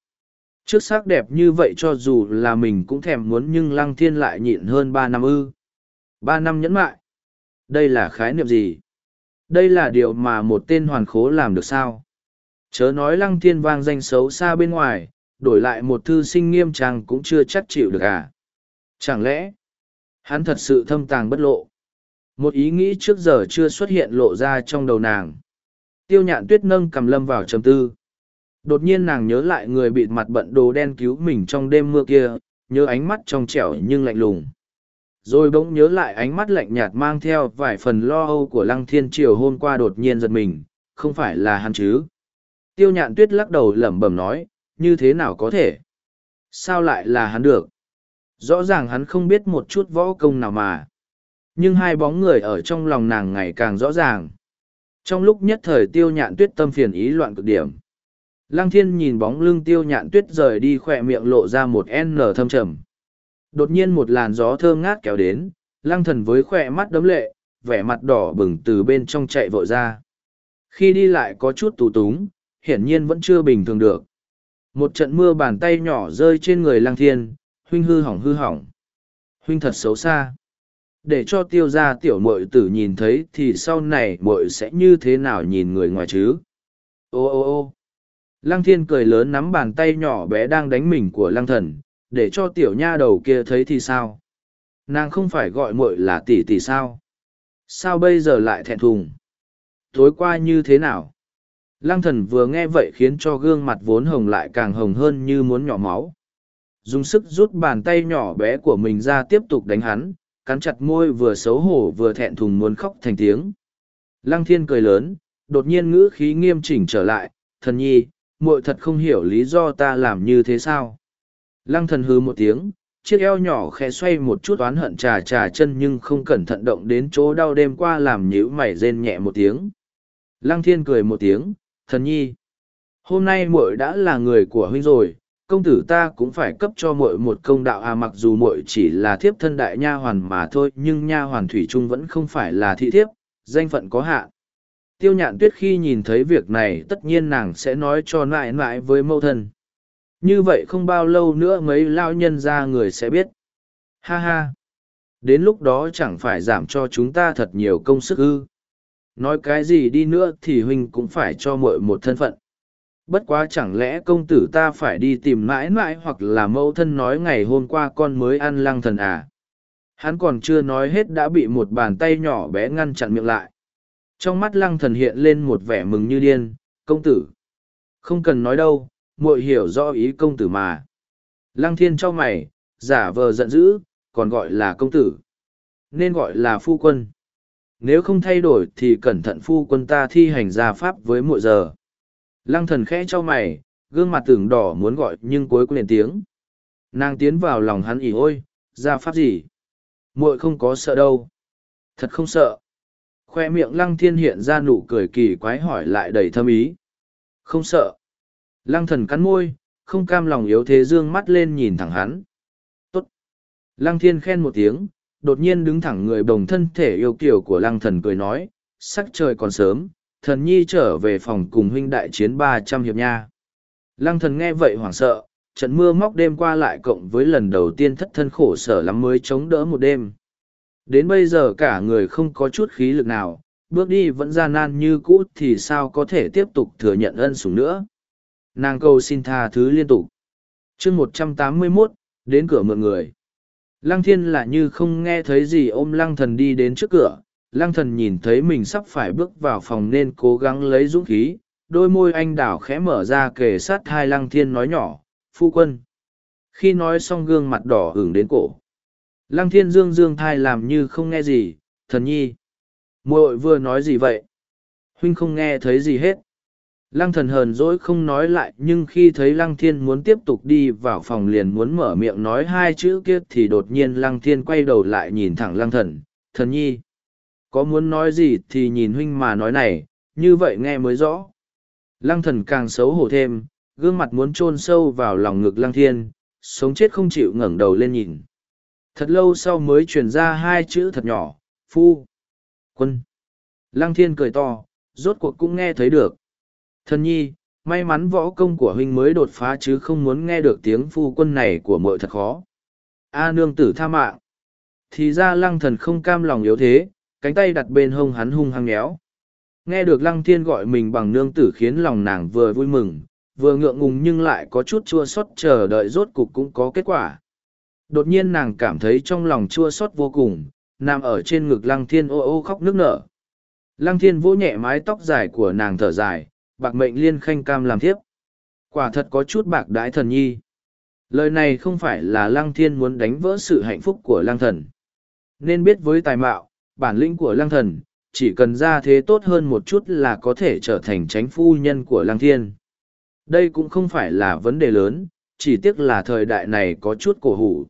Trước sắc đẹp như vậy cho dù là mình cũng thèm muốn nhưng Lăng Thiên lại nhịn hơn ba năm ư. Ba năm nhẫn mại. Đây là khái niệm gì? Đây là điều mà một tên hoàn khố làm được sao? Chớ nói Lăng Thiên vang danh xấu xa bên ngoài, đổi lại một thư sinh nghiêm trang cũng chưa chắc chịu được à. Chẳng lẽ, hắn thật sự thâm tàng bất lộ? Một ý nghĩ trước giờ chưa xuất hiện lộ ra trong đầu nàng. Tiêu nhạn tuyết nâng cầm lâm vào trầm tư. Đột nhiên nàng nhớ lại người bị mặt bận đồ đen cứu mình trong đêm mưa kia, nhớ ánh mắt trong trẻo nhưng lạnh lùng. Rồi bỗng nhớ lại ánh mắt lạnh nhạt mang theo vài phần lo âu của lăng thiên triều hôm qua đột nhiên giật mình, không phải là hắn chứ. Tiêu nhạn tuyết lắc đầu lẩm bẩm nói, như thế nào có thể? Sao lại là hắn được? Rõ ràng hắn không biết một chút võ công nào mà. Nhưng hai bóng người ở trong lòng nàng ngày càng rõ ràng. Trong lúc nhất thời tiêu nhạn tuyết tâm phiền ý loạn cực điểm. Lăng thiên nhìn bóng lưng tiêu nhạn tuyết rời đi khỏe miệng lộ ra một N thâm trầm. Đột nhiên một làn gió thơm ngát kéo đến, lăng thần với khỏe mắt đấm lệ, vẻ mặt đỏ bừng từ bên trong chạy vội ra. Khi đi lại có chút tù túng, hiển nhiên vẫn chưa bình thường được. Một trận mưa bàn tay nhỏ rơi trên người lăng thiên, huynh hư hỏng hư hỏng. Huynh thật xấu xa. Để cho tiêu gia tiểu mội tử nhìn thấy thì sau này mội sẽ như thế nào nhìn người ngoài chứ? Ô ô ô Lăng thiên cười lớn nắm bàn tay nhỏ bé đang đánh mình của lăng thần, để cho tiểu nha đầu kia thấy thì sao? Nàng không phải gọi mội là tỷ tỷ sao? Sao bây giờ lại thẹn thùng? Tối qua như thế nào? Lăng thần vừa nghe vậy khiến cho gương mặt vốn hồng lại càng hồng hơn như muốn nhỏ máu dùng sức rút bàn tay nhỏ bé của mình ra tiếp tục đánh hắn cắn chặt môi vừa xấu hổ vừa thẹn thùng muốn khóc thành tiếng lăng thiên cười lớn đột nhiên ngữ khí nghiêm chỉnh trở lại thần nhi muội thật không hiểu lý do ta làm như thế sao lăng thần hư một tiếng chiếc eo nhỏ khẽ xoay một chút oán hận trà trà chân nhưng không cẩn thận động đến chỗ đau đêm qua làm nhíu mày rên nhẹ một tiếng lăng thiên cười một tiếng thần nhi hôm nay muội đã là người của huynh rồi công tử ta cũng phải cấp cho muội một công đạo à mặc dù muội chỉ là thiếp thân đại nha hoàn mà thôi nhưng nha hoàn thủy trung vẫn không phải là thị thiếp danh phận có hạn tiêu nhạn tuyết khi nhìn thấy việc này tất nhiên nàng sẽ nói cho nại nại với mẫu thân như vậy không bao lâu nữa mấy lao nhân ra người sẽ biết ha ha đến lúc đó chẳng phải giảm cho chúng ta thật nhiều công sức ư nói cái gì đi nữa thì huynh cũng phải cho muội một thân phận bất quá chẳng lẽ công tử ta phải đi tìm mãi mãi hoặc là mẫu thân nói ngày hôm qua con mới ăn lăng thần à. Hắn còn chưa nói hết đã bị một bàn tay nhỏ bé ngăn chặn miệng lại. Trong mắt lăng thần hiện lên một vẻ mừng như điên, công tử. Không cần nói đâu, muội hiểu rõ ý công tử mà. Lăng thiên cho mày, giả vờ giận dữ, còn gọi là công tử. Nên gọi là phu quân. Nếu không thay đổi thì cẩn thận phu quân ta thi hành gia pháp với muội giờ Lăng thần khẽ cho mày, gương mặt tưởng đỏ muốn gọi nhưng cuối cùng lên tiếng. Nàng tiến vào lòng hắn ỉ ôi, ra pháp gì? muội không có sợ đâu. Thật không sợ. Khoe miệng lăng thiên hiện ra nụ cười kỳ quái hỏi lại đầy thâm ý. Không sợ. Lăng thần cắn môi, không cam lòng yếu thế dương mắt lên nhìn thẳng hắn. Tốt. Lăng thiên khen một tiếng, đột nhiên đứng thẳng người bồng thân thể yêu kiểu của lăng thần cười nói, sắc trời còn sớm, thần nhi trở về phòng cùng huynh đại chiến ba trăm hiệp nha. Lăng thần nghe vậy hoảng sợ, trận mưa móc đêm qua lại cộng với lần đầu tiên thất thân khổ sở lắm mới chống đỡ một đêm. Đến bây giờ cả người không có chút khí lực nào, bước đi vẫn gian nan như cũ thì sao có thể tiếp tục thừa nhận ân sủng nữa. Nàng cầu xin tha thứ liên tục. chương một trăm tám mươi 181, đến cửa mượn người. Lăng thiên là như không nghe thấy gì ôm lăng thần đi đến trước cửa, lăng thần nhìn thấy mình sắp phải bước vào phòng nên cố gắng lấy dũng khí, đôi môi anh đảo khẽ mở ra kề sát hai lăng thiên nói nhỏ, phu quân. Khi nói xong gương mặt đỏ hưởng đến cổ. Lăng thiên dương dương thai làm như không nghe gì, thần nhi. muội vừa nói gì vậy? Huynh không nghe thấy gì hết. Lăng thần hờn dỗi không nói lại nhưng khi thấy lăng thiên muốn tiếp tục đi vào phòng liền muốn mở miệng nói hai chữ kia thì đột nhiên lăng thiên quay đầu lại nhìn thẳng lăng thần, thần nhi. Có muốn nói gì thì nhìn huynh mà nói này, như vậy nghe mới rõ. Lăng thần càng xấu hổ thêm, gương mặt muốn chôn sâu vào lòng ngực lăng thiên, sống chết không chịu ngẩng đầu lên nhìn. Thật lâu sau mới truyền ra hai chữ thật nhỏ, phu, quân. Lăng thiên cười to, rốt cuộc cũng nghe thấy được. Thần nhi, may mắn võ công của huynh mới đột phá chứ không muốn nghe được tiếng phu quân này của mội thật khó. A nương tử tha mạng. Thì ra lăng thần không cam lòng yếu thế, cánh tay đặt bên hông hắn hung hăng nhéo. Nghe được lăng thiên gọi mình bằng nương tử khiến lòng nàng vừa vui mừng, vừa ngượng ngùng nhưng lại có chút chua xót chờ đợi rốt cục cũng có kết quả. Đột nhiên nàng cảm thấy trong lòng chua xót vô cùng, nằm ở trên ngực lăng thiên ô ô khóc nức nở. Lăng thiên vỗ nhẹ mái tóc dài của nàng thở dài, bạc mệnh liên khanh cam làm thiếp. Quả thật có chút bạc đái thần nhi. Lời này không phải là lăng thiên muốn đánh vỡ sự hạnh phúc của lăng thần. Nên biết với tài mạo, bản lĩnh của lăng thần, chỉ cần ra thế tốt hơn một chút là có thể trở thành tránh phu nhân của lăng thiên. Đây cũng không phải là vấn đề lớn, chỉ tiếc là thời đại này có chút cổ hủ.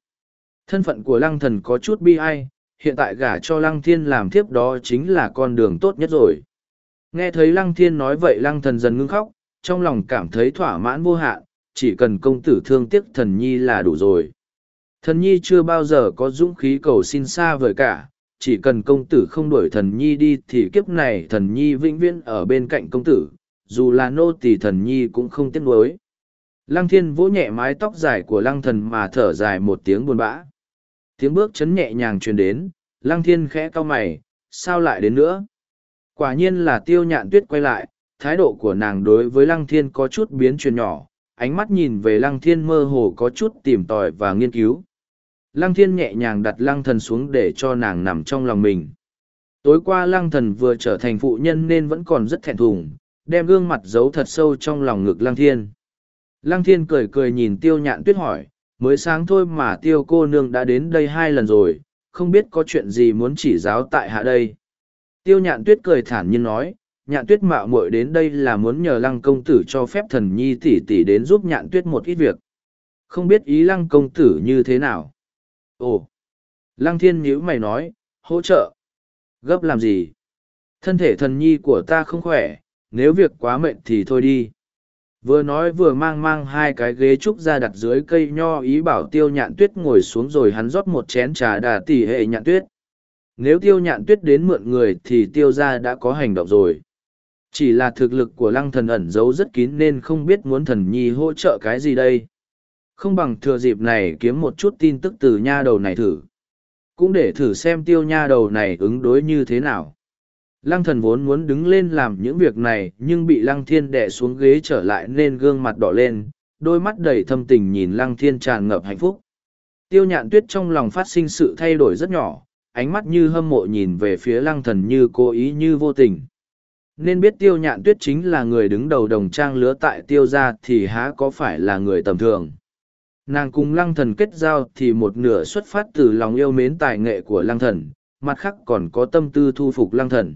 Thân phận của lăng thần có chút bi ai, hiện tại gả cho lăng thiên làm thiếp đó chính là con đường tốt nhất rồi. Nghe thấy lăng thiên nói vậy lăng thần dần ngưng khóc, trong lòng cảm thấy thỏa mãn vô hạn, chỉ cần công tử thương tiếc thần nhi là đủ rồi. Thần nhi chưa bao giờ có dũng khí cầu xin xa vời cả, chỉ cần công tử không đuổi thần nhi đi thì kiếp này thần nhi vĩnh viễn ở bên cạnh công tử dù là nô tỳ thần nhi cũng không tiếc nuối lăng thiên vỗ nhẹ mái tóc dài của lăng thần mà thở dài một tiếng buồn bã tiếng bước chấn nhẹ nhàng truyền đến lăng thiên khẽ cau mày sao lại đến nữa quả nhiên là tiêu nhạn tuyết quay lại thái độ của nàng đối với lăng thiên có chút biến chuyển nhỏ ánh mắt nhìn về lăng thiên mơ hồ có chút tìm tòi và nghiên cứu Lăng thiên nhẹ nhàng đặt lăng thần xuống để cho nàng nằm trong lòng mình. Tối qua lăng thần vừa trở thành phụ nhân nên vẫn còn rất thẹn thùng, đem gương mặt giấu thật sâu trong lòng ngực lăng thiên. Lăng thiên cười cười nhìn tiêu nhạn tuyết hỏi, mới sáng thôi mà tiêu cô nương đã đến đây hai lần rồi, không biết có chuyện gì muốn chỉ giáo tại hạ đây. Tiêu nhạn tuyết cười thản nhiên nói, nhạn tuyết mạo muội đến đây là muốn nhờ lăng công tử cho phép thần nhi tỷ tỷ đến giúp nhạn tuyết một ít việc. Không biết ý lăng công tử như thế nào. Ồ! Lăng thiên nhíu mày nói, hỗ trợ. Gấp làm gì? Thân thể thần nhi của ta không khỏe, nếu việc quá mệt thì thôi đi. Vừa nói vừa mang mang hai cái ghế trúc ra đặt dưới cây nho ý bảo tiêu nhạn tuyết ngồi xuống rồi hắn rót một chén trà đà tỷ hệ nhạn tuyết. Nếu tiêu nhạn tuyết đến mượn người thì tiêu ra đã có hành động rồi. Chỉ là thực lực của lăng thần ẩn giấu rất kín nên không biết muốn thần nhi hỗ trợ cái gì đây. Không bằng thừa dịp này kiếm một chút tin tức từ nha đầu này thử. Cũng để thử xem tiêu nha đầu này ứng đối như thế nào. Lăng thần vốn muốn đứng lên làm những việc này nhưng bị lăng thiên đè xuống ghế trở lại nên gương mặt đỏ lên, đôi mắt đầy thâm tình nhìn lăng thiên tràn ngập hạnh phúc. Tiêu nhạn tuyết trong lòng phát sinh sự thay đổi rất nhỏ, ánh mắt như hâm mộ nhìn về phía lăng thần như cố ý như vô tình. Nên biết tiêu nhạn tuyết chính là người đứng đầu đồng trang lứa tại tiêu gia thì há có phải là người tầm thường nàng cùng lăng thần kết giao thì một nửa xuất phát từ lòng yêu mến tài nghệ của lăng thần mặt khác còn có tâm tư thu phục lăng thần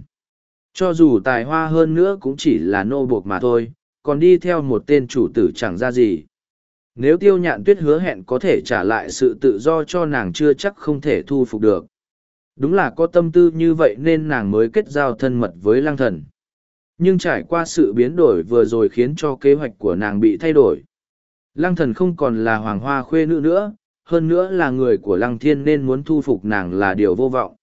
cho dù tài hoa hơn nữa cũng chỉ là nô buộc mà thôi còn đi theo một tên chủ tử chẳng ra gì nếu tiêu nhạn tuyết hứa hẹn có thể trả lại sự tự do cho nàng chưa chắc không thể thu phục được đúng là có tâm tư như vậy nên nàng mới kết giao thân mật với lăng thần nhưng trải qua sự biến đổi vừa rồi khiến cho kế hoạch của nàng bị thay đổi Lăng thần không còn là hoàng hoa khuê nữ nữa, hơn nữa là người của lăng thiên nên muốn thu phục nàng là điều vô vọng.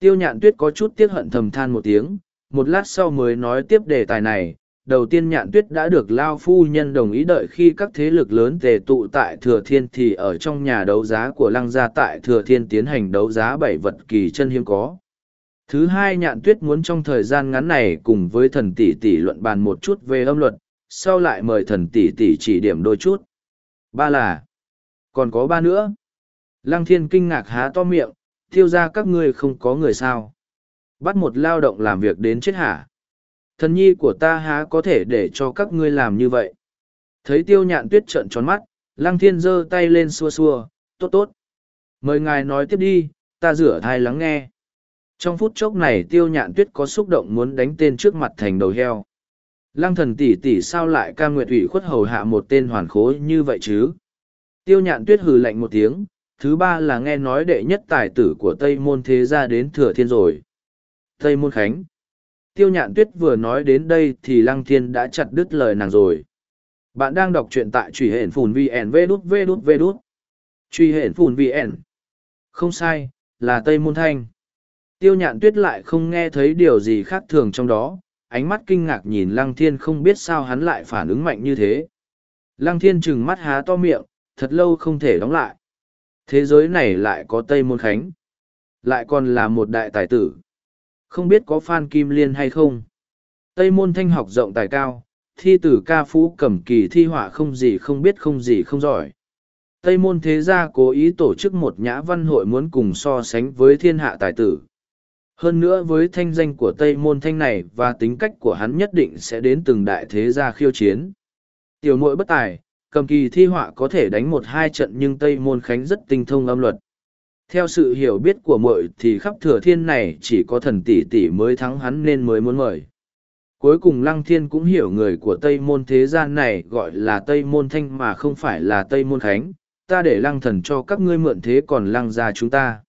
Tiêu nhạn tuyết có chút tiếc hận thầm than một tiếng, một lát sau mới nói tiếp đề tài này. Đầu tiên nhạn tuyết đã được Lao Phu Nhân đồng ý đợi khi các thế lực lớn tề tụ tại Thừa Thiên thì ở trong nhà đấu giá của Lăng Gia tại Thừa Thiên tiến hành đấu giá bảy vật kỳ chân hiếm có. Thứ hai nhạn tuyết muốn trong thời gian ngắn này cùng với thần tỷ tỷ luận bàn một chút về âm luật, sau lại mời thần tỷ tỷ chỉ điểm đôi chút. Ba là, còn có ba nữa. Lăng thiên kinh ngạc há to miệng, tiêu ra các ngươi không có người sao. Bắt một lao động làm việc đến chết hả. Thần nhi của ta há có thể để cho các ngươi làm như vậy. Thấy tiêu nhạn tuyết trợn tròn mắt, lăng thiên giơ tay lên xua xua, tốt tốt. Mời ngài nói tiếp đi, ta rửa thai lắng nghe. Trong phút chốc này tiêu nhạn tuyết có xúc động muốn đánh tên trước mặt thành đầu heo. Lăng thần tỷ tỷ sao lại ca nguyện ủy khuất hầu hạ một tên hoàn khố như vậy chứ? Tiêu nhạn tuyết hừ lạnh một tiếng, thứ ba là nghe nói đệ nhất tài tử của Tây Môn Thế Gia đến Thừa Thiên rồi. Tây Môn Khánh. Tiêu nhạn tuyết vừa nói đến đây thì Lăng Thiên đã chặt đứt lời nàng rồi. Bạn đang đọc truyện tại truy hển phùn VN vê đút vê Truy hển phùn VN. Không sai, là Tây Môn Thanh. Tiêu nhạn tuyết lại không nghe thấy điều gì khác thường trong đó, ánh mắt kinh ngạc nhìn lăng thiên không biết sao hắn lại phản ứng mạnh như thế. Lăng thiên trừng mắt há to miệng, thật lâu không thể đóng lại. Thế giới này lại có Tây Môn Khánh. Lại còn là một đại tài tử. Không biết có Phan Kim Liên hay không. Tây Môn Thanh học rộng tài cao, thi tử ca phú cẩm kỳ thi họa không gì không biết không gì không giỏi. Tây Môn Thế Gia cố ý tổ chức một nhã văn hội muốn cùng so sánh với thiên hạ tài tử. Hơn nữa với thanh danh của Tây Môn Thanh này và tính cách của hắn nhất định sẽ đến từng đại thế gia khiêu chiến. Tiểu mội bất tài, cầm kỳ thi họa có thể đánh một hai trận nhưng Tây Môn Khánh rất tinh thông âm luật. Theo sự hiểu biết của mội thì khắp thừa thiên này chỉ có thần tỷ tỷ mới thắng hắn nên mới muốn mời. Cuối cùng Lăng Thiên cũng hiểu người của Tây Môn thế gian này gọi là Tây Môn Thanh mà không phải là Tây Môn Khánh. Ta để Lăng thần cho các ngươi mượn thế còn Lăng ra chúng ta.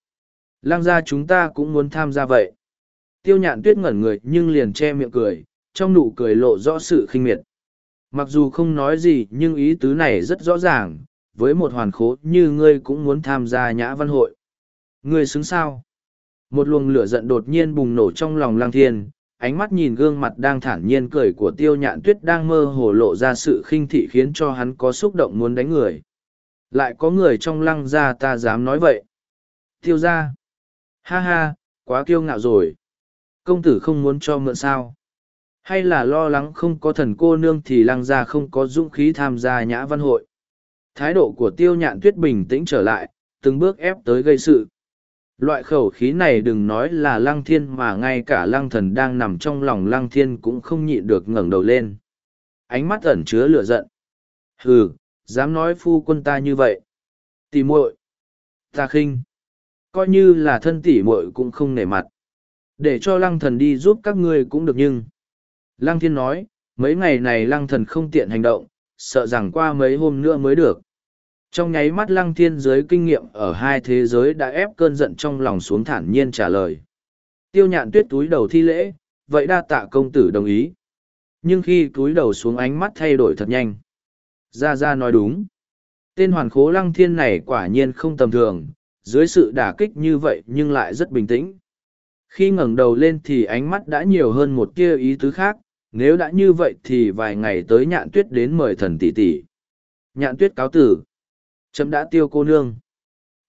Lang gia chúng ta cũng muốn tham gia vậy. Tiêu nhạn tuyết ngẩn người nhưng liền che miệng cười, trong nụ cười lộ rõ sự khinh miệt. Mặc dù không nói gì nhưng ý tứ này rất rõ ràng, với một hoàn khố như ngươi cũng muốn tham gia nhã văn hội. Ngươi xứng sao? Một luồng lửa giận đột nhiên bùng nổ trong lòng lang thiên, ánh mắt nhìn gương mặt đang thản nhiên cười của tiêu nhạn tuyết đang mơ hồ lộ ra sự khinh thị khiến cho hắn có xúc động muốn đánh người. Lại có người trong lăng gia ta dám nói vậy. Tiêu gia. Ha ha, quá kiêu ngạo rồi. Công tử không muốn cho mượn sao. Hay là lo lắng không có thần cô nương thì lăng gia không có dũng khí tham gia nhã văn hội. Thái độ của tiêu nhạn tuyết bình tĩnh trở lại, từng bước ép tới gây sự. Loại khẩu khí này đừng nói là lăng thiên mà ngay cả lăng thần đang nằm trong lòng lăng thiên cũng không nhịn được ngẩng đầu lên. Ánh mắt ẩn chứa lửa giận. Hừ, dám nói phu quân ta như vậy. Tì muội Ta khinh coi như là thân tỷ muội cũng không nể mặt để cho lăng thần đi giúp các ngươi cũng được nhưng lăng thiên nói mấy ngày này lăng thần không tiện hành động sợ rằng qua mấy hôm nữa mới được trong nháy mắt lăng thiên dưới kinh nghiệm ở hai thế giới đã ép cơn giận trong lòng xuống thản nhiên trả lời tiêu nhạn tuyết túi đầu thi lễ vậy đa tạ công tử đồng ý nhưng khi túi đầu xuống ánh mắt thay đổi thật nhanh ra ra nói đúng tên hoàn khố lăng thiên này quả nhiên không tầm thường dưới sự đả kích như vậy nhưng lại rất bình tĩnh. Khi ngẩng đầu lên thì ánh mắt đã nhiều hơn một kia ý tứ khác, nếu đã như vậy thì vài ngày tới nhạn tuyết đến mời thần tỷ tỷ. Nhạn tuyết cáo tử. Chấm đã tiêu cô nương.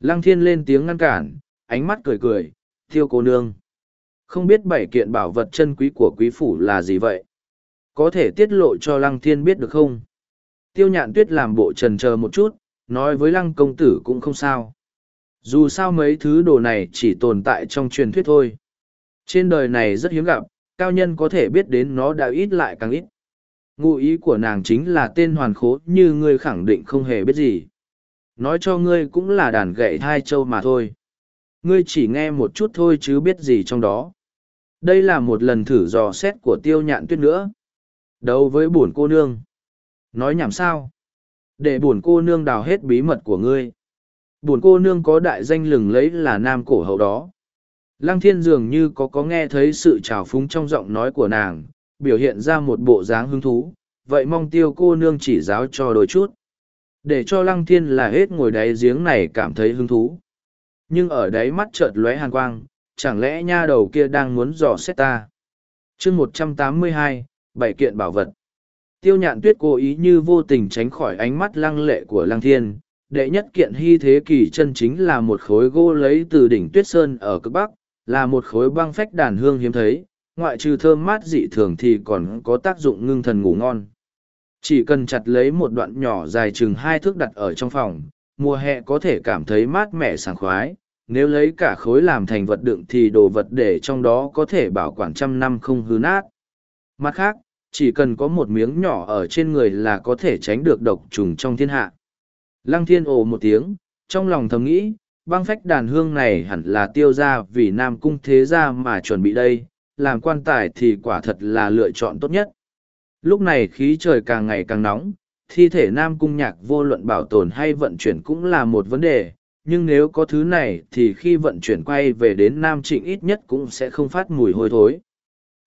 Lăng thiên lên tiếng ngăn cản, ánh mắt cười cười, tiêu cô nương. Không biết bảy kiện bảo vật chân quý của quý phủ là gì vậy? Có thể tiết lộ cho lăng thiên biết được không? Tiêu nhạn tuyết làm bộ trần chờ một chút, nói với lăng công tử cũng không sao dù sao mấy thứ đồ này chỉ tồn tại trong truyền thuyết thôi trên đời này rất hiếm gặp cao nhân có thể biết đến nó đã ít lại càng ít ngụ ý của nàng chính là tên hoàn khố như ngươi khẳng định không hề biết gì nói cho ngươi cũng là đàn gậy hai châu mà thôi ngươi chỉ nghe một chút thôi chứ biết gì trong đó đây là một lần thử dò xét của tiêu nhạn tuyết nữa đấu với bổn cô nương nói nhảm sao để bổn cô nương đào hết bí mật của ngươi buồn cô nương có đại danh lừng lấy là nam cổ hậu đó lăng thiên dường như có có nghe thấy sự trào phúng trong giọng nói của nàng biểu hiện ra một bộ dáng hứng thú vậy mong tiêu cô nương chỉ giáo cho đôi chút để cho lăng thiên là hết ngồi đáy giếng này cảm thấy hứng thú nhưng ở đáy mắt chợt lóe hàn quang chẳng lẽ nha đầu kia đang muốn dò xét ta chương một trăm tám mươi hai bảy kiện bảo vật tiêu nhạn tuyết cố ý như vô tình tránh khỏi ánh mắt lăng lệ của lăng thiên đệ nhất kiện hy thế kỷ chân chính là một khối gỗ lấy từ đỉnh tuyết sơn ở cực bắc là một khối băng phách đàn hương hiếm thấy ngoại trừ thơm mát dị thường thì còn có tác dụng ngưng thần ngủ ngon chỉ cần chặt lấy một đoạn nhỏ dài chừng hai thước đặt ở trong phòng mùa hè có thể cảm thấy mát mẻ sảng khoái nếu lấy cả khối làm thành vật đựng thì đồ vật để trong đó có thể bảo quản trăm năm không hư nát mặt khác chỉ cần có một miếng nhỏ ở trên người là có thể tránh được độc trùng trong thiên hạ Lăng thiên ồ một tiếng, trong lòng thầm nghĩ, băng phách đàn hương này hẳn là tiêu ra vì nam cung thế gia mà chuẩn bị đây, làm quan tài thì quả thật là lựa chọn tốt nhất. Lúc này khí trời càng ngày càng nóng, thi thể nam cung nhạc vô luận bảo tồn hay vận chuyển cũng là một vấn đề, nhưng nếu có thứ này thì khi vận chuyển quay về đến nam trịnh ít nhất cũng sẽ không phát mùi hôi thối.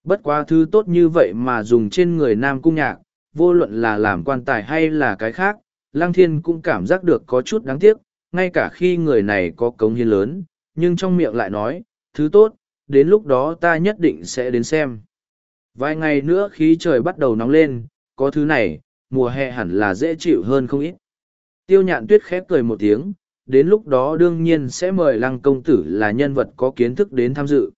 Bất quá thứ tốt như vậy mà dùng trên người nam cung nhạc, vô luận là làm quan tài hay là cái khác, Lăng Thiên cũng cảm giác được có chút đáng tiếc, ngay cả khi người này có cống hiến lớn, nhưng trong miệng lại nói, thứ tốt, đến lúc đó ta nhất định sẽ đến xem. Vài ngày nữa khí trời bắt đầu nóng lên, có thứ này, mùa hè hẳn là dễ chịu hơn không ít. Tiêu nhạn tuyết khép cười một tiếng, đến lúc đó đương nhiên sẽ mời lăng công tử là nhân vật có kiến thức đến tham dự.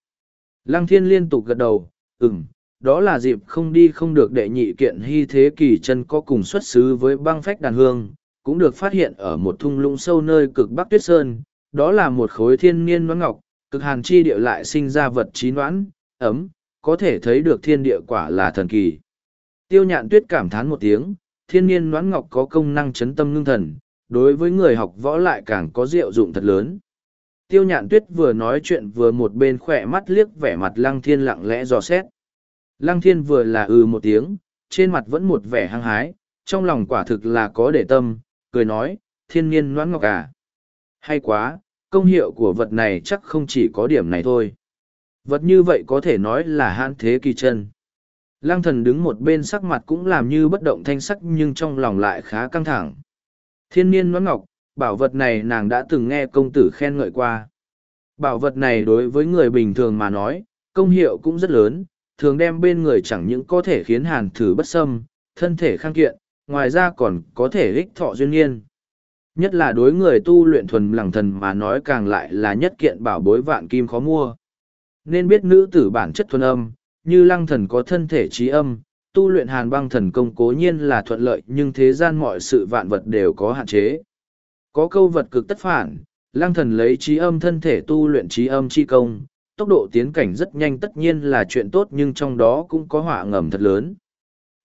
Lăng thiên liên tục gật đầu, ừm, đó là dịp không đi không được đệ nhị kiện hy thế kỳ chân có cùng xuất xứ với băng phách đàn hương, cũng được phát hiện ở một thung lũng sâu nơi cực bắc tuyết sơn, đó là một khối thiên niên noãn ngọc, cực hàn chi địa lại sinh ra vật trí noãn, ấm, có thể thấy được thiên địa quả là thần kỳ. Tiêu nhạn tuyết cảm thán một tiếng, thiên niên noãn ngọc có công năng chấn tâm ngưng thần, đối với người học võ lại càng có diệu dụng thật lớn. Tiêu nhạn tuyết vừa nói chuyện vừa một bên khỏe mắt liếc vẻ mặt lăng thiên lặng lẽ dò xét. Lăng thiên vừa là ừ một tiếng, trên mặt vẫn một vẻ hăng hái, trong lòng quả thực là có để tâm, cười nói, thiên nhiên noãn ngọc à. Hay quá, công hiệu của vật này chắc không chỉ có điểm này thôi. Vật như vậy có thể nói là hãn thế kỳ chân. Lăng thần đứng một bên sắc mặt cũng làm như bất động thanh sắc nhưng trong lòng lại khá căng thẳng. Thiên nhiên noãn ngọc, bảo vật này nàng đã từng nghe công tử khen ngợi qua. Bảo vật này đối với người bình thường mà nói, công hiệu cũng rất lớn, thường đem bên người chẳng những có thể khiến hàn thử bất sâm, thân thể khang kiện, ngoài ra còn có thể ích thọ duyên nhiên. Nhất là đối người tu luyện thuần lẳng thần mà nói càng lại là nhất kiện bảo bối vạn kim khó mua. Nên biết nữ tử bản chất thuần âm, như lăng thần có thân thể trí âm, tu luyện hàn băng thần công cố nhiên là thuận lợi nhưng thế gian mọi sự vạn vật đều có hạn chế. Có câu vật cực tất phản, lăng thần lấy trí âm thân thể tu luyện trí âm chi công, tốc độ tiến cảnh rất nhanh tất nhiên là chuyện tốt nhưng trong đó cũng có họa ngầm thật lớn.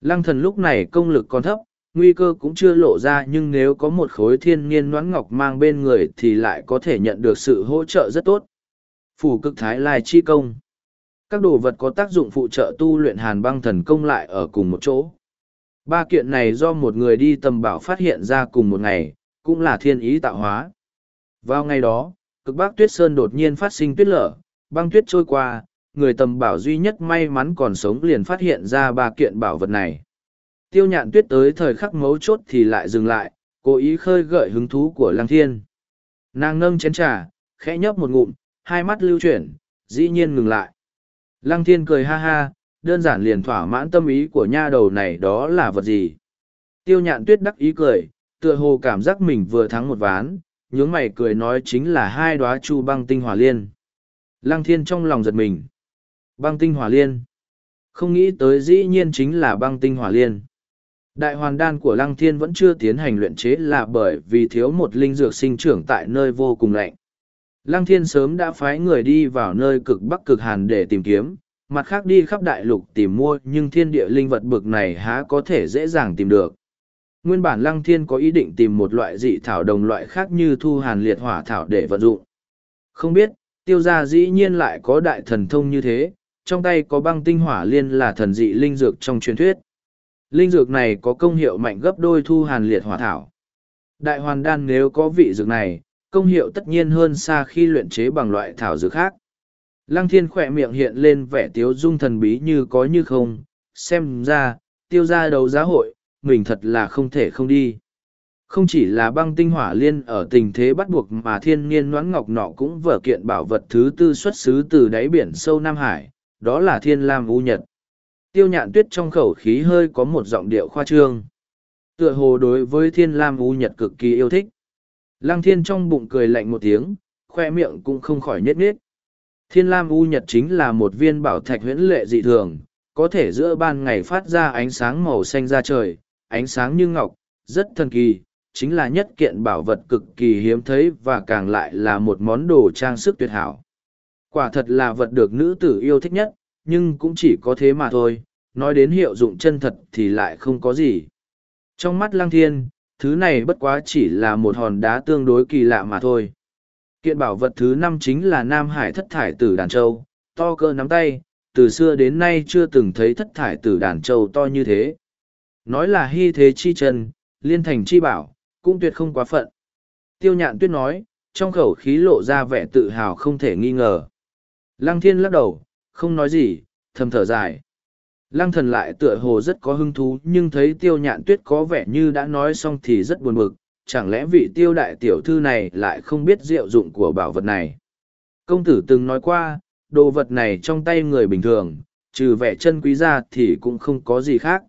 Lăng thần lúc này công lực còn thấp, nguy cơ cũng chưa lộ ra nhưng nếu có một khối thiên niên noãn ngọc mang bên người thì lại có thể nhận được sự hỗ trợ rất tốt. Phủ cực thái lai chi công. Các đồ vật có tác dụng phụ trợ tu luyện hàn băng thần công lại ở cùng một chỗ. Ba kiện này do một người đi tầm bảo phát hiện ra cùng một ngày, cũng là thiên ý tạo hóa. Vào ngày đó, cực bắc tuyết sơn đột nhiên phát sinh tuyết lở, băng tuyết trôi qua, người tầm bảo duy nhất may mắn còn sống liền phát hiện ra ba kiện bảo vật này. Tiêu nhạn tuyết tới thời khắc mấu chốt thì lại dừng lại, cố ý khơi gợi hứng thú của lăng thiên. Nàng ngâm chén trà, khẽ nhấp một ngụm, hai mắt lưu chuyển, dĩ nhiên ngừng lại. Lăng thiên cười ha ha, đơn giản liền thỏa mãn tâm ý của nha đầu này đó là vật gì. Tiêu nhạn tuyết đắc ý cười, tựa hồ cảm giác mình vừa thắng một ván, nhướng mày cười nói chính là hai đóa chu băng tinh hỏa liên. Lăng thiên trong lòng giật mình. Băng tinh hỏa liên. Không nghĩ tới dĩ nhiên chính là băng tinh hỏa liên. Đại hoàn đan của lăng thiên vẫn chưa tiến hành luyện chế là bởi vì thiếu một linh dược sinh trưởng tại nơi vô cùng lạnh. Lăng thiên sớm đã phái người đi vào nơi cực bắc cực hàn để tìm kiếm, mặt khác đi khắp đại lục tìm mua nhưng thiên địa linh vật bực này há có thể dễ dàng tìm được. Nguyên bản lăng thiên có ý định tìm một loại dị thảo đồng loại khác như thu hàn liệt hỏa thảo để vận dụng. Không biết, tiêu gia dĩ nhiên lại có đại thần thông như thế, trong tay có băng tinh hỏa liên là thần dị linh dược trong truyền thuyết. Linh dược này có công hiệu mạnh gấp đôi thu hàn liệt hỏa thảo. Đại hoàn đan nếu có vị dược này, công hiệu tất nhiên hơn xa khi luyện chế bằng loại thảo dược khác. Lăng thiên khỏe miệng hiện lên vẻ tiếu dung thần bí như có như không, xem ra, tiêu ra đấu giá hội, mình thật là không thể không đi không chỉ là băng tinh hỏa liên ở tình thế bắt buộc mà thiên nhiên noãn ngọc nọ cũng vở kiện bảo vật thứ tư xuất xứ từ đáy biển sâu Nam Hải, đó là thiên lam u nhật. Tiêu nhạn tuyết trong khẩu khí hơi có một giọng điệu khoa trương. Tựa hồ đối với thiên lam u nhật cực kỳ yêu thích. Lăng thiên trong bụng cười lạnh một tiếng, khoe miệng cũng không khỏi nhếch nhếch. Thiên lam u nhật chính là một viên bảo thạch huyễn lệ dị thường, có thể giữa ban ngày phát ra ánh sáng màu xanh ra trời, ánh sáng như ngọc, rất thần kỳ chính là nhất kiện bảo vật cực kỳ hiếm thấy và càng lại là một món đồ trang sức tuyệt hảo. Quả thật là vật được nữ tử yêu thích nhất, nhưng cũng chỉ có thế mà thôi, nói đến hiệu dụng chân thật thì lại không có gì. Trong mắt lăng thiên, thứ này bất quá chỉ là một hòn đá tương đối kỳ lạ mà thôi. Kiện bảo vật thứ năm chính là Nam Hải thất thải tử đàn châu, to cơ nắm tay, từ xưa đến nay chưa từng thấy thất thải tử đàn châu to như thế. Nói là hy thế chi chân, liên thành chi bảo, cũng tuyệt không quá phận. Tiêu nhạn tuyết nói, trong khẩu khí lộ ra vẻ tự hào không thể nghi ngờ. Lăng thiên lắc đầu, không nói gì, thầm thở dài. Lăng thần lại tựa hồ rất có hứng thú nhưng thấy tiêu nhạn tuyết có vẻ như đã nói xong thì rất buồn bực, chẳng lẽ vị tiêu đại tiểu thư này lại không biết diệu dụng của bảo vật này. Công tử từng nói qua, đồ vật này trong tay người bình thường, trừ vẻ chân quý ra thì cũng không có gì khác.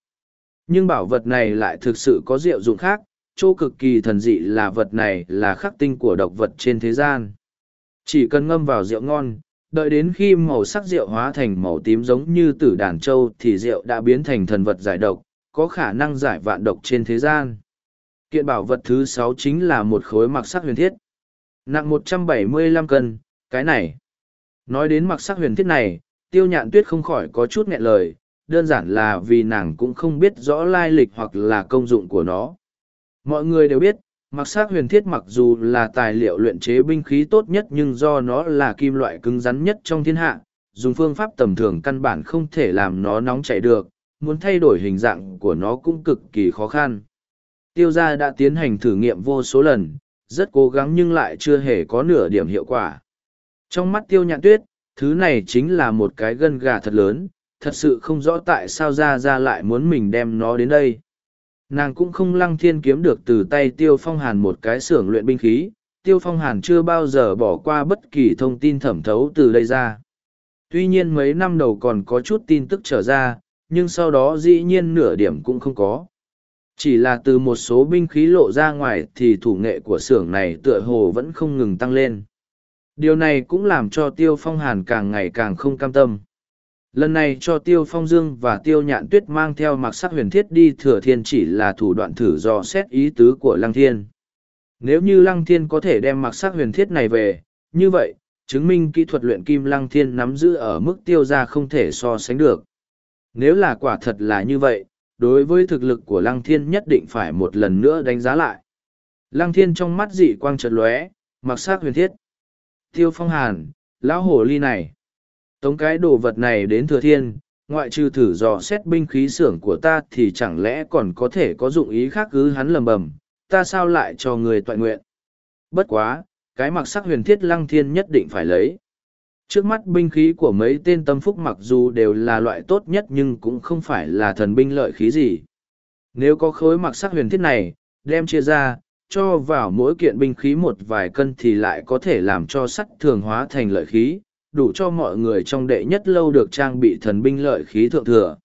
Nhưng bảo vật này lại thực sự có diệu dụng khác, chỗ cực kỳ thần dị là vật này là khắc tinh của độc vật trên thế gian. Chỉ cần ngâm vào rượu ngon, đợi đến khi màu sắc rượu hóa thành màu tím giống như tử đàn châu thì rượu đã biến thành thần vật giải độc, có khả năng giải vạn độc trên thế gian. Kiện bảo vật thứ sáu chính là một khối mặc sắc huyền thiết. Nặng một trăm bảy mươi lăm cân, cái này. Nói đến mặc sắc huyền thiết này, tiêu nhạn tuyết không khỏi có chút nghẹn lời, đơn giản là vì nàng cũng không biết rõ lai lịch hoặc là công dụng của nó mọi người đều biết mặc s á c huyền thiết mặc dù là tài liệu luyện chế binh khí tốt nhất nhưng do nó là kim loại cứng rắn nhất trong thiên hạ dùng phương pháp tầm thường căn bản không thể làm nó nóng chảy được muốn thay đổi hình dạng của nó cũng cực kỳ khó khăn tiêu g i a đã tiến hành thử nghiệm vô số lần rất cố gắng nhưng lại chưa hề có nửa điểm hiệu quả trong mắt tiêu nhạn tuyết thứ này chính là một cái gân gà thật lớn thật sự không rõ tại sao ra ra lại muốn mình đem nó đến đây nàng cũng không lăng thiên kiếm được từ tay tiêu phong hàn một cái xưởng luyện binh khí tiêu phong hàn chưa bao giờ bỏ qua bất kỳ thông tin thẩm thấu từ đây ra tuy nhiên mấy năm đầu còn có chút tin tức trở ra nhưng sau đó dĩ nhiên nửa điểm cũng không có chỉ là từ một số binh khí lộ ra ngoài thì thủ nghệ của xưởng này tựa hồ vẫn không ngừng tăng lên điều này cũng làm cho tiêu phong hàn càng ngày càng không cam tâm Lần này cho Tiêu Phong Dương và Tiêu Nhạn Tuyết mang theo mặc sắc huyền thiết đi thừa thiên chỉ là thủ đoạn thử dò xét ý tứ của Lăng Thiên. Nếu như Lăng Thiên có thể đem mặc sắc huyền thiết này về, như vậy, chứng minh kỹ thuật luyện kim Lăng Thiên nắm giữ ở mức tiêu ra không thể so sánh được. Nếu là quả thật là như vậy, đối với thực lực của Lăng Thiên nhất định phải một lần nữa đánh giá lại. Lăng Thiên trong mắt dị quang chợt lóe, mặc sắc huyền thiết. Tiêu Phong Hàn, lão hồ ly này tống cái đồ vật này đến thừa thiên, ngoại trừ thử dò xét binh khí xưởng của ta thì chẳng lẽ còn có thể có dụng ý khác cứ hắn lầm bầm, ta sao lại cho người toại nguyện. Bất quá, cái mặc sắc huyền thiết lăng thiên nhất định phải lấy. Trước mắt binh khí của mấy tên tâm phúc mặc dù đều là loại tốt nhất nhưng cũng không phải là thần binh lợi khí gì. Nếu có khối mặc sắc huyền thiết này, đem chia ra, cho vào mỗi kiện binh khí một vài cân thì lại có thể làm cho sắt thường hóa thành lợi khí, đủ cho mọi người trong đệ nhất lâu được trang bị thần binh lợi khí thượng thừa.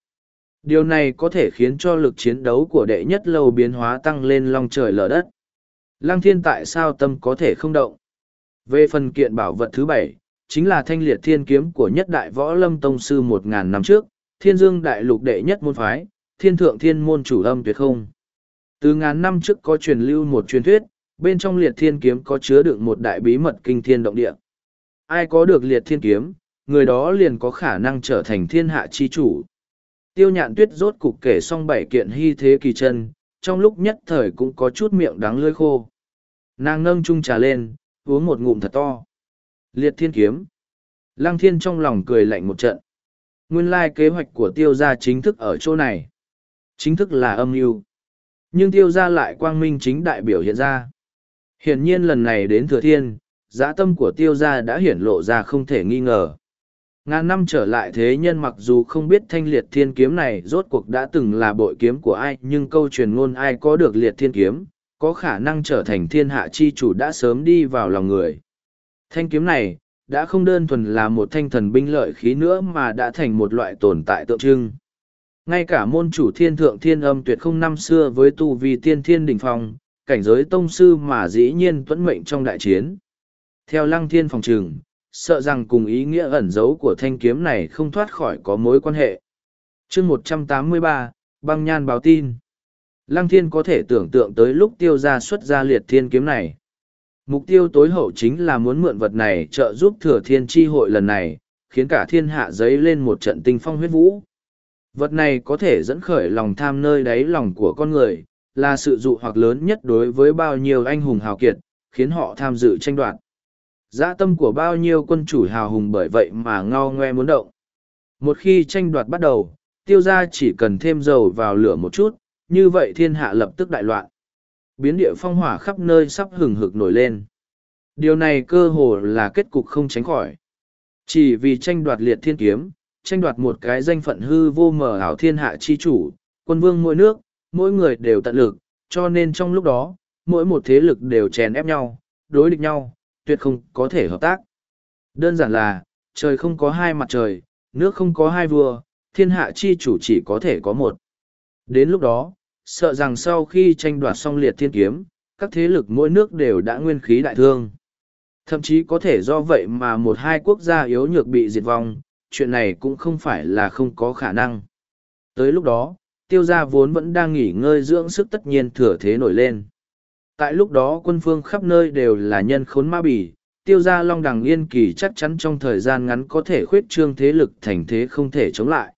Điều này có thể khiến cho lực chiến đấu của đệ nhất lâu biến hóa tăng lên long trời lở đất. Lăng thiên tại sao tâm có thể không động? Về phần kiện bảo vật thứ bảy, chính là thanh liệt thiên kiếm của nhất đại võ lâm tông sư một ngàn năm trước, thiên dương đại lục đệ nhất môn phái, thiên thượng thiên môn chủ âm tuyệt không. Từ ngàn năm trước có truyền lưu một truyền thuyết, bên trong liệt thiên kiếm có chứa đựng một đại bí mật kinh thiên động địa ai có được liệt thiên kiếm, người đó liền có khả năng trở thành thiên hạ chi chủ. Tiêu nhạn tuyết rốt cục kể xong bảy kiện hy thế kỳ chân, trong lúc nhất thời cũng có chút miệng đắng lưỡi khô. Nàng nâng chung trà lên, uống một ngụm thật to. Liệt thiên kiếm. Lăng thiên trong lòng cười lạnh một trận. Nguyên lai kế hoạch của tiêu gia chính thức ở chỗ này. Chính thức là âm mưu Nhưng tiêu gia lại quang minh chính đại biểu hiện ra. Hiển nhiên lần này đến thừa thiên, dã tâm của tiêu gia đã hiển lộ ra không thể nghi ngờ. Ngàn năm trở lại thế nhân mặc dù không biết thanh liệt thiên kiếm này rốt cuộc đã từng là bội kiếm của ai nhưng câu truyền ngôn ai có được liệt thiên kiếm, có khả năng trở thành thiên hạ chi chủ đã sớm đi vào lòng người. Thanh kiếm này, đã không đơn thuần là một thanh thần binh lợi khí nữa mà đã thành một loại tồn tại tượng trưng. Ngay cả môn chủ thiên thượng thiên âm tuyệt không năm xưa với tu vi tiên thiên đỉnh phong, cảnh giới tông sư mà dĩ nhiên tuẫn mệnh trong đại chiến. Theo lăng thiên phòng trường, sợ rằng cùng ý nghĩa ẩn dấu của thanh kiếm này không thoát khỏi có mối quan hệ. chương một trăm tám mươi ba, băng nhan báo tin. Lăng thiên có thể tưởng tượng tới lúc tiêu gia xuất ra liệt thiên kiếm này. Mục tiêu tối hậu chính là muốn mượn vật này trợ giúp thừa thiên tri hội lần này, khiến cả thiên hạ giấy lên một trận tinh phong huyết vũ. Vật này có thể dẫn khởi lòng tham nơi đáy lòng của con người, là sự dụ hoặc lớn nhất đối với bao nhiêu anh hùng hào kiệt, khiến họ tham dự tranh đoạt. Dã tâm của bao nhiêu quân chủ hào hùng bởi vậy mà ngao ngoe muốn động. Một khi tranh đoạt bắt đầu, tiêu gia chỉ cần thêm dầu vào lửa một chút, như vậy thiên hạ lập tức đại loạn. Biến địa phong hỏa khắp nơi sắp hừng hực nổi lên. Điều này cơ hồ là kết cục không tránh khỏi. Chỉ vì tranh đoạt liệt thiên kiếm, tranh đoạt một cái danh phận hư vô mờ ảo thiên hạ chi chủ, quân vương mỗi nước, mỗi người đều tận lực, cho nên trong lúc đó, mỗi một thế lực đều chèn ép nhau, đối địch nhau, tuyệt không có thể hợp tác. Đơn giản là, trời không có hai mặt trời, nước không có hai vua, thiên hạ chi chủ chỉ có thể có một. Đến lúc đó, sợ rằng sau khi tranh đoạt xong liệt thiên kiếm, các thế lực mỗi nước đều đã nguyên khí đại thương. Thậm chí có thể do vậy mà một hai quốc gia yếu nhược bị diệt vong, chuyện này cũng không phải là không có khả năng. Tới lúc đó, tiêu gia vốn vẫn đang nghỉ ngơi dưỡng sức tất nhiên thừa thế nổi lên. Tại lúc đó quân phương khắp nơi đều là nhân khốn ma bỉ, tiêu gia long đằng yên kỳ chắc chắn trong thời gian ngắn có thể khuyết trương thế lực thành thế không thể chống lại.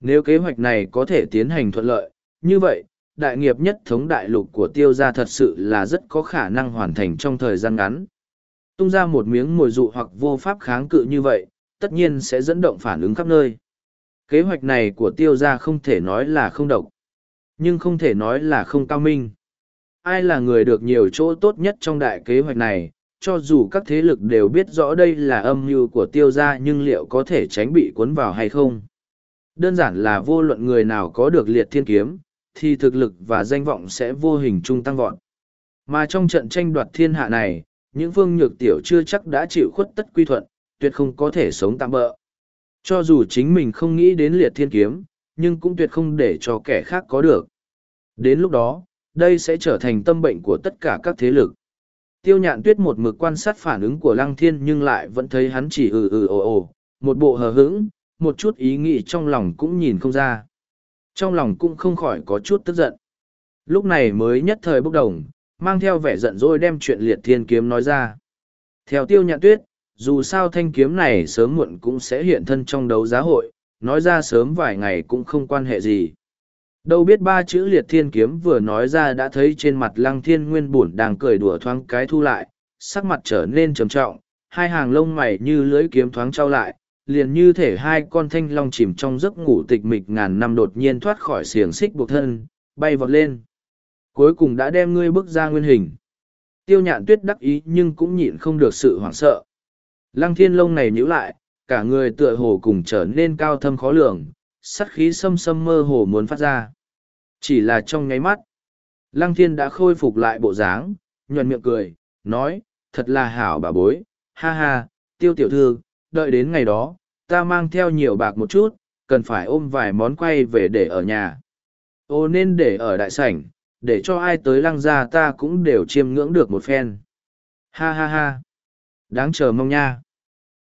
Nếu kế hoạch này có thể tiến hành thuận lợi, như vậy, đại nghiệp nhất thống đại lục của tiêu gia thật sự là rất có khả năng hoàn thành trong thời gian ngắn. Tung ra một miếng mồi dụ hoặc vô pháp kháng cự như vậy, tất nhiên sẽ dẫn động phản ứng khắp nơi. Kế hoạch này của tiêu gia không thể nói là không độc, nhưng không thể nói là không cao minh ai là người được nhiều chỗ tốt nhất trong đại kế hoạch này, cho dù các thế lực đều biết rõ đây là âm mưu của tiêu gia nhưng liệu có thể tránh bị cuốn vào hay không. Đơn giản là vô luận người nào có được liệt thiên kiếm, thì thực lực và danh vọng sẽ vô hình chung tăng vọt. Mà trong trận tranh đoạt thiên hạ này, những phương nhược tiểu chưa chắc đã chịu khuất tất quy thuận, tuyệt không có thể sống tạm bỡ. Cho dù chính mình không nghĩ đến liệt thiên kiếm, nhưng cũng tuyệt không để cho kẻ khác có được. Đến lúc đó, đây sẽ trở thành tâm bệnh của tất cả các thế lực. Tiêu nhạn tuyết một mực quan sát phản ứng của lăng thiên nhưng lại vẫn thấy hắn chỉ ừ ừ ồ ồ, một bộ hờ hững, một chút ý nghĩ trong lòng cũng nhìn không ra. Trong lòng cũng không khỏi có chút tức giận. Lúc này mới nhất thời bốc đồng, mang theo vẻ giận dỗi đem chuyện liệt thiên kiếm nói ra. Theo tiêu nhạn tuyết, dù sao thanh kiếm này sớm muộn cũng sẽ hiện thân trong đấu giá hội, nói ra sớm vài ngày cũng không quan hệ gì. Đâu biết ba chữ liệt thiên kiếm vừa nói ra đã thấy trên mặt lăng thiên nguyên bổn đang cười đùa thoáng cái thu lại, sắc mặt trở nên trầm trọng, hai hàng lông mày như lưỡi kiếm thoáng trao lại, liền như thể hai con thanh long chìm trong giấc ngủ tịch mịch ngàn năm đột nhiên thoát khỏi xiềng xích buộc thân, bay vọt lên. Cuối cùng đã đem ngươi bước ra nguyên hình. Tiêu nhạn tuyết đắc ý nhưng cũng nhịn không được sự hoảng sợ. Lăng thiên lông này nhíu lại, cả người tựa hồ cùng trở nên cao thâm khó lường, sắt khí xâm xâm mơ hồ muốn phát ra. Chỉ là trong nháy mắt, Lăng Thiên đã khôi phục lại bộ dáng, nhuận miệng cười, nói, thật là hảo bà bối, ha ha, tiêu tiểu thư, đợi đến ngày đó, ta mang theo nhiều bạc một chút, cần phải ôm vài món quay về để ở nhà. Ô nên để ở đại sảnh, để cho ai tới lăng gia ta cũng đều chiêm ngưỡng được một phen. Ha ha ha, đáng chờ mong nha.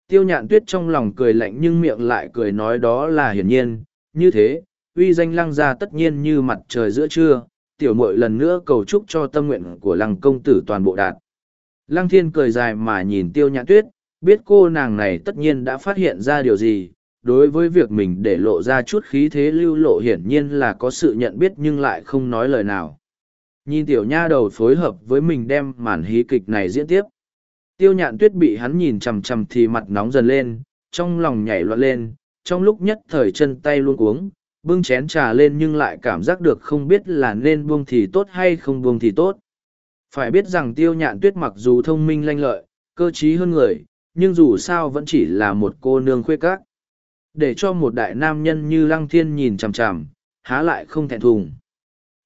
Tiêu nhạn tuyết trong lòng cười lạnh nhưng miệng lại cười nói đó là hiển nhiên, như thế, uy danh lăng gia tất nhiên như mặt trời giữa trưa, tiểu muội lần nữa cầu chúc cho tâm nguyện của lăng công tử toàn bộ đạt. Lăng thiên cười dài mà nhìn tiêu nhã tuyết, biết cô nàng này tất nhiên đã phát hiện ra điều gì, đối với việc mình để lộ ra chút khí thế lưu lộ hiển nhiên là có sự nhận biết nhưng lại không nói lời nào. Nhìn tiểu nha đầu phối hợp với mình đem màn hí kịch này diễn tiếp. Tiêu nhạn tuyết bị hắn nhìn chằm chằm thì mặt nóng dần lên, trong lòng nhảy loạn lên, trong lúc nhất thời chân tay luôn cuống, bưng chén trà lên nhưng lại cảm giác được không biết là nên buông thì tốt hay không buông thì tốt. Phải biết rằng tiêu nhạn tuyết mặc dù thông minh lanh lợi, cơ trí hơn người, nhưng dù sao vẫn chỉ là một cô nương khuê các. Để cho một đại nam nhân như lăng thiên nhìn chằm chằm, há lại không thẹn thùng.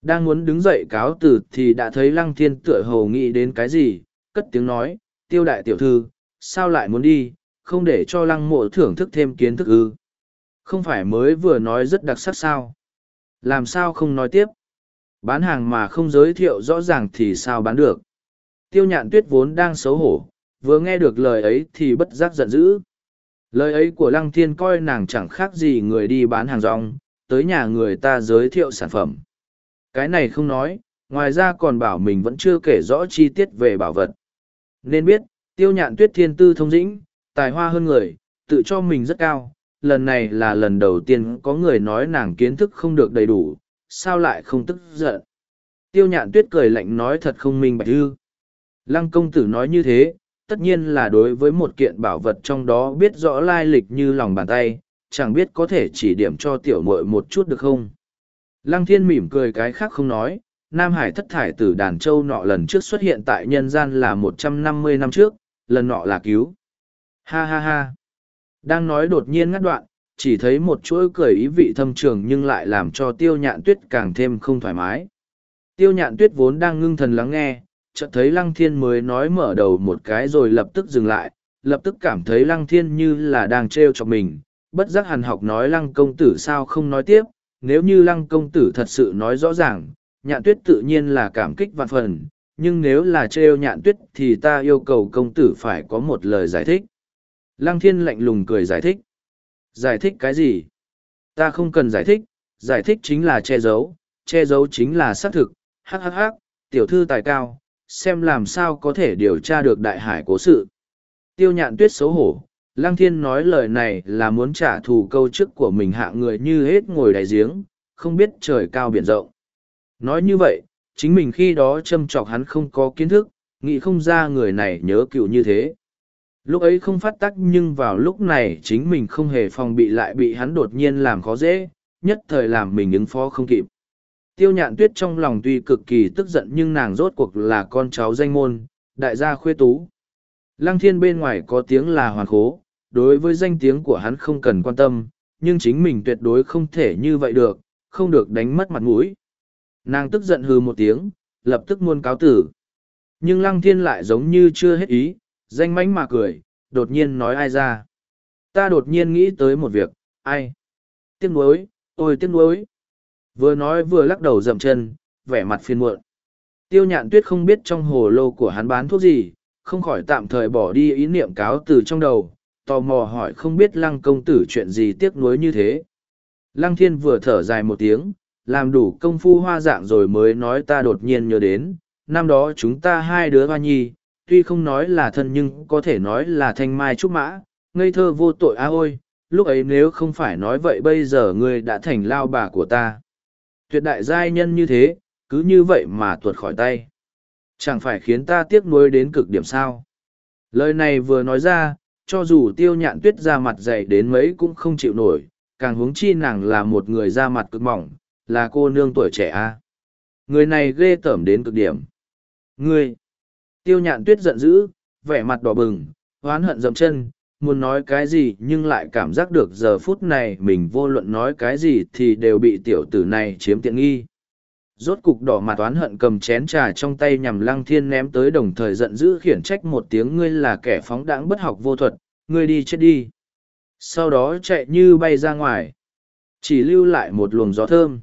Đang muốn đứng dậy cáo từ thì đã thấy lăng thiên tựa hồ nghĩ đến cái gì, cất tiếng nói, tiêu đại tiểu thư, sao lại muốn đi, không để cho lăng mộ thưởng thức thêm kiến thức ư không phải mới vừa nói rất đặc sắc sao làm sao không nói tiếp bán hàng mà không giới thiệu rõ ràng thì sao bán được tiêu nhạn tuyết vốn đang xấu hổ vừa nghe được lời ấy thì bất giác giận dữ lời ấy của lăng thiên coi nàng chẳng khác gì người đi bán hàng rong tới nhà người ta giới thiệu sản phẩm cái này không nói ngoài ra còn bảo mình vẫn chưa kể rõ chi tiết về bảo vật nên biết tiêu nhạn tuyết thiên tư thông dĩnh tài hoa hơn người tự cho mình rất cao lần này là lần đầu tiên có người nói nàng kiến thức không được đầy đủ, sao lại không tức giận. Tiêu nhạn tuyết cười lạnh nói thật không minh bạch ư. Lăng công tử nói như thế, tất nhiên là đối với một kiện bảo vật trong đó biết rõ lai lịch như lòng bàn tay, chẳng biết có thể chỉ điểm cho tiểu muội một chút được không. Lăng thiên mỉm cười cái khác không nói, Nam Hải thất thải từ đàn châu nọ lần trước xuất hiện tại nhân gian là một trăm năm mươi năm trước, lần nọ là cứu. Ha ha ha. Đang nói đột nhiên ngắt đoạn, chỉ thấy một chuỗi cười ý vị thâm trường nhưng lại làm cho tiêu nhạn tuyết càng thêm không thoải mái. Tiêu nhạn tuyết vốn đang ngưng thần lắng nghe, chợt thấy lăng thiên mới nói mở đầu một cái rồi lập tức dừng lại, lập tức cảm thấy lăng thiên như là đang trêu cho mình. Bất giác hàn học nói lăng công tử sao không nói tiếp, nếu như lăng công tử thật sự nói rõ ràng, nhạn tuyết tự nhiên là cảm kích vạn phần, nhưng nếu là trêu nhạn tuyết thì ta yêu cầu công tử phải có một lời giải thích. Lăng thiên lạnh lùng cười giải thích. Giải thích cái gì? Ta không cần giải thích, giải thích chính là che giấu, che giấu chính là xác thực, hắc hắc hắc, tiểu thư tài cao, xem làm sao có thể điều tra được đại hải cố sự. Tiêu nhạn tuyết xấu hổ, Lăng Thiên nói lời này là muốn trả thù câu chức của mình hạ người như hết ngồi đáy giếng, không biết trời cao biển rộng. Nói như vậy, chính mình khi đó châm chọc hắn không có kiến thức, nghĩ không ra người này nhớ cựu như thế lúc ấy không phát tắc nhưng vào lúc này chính mình không hề phòng bị lại bị hắn đột nhiên làm khó dễ nhất thời làm mình ứng phó không kịp tiêu nhạn tuyết trong lòng tuy cực kỳ tức giận nhưng nàng rốt cuộc là con cháu danh môn đại gia khuê tú lăng thiên bên ngoài có tiếng là hoàn khố đối với danh tiếng của hắn không cần quan tâm nhưng chính mình tuyệt đối không thể như vậy được không được đánh mất mặt mũi nàng tức giận hư một tiếng lập tức muôn cáo tử nhưng lăng thiên lại giống như chưa hết ý danh mánh mà cười, đột nhiên nói ai ra. Ta đột nhiên nghĩ tới một việc, ai? Tiếc nuối, tôi tiếc nuối. Vừa nói vừa lắc đầu dậm chân, vẻ mặt phiền muộn. Tiêu nhạn tuyết không biết trong hồ lô của hắn bán thuốc gì, không khỏi tạm thời bỏ đi ý niệm cáo từ trong đầu, tò mò hỏi không biết lăng công tử chuyện gì tiếc nuối như thế. Lăng thiên vừa thở dài một tiếng, làm đủ công phu hoa dạng rồi mới nói ta đột nhiên nhớ đến, năm đó chúng ta hai đứa hoa nhi, tuy không nói là thân nhưng có thể nói là thanh mai trúc mã, ngây thơ vô tội a ôi, lúc ấy nếu không phải nói vậy bây giờ ngươi đã thành lao bà của ta. Tuyệt đại giai nhân như thế, cứ như vậy mà tuột khỏi tay. Chẳng phải khiến ta tiếc nuối đến cực điểm sao. Lời này vừa nói ra, cho dù tiêu nhạn tuyết ra mặt dày đến mấy cũng không chịu nổi, càng huống chi nàng là một người da mặt cực mỏng, là cô nương tuổi trẻ a. Người này ghê tởm đến cực điểm. người Tiêu nhạn tuyết giận dữ, vẻ mặt đỏ bừng, hoán hận dậm chân, muốn nói cái gì nhưng lại cảm giác được giờ phút này mình vô luận nói cái gì thì đều bị tiểu tử này chiếm tiện nghi. Rốt cục đỏ mặt oán hận cầm chén trà trong tay nhằm lăng thiên ném tới đồng thời giận dữ khiển trách một tiếng ngươi là kẻ phóng đãng bất học vô thuật, ngươi đi chết đi. Sau đó chạy như bay ra ngoài. Chỉ lưu lại một luồng gió thơm.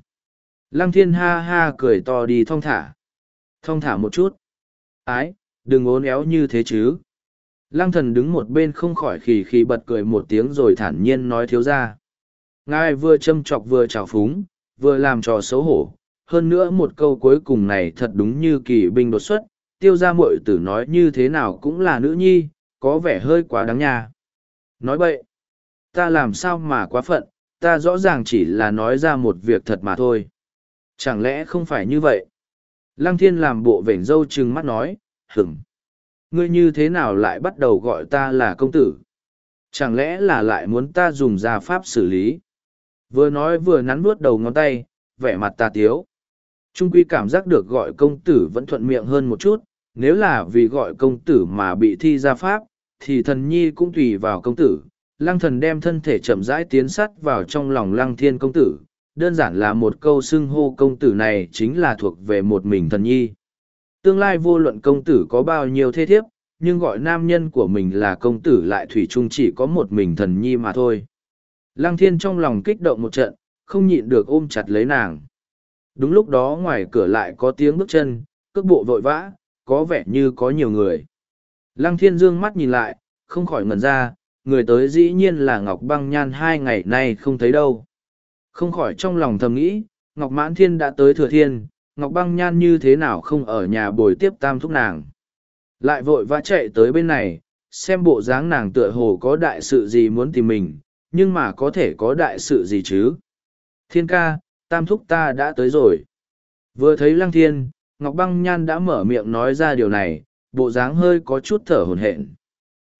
Lăng thiên ha ha cười to đi thong thả. Thong thả một chút. Ái, Đừng ốn éo như thế chứ. Lăng thần đứng một bên không khỏi khì khì bật cười một tiếng rồi thản nhiên nói thiếu ra. Ngài vừa châm chọc vừa trào phúng, vừa làm trò xấu hổ. Hơn nữa một câu cuối cùng này thật đúng như kỳ binh đột xuất, tiêu ra muội tử nói như thế nào cũng là nữ nhi, có vẻ hơi quá đáng nha. Nói vậy, ta làm sao mà quá phận, ta rõ ràng chỉ là nói ra một việc thật mà thôi. Chẳng lẽ không phải như vậy? Lăng thiên làm bộ vểnh dâu trừng mắt nói, hừm ngươi như thế nào lại bắt đầu gọi ta là công tử chẳng lẽ là lại muốn ta dùng gia pháp xử lý vừa nói vừa nắn nuốt đầu ngón tay vẻ mặt ta tiếu trung quy cảm giác được gọi công tử vẫn thuận miệng hơn một chút nếu là vì gọi công tử mà bị thi gia pháp thì thần nhi cũng tùy vào công tử lăng thần đem thân thể chậm rãi tiến sắt vào trong lòng lăng thiên công tử đơn giản là một câu xưng hô công tử này chính là thuộc về một mình thần nhi tương lai vô luận công tử có bao nhiêu thế thiếp, nhưng gọi nam nhân của mình là công tử lại thủy chung chỉ có một mình thần nhi mà thôi. Lăng thiên trong lòng kích động một trận, không nhịn được ôm chặt lấy nàng. Đúng lúc đó ngoài cửa lại có tiếng bước chân, cước bộ vội vã, có vẻ như có nhiều người. Lăng thiên dương mắt nhìn lại, không khỏi ngẩn ra, người tới dĩ nhiên là Ngọc Băng Nhan hai ngày nay không thấy đâu. Không khỏi trong lòng thầm nghĩ, Ngọc Mãn Thiên đã tới Thừa Thiên, Ngọc Băng Nhan như thế nào không ở nhà bồi tiếp tam thúc nàng. Lại vội vã chạy tới bên này, xem bộ dáng nàng tựa hồ có đại sự gì muốn tìm mình, nhưng mà có thể có đại sự gì chứ. Thiên ca, tam thúc ta đã tới rồi. Vừa thấy lăng thiên, Ngọc Băng Nhan đã mở miệng nói ra điều này, bộ dáng hơi có chút thở hổn hển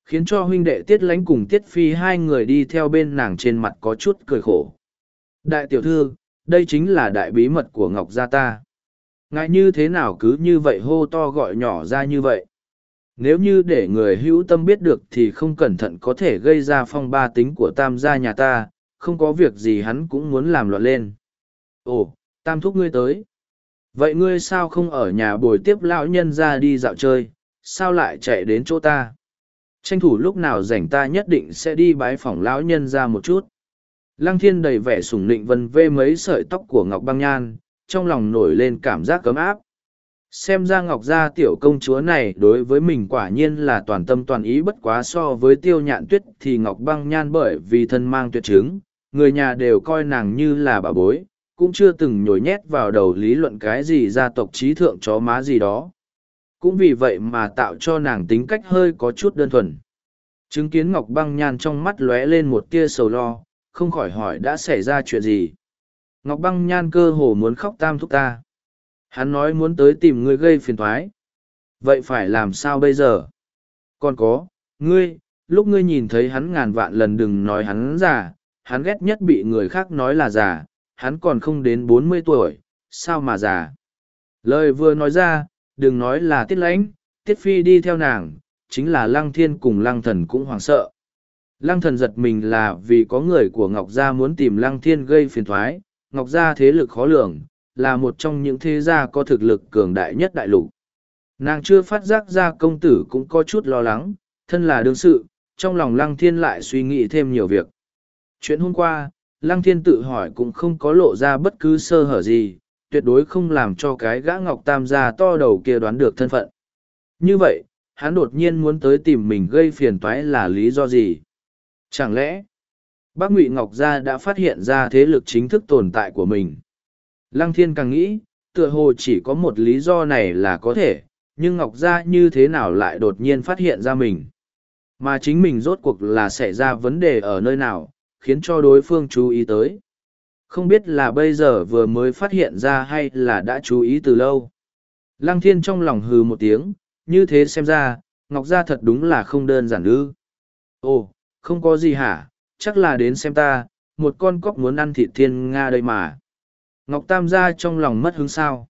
khiến cho huynh đệ tiết lánh cùng tiết phi hai người đi theo bên nàng trên mặt có chút cười khổ đại tiểu thư đây chính là đại bí mật của ngọc gia ta Ngài như thế nào cứ như vậy hô to gọi nhỏ ra như vậy? Nếu như để người hữu tâm biết được thì không cẩn thận có thể gây ra phong ba tính của tam gia nhà ta, không có việc gì hắn cũng muốn làm loạn lên. Ồ, tam thúc ngươi tới. Vậy ngươi sao không ở nhà bồi tiếp lão nhân ra đi dạo chơi, sao lại chạy đến chỗ ta? Tranh thủ lúc nào rảnh ta nhất định sẽ đi bái phỏng lão nhân ra một chút. Lăng thiên đầy vẻ sủng nịnh vân vê mấy sợi tóc của Ngọc Băng Nhan, trong lòng nổi lên cảm giác cấm áp xem ra ngọc gia tiểu công chúa này đối với mình quả nhiên là toàn tâm toàn ý bất quá so với tiêu nhạn tuyết thì ngọc băng nhan bởi vì thân mang tuyệt chứng người nhà đều coi nàng như là bà bối cũng chưa từng nhồi nhét vào đầu lý luận cái gì gia tộc trí thượng chó má gì đó cũng vì vậy mà tạo cho nàng tính cách hơi có chút đơn thuần chứng kiến ngọc băng nhan trong mắt lóe lên một tia sầu lo không khỏi hỏi đã xảy ra chuyện gì Ngọc Băng Nhan cơ hồ muốn khóc tam thúc ta. Hắn nói muốn tới tìm ngươi gây phiền toái. Vậy phải làm sao bây giờ? Còn có, ngươi, lúc ngươi nhìn thấy hắn ngàn vạn lần đừng nói hắn già, hắn ghét nhất bị người khác nói là già, hắn còn không đến bốn mươi tuổi, sao mà già. Lời vừa nói ra, đừng nói là tiết lãnh, tiết phi đi theo nàng, chính là lăng thiên cùng lăng thần cũng hoảng sợ. Lăng thần giật mình là vì có người của Ngọc Gia muốn tìm lăng thiên gây phiền thoái, Ngọc Gia thế lực khó lường, là một trong những thế gia có thực lực cường đại nhất đại lục. Nàng chưa phát giác ra công tử cũng có chút lo lắng, thân là đương sự, trong lòng Lăng Thiên lại suy nghĩ thêm nhiều việc. Chuyện hôm qua, Lăng Thiên tự hỏi cũng không có lộ ra bất cứ sơ hở gì, tuyệt đối không làm cho cái gã Ngọc Tam gia to đầu kia đoán được thân phận. Như vậy, hắn đột nhiên muốn tới tìm mình gây phiền toái là lý do gì? Chẳng lẽ, Bác Ngụy Ngọc Gia đã phát hiện ra thế lực chính thức tồn tại của mình. Lăng Thiên càng nghĩ, tựa hồ chỉ có một lý do này là có thể, nhưng Ngọc Gia như thế nào lại đột nhiên phát hiện ra mình. Mà chính mình rốt cuộc là xảy ra vấn đề ở nơi nào, khiến cho đối phương chú ý tới. Không biết là bây giờ vừa mới phát hiện ra hay là đã chú ý từ lâu. Lăng Thiên trong lòng hừ một tiếng, như thế xem ra, Ngọc Gia thật đúng là không đơn giản ư. Ồ, không có gì hả, chắc là đến xem ta, một con cóc muốn ăn thịt thiên Nga đây mà. Ngọc Tam gia trong lòng mất hứng sao.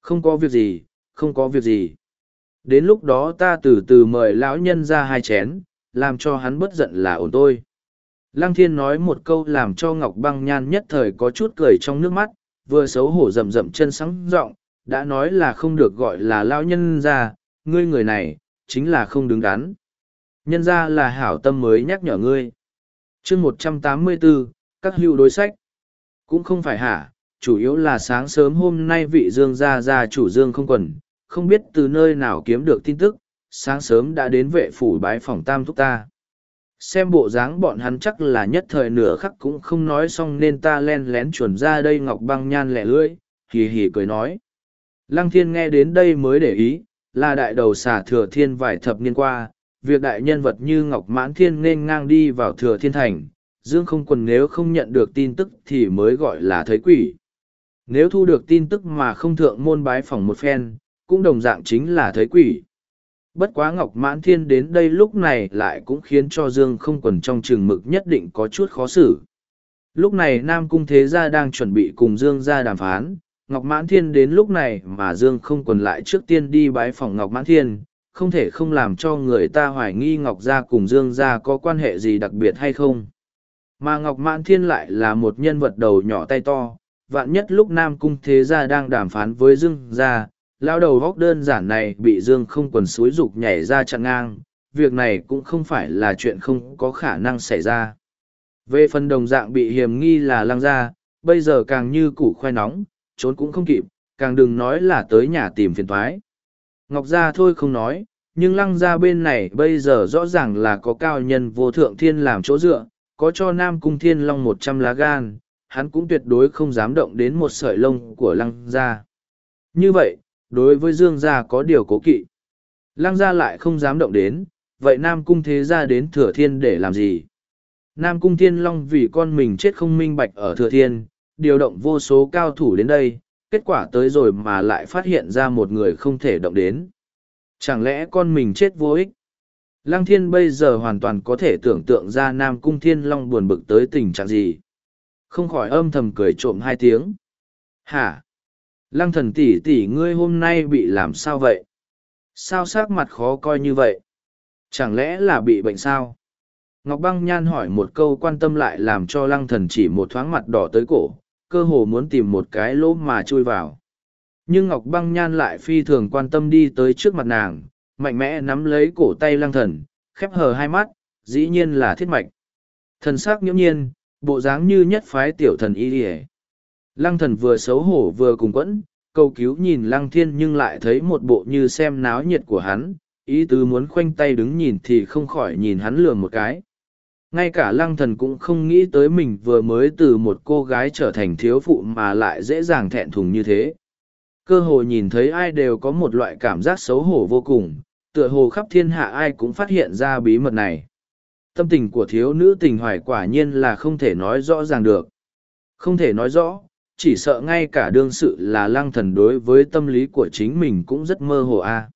Không có việc gì, không có việc gì. Đến lúc đó ta từ từ mời lão nhân ra hai chén, làm cho hắn bất giận là ổn tôi. Lăng thiên nói một câu làm cho Ngọc băng nhan nhất thời có chút cười trong nước mắt, vừa xấu hổ rầm rầm chân sáng rộng, đã nói là không được gọi là lão nhân ra, ngươi người này, chính là không đứng đắn. Nhân ra là hảo tâm mới nhắc nhở ngươi chương một trăm tám mươi bốn các hữu đối sách cũng không phải hả chủ yếu là sáng sớm hôm nay vị dương gia gia chủ dương không quần không biết từ nơi nào kiếm được tin tức sáng sớm đã đến vệ phủ bái phòng tam thúc ta xem bộ dáng bọn hắn chắc là nhất thời nửa khắc cũng không nói xong nên ta len lén chuẩn ra đây ngọc băng nhan lẻ lưỡi hì hì cười nói lăng thiên nghe đến đây mới để ý là đại đầu xả thừa thiên vài thập niên qua việc đại nhân vật như Ngọc Mãn Thiên nên ngang đi vào thừa thiên thành, Dương không quần nếu không nhận được tin tức thì mới gọi là thấy quỷ. Nếu thu được tin tức mà không thượng môn bái phỏng một phen, cũng đồng dạng chính là thấy quỷ. Bất quá Ngọc Mãn Thiên đến đây lúc này lại cũng khiến cho Dương không quần trong trường mực nhất định có chút khó xử. Lúc này Nam Cung Thế Gia đang chuẩn bị cùng Dương ra đàm phán, Ngọc Mãn Thiên đến lúc này mà Dương không quần lại trước tiên đi bái phỏng Ngọc Mãn Thiên, không thể không làm cho người ta hoài nghi Ngọc Gia cùng Dương Gia có quan hệ gì đặc biệt hay không. Mà Ngọc Mãn Thiên lại là một nhân vật đầu nhỏ tay to, vạn nhất lúc Nam Cung Thế Gia đang đàm phán với Dương Gia, lao đầu góc đơn giản này bị Dương không quần suối rục nhảy ra chặn ngang, việc này cũng không phải là chuyện không có khả năng xảy ra. Về phần đồng dạng bị hiềm nghi là lăng gia, bây giờ càng như củ khoai nóng, trốn cũng không kịp, càng đừng nói là tới nhà tìm phiền thoái. Ngọc Gia thôi không nói, nhưng lăng gia bên này bây giờ rõ ràng là có cao nhân vô thượng thiên làm chỗ dựa, có cho Nam Cung Thiên Long một trăm lá gan, hắn cũng tuyệt đối không dám động đến một sợi lông của lăng gia. Như vậy, đối với Dương gia có điều cố kỵ. Lăng gia lại không dám động đến, vậy Nam Cung Thế gia đến Thừa Thiên để làm gì? Nam Cung Thiên Long vì con mình chết không minh bạch ở Thừa Thiên, điều động vô số cao thủ đến đây, kết quả tới rồi mà lại phát hiện ra một người không thể động đến. Chẳng lẽ con mình chết vô ích? Lăng thiên bây giờ hoàn toàn có thể tưởng tượng ra Nam Cung Thiên Long buồn bực tới tình trạng gì. Không khỏi âm thầm cười trộm hai tiếng. Hả? Lăng thần tỷ tỷ ngươi hôm nay bị làm sao vậy? Sao sắc mặt khó coi như vậy? Chẳng lẽ là bị bệnh sao? Ngọc Băng Nhan hỏi một câu quan tâm lại làm cho lăng thần chỉ một thoáng mặt đỏ tới cổ, cơ hồ muốn tìm một cái lỗ mà chui vào nhưng ngọc băng nhan lại phi thường quan tâm đi tới trước mặt nàng mạnh mẽ nắm lấy cổ tay lăng thần khép hờ hai mắt dĩ nhiên là thiết mạch thần s ắ nhiên bộ dáng như nhất phái tiểu thần y ỉa lăng thần vừa xấu hổ vừa cùng quẫn cầu cứu nhìn lăng thiên nhưng lại thấy một bộ như xem náo nhiệt của hắn ý tứ muốn khoanh tay đứng nhìn thì không khỏi nhìn hắn lừa một cái ngay cả lăng thần cũng không nghĩ tới mình vừa mới từ một cô gái trở thành thiếu phụ mà lại dễ dàng thẹn thùng như thế cơ hồ nhìn thấy ai đều có một loại cảm giác xấu hổ vô cùng tựa hồ khắp thiên hạ ai cũng phát hiện ra bí mật này tâm tình của thiếu nữ tình hoài quả nhiên là không thể nói rõ ràng được không thể nói rõ chỉ sợ ngay cả đương sự là lăng thần đối với tâm lý của chính mình cũng rất mơ hồ a à.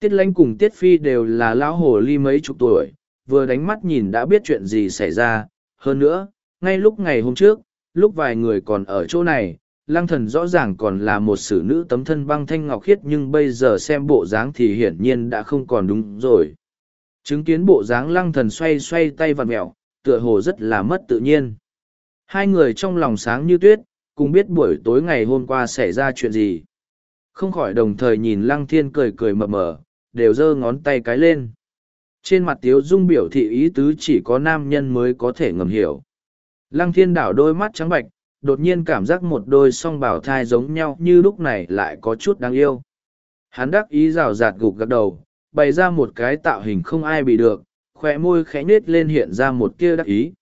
tiết lãnh cùng tiết phi đều là lão hồ ly mấy chục tuổi vừa đánh mắt nhìn đã biết chuyện gì xảy ra, hơn nữa, ngay lúc ngày hôm trước, lúc vài người còn ở chỗ này, lăng thần rõ ràng còn là một sử nữ tấm thân băng thanh ngọc khiết nhưng bây giờ xem bộ dáng thì hiển nhiên đã không còn đúng rồi. Chứng kiến bộ dáng lăng thần xoay xoay tay vặn mẹo, tựa hồ rất là mất tự nhiên. Hai người trong lòng sáng như tuyết, cùng biết buổi tối ngày hôm qua xảy ra chuyện gì. Không khỏi đồng thời nhìn lăng thiên cười cười mập mờ, đều giơ ngón tay cái lên. Trên mặt Tiếu Dung biểu thị ý tứ chỉ có nam nhân mới có thể ngầm hiểu. Lăng thiên đảo đôi mắt trắng bạch, đột nhiên cảm giác một đôi song bảo thai giống nhau như lúc này lại có chút đáng yêu. Hắn đắc ý rào rạt gục gật đầu, bày ra một cái tạo hình không ai bị được, khoe môi khẽ nết lên hiện ra một tia đắc ý.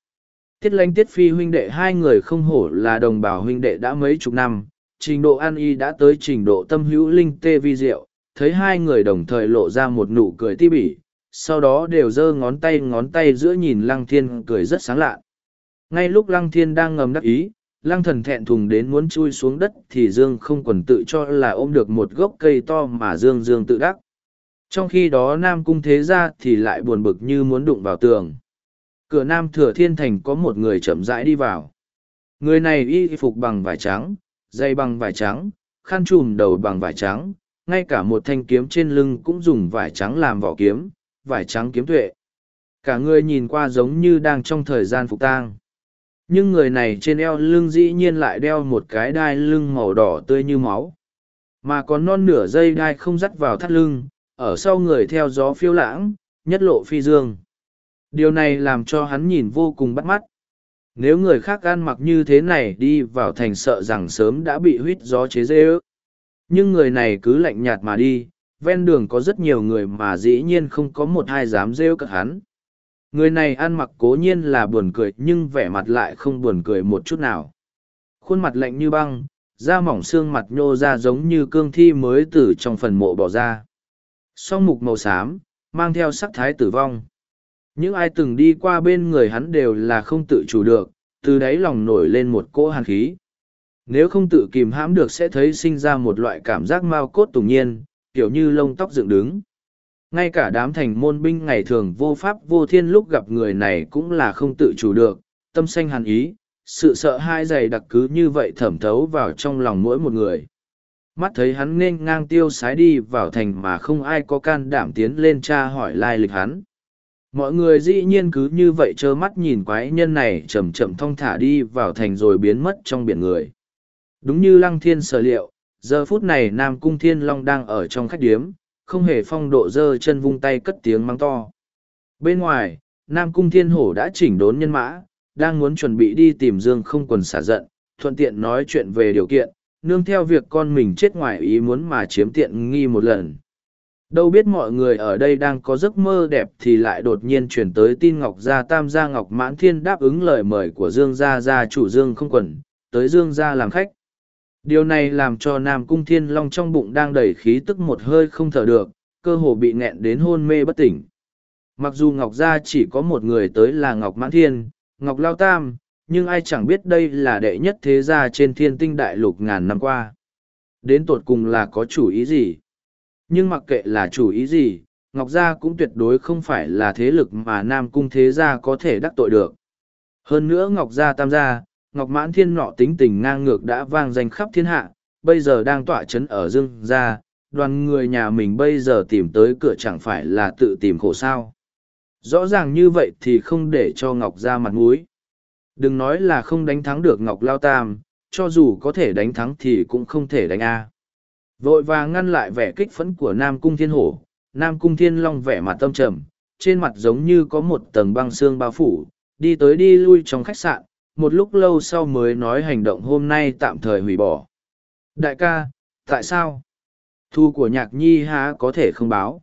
Tiết lánh tiết phi huynh đệ hai người không hổ là đồng bào huynh đệ đã mấy chục năm, trình độ an y đã tới trình độ tâm hữu linh tê vi diệu, thấy hai người đồng thời lộ ra một nụ cười ti bỉ, sau đó đều giơ ngón tay ngón tay giữa nhìn lăng thiên cười rất sáng lạ. Ngay lúc lăng thiên đang ngầm đắc ý, lăng thần thẹn thùng đến muốn chui xuống đất thì Dương không quần tự cho là ôm được một gốc cây to mà Dương Dương tự đắc. Trong khi đó Nam Cung Thế ra thì lại buồn bực như muốn đụng vào tường. Cửa Nam Thừa Thiên Thành có một người chậm rãi đi vào. Người này y phục bằng vải trắng, dây bằng vải trắng, khăn trùm đầu bằng vải trắng, ngay cả một thanh kiếm trên lưng cũng dùng vải trắng làm vỏ kiếm, vải trắng kiếm tuệ. Cả người nhìn qua giống như đang trong thời gian phục tang. Nhưng người này trên eo lưng dĩ nhiên lại đeo một cái đai lưng màu đỏ tươi như máu. Mà còn non nửa dây đai không dắt vào thắt lưng, ở sau người theo gió phiêu lãng, nhất lộ phi dương. Điều này làm cho hắn nhìn vô cùng bắt mắt. Nếu người khác ăn mặc như thế này đi vào thành sợ rằng sớm đã bị huyết gió chế dê ước. Nhưng người này cứ lạnh nhạt mà đi, ven đường có rất nhiều người mà dĩ nhiên không có một ai dám rêu cợt hắn. Người này ăn mặc cố nhiên là buồn cười nhưng vẻ mặt lại không buồn cười một chút nào. Khuôn mặt lạnh như băng, da mỏng xương mặt nhô ra giống như cương thi mới từ trong phần mộ bỏ ra. Song mục màu xám, mang theo sắc thái tử vong. Những ai từng đi qua bên người hắn đều là không tự chủ được, từ đáy lòng nổi lên một cỗ hàn khí. Nếu không tự kìm hãm được sẽ thấy sinh ra một loại cảm giác mau cốt tủng nhiên, kiểu như lông tóc dựng đứng. Ngay cả đám thành môn binh ngày thường vô pháp vô thiên lúc gặp người này cũng là không tự chủ được, tâm sanh hàn ý, sự sợ hai dày đặc cứ như vậy thẩm thấu vào trong lòng mỗi một người. Mắt thấy hắn nên ngang tiêu sái đi vào thành mà không ai có can đảm tiến lên tra hỏi lai lịch hắn. Mọi người dĩ nhiên cứ như vậy trơ mắt nhìn quái nhân này chậm chậm thong thả đi vào thành rồi biến mất trong biển người. Đúng như lăng thiên sở liệu, Giờ phút này Nam Cung Thiên Long đang ở trong khách điếm, không hề phong độ dơ chân vung tay cất tiếng mắng to. Bên ngoài, Nam Cung Thiên Hổ đã chỉnh đốn nhân mã, đang muốn chuẩn bị đi tìm Dương không quần xả giận, thuận tiện nói chuyện về điều kiện, nương theo việc con mình chết ngoài ý muốn mà chiếm tiện nghi một lần. Đâu biết mọi người ở đây đang có giấc mơ đẹp thì lại đột nhiên chuyển tới tin Ngọc Gia Tam Gia Ngọc Mãn Thiên đáp ứng lời mời của Dương Gia Gia chủ Dương không quần, tới Dương Gia làm khách. Điều này làm cho Nam Cung Thiên Long trong bụng đang đầy khí tức một hơi không thở được, cơ hồ bị nghẹn đến hôn mê bất tỉnh. Mặc dù Ngọc Gia chỉ có một người tới là Ngọc Mãn Thiên, Ngọc Lao Tam, nhưng ai chẳng biết đây là đệ nhất thế gia trên thiên tinh đại lục ngàn năm qua. Đến tột cùng là có chủ ý gì? Nhưng mặc kệ là chủ ý gì, Ngọc Gia cũng tuyệt đối không phải là thế lực mà Nam Cung Thế Gia có thể đắc tội được. Hơn nữa Ngọc Gia Tam Gia, Ngọc Mãn Thiên nọ tính tình ngang ngược đã vang danh khắp thiên hạ, bây giờ đang tỏa chấn ở dương gia, đoàn người nhà mình bây giờ tìm tới cửa chẳng phải là tự tìm khổ sao. Rõ ràng như vậy thì không để cho Ngọc ra mặt mũi. Đừng nói là không đánh thắng được Ngọc Lao Tam, cho dù có thể đánh thắng thì cũng không thể đánh A. Vội vàng ngăn lại vẻ kích phẫn của Nam Cung Thiên Hổ, Nam Cung Thiên Long vẻ mặt tâm trầm, trên mặt giống như có một tầng băng xương bao phủ, đi tới đi lui trong khách sạn, một lúc lâu sau mới nói hành động hôm nay tạm thời hủy bỏ đại ca tại sao thu của nhạc nhi há có thể không báo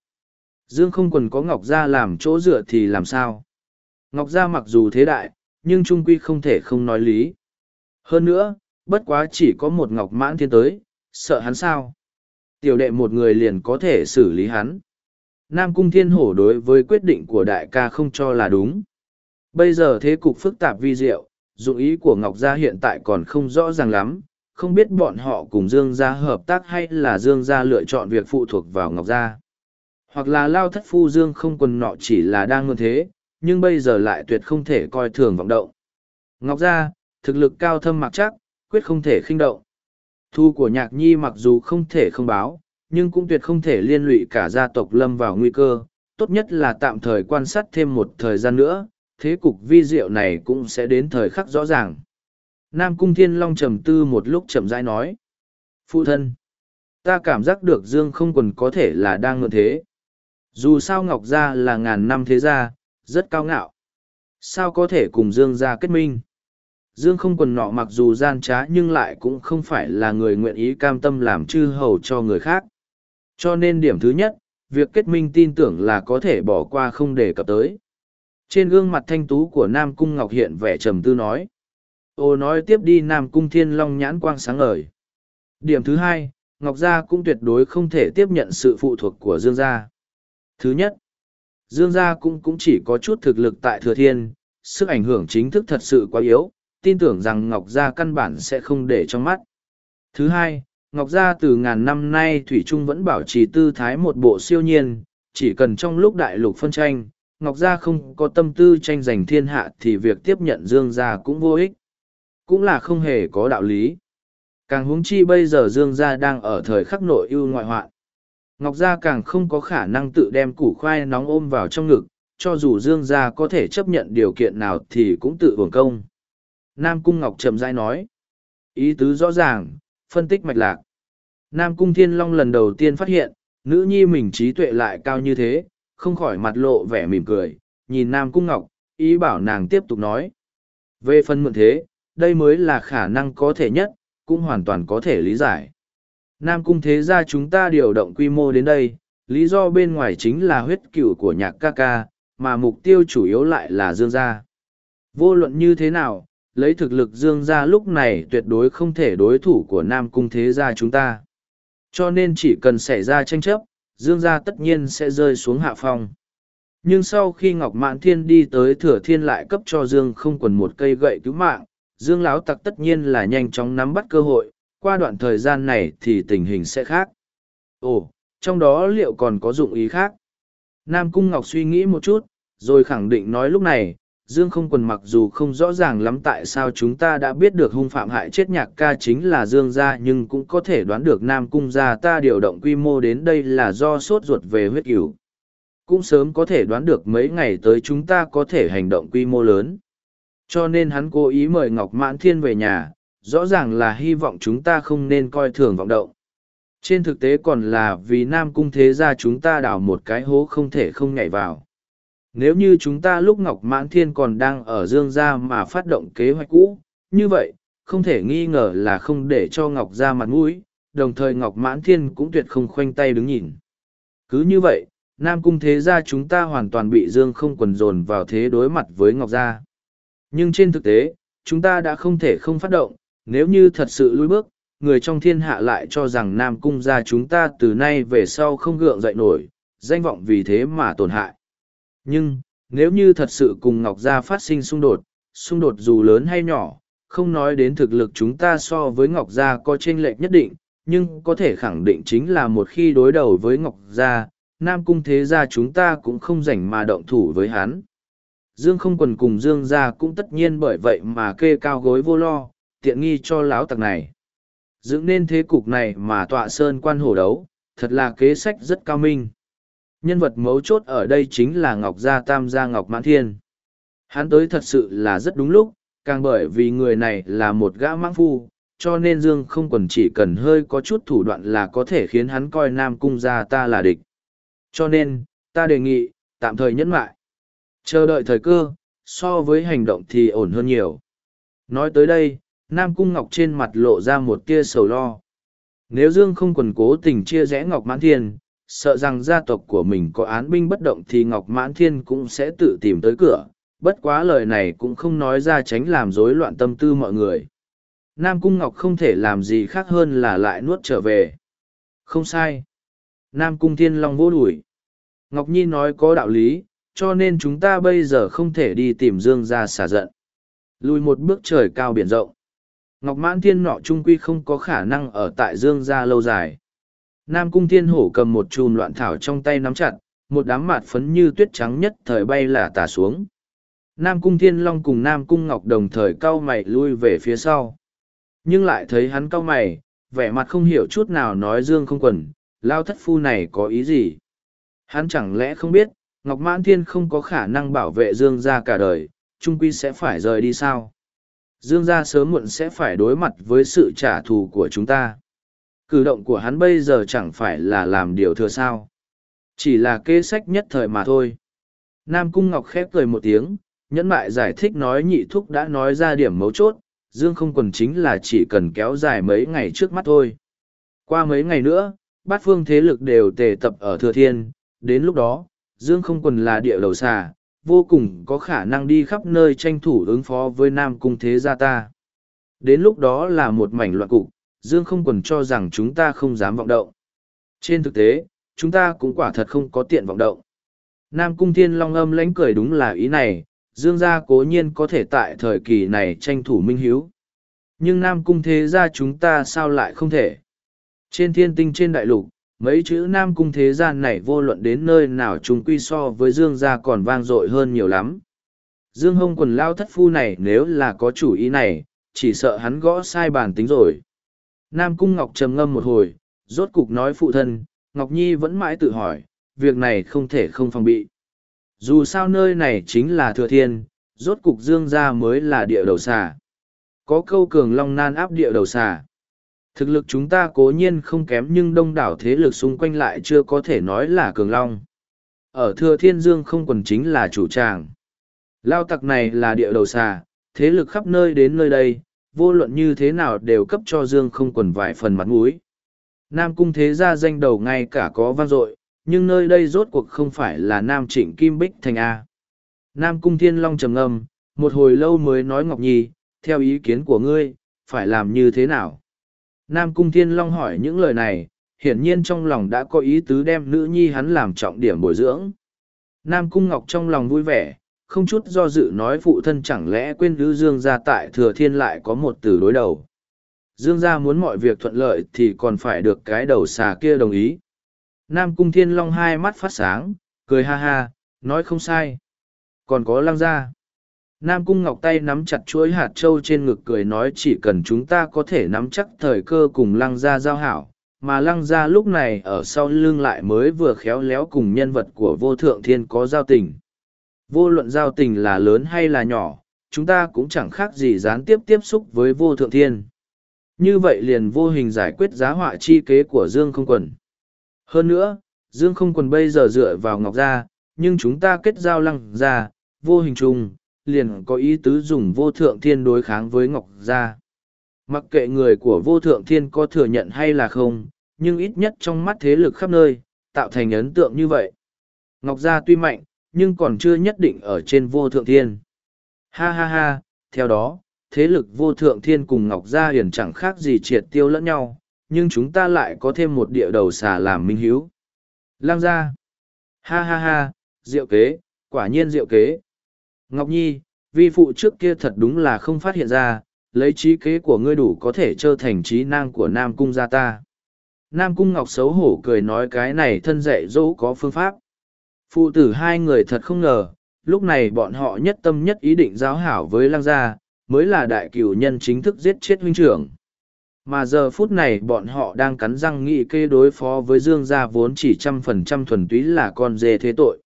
dương không còn có ngọc gia làm chỗ dựa thì làm sao ngọc gia mặc dù thế đại nhưng trung quy không thể không nói lý hơn nữa bất quá chỉ có một ngọc mãn thiên tới sợ hắn sao tiểu đệ một người liền có thể xử lý hắn nam cung thiên hổ đối với quyết định của đại ca không cho là đúng bây giờ thế cục phức tạp vi diệu dụng ý của Ngọc Gia hiện tại còn không rõ ràng lắm, không biết bọn họ cùng Dương Gia hợp tác hay là Dương Gia lựa chọn việc phụ thuộc vào Ngọc Gia. Hoặc là Lao Thất Phu Dương không quần nọ chỉ là đang ngươn thế, nhưng bây giờ lại tuyệt không thể coi thường vọng động. Ngọc Gia, thực lực cao thâm mặc chắc, quyết không thể khinh động. Thu của Nhạc Nhi mặc dù không thể không báo, nhưng cũng tuyệt không thể liên lụy cả gia tộc lâm vào nguy cơ, tốt nhất là tạm thời quan sát thêm một thời gian nữa, thế cục vi diệu này cũng sẽ đến thời khắc rõ ràng. Nam Cung Thiên Long trầm tư một lúc chậm rãi nói. Phụ thân, ta cảm giác được Dương không quần có thể là đang ngựa thế. Dù sao Ngọc Gia là ngàn năm thế gia, rất cao ngạo. Sao có thể cùng Dương gia kết minh? Dương không quần nọ mặc dù gian trá nhưng lại cũng không phải là người nguyện ý cam tâm làm chư hầu cho người khác. Cho nên điểm thứ nhất, việc kết minh tin tưởng là có thể bỏ qua không đề cập tới. Trên gương mặt thanh tú của Nam Cung Ngọc hiện vẻ trầm tư nói. Ô nói tiếp đi Nam Cung Thiên Long nhãn quang sáng ngời. Điểm thứ hai, Ngọc Gia cũng tuyệt đối không thể tiếp nhận sự phụ thuộc của Dương Gia. Thứ nhất, Dương Gia cũng cũng chỉ có chút thực lực tại Thừa Thiên, sức ảnh hưởng chính thức thật sự quá yếu, tin tưởng rằng Ngọc Gia căn bản sẽ không để trong mắt. Thứ hai, Ngọc Gia từ ngàn năm nay Thủy Trung vẫn bảo trì tư thái một bộ siêu nhiên, chỉ cần trong lúc đại lục phân tranh, Ngọc Gia không có tâm tư tranh giành thiên hạ thì việc tiếp nhận Dương Gia cũng vô ích. Cũng là không hề có đạo lý. Càng huống chi bây giờ Dương Gia đang ở thời khắc nội ưu ngoại hoạn. Ngọc Gia càng không có khả năng tự đem củ khoai nóng ôm vào trong ngực, cho dù Dương Gia có thể chấp nhận điều kiện nào thì cũng tự hưởng công. Nam Cung Ngọc Trầm rãi nói. Ý tứ rõ ràng, phân tích mạch lạc. Nam Cung Thiên Long lần đầu tiên phát hiện, nữ nhi mình trí tuệ lại cao như thế, không khỏi mặt lộ vẻ mỉm cười, nhìn Nam Cung Ngọc, ý bảo nàng tiếp tục nói. Về phần mượn thế, đây mới là khả năng có thể nhất, cũng hoàn toàn có thể lý giải. Nam Cung thế ra chúng ta điều động quy mô đến đây, lý do bên ngoài chính là huyết cựu của nhạc ca ca, mà mục tiêu chủ yếu lại là Dương Gia. Vô luận như thế nào, lấy thực lực Dương Gia lúc này tuyệt đối không thể đối thủ của Nam Cung thế gia chúng ta. Cho nên chỉ cần xảy ra tranh chấp, dương gia tất nhiên sẽ rơi xuống hạ phong nhưng sau khi ngọc mãn thiên đi tới thừa thiên lại cấp cho dương không quần một cây gậy cứu mạng dương láo tặc tất nhiên là nhanh chóng nắm bắt cơ hội qua đoạn thời gian này thì tình hình sẽ khác ồ trong đó liệu còn có dụng ý khác nam cung ngọc suy nghĩ một chút rồi khẳng định nói lúc này Dương không quần mặc dù không rõ ràng lắm tại sao chúng ta đã biết được hung phạm hại chết nhạc ca chính là Dương gia nhưng cũng có thể đoán được Nam Cung gia ta điều động quy mô đến đây là do sốt ruột về huyết cửu. Cũng sớm có thể đoán được mấy ngày tới chúng ta có thể hành động quy mô lớn. Cho nên hắn cố ý mời Ngọc Mãn Thiên về nhà, rõ ràng là hy vọng chúng ta không nên coi thường vọng động. Trên thực tế còn là vì Nam Cung thế gia chúng ta đào một cái hố không thể không nhảy vào nếu như chúng ta lúc Ngọc Mãn Thiên còn đang ở Dương Gia mà phát động kế hoạch cũ, như vậy, không thể nghi ngờ là không để cho Ngọc Gia mặt mũi, đồng thời Ngọc Mãn Thiên cũng tuyệt không khoanh tay đứng nhìn. Cứ như vậy, Nam Cung Thế Gia chúng ta hoàn toàn bị Dương không quần dồn vào thế đối mặt với Ngọc Gia. Nhưng trên thực tế, chúng ta đã không thể không phát động, nếu như thật sự lùi bước, người trong thiên hạ lại cho rằng Nam Cung Gia chúng ta từ nay về sau không gượng dậy nổi, danh vọng vì thế mà tổn hại nhưng nếu như thật sự cùng ngọc gia phát sinh xung đột xung đột dù lớn hay nhỏ không nói đến thực lực chúng ta so với ngọc gia có t lệch nhất định nhưng có thể khẳng định chính là một khi đối đầu với ngọc gia nam cung thế gia chúng ta cũng không rảnh mà động thủ với hắn dương không quần cùng dương gia cũng tất nhiên bởi vậy mà kê cao gối vô lo tiện nghi cho lão tặc này dựng nên thế cục này mà tọa sơn quan hổ đấu thật là kế sách rất cao minh Nhân vật mấu chốt ở đây chính là Ngọc Gia Tam Gia Ngọc Mãn Thiên. Hắn tới thật sự là rất đúng lúc, càng bởi vì người này là một gã mãng phu, cho nên Dương không còn chỉ cần hơi có chút thủ đoạn là có thể khiến hắn coi Nam Cung gia ta là địch. Cho nên, ta đề nghị, tạm thời nhẫn mại. Chờ đợi thời cơ, so với hành động thì ổn hơn nhiều. Nói tới đây, Nam Cung Ngọc trên mặt lộ ra một tia sầu lo. Nếu Dương không còn cố tình chia rẽ Ngọc Mãn Thiên, sợ rằng gia tộc của mình có án binh bất động thì Ngọc Mãn Thiên cũng sẽ tự tìm tới cửa, bất quá lời này cũng không nói ra tránh làm rối loạn tâm tư mọi người. Nam Cung Ngọc không thể làm gì khác hơn là lại nuốt trở về. Không sai. Nam Cung Thiên Long vô đuổi. Ngọc Nhi nói có đạo lý, cho nên chúng ta bây giờ không thể đi tìm Dương ra xả giận. Lùi một bước trời cao biển rộng. Ngọc Mãn Thiên nọ trung quy không có khả năng ở tại Dương gia lâu dài. Nam Cung Thiên Hổ cầm một chùm loạn thảo trong tay nắm chặt, một đám mạt phấn như tuyết trắng nhất thời bay là tả xuống. Nam Cung Thiên Long cùng Nam Cung Ngọc đồng thời cau mày lui về phía sau. Nhưng lại thấy hắn cau mày, vẻ mặt không hiểu chút nào nói Dương không quần, lao thất phu này có ý gì. Hắn chẳng lẽ không biết, Ngọc Mãn Thiên không có khả năng bảo vệ Dương ra cả đời, trung quy sẽ phải rời đi sao? Dương gia sớm muộn sẽ phải đối mặt với sự trả thù của chúng ta. Cử động của hắn bây giờ chẳng phải là làm điều thừa sao. Chỉ là kế sách nhất thời mà thôi. Nam Cung Ngọc khép cười một tiếng, nhẫn mại giải thích nói nhị thúc đã nói ra điểm mấu chốt, Dương không quần chính là chỉ cần kéo dài mấy ngày trước mắt thôi. Qua mấy ngày nữa, bát phương thế lực đều tề tập ở Thừa Thiên, đến lúc đó, Dương không quần là địa đầu xà, vô cùng có khả năng đi khắp nơi tranh thủ ứng phó với Nam Cung thế gia ta. Đến lúc đó là một mảnh loạn cục, Dương không còn cho rằng chúng ta không dám vọng động. Trên thực tế, chúng ta cũng quả thật không có tiện vọng động. Nam Cung Thiên Long âm lãnh cười đúng là ý này, Dương gia cố nhiên có thể tại thời kỳ này tranh thủ minh hiếu. Nhưng Nam Cung Thế gia chúng ta sao lại không thể? Trên thiên tinh trên đại lục, mấy chữ Nam Cung Thế gia này vô luận đến nơi nào chúng quy so với Dương gia còn vang dội hơn nhiều lắm. Dương hông quần lao thất phu này nếu là có chủ ý này, chỉ sợ hắn gõ sai bản tính rồi. Nam Cung Ngọc trầm ngâm một hồi, rốt cục nói phụ thân, Ngọc Nhi vẫn mãi tự hỏi, việc này không thể không phòng bị. Dù sao nơi này chính là thừa thiên, rốt cục dương gia mới là địa đầu xà. Có câu cường long nan áp địa đầu xà. Thực lực chúng ta cố nhiên không kém nhưng đông đảo thế lực xung quanh lại chưa có thể nói là cường long. Ở thừa thiên dương không quần chính là chủ tràng. Lao tặc này là địa đầu xà, thế lực khắp nơi đến nơi đây, vô luận như thế nào đều cấp cho Dương không quần vài phần mặt mũi. Nam cung thế gia danh đầu ngay cả có vang dội, nhưng nơi đây rốt cuộc không phải là Nam Trịnh Kim Bích Thành A. Nam cung thiên long trầm ngâm, một hồi lâu mới nói Ngọc Nhi, theo ý kiến của ngươi, phải làm như thế nào? Nam cung thiên long hỏi những lời này, hiển nhiên trong lòng đã có ý tứ đem nữ nhi hắn làm trọng điểm bồi dưỡng. Nam cung ngọc trong lòng vui vẻ, không chút do dự nói phụ thân chẳng lẽ quên lữ dương gia tại thừa thiên lại có một từ đối đầu. Dương gia muốn mọi việc thuận lợi thì còn phải được cái đầu xà kia đồng ý. Nam Cung Thiên Long hai mắt phát sáng, cười ha ha, nói không sai. Còn có lăng gia. Nam Cung Ngọc tay nắm chặt chuỗi hạt trâu trên ngực cười nói chỉ cần chúng ta có thể nắm chắc thời cơ cùng lăng gia giao hảo, mà lăng gia lúc này ở sau lưng lại mới vừa khéo léo cùng nhân vật của vô thượng thiên có giao tình. Vô luận giao tình là lớn hay là nhỏ, chúng ta cũng chẳng khác gì gián tiếp tiếp xúc với vô thượng thiên. Như vậy liền vô hình giải quyết giá họa chi kế của Dương không quần. Hơn nữa, Dương không quần bây giờ dựa vào Ngọc Gia, nhưng chúng ta kết giao lăng gia, vô hình trùng, liền có ý tứ dùng vô thượng thiên đối kháng với Ngọc Gia. Mặc kệ người của vô thượng thiên có thừa nhận hay là không, nhưng ít nhất trong mắt thế lực khắp nơi, tạo thành ấn tượng như vậy. Ngọc Gia tuy mạnh, nhưng còn chưa nhất định ở trên vô thượng thiên. Ha ha ha, theo đó, thế lực vô thượng thiên cùng Ngọc Gia Hiển chẳng khác gì triệt tiêu lẫn nhau, nhưng chúng ta lại có thêm một địa đầu xà làm minh hiếu. Lang gia. Ha ha ha, diệu kế, quả nhiên diệu kế. Ngọc Nhi, vi phụ trước kia thật đúng là không phát hiện ra, lấy trí kế của ngươi đủ có thể trơ thành trí năng của Nam Cung gia ta. Nam Cung Ngọc xấu hổ cười nói cái này thân dạy dỗ có phương pháp. Phụ tử hai người thật không ngờ, lúc này bọn họ nhất tâm nhất ý định giáo hảo với lang gia, mới là đại cửu nhân chính thức giết chết huynh trưởng. Mà giờ phút này bọn họ đang cắn răng nghị kê đối phó với dương gia vốn chỉ trăm phần trăm thuần túy là con dê thế tội.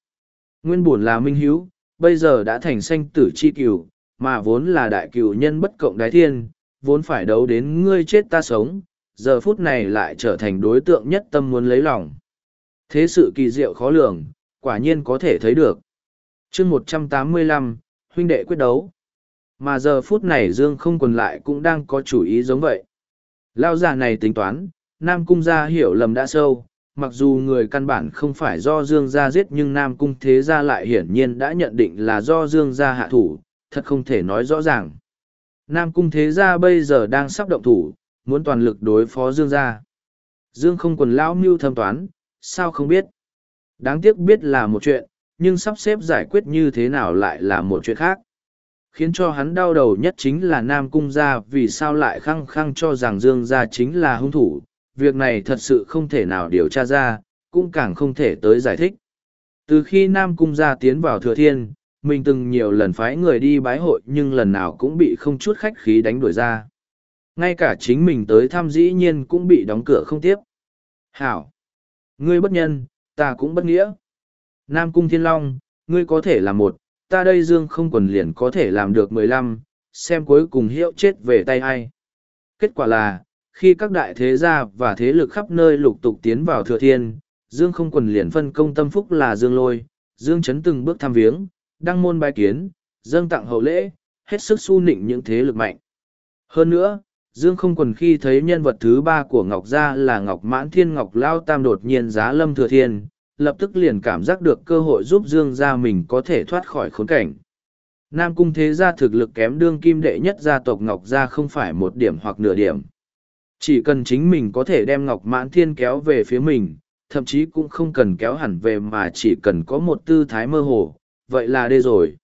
Nguyên buồn là minh hiếu, bây giờ đã thành sanh tử chi cửu, mà vốn là đại cửu nhân bất cộng đái thiên, vốn phải đấu đến ngươi chết ta sống, giờ phút này lại trở thành đối tượng nhất tâm muốn lấy lòng. Thế sự kỳ diệu khó lường, quả nhiên có thể thấy được. chương 185, huynh đệ quyết đấu. Mà giờ phút này Dương không quần lại cũng đang có chủ ý giống vậy. Lao giả này tính toán, Nam Cung gia hiểu lầm đã sâu, mặc dù người căn bản không phải do Dương gia giết nhưng Nam Cung thế gia lại hiển nhiên đã nhận định là do Dương gia hạ thủ, thật không thể nói rõ ràng. Nam Cung thế gia bây giờ đang sắp động thủ, muốn toàn lực đối phó Dương gia. Dương không quần lão mưu thâm toán, sao không biết? Đáng tiếc biết là một chuyện, nhưng sắp xếp giải quyết như thế nào lại là một chuyện khác. Khiến cho hắn đau đầu nhất chính là Nam Cung gia vì sao lại khăng khăng cho rằng Dương gia chính là hung thủ. Việc này thật sự không thể nào điều tra ra, cũng càng không thể tới giải thích. Từ khi Nam Cung gia tiến vào Thừa Thiên, mình từng nhiều lần phái người đi bái hội nhưng lần nào cũng bị không chút khách khí đánh đuổi ra. Ngay cả chính mình tới thăm dĩ nhiên cũng bị đóng cửa không tiếp. Hảo! Ngươi bất nhân, ta cũng bất nghĩa. Nam Cung Thiên Long, ngươi có thể là một, ta đây dương không quần liền có thể làm được mười lăm, xem cuối cùng hiệu chết về tay ai. Kết quả là, khi các đại thế gia và thế lực khắp nơi lục tục tiến vào thừa thiên, dương không quần liền phân công tâm phúc là dương lôi, dương chấn từng bước tham viếng, đăng môn bài kiến, dâng tặng hậu lễ, hết sức su nịnh những thế lực mạnh. Hơn nữa, Dương không quần khi thấy nhân vật thứ ba của Ngọc Gia là Ngọc Mãn Thiên Ngọc Lao Tam đột nhiên giá Lâm Thừa Thiên, lập tức liền cảm giác được cơ hội giúp Dương gia mình có thể thoát khỏi khốn cảnh. Nam Cung Thế Gia thực lực kém đương kim đệ nhất gia tộc Ngọc Gia không phải một điểm hoặc nửa điểm. Chỉ cần chính mình có thể đem Ngọc Mãn Thiên kéo về phía mình, thậm chí cũng không cần kéo hẳn về mà chỉ cần có một tư thái mơ hồ, vậy là đê rồi.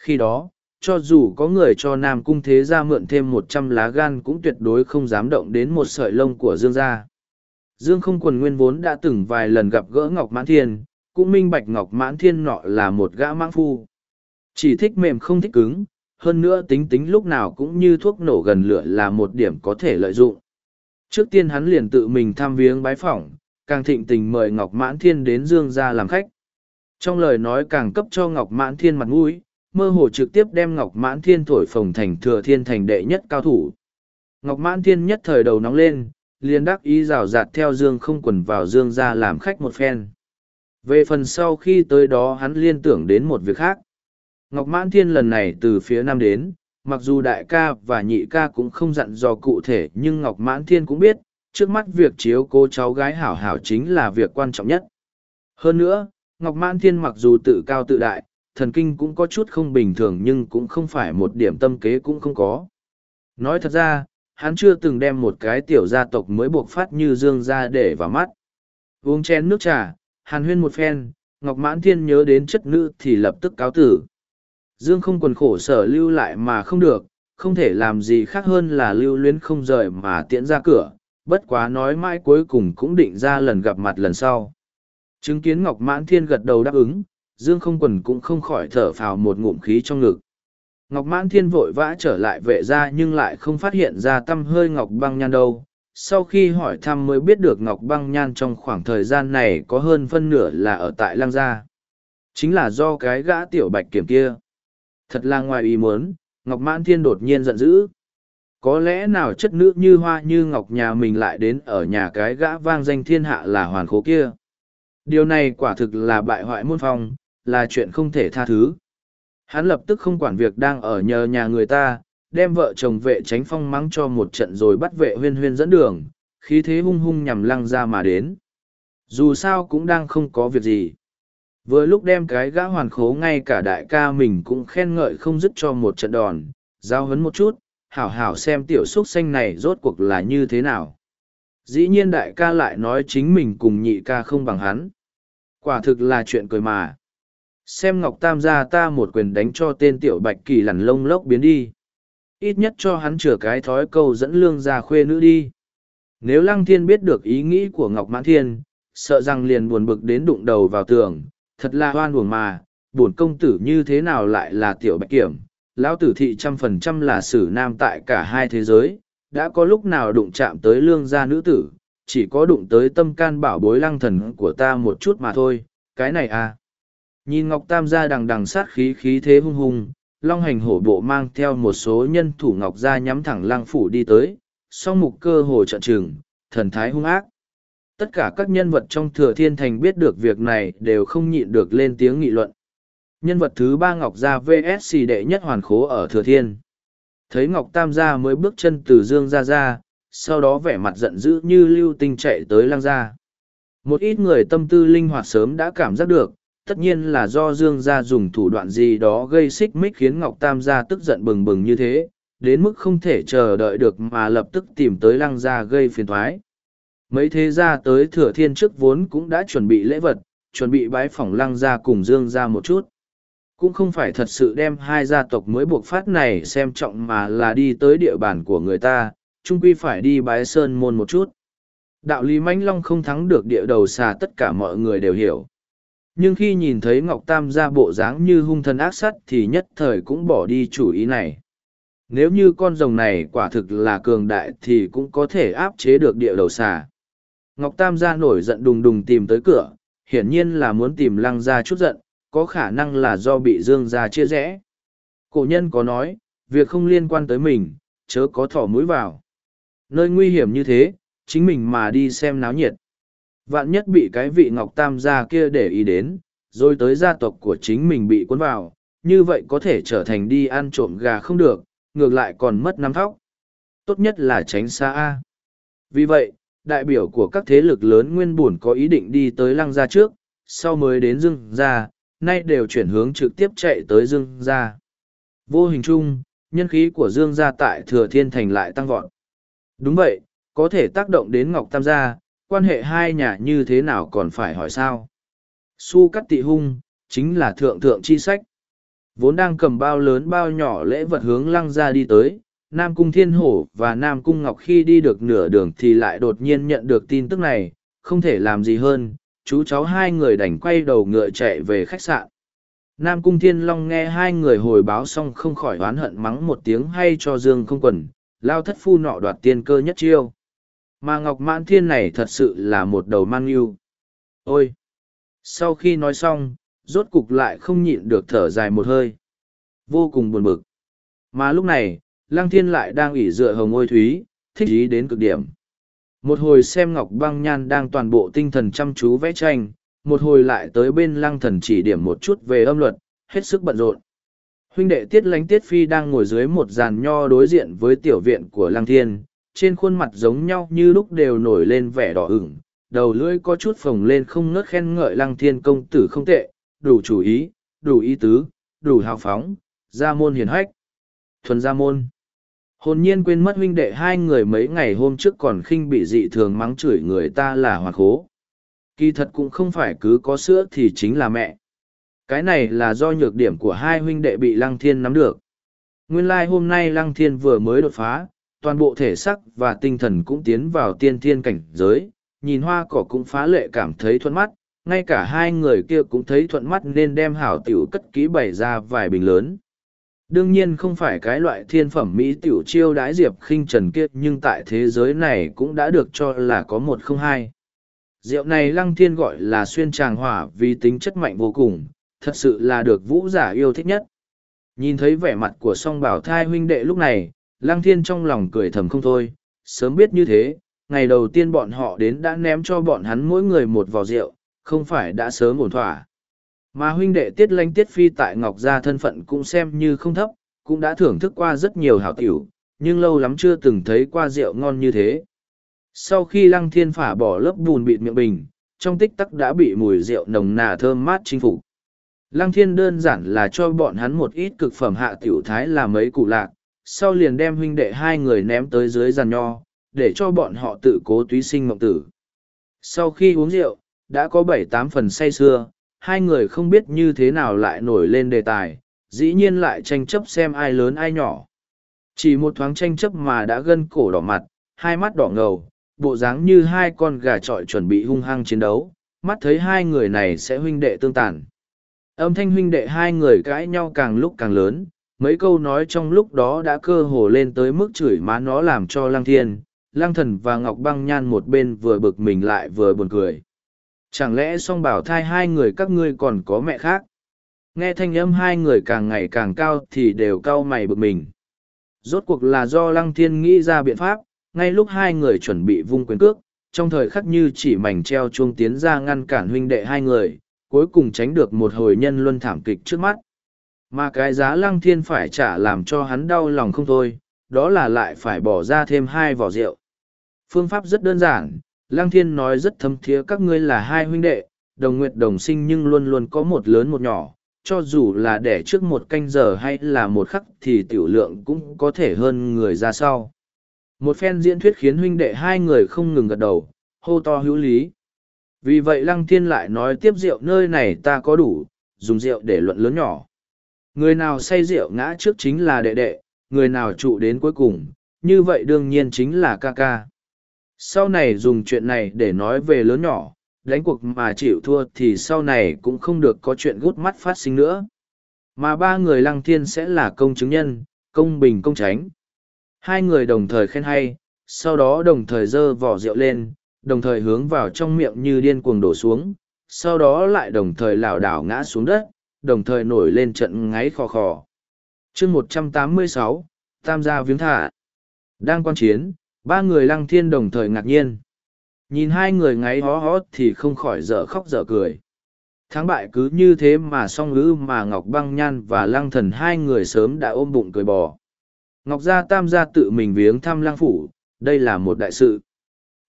Khi đó, cho dù có người cho Nam Cung Thế Gia mượn thêm một trăm lá gan cũng tuyệt đối không dám động đến một sợi lông của Dương gia. Dương không quần nguyên vốn đã từng vài lần gặp gỡ Ngọc Mãn Thiên, cũng minh bạch Ngọc Mãn Thiên nọ là một gã mãng phu. Chỉ thích mềm không thích cứng, hơn nữa tính tính lúc nào cũng như thuốc nổ gần lửa là một điểm có thể lợi dụng. Trước tiên hắn liền tự mình tham viếng bái phỏng, càng thịnh tình mời Ngọc Mãn Thiên đến Dương gia làm khách. Trong lời nói càng cấp cho Ngọc Mãn Thiên mặt mũi, mơ hồ trực tiếp đem Ngọc Mãn Thiên thổi phồng thành thừa thiên thành đệ nhất cao thủ. Ngọc Mãn Thiên nhất thời đầu nóng lên, liền đắc ý rào rạt theo Dương không quần vào Dương ra làm khách một phen. Về phần sau khi tới đó hắn liên tưởng đến một việc khác. Ngọc Mãn Thiên lần này từ phía Nam đến, mặc dù đại ca và nhị ca cũng không dặn dò cụ thể nhưng Ngọc Mãn Thiên cũng biết, trước mắt việc chiếu cô cháu gái hảo hảo chính là việc quan trọng nhất. Hơn nữa, Ngọc Mãn Thiên mặc dù tự cao tự đại, thần kinh cũng có chút không bình thường nhưng cũng không phải một điểm tâm kế cũng không có. Nói thật ra, hắn chưa từng đem một cái tiểu gia tộc mới buộc phát như dương ra để vào mắt. Uống chén nước trà, hàn huyên một phen, Ngọc Mãn Thiên nhớ đến chất nữ thì lập tức cáo tử. Dương không quần khổ sở lưu lại mà không được, không thể làm gì khác hơn là lưu luyến không rời mà tiễn ra cửa, bất quá nói mãi cuối cùng cũng định ra lần gặp mặt lần sau. Chứng kiến Ngọc Mãn Thiên gật đầu đáp ứng, Dương không quần cũng không khỏi thở phào một ngụm khí trong ngực. Ngọc Mãn Thiên vội vã trở lại vệ ra nhưng lại không phát hiện ra tâm hơi Ngọc Băng Nhan đâu. Sau khi hỏi thăm mới biết được Ngọc Băng Nhan trong khoảng thời gian này có hơn phân nửa là ở tại Lang Gia. Chính là do cái gã tiểu bạch kiểm kia. Thật là ngoài ý muốn, Ngọc Mãn Thiên đột nhiên giận dữ. Có lẽ nào chất nữ như hoa như ngọc nhà mình lại đến ở nhà cái gã vang danh thiên hạ là hoàn khố kia. Điều này quả thực là bại hoại môn phong, là chuyện không thể tha thứ. Hắn lập tức không quản việc đang ở nhờ nhà người ta, đem vợ chồng vệ tránh phong mắng cho một trận rồi bắt vệ huyên huyên dẫn đường, khí thế hung hung nhằm lăng ra mà đến. Dù sao cũng đang không có việc gì. Vừa lúc đem cái gã hoàn khố ngay cả đại ca mình cũng khen ngợi không dứt cho một trận đòn, giao hấn một chút, hảo hảo xem tiểu xúc xanh này rốt cuộc là như thế nào. Dĩ nhiên đại ca lại nói chính mình cùng nhị ca không bằng hắn. Quả thực là chuyện cười mà. Xem Ngọc Tam ra ta một quyền đánh cho tên tiểu bạch kỳ lằn lông lốc biến đi. Ít nhất cho hắn chừa cái thói câu dẫn lương ra khuê nữ đi. Nếu Lăng Thiên biết được ý nghĩ của Ngọc Mãn Thiên, sợ rằng liền buồn bực đến đụng đầu vào tường, thật là hoan buồn mà, buồn công tử như thế nào lại là tiểu bạch kiểm. Lão tử thị trăm phần trăm là sử nam tại cả hai thế giới, đã có lúc nào đụng chạm tới lương gia nữ tử, chỉ có đụng tới tâm can bảo bối lăng thần của ta một chút mà thôi, cái này à. Nhìn Ngọc Tam gia đằng đằng sát khí khí thế hung hung, Long Hành hổ bộ mang theo một số nhân thủ Ngọc gia nhắm thẳng lang phủ đi tới, song mục cơ hồ trận trừng, thần thái hung ác. Tất cả các nhân vật trong thừa thiên thành biết được việc này đều không nhịn được lên tiếng nghị luận. Nhân vật thứ ba Ngọc Gia VSC đệ nhất hoàn khố ở thừa thiên. Thấy Ngọc Tam gia mới bước chân từ dương ra ra, sau đó vẻ mặt giận dữ như lưu tinh chạy tới lang gia. Một ít người tâm tư linh hoạt sớm đã cảm giác được, tất nhiên là do Dương gia dùng thủ đoạn gì đó gây xích mích khiến Ngọc Tam gia tức giận bừng bừng như thế, đến mức không thể chờ đợi được mà lập tức tìm tới lăng gia gây phiền toái. Mấy thế gia tới Thừa Thiên trước vốn cũng đã chuẩn bị lễ vật, chuẩn bị bái phỏng lăng gia cùng Dương gia một chút. Cũng không phải thật sự đem hai gia tộc mới buộc phát này xem trọng mà là đi tới địa bàn của người ta, chung quy phải đi bái sơn môn một chút. Đạo lý mãnh long không thắng được địa đầu xà tất cả mọi người đều hiểu nhưng khi nhìn thấy ngọc tam ra bộ dáng như hung thân ác sắt thì nhất thời cũng bỏ đi chủ ý này nếu như con rồng này quả thực là cường đại thì cũng có thể áp chế được địa đầu xà ngọc tam ra nổi giận đùng đùng tìm tới cửa hiển nhiên là muốn tìm lăng ra chút giận có khả năng là do bị dương gia chia rẽ cổ nhân có nói việc không liên quan tới mình chớ có thỏ mũi vào nơi nguy hiểm như thế chính mình mà đi xem náo nhiệt Vạn nhất bị cái vị Ngọc Tam gia kia để ý đến, rồi tới gia tộc của chính mình bị cuốn vào, như vậy có thể trở thành đi ăn trộm gà không được, ngược lại còn mất năm thóc. Tốt nhất là tránh xa A. Vì vậy, đại biểu của các thế lực lớn nguyên bổn có ý định đi tới lăng gia trước, sau mới đến dương gia, nay đều chuyển hướng trực tiếp chạy tới dương gia. Vô hình chung, nhân khí của dương gia tại thừa thiên thành lại tăng vọt. Đúng vậy, có thể tác động đến Ngọc Tam gia, quan hệ hai nhà như thế nào còn phải hỏi sao. Su cắt tị hung, chính là thượng thượng chi sách. Vốn đang cầm bao lớn bao nhỏ lễ vật hướng lăng ra đi tới, Nam Cung Thiên Hổ và Nam Cung Ngọc khi đi được nửa đường thì lại đột nhiên nhận được tin tức này, không thể làm gì hơn, chú cháu hai người đành quay đầu ngựa chạy về khách sạn. Nam Cung Thiên Long nghe hai người hồi báo xong không khỏi oán hận mắng một tiếng hay cho Dương không quần, lao thất phu nọ đoạt tiên cơ nhất chiêu. Mà Ngọc Mãn Thiên này thật sự là một đầu mang yêu. Ôi! Sau khi nói xong, rốt cục lại không nhịn được thở dài một hơi. Vô cùng buồn bực. Mà lúc này, Lăng Thiên lại đang ủy dựa hồng ôi thúy, thích ý đến cực điểm. Một hồi xem Ngọc Băng Nhan đang toàn bộ tinh thần chăm chú vẽ tranh, một hồi lại tới bên Lăng Thần chỉ điểm một chút về âm luật, hết sức bận rộn. Huynh đệ Tiết Lánh Tiết Phi đang ngồi dưới một giàn nho đối diện với tiểu viện của Lăng Thiên, trên khuôn mặt giống nhau như lúc đều nổi lên vẻ đỏ ửng, đầu lưỡi có chút phồng lên không ngớt khen ngợi lăng thiên công tử không tệ, đủ chủ ý, đủ ý tứ, đủ hào phóng, gia môn hiền hách. Thuần gia môn. Hồn nhiên quên mất huynh đệ hai người mấy ngày hôm trước còn khinh bị dị thường mắng chửi người ta là hoàng khố. Kỳ thật cũng không phải cứ có sữa thì chính là mẹ. Cái này là do nhược điểm của hai huynh đệ bị Lăng Thiên nắm được. Nguyên lai like hôm nay Lăng Thiên vừa mới đột phá, toàn bộ thể sắc và tinh thần cũng tiến vào tiên thiên cảnh giới, nhìn hoa cỏ cũng phá lệ cảm thấy thuận mắt, ngay cả hai người kia cũng thấy thuận mắt nên đem hảo tiểu cất ký bày ra vài bình lớn. Đương nhiên không phải cái loại thiên phẩm mỹ tiểu chiêu đái diệp khinh trần kia nhưng tại thế giới này cũng đã được cho là có một không hai. Rượu này lăng thiên gọi là xuyên tràng hỏa vì tính chất mạnh vô cùng, thật sự là được vũ giả yêu thích nhất. Nhìn thấy vẻ mặt của song bảo thai huynh đệ lúc này, Lăng thiên trong lòng cười thầm không thôi, sớm biết như thế, ngày đầu tiên bọn họ đến đã ném cho bọn hắn mỗi người một vò rượu, không phải đã sớm ổn thỏa. Mà huynh đệ tiết lanh tiết phi tại Ngọc Gia thân phận cũng xem như không thấp, cũng đã thưởng thức qua rất nhiều hảo tiểu, nhưng lâu lắm chưa từng thấy qua rượu ngon như thế. Sau khi lăng thiên phả bỏ lớp bùn bịt miệng bình, trong tích tắc đã bị mùi rượu nồng nà thơm mát chinh phục. Lăng thiên đơn giản là cho bọn hắn một ít cực phẩm hạ tiểu thái là mấy củ lạc, sau liền đem huynh đệ hai người ném tới dưới giàn nho, để cho bọn họ tự cố túy sinh mộng tử. Sau khi uống rượu, đã có bảy tám phần say sưa, hai người không biết như thế nào lại nổi lên đề tài, dĩ nhiên lại tranh chấp xem ai lớn ai nhỏ. Chỉ một thoáng tranh chấp mà đã gân cổ đỏ mặt, hai mắt đỏ ngầu, bộ dáng như hai con gà trọi chuẩn bị hung hăng chiến đấu, mắt thấy hai người này sẽ huynh đệ tương tàn. Âm thanh huynh đệ hai người cãi nhau càng lúc càng lớn, mấy câu nói trong lúc đó đã cơ hồ lên tới mức chửi má nó làm cho lăng thiên lăng thần và ngọc băng nhan một bên vừa bực mình lại vừa buồn cười chẳng lẽ song bảo thai hai người các ngươi còn có mẹ khác nghe thanh âm hai người càng ngày càng cao thì đều cau mày bực mình rốt cuộc là do lăng thiên nghĩ ra biện pháp ngay lúc hai người chuẩn bị vung quyền cước trong thời khắc như chỉ mảnh treo chuông tiến ra ngăn cản huynh đệ hai người cuối cùng tránh được một hồi nhân luân thảm kịch trước mắt mà cái giá lăng thiên phải trả làm cho hắn đau lòng không thôi, đó là lại phải bỏ ra thêm hai vỏ rượu. Phương pháp rất đơn giản, lăng thiên nói rất thấm thía các ngươi là hai huynh đệ, đồng nguyệt đồng sinh nhưng luôn luôn có một lớn một nhỏ, cho dù là đẻ trước một canh giờ hay là một khắc thì tiểu lượng cũng có thể hơn người ra sau. Một phen diễn thuyết khiến huynh đệ hai người không ngừng gật đầu, hô to hữu lý. Vì vậy Lăng Thiên lại nói tiếp rượu nơi này ta có đủ, dùng rượu để luận lớn nhỏ. Người nào say rượu ngã trước chính là đệ đệ, người nào trụ đến cuối cùng, như vậy đương nhiên chính là ca ca. Sau này dùng chuyện này để nói về lớn nhỏ, đánh cuộc mà chịu thua thì sau này cũng không được có chuyện gút mắt phát sinh nữa. Mà ba người lăng thiên sẽ là công chứng nhân, công bình công tránh. Hai người đồng thời khen hay, sau đó đồng thời giơ vỏ rượu lên, đồng thời hướng vào trong miệng như điên cuồng đổ xuống, sau đó lại đồng thời lảo đảo ngã xuống đất, đồng thời nổi lên trận ngáy khò khò. chương một trăm tám mươi sáu Tam gia viếng thả. Đang quan chiến, ba người lăng thiên đồng thời ngạc nhiên. Nhìn hai người ngáy hó hót thì không khỏi dở khóc dở cười. Thắng bại cứ như thế mà song ngữ mà Ngọc Băng Nhan và Lăng Thần hai người sớm đã ôm bụng cười bò. Ngọc Gia Tam gia tự mình viếng thăm Lăng Phủ, đây là một đại sự.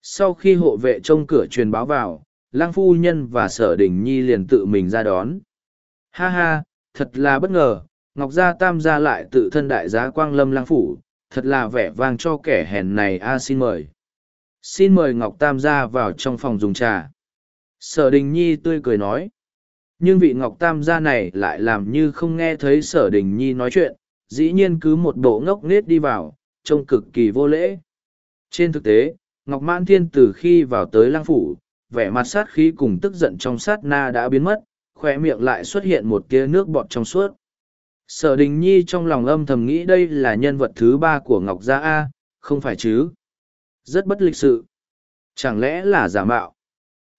Sau khi hộ vệ trông cửa truyền báo vào, Lăng Phu Nhân và Sở Đình Nhi liền tự mình ra đón. Ha ha, thật là bất ngờ, Ngọc Gia Tam gia lại tự thân đại giá quang lâm lang phủ, thật là vẻ vang cho kẻ hèn này a xin mời. Xin mời Ngọc Tam gia vào trong phòng dùng trà. Sở Đình Nhi tươi cười nói. Nhưng vị Ngọc Tam gia này lại làm như không nghe thấy Sở Đình Nhi nói chuyện, dĩ nhiên cứ một bộ ngốc nghếch đi vào, trông cực kỳ vô lễ. Trên thực tế, Ngọc Mãn Thiên từ khi vào tới lang phủ, vẻ mặt sát khí cùng tức giận trong sát na đã biến mất, khoe miệng lại xuất hiện một tia nước bọt trong suốt sở đình nhi trong lòng âm thầm nghĩ đây là nhân vật thứ ba của ngọc gia a không phải chứ rất bất lịch sự chẳng lẽ là giả mạo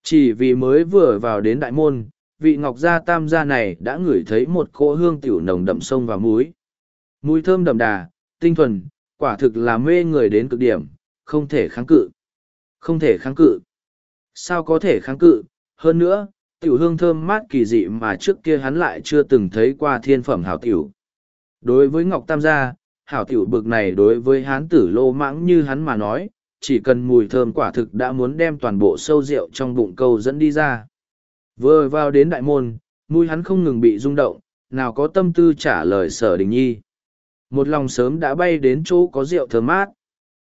chỉ vì mới vừa vào đến đại môn vị ngọc gia tam gia này đã ngửi thấy một cỗ hương tiểu nồng đậm sông và múi múi thơm đậm đà tinh thuần quả thực là mê người đến cực điểm không thể kháng cự không thể kháng cự sao có thể kháng cự hơn nữa tiểu hương thơm mát kỳ dị mà trước kia hắn lại chưa từng thấy qua thiên phẩm hảo tiểu. Đối với Ngọc Tam gia, hảo tiểu bực này đối với hán tử lô mãng như hắn mà nói, chỉ cần mùi thơm quả thực đã muốn đem toàn bộ sâu rượu trong bụng câu dẫn đi ra. Vừa vào đến đại môn, mùi hắn không ngừng bị rung động, nào có tâm tư trả lời sở đình nhi. Một lòng sớm đã bay đến chỗ có rượu thơm mát.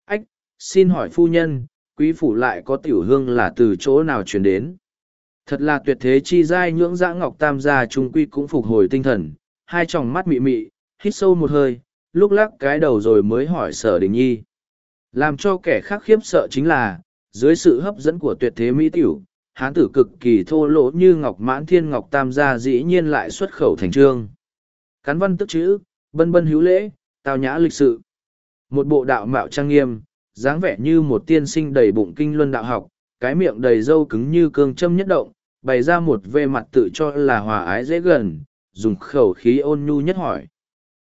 Ách, xin hỏi phu nhân, quý phủ lại có tiểu hương là từ chỗ nào truyền đến? Thật là tuyệt thế chi giai nhưỡng dã ngọc tam gia trung quy cũng phục hồi tinh thần, hai tròng mắt mị mị, hít sâu một hơi, lúc lắc cái đầu rồi mới hỏi sở đình nhi. Làm cho kẻ khác khiếp sợ chính là, dưới sự hấp dẫn của tuyệt thế mỹ tiểu, hán tử cực kỳ thô lỗ như ngọc mãn thiên ngọc tam gia dĩ nhiên lại xuất khẩu thành trương. Cán văn tức chữ, bân bân hữu lễ, tao nhã lịch sự. Một bộ đạo mạo trang nghiêm, dáng vẻ như một tiên sinh đầy bụng kinh luân đạo học, cái miệng đầy râu cứng như cương châm nhất động, bày ra một vê mặt tự cho là hòa ái dễ gần, dùng khẩu khí ôn nhu nhất hỏi.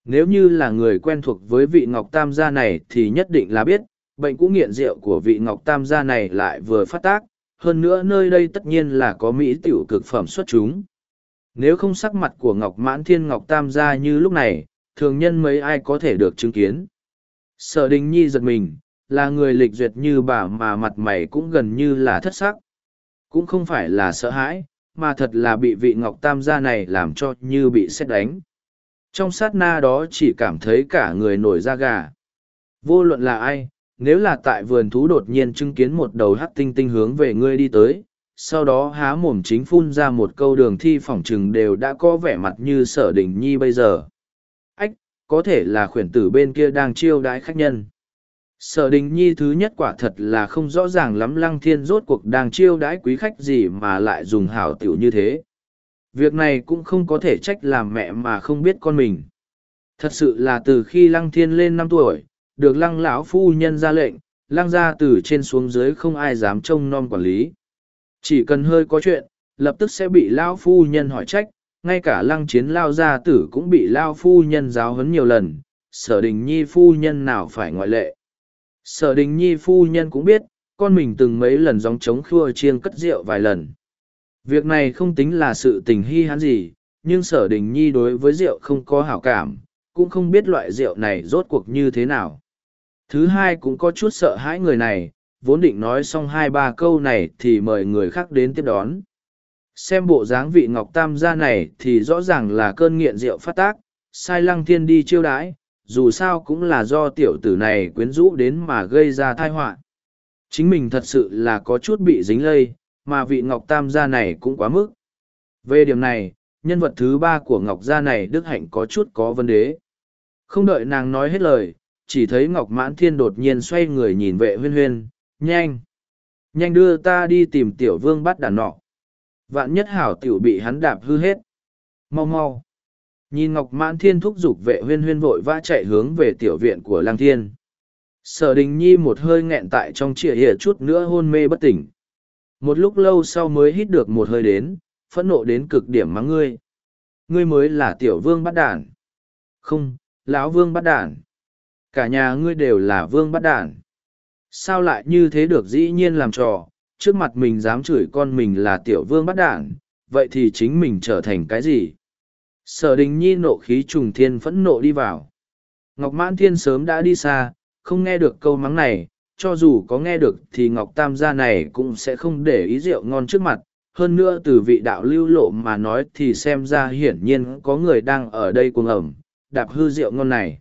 Nếu như là người quen thuộc với vị Ngọc Tam gia này thì nhất định là biết, bệnh cũ nghiện rượu của vị Ngọc Tam gia này lại vừa phát tác, hơn nữa nơi đây tất nhiên là có mỹ tiểu cực phẩm xuất chúng. Nếu không sắc mặt của Ngọc Mãn Thiên Ngọc Tam gia như lúc này, thường nhân mấy ai có thể được chứng kiến. Sở Đình Nhi giật mình, là người lịch duyệt như bà mà mặt mày cũng gần như là thất sắc. Cũng không phải là sợ hãi, mà thật là bị vị ngọc tam gia này làm cho như bị xét đánh. Trong sát na đó chỉ cảm thấy cả người nổi da gà. Vô luận là ai, nếu là tại vườn thú đột nhiên chứng kiến một đầu hắc tinh tinh hướng về ngươi đi tới, sau đó há mồm chính phun ra một câu đường thi phỏng chừng đều đã có vẻ mặt như sở đình nhi bây giờ. Ách, có thể là khuyển tử bên kia đang chiêu đãi khách nhân sở đình nhi thứ nhất quả thật là không rõ ràng lắm lăng thiên rốt cuộc đang chiêu đãi quý khách gì mà lại dùng hảo tiểu như thế việc này cũng không có thể trách làm mẹ mà không biết con mình thật sự là từ khi lăng thiên lên năm tuổi được lăng lão phu nhân ra lệnh lăng ra từ trên xuống dưới không ai dám trông nom quản lý chỉ cần hơi có chuyện lập tức sẽ bị lão phu nhân hỏi trách ngay cả lăng chiến lao gia tử cũng bị lao phu nhân giáo huấn nhiều lần sở đình nhi phu nhân nào phải ngoại lệ Sở đình nhi phu nhân cũng biết, con mình từng mấy lần gióng trống khua chiêng cất rượu vài lần. Việc này không tính là sự tình hy hán gì, nhưng sở đình nhi đối với rượu không có hảo cảm, cũng không biết loại rượu này rốt cuộc như thế nào. Thứ hai cũng có chút sợ hãi người này, vốn định nói xong hai ba câu này thì mời người khác đến tiếp đón. Xem bộ dáng vị Ngọc Tam gia này thì rõ ràng là cơn nghiện rượu phát tác, sai lăng thiên đi chiêu đãi, dù sao cũng là do tiểu tử này quyến rũ đến mà gây ra thai họa chính mình thật sự là có chút bị dính lây mà vị ngọc tam gia này cũng quá mức về điểm này nhân vật thứ ba của ngọc gia này đức hạnh có chút có vấn đề không đợi nàng nói hết lời chỉ thấy ngọc mãn thiên đột nhiên xoay người nhìn vệ huyên huyên nhanh nhanh đưa ta đi tìm tiểu vương bắt đàn nọ vạn nhất hảo t i ể u bị hắn đạp hư hết mau mau Nhìn Ngọc Mãn Thiên thúc giục vệ huyên huyên vội vã chạy hướng về tiểu viện của Lang Thiên. Sở Đình Nhi một hơi nghẹn tại trong trịa hỉa chút nữa hôn mê bất tỉnh. Một lúc lâu sau mới hít được một hơi đến, phẫn nộ đến cực điểm mắng ngươi. Ngươi mới là tiểu vương bắt đản. Không, lão vương bắt đản. Cả nhà ngươi đều là vương bắt đản. Sao lại như thế được dĩ nhiên làm trò, trước mặt mình dám chửi con mình là tiểu vương bắt đản, vậy thì chính mình trở thành cái gì? sở đình nhi nộ khí trùng thiên phẫn nộ đi vào ngọc mãn thiên sớm đã đi xa không nghe được câu mắng này cho dù có nghe được thì ngọc tam gia này cũng sẽ không để ý rượu ngon trước mặt hơn nữa từ vị đạo lưu lộ mà nói thì xem ra hiển nhiên có người đang ở đây cuồng ẩm đạp hư rượu ngon này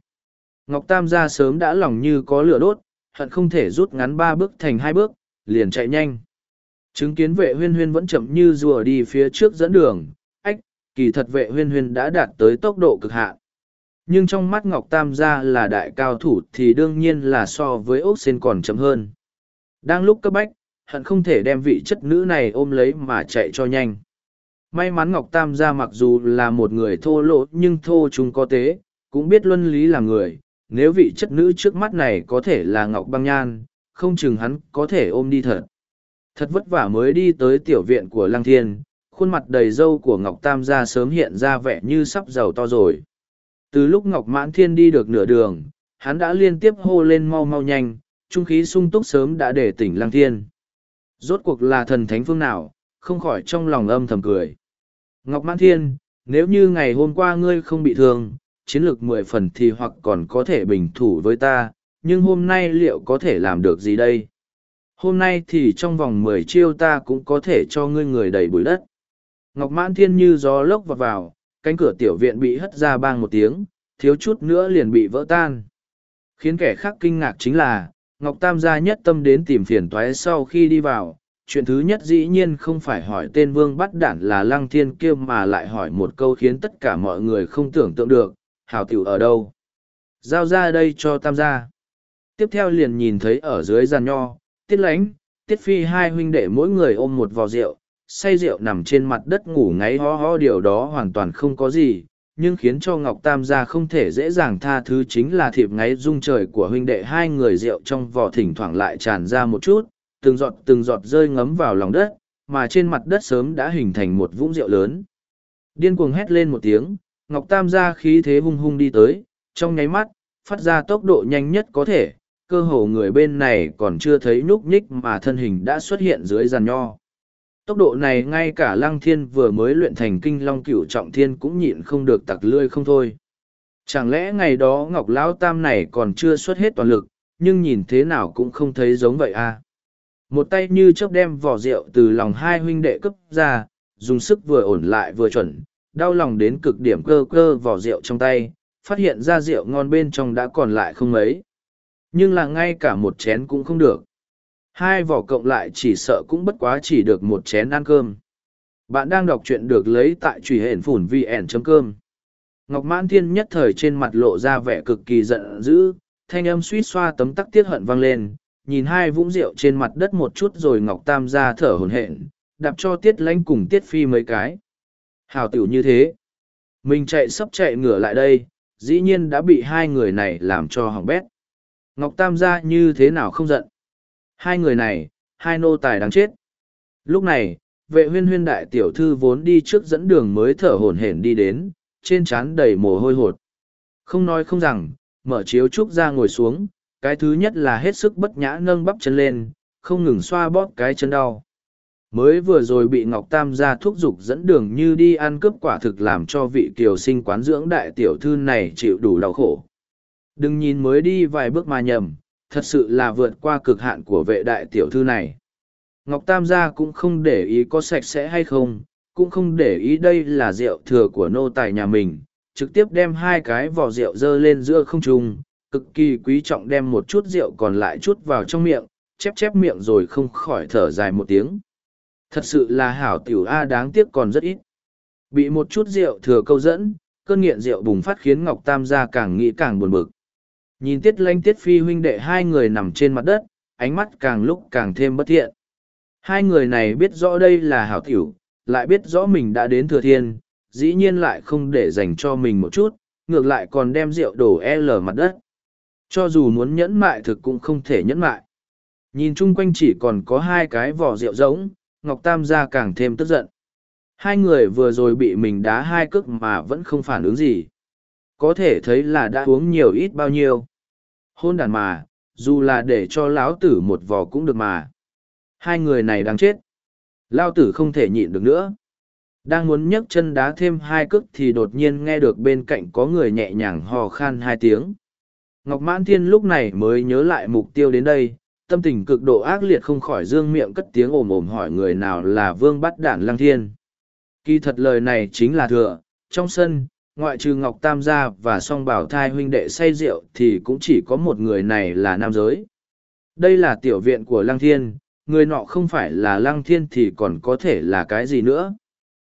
ngọc tam gia sớm đã lòng như có lửa đốt hận không thể rút ngắn ba bước thành hai bước liền chạy nhanh chứng kiến vệ huyên huyên vẫn chậm như rùa đi phía trước dẫn đường kỳ thật vệ huyên huyên đã đạt tới tốc độ cực hạn. Nhưng trong mắt Ngọc Tam gia là đại cao thủ thì đương nhiên là so với ốc sen còn chậm hơn. Đang lúc cấp bách, hận không thể đem vị chất nữ này ôm lấy mà chạy cho nhanh. May mắn Ngọc Tam gia mặc dù là một người thô lỗ nhưng thô chúng có tế, cũng biết luân lý là người. Nếu vị chất nữ trước mắt này có thể là Ngọc Băng Nhan, không chừng hắn có thể ôm đi thật. Thật vất vả mới đi tới tiểu viện của Lăng Thiên, khuôn mặt đầy râu của Ngọc Tam gia sớm hiện ra vẻ như sắp giàu to rồi. Từ lúc Ngọc Mãn Thiên đi được nửa đường, hắn đã liên tiếp hô lên mau mau nhanh, trung khí sung túc sớm đã để tỉnh Lăng Thiên. Rốt cuộc là thần thánh phương nào, không khỏi trong lòng âm thầm cười. Ngọc Mãn Thiên, nếu như ngày hôm qua ngươi không bị thương, chiến lược mười phần thì hoặc còn có thể bình thủ với ta, nhưng hôm nay liệu có thể làm được gì đây? Hôm nay thì trong vòng mười chiêu ta cũng có thể cho ngươi người đầy bụi đất. Ngọc Mãn Thiên như gió lốc vọt vào, cánh cửa tiểu viện bị hất ra bang một tiếng, thiếu chút nữa liền bị vỡ tan. Khiến kẻ khác kinh ngạc chính là, Ngọc Tam gia nhất tâm đến tìm phiền toái sau khi đi vào, chuyện thứ nhất dĩ nhiên không phải hỏi tên vương bắt đản là lăng thiên Kiêm mà lại hỏi một câu khiến tất cả mọi người không tưởng tượng được, hào tiểu ở đâu. Giao ra đây cho Tam gia. Tiếp theo liền nhìn thấy ở dưới giàn nho, tiết lánh, tiết phi hai huynh đệ mỗi người ôm một vò rượu, say rượu nằm trên mặt đất ngủ ngáy ho ho điều đó hoàn toàn không có gì, nhưng khiến cho Ngọc Tam gia không thể dễ dàng tha thứ chính là thiệp ngáy rung trời của huynh đệ hai người rượu trong vỏ thỉnh thoảng lại tràn ra một chút, từng giọt từng giọt rơi ngấm vào lòng đất, mà trên mặt đất sớm đã hình thành một vũng rượu lớn. Điên cuồng hét lên một tiếng, Ngọc Tam gia khí thế hung hung đi tới, trong nháy mắt, phát ra tốc độ nhanh nhất có thể, cơ hồ người bên này còn chưa thấy nhúc nhích mà thân hình đã xuất hiện dưới giàn nho tốc độ này ngay cả lăng thiên vừa mới luyện thành kinh long cửu trọng thiên cũng nhịn không được tặc lươi không thôi chẳng lẽ ngày đó ngọc lão tam này còn chưa xuất hết toàn lực nhưng nhìn thế nào cũng không thấy giống vậy à một tay như chớp đem vỏ rượu từ lòng hai huynh đệ cấp ra dùng sức vừa ổn lại vừa chuẩn đau lòng đến cực điểm cơ cơ vỏ rượu trong tay phát hiện ra rượu ngon bên trong đã còn lại không mấy nhưng là ngay cả một chén cũng không được Hai vỏ cộng lại chỉ sợ cũng bất quá chỉ được một chén ăn cơm. Bạn đang đọc truyện được lấy tại truy hển phủn vn cơm. Ngọc Mãn Thiên nhất thời trên mặt lộ ra vẻ cực kỳ giận dữ, thanh âm suýt xoa tấm tắc tiết hận vang lên, nhìn hai vũng rượu trên mặt đất một chút rồi Ngọc Tam ra thở hồn hển, đạp cho tiết lánh cùng tiết phi mấy cái. Hào tiểu như thế. Mình chạy sắp chạy ngửa lại đây, dĩ nhiên đã bị hai người này làm cho hỏng bét. Ngọc Tam gia như thế nào không giận. Hai người này, hai nô tài đáng chết. Lúc này, vệ huyên huyên đại tiểu thư vốn đi trước dẫn đường mới thở hổn hển đi đến, trên trán đầy mồ hôi hột. Không nói không rằng, mở chiếu trúc ra ngồi xuống, cái thứ nhất là hết sức bất nhã nâng bắp chân lên, không ngừng xoa bóp cái chân đau. Mới vừa rồi bị Ngọc Tam gia thúc dục dẫn đường như đi ăn cướp quả thực làm cho vị kiều sinh quán dưỡng đại tiểu thư này chịu đủ đau khổ. Đừng nhìn mới đi vài bước mà nhầm, Thật sự là vượt qua cực hạn của vệ đại tiểu thư này. Ngọc Tam gia cũng không để ý có sạch sẽ hay không, cũng không để ý đây là rượu thừa của nô tài nhà mình, trực tiếp đem hai cái vỏ rượu dơ lên giữa không trung, cực kỳ quý trọng đem một chút rượu còn lại chút vào trong miệng, chép chép miệng rồi không khỏi thở dài một tiếng. Thật sự là hảo tiểu A đáng tiếc còn rất ít. Bị một chút rượu thừa câu dẫn, cơn nghiện rượu bùng phát khiến Ngọc Tam gia càng nghĩ càng buồn bực. Nhìn tiết lanh tiết phi huynh đệ hai người nằm trên mặt đất, ánh mắt càng lúc càng thêm bất thiện. Hai người này biết rõ đây là hảo tiểu, lại biết rõ mình đã đến thừa thiên, dĩ nhiên lại không để dành cho mình một chút, ngược lại còn đem rượu đổ lở mặt đất. Cho dù muốn nhẫn mại thực cũng không thể nhẫn mại. Nhìn chung quanh chỉ còn có hai cái vỏ rượu rỗng, Ngọc Tam gia càng thêm tức giận. Hai người vừa rồi bị mình đá hai cước mà vẫn không phản ứng gì có thể thấy là đã uống nhiều ít bao nhiêu hôn đàn mà dù là để cho lão tử một vò cũng được mà hai người này đang chết lao tử không thể nhịn được nữa đang muốn nhấc chân đá thêm hai cước thì đột nhiên nghe được bên cạnh có người nhẹ nhàng hò khan hai tiếng ngọc mãn thiên lúc này mới nhớ lại mục tiêu đến đây tâm tình cực độ ác liệt không khỏi dương miệng cất tiếng ồm ồm hỏi người nào là vương bắt đản lăng thiên kỳ thật lời này chính là thừa trong sân ngoại trừ Ngọc Tam gia và song bảo thai huynh đệ say rượu thì cũng chỉ có một người này là nam giới. Đây là tiểu viện của Lăng Thiên, người nọ không phải là Lăng Thiên thì còn có thể là cái gì nữa.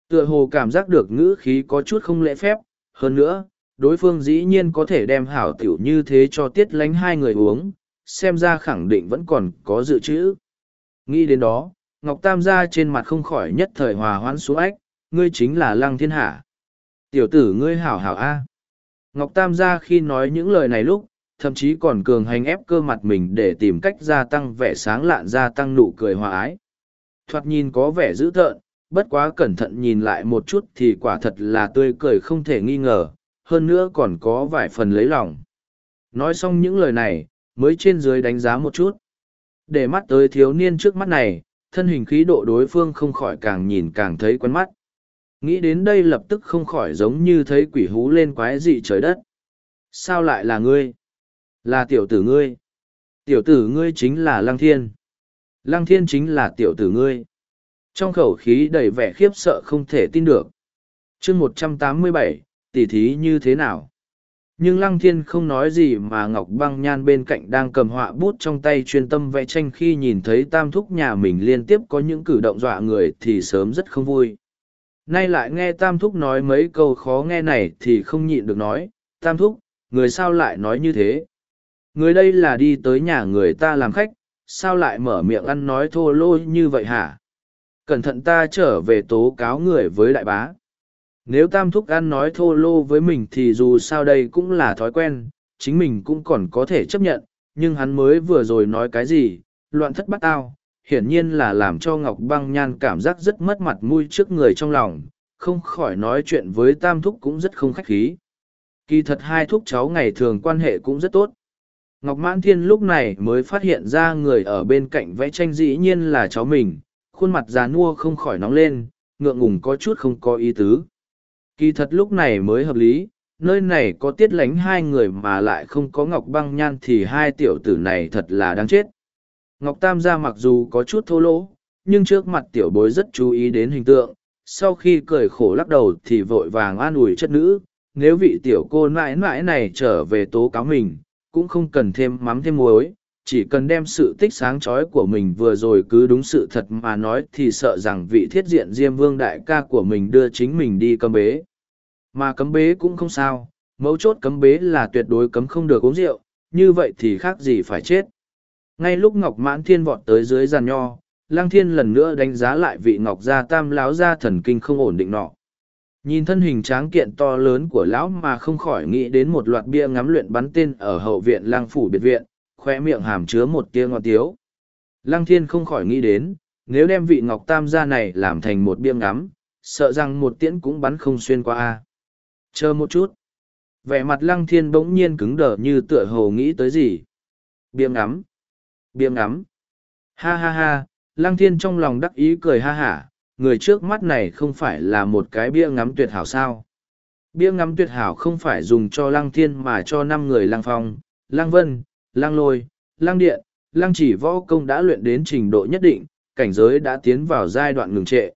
Tựa hồ cảm giác được ngữ khí có chút không lễ phép, hơn nữa, đối phương dĩ nhiên có thể đem hảo tiểu như thế cho tiết lánh hai người uống, xem ra khẳng định vẫn còn có dự trữ. Nghĩ đến đó, Ngọc Tam gia trên mặt không khỏi nhất thời hòa hoãn xuống ách, ngươi chính là Lăng Thiên Hạ. Tiểu tử ngươi hảo hảo a. Ngọc Tam gia khi nói những lời này lúc, thậm chí còn cường hành ép cơ mặt mình để tìm cách gia tăng vẻ sáng lạn gia tăng nụ cười hòa ái. Thoạt nhìn có vẻ dữ tợn, bất quá cẩn thận nhìn lại một chút thì quả thật là tươi cười không thể nghi ngờ, hơn nữa còn có vài phần lấy lòng. Nói xong những lời này, mới trên dưới đánh giá một chút. Để mắt tới thiếu niên trước mắt này, thân hình khí độ đối phương không khỏi càng nhìn càng thấy quen mắt. Nghĩ đến đây lập tức không khỏi giống như thấy quỷ hú lên quái dị trời đất. Sao lại là ngươi? Là tiểu tử ngươi. Tiểu tử ngươi chính là Lăng Thiên. Lăng Thiên chính là tiểu tử ngươi. Trong khẩu khí đầy vẻ khiếp sợ không thể tin được. chương một trăm tám mươi bảy tỉ thí như thế nào? Nhưng Lăng Thiên không nói gì mà Ngọc Băng Nhan bên cạnh đang cầm họa bút trong tay chuyên tâm vẽ tranh khi nhìn thấy tam thúc nhà mình liên tiếp có những cử động dọa người thì sớm rất không vui nay lại nghe Tam Thúc nói mấy câu khó nghe này thì không nhịn được nói, Tam Thúc, người sao lại nói như thế? Người đây là đi tới nhà người ta làm khách, sao lại mở miệng ăn nói thô lô như vậy hả? Cẩn thận ta trở về tố cáo người với đại bá. Nếu Tam Thúc ăn nói thô lô với mình thì dù sao đây cũng là thói quen, chính mình cũng còn có thể chấp nhận, nhưng hắn mới vừa rồi nói cái gì, loạn thất bắt tao, hiển nhiên là làm cho Ngọc Băng Nhan cảm giác rất mất mặt mũi trước người trong lòng, không khỏi nói chuyện với Tam Thúc cũng rất không khách khí. Kỳ thật hai thúc cháu ngày thường quan hệ cũng rất tốt. Ngọc Mãn Thiên lúc này mới phát hiện ra người ở bên cạnh vẽ tranh dĩ nhiên là cháu mình, khuôn mặt già nua không khỏi nóng lên, ngượng ngùng có chút không có ý tứ. Kỳ thật lúc này mới hợp lý, nơi này có tiết lánh hai người mà lại không có Ngọc Băng Nhan thì hai tiểu tử này thật là đáng chết. Ngọc Tam gia mặc dù có chút thô lỗ, nhưng trước mặt tiểu bối rất chú ý đến hình tượng, sau khi cười khổ lắc đầu thì vội vàng an ủi chất nữ, nếu vị tiểu cô nãi nãi này trở về tố cáo mình, cũng không cần thêm mắm thêm muối, chỉ cần đem sự tích sáng chói của mình vừa rồi cứ đúng sự thật mà nói thì sợ rằng vị thiết diện Diêm Vương đại ca của mình đưa chính mình đi cấm bế. Mà cấm bế cũng không sao, mấu chốt cấm bế là tuyệt đối cấm không được uống rượu, như vậy thì khác gì phải chết ngay lúc ngọc mãn thiên vọt tới dưới giàn nho lang thiên lần nữa đánh giá lại vị ngọc gia tam láo gia thần kinh không ổn định nọ nhìn thân hình tráng kiện to lớn của lão mà không khỏi nghĩ đến một loạt bia ngắm luyện bắn tên ở hậu viện lang phủ biệt viện khoe miệng hàm chứa một tia ngọt tiếu lang thiên không khỏi nghĩ đến nếu đem vị ngọc tam gia này làm thành một bia ngắm sợ rằng một tiễn cũng bắn không xuyên qua a chờ một chút vẻ mặt lăng thiên bỗng nhiên cứng đờ như tựa hồ nghĩ tới gì bia ngắm Bia ngắm. Ha ha ha, Lăng Thiên trong lòng đắc ý cười ha hả, người trước mắt này không phải là một cái bia ngắm tuyệt hảo sao. Bia ngắm tuyệt hảo không phải dùng cho Lăng Thiên mà cho năm người Lăng Phong, Lăng Vân, Lăng Lôi, Lăng Điện, Lăng Chỉ võ công đã luyện đến trình độ nhất định, cảnh giới đã tiến vào giai đoạn ngừng trệ.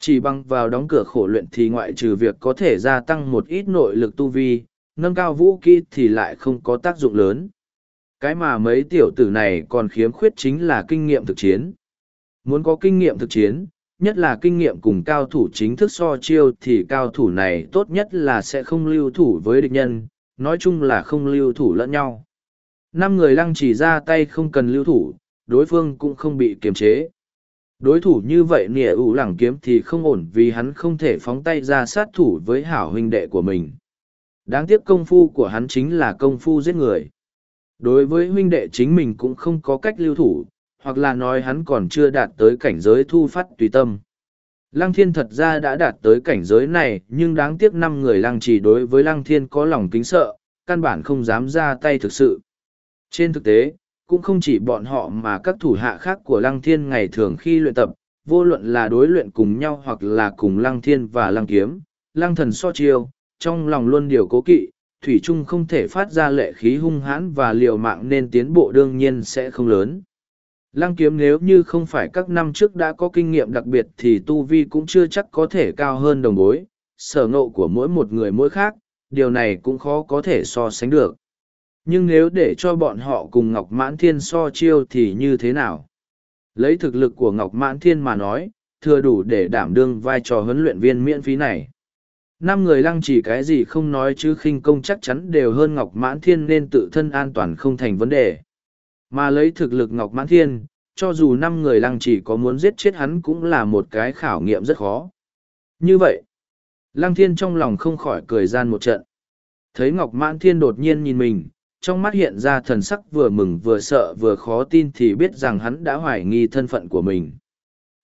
Chỉ bằng vào đóng cửa khổ luyện thì ngoại trừ việc có thể gia tăng một ít nội lực tu vi, nâng cao vũ kỹ thì lại không có tác dụng lớn cái mà mấy tiểu tử này còn khiếm khuyết chính là kinh nghiệm thực chiến. Muốn có kinh nghiệm thực chiến, nhất là kinh nghiệm cùng cao thủ chính thức so chiêu thì cao thủ này tốt nhất là sẽ không lưu thủ với địch nhân, nói chung là không lưu thủ lẫn nhau. Năm người lăng chỉ ra tay không cần lưu thủ, đối phương cũng không bị kiềm chế. Đối thủ như vậy nịa ủ lẳng kiếm thì không ổn vì hắn không thể phóng tay ra sát thủ với hảo huynh đệ của mình. Đáng tiếc công phu của hắn chính là công phu giết người. Đối với huynh đệ chính mình cũng không có cách lưu thủ, hoặc là nói hắn còn chưa đạt tới cảnh giới thu phát tùy tâm. Lăng thiên thật ra đã đạt tới cảnh giới này nhưng đáng tiếc năm người lăng trì đối với lăng thiên có lòng kính sợ, căn bản không dám ra tay thực sự. Trên thực tế, cũng không chỉ bọn họ mà các thủ hạ khác của lăng thiên ngày thường khi luyện tập, vô luận là đối luyện cùng nhau hoặc là cùng lăng thiên và lăng kiếm, lăng thần so chiêu, trong lòng luôn điều cố kỵ, thủy trung không thể phát ra lệ khí hung hãn và liều mạng nên tiến bộ đương nhiên sẽ không lớn. Lăng kiếm nếu như không phải các năm trước đã có kinh nghiệm đặc biệt thì tu vi cũng chưa chắc có thể cao hơn đồng bối, sở ngộ của mỗi một người mỗi khác, điều này cũng khó có thể so sánh được. Nhưng nếu để cho bọn họ cùng Ngọc Mãn Thiên so chiêu thì như thế nào? Lấy thực lực của Ngọc Mãn Thiên mà nói, thừa đủ để đảm đương vai trò huấn luyện viên miễn phí này. Năm người lăng chỉ cái gì không nói chứ khinh công chắc chắn đều hơn Ngọc Mãn Thiên nên tự thân an toàn không thành vấn đề. Mà lấy thực lực Ngọc Mãn Thiên, cho dù năm người lăng chỉ có muốn giết chết hắn cũng là một cái khảo nghiệm rất khó. Như vậy, lăng thiên trong lòng không khỏi cười gian một trận. Thấy Ngọc Mãn Thiên đột nhiên nhìn mình, trong mắt hiện ra thần sắc vừa mừng vừa sợ vừa khó tin thì biết rằng hắn đã hoài nghi thân phận của mình.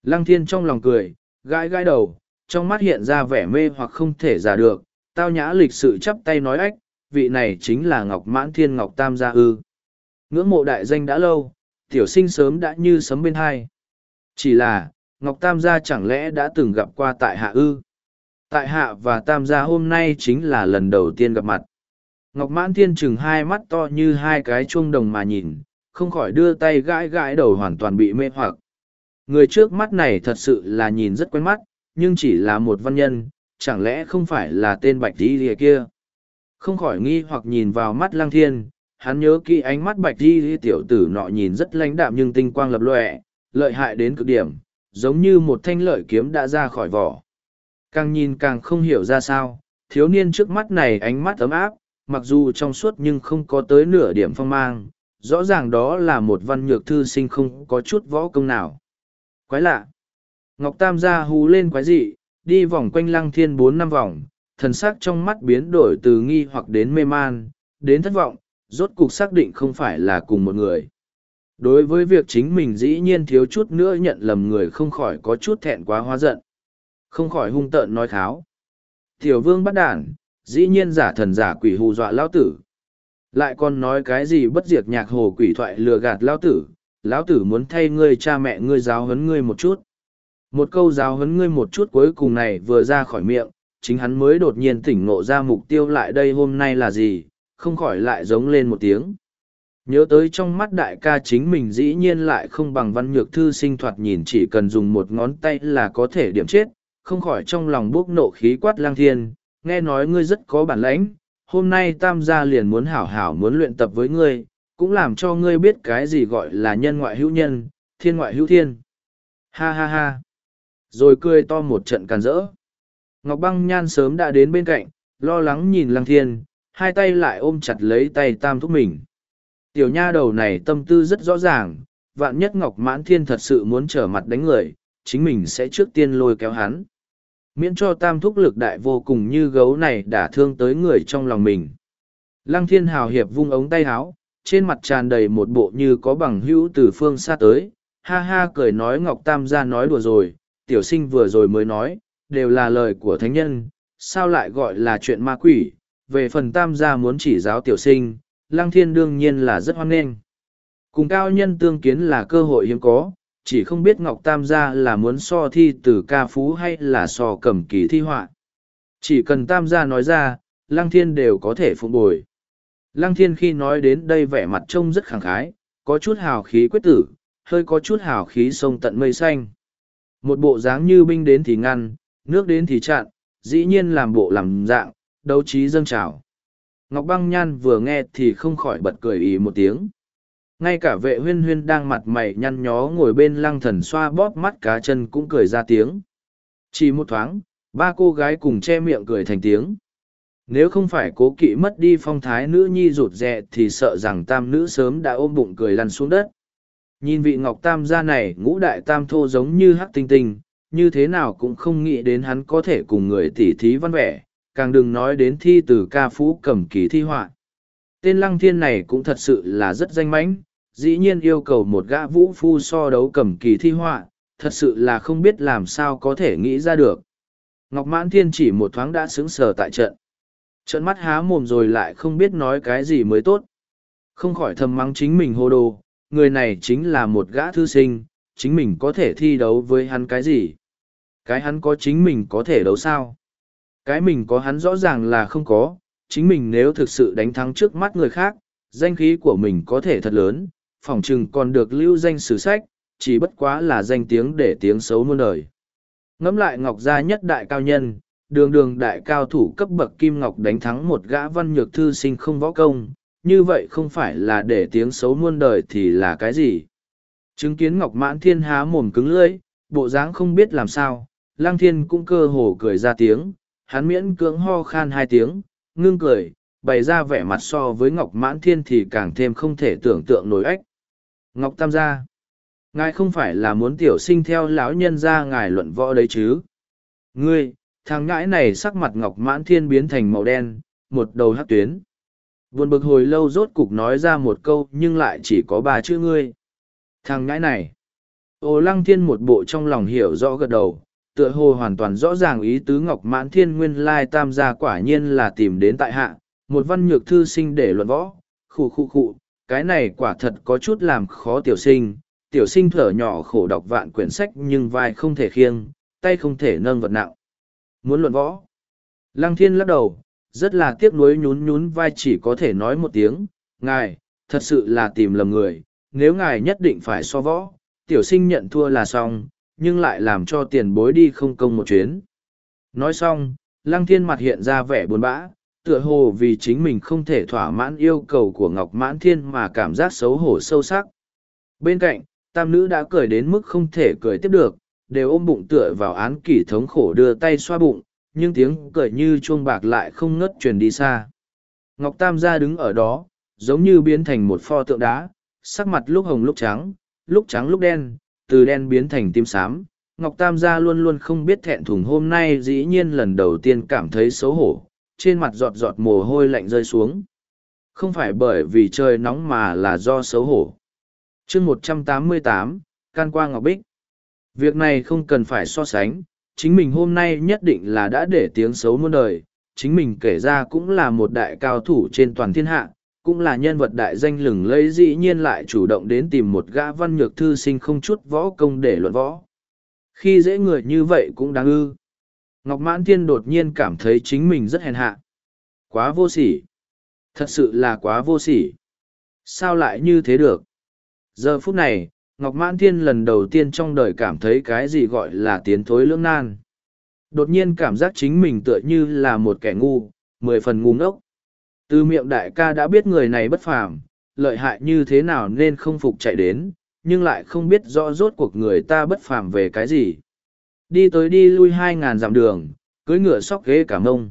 Lăng thiên trong lòng cười, gãi gãi đầu trong mắt hiện ra vẻ mê hoặc không thể giả được, tao nhã lịch sự chắp tay nói ách, vị này chính là Ngọc Mãn Thiên Ngọc Tam Gia Ư. Ngưỡng mộ đại danh đã lâu, tiểu sinh sớm đã như sấm bên hai. Chỉ là, Ngọc Tam Gia chẳng lẽ đã từng gặp qua tại hạ ư? Tại hạ và Tam Gia hôm nay chính là lần đầu tiên gặp mặt. Ngọc Mãn Thiên chừng hai mắt to như hai cái chuông đồng mà nhìn, không khỏi đưa tay gãi gãi đầu hoàn toàn bị mê hoặc. Người trước mắt này thật sự là nhìn rất quen mắt, nhưng chỉ là một văn nhân, chẳng lẽ không phải là tên bạch đi lìa kia. Không khỏi nghi hoặc nhìn vào mắt lăng thiên, hắn nhớ kỹ ánh mắt bạch đi lìa tiểu tử nọ nhìn rất lãnh đạm nhưng tinh quang lập lòe, lợi hại đến cực điểm, giống như một thanh lợi kiếm đã ra khỏi vỏ. Càng nhìn càng không hiểu ra sao, thiếu niên trước mắt này ánh mắt ấm áp, mặc dù trong suốt nhưng không có tới nửa điểm phong mang, rõ ràng đó là một văn nhược thư sinh không có chút võ công nào. Quái lạ! Ngọc Tam gia hú lên quái dị, đi vòng quanh lăng thiên bốn năm vòng, thần sắc trong mắt biến đổi từ nghi hoặc đến mê man, đến thất vọng, rốt cục xác định không phải là cùng một người. Đối với việc chính mình dĩ nhiên thiếu chút nữa nhận lầm người không khỏi có chút thẹn quá hóa giận. Không khỏi hung tợn nói tháo. Tiểu vương bắt đản, dĩ nhiên giả thần giả quỷ hù dọa lao tử. Lại còn nói cái gì bất diệt nhạc hồ quỷ thoại lừa gạt lao tử, lão tử muốn thay ngươi cha mẹ ngươi giáo huấn ngươi một chút. Một câu giáo huấn ngươi một chút cuối cùng này vừa ra khỏi miệng, chính hắn mới đột nhiên tỉnh ngộ ra mục tiêu lại đây hôm nay là gì, không khỏi lại giống lên một tiếng. Nhớ tới trong mắt đại ca chính mình dĩ nhiên lại không bằng văn nhược thư sinh thoạt nhìn chỉ cần dùng một ngón tay là có thể điểm chết, không khỏi trong lòng buốc nộ khí quát lang thiên, nghe nói ngươi rất có bản lãnh, hôm nay tam gia liền muốn hảo hảo muốn luyện tập với ngươi, cũng làm cho ngươi biết cái gì gọi là nhân ngoại hữu nhân, thiên ngoại hữu thiên. Ha ha ha rồi cười to một trận càn rỡ ngọc băng nhan sớm đã đến bên cạnh lo lắng nhìn lăng thiên hai tay lại ôm chặt lấy tay tam thúc mình tiểu nha đầu này tâm tư rất rõ ràng vạn nhất ngọc mãn thiên thật sự muốn trở mặt đánh người chính mình sẽ trước tiên lôi kéo hắn miễn cho tam thúc lực đại vô cùng như gấu này đã thương tới người trong lòng mình lăng thiên hào hiệp vung ống tay háo trên mặt tràn đầy một bộ như có bằng hữu từ phương xa tới ha ha cười nói ngọc tam ra nói đùa rồi tiểu sinh vừa rồi mới nói, đều là lời của thánh nhân, sao lại gọi là chuyện ma quỷ, về phần tam gia muốn chỉ giáo tiểu sinh, lăng thiên đương nhiên là rất hoan nghênh. Cùng cao nhân tương kiến là cơ hội hiếm có, chỉ không biết Ngọc Tam gia là muốn so thi từ ca phú hay là so cầm kỳ thi họa. Chỉ cần Tam gia nói ra, Lăng Thiên đều có thể phụng bồi. Lăng Thiên khi nói đến đây vẻ mặt trông rất khẳng khái, có chút hào khí quyết tử, hơi có chút hào khí sông tận mây xanh. Một bộ dáng như binh đến thì ngăn, nước đến thì chặn, dĩ nhiên làm bộ làm dạng, đấu trí dâng trào. Ngọc Băng Nhan vừa nghe thì không khỏi bật cười ý một tiếng. Ngay cả vệ huyên huyên đang mặt mày nhăn nhó ngồi bên lăng thần xoa bóp mắt cá chân cũng cười ra tiếng. Chỉ một thoáng, ba cô gái cùng che miệng cười thành tiếng. Nếu không phải cố kỵ mất đi phong thái nữ nhi rụt rè thì sợ rằng tam nữ sớm đã ôm bụng cười lăn xuống đất. Nhìn vị Ngọc Tam gia này ngũ đại tam thô giống như hắc tinh tinh, như thế nào cũng không nghĩ đến hắn có thể cùng người tỉ thí văn vẻ, càng đừng nói đến thi từ ca phú cầm kỳ thi họa Tên lăng thiên này cũng thật sự là rất danh mãnh, dĩ nhiên yêu cầu một gã vũ phu so đấu cầm kỳ thi họa thật sự là không biết làm sao có thể nghĩ ra được. Ngọc Mãn Thiên chỉ một thoáng đã sững sờ tại trận. Trận mắt há mồm rồi lại không biết nói cái gì mới tốt. Không khỏi thầm mắng chính mình hô đồ, người này chính là một gã thư sinh, chính mình có thể thi đấu với hắn cái gì? Cái hắn có chính mình có thể đấu sao? Cái mình có hắn rõ ràng là không có, chính mình nếu thực sự đánh thắng trước mắt người khác, danh khí của mình có thể thật lớn, phỏng chừng còn được lưu danh sử sách, chỉ bất quá là danh tiếng để tiếng xấu muôn đời. Ngắm lại Ngọc Gia nhất đại cao nhân, đường đường đại cao thủ cấp bậc Kim Ngọc đánh thắng một gã văn nhược thư sinh không võ công, như vậy không phải là để tiếng xấu muôn đời thì là cái gì chứng kiến ngọc mãn thiên há mồm cứng lưỡi bộ dáng không biết làm sao lang thiên cũng cơ hồ cười ra tiếng hắn miễn cưỡng ho khan hai tiếng ngưng cười bày ra vẻ mặt so với ngọc mãn thiên thì càng thêm không thể tưởng tượng nổi ách ngọc tam gia ngài không phải là muốn tiểu sinh theo lão nhân ra ngài luận võ đấy chứ ngươi thằng ngãi này sắc mặt ngọc mãn thiên biến thành màu đen một đầu hát tuyến Buồn bực hồi lâu rốt cục nói ra một câu nhưng lại chỉ có ba chữ ngươi. Thằng ngãi này. Ô lăng thiên một bộ trong lòng hiểu rõ gật đầu, tựa hồ hoàn toàn rõ ràng ý tứ ngọc mãn thiên nguyên lai tam gia quả nhiên là tìm đến tại hạ, một văn nhược thư sinh để luận võ, khu khu khu cái này quả thật có chút làm khó tiểu sinh, tiểu sinh thở nhỏ khổ đọc vạn quyển sách nhưng vai không thể khiêng, tay không thể nâng vật nặng. Muốn luận võ. Lăng thiên lắc đầu, rất là tiếc nuối nhún nhún vai chỉ có thể nói một tiếng, ngài, thật sự là tìm lầm người, nếu ngài nhất định phải so võ, tiểu sinh nhận thua là xong, nhưng lại làm cho tiền bối đi không công một chuyến. Nói xong, lăng thiên mặt hiện ra vẻ buồn bã, tựa hồ vì chính mình không thể thỏa mãn yêu cầu của Ngọc Mãn Thiên mà cảm giác xấu hổ sâu sắc. Bên cạnh, tam nữ đã cười đến mức không thể cười tiếp được, đều ôm bụng tựa vào án kỷ thống khổ đưa tay xoa bụng, nhưng tiếng cười như chuông bạc lại không ngất truyền đi xa. Ngọc Tam gia đứng ở đó, giống như biến thành một pho tượng đá, sắc mặt lúc hồng lúc trắng, lúc trắng lúc đen, từ đen biến thành tím xám. Ngọc Tam gia luôn luôn không biết thẹn thùng hôm nay dĩ nhiên lần đầu tiên cảm thấy xấu hổ, trên mặt giọt giọt mồ hôi lạnh rơi xuống. Không phải bởi vì trời nóng mà là do xấu hổ. chương một trăm tám mươi tám, Can Qua Ngọc Bích. Việc này không cần phải so sánh, chính mình hôm nay nhất định là đã để tiếng xấu muôn đời, chính mình kể ra cũng là một đại cao thủ trên toàn thiên hạ, cũng là nhân vật đại danh lừng lấy dĩ nhiên lại chủ động đến tìm một gã văn nhược thư sinh không chút võ công để luận võ. Khi dễ người như vậy cũng đáng ư. Ngọc Mãn Thiên đột nhiên cảm thấy chính mình rất hèn hạ. Quá vô sỉ. Thật sự là quá vô sỉ. Sao lại như thế được? Giờ phút này, Ngọc Mãn Thiên lần đầu tiên trong đời cảm thấy cái gì gọi là tiến thối lưỡng nan. Đột nhiên cảm giác chính mình tựa như là một kẻ ngu, mười phần ngu ngốc. Từ miệng đại ca đã biết người này bất phàm, lợi hại như thế nào nên không phục chạy đến, nhưng lại không biết rõ rốt cuộc người ta bất phàm về cái gì. Đi tới đi lui hai ngàn dặm đường, cưới ngựa sóc ghế cả mông.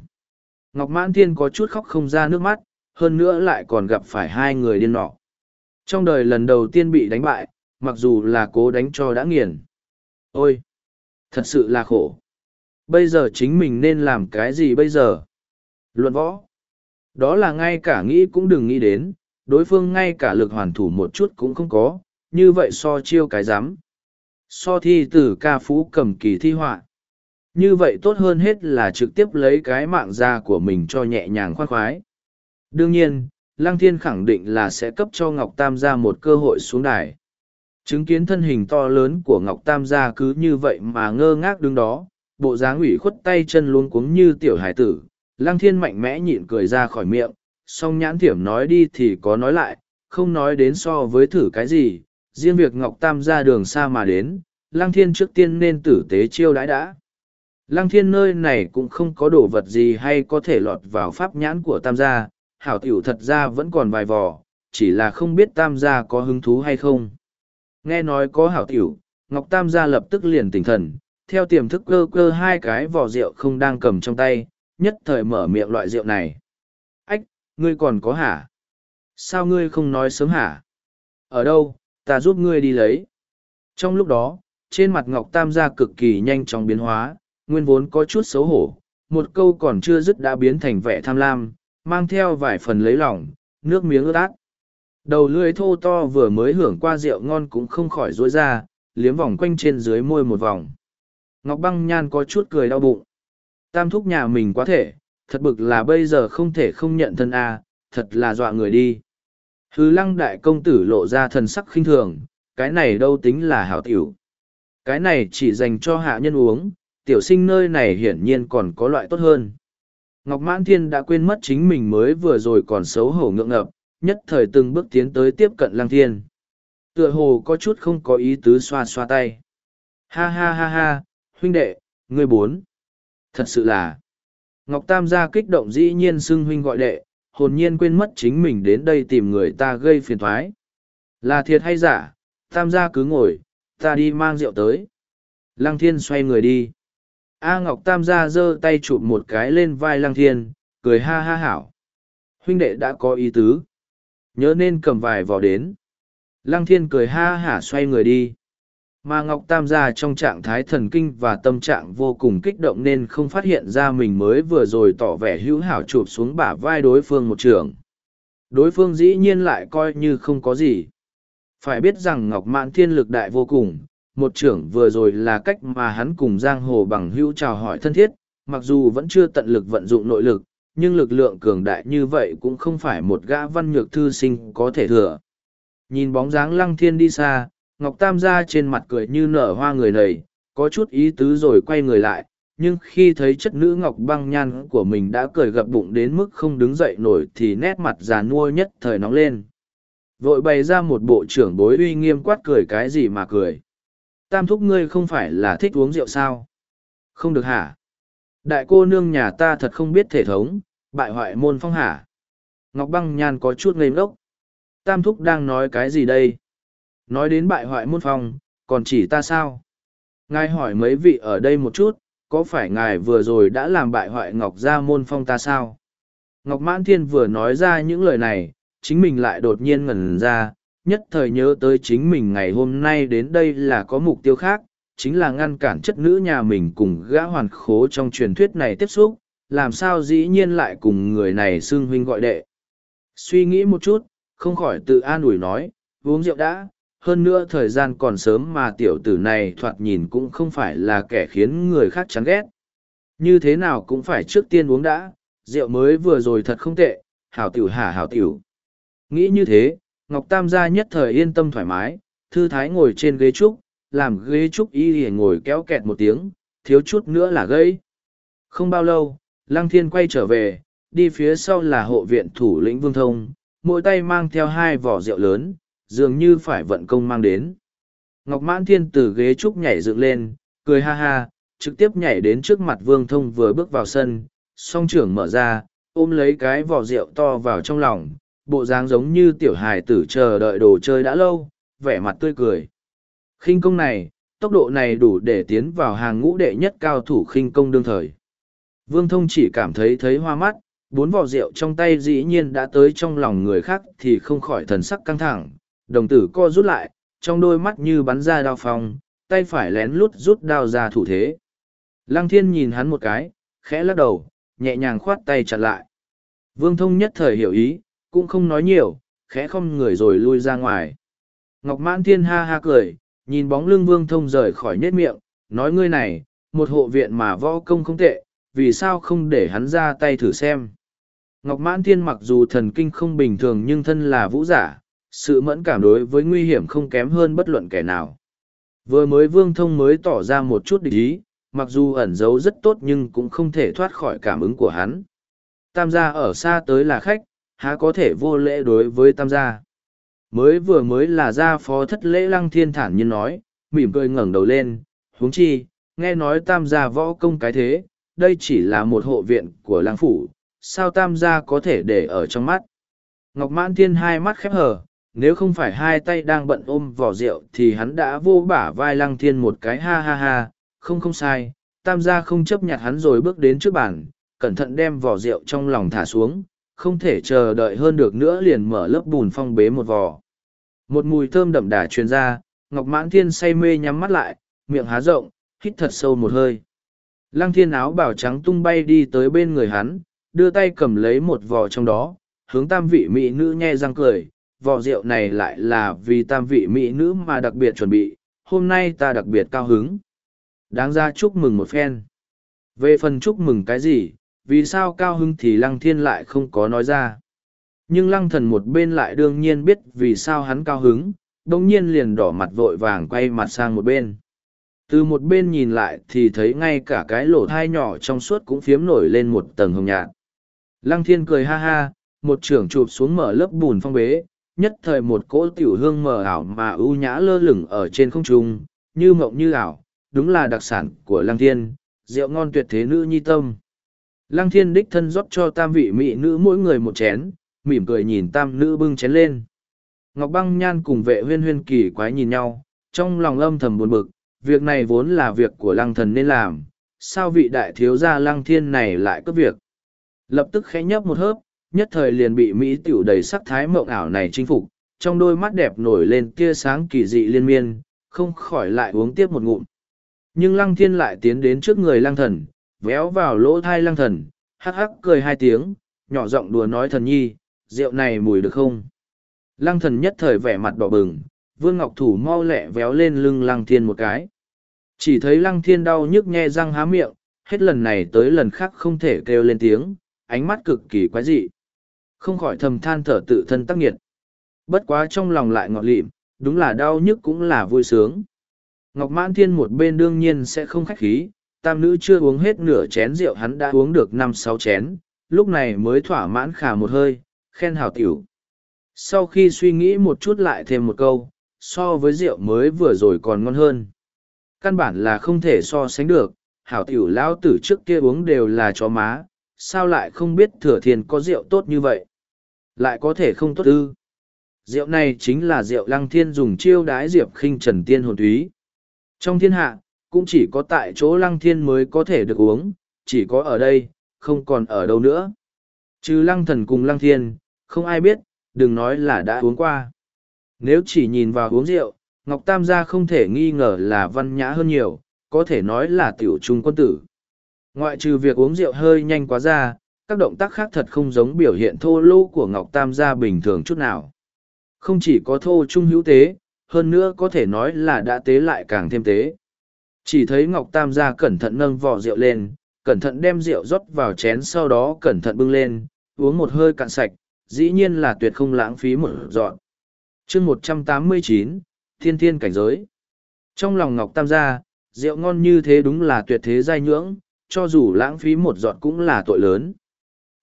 Ngọc Mãn Thiên có chút khóc không ra nước mắt, hơn nữa lại còn gặp phải hai người điên nọ. Trong đời lần đầu tiên bị đánh bại, mặc dù là cố đánh cho đã nghiền. Ôi! Thật sự là khổ! Bây giờ chính mình nên làm cái gì bây giờ? Luận võ! Đó là ngay cả nghĩ cũng đừng nghĩ đến, đối phương ngay cả lực hoàn thủ một chút cũng không có, như vậy so chiêu cái dám, So thi tử ca phú cầm kỳ thi họa Như vậy tốt hơn hết là trực tiếp lấy cái mạng ra của mình cho nhẹ nhàng khoan khoái. Đương nhiên, Lăng Thiên khẳng định là sẽ cấp cho Ngọc Tam ra một cơ hội xuống đài. Chứng kiến thân hình to lớn của Ngọc Tam gia cứ như vậy mà ngơ ngác đứng đó, bộ dáng ủy khuất tay chân luống cuống như tiểu hải tử, Lăng Thiên mạnh mẽ nhịn cười ra khỏi miệng, song nhãn thiểm nói đi thì có nói lại, không nói đến so với thử cái gì, riêng việc Ngọc Tam ra đường xa mà đến, Lăng Thiên trước tiên nên tử tế chiêu đãi đã. Lăng Thiên nơi này cũng không có đồ vật gì hay có thể lọt vào pháp nhãn của Tam gia, hảo tiểu thật ra vẫn còn vài vò, chỉ là không biết Tam gia có hứng thú hay không. Nghe nói có hảo tiểu, Ngọc Tam gia lập tức liền tỉnh thần, theo tiềm thức cơ cơ hai cái vỏ rượu không đang cầm trong tay, nhất thời mở miệng loại rượu này. Ách, ngươi còn có hả? Sao ngươi không nói sớm hả? Ở đâu, ta giúp ngươi đi lấy. Trong lúc đó, trên mặt Ngọc Tam gia cực kỳ nhanh chóng biến hóa, nguyên vốn có chút xấu hổ, một câu còn chưa dứt đã biến thành vẻ tham lam, mang theo vài phần lấy lòng, nước miếng ướt át. Đầu lưỡi thô to vừa mới hưởng qua rượu ngon cũng không khỏi rối ra, liếm vòng quanh trên dưới môi một vòng. Ngọc băng nhan có chút cười đau bụng. Tam thúc nhà mình quá thể, thật bực là bây giờ không thể không nhận thân a thật là dọa người đi. Hứ lăng đại công tử lộ ra thần sắc khinh thường, cái này đâu tính là hảo tiểu. Cái này chỉ dành cho hạ nhân uống, tiểu sinh nơi này hiển nhiên còn có loại tốt hơn. Ngọc Mãn Thiên đã quên mất chính mình mới vừa rồi còn xấu hổ ngượng ngập, nhất thời từng bước tiến tới tiếp cận lăng thiên. Tựa hồ có chút không có ý tứ xoa xoa tay. Ha ha ha ha, huynh đệ, ngươi bốn. Thật sự là. Ngọc Tam gia kích động dĩ nhiên xưng huynh gọi đệ, hồn nhiên quên mất chính mình đến đây tìm người ta gây phiền thoái. Là thiệt hay giả, Tam gia cứ ngồi, ta đi mang rượu tới. Lăng thiên xoay người đi. A Ngọc Tam gia giơ tay chụp một cái lên vai Lăng thiên, cười ha ha hảo. Huynh đệ đã có ý tứ. Nhớ nên cầm vài vò đến. Lăng thiên cười ha hả xoay người đi. Mà Ngọc Tam gia trong trạng thái thần kinh và tâm trạng vô cùng kích động nên không phát hiện ra mình mới vừa rồi tỏ vẻ hữu hảo chụp xuống bả vai đối phương một trường. Đối phương dĩ nhiên lại coi như không có gì. Phải biết rằng Ngọc Mạn Thiên lực đại vô cùng, một trưởng vừa rồi là cách mà hắn cùng Giang Hồ bằng hữu chào hỏi thân thiết, mặc dù vẫn chưa tận lực vận dụng nội lực, nhưng lực lượng cường đại như vậy cũng không phải một gã văn nhược thư sinh có thể thừa. Nhìn bóng dáng lăng thiên đi xa, Ngọc Tam ra trên mặt cười như nở hoa người nầy, có chút ý tứ rồi quay người lại, nhưng khi thấy chất nữ Ngọc băng nhan của mình đã cười gập bụng đến mức không đứng dậy nổi thì nét mặt già nua nhất thời nóng lên. Vội bày ra một bộ trưởng bối uy nghiêm quát cười cái gì mà cười. Tam thúc ngươi không phải là thích uống rượu sao? Không được hả? Đại cô nương nhà ta thật không biết thể thống, bại hoại môn phong hả. Ngọc băng nhan có chút ngây ngốc. Tam thúc đang nói cái gì đây? Nói đến bại hoại môn phong, còn chỉ ta sao? Ngài hỏi mấy vị ở đây một chút, có phải ngài vừa rồi đã làm bại hoại Ngọc ra môn phong ta sao? Ngọc Mãn Thiên vừa nói ra những lời này, chính mình lại đột nhiên ngẩn ra, nhất thời nhớ tới chính mình ngày hôm nay đến đây là có mục tiêu khác, chính là ngăn cản chất nữ nhà mình cùng gã hoàn khố trong truyền thuyết này tiếp xúc, làm sao dĩ nhiên lại cùng người này xưng huynh gọi đệ. Suy nghĩ một chút, không khỏi tự an ủi nói, uống rượu đã, hơn nữa thời gian còn sớm mà tiểu tử này thoạt nhìn cũng không phải là kẻ khiến người khác chán ghét. Như thế nào cũng phải trước tiên uống đã, rượu mới vừa rồi thật không tệ, hảo tiểu hả hảo tiểu. Nghĩ như thế, Ngọc Tam gia nhất thời yên tâm thoải mái, thư thái ngồi trên ghế trúc, làm ghế trúc y hề ngồi kéo kẹt một tiếng, thiếu chút nữa là gây. Không bao lâu, Lăng Thiên quay trở về, đi phía sau là hộ viện thủ lĩnh Vương Thông, mỗi tay mang theo hai vỏ rượu lớn, dường như phải vận công mang đến. Ngọc Mãn Thiên từ ghế trúc nhảy dựng lên, cười ha ha, trực tiếp nhảy đến trước mặt Vương Thông vừa bước vào sân, song trưởng mở ra, ôm lấy cái vỏ rượu to vào trong lòng, bộ dáng giống như tiểu hài tử chờ đợi đồ chơi đã lâu, vẻ mặt tươi cười khinh công này, tốc độ này đủ để tiến vào hàng ngũ đệ nhất cao thủ khinh công đương thời. Vương Thông chỉ cảm thấy thấy hoa mắt, bốn vò rượu trong tay dĩ nhiên đã tới trong lòng người khác thì không khỏi thần sắc căng thẳng, đồng tử co rút lại, trong đôi mắt như bắn ra đao phong, tay phải lén lút rút đao ra thủ thế. Lăng thiên nhìn hắn một cái, khẽ lắc đầu, nhẹ nhàng khoát tay chặt lại. Vương Thông nhất thời hiểu ý, cũng không nói nhiều, khẽ không người rồi lui ra ngoài. Ngọc Mãn Thiên ha ha cười, nhìn bóng lưng vương thông rời khỏi nết miệng, nói ngươi này, một hộ viện mà võ công không tệ, vì sao không để hắn ra tay thử xem. Ngọc Mãn Thiên mặc dù thần kinh không bình thường nhưng thân là vũ giả, sự mẫn cảm đối với nguy hiểm không kém hơn bất luận kẻ nào. Vừa mới vương thông mới tỏ ra một chút địch ý, mặc dù ẩn giấu rất tốt nhưng cũng không thể thoát khỏi cảm ứng của hắn. Tam gia ở xa tới là khách, há có thể vô lễ đối với tam gia mới vừa mới là ra phó thất lễ lăng thiên thản nhiên nói mỉm cười ngẩng đầu lên huống chi nghe nói tam gia võ công cái thế đây chỉ là một hộ viện của lăng phủ sao tam gia có thể để ở trong mắt ngọc mãn thiên hai mắt khép hờ nếu không phải hai tay đang bận ôm vỏ rượu thì hắn đã vô bả vai lăng thiên một cái ha ha ha không không sai tam gia không chấp nhặt hắn rồi bước đến trước bàn cẩn thận đem vỏ rượu trong lòng thả xuống không thể chờ đợi hơn được nữa liền mở lớp bùn phong bế một vò một mùi thơm đậm đà truyền ra, Ngọc Mãn Thiên say mê nhắm mắt lại, miệng há rộng, hít thật sâu một hơi. Lăng thiên áo bảo trắng tung bay đi tới bên người hắn, đưa tay cầm lấy một vò trong đó, hướng tam vị mỹ nữ nhe răng cười, vò rượu này lại là vì tam vị mỹ nữ mà đặc biệt chuẩn bị, hôm nay ta đặc biệt cao hứng. Đáng ra chúc mừng một phen. Về phần chúc mừng cái gì, vì sao cao hứng thì lăng thiên lại không có nói ra nhưng lăng thần một bên lại đương nhiên biết vì sao hắn cao hứng, đồng nhiên liền đỏ mặt vội vàng quay mặt sang một bên. Từ một bên nhìn lại thì thấy ngay cả cái lỗ thai nhỏ trong suốt cũng phiếm nổi lên một tầng hồng nhạt. Lăng thiên cười ha ha, một trưởng chụp xuống mở lớp bùn phong bế, nhất thời một cỗ tiểu hương mờ ảo mà ưu nhã lơ lửng ở trên không trung, như mộng như ảo, đúng là đặc sản của lăng thiên, rượu ngon tuyệt thế nữ nhi tâm. Lăng thiên đích thân rót cho tam vị mỹ nữ mỗi người một chén, mỉm cười nhìn tam nữ bưng chén lên. Ngọc băng nhan cùng vệ huyên huyên kỳ quái nhìn nhau, trong lòng lâm thầm buồn bực, việc này vốn là việc của lăng thần nên làm, sao vị đại thiếu gia lăng thiên này lại cướp việc. Lập tức khẽ nhấp một hớp, nhất thời liền bị Mỹ tiểu đầy sắc thái mộng ảo này chinh phục, trong đôi mắt đẹp nổi lên tia sáng kỳ dị liên miên, không khỏi lại uống tiếp một ngụm. Nhưng lăng thiên lại tiến đến trước người lăng thần, véo vào lỗ thai lăng thần, hắc hắc cười hai tiếng, nhỏ giọng đùa nói thần nhi, rượu này mùi được không? Lăng thần nhất thời vẻ mặt đỏ bừng, Vương Ngọc Thủ mau lẹ véo lên lưng Lăng Thiên một cái. Chỉ thấy Lăng Thiên đau nhức nhe răng há miệng, hết lần này tới lần khác không thể kêu lên tiếng, ánh mắt cực kỳ quái dị. Không khỏi thầm than thở tự thân tắc nghiệt. Bất quá trong lòng lại ngọt lịm, đúng là đau nhức cũng là vui sướng. Ngọc Mãn Thiên một bên đương nhiên sẽ không khách khí, tam nữ chưa uống hết nửa chén rượu hắn đã uống được năm sáu chén, lúc này mới thỏa mãn khả một hơi, khen hào tiểu. Sau khi suy nghĩ một chút lại thêm một câu, so với rượu mới vừa rồi còn ngon hơn. Căn bản là không thể so sánh được, hảo tiểu lao tử trước kia uống đều là chó má, sao lại không biết thừa thiền có rượu tốt như vậy? Lại có thể không tốt ư? Rượu này chính là rượu lăng thiên dùng chiêu đái diệp khinh trần tiên hồn thúy. Trong thiên hạ, cũng chỉ có tại chỗ lăng thiên mới có thể được uống, chỉ có ở đây, không còn ở đâu nữa. Trừ lăng thần cùng lăng thiên, không ai biết, đừng nói là đã uống qua. Nếu chỉ nhìn vào uống rượu, Ngọc Tam gia không thể nghi ngờ là văn nhã hơn nhiều, có thể nói là tiểu trung quân tử. Ngoại trừ việc uống rượu hơi nhanh quá ra, các động tác khác thật không giống biểu hiện thô lỗ của Ngọc Tam gia bình thường chút nào. Không chỉ có thô trung hữu tế, hơn nữa có thể nói là đã tế lại càng thêm tế. Chỉ thấy Ngọc Tam gia cẩn thận nâng vỏ rượu lên, cẩn thận đem rượu rót vào chén sau đó cẩn thận bưng lên, uống một hơi cạn sạch, dĩ nhiên là tuyệt không lãng phí một dọn. chương 189, Thiên Thiên Cảnh Giới Trong lòng Ngọc Tam gia, rượu ngon như thế đúng là tuyệt thế giai nhưỡng, cho dù lãng phí một giọt cũng là tội lớn.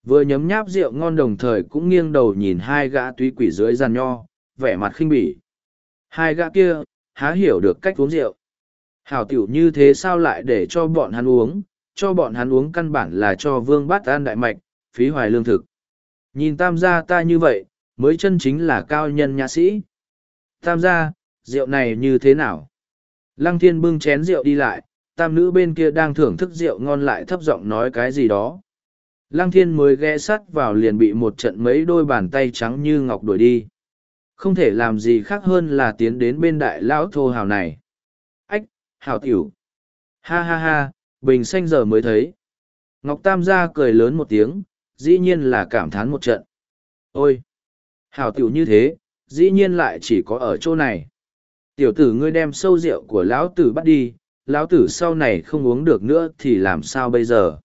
Vừa nhấm nháp rượu ngon đồng thời cũng nghiêng đầu nhìn hai gã túy quỷ dưới giàn nho, vẻ mặt khinh bỉ. Hai gã kia, há hiểu được cách uống rượu. Hảo tiểu như thế sao lại để cho bọn hắn uống, cho bọn hắn uống căn bản là cho vương bát an đại mạch, phí hoài lương thực. Nhìn tam gia ta như vậy, mới chân chính là cao nhân nhã sĩ. Tam gia, rượu này như thế nào? Lăng thiên bưng chén rượu đi lại, tam nữ bên kia đang thưởng thức rượu ngon lại thấp giọng nói cái gì đó. Lăng thiên mới ghé sắt vào liền bị một trận mấy đôi bàn tay trắng như ngọc đuổi đi. Không thể làm gì khác hơn là tiến đến bên đại lão thô hào này. Ách, hào tiểu. Ha ha ha, bình xanh giờ mới thấy. Ngọc Tam gia cười lớn một tiếng, dĩ nhiên là cảm thán một trận. Ôi! Hảo tiểu như thế, dĩ nhiên lại chỉ có ở chỗ này. Tiểu tử ngươi đem sâu rượu của lão tử bắt đi, lão tử sau này không uống được nữa thì làm sao bây giờ?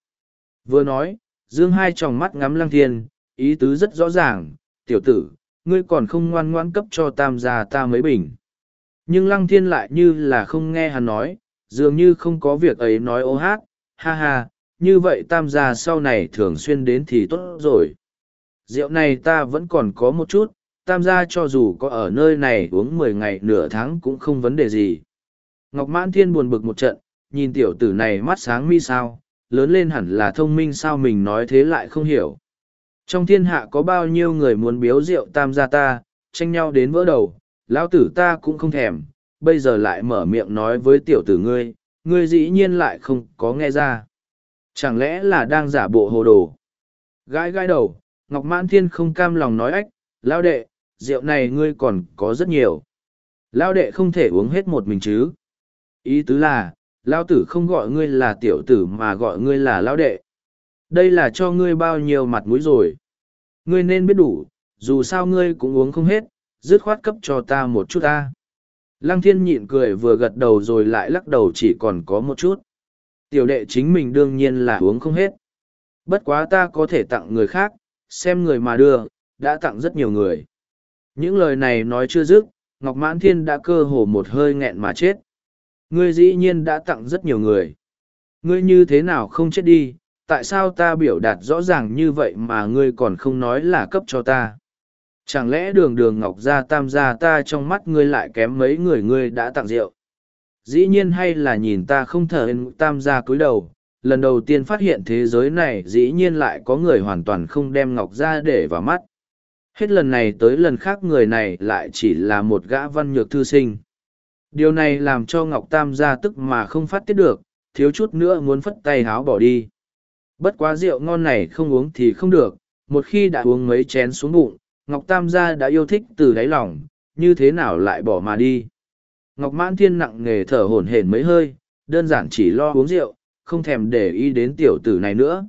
Vừa nói, dương hai tròng mắt ngắm lăng thiên, ý tứ rất rõ ràng, tiểu tử, ngươi còn không ngoan ngoãn cấp cho tam gia ta mấy bình. Nhưng lăng thiên lại như là không nghe hắn nói, dường như không có việc ấy nói ô hát, ha ha, như vậy tam gia sau này thường xuyên đến thì tốt rồi. Rượu này ta vẫn còn có một chút, tam gia cho dù có ở nơi này uống mười ngày nửa tháng cũng không vấn đề gì. Ngọc Mãn Thiên buồn bực một trận, nhìn tiểu tử này mắt sáng mi sao, lớn lên hẳn là thông minh sao mình nói thế lại không hiểu. Trong thiên hạ có bao nhiêu người muốn biếu rượu tam gia ta, tranh nhau đến vỡ đầu, lão tử ta cũng không thèm, bây giờ lại mở miệng nói với tiểu tử ngươi, ngươi dĩ nhiên lại không có nghe ra. Chẳng lẽ là đang giả bộ hồ đồ? Gãi gãi đầu, Ngọc Mãn Thiên không cam lòng nói ách, lao đệ, rượu này ngươi còn có rất nhiều. Lao đệ không thể uống hết một mình chứ. Ý tứ là, lao tử không gọi ngươi là tiểu tử mà gọi ngươi là lao đệ. Đây là cho ngươi bao nhiêu mặt mũi rồi. Ngươi nên biết đủ, dù sao ngươi cũng uống không hết, dứt khoát cấp cho ta một chút ta. Lăng thiên nhịn cười vừa gật đầu rồi lại lắc đầu chỉ còn có một chút tiểu đệ chính mình đương nhiên là uống không hết. Bất quá ta có thể tặng người khác, xem người mà đưa, đã tặng rất nhiều người. Những lời này nói chưa dứt, Ngọc Mãn Thiên đã cơ hồ một hơi nghẹn mà chết. Ngươi dĩ nhiên đã tặng rất nhiều người. Ngươi như thế nào không chết đi, tại sao ta biểu đạt rõ ràng như vậy mà ngươi còn không nói là cấp cho ta? Chẳng lẽ đường đường Ngọc Gia Tam Gia ta trong mắt ngươi lại kém mấy người ngươi đã tặng rượu? dĩ nhiên hay là nhìn ta không thở ên tam gia cúi đầu lần đầu tiên phát hiện thế giới này dĩ nhiên lại có người hoàn toàn không đem ngọc ra để vào mắt hết lần này tới lần khác người này lại chỉ là một gã văn nhược thư sinh điều này làm cho ngọc tam gia tức mà không phát tiết được thiếu chút nữa muốn phất tay háo bỏ đi bất quá rượu ngon này không uống thì không được một khi đã uống mấy chén xuống bụng ngọc tam gia đã yêu thích từ đáy lòng như thế nào lại bỏ mà đi Ngọc Mãn Thiên nặng nghề thở hổn hển mấy hơi, đơn giản chỉ lo uống rượu, không thèm để ý đến tiểu tử này nữa.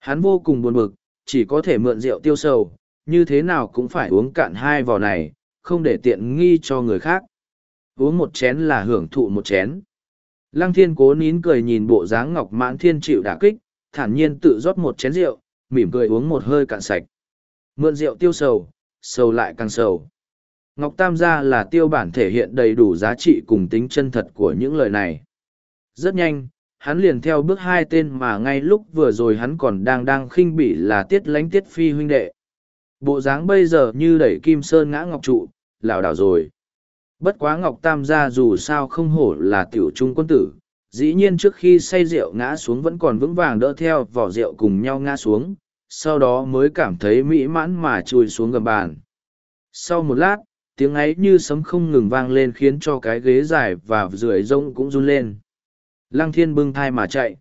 Hắn vô cùng buồn bực, chỉ có thể mượn rượu tiêu sầu, như thế nào cũng phải uống cạn hai vò này, không để tiện nghi cho người khác. Uống một chén là hưởng thụ một chén. Lăng Thiên cố nín cười nhìn bộ dáng Ngọc Mãn Thiên chịu đả kích, thản nhiên tự rót một chén rượu, mỉm cười uống một hơi cạn sạch. Mượn rượu tiêu sầu, sầu lại càng sầu. Ngọc Tam gia là tiêu bản thể hiện đầy đủ giá trị cùng tính chân thật của những lời này. Rất nhanh, hắn liền theo bước hai tên mà ngay lúc vừa rồi hắn còn đang đang khinh bỉ là tiết lánh tiết phi huynh đệ. Bộ dáng bây giờ như đẩy kim sơn ngã ngọc trụ, lảo đảo rồi. Bất quá Ngọc Tam gia dù sao không hổ là tiểu trung quân tử, dĩ nhiên trước khi say rượu ngã xuống vẫn còn vững vàng đỡ theo vỏ rượu cùng nhau ngã xuống, sau đó mới cảm thấy mỹ mãn mà chui xuống gầm bàn. Sau một lát, tiếng ấy như sấm không ngừng vang lên khiến cho cái ghế dài và rưởi rông cũng run lên lăng thiên bưng thai mà chạy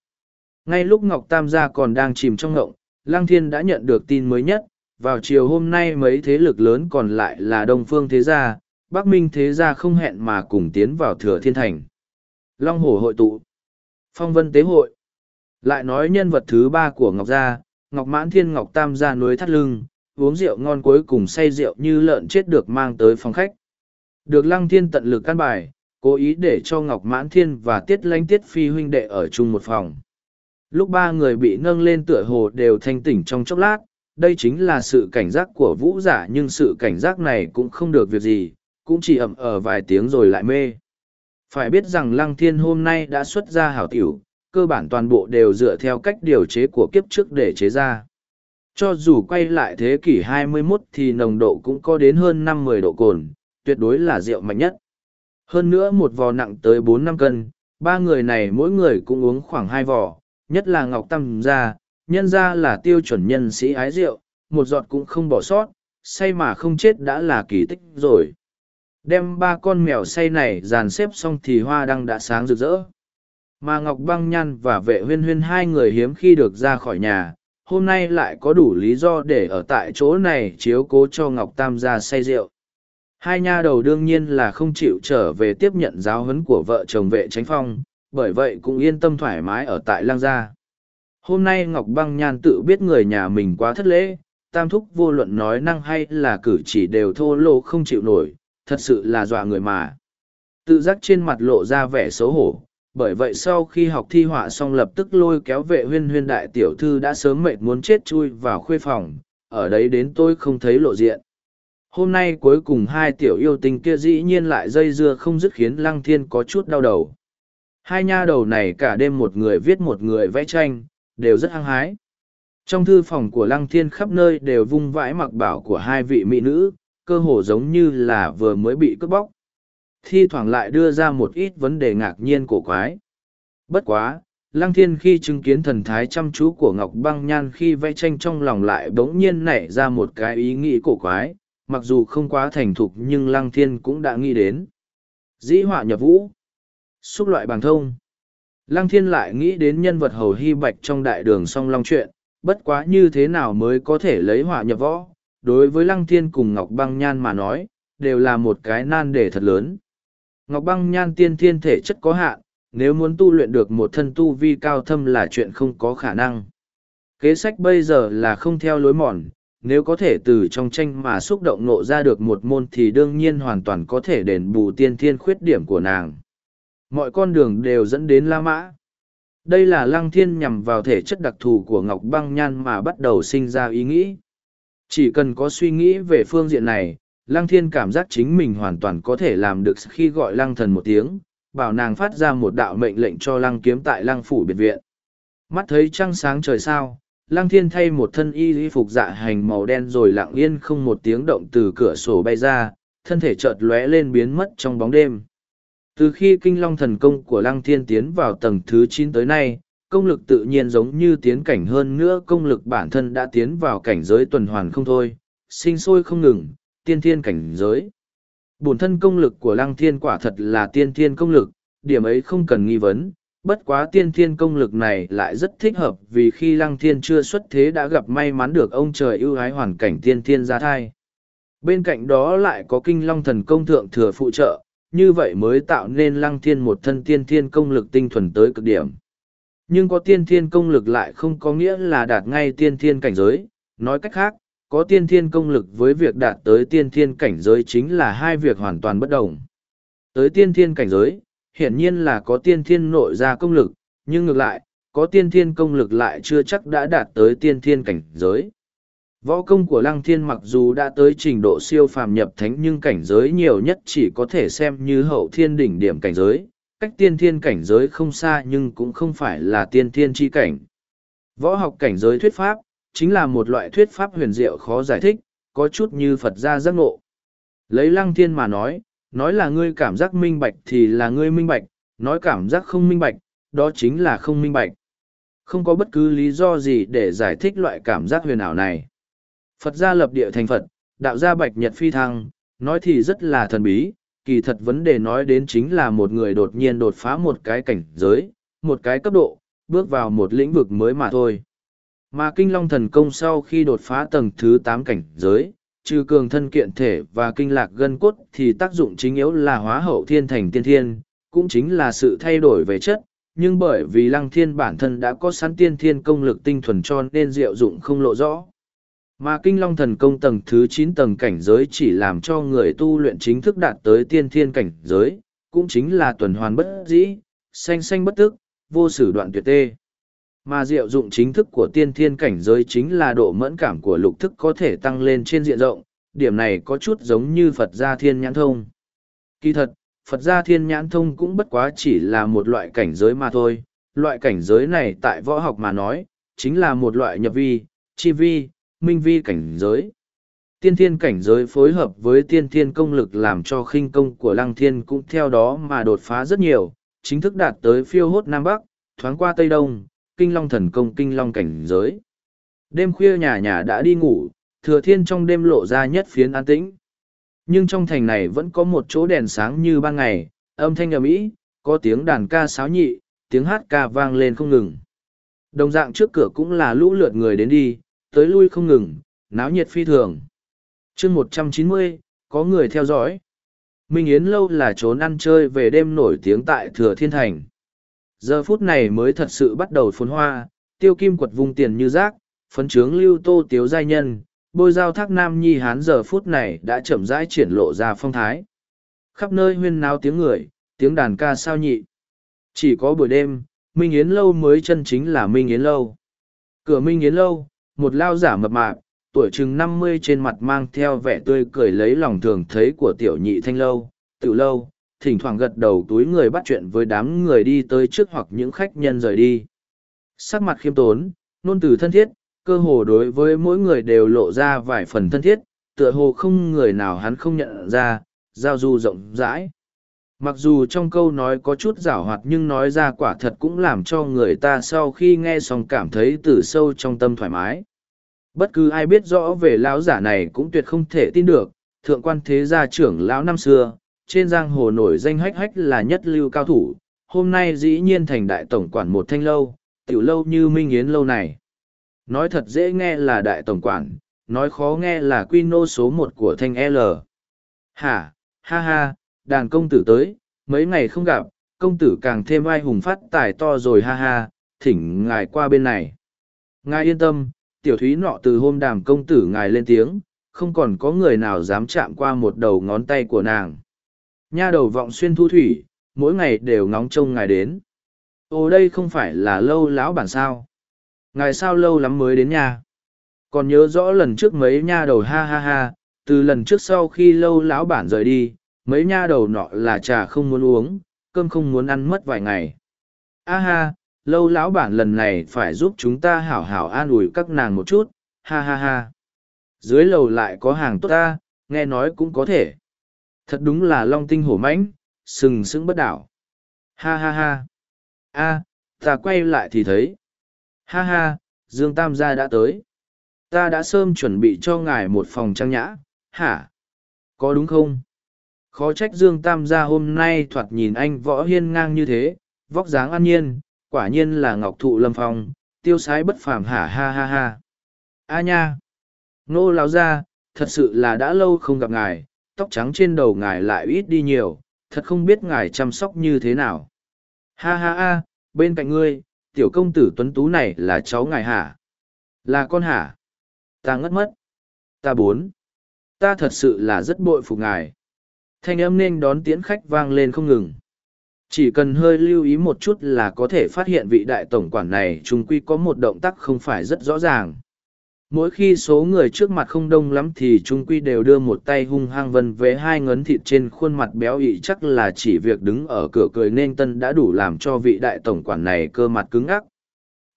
ngay lúc ngọc tam gia còn đang chìm trong ngộng lăng thiên đã nhận được tin mới nhất vào chiều hôm nay mấy thế lực lớn còn lại là đông phương thế gia bắc minh thế gia không hẹn mà cùng tiến vào thừa thiên thành long hồ hội tụ phong vân tế hội lại nói nhân vật thứ ba của ngọc gia ngọc mãn thiên ngọc tam gia núi thắt lưng uống rượu ngon cuối cùng say rượu như lợn chết được mang tới phòng khách. Được Lăng Thiên tận lực căn bài, cố ý để cho Ngọc Mãn Thiên và Tiết Lánh Tiết Phi huynh đệ ở chung một phòng. Lúc ba người bị nâng lên tựa hồ đều thanh tỉnh trong chốc lát, đây chính là sự cảnh giác của vũ giả nhưng sự cảnh giác này cũng không được việc gì, cũng chỉ ẩm ở vài tiếng rồi lại mê. Phải biết rằng Lăng Thiên hôm nay đã xuất ra hảo tiểu, cơ bản toàn bộ đều dựa theo cách điều chế của kiếp trước để chế ra. Cho dù quay lại thế kỷ 21 thì nồng độ cũng có đến hơn 50 độ cồn, tuyệt đối là rượu mạnh nhất. Hơn nữa một vò nặng tới 4 năm cân, ba người này mỗi người cũng uống khoảng hai vò, nhất là Ngọc Tâm ra, nhân ra là tiêu chuẩn nhân sĩ ái rượu, một giọt cũng không bỏ sót, say mà không chết đã là kỳ tích rồi. Đem ba con mèo say này dàn xếp xong thì hoa đăng đã sáng rực rỡ. Mà Ngọc Băng Nhan và vệ huyên huyên hai người hiếm khi được ra khỏi nhà, hôm nay lại có đủ lý do để ở tại chỗ này chiếu cố cho Ngọc Tam gia say rượu. Hai nha đầu đương nhiên là không chịu trở về tiếp nhận giáo huấn của vợ chồng vệ tránh phong, bởi vậy cũng yên tâm thoải mái ở tại lang gia. Hôm nay Ngọc Băng Nhan tự biết người nhà mình quá thất lễ, tam thúc vô luận nói năng hay là cử chỉ đều thô lô không chịu nổi, thật sự là dọa người mà. Tự giác trên mặt lộ ra vẻ xấu hổ, bởi vậy sau khi học thi họa xong lập tức lôi kéo vệ huyên huyên đại tiểu thư đã sớm mệt muốn chết chui vào khuê phòng ở đấy đến tôi không thấy lộ diện hôm nay cuối cùng hai tiểu yêu tình kia dĩ nhiên lại dây dưa không dứt khiến lăng thiên có chút đau đầu hai nha đầu này cả đêm một người viết một người vẽ tranh đều rất hăng hái trong thư phòng của lăng thiên khắp nơi đều vung vãi mặc bảo của hai vị mỹ nữ cơ hồ giống như là vừa mới bị cướp bóc Thi thoảng lại đưa ra một ít vấn đề ngạc nhiên cổ quái. Bất quá, Lăng Thiên khi chứng kiến thần thái chăm chú của Ngọc Băng Nhan khi vẽ tranh trong lòng lại bỗng nhiên nảy ra một cái ý nghĩ cổ quái, mặc dù không quá thành thục nhưng Lăng Thiên cũng đã nghĩ đến. Dĩ họa nhập vũ, xúc loại bằng thông. Lăng Thiên lại nghĩ đến nhân vật hầu hy bạch trong đại đường song long chuyện, bất quá như thế nào mới có thể lấy họa nhập võ. Đối với Lăng Thiên cùng Ngọc Băng Nhan mà nói, đều là một cái nan đề thật lớn. Ngọc Băng Nhan tiên thiên thể chất có hạn, nếu muốn tu luyện được một thân tu vi cao thâm là chuyện không có khả năng. Kế sách bây giờ là không theo lối mòn, nếu có thể từ trong tranh mà xúc động nộ ra được một môn thì đương nhiên hoàn toàn có thể đền bù tiên thiên khuyết điểm của nàng. Mọi con đường đều dẫn đến La Mã. Đây là lăng thiên nhằm vào thể chất đặc thù của Ngọc Băng Nhan mà bắt đầu sinh ra ý nghĩ. Chỉ cần có suy nghĩ về phương diện này, Lăng thiên cảm giác chính mình hoàn toàn có thể làm được khi gọi lăng thần một tiếng, bảo nàng phát ra một đạo mệnh lệnh cho lăng kiếm tại lăng phủ biệt viện. Mắt thấy trăng sáng trời sao, lăng thiên thay một thân y y phục dạ hành màu đen rồi lặng yên không một tiếng động từ cửa sổ bay ra, thân thể chợt lóe lên biến mất trong bóng đêm. Từ khi kinh long thần công của lăng thiên tiến vào tầng thứ chín tới nay, công lực tự nhiên giống như tiến cảnh hơn nữa công lực bản thân đã tiến vào cảnh giới tuần hoàn không thôi, sinh sôi không ngừng, tiên thiên cảnh giới. Bổn thân công lực của lăng thiên quả thật là tiên thiên công lực, điểm ấy không cần nghi vấn, bất quá tiên thiên công lực này lại rất thích hợp vì khi lăng thiên chưa xuất thế đã gặp may mắn được ông trời ưu ái hoàn cảnh tiên thiên gia thai. Bên cạnh đó lại có kinh long thần công thượng thừa phụ trợ, như vậy mới tạo nên lăng thiên một thân tiên thiên công lực tinh thuần tới cực điểm. Nhưng có tiên thiên công lực lại không có nghĩa là đạt ngay tiên thiên cảnh giới, nói cách khác, có tiên thiên công lực với việc đạt tới tiên thiên cảnh giới chính là hai việc hoàn toàn bất đồng. Tới tiên thiên cảnh giới, hiển nhiên là có tiên thiên nội ra công lực, nhưng ngược lại, có tiên thiên công lực lại chưa chắc đã đạt tới tiên thiên cảnh giới. Võ công của Lăng Thiên mặc dù đã tới trình độ siêu phàm nhập thánh nhưng cảnh giới nhiều nhất chỉ có thể xem như hậu thiên đỉnh điểm cảnh giới, cách tiên thiên cảnh giới không xa nhưng cũng không phải là tiên thiên chi cảnh. Võ học cảnh giới thuyết pháp, chính là một loại thuyết pháp huyền diệu khó giải thích, có chút như Phật gia giác ngộ. Lấy lăng thiên mà nói, nói là ngươi cảm giác minh bạch thì là ngươi minh bạch, nói cảm giác không minh bạch, đó chính là không minh bạch. Không có bất cứ lý do gì để giải thích loại cảm giác huyền ảo này. Phật gia lập địa thành Phật, đạo gia bạch nhật phi thăng, nói thì rất là thần bí, kỳ thật vấn đề nói đến chính là một người đột nhiên đột phá một cái cảnh giới, một cái cấp độ, bước vào một lĩnh vực mới mà thôi. Mà kinh long thần công sau khi đột phá tầng thứ tám cảnh giới, trừ cường thân kiện thể và kinh lạc gân cốt thì tác dụng chính yếu là hóa hậu thiên thành tiên thiên, cũng chính là sự thay đổi về chất, nhưng bởi vì lăng thiên bản thân đã có sẵn tiên thiên công lực tinh thuần cho nên diệu dụng không lộ rõ. Mà kinh long thần công tầng thứ chín tầng cảnh giới chỉ làm cho người tu luyện chính thức đạt tới tiên thiên cảnh giới, cũng chính là tuần hoàn bất dĩ, xanh xanh bất tức, vô sử đoạn tuyệt tê. Mà diệu dụng chính thức của tiên thiên cảnh giới chính là độ mẫn cảm của lục thức có thể tăng lên trên diện rộng, điểm này có chút giống như Phật gia thiên nhãn thông. Kỳ thật, Phật gia thiên nhãn thông cũng bất quá chỉ là một loại cảnh giới mà thôi, loại cảnh giới này tại võ học mà nói, chính là một loại nhập vi, chi vi, minh vi cảnh giới. Tiên thiên cảnh giới phối hợp với tiên thiên công lực làm cho khinh công của lăng thiên cũng theo đó mà đột phá rất nhiều, chính thức đạt tới phiêu hốt Nam Bắc, thoáng qua Tây Đông, kinh long thần công kinh long cảnh giới. Đêm khuya nhà nhà đã đi ngủ, thừa thiên trong đêm lộ ra nhất phiến an tĩnh. Nhưng trong thành này vẫn có một chỗ đèn sáng như ban ngày, âm thanh ầm ĩ, có tiếng đàn ca sáo nhị, tiếng hát ca vang lên không ngừng. Đồng dạng trước cửa cũng là lũ lượt người đến đi, tới lui không ngừng, náo nhiệt phi thường. chương một trăm chín mươi có người theo dõi. Minh Yến Lâu là trốn ăn chơi về đêm nổi tiếng tại Thừa Thiên Thành. Giờ phút này mới thật sự bắt đầu phốn hoa, tiêu kim quật vung tiền như rác, phấn trướng lưu tô tiếu giai nhân, bôi dao thác nam nhi hán giờ phút này đã chậm rãi triển lộ ra phong thái. Khắp nơi huyên náo tiếng người, tiếng đàn ca sao nhị. Chỉ có buổi đêm, Minh Yến Lâu mới chân chính là Minh Yến Lâu. Cửa Minh Yến Lâu, một lao giả mập mạp, tuổi chừng năm mươi trên mặt mang theo vẻ tươi cười lấy lòng thường thấy của tiểu nhị thanh lâu, tự lâu, thỉnh thoảng gật đầu túi người bắt chuyện với đám người đi tới trước hoặc những khách nhân rời đi. Sắc mặt khiêm tốn, nôn từ thân thiết, cơ hồ đối với mỗi người đều lộ ra vài phần thân thiết, tựa hồ không người nào hắn không nhận ra, giao du rộng rãi. Mặc dù trong câu nói có chút giảo hoạt nhưng nói ra quả thật cũng làm cho người ta sau khi nghe xong cảm thấy từ sâu trong tâm thoải mái. Bất cứ ai biết rõ về lão giả này cũng tuyệt không thể tin được, thượng quan thế gia trưởng lão năm xưa, trên giang hồ nổi danh hách hách là nhất lưu cao thủ, hôm nay dĩ nhiên thành đại tổng quản một thanh lâu, tiểu lâu như Minh Yến lâu này. Nói thật dễ nghe là đại tổng quản, nói khó nghe là quy nô số một của thanh L. Hả, ha ha, đàn công tử tới, mấy ngày không gặp, công tử càng thêm ai hùng phát tài to rồi ha ha, thỉnh ngài qua bên này. Ngài yên tâm, tiểu thúy nọ từ hôm đàm công tử ngài lên tiếng, không còn có người nào dám chạm qua một đầu ngón tay của nàng. Nha đầu vọng xuyên thu thủy, mỗi ngày đều ngóng trông ngài đến. Ồ đây không phải là lâu lão bản sao. Ngài sao lâu lắm mới đến nhà. Còn nhớ rõ lần trước mấy nha đầu ha ha ha, từ lần trước sau khi lâu lão bản rời đi, mấy nha đầu nọ là trà không muốn uống, cơm không muốn ăn mất vài ngày. A ha, lâu lão bản lần này phải giúp chúng ta hảo hảo an ủi các nàng một chút, ha ha ha. Dưới lầu lại có hàng tốt ta, nghe nói cũng có thể. Thật đúng là long tinh hổ mãnh, sừng sững bất đảo. Ha ha ha. A, ta quay lại thì thấy. Ha ha, Dương Tam gia đã tới. Ta đã sớm chuẩn bị cho ngài một phòng trang nhã, hả? Có đúng không? Khó trách Dương Tam gia hôm nay thoạt nhìn anh võ hiên ngang như thế, vóc dáng an nhiên, quả nhiên là ngọc thụ lâm phong, tiêu sái bất phàm hả ha ha ha. A nha! Nô lão gia, thật sự là đã lâu không gặp ngài, tóc trắng trên đầu ngài lại ít đi nhiều, thật không biết ngài chăm sóc như thế nào. Ha ha ha, bên cạnh ngươi, tiểu công tử tuấn tú này là cháu ngài hả? Là con hả? Ta ngất mất. Ta bốn. Ta thật sự là rất bội phục ngài. Thanh âm nên đón tiễn khách vang lên không ngừng. Chỉ cần hơi lưu ý một chút là có thể phát hiện vị đại tổng quản này trùng quy có một động tác không phải rất rõ ràng mỗi khi số người trước mặt không đông lắm thì trung quy đều đưa một tay hung hăng vân vế hai ngấn thịt trên khuôn mặt béo ị chắc là chỉ việc đứng ở cửa cười nên tân đã đủ làm cho vị đại tổng quản này cơ mặt cứng ngắc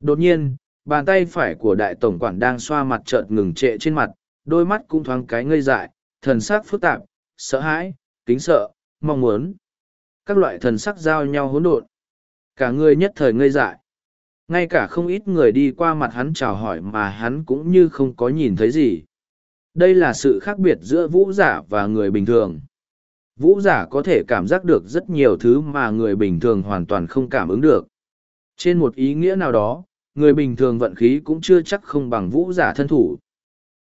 đột nhiên bàn tay phải của đại tổng quản đang xoa mặt trợt ngừng trệ trên mặt đôi mắt cũng thoáng cái ngây dại thần sắc phức tạp sợ hãi kính sợ mong muốn các loại thần sắc giao nhau hỗn độn cả người nhất thời ngây dại ngay cả không ít người đi qua mặt hắn chào hỏi mà hắn cũng như không có nhìn thấy gì đây là sự khác biệt giữa vũ giả và người bình thường vũ giả có thể cảm giác được rất nhiều thứ mà người bình thường hoàn toàn không cảm ứng được trên một ý nghĩa nào đó người bình thường vận khí cũng chưa chắc không bằng vũ giả thân thủ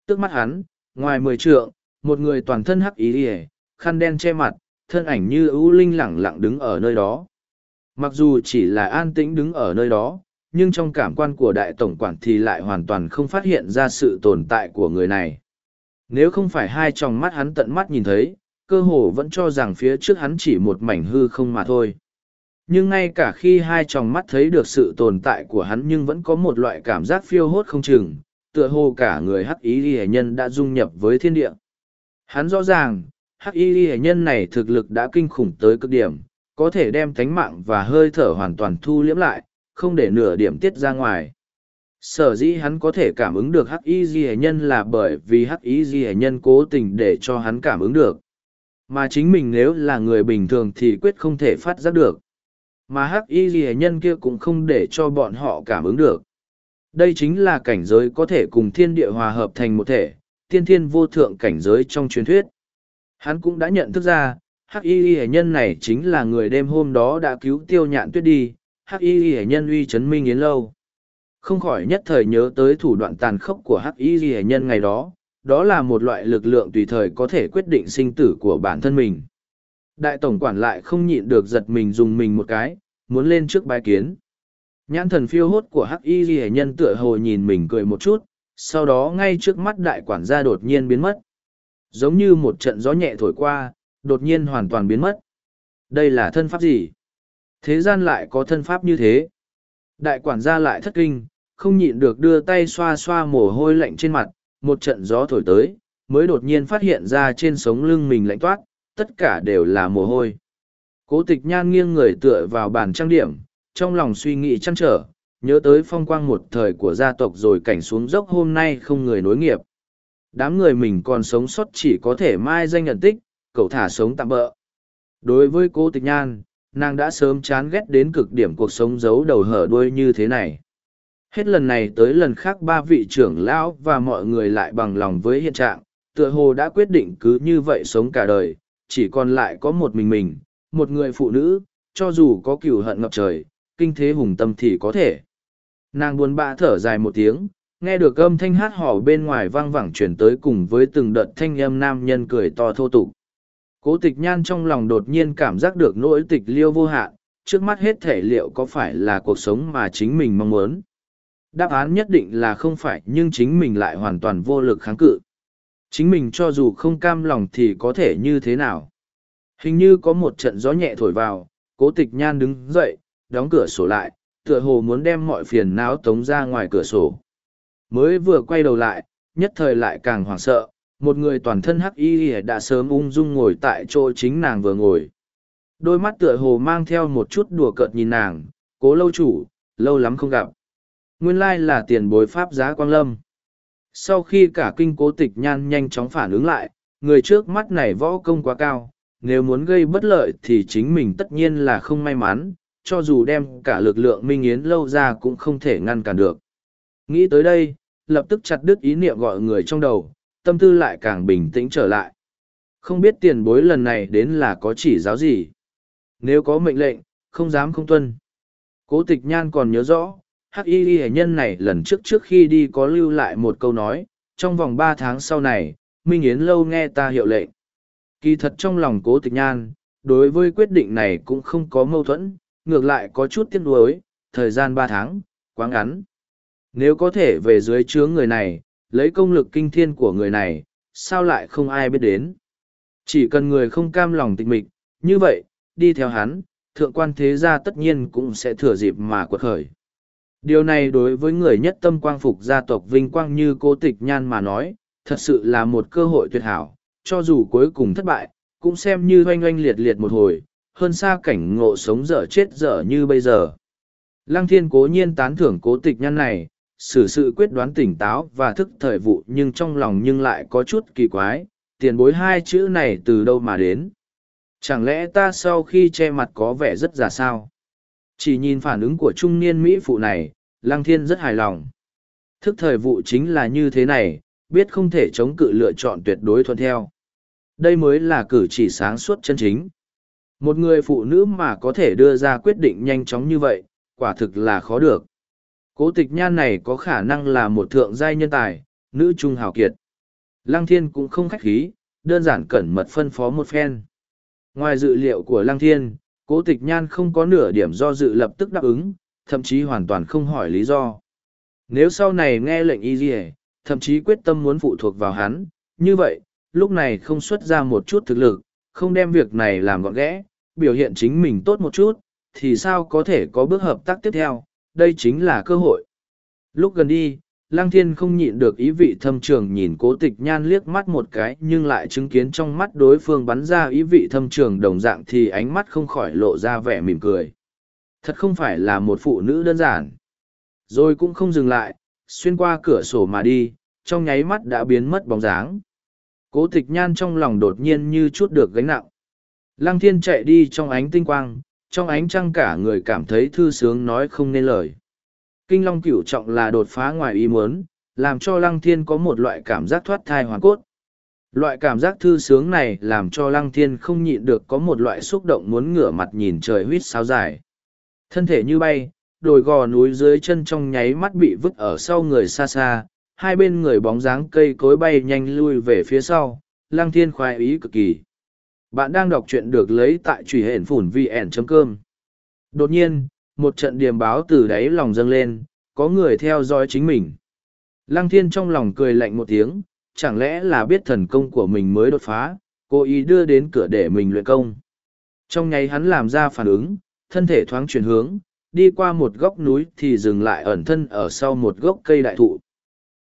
Tức mắt hắn ngoài mười trượng một người toàn thân hắc ý ỉa khăn đen che mặt thân ảnh như ưu linh lẳng lặng đứng ở nơi đó mặc dù chỉ là an tĩnh đứng ở nơi đó nhưng trong cảm quan của đại tổng quản thì lại hoàn toàn không phát hiện ra sự tồn tại của người này. Nếu không phải hai tròng mắt hắn tận mắt nhìn thấy, cơ hồ vẫn cho rằng phía trước hắn chỉ một mảnh hư không mà thôi. Nhưng ngay cả khi hai tròng mắt thấy được sự tồn tại của hắn nhưng vẫn có một loại cảm giác phiêu hốt không chừng, tựa hồ cả người hắc ý hệ nhân đã dung nhập với thiên địa. Hắn rõ ràng, hắc y hệ nhân này thực lực đã kinh khủng tới cực điểm, có thể đem thánh mạng và hơi thở hoàn toàn thu liễm lại, không để nửa điểm tiết ra ngoài. Sở dĩ hắn có thể cảm ứng được hắc y di nhân là bởi vì hắc y di nhân cố tình để cho hắn cảm ứng được. Mà chính mình nếu là người bình thường thì quyết không thể phát giác được. Mà hắc y di nhân kia cũng không để cho bọn họ cảm ứng được. Đây chính là cảnh giới có thể cùng thiên địa hòa hợp thành một thể, tiên thiên vô thượng cảnh giới trong truyền thuyết. Hắn cũng đã nhận thức ra, hắc y di nhân này chính là người đêm hôm đó đã cứu tiêu nhạn tuyết đi, hắc y hệ nhân uy chấn minh yến lâu không khỏi nhất thời nhớ tới thủ đoạn tàn khốc của hắc y hệ nhân ngày đó đó là một loại lực lượng tùy thời có thể quyết định sinh tử của bản thân mình đại tổng quản lại không nhịn được giật mình dùng mình một cái muốn lên trước bài kiến nhãn thần phiêu hốt của hắc y hệ nhân tựa hồ nhìn mình cười một chút sau đó ngay trước mắt đại quản gia đột nhiên biến mất giống như một trận gió nhẹ thổi qua đột nhiên hoàn toàn biến mất đây là thân pháp gì Thế gian lại có thân pháp như thế. Đại quản gia lại thất kinh, không nhịn được đưa tay xoa xoa mồ hôi lạnh trên mặt, một trận gió thổi tới, mới đột nhiên phát hiện ra trên sống lưng mình lạnh toát, tất cả đều là mồ hôi. Cố tịch nhan nghiêng người tựa vào bàn trang điểm, trong lòng suy nghĩ chăn trở, nhớ tới phong quang một thời của gia tộc rồi cảnh xuống dốc hôm nay không người nối nghiệp. Đám người mình còn sống sót chỉ có thể mai danh nhận tích, cậu thả sống tạm bỡ. Đối với cố tịch nhan, nàng đã sớm chán ghét đến cực điểm cuộc sống giấu đầu hở đuôi như thế này hết lần này tới lần khác ba vị trưởng lão và mọi người lại bằng lòng với hiện trạng tựa hồ đã quyết định cứ như vậy sống cả đời chỉ còn lại có một mình mình một người phụ nữ cho dù có cừu hận ngập trời kinh thế hùng tâm thì có thể nàng buồn bã thở dài một tiếng nghe được âm thanh hát hò bên ngoài vang vẳng chuyển tới cùng với từng đợt thanh âm nam nhân cười to thô tục Cố tịch nhan trong lòng đột nhiên cảm giác được nỗi tịch liêu vô hạn, trước mắt hết thể liệu có phải là cuộc sống mà chính mình mong muốn. Đáp án nhất định là không phải nhưng chính mình lại hoàn toàn vô lực kháng cự. Chính mình cho dù không cam lòng thì có thể như thế nào. Hình như có một trận gió nhẹ thổi vào, cố tịch nhan đứng dậy, đóng cửa sổ lại, tựa hồ muốn đem mọi phiền não tống ra ngoài cửa sổ. Mới vừa quay đầu lại, nhất thời lại càng hoảng sợ, một người toàn thân hắc y đã sớm ung dung ngồi tại chỗ chính nàng vừa ngồi đôi mắt tựa hồ mang theo một chút đùa cợt nhìn nàng cố lâu chủ lâu lắm không gặp nguyên lai là tiền bối pháp giá quang lâm sau khi cả kinh cố tịch nhan nhanh chóng phản ứng lại người trước mắt này võ công quá cao nếu muốn gây bất lợi thì chính mình tất nhiên là không may mắn cho dù đem cả lực lượng minh yến lâu ra cũng không thể ngăn cản được nghĩ tới đây lập tức chặt đứt ý niệm gọi người trong đầu tâm tư lại càng bình tĩnh trở lại. Không biết tiền bối lần này đến là có chỉ giáo gì. Nếu có mệnh lệnh, không dám không tuân. Cố tịch nhan còn nhớ rõ, hắc y hệ nhân này lần trước trước khi đi có lưu lại một câu nói, trong vòng ba tháng sau này, Minh Yến lâu nghe ta hiệu lệnh. Kỳ thật trong lòng cố tịch nhan, đối với quyết định này cũng không có mâu thuẫn, ngược lại có chút tiếc nuối, thời gian ba tháng, quá ngắn. Nếu có thể về dưới chướng người này, lấy công lực kinh thiên của người này, sao lại không ai biết đến. Chỉ cần người không cam lòng tịch mịch, như vậy, đi theo hắn, thượng quan thế gia tất nhiên cũng sẽ thừa dịp mà quật khởi. Điều này đối với người nhất tâm quang phục gia tộc vinh quang như cô tịch nhan mà nói, thật sự là một cơ hội tuyệt hảo, cho dù cuối cùng thất bại, cũng xem như hoanh hoanh liệt liệt một hồi, hơn xa cảnh ngộ sống dở chết dở như bây giờ. Lăng thiên cố nhiên tán thưởng cố tịch nhan này, xử sự, quyết đoán tỉnh táo và thức thời vụ nhưng trong lòng nhưng lại có chút kỳ quái, tiền bối hai chữ này từ đâu mà đến. Chẳng lẽ ta sau khi che mặt có vẻ rất già sao? Chỉ nhìn phản ứng của trung niên Mỹ phụ này, Lăng Thiên rất hài lòng. Thức thời vụ chính là như thế này, biết không thể chống cự lựa chọn tuyệt đối thuận theo. Đây mới là cử chỉ sáng suốt chân chính. Một người phụ nữ mà có thể đưa ra quyết định nhanh chóng như vậy, quả thực là khó được. Cố tịch nhan này có khả năng là một thượng giai nhân tài, nữ trung hào kiệt. Lăng thiên cũng không khách khí, đơn giản cẩn mật phân phó một phen. Ngoài dự liệu của lăng thiên, cố tịch nhan không có nửa điểm do dự lập tức đáp ứng, thậm chí hoàn toàn không hỏi lý do. Nếu sau này nghe lệnh y dì thậm chí quyết tâm muốn phụ thuộc vào hắn, như vậy, lúc này không xuất ra một chút thực lực, không đem việc này làm gọn ghẽ, biểu hiện chính mình tốt một chút, thì sao có thể có bước hợp tác tiếp theo, đây chính là cơ hội. Lúc gần đi, Lăng Thiên không nhịn được ý vị thâm trường nhìn cố tịch nhan liếc mắt một cái nhưng lại chứng kiến trong mắt đối phương bắn ra ý vị thâm trường đồng dạng thì ánh mắt không khỏi lộ ra vẻ mỉm cười. Thật không phải là một phụ nữ đơn giản. Rồi cũng không dừng lại, xuyên qua cửa sổ mà đi, trong nháy mắt đã biến mất bóng dáng. Cố tịch nhan trong lòng đột nhiên như chút được gánh nặng. Lăng thiên chạy đi trong ánh tinh quang, trong ánh trăng cả người cảm thấy thư sướng nói không nên lời. Kinh Long cửu trọng là đột phá ngoài ý muốn, làm cho Lăng Thiên có một loại cảm giác thoát thai hoàn cốt. Loại cảm giác thư sướng này làm cho Lăng Thiên không nhịn được có một loại xúc động muốn ngửa mặt nhìn trời huýt sao dài. Thân thể như bay, đồi gò núi dưới chân trong nháy mắt bị vứt ở sau người xa xa, hai bên người bóng dáng cây cối bay nhanh lui về phía sau, Lăng Thiên khoái ý cực kỳ. Bạn đang đọc truyện được lấy tại truy hển phủn vn.com. Đột nhiên, một trận điềm báo từ đáy lòng dâng lên, có người theo dõi chính mình. Lăng thiên trong lòng cười lạnh một tiếng, chẳng lẽ là biết thần công của mình mới đột phá, cố ý đưa đến cửa để mình luyện công. Trong nháy hắn làm ra phản ứng, thân thể thoáng chuyển hướng, đi qua một góc núi thì dừng lại ẩn thân ở sau một gốc cây đại thụ.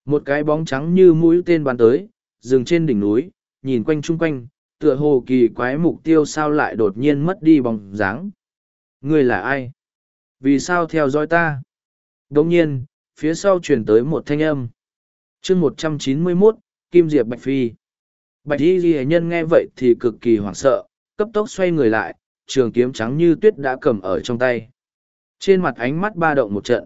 Một cái bóng trắng như mũi tên bắn tới, dừng trên đỉnh núi, nhìn quanh chung quanh, tựa hồ kỳ quái mục tiêu sao lại đột nhiên mất đi bóng dáng ngươi là ai vì sao theo dõi ta đ ỗ n g nhiên phía sau truyền tới một thanh âm chương một trăm chín mươi mốt kim diệp bạch phi bạch y ghi nhân nghe vậy thì cực kỳ hoảng sợ cấp tốc xoay người lại trường kiếm trắng như tuyết đã cầm ở trong tay trên mặt ánh mắt ba động một trận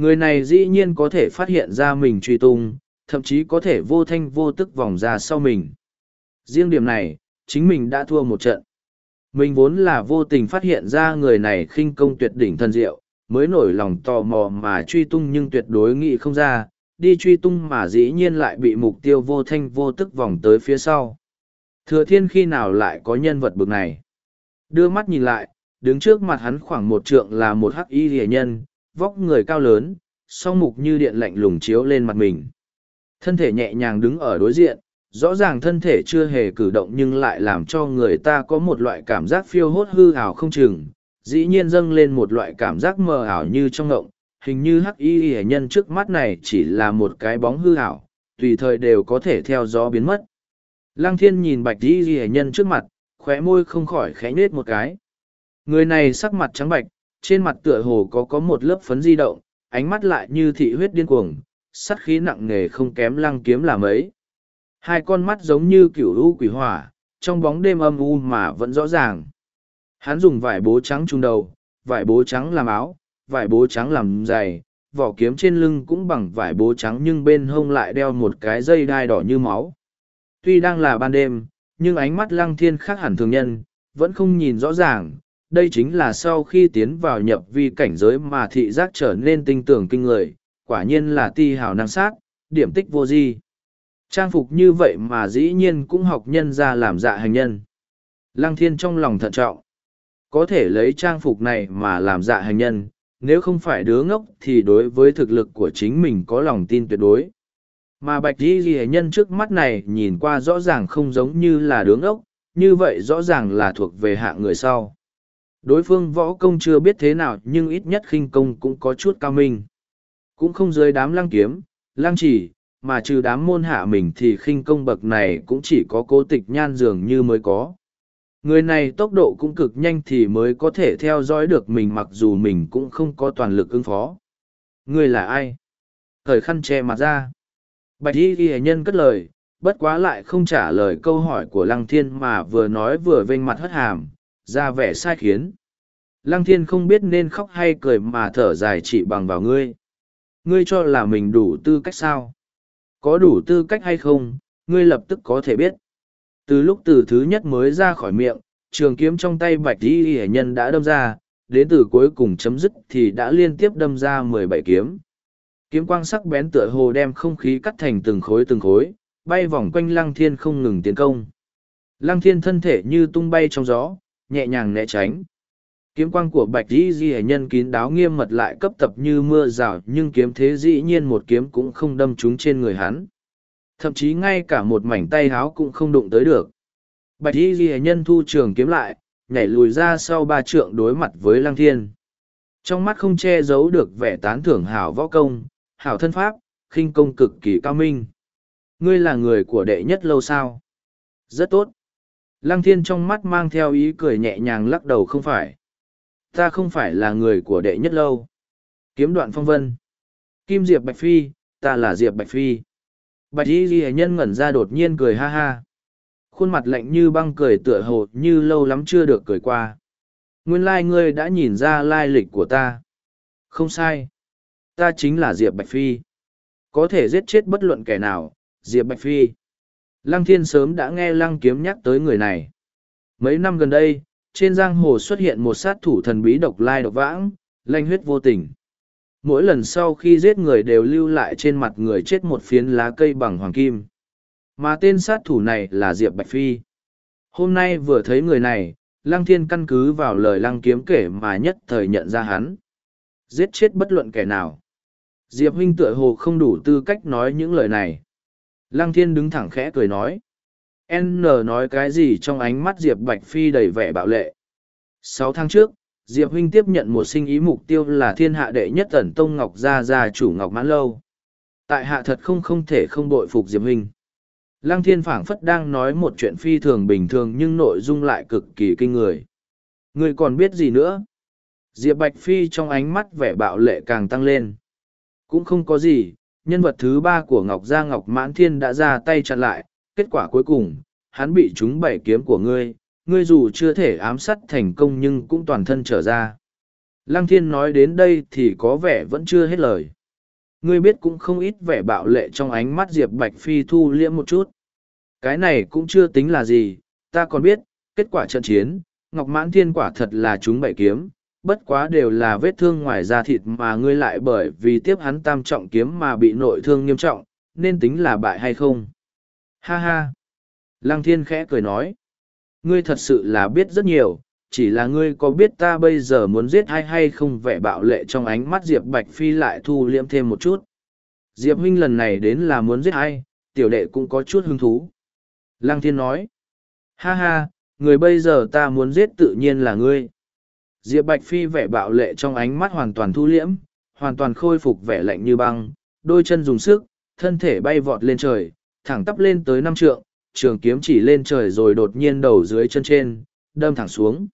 người này dĩ nhiên có thể phát hiện ra mình truy tung thậm chí có thể vô thanh vô tức vòng ra sau mình Riêng điểm này, chính mình đã thua một trận. Mình vốn là vô tình phát hiện ra người này khinh công tuyệt đỉnh thần diệu, mới nổi lòng tò mò mà truy tung nhưng tuyệt đối nghĩ không ra, đi truy tung mà dĩ nhiên lại bị mục tiêu vô thanh vô tức vòng tới phía sau. Thừa thiên khi nào lại có nhân vật bực này? Đưa mắt nhìn lại, đứng trước mặt hắn khoảng một trượng là một hắc y hề nhân, vóc người cao lớn, song mục như điện lạnh lùng chiếu lên mặt mình. Thân thể nhẹ nhàng đứng ở đối diện, rõ ràng thân thể chưa hề cử động nhưng lại làm cho người ta có một loại cảm giác phiêu hốt hư ảo không chừng, dĩ nhiên dâng lên một loại cảm giác mờ ảo như trong ngộng, hình như hắc y hệ nhân trước mắt này chỉ là một cái bóng hư ảo, tùy thời đều có thể theo gió biến mất. Lăng thiên nhìn bạch y hệ nhân trước mặt, khóe môi không khỏi khẽ nết một cái. Người này sắc mặt trắng bạch, trên mặt tựa hồ có có một lớp phấn di động, ánh mắt lại như thị huyết điên cuồng, sát khí nặng nề không kém lăng kiếm là mấy hai con mắt giống như kiểu u quỷ hỏa trong bóng đêm âm u mà vẫn rõ ràng hắn dùng vải bố trắng trung đầu vải bố trắng làm áo vải bố trắng làm giày vỏ kiếm trên lưng cũng bằng vải bố trắng nhưng bên hông lại đeo một cái dây đai đỏ như máu tuy đang là ban đêm nhưng ánh mắt lăng thiên khác hẳn thường nhân vẫn không nhìn rõ ràng đây chính là sau khi tiến vào nhập vi cảnh giới mà thị giác trở nên tinh tưởng kinh người quả nhiên là ti hào năng sát điểm tích vô di Trang phục như vậy mà dĩ nhiên cũng học nhân ra làm dạ hành nhân. Lăng thiên trong lòng thận trọng. Có thể lấy trang phục này mà làm dạ hành nhân, nếu không phải đứa ngốc thì đối với thực lực của chính mình có lòng tin tuyệt đối. Mà bạch đi ghi nhân trước mắt này nhìn qua rõ ràng không giống như là đứa ngốc, như vậy rõ ràng là thuộc về hạ người sau. Đối phương võ công chưa biết thế nào nhưng ít nhất khinh công cũng có chút cao minh. Cũng không dưới đám lăng kiếm, lăng chỉ, mà trừ đám môn hạ mình thì khinh công bậc này cũng chỉ có cố tịch nhan dường như mới có. Người này tốc độ cũng cực nhanh thì mới có thể theo dõi được mình mặc dù mình cũng không có toàn lực ứng phó. Người là ai? Thời khăn che mặt ra. Bạch y ghi nhân cất lời, bất quá lại không trả lời câu hỏi của Lăng Thiên mà vừa nói vừa vênh mặt hất hàm, ra vẻ sai khiến. Lăng Thiên không biết nên khóc hay cười mà thở dài chỉ bằng vào ngươi. Ngươi cho là mình đủ tư cách sao? Có đủ tư cách hay không, ngươi lập tức có thể biết. Từ lúc từ thứ nhất mới ra khỏi miệng, trường kiếm trong tay bạch y hệ nhân đã đâm ra, đến từ cuối cùng chấm dứt thì đã liên tiếp đâm ra mười bảy kiếm. Kiếm quang sắc bén tựa hồ đem không khí cắt thành từng khối từng khối, bay vòng quanh lăng thiên không ngừng tiến công. Lăng thiên thân thể như tung bay trong gió, nhẹ nhàng né tránh kiếm quang của bạch dĩ dĩ nhân kín đáo nghiêm mật lại cấp tập như mưa rào nhưng kiếm thế dĩ nhiên một kiếm cũng không đâm trúng trên người hắn thậm chí ngay cả một mảnh tay háo cũng không đụng tới được bạch dĩ dĩ nhân thu trường kiếm lại nhảy lùi ra sau ba trượng đối mặt với lăng thiên trong mắt không che giấu được vẻ tán thưởng hảo võ công hảo thân pháp khinh công cực kỳ cao minh ngươi là người của đệ nhất lâu sao rất tốt lăng thiên trong mắt mang theo ý cười nhẹ nhàng lắc đầu không phải ta không phải là người của đệ nhất lâu. Kiếm đoạn phong vân. Kim Diệp Bạch Phi, ta là Diệp Bạch Phi. Bạch Y Ghi Nhân ngẩn ra đột nhiên cười ha ha. Khuôn mặt lạnh như băng cười tựa hồ như lâu lắm chưa được cười qua. Nguyên lai like ngươi đã nhìn ra lai lịch của ta. Không sai. Ta chính là Diệp Bạch Phi. Có thể giết chết bất luận kẻ nào, Diệp Bạch Phi. Lăng Thiên sớm đã nghe Lăng Kiếm nhắc tới người này. Mấy năm gần đây, trên giang hồ xuất hiện một sát thủ thần bí độc lai độc vãng, lanh huyết vô tình. Mỗi lần sau khi giết người đều lưu lại trên mặt người chết một phiến lá cây bằng hoàng kim. Mà tên sát thủ này là Diệp Bạch Phi. Hôm nay vừa thấy người này, Lăng Thiên căn cứ vào lời Lăng Kiếm kể mà nhất thời nhận ra hắn. Giết chết bất luận kẻ nào. Diệp huynh tựa hồ không đủ tư cách nói những lời này. Lăng Thiên đứng thẳng khẽ cười nói. N nói cái gì trong ánh mắt Diệp Bạch Phi đầy vẻ bạo lệ. Sáu tháng trước, Diệp Huynh tiếp nhận một sinh ý mục tiêu là thiên hạ đệ nhất ẩn tông Ngọc Gia Gia chủ Ngọc Mãn Lâu. Tại hạ thật không không thể không bội phục Diệp Huynh. Lăng thiên phảng phất đang nói một chuyện phi thường bình thường nhưng nội dung lại cực kỳ kinh người. Người còn biết gì nữa? Diệp Bạch Phi trong ánh mắt vẻ bạo lệ càng tăng lên. Cũng không có gì, nhân vật thứ ba của Ngọc Gia Ngọc Mãn Thiên đã ra tay chặn lại, kết quả cuối cùng, hắn bị chúng bảy kiếm của ngươi, ngươi dù chưa thể ám sát thành công nhưng cũng toàn thân trở ra. Lăng thiên nói đến đây thì có vẻ vẫn chưa hết lời. Ngươi biết cũng không ít vẻ bạo lệ trong ánh mắt Diệp Bạch Phi thu liễm một chút. Cái này cũng chưa tính là gì, ta còn biết, kết quả trận chiến, Ngọc Mãn Thiên quả thật là chúng bảy kiếm, bất quá đều là vết thương ngoài da thịt mà ngươi lại bởi vì tiếp hắn tam trọng kiếm mà bị nội thương nghiêm trọng, nên tính là bại hay không. Ha ha! Lăng thiên khẽ cười nói. Ngươi thật sự là biết rất nhiều, chỉ là ngươi có biết ta bây giờ muốn giết ai hay không vẻ bạo lệ trong ánh mắt Diệp Bạch Phi lại thu liễm thêm một chút. Diệp huynh lần này đến là muốn giết ai, tiểu đệ cũng có chút hứng thú. Lăng thiên nói. Ha ha, người bây giờ ta muốn giết tự nhiên là ngươi. Diệp Bạch Phi vẻ bạo lệ trong ánh mắt hoàn toàn thu liễm, hoàn toàn khôi phục vẻ lạnh như băng, đôi chân dùng sức, thân thể bay vọt lên trời, thẳng tắp lên tới năm trượng, trường kiếm chỉ lên trời rồi đột nhiên đầu dưới chân trên, đâm thẳng xuống.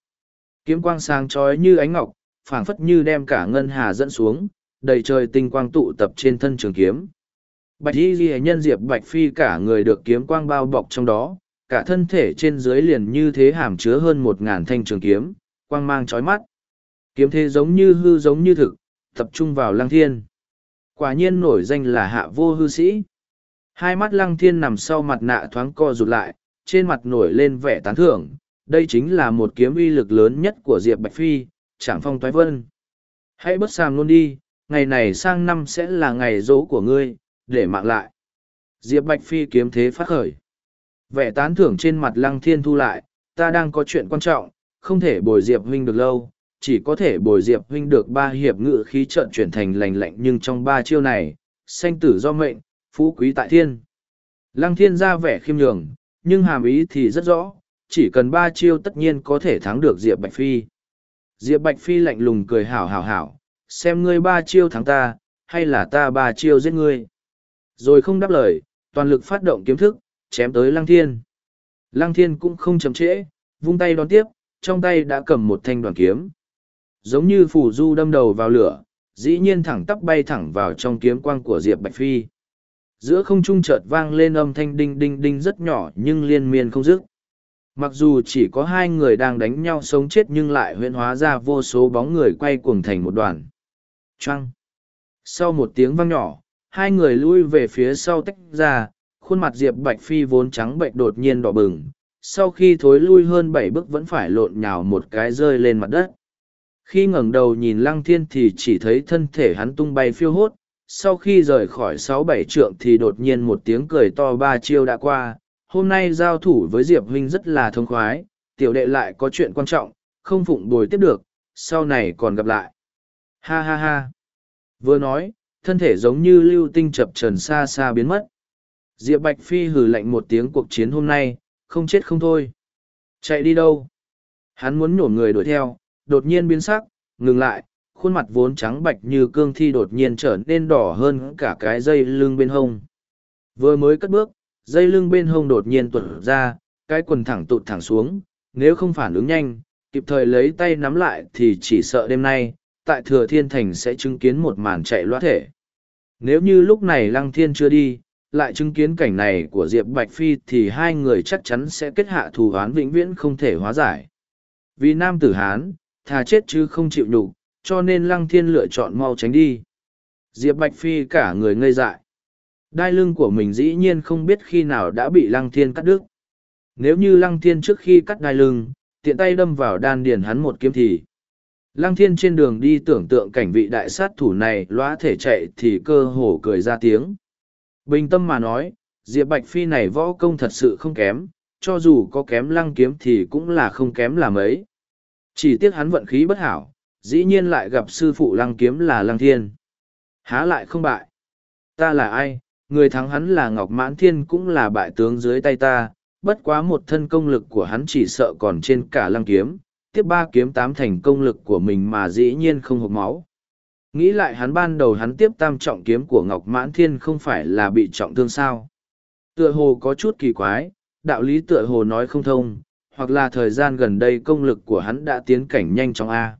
Kiếm quang sáng chói như ánh ngọc, phảng phất như đem cả ngân hà dẫn xuống, đầy trời tinh quang tụ tập trên thân trường kiếm. Bạch Y Ghi nhân Diệp Bạch Phi cả người được kiếm quang bao bọc trong đó, cả thân thể trên dưới liền như thế hàm chứa hơn một ngàn thanh trường kiếm, quang mang chói mắt. Kiếm thế giống như hư giống như thực, tập trung vào lăng thiên. Quả nhiên nổi danh là hạ vô hư sĩ. Hai mắt lăng thiên nằm sau mặt nạ thoáng co rụt lại, trên mặt nổi lên vẻ tán thưởng, đây chính là một kiếm uy lực lớn nhất của Diệp Bạch Phi, chẳng phong toái vân. Hãy bất sàng luôn đi, ngày này sang năm sẽ là ngày dỗ của ngươi, để mạng lại. Diệp Bạch Phi kiếm thế phát khởi. Vẻ tán thưởng trên mặt lăng thiên thu lại, ta đang có chuyện quan trọng, không thể bồi Diệp huynh được lâu, chỉ có thể bồi Diệp huynh được ba hiệp ngự khí trận chuyển thành lành lạnh nhưng trong ba chiêu này, sanh tử do mệnh, phú quý tại thiên. Lăng thiên ra vẻ khiêm nhường, nhưng hàm ý thì rất rõ, chỉ cần ba chiêu tất nhiên có thể thắng được Diệp Bạch Phi. Diệp Bạch Phi lạnh lùng cười hảo hảo hảo, xem ngươi ba chiêu thắng ta, hay là ta ba chiêu giết ngươi. Rồi không đáp lời, toàn lực phát động kiếm thức, chém tới Lăng Thiên. Lăng Thiên cũng không chậm trễ, vung tay đón tiếp, trong tay đã cầm một thanh đoàn kiếm. Giống như phủ du đâm đầu vào lửa, dĩ nhiên thẳng tắp bay thẳng vào trong kiếm quang của Diệp Bạch Phi giữa không trung chợt vang lên âm thanh đinh đinh đinh rất nhỏ nhưng liên miên không dứt mặc dù chỉ có hai người đang đánh nhau sống chết nhưng lại huyễn hóa ra vô số bóng người quay cuồng thành một đoàn trăng sau một tiếng vang nhỏ hai người lui về phía sau tách ra khuôn mặt diệp bạch phi vốn trắng bệnh đột nhiên đỏ bừng sau khi thối lui hơn bảy bước vẫn phải lộn nhào một cái rơi lên mặt đất khi ngẩng đầu nhìn lăng thiên thì chỉ thấy thân thể hắn tung bay phiêu hốt sau khi rời khỏi sáu bảy trượng thì đột nhiên một tiếng cười to ba chiêu đã qua hôm nay giao thủ với diệp huynh rất là thông khoái tiểu đệ lại có chuyện quan trọng không phụng bồi tiếp được sau này còn gặp lại ha ha ha vừa nói thân thể giống như lưu tinh chập trần xa xa biến mất diệp bạch phi hừ lạnh một tiếng cuộc chiến hôm nay không chết không thôi chạy đi đâu hắn muốn nhổ người đuổi theo đột nhiên biến sắc ngừng lại khuôn mặt vốn trắng bạch như cương thi đột nhiên trở nên đỏ hơn cả cái dây lưng bên hông. Vừa mới cất bước, dây lưng bên hông đột nhiên tuột ra, cái quần thẳng tụt thẳng xuống, nếu không phản ứng nhanh, kịp thời lấy tay nắm lại thì chỉ sợ đêm nay, tại thừa thiên thành sẽ chứng kiến một màn chạy loát thể. Nếu như lúc này lăng thiên chưa đi, lại chứng kiến cảnh này của Diệp Bạch Phi thì hai người chắc chắn sẽ kết hạ thù oán vĩnh viễn không thể hóa giải. Vì nam tử Hán, thà chết chứ không chịu nhục cho nên lăng thiên lựa chọn mau tránh đi. Diệp Bạch Phi cả người ngây dại. Đai lưng của mình dĩ nhiên không biết khi nào đã bị lăng thiên cắt đứt. Nếu như lăng thiên trước khi cắt đai lưng, tiện tay đâm vào đan điền hắn một kiếm thì. Lăng thiên trên đường đi tưởng tượng cảnh vị đại sát thủ này lóa thể chạy thì cơ hồ cười ra tiếng. Bình tâm mà nói, Diệp Bạch Phi này võ công thật sự không kém, cho dù có kém lăng kiếm thì cũng là không kém là mấy. Chỉ tiếc hắn vận khí bất hảo, dĩ nhiên lại gặp sư phụ lăng kiếm là lăng thiên. Há lại không bại. Ta là ai, người thắng hắn là Ngọc Mãn Thiên cũng là bại tướng dưới tay ta, bất quá một thân công lực của hắn chỉ sợ còn trên cả lăng kiếm, tiếp ba kiếm tám thành công lực của mình mà dĩ nhiên không hộp máu. Nghĩ lại hắn ban đầu hắn tiếp tam trọng kiếm của Ngọc Mãn Thiên không phải là bị trọng thương sao. Tựa hồ có chút kỳ quái, đạo lý tựa hồ nói không thông, hoặc là thời gian gần đây công lực của hắn đã tiến cảnh nhanh trong A.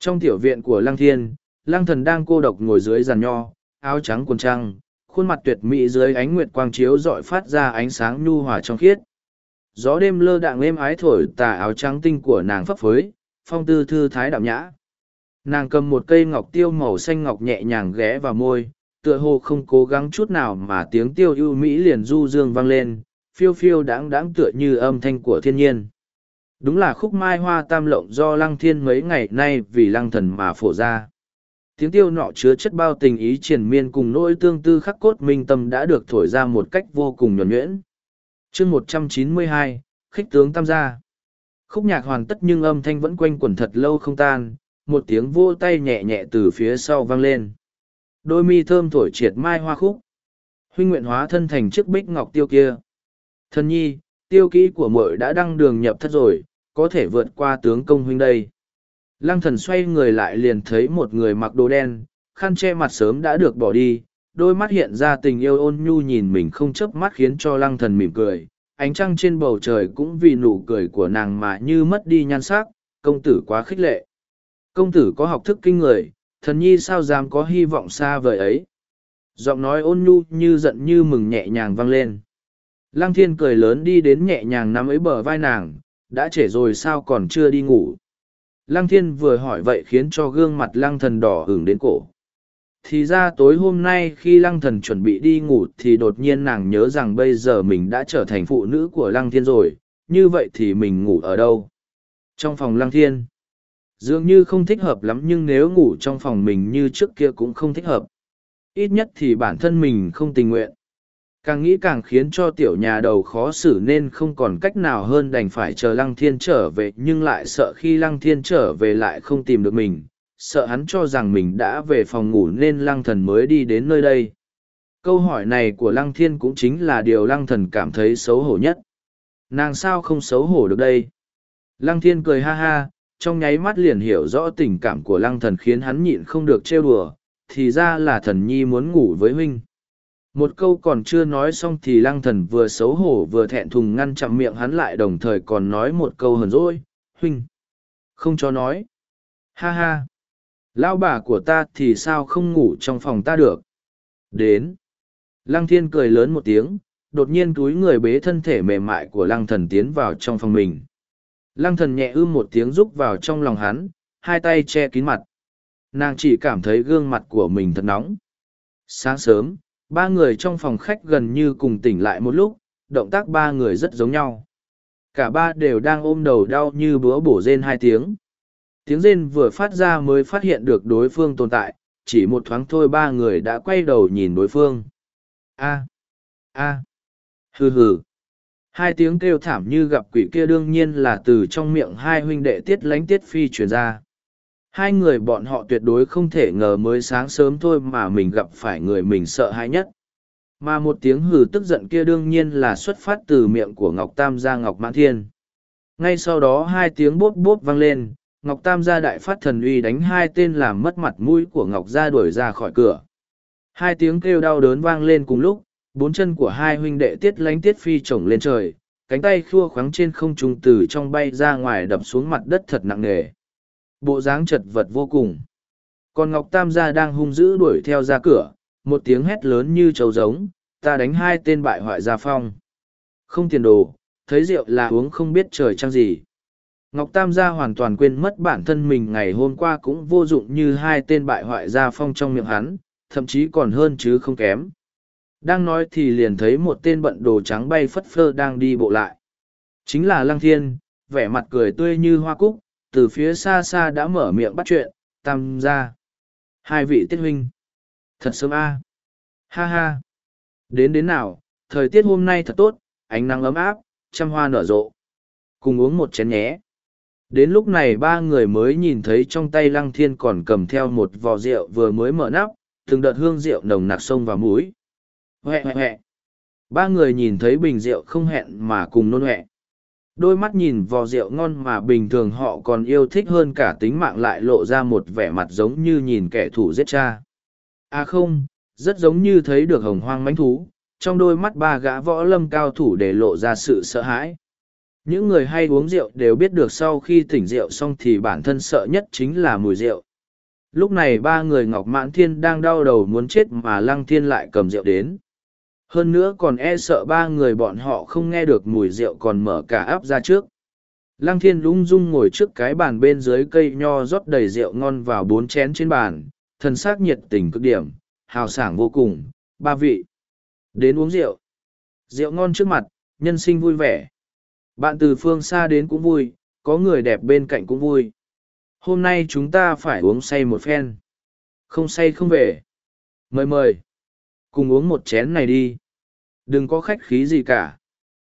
Trong tiểu viện của Lăng Thiên, Lăng Thần đang cô độc ngồi dưới giàn nho, áo trắng quần trăng, khuôn mặt tuyệt mỹ dưới ánh nguyệt quang chiếu dọi phát ra ánh sáng nhu hòa trong khiết. Gió đêm lơ đạng êm ái thổi tà áo trắng tinh của nàng phấp phới, phong tư thư thái đạm nhã. Nàng cầm một cây ngọc tiêu màu xanh ngọc nhẹ nhàng ghé vào môi, tựa hồ không cố gắng chút nào mà tiếng tiêu ưu mỹ liền du dương vang lên, phiêu phiêu đáng đáng tựa như âm thanh của thiên nhiên. Đúng là khúc mai hoa tam lộng do lăng thiên mấy ngày nay vì lăng thần mà phổ ra. Tiếng tiêu nọ chứa chất bao tình ý triển miên cùng nỗi tương tư khắc cốt minh tâm đã được thổi ra một cách vô cùng nhuẩn nhuyễn. chương một trăm chín mươi hai khích tướng tam gia. Khúc nhạc hoàn tất nhưng âm thanh vẫn quanh quẩn thật lâu không tan, một tiếng vô tay nhẹ nhẹ từ phía sau vang lên. Đôi mi thơm thổi triệt mai hoa khúc. Huynh nguyện hóa thân thành chiếc bích ngọc tiêu kia. Thân nhi, tiêu kỹ của mội đã đăng đường nhập thất rồi có thể vượt qua tướng công huynh đây lăng thần xoay người lại liền thấy một người mặc đồ đen khăn che mặt sớm đã được bỏ đi đôi mắt hiện ra tình yêu ôn nhu nhìn mình không chớp mắt khiến cho lăng thần mỉm cười ánh trăng trên bầu trời cũng vì nụ cười của nàng mà như mất đi nhan sắc công tử quá khích lệ công tử có học thức kinh người thần nhi sao dám có hy vọng xa vời ấy giọng nói ôn nhu như giận như mừng nhẹ nhàng vang lên Lăng thiên cười lớn đi đến nhẹ nhàng nắm ấy bờ vai nàng, đã trễ rồi sao còn chưa đi ngủ. Lăng thiên vừa hỏi vậy khiến cho gương mặt lăng thần đỏ hửng đến cổ. Thì ra tối hôm nay khi lăng thần chuẩn bị đi ngủ thì đột nhiên nàng nhớ rằng bây giờ mình đã trở thành phụ nữ của lăng thiên rồi, như vậy thì mình ngủ ở đâu? Trong phòng lăng thiên. Dường như không thích hợp lắm nhưng nếu ngủ trong phòng mình như trước kia cũng không thích hợp. Ít nhất thì bản thân mình không tình nguyện càng nghĩ càng khiến cho tiểu nhà đầu khó xử nên không còn cách nào hơn đành phải chờ lăng thiên trở về nhưng lại sợ khi lăng thiên trở về lại không tìm được mình sợ hắn cho rằng mình đã về phòng ngủ nên lăng thần mới đi đến nơi đây câu hỏi này của lăng thiên cũng chính là điều lăng thần cảm thấy xấu hổ nhất nàng sao không xấu hổ được đây lăng thiên cười ha ha trong nháy mắt liền hiểu rõ tình cảm của lăng thần khiến hắn nhịn không được trêu đùa thì ra là thần nhi muốn ngủ với huynh một câu còn chưa nói xong thì lăng thần vừa xấu hổ vừa thẹn thùng ngăn chặn miệng hắn lại đồng thời còn nói một câu hờn rỗi huynh không cho nói ha ha lão bà của ta thì sao không ngủ trong phòng ta được đến lăng thiên cười lớn một tiếng đột nhiên túi người bế thân thể mềm mại của lăng thần tiến vào trong phòng mình lăng thần nhẹ ưm một tiếng rúc vào trong lòng hắn hai tay che kín mặt nàng chỉ cảm thấy gương mặt của mình thật nóng sáng sớm Ba người trong phòng khách gần như cùng tỉnh lại một lúc, động tác ba người rất giống nhau. Cả ba đều đang ôm đầu đau như búa bổ rên hai tiếng. Tiếng rên vừa phát ra mới phát hiện được đối phương tồn tại, chỉ một thoáng thôi ba người đã quay đầu nhìn đối phương. A. A. hừ hừ. Hai tiếng kêu thảm như gặp quỷ kia đương nhiên là từ trong miệng hai huynh đệ tiết lánh tiết phi truyền ra hai người bọn họ tuyệt đối không thể ngờ mới sáng sớm thôi mà mình gặp phải người mình sợ hãi nhất mà một tiếng hừ tức giận kia đương nhiên là xuất phát từ miệng của ngọc tam gia ngọc mãn thiên ngay sau đó hai tiếng bốp bốp vang lên ngọc tam gia đại phát thần uy đánh hai tên làm mất mặt mũi của ngọc gia đuổi ra khỏi cửa hai tiếng kêu đau đớn vang lên cùng lúc bốn chân của hai huynh đệ tiết lánh tiết phi chổng lên trời cánh tay khua khoáng trên không trung từ trong bay ra ngoài đập xuống mặt đất thật nặng nề bộ dáng chật vật vô cùng. Còn Ngọc Tam gia đang hung dữ đuổi theo ra cửa, một tiếng hét lớn như trâu giống, ta đánh hai tên bại hoại gia phong. Không tiền đồ, thấy rượu là uống không biết trời trăng gì. Ngọc Tam gia hoàn toàn quên mất bản thân mình ngày hôm qua cũng vô dụng như hai tên bại hoại gia phong trong miệng hắn, thậm chí còn hơn chứ không kém. Đang nói thì liền thấy một tên bận đồ trắng bay phất phơ đang đi bộ lại. Chính là Lăng Thiên, vẻ mặt cười tươi như hoa cúc, từ phía xa xa đã mở miệng bắt chuyện, tam ra. Hai vị tiết huynh. Thật sớm a à. Ha ha. Đến đến nào, thời tiết hôm nay thật tốt, ánh nắng ấm áp, trăm hoa nở rộ. Cùng uống một chén nhé. Đến lúc này ba người mới nhìn thấy trong tay lăng thiên còn cầm theo một vò rượu vừa mới mở nắp, từng đợt hương rượu nồng nặc sông vào mũi. Huệ huệ huệ. Ba người nhìn thấy bình rượu không hẹn mà cùng nôn huệ đôi mắt nhìn vò rượu ngon mà bình thường họ còn yêu thích hơn cả tính mạng lại lộ ra một vẻ mặt giống như nhìn kẻ thù giết cha à không rất giống như thấy được hồng hoang mánh thú trong đôi mắt ba gã võ lâm cao thủ để lộ ra sự sợ hãi những người hay uống rượu đều biết được sau khi tỉnh rượu xong thì bản thân sợ nhất chính là mùi rượu lúc này ba người ngọc mãn thiên đang đau đầu muốn chết mà lăng thiên lại cầm rượu đến hơn nữa còn e sợ ba người bọn họ không nghe được mùi rượu còn mở cả áp ra trước lăng thiên lung dung ngồi trước cái bàn bên dưới cây nho rót đầy rượu ngon vào bốn chén trên bàn thân xác nhiệt tình cực điểm hào sảng vô cùng ba vị đến uống rượu rượu ngon trước mặt nhân sinh vui vẻ bạn từ phương xa đến cũng vui có người đẹp bên cạnh cũng vui hôm nay chúng ta phải uống say một phen không say không về mời mời cùng uống một chén này đi đừng có khách khí gì cả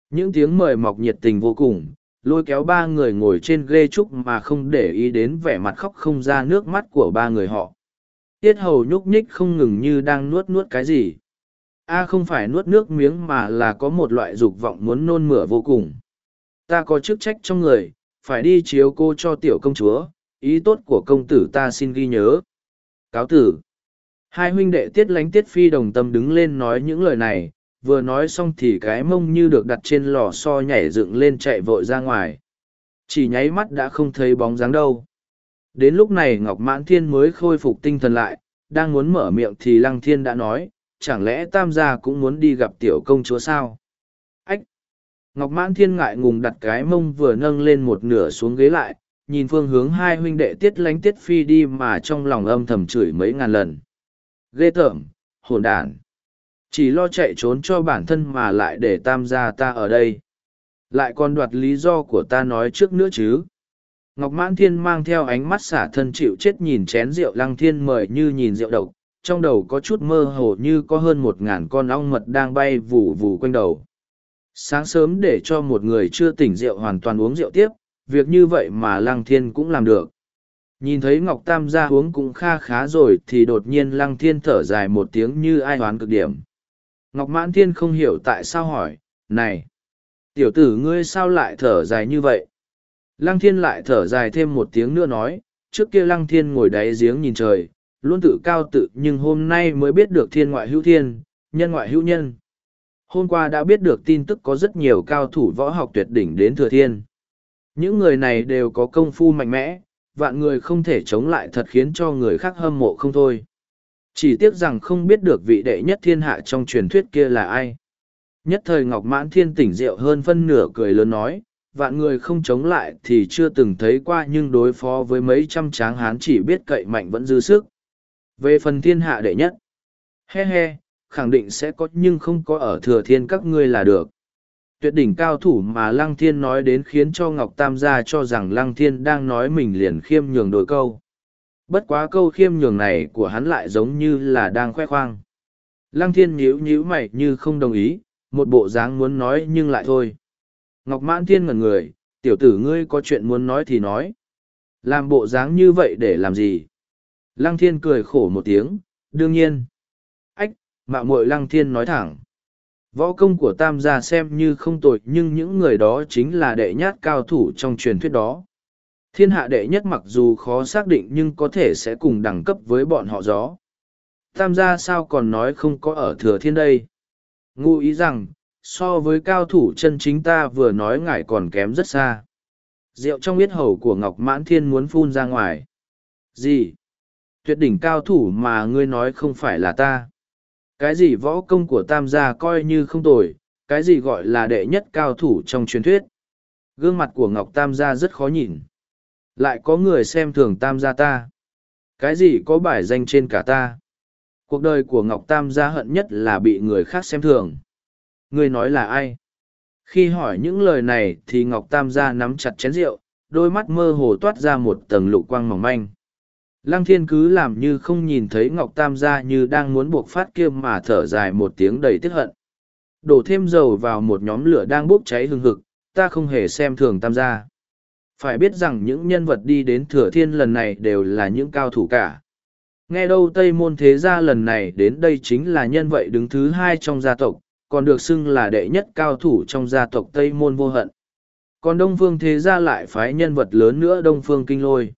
những tiếng mời mọc nhiệt tình vô cùng lôi kéo ba người ngồi trên ghê trúc mà không để ý đến vẻ mặt khóc không ra nước mắt của ba người họ tiết hầu nhúc nhích không ngừng như đang nuốt nuốt cái gì a không phải nuốt nước miếng mà là có một loại dục vọng muốn nôn mửa vô cùng ta có chức trách trong người phải đi chiếu cô cho tiểu công chúa ý tốt của công tử ta xin ghi nhớ cáo tử Hai huynh đệ tiết lánh tiết phi đồng tâm đứng lên nói những lời này, vừa nói xong thì cái mông như được đặt trên lò xo nhảy dựng lên chạy vội ra ngoài. Chỉ nháy mắt đã không thấy bóng dáng đâu. Đến lúc này Ngọc Mãn Thiên mới khôi phục tinh thần lại, đang muốn mở miệng thì Lăng Thiên đã nói, chẳng lẽ Tam gia cũng muốn đi gặp tiểu công chúa sao? Ách! Ngọc Mãn Thiên ngại ngùng đặt cái mông vừa nâng lên một nửa xuống ghế lại, nhìn phương hướng hai huynh đệ tiết lánh tiết phi đi mà trong lòng âm thầm chửi mấy ngàn lần ghê tởm hồn đản chỉ lo chạy trốn cho bản thân mà lại để tam gia ta ở đây lại còn đoạt lý do của ta nói trước nữa chứ ngọc mãn thiên mang theo ánh mắt xả thân chịu chết nhìn chén rượu lăng thiên mời như nhìn rượu độc trong đầu có chút mơ hồ như có hơn một ngàn con ong mật đang bay vù vù quanh đầu sáng sớm để cho một người chưa tỉnh rượu hoàn toàn uống rượu tiếp việc như vậy mà lăng thiên cũng làm được Nhìn thấy Ngọc Tam gia uống cũng kha khá rồi thì đột nhiên Lăng Thiên thở dài một tiếng như ai hoán cực điểm. Ngọc Mãn Thiên không hiểu tại sao hỏi, này, tiểu tử ngươi sao lại thở dài như vậy? Lăng Thiên lại thở dài thêm một tiếng nữa nói, trước kia Lăng Thiên ngồi đáy giếng nhìn trời, luôn tự cao tự nhưng hôm nay mới biết được thiên ngoại hữu thiên, nhân ngoại hữu nhân. Hôm qua đã biết được tin tức có rất nhiều cao thủ võ học tuyệt đỉnh đến thừa thiên. Những người này đều có công phu mạnh mẽ, vạn người không thể chống lại thật khiến cho người khác hâm mộ không thôi. Chỉ tiếc rằng không biết được vị đệ nhất thiên hạ trong truyền thuyết kia là ai. Nhất thời Ngọc Mãn Thiên tỉnh rượu hơn phân nửa cười lớn nói, vạn người không chống lại thì chưa từng thấy qua nhưng đối phó với mấy trăm tráng hán chỉ biết cậy mạnh vẫn dư sức. Về phần thiên hạ đệ nhất, he he, khẳng định sẽ có nhưng không có ở thừa thiên các ngươi là được tuyệt đỉnh cao thủ mà Lăng Thiên nói đến khiến cho Ngọc Tam gia cho rằng Lăng Thiên đang nói mình liền khiêm nhường đôi câu. Bất quá câu khiêm nhường này của hắn lại giống như là đang khoe khoang. Lăng Thiên nhíu nhíu mày như không đồng ý, một bộ dáng muốn nói nhưng lại thôi. Ngọc Mãn Thiên ngẩn người, tiểu tử ngươi có chuyện muốn nói thì nói. Làm bộ dáng như vậy để làm gì? Lăng Thiên cười khổ một tiếng, đương nhiên. Ách, mạo muội Lăng Thiên nói thẳng. Võ công của tam gia xem như không tội nhưng những người đó chính là đệ nhất cao thủ trong truyền thuyết đó. Thiên hạ đệ nhất mặc dù khó xác định nhưng có thể sẽ cùng đẳng cấp với bọn họ gió. Tam gia sao còn nói không có ở thừa thiên đây? Ngụ ý rằng, so với cao thủ chân chính ta vừa nói ngài còn kém rất xa. Rượu trong biết hầu của Ngọc Mãn Thiên muốn phun ra ngoài. Gì? Tuyệt đỉnh cao thủ mà ngươi nói không phải là ta cái gì võ công của tam gia coi như không tồi cái gì gọi là đệ nhất cao thủ trong truyền thuyết gương mặt của ngọc tam gia rất khó nhìn lại có người xem thường tam gia ta cái gì có bài danh trên cả ta cuộc đời của ngọc tam gia hận nhất là bị người khác xem thường ngươi nói là ai khi hỏi những lời này thì ngọc tam gia nắm chặt chén rượu đôi mắt mơ hồ toát ra một tầng lục quang mỏng manh Lăng thiên cứ làm như không nhìn thấy Ngọc Tam gia như đang muốn buộc phát kia mà thở dài một tiếng đầy tiếc hận. Đổ thêm dầu vào một nhóm lửa đang bốc cháy hừng hực, ta không hề xem thường Tam gia. Phải biết rằng những nhân vật đi đến thừa thiên lần này đều là những cao thủ cả. Nghe đâu Tây Môn Thế Gia lần này đến đây chính là nhân vậy đứng thứ hai trong gia tộc, còn được xưng là đệ nhất cao thủ trong gia tộc Tây Môn Vô Hận. Còn Đông Phương Thế Gia lại phái nhân vật lớn nữa Đông Phương Kinh Lôi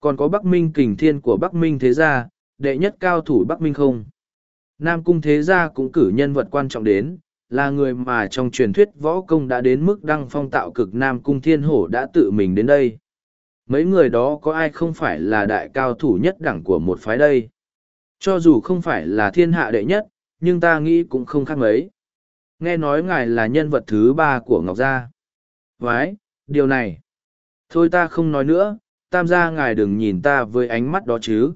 còn có Bắc Minh kình thiên của Bắc Minh thế gia, đệ nhất cao thủ Bắc Minh không? Nam cung thế gia cũng cử nhân vật quan trọng đến, là người mà trong truyền thuyết võ công đã đến mức đăng phong tạo cực Nam cung thiên hổ đã tự mình đến đây. Mấy người đó có ai không phải là đại cao thủ nhất đẳng của một phái đây? Cho dù không phải là thiên hạ đệ nhất, nhưng ta nghĩ cũng không khác mấy. Nghe nói ngài là nhân vật thứ ba của Ngọc Gia. Vái, điều này. Thôi ta không nói nữa, tam gia ngài đừng nhìn ta với ánh mắt đó chứ.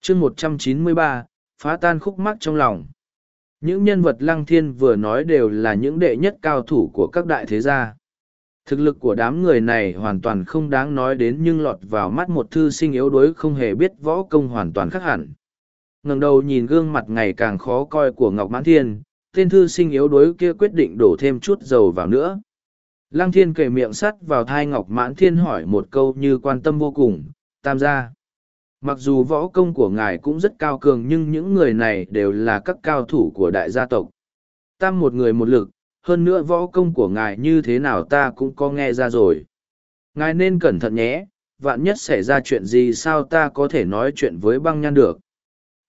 chương một trăm chín mươi ba phá tan khúc mắc trong lòng. Những nhân vật lăng thiên vừa nói đều là những đệ nhất cao thủ của các đại thế gia. Thực lực của đám người này hoàn toàn không đáng nói đến nhưng lọt vào mắt một thư sinh yếu đuối không hề biết võ công hoàn toàn khác hẳn. ngẩng đầu nhìn gương mặt ngày càng khó coi của Ngọc Mãn Thiên, tên thư sinh yếu đuối kia quyết định đổ thêm chút dầu vào nữa. Lăng thiên kề miệng sắt vào thai ngọc mãn thiên hỏi một câu như quan tâm vô cùng, tam gia. Mặc dù võ công của ngài cũng rất cao cường nhưng những người này đều là các cao thủ của đại gia tộc. Tam một người một lực, hơn nữa võ công của ngài như thế nào ta cũng có nghe ra rồi. Ngài nên cẩn thận nhé, vạn nhất xảy ra chuyện gì sao ta có thể nói chuyện với băng nhan được.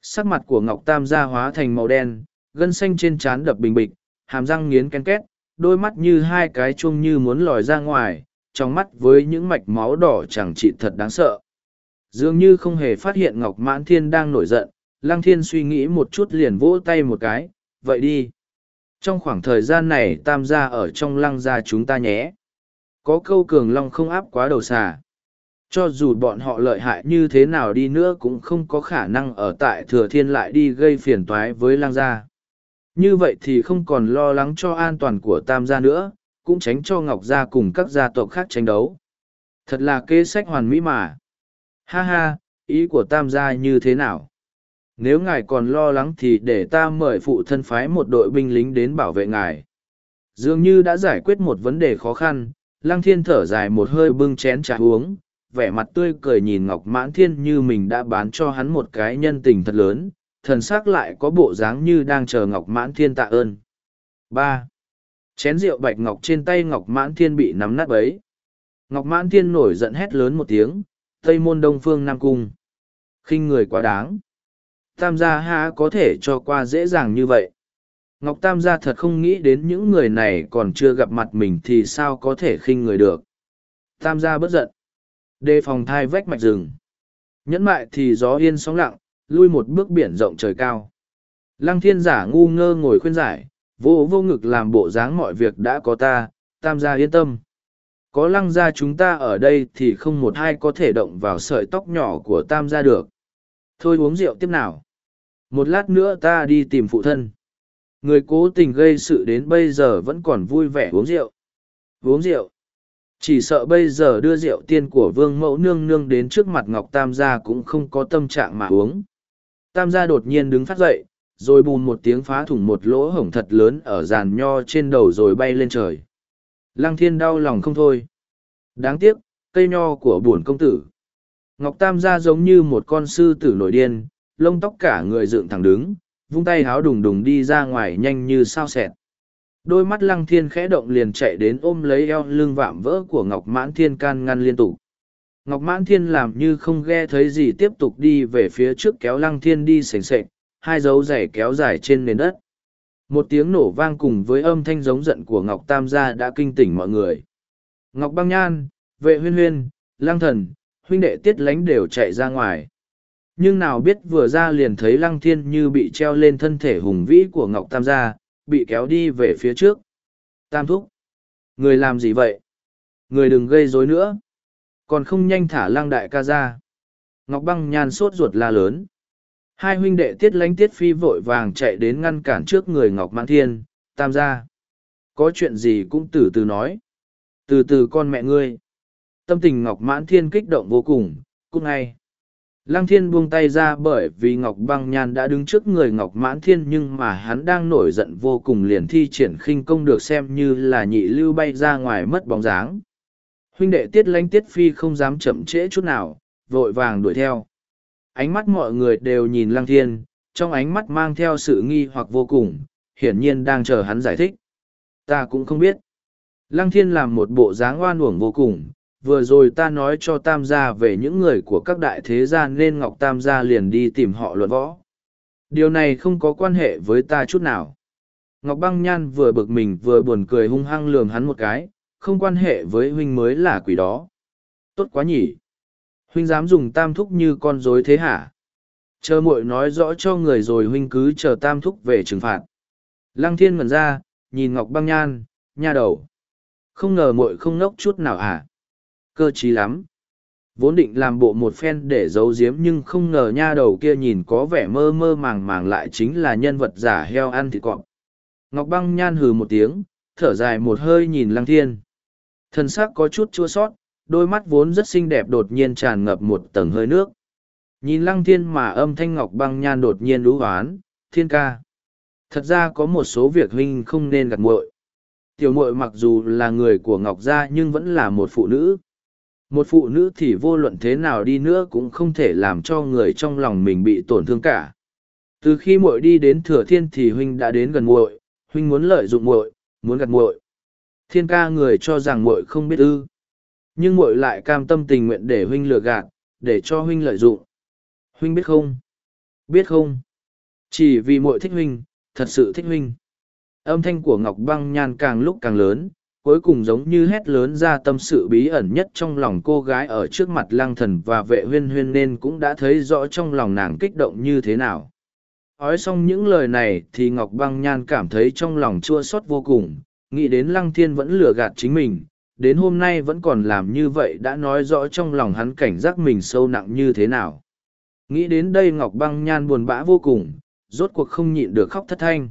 Sắc mặt của Ngọc Tam gia hóa thành màu đen, gân xanh trên trán đập bình bịch, hàm răng nghiến ken két, đôi mắt như hai cái chuông như muốn lòi ra ngoài, trong mắt với những mạch máu đỏ chẳng trị thật đáng sợ. Dường như không hề phát hiện Ngọc Mãn Thiên đang nổi giận, Lăng Thiên suy nghĩ một chút liền vỗ tay một cái, vậy đi. Trong khoảng thời gian này tam gia ở trong lăng gia chúng ta nhé. Có câu cường long không áp quá đầu xà. Cho dù bọn họ lợi hại như thế nào đi nữa cũng không có khả năng ở tại thừa thiên lại đi gây phiền toái với lăng gia. Như vậy thì không còn lo lắng cho an toàn của Tam gia nữa, cũng tránh cho Ngọc gia cùng các gia tộc khác tranh đấu. Thật là kế sách hoàn mỹ mà. Ha ha, ý của Tam gia như thế nào? Nếu ngài còn lo lắng thì để ta mời phụ thân phái một đội binh lính đến bảo vệ ngài. Dường như đã giải quyết một vấn đề khó khăn, Lăng Thiên thở dài một hơi bưng chén trà uống, vẻ mặt tươi cười nhìn Ngọc Mãn Thiên như mình đã bán cho hắn một cái nhân tình thật lớn, thần sắc lại có bộ dáng như đang chờ Ngọc Mãn Thiên tạ ơn. ba Chén rượu bạch ngọc trên tay Ngọc Mãn Thiên bị nắm nát ấy. Ngọc Mãn Thiên nổi giận hét lớn một tiếng, Tây Môn Đông Phương Nam Cung. khinh người quá đáng. Tam gia ha có thể cho qua dễ dàng như vậy. Ngọc Tam gia thật không nghĩ đến những người này còn chưa gặp mặt mình thì sao có thể khinh người được. Tam gia bất giận. Đề phòng thai vách mạch rừng. Nhẫn mại thì gió yên sóng lặng, lui một bước biển rộng trời cao. Lăng thiên giả ngu ngơ ngồi khuyên giải, vô vô ngực làm bộ dáng mọi việc đã có ta, tam gia yên tâm. Có lăng gia chúng ta ở đây thì không một ai có thể động vào sợi tóc nhỏ của tam gia được. Thôi uống rượu tiếp nào. Một lát nữa ta đi tìm phụ thân. Người cố tình gây sự đến bây giờ vẫn còn vui vẻ uống rượu. Uống rượu. Chỉ sợ bây giờ đưa rượu tiên của vương mẫu nương nương đến trước mặt Ngọc Tam gia cũng không có tâm trạng mà uống Tam gia đột nhiên đứng phát dậy, rồi bùn một tiếng phá thủng một lỗ hổng thật lớn ở giàn nho trên đầu rồi bay lên trời. Lăng thiên đau lòng không thôi. Đáng tiếc, cây nho của bổn công tử. Ngọc Tam gia giống như một con sư tử nổi điên, lông tóc cả người dựng thẳng đứng, vung tay háo đùng đùng đi ra ngoài nhanh như sao xẹt. Đôi mắt lăng thiên khẽ động liền chạy đến ôm lấy eo lưng vạm vỡ của Ngọc Mãn Thiên can ngăn liên tục. Ngọc Mãn Thiên làm như không ghe thấy gì tiếp tục đi về phía trước kéo Lăng Thiên đi sành sệt hai dấu giày kéo dài trên nền đất. Một tiếng nổ vang cùng với âm thanh giống giận của Ngọc Tam gia đã kinh tỉnh mọi người. Ngọc Băng Nhan, Vệ Huyên Huyên, Lăng Thần, huynh đệ Tiết Lánh đều chạy ra ngoài. Nhưng nào biết vừa ra liền thấy Lăng Thiên như bị treo lên thân thể hùng vĩ của Ngọc Tam gia, bị kéo đi về phía trước. Tam thúc, người làm gì vậy? Người đừng gây rối nữa còn không nhanh thả lang đại ca ra ngọc băng nhan sốt ruột la lớn hai huynh đệ tiết lánh tiết phi vội vàng chạy đến ngăn cản trước người ngọc mãn thiên tam gia có chuyện gì cũng từ từ nói từ từ con mẹ ngươi tâm tình ngọc mãn thiên kích động vô cùng cúc ngay lăng thiên buông tay ra bởi vì ngọc băng nhan đã đứng trước người ngọc mãn thiên nhưng mà hắn đang nổi giận vô cùng liền thi triển khinh công được xem như là nhị lưu bay ra ngoài mất bóng dáng huynh đệ tiết lanh tiết phi không dám chậm trễ chút nào vội vàng đuổi theo ánh mắt mọi người đều nhìn lăng thiên trong ánh mắt mang theo sự nghi hoặc vô cùng hiển nhiên đang chờ hắn giải thích ta cũng không biết lăng thiên làm một bộ dáng oan uổng vô cùng vừa rồi ta nói cho tam gia về những người của các đại thế gia nên ngọc tam gia liền đi tìm họ luận võ điều này không có quan hệ với ta chút nào ngọc băng nhan vừa bực mình vừa buồn cười hung hăng lường hắn một cái không quan hệ với huynh mới là quỷ đó. Tốt quá nhỉ. Huynh dám dùng tam thúc như con dối thế hả? Chờ muội nói rõ cho người rồi huynh cứ chờ tam thúc về trừng phạt. Lăng thiên ngẩn ra, nhìn Ngọc băng nhan, nha đầu. Không ngờ muội không nốc chút nào à? Cơ trí lắm. Vốn định làm bộ một phen để giấu giếm nhưng không ngờ nha đầu kia nhìn có vẻ mơ mơ màng màng lại chính là nhân vật giả heo ăn thịt cọp. Ngọc băng nhan hừ một tiếng, thở dài một hơi nhìn lăng thiên thân xác có chút chua sót đôi mắt vốn rất xinh đẹp đột nhiên tràn ngập một tầng hơi nước nhìn lăng thiên mà âm thanh ngọc băng nhan đột nhiên lũ oán. thiên ca thật ra có một số việc huynh không nên gặt muội tiểu muội mặc dù là người của ngọc gia nhưng vẫn là một phụ nữ một phụ nữ thì vô luận thế nào đi nữa cũng không thể làm cho người trong lòng mình bị tổn thương cả từ khi muội đi đến thừa thiên thì huynh đã đến gần muội huynh muốn lợi dụng muội muốn gặt muội thiên ca người cho rằng muội không biết ư nhưng muội lại cam tâm tình nguyện để huynh lừa gạt để cho huynh lợi dụng huynh biết không biết không chỉ vì muội thích huynh thật sự thích huynh âm thanh của ngọc băng nhan càng lúc càng lớn cuối cùng giống như hét lớn ra tâm sự bí ẩn nhất trong lòng cô gái ở trước mặt Lang thần và vệ huyên huyên nên cũng đã thấy rõ trong lòng nàng kích động như thế nào. Nói xong những lời này thì Ngọc Băng Nhan cảm thấy trong lòng chua xót vô cùng, nghĩ đến lăng thiên vẫn lừa gạt chính mình, đến hôm nay vẫn còn làm như vậy đã nói rõ trong lòng hắn cảnh giác mình sâu nặng như thế nào. Nghĩ đến đây Ngọc Băng Nhan buồn bã vô cùng, rốt cuộc không nhịn được khóc thất thanh.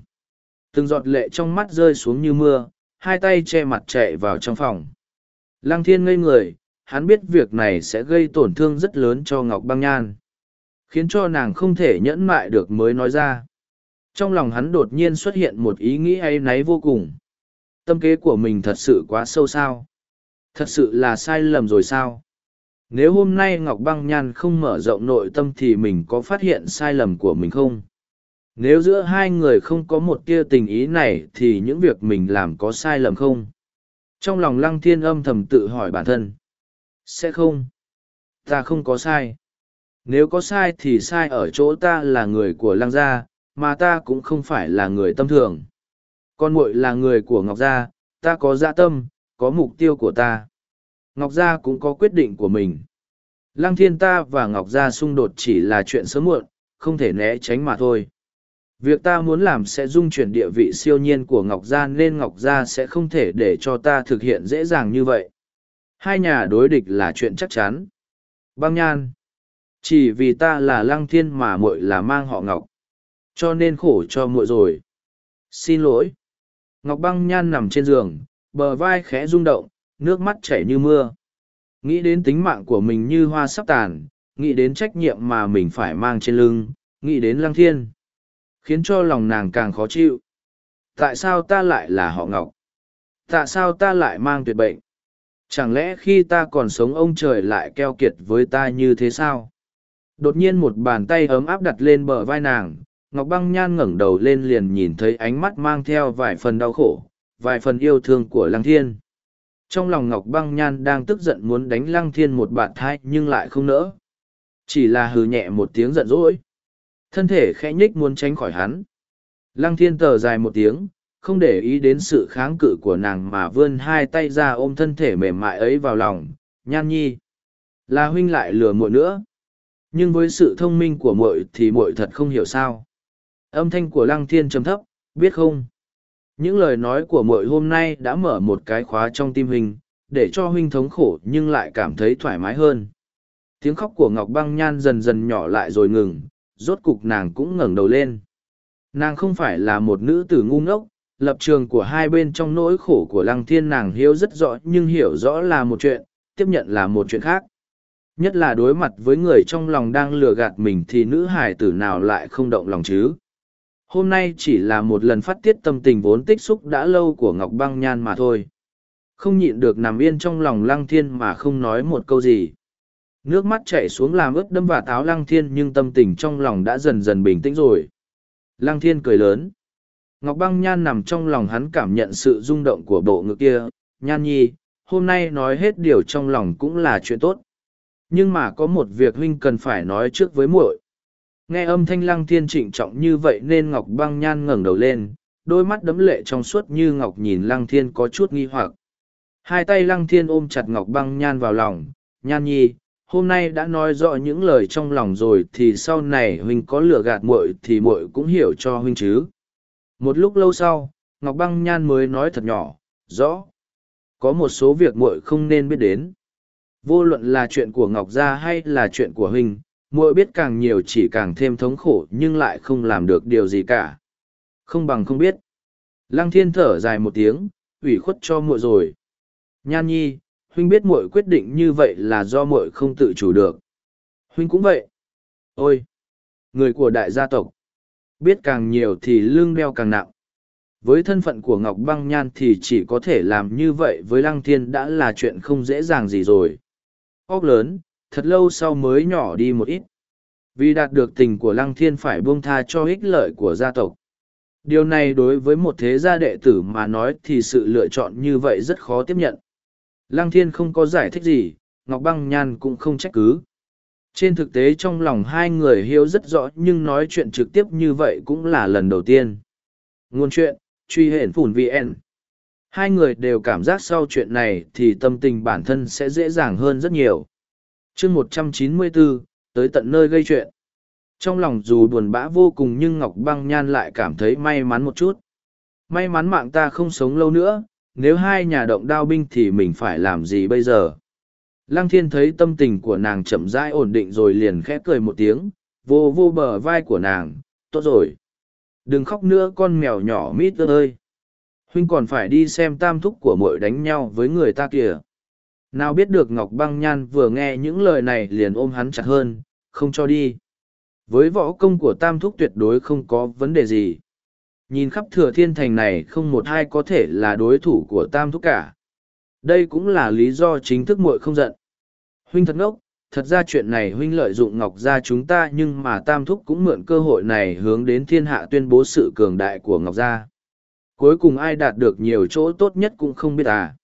Từng giọt lệ trong mắt rơi xuống như mưa, hai tay che mặt chạy vào trong phòng. Lăng thiên ngây người, hắn biết việc này sẽ gây tổn thương rất lớn cho Ngọc Băng Nhan, khiến cho nàng không thể nhẫn mại được mới nói ra. Trong lòng hắn đột nhiên xuất hiện một ý nghĩ ấy náy vô cùng. Tâm kế của mình thật sự quá sâu sao? Thật sự là sai lầm rồi sao? Nếu hôm nay Ngọc Băng Nhan không mở rộng nội tâm thì mình có phát hiện sai lầm của mình không? Nếu giữa hai người không có một tia tình ý này thì những việc mình làm có sai lầm không? Trong lòng Lăng Thiên âm thầm tự hỏi bản thân. Sẽ không. Ta không có sai. Nếu có sai thì sai ở chỗ ta là người của Lăng gia, mà ta cũng không phải là người tâm thường. Con muội là người của Ngọc Gia, ta có dạ tâm, có mục tiêu của ta. Ngọc Gia cũng có quyết định của mình. Lăng thiên ta và Ngọc Gia xung đột chỉ là chuyện sớm muộn, không thể né tránh mà thôi. Việc ta muốn làm sẽ dung chuyển địa vị siêu nhiên của Ngọc Gia nên Ngọc Gia sẽ không thể để cho ta thực hiện dễ dàng như vậy. Hai nhà đối địch là chuyện chắc chắn. Băng nhan. Chỉ vì ta là lăng thiên mà muội là mang họ Ngọc. Cho nên khổ cho muội rồi. Xin lỗi. Ngọc băng nhan nằm trên giường, bờ vai khẽ rung động, nước mắt chảy như mưa. Nghĩ đến tính mạng của mình như hoa sắp tàn, nghĩ đến trách nhiệm mà mình phải mang trên lưng, nghĩ đến lăng thiên. Khiến cho lòng nàng càng khó chịu. Tại sao ta lại là họ Ngọc? Tại sao ta lại mang tuyệt bệnh? Chẳng lẽ khi ta còn sống ông trời lại keo kiệt với ta như thế sao? Đột nhiên một bàn tay ấm áp đặt lên bờ vai nàng, Ngọc Băng Nhan ngẩng đầu lên liền nhìn thấy ánh mắt mang theo vài phần đau khổ, vài phần yêu thương của Lăng Thiên. Trong lòng Ngọc Băng Nhan đang tức giận muốn đánh Lăng Thiên một bạt thai nhưng lại không nỡ. Chỉ là hừ nhẹ một tiếng giận dỗi. Thân thể khẽ nhích muốn tránh khỏi hắn. Lăng Thiên tờ dài một tiếng, không để ý đến sự kháng cự của nàng mà vươn hai tay ra ôm thân thể mềm mại ấy vào lòng. Nhan nhi. Là huynh lại lừa muội nữa. Nhưng với sự thông minh của muội thì muội thật không hiểu sao Âm thanh của lăng thiên trầm thấp, biết không? Những lời nói của mội hôm nay đã mở một cái khóa trong tim hình, để cho huynh thống khổ nhưng lại cảm thấy thoải mái hơn. Tiếng khóc của Ngọc Băng Nhan dần dần nhỏ lại rồi ngừng, rốt cục nàng cũng ngẩng đầu lên. Nàng không phải là một nữ tử ngu ngốc, lập trường của hai bên trong nỗi khổ của Lăng Thiên nàng hiểu rất rõ nhưng hiểu rõ là một chuyện, tiếp nhận là một chuyện khác. Nhất là đối mặt với người trong lòng đang lừa gạt mình thì nữ hài tử nào lại không động lòng chứ hôm nay chỉ là một lần phát tiết tâm tình vốn tích xúc đã lâu của ngọc băng nhan mà thôi không nhịn được nằm yên trong lòng lăng thiên mà không nói một câu gì nước mắt chảy xuống làm ướt đâm và táo lăng thiên nhưng tâm tình trong lòng đã dần dần bình tĩnh rồi lăng thiên cười lớn ngọc băng nhan nằm trong lòng hắn cảm nhận sự rung động của bộ ngực kia nhan nhi hôm nay nói hết điều trong lòng cũng là chuyện tốt nhưng mà có một việc huynh cần phải nói trước với muội Nghe âm thanh lăng thiên trịnh trọng như vậy nên Ngọc băng nhan ngẩng đầu lên, đôi mắt đấm lệ trong suốt như Ngọc nhìn lăng thiên có chút nghi hoặc. Hai tay lăng thiên ôm chặt Ngọc băng nhan vào lòng, nhan nhi, hôm nay đã nói rõ những lời trong lòng rồi thì sau này huynh có lừa gạt muội thì muội cũng hiểu cho huynh chứ. Một lúc lâu sau, Ngọc băng nhan mới nói thật nhỏ, rõ. Có một số việc muội không nên biết đến. Vô luận là chuyện của Ngọc Gia hay là chuyện của huynh muội biết càng nhiều chỉ càng thêm thống khổ nhưng lại không làm được điều gì cả không bằng không biết lăng thiên thở dài một tiếng ủy khuất cho muội rồi nhan nhi huynh biết muội quyết định như vậy là do muội không tự chủ được huynh cũng vậy ôi người của đại gia tộc biết càng nhiều thì lương đeo càng nặng với thân phận của ngọc băng nhan thì chỉ có thể làm như vậy với lăng thiên đã là chuyện không dễ dàng gì rồi óc lớn thật lâu sau mới nhỏ đi một ít. Vì đạt được tình của Lăng Thiên phải buông tha cho ích lợi của gia tộc. Điều này đối với một thế gia đệ tử mà nói thì sự lựa chọn như vậy rất khó tiếp nhận. Lăng Thiên không có giải thích gì, Ngọc Băng Nhan cũng không trách cứ. Trên thực tế trong lòng hai người hiểu rất rõ nhưng nói chuyện trực tiếp như vậy cũng là lần đầu tiên. Nguồn chuyện, truy hển phủn VN. Hai người đều cảm giác sau chuyện này thì tâm tình bản thân sẽ dễ dàng hơn rất nhiều chương một trăm chín mươi bốn tới tận nơi gây chuyện trong lòng dù buồn bã vô cùng nhưng ngọc băng nhan lại cảm thấy may mắn một chút may mắn mạng ta không sống lâu nữa nếu hai nhà động đao binh thì mình phải làm gì bây giờ lăng thiên thấy tâm tình của nàng chậm rãi ổn định rồi liền khẽ cười một tiếng vô vô bờ vai của nàng tốt rồi đừng khóc nữa con mèo nhỏ mít ơi huynh còn phải đi xem tam thúc của mội đánh nhau với người ta kìa nào biết được ngọc băng nhan vừa nghe những lời này liền ôm hắn chặt hơn không cho đi với võ công của tam thúc tuyệt đối không có vấn đề gì nhìn khắp thừa thiên thành này không một ai có thể là đối thủ của tam thúc cả đây cũng là lý do chính thức muội không giận huynh thật ngốc thật ra chuyện này huynh lợi dụng ngọc gia chúng ta nhưng mà tam thúc cũng mượn cơ hội này hướng đến thiên hạ tuyên bố sự cường đại của ngọc gia cuối cùng ai đạt được nhiều chỗ tốt nhất cũng không biết à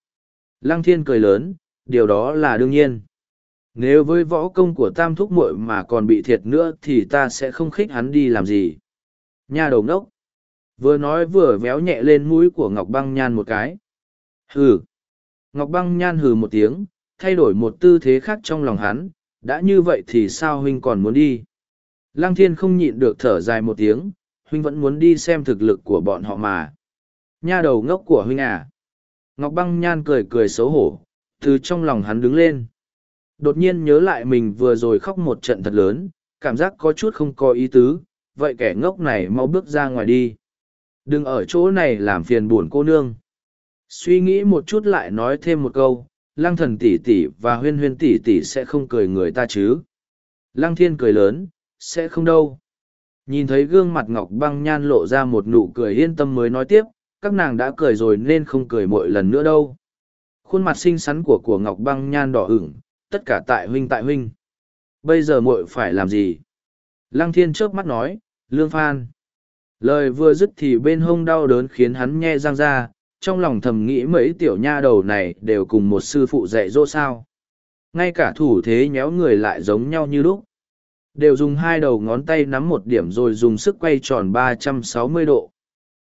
lăng thiên cười lớn điều đó là đương nhiên nếu với võ công của tam thúc muội mà còn bị thiệt nữa thì ta sẽ không khích hắn đi làm gì nha đầu ngốc vừa nói vừa véo nhẹ lên mũi của ngọc băng nhan một cái hừ ngọc băng nhan hừ một tiếng thay đổi một tư thế khác trong lòng hắn đã như vậy thì sao huynh còn muốn đi lăng thiên không nhịn được thở dài một tiếng huynh vẫn muốn đi xem thực lực của bọn họ mà nha đầu ngốc của huynh à ngọc băng nhan cười cười xấu hổ từ trong lòng hắn đứng lên đột nhiên nhớ lại mình vừa rồi khóc một trận thật lớn cảm giác có chút không có ý tứ vậy kẻ ngốc này mau bước ra ngoài đi đừng ở chỗ này làm phiền buồn cô nương suy nghĩ một chút lại nói thêm một câu lăng thần tỷ tỷ và huyên huyên tỷ tỷ sẽ không cười người ta chứ lăng thiên cười lớn sẽ không đâu nhìn thấy gương mặt ngọc băng nhan lộ ra một nụ cười yên tâm mới nói tiếp các nàng đã cười rồi nên không cười mỗi lần nữa đâu khuôn mặt xinh xắn của của Ngọc Băng Nhan đỏ ửng, tất cả tại huynh tại huynh. Bây giờ muội phải làm gì? Lăng Thiên chớp mắt nói, Lương Phan. Lời vừa dứt thì bên hông đau đớn khiến hắn nhe răng ra, trong lòng thầm nghĩ mấy tiểu nha đầu này đều cùng một sư phụ dạy dỗ sao. Ngay cả thủ thế nhéo người lại giống nhau như lúc. Đều dùng hai đầu ngón tay nắm một điểm rồi dùng sức quay tròn 360 độ.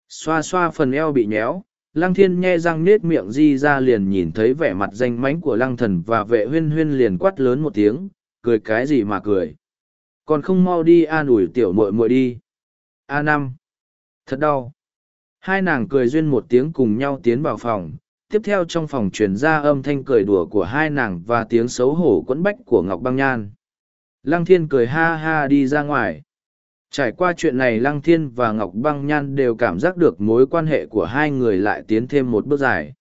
Xoa xoa phần eo bị nhéo, Lăng thiên nhe răng nết miệng di ra liền nhìn thấy vẻ mặt danh mánh của lăng thần và vệ huyên huyên liền quát lớn một tiếng, cười cái gì mà cười. Còn không mau đi an ủi tiểu muội muội đi. a năm Thật đau. Hai nàng cười duyên một tiếng cùng nhau tiến vào phòng, tiếp theo trong phòng truyền ra âm thanh cười đùa của hai nàng và tiếng xấu hổ quẫn bách của Ngọc Băng Nhan. Lăng thiên cười ha ha đi ra ngoài. Trải qua chuyện này Lăng Thiên và Ngọc Băng Nhan đều cảm giác được mối quan hệ của hai người lại tiến thêm một bước dài.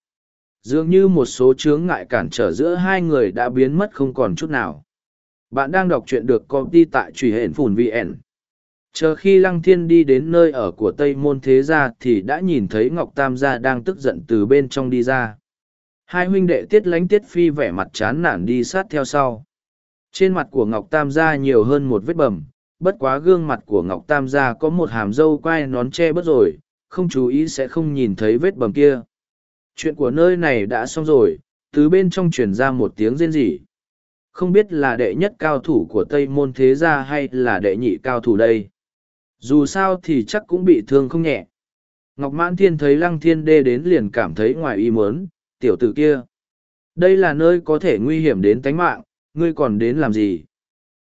Dường như một số chướng ngại cản trở giữa hai người đã biến mất không còn chút nào. Bạn đang đọc truyện được công ty tại Trùy hển phùn VN. Chờ khi Lăng Thiên đi đến nơi ở của Tây Môn Thế Gia thì đã nhìn thấy Ngọc Tam Gia đang tức giận từ bên trong đi ra. Hai huynh đệ tiết lánh tiết phi vẻ mặt chán nản đi sát theo sau. Trên mặt của Ngọc Tam Gia nhiều hơn một vết bầm, bất quá gương mặt của Ngọc Tam gia có một hàm râu quai nón che bớt rồi, không chú ý sẽ không nhìn thấy vết bầm kia. Chuyện của nơi này đã xong rồi, từ bên trong truyền ra một tiếng rên rỉ. Không biết là đệ nhất cao thủ của Tây Môn Thế Gia hay là đệ nhị cao thủ đây. Dù sao thì chắc cũng bị thương không nhẹ. Ngọc Mãn Thiên thấy Lăng Thiên Đê đến liền cảm thấy ngoài ý muốn, tiểu tử kia. Đây là nơi có thể nguy hiểm đến tánh mạng, ngươi còn đến làm gì?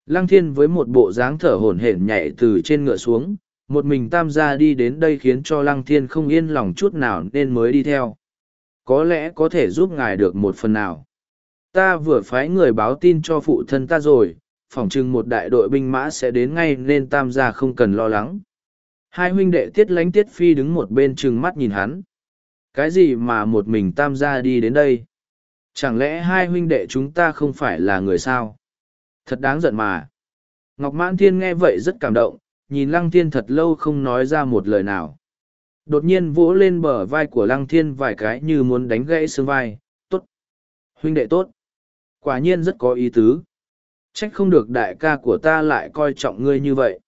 Lăng thiên với một bộ dáng thở hổn hển nhảy từ trên ngựa xuống, một mình tam gia đi đến đây khiến cho lăng thiên không yên lòng chút nào nên mới đi theo. Có lẽ có thể giúp ngài được một phần nào. Ta vừa phái người báo tin cho phụ thân ta rồi, phỏng chừng một đại đội binh mã sẽ đến ngay nên tam gia không cần lo lắng. Hai huynh đệ tiết lánh tiết phi đứng một bên chừng mắt nhìn hắn. Cái gì mà một mình tam gia đi đến đây? Chẳng lẽ hai huynh đệ chúng ta không phải là người sao? Thật đáng giận mà. Ngọc Mãn Thiên nghe vậy rất cảm động, nhìn Lăng Thiên thật lâu không nói ra một lời nào. Đột nhiên vỗ lên bờ vai của Lăng Thiên vài cái như muốn đánh gãy xương vai, tốt. Huynh đệ tốt. Quả nhiên rất có ý tứ. Trách không được đại ca của ta lại coi trọng ngươi như vậy.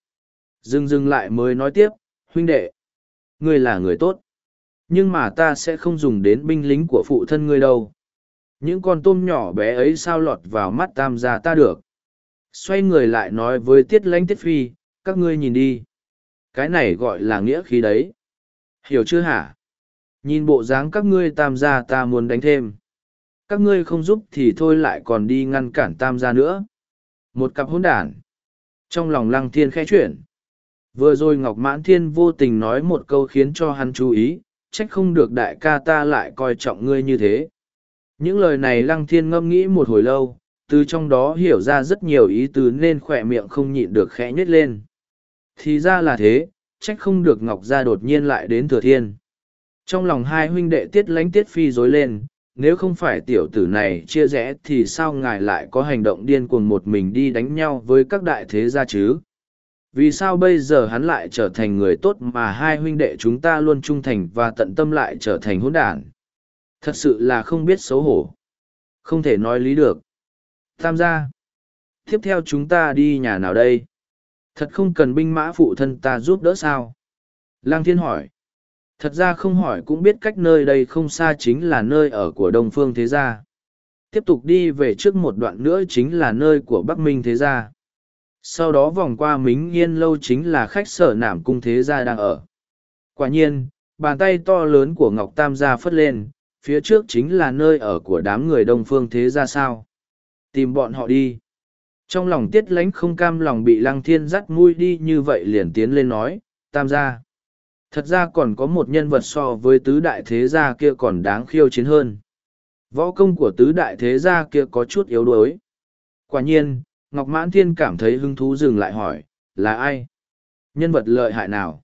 Dừng dừng lại mới nói tiếp, huynh đệ. Ngươi là người tốt. Nhưng mà ta sẽ không dùng đến binh lính của phụ thân ngươi đâu. Những con tôm nhỏ bé ấy sao lọt vào mắt tam gia ta được xoay người lại nói với tiết lãnh tiết phi các ngươi nhìn đi cái này gọi là nghĩa khí đấy hiểu chưa hả nhìn bộ dáng các ngươi tam gia ta muốn đánh thêm các ngươi không giúp thì thôi lại còn đi ngăn cản tam gia nữa một cặp hôn đản trong lòng lăng thiên khẽ chuyển vừa rồi ngọc mãn thiên vô tình nói một câu khiến cho hắn chú ý trách không được đại ca ta lại coi trọng ngươi như thế những lời này lăng thiên ngâm nghĩ một hồi lâu từ trong đó hiểu ra rất nhiều ý tứ nên khỏe miệng không nhịn được khẽ nhếch lên. Thì ra là thế, trách không được Ngọc Gia đột nhiên lại đến Thừa Thiên. Trong lòng hai huynh đệ tiết lánh tiết phi dối lên, nếu không phải tiểu tử này chia rẽ thì sao ngài lại có hành động điên cuồng một mình đi đánh nhau với các đại thế gia chứ? Vì sao bây giờ hắn lại trở thành người tốt mà hai huynh đệ chúng ta luôn trung thành và tận tâm lại trở thành hỗn đản? Thật sự là không biết xấu hổ. Không thể nói lý được. Tam gia. Tiếp theo chúng ta đi nhà nào đây? Thật không cần binh mã phụ thân ta giúp đỡ sao? Lang thiên hỏi. Thật ra không hỏi cũng biết cách nơi đây không xa chính là nơi ở của Đông Phương Thế Gia. Tiếp tục đi về trước một đoạn nữa chính là nơi của Bắc Minh Thế Gia. Sau đó vòng qua Mính Yên Lâu chính là khách sở nảm cung Thế Gia đang ở. Quả nhiên, bàn tay to lớn của Ngọc Tam Gia phất lên, phía trước chính là nơi ở của đám người Đông Phương Thế Gia sao tìm bọn họ đi trong lòng tiết lãnh không cam lòng bị lăng thiên dắt mui đi như vậy liền tiến lên nói tam gia thật ra còn có một nhân vật so với tứ đại thế gia kia còn đáng khiêu chiến hơn võ công của tứ đại thế gia kia có chút yếu đuối quả nhiên ngọc mãn thiên cảm thấy hứng thú dừng lại hỏi là ai nhân vật lợi hại nào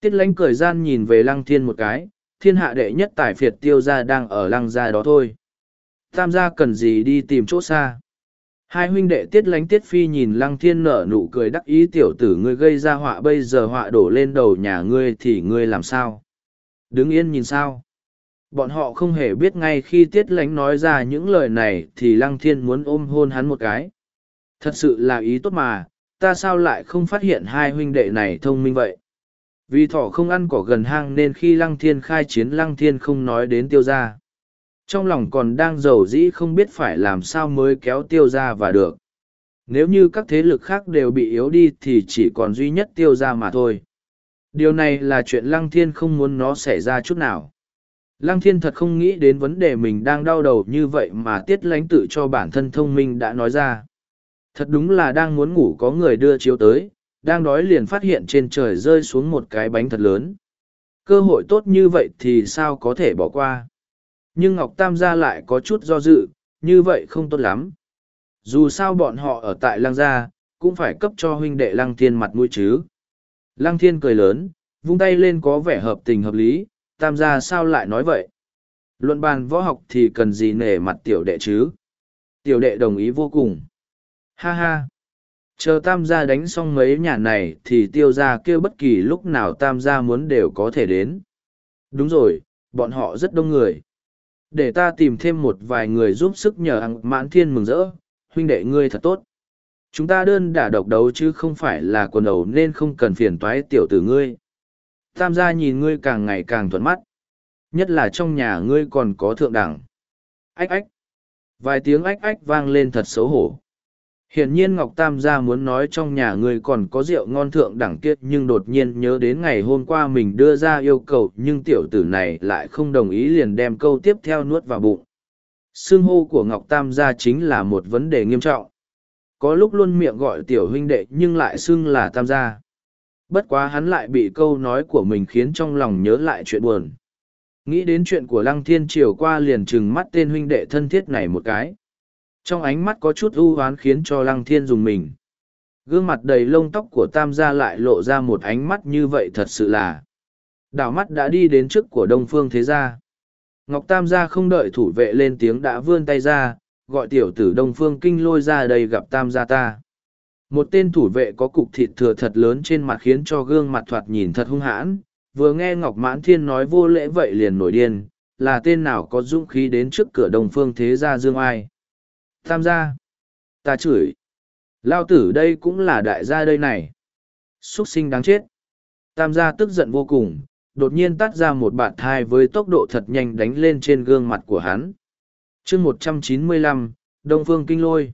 tiết lãnh cười gian nhìn về lăng thiên một cái thiên hạ đệ nhất tài phiệt tiêu gia đang ở lăng gia đó thôi tam gia cần gì đi tìm chỗ xa hai huynh đệ tiết lánh tiết phi nhìn lăng thiên nở nụ cười đắc ý tiểu tử ngươi gây ra họa bây giờ họa đổ lên đầu nhà ngươi thì ngươi làm sao đứng yên nhìn sao bọn họ không hề biết ngay khi tiết lánh nói ra những lời này thì lăng thiên muốn ôm hôn hắn một cái thật sự là ý tốt mà ta sao lại không phát hiện hai huynh đệ này thông minh vậy vì thỏ không ăn cỏ gần hang nên khi lăng thiên khai chiến lăng thiên không nói đến tiêu gia trong lòng còn đang giàu dĩ không biết phải làm sao mới kéo tiêu ra và được nếu như các thế lực khác đều bị yếu đi thì chỉ còn duy nhất tiêu ra mà thôi điều này là chuyện lăng thiên không muốn nó xảy ra chút nào lăng thiên thật không nghĩ đến vấn đề mình đang đau đầu như vậy mà tiết lánh tự cho bản thân thông minh đã nói ra thật đúng là đang muốn ngủ có người đưa chiếu tới đang đói liền phát hiện trên trời rơi xuống một cái bánh thật lớn cơ hội tốt như vậy thì sao có thể bỏ qua nhưng Ngọc Tam gia lại có chút do dự, như vậy không tốt lắm. Dù sao bọn họ ở tại Lăng gia, cũng phải cấp cho huynh đệ Lăng Thiên mặt mũi chứ. Lăng Thiên cười lớn, vung tay lên có vẻ hợp tình hợp lý, Tam gia sao lại nói vậy? Luận bàn võ học thì cần gì nể mặt tiểu đệ chứ? Tiểu đệ đồng ý vô cùng. Ha ha! Chờ Tam gia đánh xong mấy nhà này thì tiêu gia kêu bất kỳ lúc nào Tam gia muốn đều có thể đến. Đúng rồi, bọn họ rất đông người để ta tìm thêm một vài người giúp sức nhờ ăn mãn thiên mừng rỡ huynh đệ ngươi thật tốt chúng ta đơn đả độc đấu chứ không phải là quần ẩu nên không cần phiền toái tiểu tử ngươi tam gia nhìn ngươi càng ngày càng thuận mắt nhất là trong nhà ngươi còn có thượng đẳng ách ách vài tiếng ách ách vang lên thật xấu hổ Hiển nhiên Ngọc Tam gia muốn nói trong nhà người còn có rượu ngon thượng đẳng kiết nhưng đột nhiên nhớ đến ngày hôm qua mình đưa ra yêu cầu nhưng tiểu tử này lại không đồng ý liền đem câu tiếp theo nuốt vào bụng. Sương hô của Ngọc Tam gia chính là một vấn đề nghiêm trọng. Có lúc luôn miệng gọi tiểu huynh đệ nhưng lại xưng là Tam gia. Bất quá hắn lại bị câu nói của mình khiến trong lòng nhớ lại chuyện buồn. Nghĩ đến chuyện của Lăng Thiên Triều qua liền trừng mắt tên huynh đệ thân thiết này một cái trong ánh mắt có chút ưu hoán khiến cho lăng thiên dùng mình. Gương mặt đầy lông tóc của tam gia lại lộ ra một ánh mắt như vậy thật sự là. Đảo mắt đã đi đến trước của đông phương thế gia. Ngọc tam gia không đợi thủ vệ lên tiếng đã vươn tay ra, gọi tiểu tử đông phương kinh lôi ra đây gặp tam gia ta. Một tên thủ vệ có cục thịt thừa thật lớn trên mặt khiến cho gương mặt thoạt nhìn thật hung hãn, vừa nghe Ngọc Mãn Thiên nói vô lễ vậy liền nổi điên, là tên nào có dũng khí đến trước cửa đồng phương thế gia dương ai. Tam gia. Ta chửi. Lao tử đây cũng là đại gia đây này. Xuất sinh đáng chết. Tam gia tức giận vô cùng, đột nhiên tắt ra một bạt thai với tốc độ thật nhanh đánh lên trên gương mặt của hắn. chương một trăm chín mươi lăm, Đông Phương Kinh Lôi.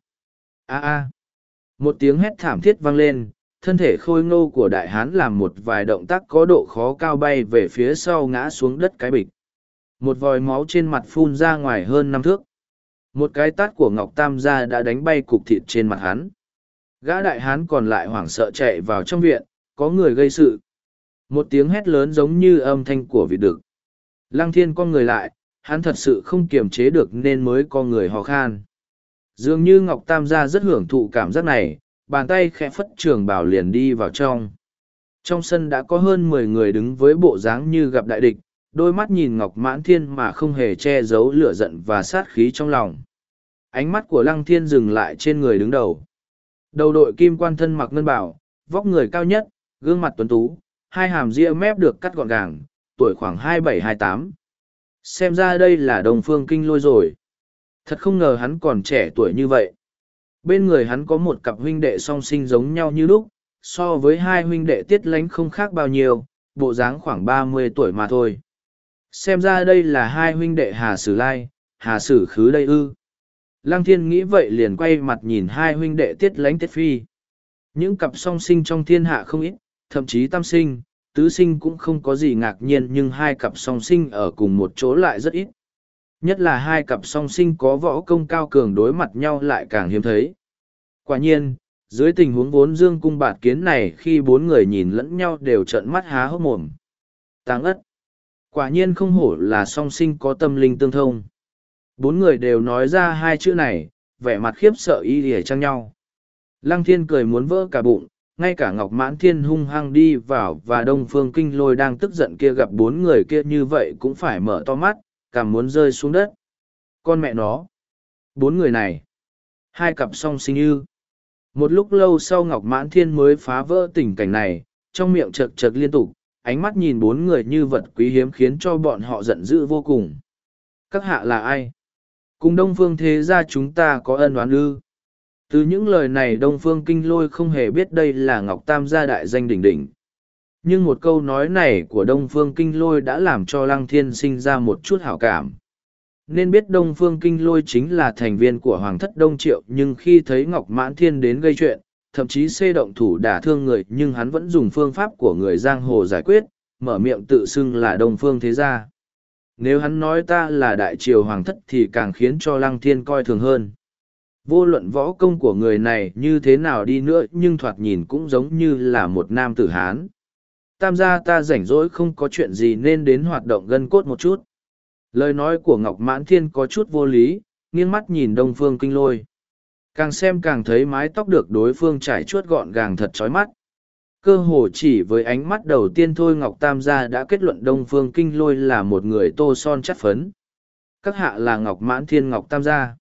a a Một tiếng hét thảm thiết vang lên, thân thể khôi ngô của đại hán làm một vài động tác có độ khó cao bay về phía sau ngã xuống đất cái bịch. Một vòi máu trên mặt phun ra ngoài hơn năm thước. Một cái tát của Ngọc Tam gia đã đánh bay cục thịt trên mặt hắn. Gã đại hán còn lại hoảng sợ chạy vào trong viện, có người gây sự. Một tiếng hét lớn giống như âm thanh của vị đực. Lăng thiên con người lại, hắn thật sự không kiềm chế được nên mới có người hò khan. Dường như Ngọc Tam gia rất hưởng thụ cảm giác này, bàn tay khẽ phất trường bảo liền đi vào trong. Trong sân đã có hơn mười người đứng với bộ dáng như gặp đại địch, đôi mắt nhìn ngọc mãn thiên mà không hề che giấu lửa giận và sát khí trong lòng ánh mắt của lăng thiên dừng lại trên người đứng đầu đầu đội kim quan thân mặc ngân bảo vóc người cao nhất gương mặt tuấn tú hai hàm ria mép được cắt gọn gàng tuổi khoảng hai bảy hai tám xem ra đây là đồng phương kinh lôi rồi thật không ngờ hắn còn trẻ tuổi như vậy bên người hắn có một cặp huynh đệ song sinh giống nhau như lúc so với hai huynh đệ tiết lánh không khác bao nhiêu bộ dáng khoảng ba mươi tuổi mà thôi Xem ra đây là hai huynh đệ Hà Sử Lai, Hà Sử Khứ đây ư. Lăng thiên nghĩ vậy liền quay mặt nhìn hai huynh đệ tiết lánh tiết phi. Những cặp song sinh trong thiên hạ không ít, thậm chí tam sinh, tứ sinh cũng không có gì ngạc nhiên nhưng hai cặp song sinh ở cùng một chỗ lại rất ít. Nhất là hai cặp song sinh có võ công cao cường đối mặt nhau lại càng hiếm thấy. Quả nhiên, dưới tình huống vốn dương cung bạt kiến này khi bốn người nhìn lẫn nhau đều trợn mắt há hốc mồm. Táng ất. Quả nhiên không hổ là song sinh có tâm linh tương thông. Bốn người đều nói ra hai chữ này, vẻ mặt khiếp sợ y lìa chăng nhau. Lăng thiên cười muốn vỡ cả bụng, ngay cả Ngọc Mãn Thiên hung hăng đi vào và Đông Phương Kinh Lôi đang tức giận kia gặp bốn người kia như vậy cũng phải mở to mắt, cảm muốn rơi xuống đất. Con mẹ nó! Bốn người này! Hai cặp song sinh ư! Một lúc lâu sau Ngọc Mãn Thiên mới phá vỡ tình cảnh này, trong miệng chật chật liên tục, ánh mắt nhìn bốn người như vật quý hiếm khiến cho bọn họ giận dữ vô cùng. Các hạ là ai? Cùng Đông Phương thế ra chúng ta có ân oán ư? Từ những lời này Đông Phương kinh lôi không hề biết đây là Ngọc Tam gia đại danh đỉnh đỉnh. Nhưng một câu nói này của Đông Phương Kinh Lôi đã làm cho Lăng Thiên sinh ra một chút hảo cảm. Nên biết Đông Phương Kinh Lôi chính là thành viên của Hoàng thất Đông Triệu nhưng khi thấy Ngọc Mãn Thiên đến gây chuyện, thậm chí xê động thủ đả thương người nhưng hắn vẫn dùng phương pháp của người giang hồ giải quyết, mở miệng tự xưng là đồng phương thế gia. Nếu hắn nói ta là đại triều hoàng thất thì càng khiến cho lăng thiên coi thường hơn. Vô luận võ công của người này như thế nào đi nữa nhưng thoạt nhìn cũng giống như là một nam tử Hán. Tam gia ta rảnh rỗi không có chuyện gì nên đến hoạt động gân cốt một chút. Lời nói của Ngọc Mãn Thiên có chút vô lý, nghiêng mắt nhìn Đông Phương Kinh Lôi. Càng xem càng thấy mái tóc được đối phương trải chuốt gọn gàng thật chói mắt. Cơ hồ chỉ với ánh mắt đầu tiên thôi Ngọc Tam gia đã kết luận Đông Phương Kinh Lôi là một người tô son chất phấn. Các hạ là Ngọc Mãn Thiên Ngọc Tam gia.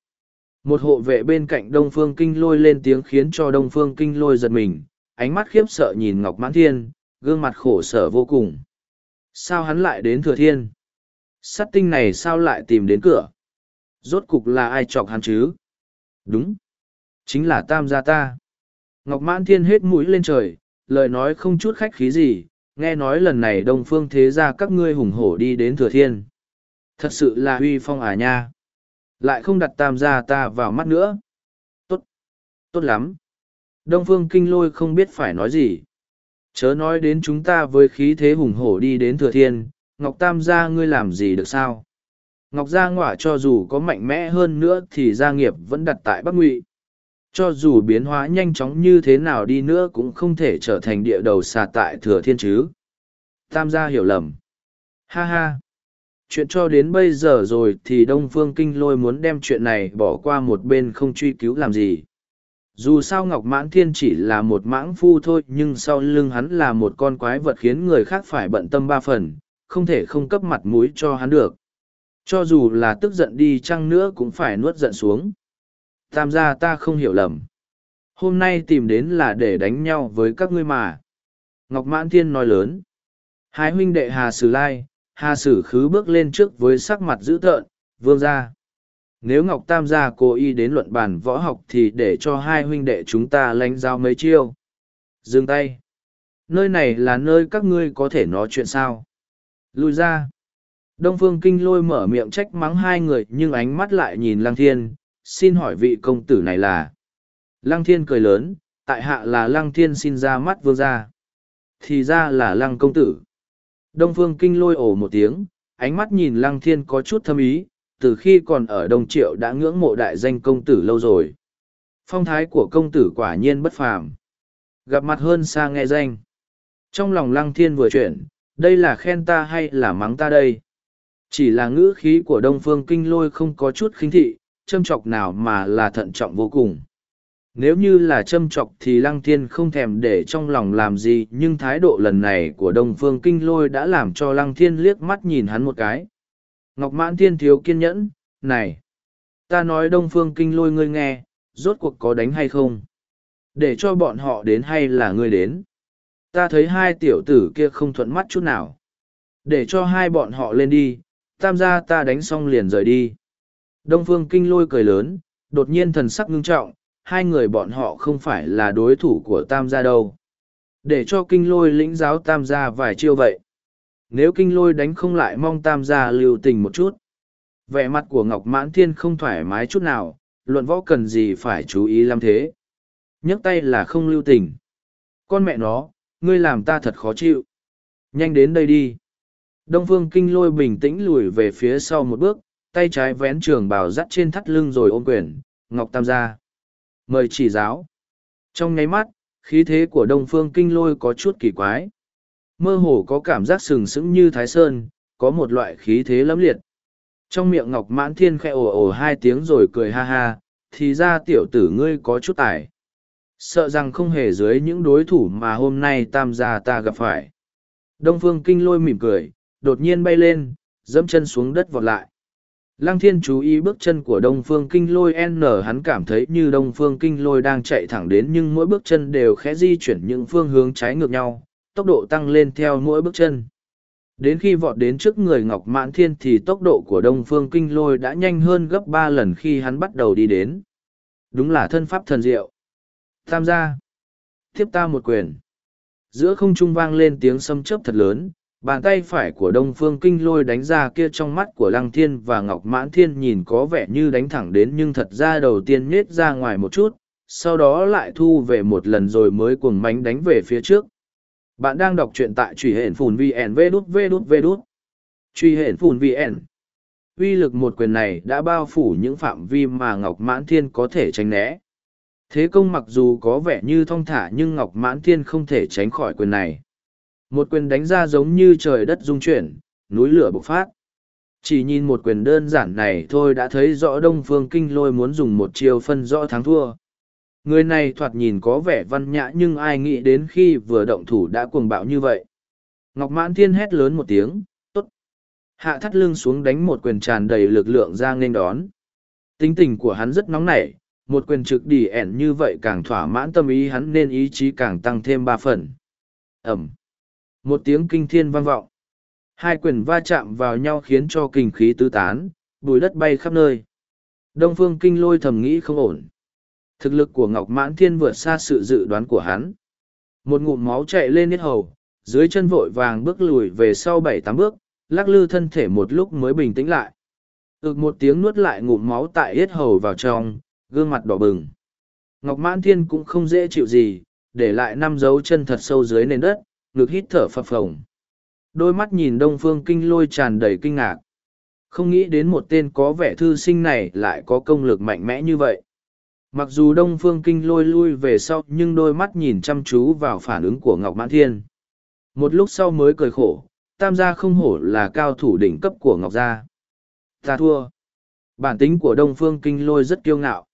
Một hộ vệ bên cạnh Đông Phương Kinh Lôi lên tiếng khiến cho Đông Phương Kinh Lôi giật mình, ánh mắt khiếp sợ nhìn Ngọc Mãn Thiên, gương mặt khổ sở vô cùng. Sao hắn lại đến Thừa Thiên? sắt tinh này sao lại tìm đến cửa? Rốt cục là ai chọc hắn chứ? Đúng. Chính là tam gia ta. Ngọc Mãn Thiên hết mũi lên trời, lời nói không chút khách khí gì, nghe nói lần này đông phương thế gia các ngươi hùng hổ đi đến thừa thiên. Thật sự là huy phong à nha. Lại không đặt tam gia ta vào mắt nữa. Tốt. Tốt lắm. Đông phương kinh lôi không biết phải nói gì. Chớ nói đến chúng ta với khí thế hùng hổ đi đến thừa thiên, Ngọc Tam gia ngươi làm gì được sao? Ngọc Gia Ngoả cho dù có mạnh mẽ hơn nữa thì gia nghiệp vẫn đặt tại Bắc Ngụy cho dù biến hóa nhanh chóng như thế nào đi nữa cũng không thể trở thành địa đầu xà tại thừa thiên chứ tam gia hiểu lầm ha ha chuyện cho đến bây giờ rồi thì đông phương kinh lôi muốn đem chuyện này bỏ qua một bên không truy cứu làm gì dù sao ngọc mãn thiên chỉ là một mãng phu thôi nhưng sau lưng hắn là một con quái vật khiến người khác phải bận tâm ba phần không thể không cấp mặt mũi cho hắn được cho dù là tức giận đi chăng nữa cũng phải nuốt giận xuống Tam gia ta không hiểu lầm. Hôm nay tìm đến là để đánh nhau với các ngươi mà. Ngọc Mãn Thiên nói lớn. Hai huynh đệ Hà Sử Lai, Hà Sử Khứ bước lên trước với sắc mặt dữ tợn, vương gia. Nếu Ngọc Tam gia cố ý đến luận bàn võ học thì để cho hai huynh đệ chúng ta lánh giao mấy chiêu. Dừng tay. Nơi này là nơi các ngươi có thể nói chuyện sao. Lùi ra. Đông Phương Kinh lôi mở miệng trách mắng hai người nhưng ánh mắt lại nhìn Lang Thiên, xin hỏi vị công tử này là lăng thiên cười lớn tại hạ là lăng thiên xin ra mắt vương gia thì ra là lăng công tử đông phương kinh lôi ổ một tiếng ánh mắt nhìn lăng thiên có chút thâm ý từ khi còn ở đông triệu đã ngưỡng mộ đại danh công tử lâu rồi phong thái của công tử quả nhiên bất phàm gặp mặt hơn xa nghe danh trong lòng lăng thiên vừa chuyển đây là khen ta hay là mắng ta đây chỉ là ngữ khí của đông phương kinh lôi không có chút khinh thị châm chọc nào mà là thận trọng vô cùng nếu như là châm chọc thì lăng thiên không thèm để trong lòng làm gì nhưng thái độ lần này của đông phương kinh lôi đã làm cho lăng thiên liếc mắt nhìn hắn một cái ngọc mãn thiên thiếu kiên nhẫn này ta nói đông phương kinh lôi ngươi nghe rốt cuộc có đánh hay không để cho bọn họ đến hay là ngươi đến ta thấy hai tiểu tử kia không thuận mắt chút nào để cho hai bọn họ lên đi tam gia ta đánh xong liền rời đi Đông Phương Kinh Lôi cười lớn, đột nhiên thần sắc ngưng trọng, hai người bọn họ không phải là đối thủ của Tam gia đâu. Để cho Kinh Lôi lĩnh giáo Tam gia vài chiêu vậy. Nếu Kinh Lôi đánh không lại mong Tam gia lưu tình một chút. Vẻ mặt của Ngọc Mãn Thiên không thoải mái chút nào, luận võ cần gì phải chú ý làm thế. nhấc tay là không lưu tình. Con mẹ nó, ngươi làm ta thật khó chịu. Nhanh đến đây đi. Đông Phương Kinh Lôi bình tĩnh lùi về phía sau một bước, tay trái vén trường bào dắt trên thắt lưng rồi ôm quyền, Ngọc Tam gia. Mời chỉ giáo. Trong nháy mắt, khí thế của Đông Phương Kinh Lôi có chút kỳ quái. Mơ hồ có cảm giác sừng sững như Thái Sơn, có một loại khí thế lẫm liệt. Trong miệng Ngọc Mãn Thiên khẽ ồ ồ hai tiếng rồi cười ha ha, thì ra tiểu tử ngươi có chút tài. Sợ rằng không hề dưới những đối thủ mà hôm nay tam gia ta gặp phải. Đông Phương Kinh Lôi mỉm cười, đột nhiên bay lên, dẫm chân xuống đất vọt lại. Lăng thiên chú ý bước chân của Đông Phương Kinh Lôi N hắn cảm thấy như Đông Phương Kinh Lôi đang chạy thẳng đến nhưng mỗi bước chân đều khẽ di chuyển những phương hướng trái ngược nhau, tốc độ tăng lên theo mỗi bước chân. Đến khi vọt đến trước người Ngọc Mãn Thiên thì tốc độ của Đông Phương Kinh Lôi đã nhanh hơn gấp ba lần khi hắn bắt đầu đi đến. Đúng là thân pháp thần diệu. Tam gia. Thiếp ta một quyền. Giữa không trung vang lên tiếng sâm chớp thật lớn, Bàn tay phải của Đông Phương Kinh lôi đánh ra kia trong mắt của Lăng Thiên và Ngọc Mãn Thiên nhìn có vẻ như đánh thẳng đến nhưng thật ra đầu tiên nhết ra ngoài một chút, sau đó lại thu về một lần rồi mới cuồng mánh đánh về phía trước. Bạn đang đọc truyện tại truy hển phùn VN V đút V đút V đút. Truy hển phùn VN. Uy lực một quyền này đã bao phủ những phạm vi mà Ngọc Mãn Thiên có thể tránh né. Thế công mặc dù có vẻ như thong thả nhưng Ngọc Mãn Thiên không thể tránh khỏi quyền này. Một quyền đánh ra giống như trời đất rung chuyển, núi lửa bộc phát. Chỉ nhìn một quyền đơn giản này thôi đã thấy rõ Đông Phương Kinh Lôi muốn dùng một chiều phân rõ thắng thua. Người này thoạt nhìn có vẻ văn nhã nhưng ai nghĩ đến khi vừa động thủ đã cuồng bạo như vậy. Ngọc Mãn Thiên hét lớn một tiếng, tốt. Hạ thắt lưng xuống đánh một quyền tràn đầy lực lượng ra nên đón. Tính tình của hắn rất nóng nảy, một quyền trực đỉ ẻn như vậy càng thỏa mãn tâm ý hắn nên ý chí càng tăng thêm ba phần. Ẩm một tiếng kinh thiên vang vọng hai quyền va chạm vào nhau khiến cho kinh khí tứ tán bùi đất bay khắp nơi đông phương kinh lôi thầm nghĩ không ổn thực lực của ngọc mãn thiên vượt xa sự dự đoán của hắn một ngụm máu chạy lên nết hầu dưới chân vội vàng bước lùi về sau bảy tám bước lắc lư thân thể một lúc mới bình tĩnh lại ực một tiếng nuốt lại ngụm máu tại yết hầu vào trong gương mặt đỏ bừng ngọc mãn thiên cũng không dễ chịu gì để lại năm dấu chân thật sâu dưới nền đất ngực hít thở phập phồng đôi mắt nhìn đông phương kinh lôi tràn đầy kinh ngạc không nghĩ đến một tên có vẻ thư sinh này lại có công lực mạnh mẽ như vậy mặc dù đông phương kinh lôi lui về sau nhưng đôi mắt nhìn chăm chú vào phản ứng của ngọc mãn thiên một lúc sau mới cười khổ tam gia không hổ là cao thủ đỉnh cấp của ngọc gia ta thua bản tính của đông phương kinh lôi rất kiêu ngạo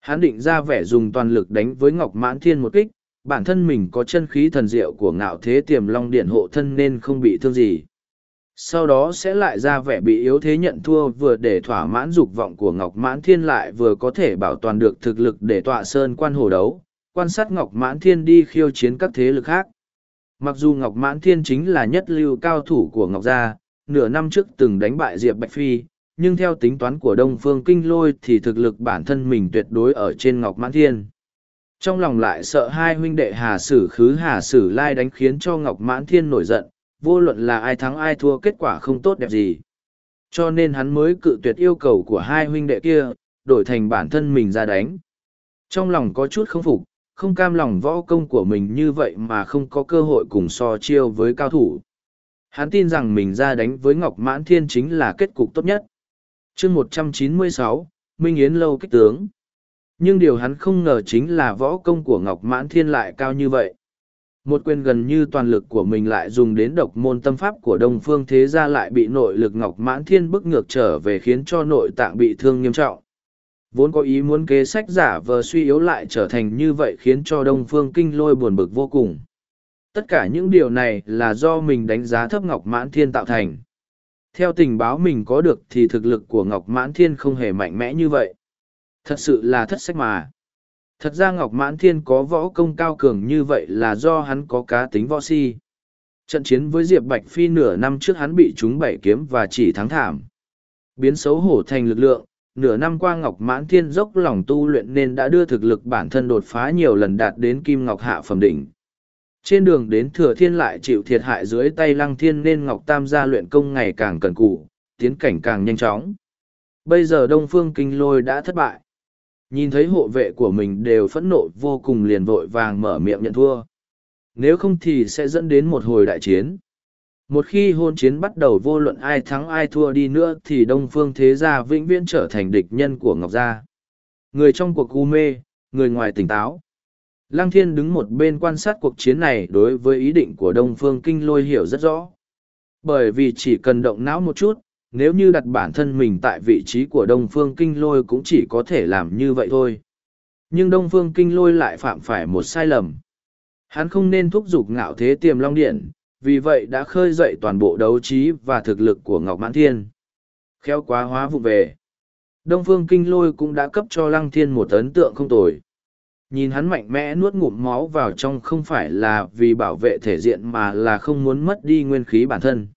hắn định ra vẻ dùng toàn lực đánh với ngọc mãn thiên một kích bản thân mình có chân khí thần diệu của ngạo thế tiềm long điện hộ thân nên không bị thương gì. Sau đó sẽ lại ra vẻ bị yếu thế nhận thua vừa để thỏa mãn dục vọng của Ngọc Mãn Thiên lại vừa có thể bảo toàn được thực lực để tọa sơn quan hồ đấu, quan sát Ngọc Mãn Thiên đi khiêu chiến các thế lực khác. Mặc dù Ngọc Mãn Thiên chính là nhất lưu cao thủ của Ngọc Gia, nửa năm trước từng đánh bại Diệp Bạch Phi, nhưng theo tính toán của Đông Phương Kinh Lôi thì thực lực bản thân mình tuyệt đối ở trên Ngọc Mãn Thiên trong lòng lại sợ hai huynh đệ hà sử khứ hà sử lai đánh khiến cho ngọc mãn thiên nổi giận vô luận là ai thắng ai thua kết quả không tốt đẹp gì cho nên hắn mới cự tuyệt yêu cầu của hai huynh đệ kia đổi thành bản thân mình ra đánh trong lòng có chút không phục không cam lòng võ công của mình như vậy mà không có cơ hội cùng so chiêu với cao thủ hắn tin rằng mình ra đánh với ngọc mãn thiên chính là kết cục tốt nhất chương một trăm chín mươi sáu minh yến lâu kích tướng nhưng điều hắn không ngờ chính là võ công của ngọc mãn thiên lại cao như vậy một quyền gần như toàn lực của mình lại dùng đến độc môn tâm pháp của đông phương thế gia lại bị nội lực ngọc mãn thiên bức ngược trở về khiến cho nội tạng bị thương nghiêm trọng vốn có ý muốn kế sách giả vờ suy yếu lại trở thành như vậy khiến cho đông phương kinh lôi buồn bực vô cùng tất cả những điều này là do mình đánh giá thấp ngọc mãn thiên tạo thành theo tình báo mình có được thì thực lực của ngọc mãn thiên không hề mạnh mẽ như vậy Thật sự là thất sách mà. Thật ra Ngọc Mãn Thiên có võ công cao cường như vậy là do hắn có cá tính võ si. Trận chiến với Diệp Bạch Phi nửa năm trước hắn bị chúng bảy kiếm và chỉ thắng thảm. Biến xấu hổ thành lực lượng, nửa năm qua Ngọc Mãn Thiên dốc lòng tu luyện nên đã đưa thực lực bản thân đột phá nhiều lần đạt đến Kim Ngọc Hạ Phẩm Đỉnh. Trên đường đến Thừa Thiên lại chịu thiệt hại dưới tay Lăng Thiên nên Ngọc Tam gia luyện công ngày càng cần cù, tiến cảnh càng nhanh chóng. Bây giờ Đông Phương Kinh Lôi đã thất bại. Nhìn thấy hộ vệ của mình đều phẫn nộ vô cùng liền vội vàng mở miệng nhận thua. Nếu không thì sẽ dẫn đến một hồi đại chiến. Một khi hôn chiến bắt đầu vô luận ai thắng ai thua đi nữa thì Đông Phương Thế Gia vĩnh viễn trở thành địch nhân của Ngọc Gia. Người trong cuộc u mê, người ngoài tỉnh táo. Lăng Thiên đứng một bên quan sát cuộc chiến này đối với ý định của Đông Phương Kinh Lôi hiểu rất rõ. Bởi vì chỉ cần động não một chút, nếu như đặt bản thân mình tại vị trí của Đông Phương Kinh Lôi cũng chỉ có thể làm như vậy thôi. Nhưng Đông Phương Kinh Lôi lại phạm phải một sai lầm. Hắn không nên thúc giục ngạo thế tiềm long điện, vì vậy đã khơi dậy toàn bộ đấu trí và thực lực của Ngọc Mãn Thiên. Khéo quá hóa vụ về. Đông Phương Kinh Lôi cũng đã cấp cho Lăng Thiên một ấn tượng không tồi. Nhìn hắn mạnh mẽ nuốt ngụm máu vào trong không phải là vì bảo vệ thể diện mà là không muốn mất đi nguyên khí bản thân.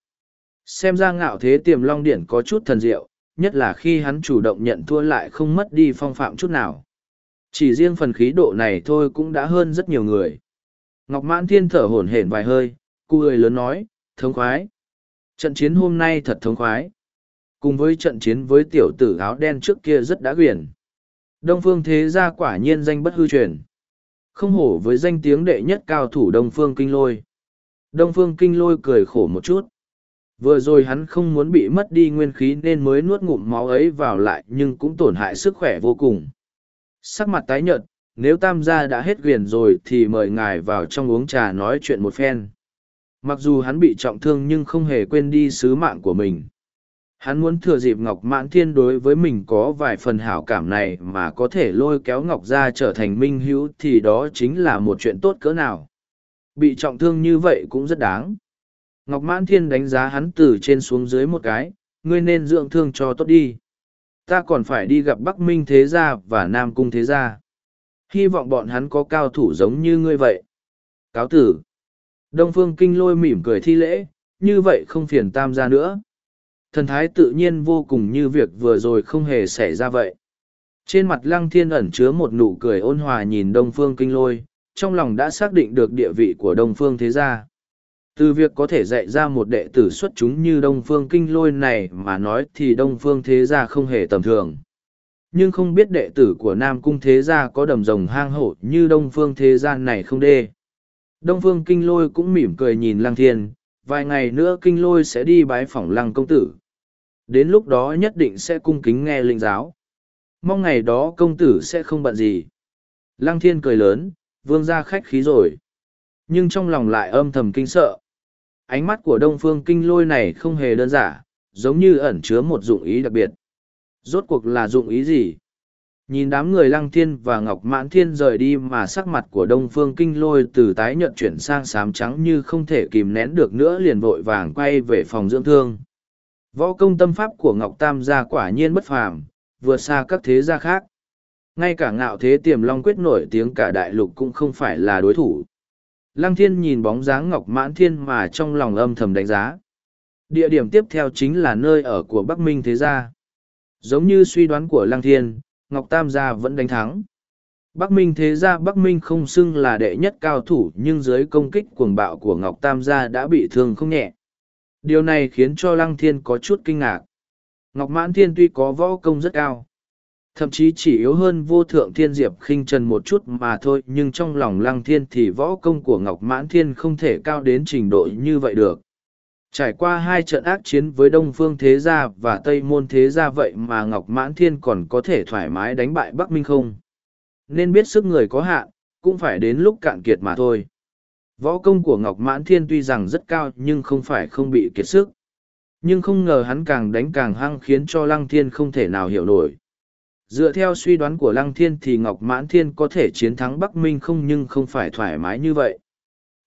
Xem ra ngạo thế tiềm long điển có chút thần diệu, nhất là khi hắn chủ động nhận thua lại không mất đi phong phạm chút nào. Chỉ riêng phần khí độ này thôi cũng đã hơn rất nhiều người. Ngọc Mãn Thiên thở hổn hển vài hơi, người lớn nói, thống khoái. Trận chiến hôm nay thật thống khoái. Cùng với trận chiến với tiểu tử áo đen trước kia rất đã quyển. Đông Phương Thế Gia quả nhiên danh bất hư truyền. Không hổ với danh tiếng đệ nhất cao thủ Đông Phương Kinh Lôi. Đông Phương Kinh Lôi cười khổ một chút. Vừa rồi hắn không muốn bị mất đi nguyên khí nên mới nuốt ngụm máu ấy vào lại nhưng cũng tổn hại sức khỏe vô cùng. Sắc mặt tái nhợt, nếu tam gia đã hết quyền rồi thì mời ngài vào trong uống trà nói chuyện một phen. Mặc dù hắn bị trọng thương nhưng không hề quên đi sứ mạng của mình. Hắn muốn thừa dịp Ngọc Mãn Thiên đối với mình có vài phần hảo cảm này mà có thể lôi kéo Ngọc ra trở thành minh hữu thì đó chính là một chuyện tốt cỡ nào. Bị trọng thương như vậy cũng rất đáng. Ngọc Mãn Thiên đánh giá hắn từ trên xuống dưới một cái, ngươi nên dưỡng thương cho tốt đi. Ta còn phải đi gặp Bắc Minh Thế Gia và Nam Cung Thế Gia. Hy vọng bọn hắn có cao thủ giống như ngươi vậy. Cáo tử. Đông Phương Kinh lôi mỉm cười thi lễ, như vậy không phiền tam gia nữa. Thần thái tự nhiên vô cùng như việc vừa rồi không hề xảy ra vậy. Trên mặt Lăng Thiên ẩn chứa một nụ cười ôn hòa nhìn Đông Phương Kinh lôi, trong lòng đã xác định được địa vị của Đông Phương Thế Gia từ việc có thể dạy ra một đệ tử xuất chúng như đông phương kinh lôi này mà nói thì đông phương thế gia không hề tầm thường nhưng không biết đệ tử của nam cung thế gia có đầm rồng hang hổ như đông phương thế gia này không đê đông phương kinh lôi cũng mỉm cười nhìn lăng thiên vài ngày nữa kinh lôi sẽ đi bái phỏng lăng công tử đến lúc đó nhất định sẽ cung kính nghe linh giáo mong ngày đó công tử sẽ không bận gì lăng thiên cười lớn vương ra khách khí rồi nhưng trong lòng lại âm thầm kinh sợ ánh mắt của đông phương kinh lôi này không hề đơn giản giống như ẩn chứa một dụng ý đặc biệt rốt cuộc là dụng ý gì nhìn đám người lăng thiên và ngọc mãn thiên rời đi mà sắc mặt của đông phương kinh lôi từ tái nhợt chuyển sang sám trắng như không thể kìm nén được nữa liền vội vàng quay về phòng dưỡng thương võ công tâm pháp của ngọc tam gia quả nhiên bất phàm vượt xa các thế gia khác ngay cả ngạo thế tiềm long quyết nổi tiếng cả đại lục cũng không phải là đối thủ Lăng thiên nhìn bóng dáng ngọc mãn thiên mà trong lòng âm thầm đánh giá. Địa điểm tiếp theo chính là nơi ở của Bắc Minh Thế Gia. Giống như suy đoán của Lăng Thiên, Ngọc Tam Gia vẫn đánh thắng. Bắc Minh Thế Gia Bắc Minh không xưng là đệ nhất cao thủ nhưng dưới công kích cuồng bạo của Ngọc Tam Gia đã bị thương không nhẹ. Điều này khiến cho Lăng Thiên có chút kinh ngạc. Ngọc Mãn Thiên tuy có võ công rất cao, thậm chí chỉ yếu hơn vô thượng thiên diệp khinh trần một chút mà thôi nhưng trong lòng lăng thiên thì võ công của ngọc mãn thiên không thể cao đến trình độ như vậy được trải qua hai trận ác chiến với đông phương thế gia và tây môn thế gia vậy mà ngọc mãn thiên còn có thể thoải mái đánh bại bắc minh không nên biết sức người có hạn cũng phải đến lúc cạn kiệt mà thôi võ công của ngọc mãn thiên tuy rằng rất cao nhưng không phải không bị kiệt sức nhưng không ngờ hắn càng đánh càng hăng khiến cho lăng thiên không thể nào hiểu nổi dựa theo suy đoán của lăng thiên thì ngọc mãn thiên có thể chiến thắng bắc minh không nhưng không phải thoải mái như vậy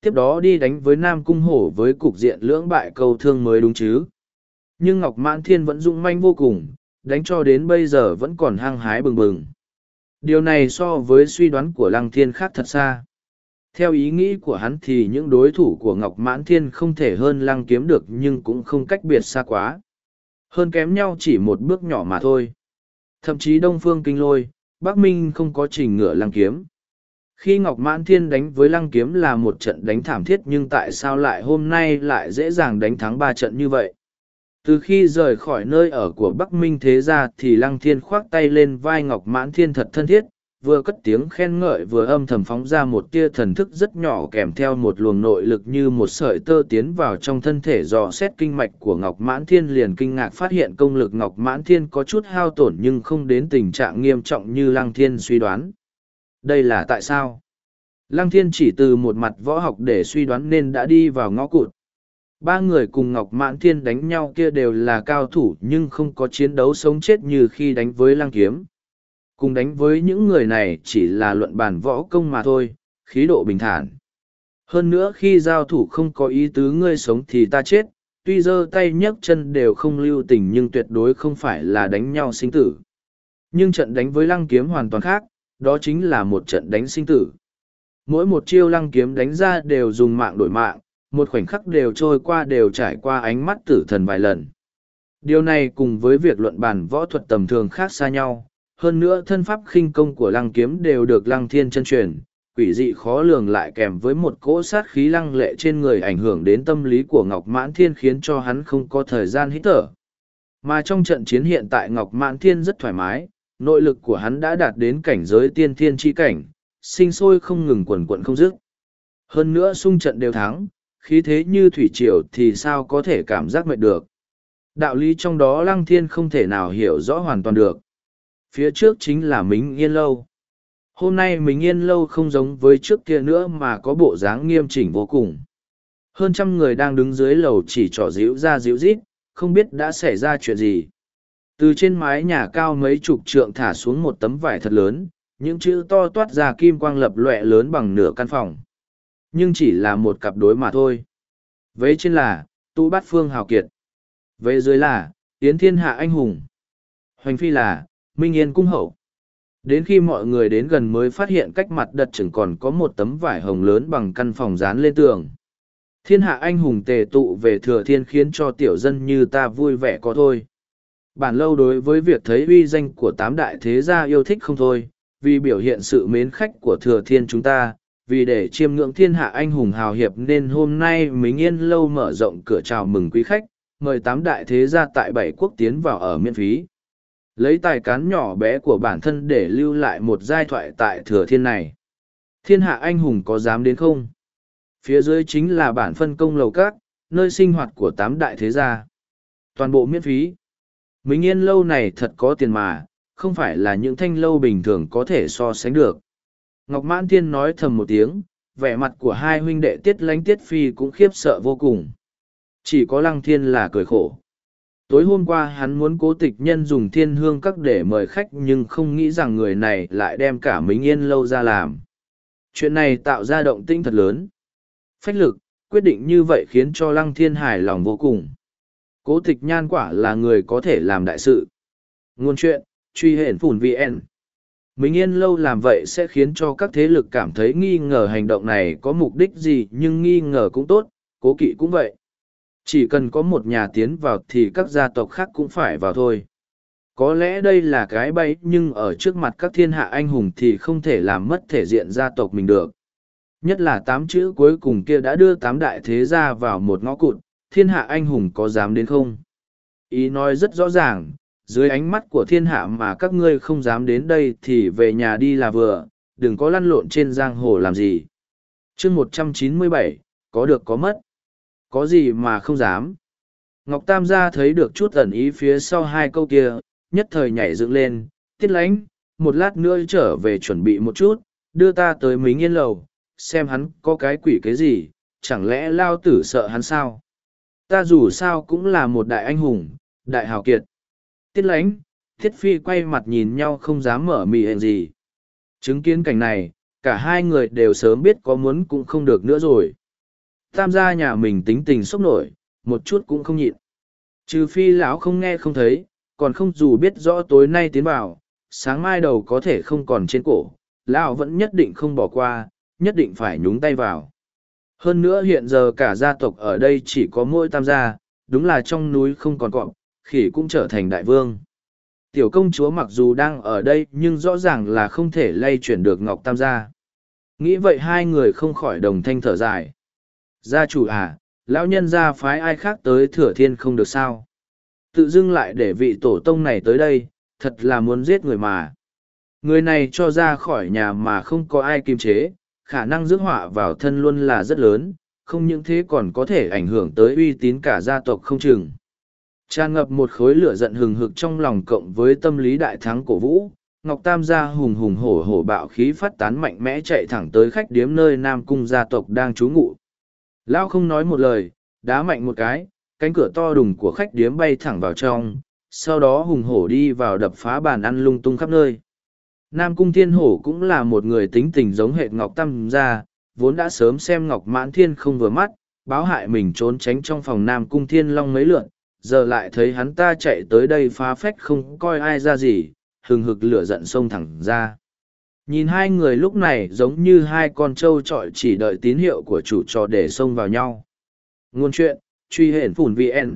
tiếp đó đi đánh với nam cung hổ với cục diện lưỡng bại cầu thương mới đúng chứ nhưng ngọc mãn thiên vẫn dũng manh vô cùng đánh cho đến bây giờ vẫn còn hăng hái bừng bừng điều này so với suy đoán của lăng thiên khác thật xa theo ý nghĩ của hắn thì những đối thủ của ngọc mãn thiên không thể hơn lăng kiếm được nhưng cũng không cách biệt xa quá hơn kém nhau chỉ một bước nhỏ mà thôi Thậm chí Đông Phương Kinh Lôi, Bắc Minh không có trình ngựa lăng kiếm. Khi Ngọc Mãn Thiên đánh với lăng kiếm là một trận đánh thảm thiết nhưng tại sao lại hôm nay lại dễ dàng đánh thắng ba trận như vậy? Từ khi rời khỏi nơi ở của Bắc Minh Thế Gia thì Lăng Thiên khoác tay lên vai Ngọc Mãn Thiên thật thân thiết, vừa cất tiếng khen ngợi vừa âm thầm phóng ra một tia thần thức rất nhỏ kèm theo một luồng nội lực như một sợi tơ tiến vào trong thân thể dò xét kinh mạch của Ngọc Mãn Thiên liền kinh ngạc phát hiện công lực Ngọc Mãn Thiên có chút hao tổn nhưng không đến tình trạng nghiêm trọng như Lăng Thiên suy đoán. Đây là tại sao? Lăng Thiên chỉ từ một mặt võ học để suy đoán nên đã đi vào ngõ cụt. Ba người cùng Ngọc Mãn Thiên đánh nhau kia đều là cao thủ nhưng không có chiến đấu sống chết như khi đánh với Lăng Kiếm cùng đánh với những người này chỉ là luận bàn võ công mà thôi khí độ bình thản hơn nữa khi giao thủ không có ý tứ ngươi sống thì ta chết tuy giơ tay nhấc chân đều không lưu tình nhưng tuyệt đối không phải là đánh nhau sinh tử nhưng trận đánh với lăng kiếm hoàn toàn khác đó chính là một trận đánh sinh tử mỗi một chiêu lăng kiếm đánh ra đều dùng mạng đổi mạng một khoảnh khắc đều trôi qua đều trải qua ánh mắt tử thần vài lần điều này cùng với việc luận bàn võ thuật tầm thường khác xa nhau hơn nữa thân pháp khinh công của lăng kiếm đều được lăng thiên chân truyền quỷ dị khó lường lại kèm với một cỗ sát khí lăng lệ trên người ảnh hưởng đến tâm lý của ngọc mãn thiên khiến cho hắn không có thời gian hít thở mà trong trận chiến hiện tại ngọc mãn thiên rất thoải mái nội lực của hắn đã đạt đến cảnh giới tiên thiên chi cảnh sinh sôi không ngừng quần quận không dứt hơn nữa xung trận đều thắng khí thế như thủy triều thì sao có thể cảm giác mệt được đạo lý trong đó lăng thiên không thể nào hiểu rõ hoàn toàn được phía trước chính là mính yên lâu hôm nay mính yên lâu không giống với trước kia nữa mà có bộ dáng nghiêm chỉnh vô cùng hơn trăm người đang đứng dưới lầu chỉ trỏ díu ra díu rít không biết đã xảy ra chuyện gì từ trên mái nhà cao mấy chục trượng thả xuống một tấm vải thật lớn những chữ to toát ra kim quang lập lọe lớn bằng nửa căn phòng nhưng chỉ là một cặp đối mà thôi vế trên là tu bát phương hào kiệt vế dưới là yến thiên hạ anh hùng hoành phi là Minh Yên cung hậu. Đến khi mọi người đến gần mới phát hiện cách mặt đất chừng còn có một tấm vải hồng lớn bằng căn phòng dán lên tường. Thiên hạ anh hùng tề tụ về thừa thiên khiến cho tiểu dân như ta vui vẻ có thôi. Bản lâu đối với việc thấy uy danh của tám đại thế gia yêu thích không thôi, vì biểu hiện sự mến khách của thừa thiên chúng ta, vì để chiêm ngưỡng thiên hạ anh hùng hào hiệp nên hôm nay mình yên lâu mở rộng cửa chào mừng quý khách, mời tám đại thế gia tại bảy quốc tiến vào ở miễn phí lấy tài cán nhỏ bé của bản thân để lưu lại một giai thoại tại thừa thiên này. Thiên hạ anh hùng có dám đến không? Phía dưới chính là bản phân công lầu các, nơi sinh hoạt của tám đại thế gia. Toàn bộ miễn phí. Mình yên lâu này thật có tiền mà, không phải là những thanh lâu bình thường có thể so sánh được. Ngọc Mãn Thiên nói thầm một tiếng, vẻ mặt của hai huynh đệ tiết lánh tiết phi cũng khiếp sợ vô cùng. Chỉ có lăng thiên là cười khổ tối hôm qua hắn muốn cố tịch nhân dùng thiên hương các để mời khách nhưng không nghĩ rằng người này lại đem cả mình yên lâu ra làm chuyện này tạo ra động tĩnh thật lớn phách lực quyết định như vậy khiến cho lăng thiên hài lòng vô cùng cố tịch nhan quả là người có thể làm đại sự ngôn chuyện truy hển phủn vn mình yên lâu làm vậy sẽ khiến cho các thế lực cảm thấy nghi ngờ hành động này có mục đích gì nhưng nghi ngờ cũng tốt cố kỵ cũng vậy chỉ cần có một nhà tiến vào thì các gia tộc khác cũng phải vào thôi. Có lẽ đây là cái bẫy nhưng ở trước mặt các thiên hạ anh hùng thì không thể làm mất thể diện gia tộc mình được. Nhất là tám chữ cuối cùng kia đã đưa tám đại thế gia vào một ngõ cụt, thiên hạ anh hùng có dám đến không? Ý nói rất rõ ràng, dưới ánh mắt của thiên hạ mà các ngươi không dám đến đây thì về nhà đi là vừa, đừng có lăn lộn trên giang hồ làm gì. chương một trăm chín mươi bảy có được có mất. Có gì mà không dám. Ngọc Tam gia thấy được chút ẩn ý phía sau hai câu kia, nhất thời nhảy dựng lên, tiết lánh, một lát nữa trở về chuẩn bị một chút, đưa ta tới mính nghiên lầu, xem hắn có cái quỷ cái gì, chẳng lẽ lao tử sợ hắn sao? Ta dù sao cũng là một đại anh hùng, đại hào kiệt. Tiết lánh, thiết phi quay mặt nhìn nhau không dám mở mì hẹn gì. Chứng kiến cảnh này, cả hai người đều sớm biết có muốn cũng không được nữa rồi tam gia nhà mình tính tình sốc nổi một chút cũng không nhịn trừ phi lão không nghe không thấy còn không dù biết rõ tối nay tiến vào sáng mai đầu có thể không còn trên cổ lão vẫn nhất định không bỏ qua nhất định phải nhúng tay vào hơn nữa hiện giờ cả gia tộc ở đây chỉ có mỗi tam gia đúng là trong núi không còn cọp khỉ cũng trở thành đại vương tiểu công chúa mặc dù đang ở đây nhưng rõ ràng là không thể lay chuyển được ngọc tam gia nghĩ vậy hai người không khỏi đồng thanh thở dài Gia chủ à, lão nhân gia phái ai khác tới thừa thiên không được sao? Tự dưng lại để vị tổ tông này tới đây, thật là muốn giết người mà. Người này cho ra khỏi nhà mà không có ai kiềm chế, khả năng rước họa vào thân luôn là rất lớn, không những thế còn có thể ảnh hưởng tới uy tín cả gia tộc không chừng. Tràn ngập một khối lửa giận hừng hực trong lòng cộng với tâm lý đại thắng cổ vũ, Ngọc Tam gia hùng hùng hổ hổ bạo khí phát tán mạnh mẽ chạy thẳng tới khách điếm nơi Nam Cung gia tộc đang trú ngụ. Lao không nói một lời, đá mạnh một cái, cánh cửa to đùng của khách điếm bay thẳng vào trong, sau đó hùng hổ đi vào đập phá bàn ăn lung tung khắp nơi. Nam Cung Thiên Hổ cũng là một người tính tình giống hệ Ngọc Tam gia, vốn đã sớm xem Ngọc Mãn Thiên không vừa mắt, báo hại mình trốn tránh trong phòng Nam Cung Thiên Long mấy lượn, giờ lại thấy hắn ta chạy tới đây phá phách không coi ai ra gì, hừng hực lửa giận sông thẳng ra nhìn hai người lúc này giống như hai con trâu trọi chỉ đợi tín hiệu của chủ trò để xông vào nhau ngôn chuyện truy hển phủn vn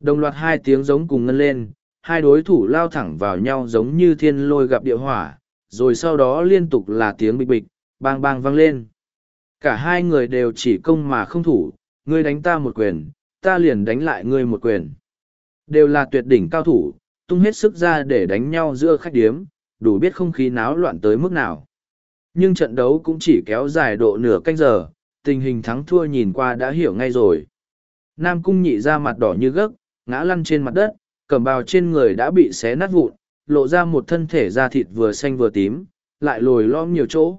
đồng loạt hai tiếng giống cùng ngân lên hai đối thủ lao thẳng vào nhau giống như thiên lôi gặp địa hỏa rồi sau đó liên tục là tiếng bịch bịch bang bang vang lên cả hai người đều chỉ công mà không thủ ngươi đánh ta một quyền ta liền đánh lại ngươi một quyền đều là tuyệt đỉnh cao thủ tung hết sức ra để đánh nhau giữa khách điếm đủ biết không khí náo loạn tới mức nào. Nhưng trận đấu cũng chỉ kéo dài độ nửa canh giờ, tình hình thắng thua nhìn qua đã hiểu ngay rồi. Nam cung nhị ra mặt đỏ như gấc, ngã lăn trên mặt đất, cẩm bào trên người đã bị xé nát vụn, lộ ra một thân thể da thịt vừa xanh vừa tím, lại lồi lõm nhiều chỗ.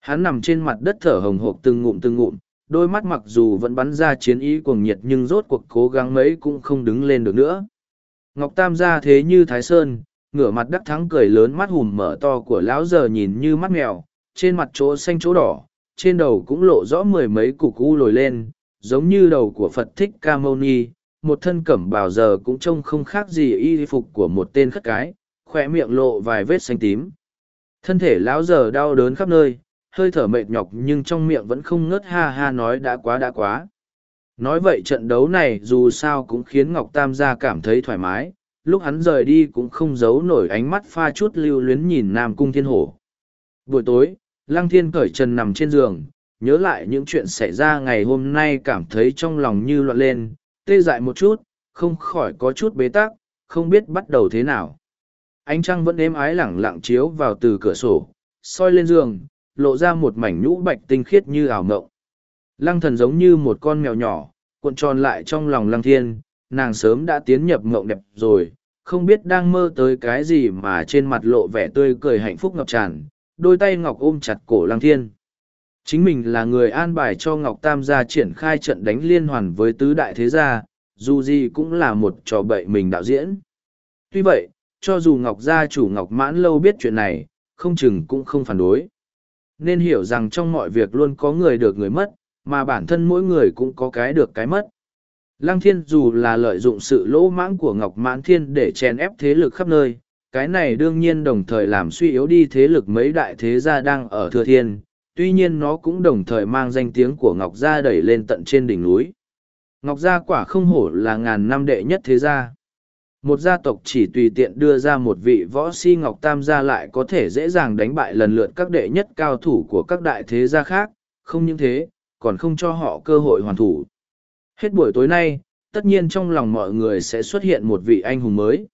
Hắn nằm trên mặt đất thở hồng hộc từng ngụm từng ngụm, đôi mắt mặc dù vẫn bắn ra chiến ý cuồng nhiệt nhưng rốt cuộc cố gắng mấy cũng không đứng lên được nữa. Ngọc Tam ra thế như Thái Sơn, ngửa mặt đắc thắng cười lớn mắt hùm mở to của lão giờ nhìn như mắt mèo trên mặt chỗ xanh chỗ đỏ trên đầu cũng lộ rõ mười mấy cục u lồi lên giống như đầu của phật thích ca mâu ni một thân cẩm bào giờ cũng trông không khác gì y phục của một tên khất cái khoe miệng lộ vài vết xanh tím thân thể lão giờ đau đớn khắp nơi hơi thở mệt nhọc nhưng trong miệng vẫn không ngớt ha ha nói đã quá đã quá nói vậy trận đấu này dù sao cũng khiến ngọc tam gia cảm thấy thoải mái lúc hắn rời đi cũng không giấu nổi ánh mắt pha chút lưu luyến nhìn nam cung thiên hổ buổi tối lăng thiên cởi trần nằm trên giường nhớ lại những chuyện xảy ra ngày hôm nay cảm thấy trong lòng như loạn lên tê dại một chút không khỏi có chút bế tắc không biết bắt đầu thế nào ánh trăng vẫn êm ái lẳng lặng chiếu vào từ cửa sổ soi lên giường lộ ra một mảnh nhũ bạch tinh khiết như ảo ngộng lăng thần giống như một con mèo nhỏ cuộn tròn lại trong lòng lăng thiên nàng sớm đã tiến nhập mộng đẹp rồi, không biết đang mơ tới cái gì mà trên mặt lộ vẻ tươi cười hạnh phúc ngập tràn, đôi tay Ngọc ôm chặt cổ Lăng Thiên. Chính mình là người an bài cho Ngọc Tam gia triển khai trận đánh liên hoàn với tứ đại thế gia, dù gì cũng là một trò bậy mình đạo diễn. Tuy vậy, cho dù Ngọc gia chủ Ngọc Mãn Lâu biết chuyện này, không chừng cũng không phản đối. Nên hiểu rằng trong mọi việc luôn có người được người mất, mà bản thân mỗi người cũng có cái được cái mất. Lăng thiên dù là lợi dụng sự lỗ mãng của Ngọc Mãn Thiên để chèn ép thế lực khắp nơi, cái này đương nhiên đồng thời làm suy yếu đi thế lực mấy đại thế gia đang ở thừa thiên, tuy nhiên nó cũng đồng thời mang danh tiếng của Ngọc Gia đẩy lên tận trên đỉnh núi. Ngọc Gia quả không hổ là ngàn năm đệ nhất thế gia. Một gia tộc chỉ tùy tiện đưa ra một vị võ si Ngọc Tam gia lại có thể dễ dàng đánh bại lần lượt các đệ nhất cao thủ của các đại thế gia khác, không những thế, còn không cho họ cơ hội hoàn thủ. Hết buổi tối nay, tất nhiên trong lòng mọi người sẽ xuất hiện một vị anh hùng mới.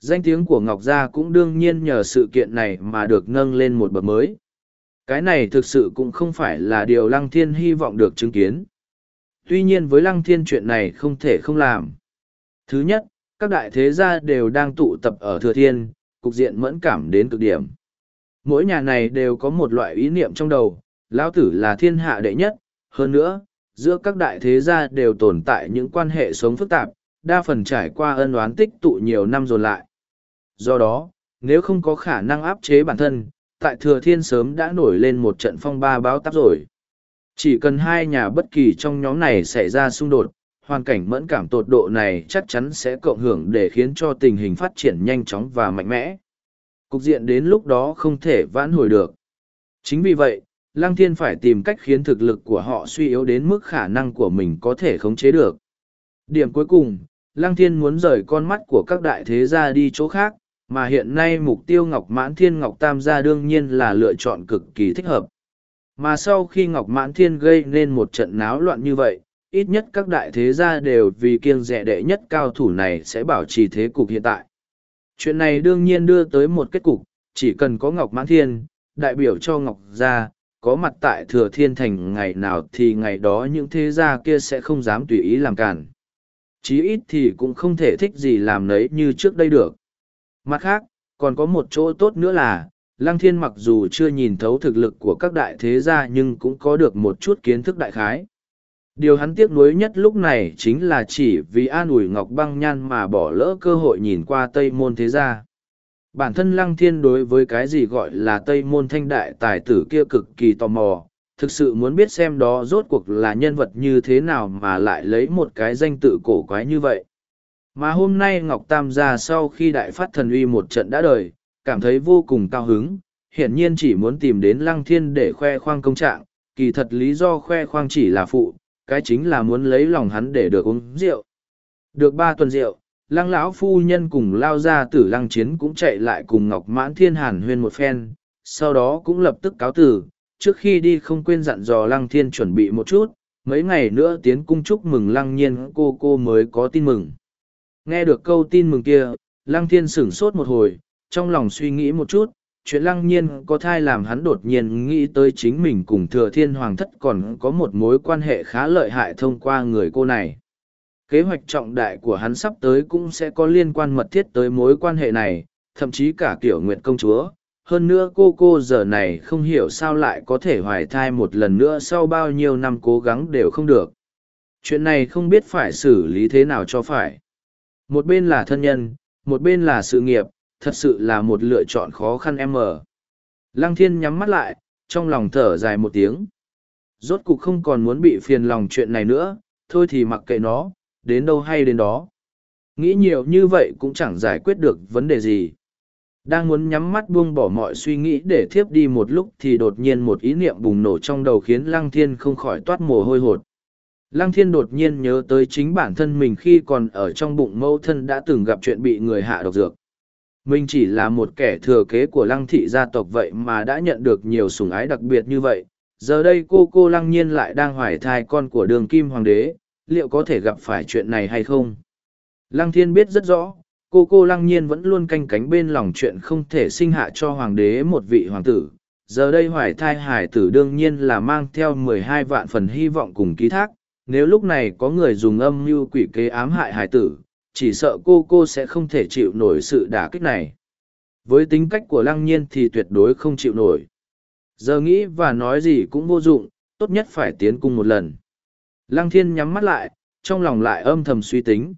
Danh tiếng của Ngọc Gia cũng đương nhiên nhờ sự kiện này mà được nâng lên một bậc mới. Cái này thực sự cũng không phải là điều Lăng Thiên hy vọng được chứng kiến. Tuy nhiên với Lăng Thiên chuyện này không thể không làm. Thứ nhất, các đại thế gia đều đang tụ tập ở Thừa Thiên, cục diện mẫn cảm đến cực điểm. Mỗi nhà này đều có một loại ý niệm trong đầu, lão tử là thiên hạ đệ nhất, hơn nữa, giữa các đại thế gia đều tồn tại những quan hệ sống phức tạp, đa phần trải qua ân oán tích tụ nhiều năm dồn lại. Do đó, nếu không có khả năng áp chế bản thân, tại Thừa Thiên sớm đã nổi lên một trận phong ba báo táp rồi. Chỉ cần hai nhà bất kỳ trong nhóm này xảy ra xung đột, hoàn cảnh mẫn cảm tột độ này chắc chắn sẽ cộng hưởng để khiến cho tình hình phát triển nhanh chóng và mạnh mẽ. Cục diện đến lúc đó không thể vãn hồi được. Chính vì vậy, Lăng Thiên phải tìm cách khiến thực lực của họ suy yếu đến mức khả năng của mình có thể khống chế được. Điểm cuối cùng, Lăng Thiên muốn rời con mắt của các đại thế gia đi chỗ khác, mà hiện nay mục tiêu Ngọc Mãn Thiên Ngọc Tam gia đương nhiên là lựa chọn cực kỳ thích hợp. Mà sau khi Ngọc Mãn Thiên gây nên một trận náo loạn như vậy, ít nhất các đại thế gia đều vì kiêng rẻ đệ nhất cao thủ này sẽ bảo trì thế cục hiện tại. Chuyện này đương nhiên đưa tới một kết cục, chỉ cần có Ngọc Mãn Thiên, đại biểu cho Ngọc Gia, có mặt tại thừa thiên thành ngày nào thì ngày đó những thế gia kia sẽ không dám tùy ý làm cản chí ít thì cũng không thể thích gì làm nấy như trước đây được mặt khác còn có một chỗ tốt nữa là lăng thiên mặc dù chưa nhìn thấu thực lực của các đại thế gia nhưng cũng có được một chút kiến thức đại khái điều hắn tiếc nuối nhất lúc này chính là chỉ vì an ủi ngọc băng nhan mà bỏ lỡ cơ hội nhìn qua tây môn thế gia Bản thân Lăng Thiên đối với cái gì gọi là Tây Môn Thanh Đại tài tử kia cực kỳ tò mò, thực sự muốn biết xem đó rốt cuộc là nhân vật như thế nào mà lại lấy một cái danh tự cổ quái như vậy. Mà hôm nay Ngọc Tam ra sau khi đại phát thần uy một trận đã đời, cảm thấy vô cùng cao hứng, hiển nhiên chỉ muốn tìm đến Lăng Thiên để khoe khoang công trạng, kỳ thật lý do khoe khoang chỉ là phụ, cái chính là muốn lấy lòng hắn để được uống rượu. Được ba tuần rượu, lăng lão phu nhân cùng lao ra tử lăng chiến cũng chạy lại cùng ngọc mãn thiên hàn huyên một phen sau đó cũng lập tức cáo tử trước khi đi không quên dặn dò lăng thiên chuẩn bị một chút mấy ngày nữa tiến cung chúc mừng lăng nhiên cô cô mới có tin mừng nghe được câu tin mừng kia lăng thiên sửng sốt một hồi trong lòng suy nghĩ một chút chuyện lăng nhiên có thai làm hắn đột nhiên nghĩ tới chính mình cùng thừa thiên hoàng thất còn có một mối quan hệ khá lợi hại thông qua người cô này kế hoạch trọng đại của hắn sắp tới cũng sẽ có liên quan mật thiết tới mối quan hệ này, thậm chí cả kiểu nguyện công chúa. Hơn nữa cô cô giờ này không hiểu sao lại có thể hoài thai một lần nữa sau bao nhiêu năm cố gắng đều không được. Chuyện này không biết phải xử lý thế nào cho phải. Một bên là thân nhân, một bên là sự nghiệp, thật sự là một lựa chọn khó khăn em ờ. Lăng thiên nhắm mắt lại, trong lòng thở dài một tiếng. Rốt cục không còn muốn bị phiền lòng chuyện này nữa, thôi thì mặc kệ nó, đến đâu hay đến đó. Nghĩ nhiều như vậy cũng chẳng giải quyết được vấn đề gì. Đang muốn nhắm mắt buông bỏ mọi suy nghĩ để thiếp đi một lúc thì đột nhiên một ý niệm bùng nổ trong đầu khiến Lăng Thiên không khỏi toát mồ hôi hột. Lăng Thiên đột nhiên nhớ tới chính bản thân mình khi còn ở trong bụng mâu thân đã từng gặp chuyện bị người hạ độc dược. Mình chỉ là một kẻ thừa kế của Lăng thị gia tộc vậy mà đã nhận được nhiều sủng ái đặc biệt như vậy. Giờ đây cô cô Lăng Nhiên lại đang hoài thai con của đường Kim Hoàng đế, liệu có thể gặp phải chuyện này hay không? Lăng thiên biết rất rõ, cô cô lăng nhiên vẫn luôn canh cánh bên lòng chuyện không thể sinh hạ cho hoàng đế một vị hoàng tử. Giờ đây hoài thai hải tử đương nhiên là mang theo mười hai vạn phần hy vọng cùng ký thác, nếu lúc này có người dùng âm mưu quỷ kế ám hại hải tử, chỉ sợ cô cô sẽ không thể chịu nổi sự đả kích này. Với tính cách của lăng nhiên thì tuyệt đối không chịu nổi. Giờ nghĩ và nói gì cũng vô dụng, tốt nhất phải tiến cung một lần. Lăng thiên nhắm mắt lại, trong lòng lại âm thầm suy tính.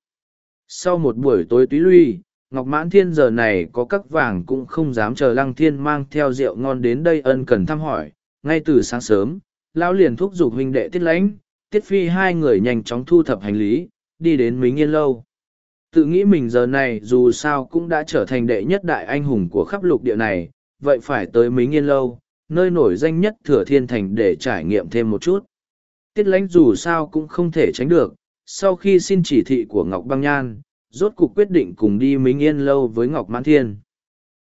Sau một buổi tối túy lui, Ngọc Mãn Thiên giờ này có các vàng cũng không dám chờ Lăng Thiên mang theo rượu ngon đến đây ân cần thăm hỏi. Ngay từ sáng sớm, lão liền thúc giục huynh đệ tiết lãnh, tiết phi hai người nhanh chóng thu thập hành lý, đi đến Mính Yên Lâu. Tự nghĩ mình giờ này dù sao cũng đã trở thành đệ nhất đại anh hùng của khắp lục địa này, vậy phải tới Mính Yên Lâu, nơi nổi danh nhất Thừa Thiên Thành để trải nghiệm thêm một chút. Tiết lãnh dù sao cũng không thể tránh được, sau khi xin chỉ thị của Ngọc Băng Nhan, rốt cuộc quyết định cùng đi Minh Yên Lâu với Ngọc Mãn Thiên.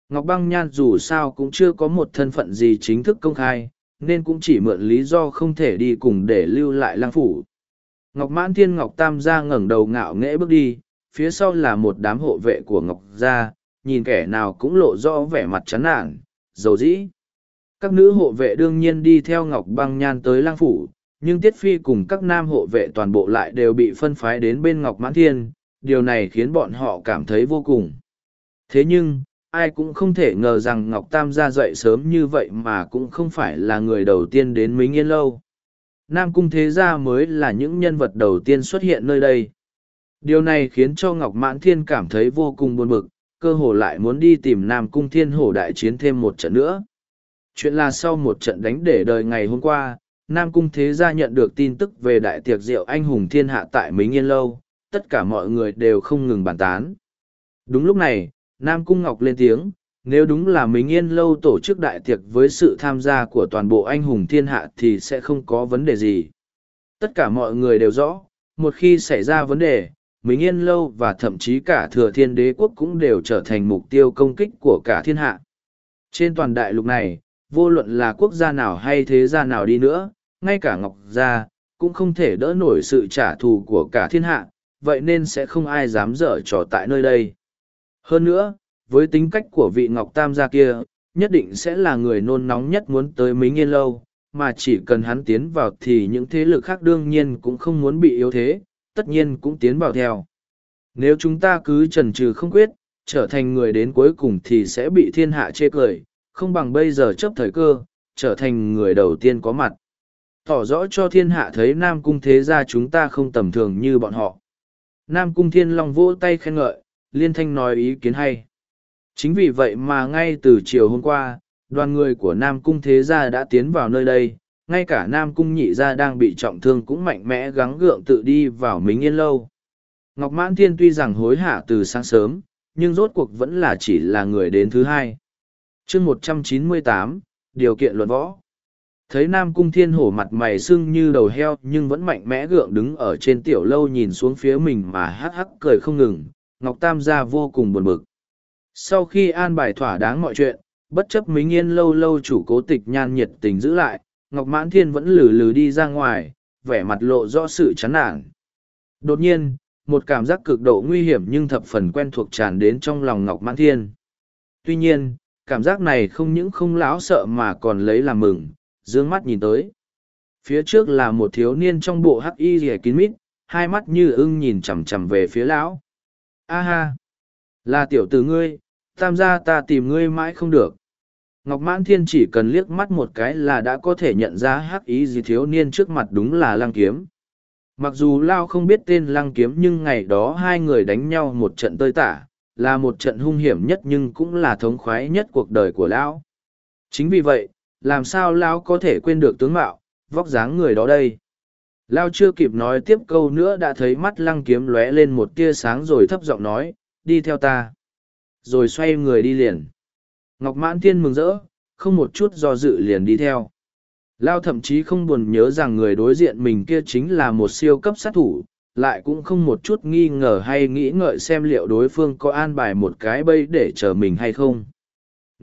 Ngọc Băng Nhan dù sao cũng chưa có một thân phận gì chính thức công khai, nên cũng chỉ mượn lý do không thể đi cùng để lưu lại lang phủ. Ngọc Mãn Thiên Ngọc Tam gia ngẩng đầu ngạo nghễ bước đi, phía sau là một đám hộ vệ của Ngọc gia, nhìn kẻ nào cũng lộ rõ vẻ mặt chán nản, dầu dĩ. Các nữ hộ vệ đương nhiên đi theo Ngọc Băng Nhan tới lang phủ, nhưng Tiết Phi cùng các nam hộ vệ toàn bộ lại đều bị phân phái đến bên Ngọc Mãn Thiên, điều này khiến bọn họ cảm thấy vô cùng. Thế nhưng, ai cũng không thể ngờ rằng Ngọc Tam ra dậy sớm như vậy mà cũng không phải là người đầu tiên đến Mính Yên Lâu. Nam Cung Thế Gia mới là những nhân vật đầu tiên xuất hiện nơi đây. Điều này khiến cho Ngọc Mãn Thiên cảm thấy vô cùng buồn bực, cơ hồ lại muốn đi tìm Nam Cung Thiên Hổ đại chiến thêm một trận nữa. Chuyện là sau một trận đánh để đời ngày hôm qua, Nam Cung Thế Gia nhận được tin tức về đại tiệc rượu anh hùng thiên hạ tại Mính Yên Lâu, tất cả mọi người đều không ngừng bàn tán. Đúng lúc này, Nam Cung Ngọc lên tiếng, nếu đúng là Mính Yên Lâu tổ chức đại tiệc với sự tham gia của toàn bộ anh hùng thiên hạ thì sẽ không có vấn đề gì. Tất cả mọi người đều rõ, một khi xảy ra vấn đề, Mính Yên Lâu và thậm chí cả Thừa Thiên Đế Quốc cũng đều trở thành mục tiêu công kích của cả thiên hạ. Trên toàn đại lục này, vô luận là quốc gia nào hay thế gia nào đi nữa, ngay cả Ngọc Gia, cũng không thể đỡ nổi sự trả thù của cả thiên hạ, vậy nên sẽ không ai dám dở trò tại nơi đây. Hơn nữa, với tính cách của vị Ngọc Tam gia kia, nhất định sẽ là người nôn nóng nhất muốn tới Mính nghiên Lâu, mà chỉ cần hắn tiến vào thì những thế lực khác đương nhiên cũng không muốn bị yếu thế, tất nhiên cũng tiến vào theo. Nếu chúng ta cứ chần chừ không quyết, trở thành người đến cuối cùng thì sẽ bị thiên hạ chê cười, không bằng bây giờ chấp thời cơ, trở thành người đầu tiên có mặt tỏ rõ cho thiên hạ thấy Nam Cung thế gia chúng ta không tầm thường như bọn họ. Nam Cung Thiên Long vỗ tay khen ngợi, liên thanh nói ý kiến hay. Chính vì vậy mà ngay từ chiều hôm qua, đoàn người của Nam Cung thế gia đã tiến vào nơi đây, ngay cả Nam Cung nhị gia đang bị trọng thương cũng mạnh mẽ gắng gượng tự đi vào Mính Yên Lâu. Ngọc Mãn Thiên tuy rằng hối hả từ sáng sớm, nhưng rốt cuộc vẫn là chỉ là người đến thứ hai. chương 198 điều kiện luận võ. Thấy Nam Cung Thiên Hổ mặt mày sưng như đầu heo nhưng vẫn mạnh mẽ gượng đứng ở trên tiểu lâu nhìn xuống phía mình mà hắc hắc cười không ngừng, Ngọc Tam gia vô cùng buồn bực. Sau khi an bài thỏa đáng mọi chuyện, bất chấp Mính Yên lâu lâu chủ cố tịch nhan nhiệt tình giữ lại, Ngọc Mãn Thiên vẫn lử lử đi ra ngoài, vẻ mặt lộ rõ sự chán nản. Đột nhiên, một cảm giác cực độ nguy hiểm nhưng thập phần quen thuộc tràn đến trong lòng Ngọc Mãn Thiên. Tuy nhiên, cảm giác này không những không láo sợ mà còn lấy làm mừng dương mắt nhìn tới. Phía trước là một thiếu niên trong bộ hắc y rìa kín mít, hai mắt như ưng nhìn chằm chằm về phía lão. A ha! Là tiểu tử ngươi, tam gia ta tìm ngươi mãi không được. Ngọc Mãn Thiên chỉ cần liếc mắt một cái là đã có thể nhận ra hắc ý gì thiếu niên trước mặt đúng là lăng kiếm. Mặc dù Lao không biết tên lăng kiếm nhưng ngày đó hai người đánh nhau một trận tơi tả, là một trận hung hiểm nhất nhưng cũng là thống khoái nhất cuộc đời của Lão. Chính vì vậy, làm sao lão có thể quên được tướng mạo vóc dáng người đó đây lao chưa kịp nói tiếp câu nữa đã thấy mắt lăng kiếm lóe lên một tia sáng rồi thấp giọng nói đi theo ta rồi xoay người đi liền ngọc mãn thiên mừng rỡ không một chút do dự liền đi theo lao thậm chí không buồn nhớ rằng người đối diện mình kia chính là một siêu cấp sát thủ lại cũng không một chút nghi ngờ hay nghĩ ngợi xem liệu đối phương có an bài một cái bây để chờ mình hay không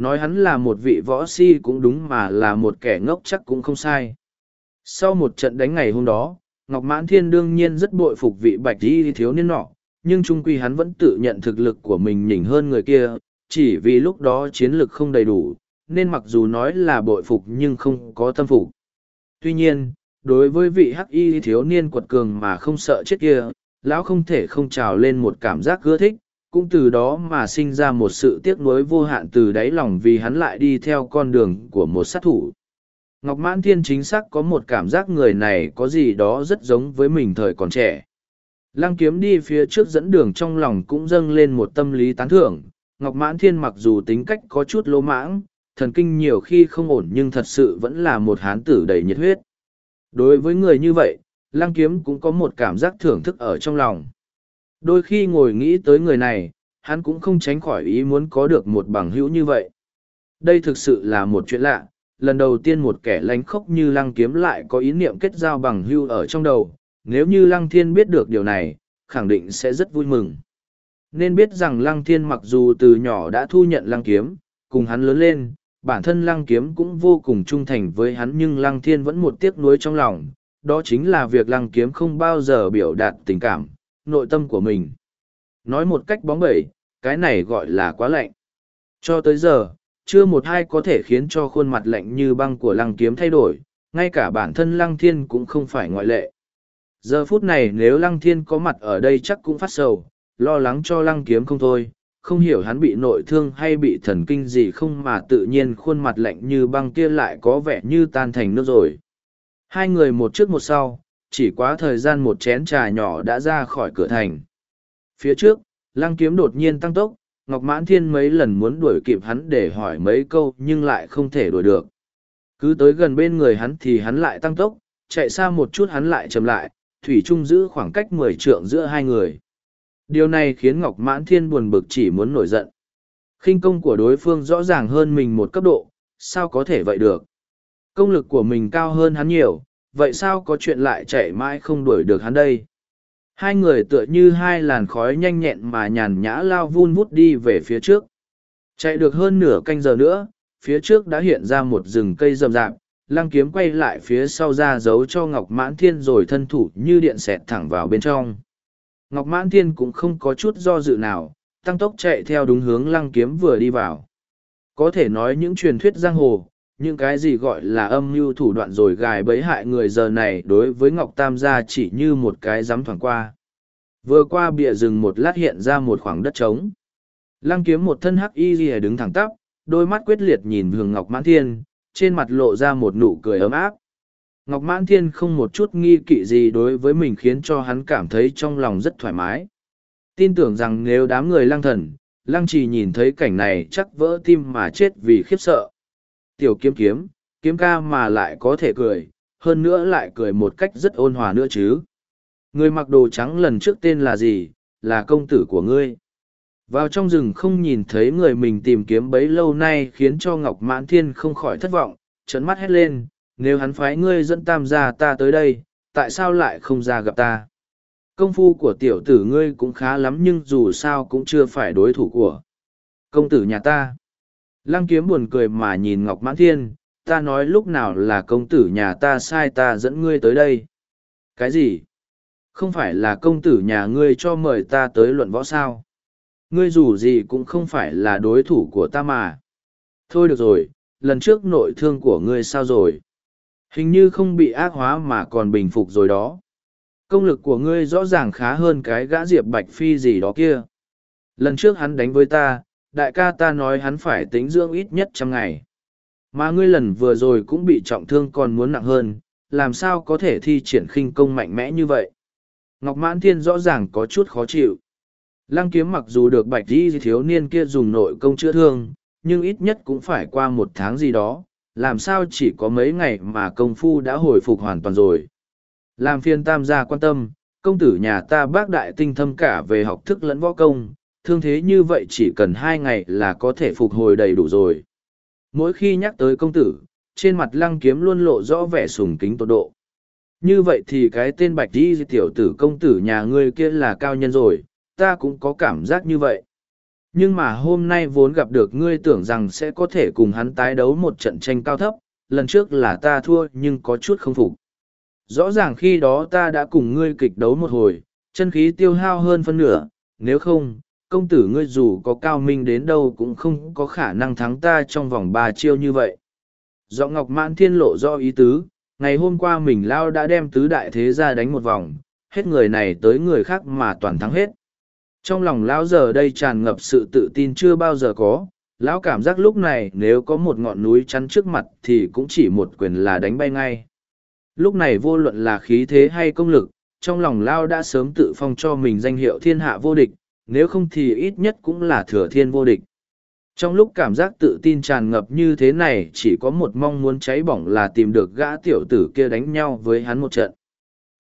nói hắn là một vị võ si cũng đúng mà là một kẻ ngốc chắc cũng không sai sau một trận đánh ngày hôm đó ngọc mãn thiên đương nhiên rất bội phục vị bạch di thiếu niên nọ nhưng trung quy hắn vẫn tự nhận thực lực của mình nhỉnh hơn người kia chỉ vì lúc đó chiến lực không đầy đủ nên mặc dù nói là bội phục nhưng không có tâm phục tuy nhiên đối với vị hắc y thiếu niên quật cường mà không sợ chết kia lão không thể không trào lên một cảm giác ưa thích cũng từ đó mà sinh ra một sự tiếc nuối vô hạn từ đáy lòng vì hắn lại đi theo con đường của một sát thủ. Ngọc Mãn Thiên chính xác có một cảm giác người này có gì đó rất giống với mình thời còn trẻ. Lăng kiếm đi phía trước dẫn đường trong lòng cũng dâng lên một tâm lý tán thưởng. Ngọc Mãn Thiên mặc dù tính cách có chút lỗ mãng, thần kinh nhiều khi không ổn nhưng thật sự vẫn là một hán tử đầy nhiệt huyết. Đối với người như vậy, Lăng kiếm cũng có một cảm giác thưởng thức ở trong lòng. Đôi khi ngồi nghĩ tới người này, hắn cũng không tránh khỏi ý muốn có được một bằng hữu như vậy. Đây thực sự là một chuyện lạ, lần đầu tiên một kẻ lánh khốc như lăng kiếm lại có ý niệm kết giao bằng hưu ở trong đầu, nếu như lăng thiên biết được điều này, khẳng định sẽ rất vui mừng. Nên biết rằng lăng thiên mặc dù từ nhỏ đã thu nhận lăng kiếm, cùng hắn lớn lên, bản thân lăng kiếm cũng vô cùng trung thành với hắn nhưng lăng thiên vẫn một tiếc nuối trong lòng, đó chính là việc lăng kiếm không bao giờ biểu đạt tình cảm, nội tâm của mình. Nói một cách bóng bẩy, cái này gọi là quá lạnh. Cho tới giờ, chưa một hai có thể khiến cho khuôn mặt lạnh như băng của lăng kiếm thay đổi, ngay cả bản thân lăng thiên cũng không phải ngoại lệ. Giờ phút này nếu lăng thiên có mặt ở đây chắc cũng phát sầu, lo lắng cho lăng kiếm không thôi, không hiểu hắn bị nội thương hay bị thần kinh gì không mà tự nhiên khuôn mặt lạnh như băng kia lại có vẻ như tan thành nước rồi. Hai người một trước một sau, chỉ quá thời gian một chén trà nhỏ đã ra khỏi cửa thành. Phía trước, lăng kiếm đột nhiên tăng tốc, Ngọc Mãn Thiên mấy lần muốn đuổi kịp hắn để hỏi mấy câu nhưng lại không thể đuổi được. Cứ tới gần bên người hắn thì hắn lại tăng tốc, chạy xa một chút hắn lại chậm lại, Thủy Trung giữ khoảng cách mười trượng giữa hai người. Điều này khiến Ngọc Mãn Thiên buồn bực chỉ muốn nổi giận. khinh công của đối phương rõ ràng hơn mình một cấp độ, sao có thể vậy được? Công lực của mình cao hơn hắn nhiều, vậy sao có chuyện lại chạy mãi không đuổi được hắn đây hai người tựa như hai làn khói nhanh nhẹn mà nhàn nhã lao vun vút đi về phía trước chạy được hơn nửa canh giờ nữa phía trước đã hiện ra một rừng cây rậm rạp lăng kiếm quay lại phía sau ra giấu cho ngọc mãn thiên rồi thân thủ như điện xẹt thẳng vào bên trong ngọc mãn thiên cũng không có chút do dự nào tăng tốc chạy theo đúng hướng lăng kiếm vừa đi vào có thể nói những truyền thuyết giang hồ những cái gì gọi là âm mưu thủ đoạn rồi gài bẫy hại người giờ này đối với Ngọc Tam gia chỉ như một cái dám thoảng qua. Vừa qua bìa rừng một lát hiện ra một khoảng đất trống. Lăng kiếm một thân hắc y gì đứng thẳng tắp, đôi mắt quyết liệt nhìn hường Ngọc Mãn Thiên, trên mặt lộ ra một nụ cười ấm áp. Ngọc Mãn Thiên không một chút nghi kỵ gì đối với mình khiến cho hắn cảm thấy trong lòng rất thoải mái. Tin tưởng rằng nếu đám người lăng thần, lăng trì nhìn thấy cảnh này chắc vỡ tim mà chết vì khiếp sợ. Tiểu kiếm kiếm, kiếm ca mà lại có thể cười, hơn nữa lại cười một cách rất ôn hòa nữa chứ. Người mặc đồ trắng lần trước tên là gì, là công tử của ngươi. Vào trong rừng không nhìn thấy người mình tìm kiếm bấy lâu nay khiến cho Ngọc Mãn Thiên không khỏi thất vọng, trấn mắt hét lên, nếu hắn phái ngươi dẫn tam gia ta tới đây, tại sao lại không ra gặp ta? Công phu của tiểu tử ngươi cũng khá lắm nhưng dù sao cũng chưa phải đối thủ của công tử nhà ta. Lăng kiếm buồn cười mà nhìn Ngọc Mãn Thiên, ta nói lúc nào là công tử nhà ta sai ta dẫn ngươi tới đây. Cái gì? Không phải là công tử nhà ngươi cho mời ta tới luận võ sao? Ngươi dù gì cũng không phải là đối thủ của ta mà. Thôi được rồi, lần trước nội thương của ngươi sao rồi? Hình như không bị ác hóa mà còn bình phục rồi đó. Công lực của ngươi rõ ràng khá hơn cái gã Diệp Bạch Phi gì đó kia. Lần trước hắn đánh với ta, đại ca ta nói hắn phải tính dưỡng ít nhất trăm ngày. Mà ngươi lần vừa rồi cũng bị trọng thương còn muốn nặng hơn, làm sao có thể thi triển khinh công mạnh mẽ như vậy. Ngọc Mãn Thiên rõ ràng có chút khó chịu. Lăng kiếm mặc dù được bạch Di thiếu niên kia dùng nội công chữa thương, nhưng ít nhất cũng phải qua một tháng gì đó, làm sao chỉ có mấy ngày mà công phu đã hồi phục hoàn toàn rồi. Làm phiên tam gia quan tâm, công tử nhà ta bác đại tinh thâm cả về học thức lẫn võ công, thương thế như vậy chỉ cần hai ngày là có thể phục hồi đầy đủ rồi. Mỗi khi nhắc tới công tử, trên mặt lăng kiếm luôn lộ rõ vẻ sùng kính tột độ. Như vậy thì cái tên bạch đi tiểu tử công tử nhà ngươi kia là cao nhân rồi, ta cũng có cảm giác như vậy. Nhưng mà hôm nay vốn gặp được ngươi tưởng rằng sẽ có thể cùng hắn tái đấu một trận tranh cao thấp, lần trước là ta thua nhưng có chút không phục. Rõ ràng khi đó ta đã cùng ngươi kịch đấu một hồi, chân khí tiêu hao hơn phân nửa, nếu không, công tử ngươi dù có cao minh đến đâu cũng không có khả năng thắng ta trong vòng ba chiêu như vậy do ngọc mãn thiên lộ do ý tứ ngày hôm qua mình lao đã đem tứ đại thế ra đánh một vòng hết người này tới người khác mà toàn thắng hết trong lòng lão giờ đây tràn ngập sự tự tin chưa bao giờ có lão cảm giác lúc này nếu có một ngọn núi chắn trước mặt thì cũng chỉ một quyền là đánh bay ngay lúc này vô luận là khí thế hay công lực trong lòng lao đã sớm tự phong cho mình danh hiệu thiên hạ vô địch nếu không thì ít nhất cũng là thừa thiên vô địch. Trong lúc cảm giác tự tin tràn ngập như thế này chỉ có một mong muốn cháy bỏng là tìm được gã tiểu tử kia đánh nhau với hắn một trận.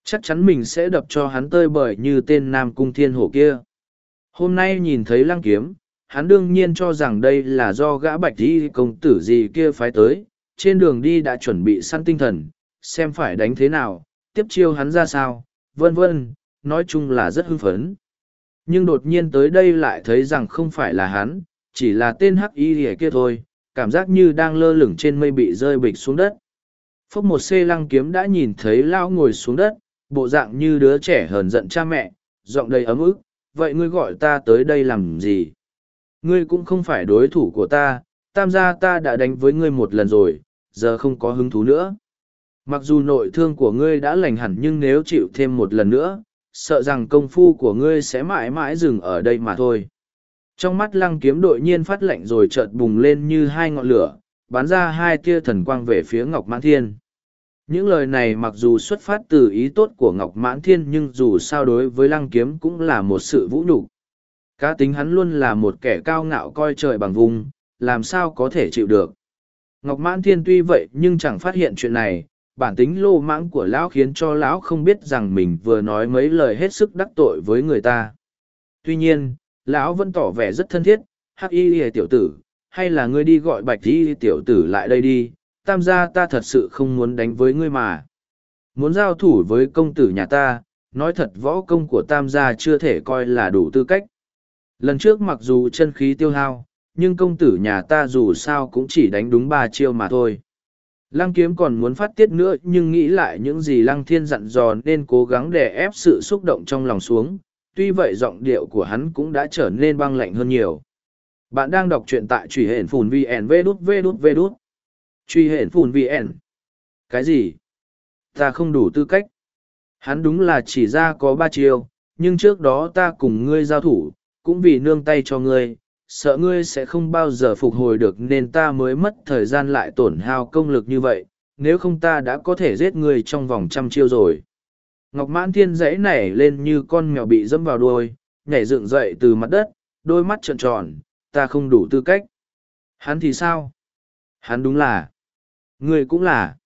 Chắc chắn mình sẽ đập cho hắn tơi bời như tên Nam Cung Thiên Hổ kia. Hôm nay nhìn thấy lăng kiếm, hắn đương nhiên cho rằng đây là do gã bạch đi công tử gì kia phái tới, trên đường đi đã chuẩn bị săn tinh thần, xem phải đánh thế nào, tiếp chiêu hắn ra sao, vân vân, nói chung là rất hưng phấn nhưng đột nhiên tới đây lại thấy rằng không phải là hắn chỉ là tên hắc y ỉa kia thôi cảm giác như đang lơ lửng trên mây bị rơi bịch xuống đất phốc một xê lăng kiếm đã nhìn thấy lão ngồi xuống đất bộ dạng như đứa trẻ hờn giận cha mẹ giọng đầy ấm ức vậy ngươi gọi ta tới đây làm gì ngươi cũng không phải đối thủ của ta tam gia ta đã đánh với ngươi một lần rồi giờ không có hứng thú nữa mặc dù nội thương của ngươi đã lành hẳn nhưng nếu chịu thêm một lần nữa sợ rằng công phu của ngươi sẽ mãi mãi dừng ở đây mà thôi. Trong mắt lăng kiếm đội nhiên phát lệnh rồi chợt bùng lên như hai ngọn lửa, bắn ra hai tia thần quang về phía Ngọc Mãn Thiên. Những lời này mặc dù xuất phát từ ý tốt của Ngọc Mãn Thiên nhưng dù sao đối với lăng kiếm cũng là một sự vũ nhục. Cá tính hắn luôn là một kẻ cao ngạo coi trời bằng vùng, làm sao có thể chịu được. Ngọc Mãn Thiên tuy vậy nhưng chẳng phát hiện chuyện này, bản tính lô mãng của lão khiến cho lão không biết rằng mình vừa nói mấy lời hết sức đắc tội với người ta tuy nhiên lão vẫn tỏ vẻ rất thân thiết hắc y y tiểu tử hay là ngươi đi gọi bạch y tiểu tử lại đây đi tam gia ta thật sự không muốn đánh với ngươi mà muốn giao thủ với công tử nhà ta nói thật võ công của tam gia chưa thể coi là đủ tư cách lần trước mặc dù chân khí tiêu hao nhưng công tử nhà ta dù sao cũng chỉ đánh đúng ba chiêu mà thôi Lăng kiếm còn muốn phát tiết nữa nhưng nghĩ lại những gì lăng thiên dặn dò nên cố gắng để ép sự xúc động trong lòng xuống, tuy vậy giọng điệu của hắn cũng đã trở nên băng lạnh hơn nhiều. Bạn đang đọc truyện tại truy hển phùn vn vê đút vê đút vê đút. Truy hển phùn vn. Cái gì? Ta không đủ tư cách. Hắn đúng là chỉ ra có ba chiêu, nhưng trước đó ta cùng ngươi giao thủ, cũng vì nương tay cho ngươi, sợ ngươi sẽ không bao giờ phục hồi được nên ta mới mất thời gian lại tổn hao công lực như vậy, nếu không ta đã có thể giết ngươi trong vòng trăm chiêu rồi. Ngọc mãn thiên dãy nảy lên như con mèo bị dẫm vào đuôi, nhảy dựng dậy từ mặt đất, đôi mắt trợn tròn, ta không đủ tư cách. Hắn thì sao? Hắn đúng là. Ngươi cũng là.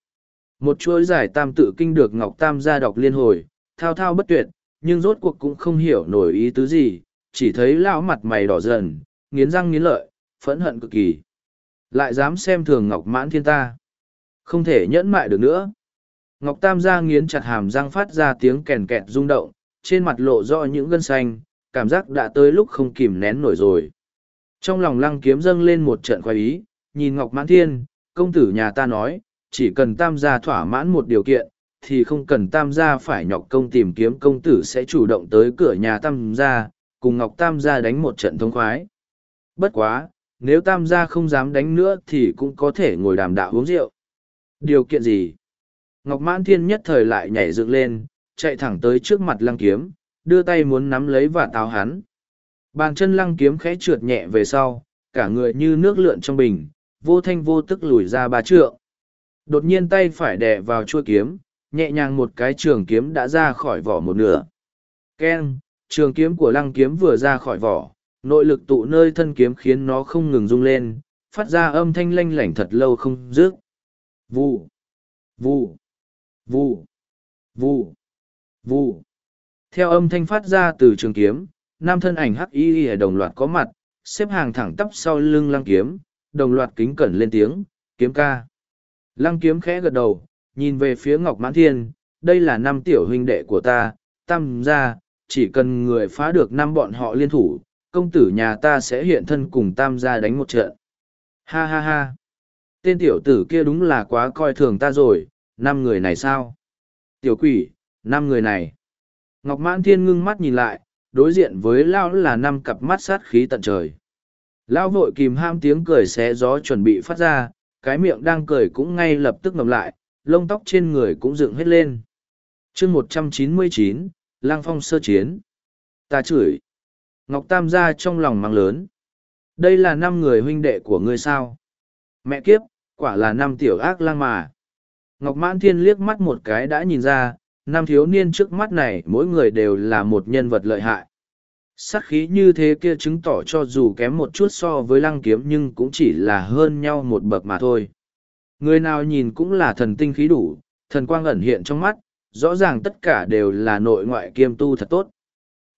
Một chuỗi giải tam tự kinh được Ngọc Tam gia đọc liên hồi, thao thao bất tuyệt, nhưng rốt cuộc cũng không hiểu nổi ý tứ gì, chỉ thấy lão mặt mày đỏ dần, nghiến răng nghiến lợi, phẫn hận cực kỳ. Lại dám xem thường Ngọc Mãn Thiên ta. Không thể nhẫn mại được nữa. Ngọc Tam gia nghiến chặt hàm răng phát ra tiếng kèn kẹt rung động, trên mặt lộ rõ những gân xanh, cảm giác đã tới lúc không kìm nén nổi rồi. Trong lòng lăng kiếm dâng lên một trận khoái ý, nhìn Ngọc Mãn Thiên, công tử nhà ta nói, chỉ cần Tam gia thỏa mãn một điều kiện, thì không cần Tam gia phải nhọc công tìm kiếm công tử sẽ chủ động tới cửa nhà Tam gia, cùng Ngọc Tam gia đánh một trận thông khoái bất quá, nếu tam gia không dám đánh nữa thì cũng có thể ngồi đàm đạo uống rượu. Điều kiện gì? Ngọc Mãn Thiên nhất thời lại nhảy dựng lên, chạy thẳng tới trước mặt lăng kiếm, đưa tay muốn nắm lấy và táo hắn. Bàn chân lăng kiếm khẽ trượt nhẹ về sau, cả người như nước lượn trong bình, vô thanh vô tức lùi ra ba trượng. Đột nhiên tay phải đè vào chuôi kiếm, nhẹ nhàng một cái trường kiếm đã ra khỏi vỏ một nửa. Keng, trường kiếm của lăng kiếm vừa ra khỏi vỏ, Nội lực tụ nơi thân kiếm khiến nó không ngừng rung lên, phát ra âm thanh lanh lảnh thật lâu không dứt. Vù, vù, vù, vù, vù. Theo âm thanh phát ra từ trường kiếm, nam thân ảnh hắc y y đồng loạt có mặt, xếp hàng thẳng tắp sau lưng lăng kiếm, đồng loạt kính cẩn lên tiếng, kiếm ca. Lăng kiếm khẽ gật đầu, nhìn về phía Ngọc Mãn Thiên, đây là năm tiểu huynh đệ của ta, tam gia, chỉ cần người phá được năm bọn họ liên thủ, công tử nhà ta sẽ hiện thân cùng tam gia đánh một trận. Ha ha ha. Tên tiểu tử kia đúng là quá coi thường ta rồi, năm người này sao? Tiểu quỷ, năm người này. Ngọc Mãn Thiên ngưng mắt nhìn lại, đối diện với Lao là năm cặp mắt sát khí tận trời. Lao vội kìm ham tiếng cười xé gió chuẩn bị phát ra, cái miệng đang cười cũng ngay lập tức ngầm lại, lông tóc trên người cũng dựng hết lên. chương một trăm chín mươi chín, Lang Phong sơ chiến. Ta chửi. Ngọc Tam gia trong lòng mang lớn. Đây là năm người huynh đệ của ngươi sao? Mẹ kiếp, quả là năm tiểu ác lang mà. Ngọc Mãn Thiên liếc mắt một cái đã nhìn ra, năm thiếu niên trước mắt này mỗi người đều là một nhân vật lợi hại. Sát khí như thế kia chứng tỏ cho dù kém một chút so với lăng kiếm nhưng cũng chỉ là hơn nhau một bậc mà thôi. Người nào nhìn cũng là thần tinh khí đủ, thần quang ẩn hiện trong mắt, rõ ràng tất cả đều là nội ngoại kiêm tu thật tốt.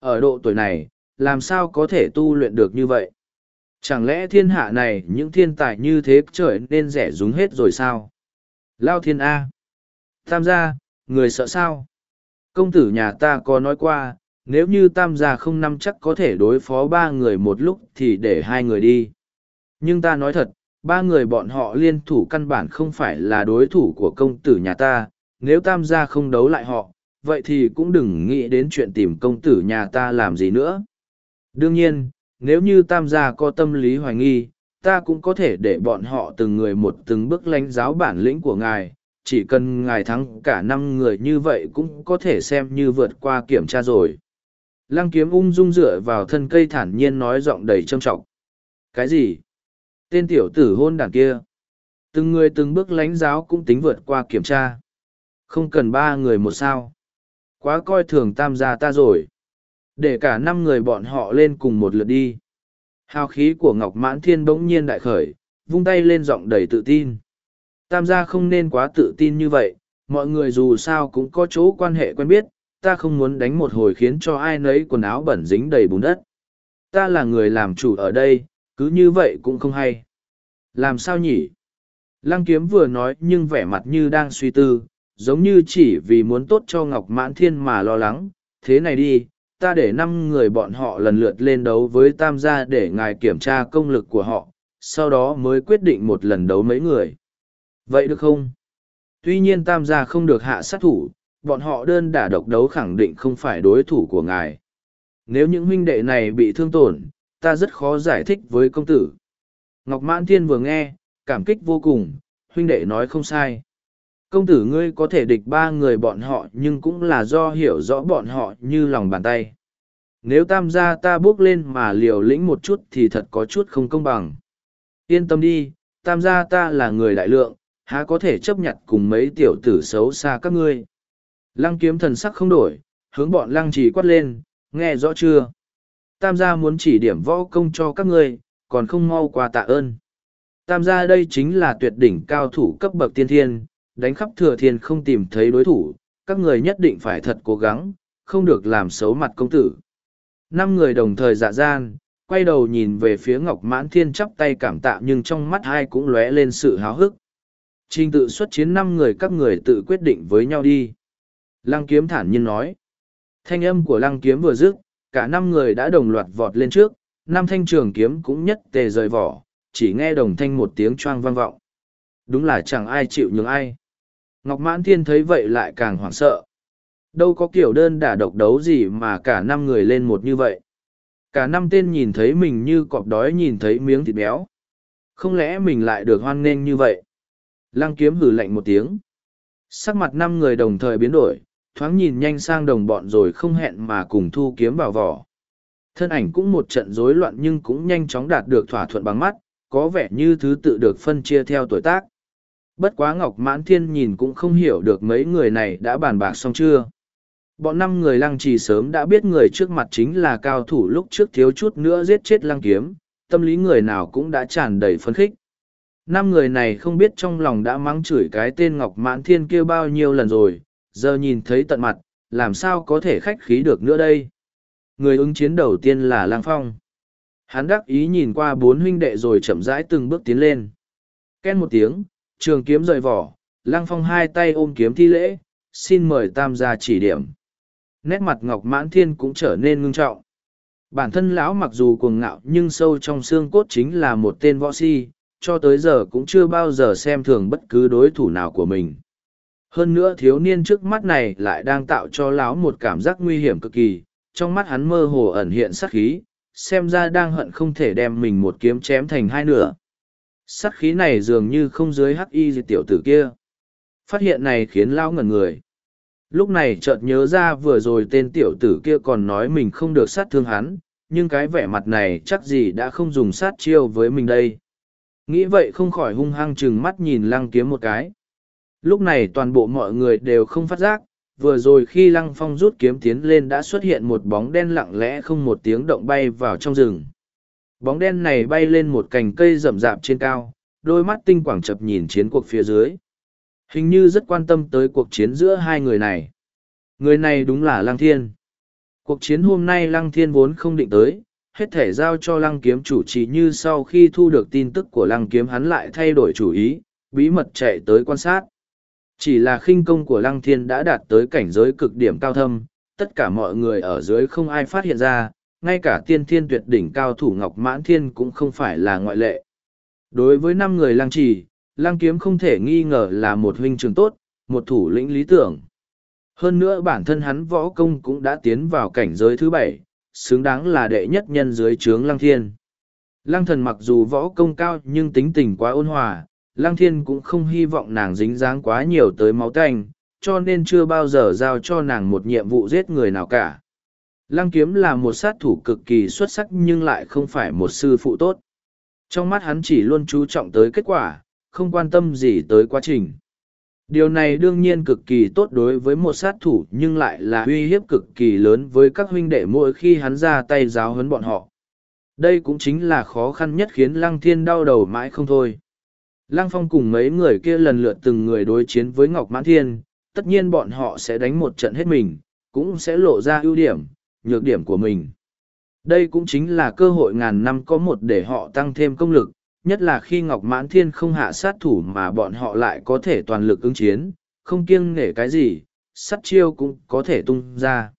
Ở độ tuổi này, làm sao có thể tu luyện được như vậy? Chẳng lẽ thiên hạ này những thiên tài như thế trời nên rẻ rúng hết rồi sao? Lao thiên A. Tam gia, người sợ sao? Công tử nhà ta có nói qua, nếu như tam gia không nắm chắc có thể đối phó ba người một lúc thì để hai người đi. Nhưng ta nói thật, ba người bọn họ liên thủ căn bản không phải là đối thủ của công tử nhà ta, nếu tam gia không đấu lại họ, vậy thì cũng đừng nghĩ đến chuyện tìm công tử nhà ta làm gì nữa. Đương nhiên, nếu như tam gia có tâm lý hoài nghi, ta cũng có thể để bọn họ từng người một từng bước lãnh giáo bản lĩnh của ngài, chỉ cần ngài thắng cả năm người như vậy cũng có thể xem như vượt qua kiểm tra rồi. Lăng kiếm ung dung dựa vào thân cây thản nhiên nói giọng đầy trâm trọng. Cái gì? Tên tiểu tử hôn đàn kia. Từng người từng bước lãnh giáo cũng tính vượt qua kiểm tra. Không cần ba người một sao. Quá coi thường tam gia ta rồi để cả năm người bọn họ lên cùng một lượt đi hào khí của ngọc mãn thiên bỗng nhiên đại khởi vung tay lên giọng đầy tự tin tam gia không nên quá tự tin như vậy mọi người dù sao cũng có chỗ quan hệ quen biết ta không muốn đánh một hồi khiến cho ai nấy quần áo bẩn dính đầy bùn đất ta là người làm chủ ở đây cứ như vậy cũng không hay làm sao nhỉ lăng kiếm vừa nói nhưng vẻ mặt như đang suy tư giống như chỉ vì muốn tốt cho ngọc mãn thiên mà lo lắng thế này đi ta để năm người bọn họ lần lượt lên đấu với tam gia để ngài kiểm tra công lực của họ sau đó mới quyết định một lần đấu mấy người vậy được không tuy nhiên tam gia không được hạ sát thủ bọn họ đơn đả độc đấu khẳng định không phải đối thủ của ngài nếu những huynh đệ này bị thương tổn ta rất khó giải thích với công tử ngọc mãn thiên vừa nghe cảm kích vô cùng huynh đệ nói không sai công tử ngươi có thể địch ba người bọn họ nhưng cũng là do hiểu rõ bọn họ như lòng bàn tay nếu tam gia ta bước lên mà liều lĩnh một chút thì thật có chút không công bằng yên tâm đi tam gia ta là người đại lượng há có thể chấp nhận cùng mấy tiểu tử xấu xa các ngươi lăng kiếm thần sắc không đổi hướng bọn lăng trì quát lên nghe rõ chưa tam gia muốn chỉ điểm võ công cho các ngươi còn không mau qua tạ ơn tam gia đây chính là tuyệt đỉnh cao thủ cấp bậc tiên thiên đánh khắp thừa thiên không tìm thấy đối thủ, các người nhất định phải thật cố gắng, không được làm xấu mặt công tử. Năm người đồng thời dạ gian, quay đầu nhìn về phía Ngọc Mãn Thiên chắp tay cảm tạ nhưng trong mắt hai cũng lóe lên sự háo hức. Trình tự xuất chiến năm người các người tự quyết định với nhau đi. Lăng kiếm thản nhiên nói. Thanh âm của lăng kiếm vừa dứt, cả năm người đã đồng loạt vọt lên trước, năm thanh trường kiếm cũng nhất tề rời vỏ, chỉ nghe đồng thanh một tiếng choang vang vọng. Đúng là chẳng ai chịu nhường ai. Ngọc Mãn Thiên thấy vậy lại càng hoảng sợ. Đâu có kiểu đơn đả độc đấu gì mà cả năm người lên một như vậy. Cả năm tên nhìn thấy mình như cọp đói nhìn thấy miếng thịt béo. Không lẽ mình lại được hoan nghênh như vậy? Lăng kiếm hử lạnh một tiếng. Sắc mặt năm người đồng thời biến đổi, thoáng nhìn nhanh sang đồng bọn rồi không hẹn mà cùng thu kiếm vào vỏ. Thân ảnh cũng một trận rối loạn nhưng cũng nhanh chóng đạt được thỏa thuận bằng mắt, có vẻ như thứ tự được phân chia theo tuổi tác bất quá Ngọc Mãn Thiên nhìn cũng không hiểu được mấy người này đã bàn bạc xong chưa. Bọn năm người lăng trì sớm đã biết người trước mặt chính là cao thủ lúc trước thiếu chút nữa giết chết lăng kiếm, tâm lý người nào cũng đã tràn đầy phấn khích. Năm người này không biết trong lòng đã mắng chửi cái tên Ngọc Mãn Thiên kia bao nhiêu lần rồi, giờ nhìn thấy tận mặt, làm sao có thể khách khí được nữa đây. Người ứng chiến đầu tiên là Lang Phong. Hắn đắc ý nhìn qua bốn huynh đệ rồi chậm rãi từng bước tiến lên. Ken một tiếng, trường kiếm rời vỏ, Lăng Phong hai tay ôm kiếm thi lễ, xin mời tam gia chỉ điểm. Nét mặt Ngọc Mãn Thiên cũng trở nên ngưng trọng. Bản thân lão mặc dù cuồng ngạo nhưng sâu trong xương cốt chính là một tên võ si, cho tới giờ cũng chưa bao giờ xem thường bất cứ đối thủ nào của mình. Hơn nữa thiếu niên trước mắt này lại đang tạo cho lão một cảm giác nguy hiểm cực kỳ, trong mắt hắn mơ hồ ẩn hiện sát khí, xem ra đang hận không thể đem mình một kiếm chém thành hai nửa. Sát khí này dường như không dưới hắc y tiểu tử kia. Phát hiện này khiến lão ngẩn người. Lúc này chợt nhớ ra vừa rồi tên tiểu tử kia còn nói mình không được sát thương hắn, nhưng cái vẻ mặt này chắc gì đã không dùng sát chiêu với mình đây. Nghĩ vậy không khỏi hung hăng chừng mắt nhìn lăng kiếm một cái. Lúc này toàn bộ mọi người đều không phát giác, vừa rồi khi lăng phong rút kiếm tiến lên đã xuất hiện một bóng đen lặng lẽ không một tiếng động bay vào trong rừng. Bóng đen này bay lên một cành cây rậm rạp trên cao, đôi mắt tinh quảng chập nhìn chiến cuộc phía dưới. Hình như rất quan tâm tới cuộc chiến giữa hai người này. Người này đúng là Lăng Thiên. Cuộc chiến hôm nay Lăng Thiên vốn không định tới, hết thể giao cho Lăng Kiếm chủ trì như sau khi thu được tin tức của Lăng Kiếm hắn lại thay đổi chủ ý, bí mật chạy tới quan sát. Chỉ là khinh công của Lăng Thiên đã đạt tới cảnh giới cực điểm cao thâm, tất cả mọi người ở dưới không ai phát hiện ra, ngay cả tiên thiên tuyệt đỉnh cao thủ Ngọc Mãn Thiên cũng không phải là ngoại lệ. Đối với năm người lang trì, lang kiếm không thể nghi ngờ là một huynh trường tốt, một thủ lĩnh lý tưởng. Hơn nữa bản thân hắn võ công cũng đã tiến vào cảnh giới thứ bảy, xứng đáng là đệ nhất nhân dưới trướng lang thiên. Lang thần mặc dù võ công cao nhưng tính tình quá ôn hòa, lang thiên cũng không hy vọng nàng dính dáng quá nhiều tới máu tanh, cho nên chưa bao giờ giao cho nàng một nhiệm vụ giết người nào cả. Lăng kiếm là một sát thủ cực kỳ xuất sắc nhưng lại không phải một sư phụ tốt. Trong mắt hắn chỉ luôn chú trọng tới kết quả, không quan tâm gì tới quá trình. Điều này đương nhiên cực kỳ tốt đối với một sát thủ nhưng lại là uy hiếp cực kỳ lớn với các huynh đệ mỗi khi hắn ra tay giáo huấn bọn họ. Đây cũng chính là khó khăn nhất khiến Lăng Thiên đau đầu mãi không thôi. Lăng Phong cùng mấy người kia lần lượt từng người đối chiến với Ngọc Mãn Thiên, tất nhiên bọn họ sẽ đánh một trận hết mình, cũng sẽ lộ ra ưu điểm, nhược điểm của mình. Đây cũng chính là cơ hội ngàn năm có một để họ tăng thêm công lực, nhất là khi Ngọc Mãn Thiên không hạ sát thủ mà bọn họ lại có thể toàn lực ứng chiến, không kiêng nể cái gì, sát chiêu cũng có thể tung ra.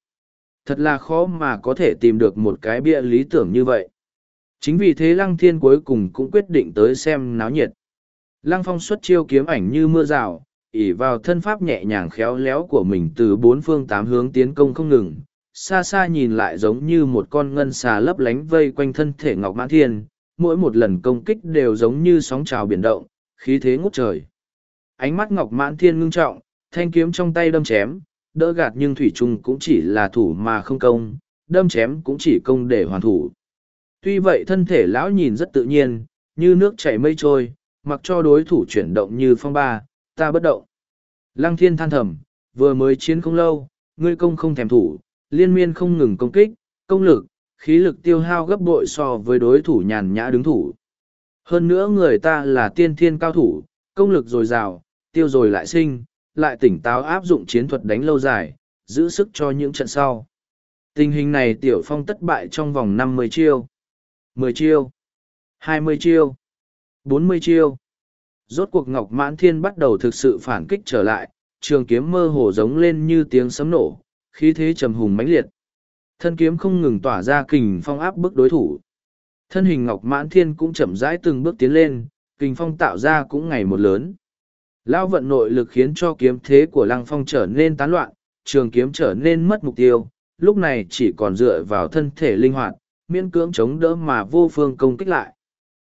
Thật là khó mà có thể tìm được một cái bia lý tưởng như vậy. Chính vì thế Lăng Thiên cuối cùng cũng quyết định tới xem náo nhiệt. Lăng Phong xuất chiêu kiếm ảnh như mưa rào, ỉ vào thân pháp nhẹ nhàng khéo léo của mình từ bốn phương tám hướng tiến công không ngừng, xa xa nhìn lại giống như một con ngân xà lấp lánh vây quanh thân thể ngọc mãn thiên mỗi một lần công kích đều giống như sóng trào biển động khí thế ngút trời ánh mắt ngọc mãn thiên ngưng trọng thanh kiếm trong tay đâm chém đỡ gạt nhưng thủy trung cũng chỉ là thủ mà không công đâm chém cũng chỉ công để hoàn thủ tuy vậy thân thể lão nhìn rất tự nhiên như nước chảy mây trôi mặc cho đối thủ chuyển động như phong ba ta bất động lăng thiên than thầm vừa mới chiến không lâu ngươi công không thèm thủ liên miên không ngừng công kích, công lực, khí lực tiêu hao gấp bội so với đối thủ nhàn nhã đứng thủ. Hơn nữa người ta là tiên thiên cao thủ, công lực dồi dào, tiêu rồi lại sinh, lại tỉnh táo áp dụng chiến thuật đánh lâu dài, giữ sức cho những trận sau. Tình hình này Tiểu Phong tất bại trong vòng năm mươi chiêu, mười chiêu, hai mươi chiêu, bốn mươi chiêu. Rốt cuộc Ngọc Mãn Thiên bắt đầu thực sự phản kích trở lại, trường kiếm mơ hồ giống lên như tiếng sấm nổ, khí thế trầm hùng mãnh liệt. Thân kiếm không ngừng tỏa ra kình phong áp bức đối thủ. Thân hình Ngọc Mãn Thiên cũng chậm rãi từng bước tiến lên, kình phong tạo ra cũng ngày một lớn. Lao vận nội lực khiến cho kiếm thế của Lăng Phong trở nên tán loạn, trường kiếm trở nên mất mục tiêu, lúc này chỉ còn dựa vào thân thể linh hoạt, miễn cưỡng chống đỡ mà vô phương công kích lại.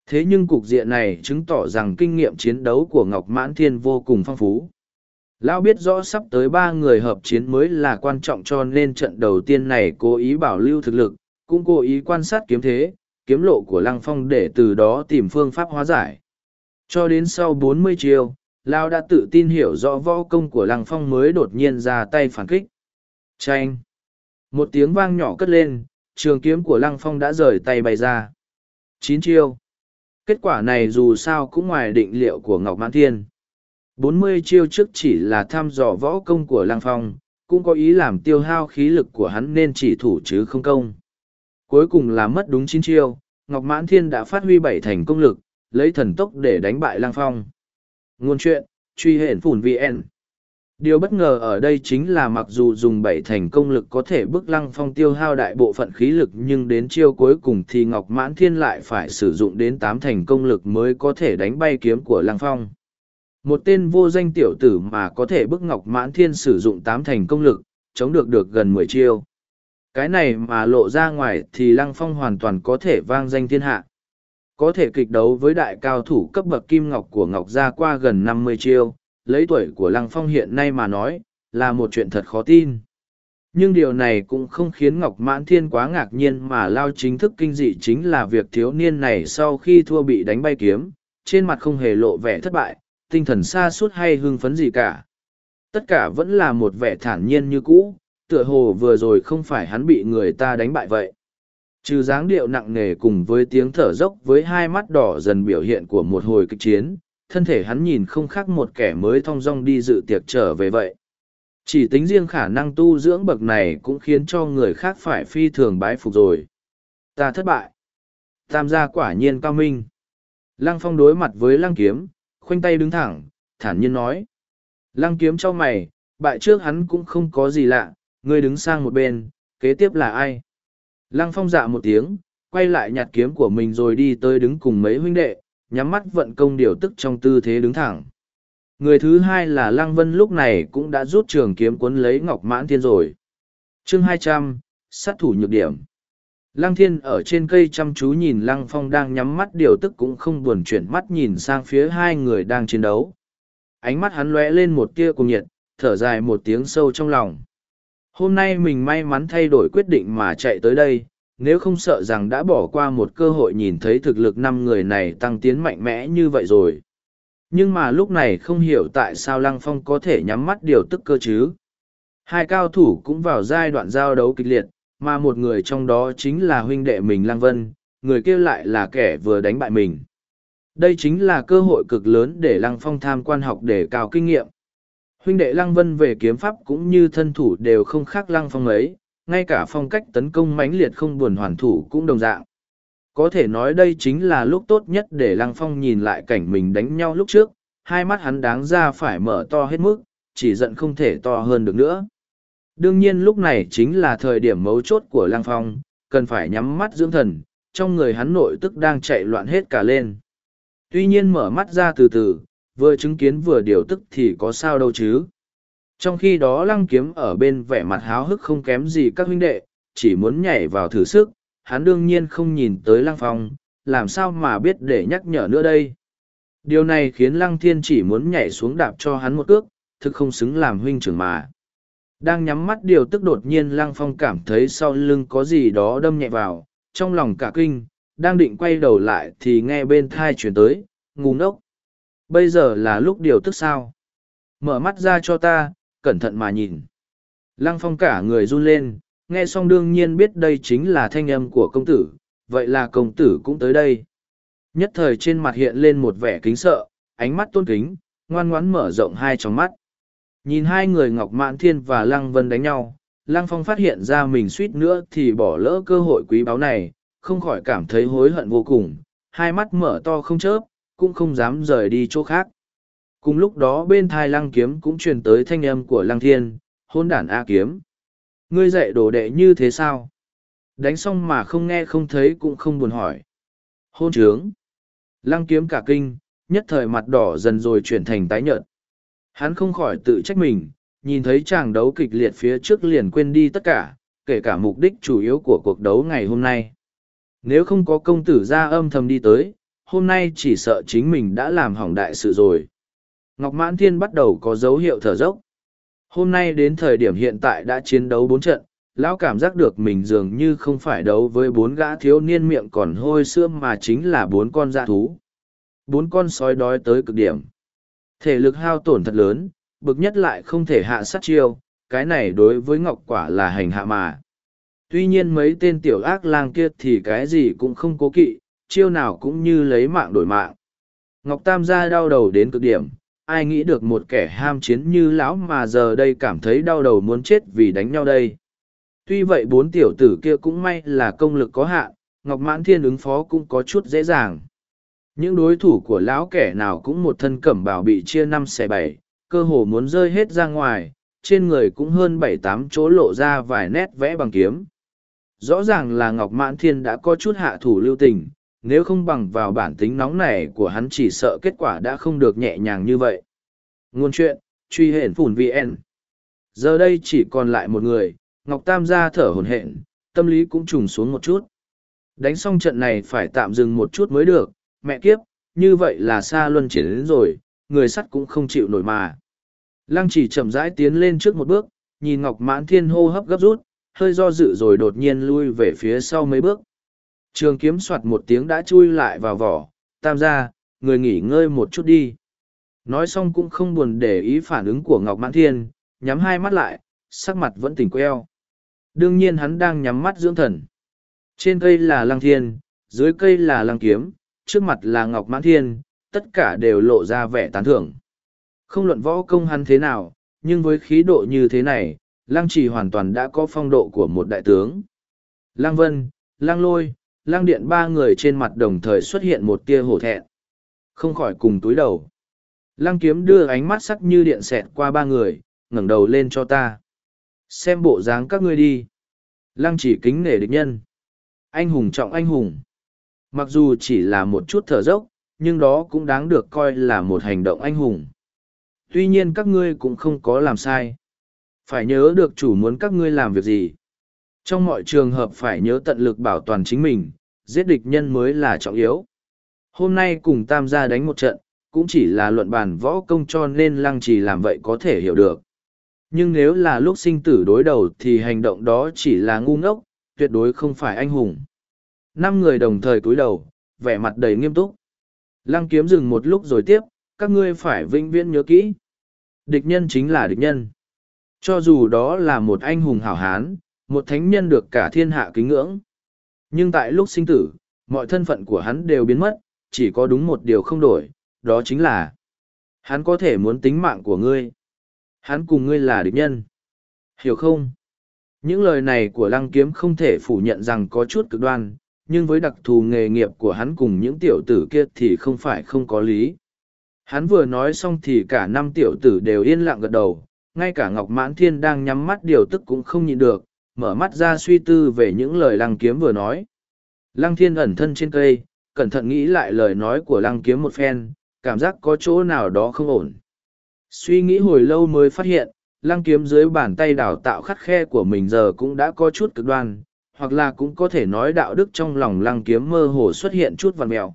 Thế nhưng cục diện này chứng tỏ rằng kinh nghiệm chiến đấu của Ngọc Mãn Thiên vô cùng phong phú lão biết rõ sắp tới ba người hợp chiến mới là quan trọng cho nên trận đầu tiên này cố ý bảo lưu thực lực cũng cố ý quan sát kiếm thế kiếm lộ của lăng phong để từ đó tìm phương pháp hóa giải cho đến sau bốn mươi chiêu Lão đã tự tin hiểu rõ võ công của lăng phong mới đột nhiên ra tay phản kích tranh một tiếng vang nhỏ cất lên trường kiếm của lăng phong đã rời tay bay ra chín chiêu kết quả này dù sao cũng ngoài định liệu của ngọc mãn thiên bốn mươi chiêu trước chỉ là thăm dò võ công của lang phong cũng có ý làm tiêu hao khí lực của hắn nên chỉ thủ chứ không công cuối cùng là mất đúng chín chiêu ngọc mãn thiên đã phát huy bảy thành công lực lấy thần tốc để đánh bại lang phong ngôn chuyện truy hển phủn vn Điều bất ngờ ở đây chính là mặc dù dùng bảy thành công lực có thể bức lăng phong tiêu hao đại bộ phận khí lực nhưng đến chiêu cuối cùng thì Ngọc Mãn Thiên lại phải sử dụng đến tám thành công lực mới có thể đánh bay kiếm của lăng phong một tên vô danh tiểu tử mà có thể bức ngọc mãn thiên sử dụng tám thành công lực chống được được gần mười chiêu cái này mà lộ ra ngoài thì lăng phong hoàn toàn có thể vang danh thiên hạ có thể kịch đấu với đại cao thủ cấp bậc kim ngọc của ngọc gia qua gần năm mươi chiêu lấy tuổi của lăng phong hiện nay mà nói là một chuyện thật khó tin nhưng điều này cũng không khiến ngọc mãn thiên quá ngạc nhiên mà lao chính thức kinh dị chính là việc thiếu niên này sau khi thua bị đánh bay kiếm trên mặt không hề lộ vẻ thất bại tinh thần xa suốt hay hưng phấn gì cả. Tất cả vẫn là một vẻ thản nhiên như cũ, tựa hồ vừa rồi không phải hắn bị người ta đánh bại vậy. Trừ dáng điệu nặng nề cùng với tiếng thở dốc với hai mắt đỏ dần biểu hiện của một hồi kịch chiến, thân thể hắn nhìn không khác một kẻ mới thong dong đi dự tiệc trở về vậy. Chỉ tính riêng khả năng tu dưỡng bậc này cũng khiến cho người khác phải phi thường bái phục rồi. Ta thất bại. Tam gia quả nhiên cao minh. Lăng phong đối mặt với lăng kiếm, khoanh tay đứng thẳng, thản nhiên nói. Lăng kiếm cho mày, bại trước hắn cũng không có gì lạ, ngươi đứng sang một bên, kế tiếp là ai? Lăng phong dạ một tiếng, quay lại nhặt kiếm của mình rồi đi tới đứng cùng mấy huynh đệ, nhắm mắt vận công điều tức trong tư thế đứng thẳng. Người thứ hai là Lăng Vân lúc này cũng đã rút trường kiếm cuốn lấy Ngọc Mãn Thiên rồi. chương hai trăm sát thủ nhược điểm. Lăng thiên ở trên cây chăm chú nhìn lăng phong đang nhắm mắt điều tức cũng không buồn chuyển mắt nhìn sang phía hai người đang chiến đấu. Ánh mắt hắn lóe lên một tia cùng nhiệt, thở dài một tiếng sâu trong lòng. Hôm nay mình may mắn thay đổi quyết định mà chạy tới đây, nếu không sợ rằng đã bỏ qua một cơ hội nhìn thấy thực lực năm người này tăng tiến mạnh mẽ như vậy rồi. Nhưng mà lúc này không hiểu tại sao Lăng Phong có thể nhắm mắt điều tức cơ chứ. Hai cao thủ cũng vào giai đoạn giao đấu kịch liệt, mà một người trong đó chính là huynh đệ mình Lang Vân, người kia lại là kẻ vừa đánh bại mình. Đây chính là cơ hội cực lớn để Lăng Phong tham quan học để cao kinh nghiệm. Huynh đệ Lăng Vân về kiếm pháp cũng như thân thủ đều không khác Lăng Phong ấy, ngay cả phong cách tấn công mãnh liệt không buồn hoàn thủ cũng đồng dạng. Có thể nói đây chính là lúc tốt nhất để Lăng Phong nhìn lại cảnh mình đánh nhau lúc trước, hai mắt hắn đáng ra phải mở to hết mức, chỉ giận không thể to hơn được nữa. Đương nhiên lúc này chính là thời điểm mấu chốt của Lang Phong, cần phải nhắm mắt dưỡng thần, trong người hắn nội tức đang chạy loạn hết cả lên. Tuy nhiên mở mắt ra từ từ, vừa chứng kiến vừa điều tức thì có sao đâu chứ. Trong khi đó lăng kiếm ở bên vẻ mặt háo hức không kém gì các huynh đệ, chỉ muốn nhảy vào thử sức, hắn đương nhiên không nhìn tới lăng phong, làm sao mà biết để nhắc nhở nữa đây. Điều này khiến lăng thiên chỉ muốn nhảy xuống đạp cho hắn một cước, thực không xứng làm huynh trưởng mà đang nhắm mắt điều tức đột nhiên lăng phong cảm thấy sau lưng có gì đó đâm nhẹ vào trong lòng cả kinh đang định quay đầu lại thì nghe bên thai chuyển tới ngủ nốc bây giờ là lúc điều tức sao mở mắt ra cho ta cẩn thận mà nhìn lăng phong cả người run lên nghe xong đương nhiên biết đây chính là thanh âm của công tử vậy là công tử cũng tới đây nhất thời trên mặt hiện lên một vẻ kính sợ ánh mắt tôn kính ngoan ngoãn mở rộng hai t r ò n g mắt nhìn hai người ngọc mạn thiên và lăng vân đánh nhau lăng phong phát hiện ra mình suýt nữa thì bỏ lỡ cơ hội quý báu này không khỏi cảm thấy hối hận vô cùng hai mắt mở to không chớp cũng không dám rời đi chỗ khác cùng lúc đó bên thai lăng kiếm cũng truyền tới thanh âm của lăng thiên hôn đản a kiếm ngươi dạy đồ đệ như thế sao đánh xong mà không nghe không thấy cũng không buồn hỏi hôn trướng lăng kiếm cả kinh nhất thời mặt đỏ dần rồi chuyển thành tái nhợt Hắn không khỏi tự trách mình, nhìn thấy chàng đấu kịch liệt phía trước liền quên đi tất cả, kể cả mục đích chủ yếu của cuộc đấu ngày hôm nay. Nếu không có công tử ra âm thầm đi tới, hôm nay chỉ sợ chính mình đã làm hỏng đại sự rồi. Ngọc Mãn Thiên bắt đầu có dấu hiệu thở dốc. Hôm nay đến thời điểm hiện tại đã chiến đấu bốn trận, lão cảm giác được mình dường như không phải đấu với bốn gã thiếu niên miệng còn hôi sữa mà chính là bốn con dã dạ thú. Bốn con sói đói tới cực điểm. Thể lực hao tổn thật lớn, bực nhất lại không thể hạ sát chiêu, cái này đối với ngọc quả là hành hạ mà. Tuy nhiên mấy tên tiểu ác lang kia thì cái gì cũng không cố kỵ, chiêu nào cũng như lấy mạng đổi mạng. Ngọc Tam gia đau đầu đến cực điểm, ai nghĩ được một kẻ ham chiến như lão mà giờ đây cảm thấy đau đầu muốn chết vì đánh nhau đây. Tuy vậy bốn tiểu tử kia cũng may là công lực có hạn, Ngọc Mãn Thiên ứng phó cũng có chút dễ dàng những đối thủ của lão kẻ nào cũng một thân cẩm bào bị chia năm xẻ bảy cơ hồ muốn rơi hết ra ngoài trên người cũng hơn bảy tám chỗ lộ ra vài nét vẽ bằng kiếm rõ ràng là ngọc mãn thiên đã có chút hạ thủ lưu tình nếu không bằng vào bản tính nóng này của hắn chỉ sợ kết quả đã không được nhẹ nhàng như vậy ngôn chuyện truy hển phủn vn giờ đây chỉ còn lại một người ngọc tam ra thở hổn hển tâm lý cũng trùng xuống một chút đánh xong trận này phải tạm dừng một chút mới được mẹ kiếp, như vậy là xa luân triển đến rồi, người sắt cũng không chịu nổi mà. Lăng chỉ chậm rãi tiến lên trước một bước, nhìn Ngọc Mãn Thiên hô hấp gấp rút, hơi do dự rồi đột nhiên lui về phía sau mấy bước. Trường kiếm soạt một tiếng đã chui lại vào vỏ, tam gia, người nghỉ ngơi một chút đi. Nói xong cũng không buồn để ý phản ứng của Ngọc Mãn Thiên, nhắm hai mắt lại, sắc mặt vẫn tỉnh queo. Đương nhiên hắn đang nhắm mắt dưỡng thần. Trên cây là lăng thiên, dưới cây là lăng kiếm, trước mặt là Ngọc Mãn Thiên, tất cả đều lộ ra vẻ tán thưởng. Không luận võ công hắn thế nào, nhưng với khí độ như thế này, Lăng Trì hoàn toàn đã có phong độ của một đại tướng. Lăng Vân, Lăng Lôi, Lăng Điện ba người trên mặt đồng thời xuất hiện một tia hổ thẹn. Không khỏi cùng túi đầu. Lăng Kiếm đưa ánh mắt sắc như điện xẹt qua ba người, ngẩng đầu lên cho ta. Xem bộ dáng các ngươi đi. Lăng chỉ kính nể địch nhân. Anh hùng trọng anh hùng. Mặc dù chỉ là một chút thở dốc, nhưng đó cũng đáng được coi là một hành động anh hùng. Tuy nhiên các ngươi cũng không có làm sai. Phải nhớ được chủ muốn các ngươi làm việc gì. Trong mọi trường hợp phải nhớ tận lực bảo toàn chính mình, giết địch nhân mới là trọng yếu. Hôm nay cùng tam gia đánh một trận, cũng chỉ là luận bàn võ công cho nên lăng trì làm vậy có thể hiểu được. Nhưng nếu là lúc sinh tử đối đầu thì hành động đó chỉ là ngu ngốc, tuyệt đối không phải anh hùng năm người đồng thời cúi đầu vẻ mặt đầy nghiêm túc lăng kiếm dừng một lúc rồi tiếp các ngươi phải vĩnh viễn nhớ kỹ địch nhân chính là địch nhân cho dù đó là một anh hùng hảo hán một thánh nhân được cả thiên hạ kính ngưỡng nhưng tại lúc sinh tử mọi thân phận của hắn đều biến mất chỉ có đúng một điều không đổi đó chính là hắn có thể muốn tính mạng của ngươi hắn cùng ngươi là địch nhân hiểu không những lời này của lăng kiếm không thể phủ nhận rằng có chút cực đoan nhưng với đặc thù nghề nghiệp của hắn cùng những tiểu tử kia thì không phải không có lý. Hắn vừa nói xong thì cả năm tiểu tử đều yên lặng gật đầu, ngay cả Ngọc Mãn Thiên đang nhắm mắt điều tức cũng không nhịn được, mở mắt ra suy tư về những lời Lăng Kiếm vừa nói. Lăng Thiên ẩn thân trên cây, cẩn thận nghĩ lại lời nói của Lăng Kiếm một phen, cảm giác có chỗ nào đó không ổn. Suy nghĩ hồi lâu mới phát hiện, Lăng Kiếm dưới bàn tay đào tạo khắt khe của mình giờ cũng đã có chút cực đoan, hoặc là cũng có thể nói đạo đức trong lòng lăng kiếm mơ hồ xuất hiện chút vằn mèo.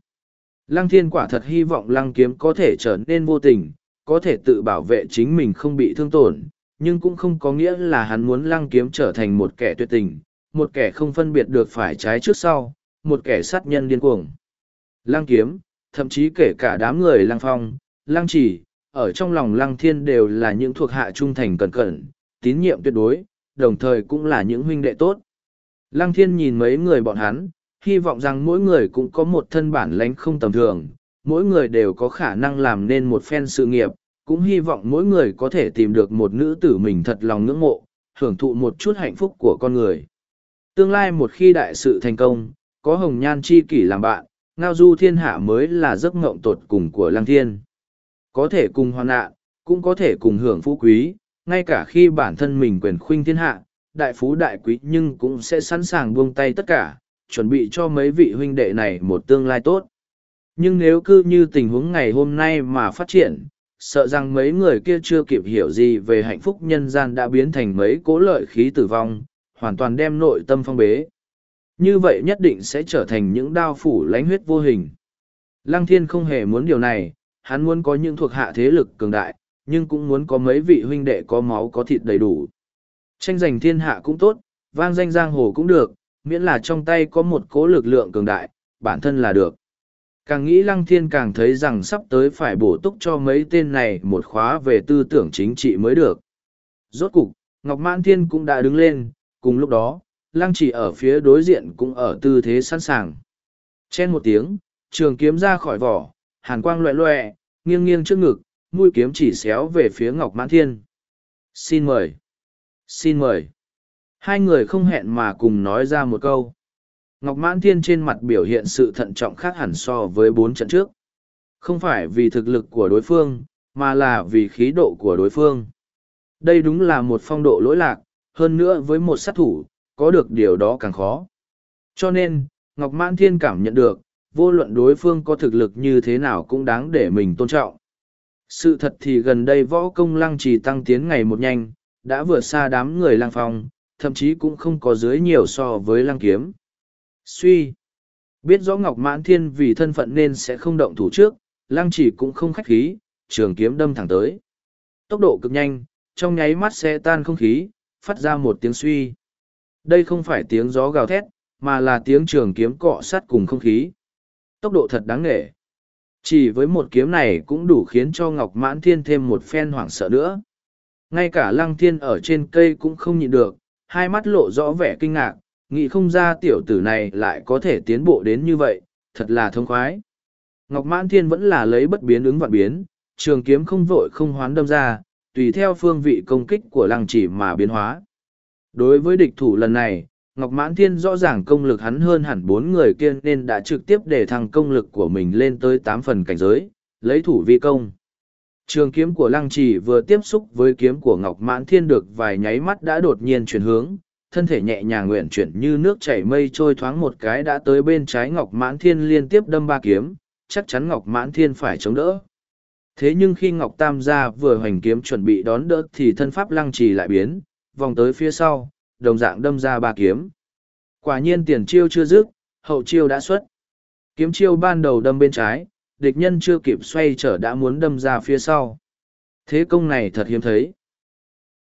Lăng thiên quả thật hy vọng lăng kiếm có thể trở nên vô tình, có thể tự bảo vệ chính mình không bị thương tổn, nhưng cũng không có nghĩa là hắn muốn lăng kiếm trở thành một kẻ tuyệt tình, một kẻ không phân biệt được phải trái trước sau, một kẻ sát nhân điên cuồng. Lăng kiếm, thậm chí kể cả đám người lăng phong, lăng chỉ, ở trong lòng lăng thiên đều là những thuộc hạ trung thành cẩn cẩn, tín nhiệm tuyệt đối, đồng thời cũng là những huynh đệ tốt. Lăng thiên nhìn mấy người bọn hắn, hy vọng rằng mỗi người cũng có một thân bản lãnh không tầm thường, mỗi người đều có khả năng làm nên một phen sự nghiệp, cũng hy vọng mỗi người có thể tìm được một nữ tử mình thật lòng ngưỡng mộ, hưởng thụ một chút hạnh phúc của con người. Tương lai một khi đại sự thành công, có hồng nhan chi kỷ làm bạn, ngao du thiên hạ mới là giấc ngộng tột cùng của lăng thiên. Có thể cùng hoàn nạn, cũng có thể cùng hưởng phú quý, ngay cả khi bản thân mình quyền khuynh thiên hạ, đại phú đại quý nhưng cũng sẽ sẵn sàng buông tay tất cả, chuẩn bị cho mấy vị huynh đệ này một tương lai tốt. Nhưng nếu cứ như tình huống ngày hôm nay mà phát triển, sợ rằng mấy người kia chưa kịp hiểu gì về hạnh phúc nhân gian đã biến thành mấy cố lợi khí tử vong, hoàn toàn đem nội tâm phong bế. Như vậy nhất định sẽ trở thành những đao phủ lánh huyết vô hình. Lăng thiên không hề muốn điều này, hắn muốn có những thuộc hạ thế lực cường đại, nhưng cũng muốn có mấy vị huynh đệ có máu có thịt đầy đủ. Tranh giành thiên hạ cũng tốt, vang danh giang hồ cũng được, miễn là trong tay có một cố lực lượng cường đại, bản thân là được. Càng nghĩ Lăng Thiên càng thấy rằng sắp tới phải bổ túc cho mấy tên này một khóa về tư tưởng chính trị mới được. Rốt cục, Ngọc Mãn Thiên cũng đã đứng lên, cùng lúc đó, Lăng chỉ ở phía đối diện cũng ở tư thế sẵn sàng. trên một tiếng, trường kiếm ra khỏi vỏ, hàn quang loẹ loẹ, nghiêng nghiêng trước ngực, mũi kiếm chỉ xéo về phía Ngọc Mãn Thiên. Xin mời xin mời hai người không hẹn mà cùng nói ra một câu ngọc mãn thiên trên mặt biểu hiện sự thận trọng khác hẳn so với bốn trận trước không phải vì thực lực của đối phương mà là vì khí độ của đối phương đây đúng là một phong độ lỗi lạc hơn nữa với một sát thủ có được điều đó càng khó cho nên ngọc mãn thiên cảm nhận được vô luận đối phương có thực lực như thế nào cũng đáng để mình tôn trọng sự thật thì gần đây võ công lăng trì tăng tiến ngày một nhanh đã vượt xa đám người lang phong, thậm chí cũng không có dưới nhiều so với lang kiếm. Suy! Biết rõ Ngọc Mãn Thiên vì thân phận nên sẽ không động thủ trước, lang chỉ cũng không khách khí, trường kiếm đâm thẳng tới. Tốc độ cực nhanh, trong nháy mắt sẽ tan không khí, phát ra một tiếng suy. Đây không phải tiếng gió gào thét, mà là tiếng trường kiếm cọ sát cùng không khí. Tốc độ thật đáng nể. Chỉ với một kiếm này cũng đủ khiến cho Ngọc Mãn Thiên thêm một phen hoảng sợ nữa ngay cả lăng thiên ở trên cây cũng không nhịn được, hai mắt lộ rõ vẻ kinh ngạc, nghĩ không ra tiểu tử này lại có thể tiến bộ đến như vậy, thật là thông khoái. Ngọc Mãn Thiên vẫn là lấy bất biến ứng vạn biến, trường kiếm không vội không hoán đâm ra, tùy theo phương vị công kích của lăng chỉ mà biến hóa. Đối với địch thủ lần này, Ngọc Mãn Thiên rõ ràng công lực hắn hơn hẳn bốn người kia nên đã trực tiếp để thăng công lực của mình lên tới tám phần cảnh giới, lấy thủ vi công. Trường kiếm của lăng trì vừa tiếp xúc với kiếm của Ngọc Mãn Thiên được vài nháy mắt đã đột nhiên chuyển hướng, thân thể nhẹ nhàng nguyện chuyển như nước chảy mây trôi thoáng một cái đã tới bên trái Ngọc Mãn Thiên liên tiếp đâm ba kiếm, chắc chắn Ngọc Mãn Thiên phải chống đỡ. Thế nhưng khi Ngọc Tam gia vừa hoành kiếm chuẩn bị đón đỡ thì thân pháp lăng trì lại biến, vòng tới phía sau, đồng dạng đâm ra ba kiếm. Quả nhiên tiền chiêu chưa dứt, hậu chiêu đã xuất. Kiếm chiêu ban đầu đâm bên trái, địch nhân chưa kịp xoay trở đã muốn đâm ra phía sau. Thế công này thật hiếm thấy.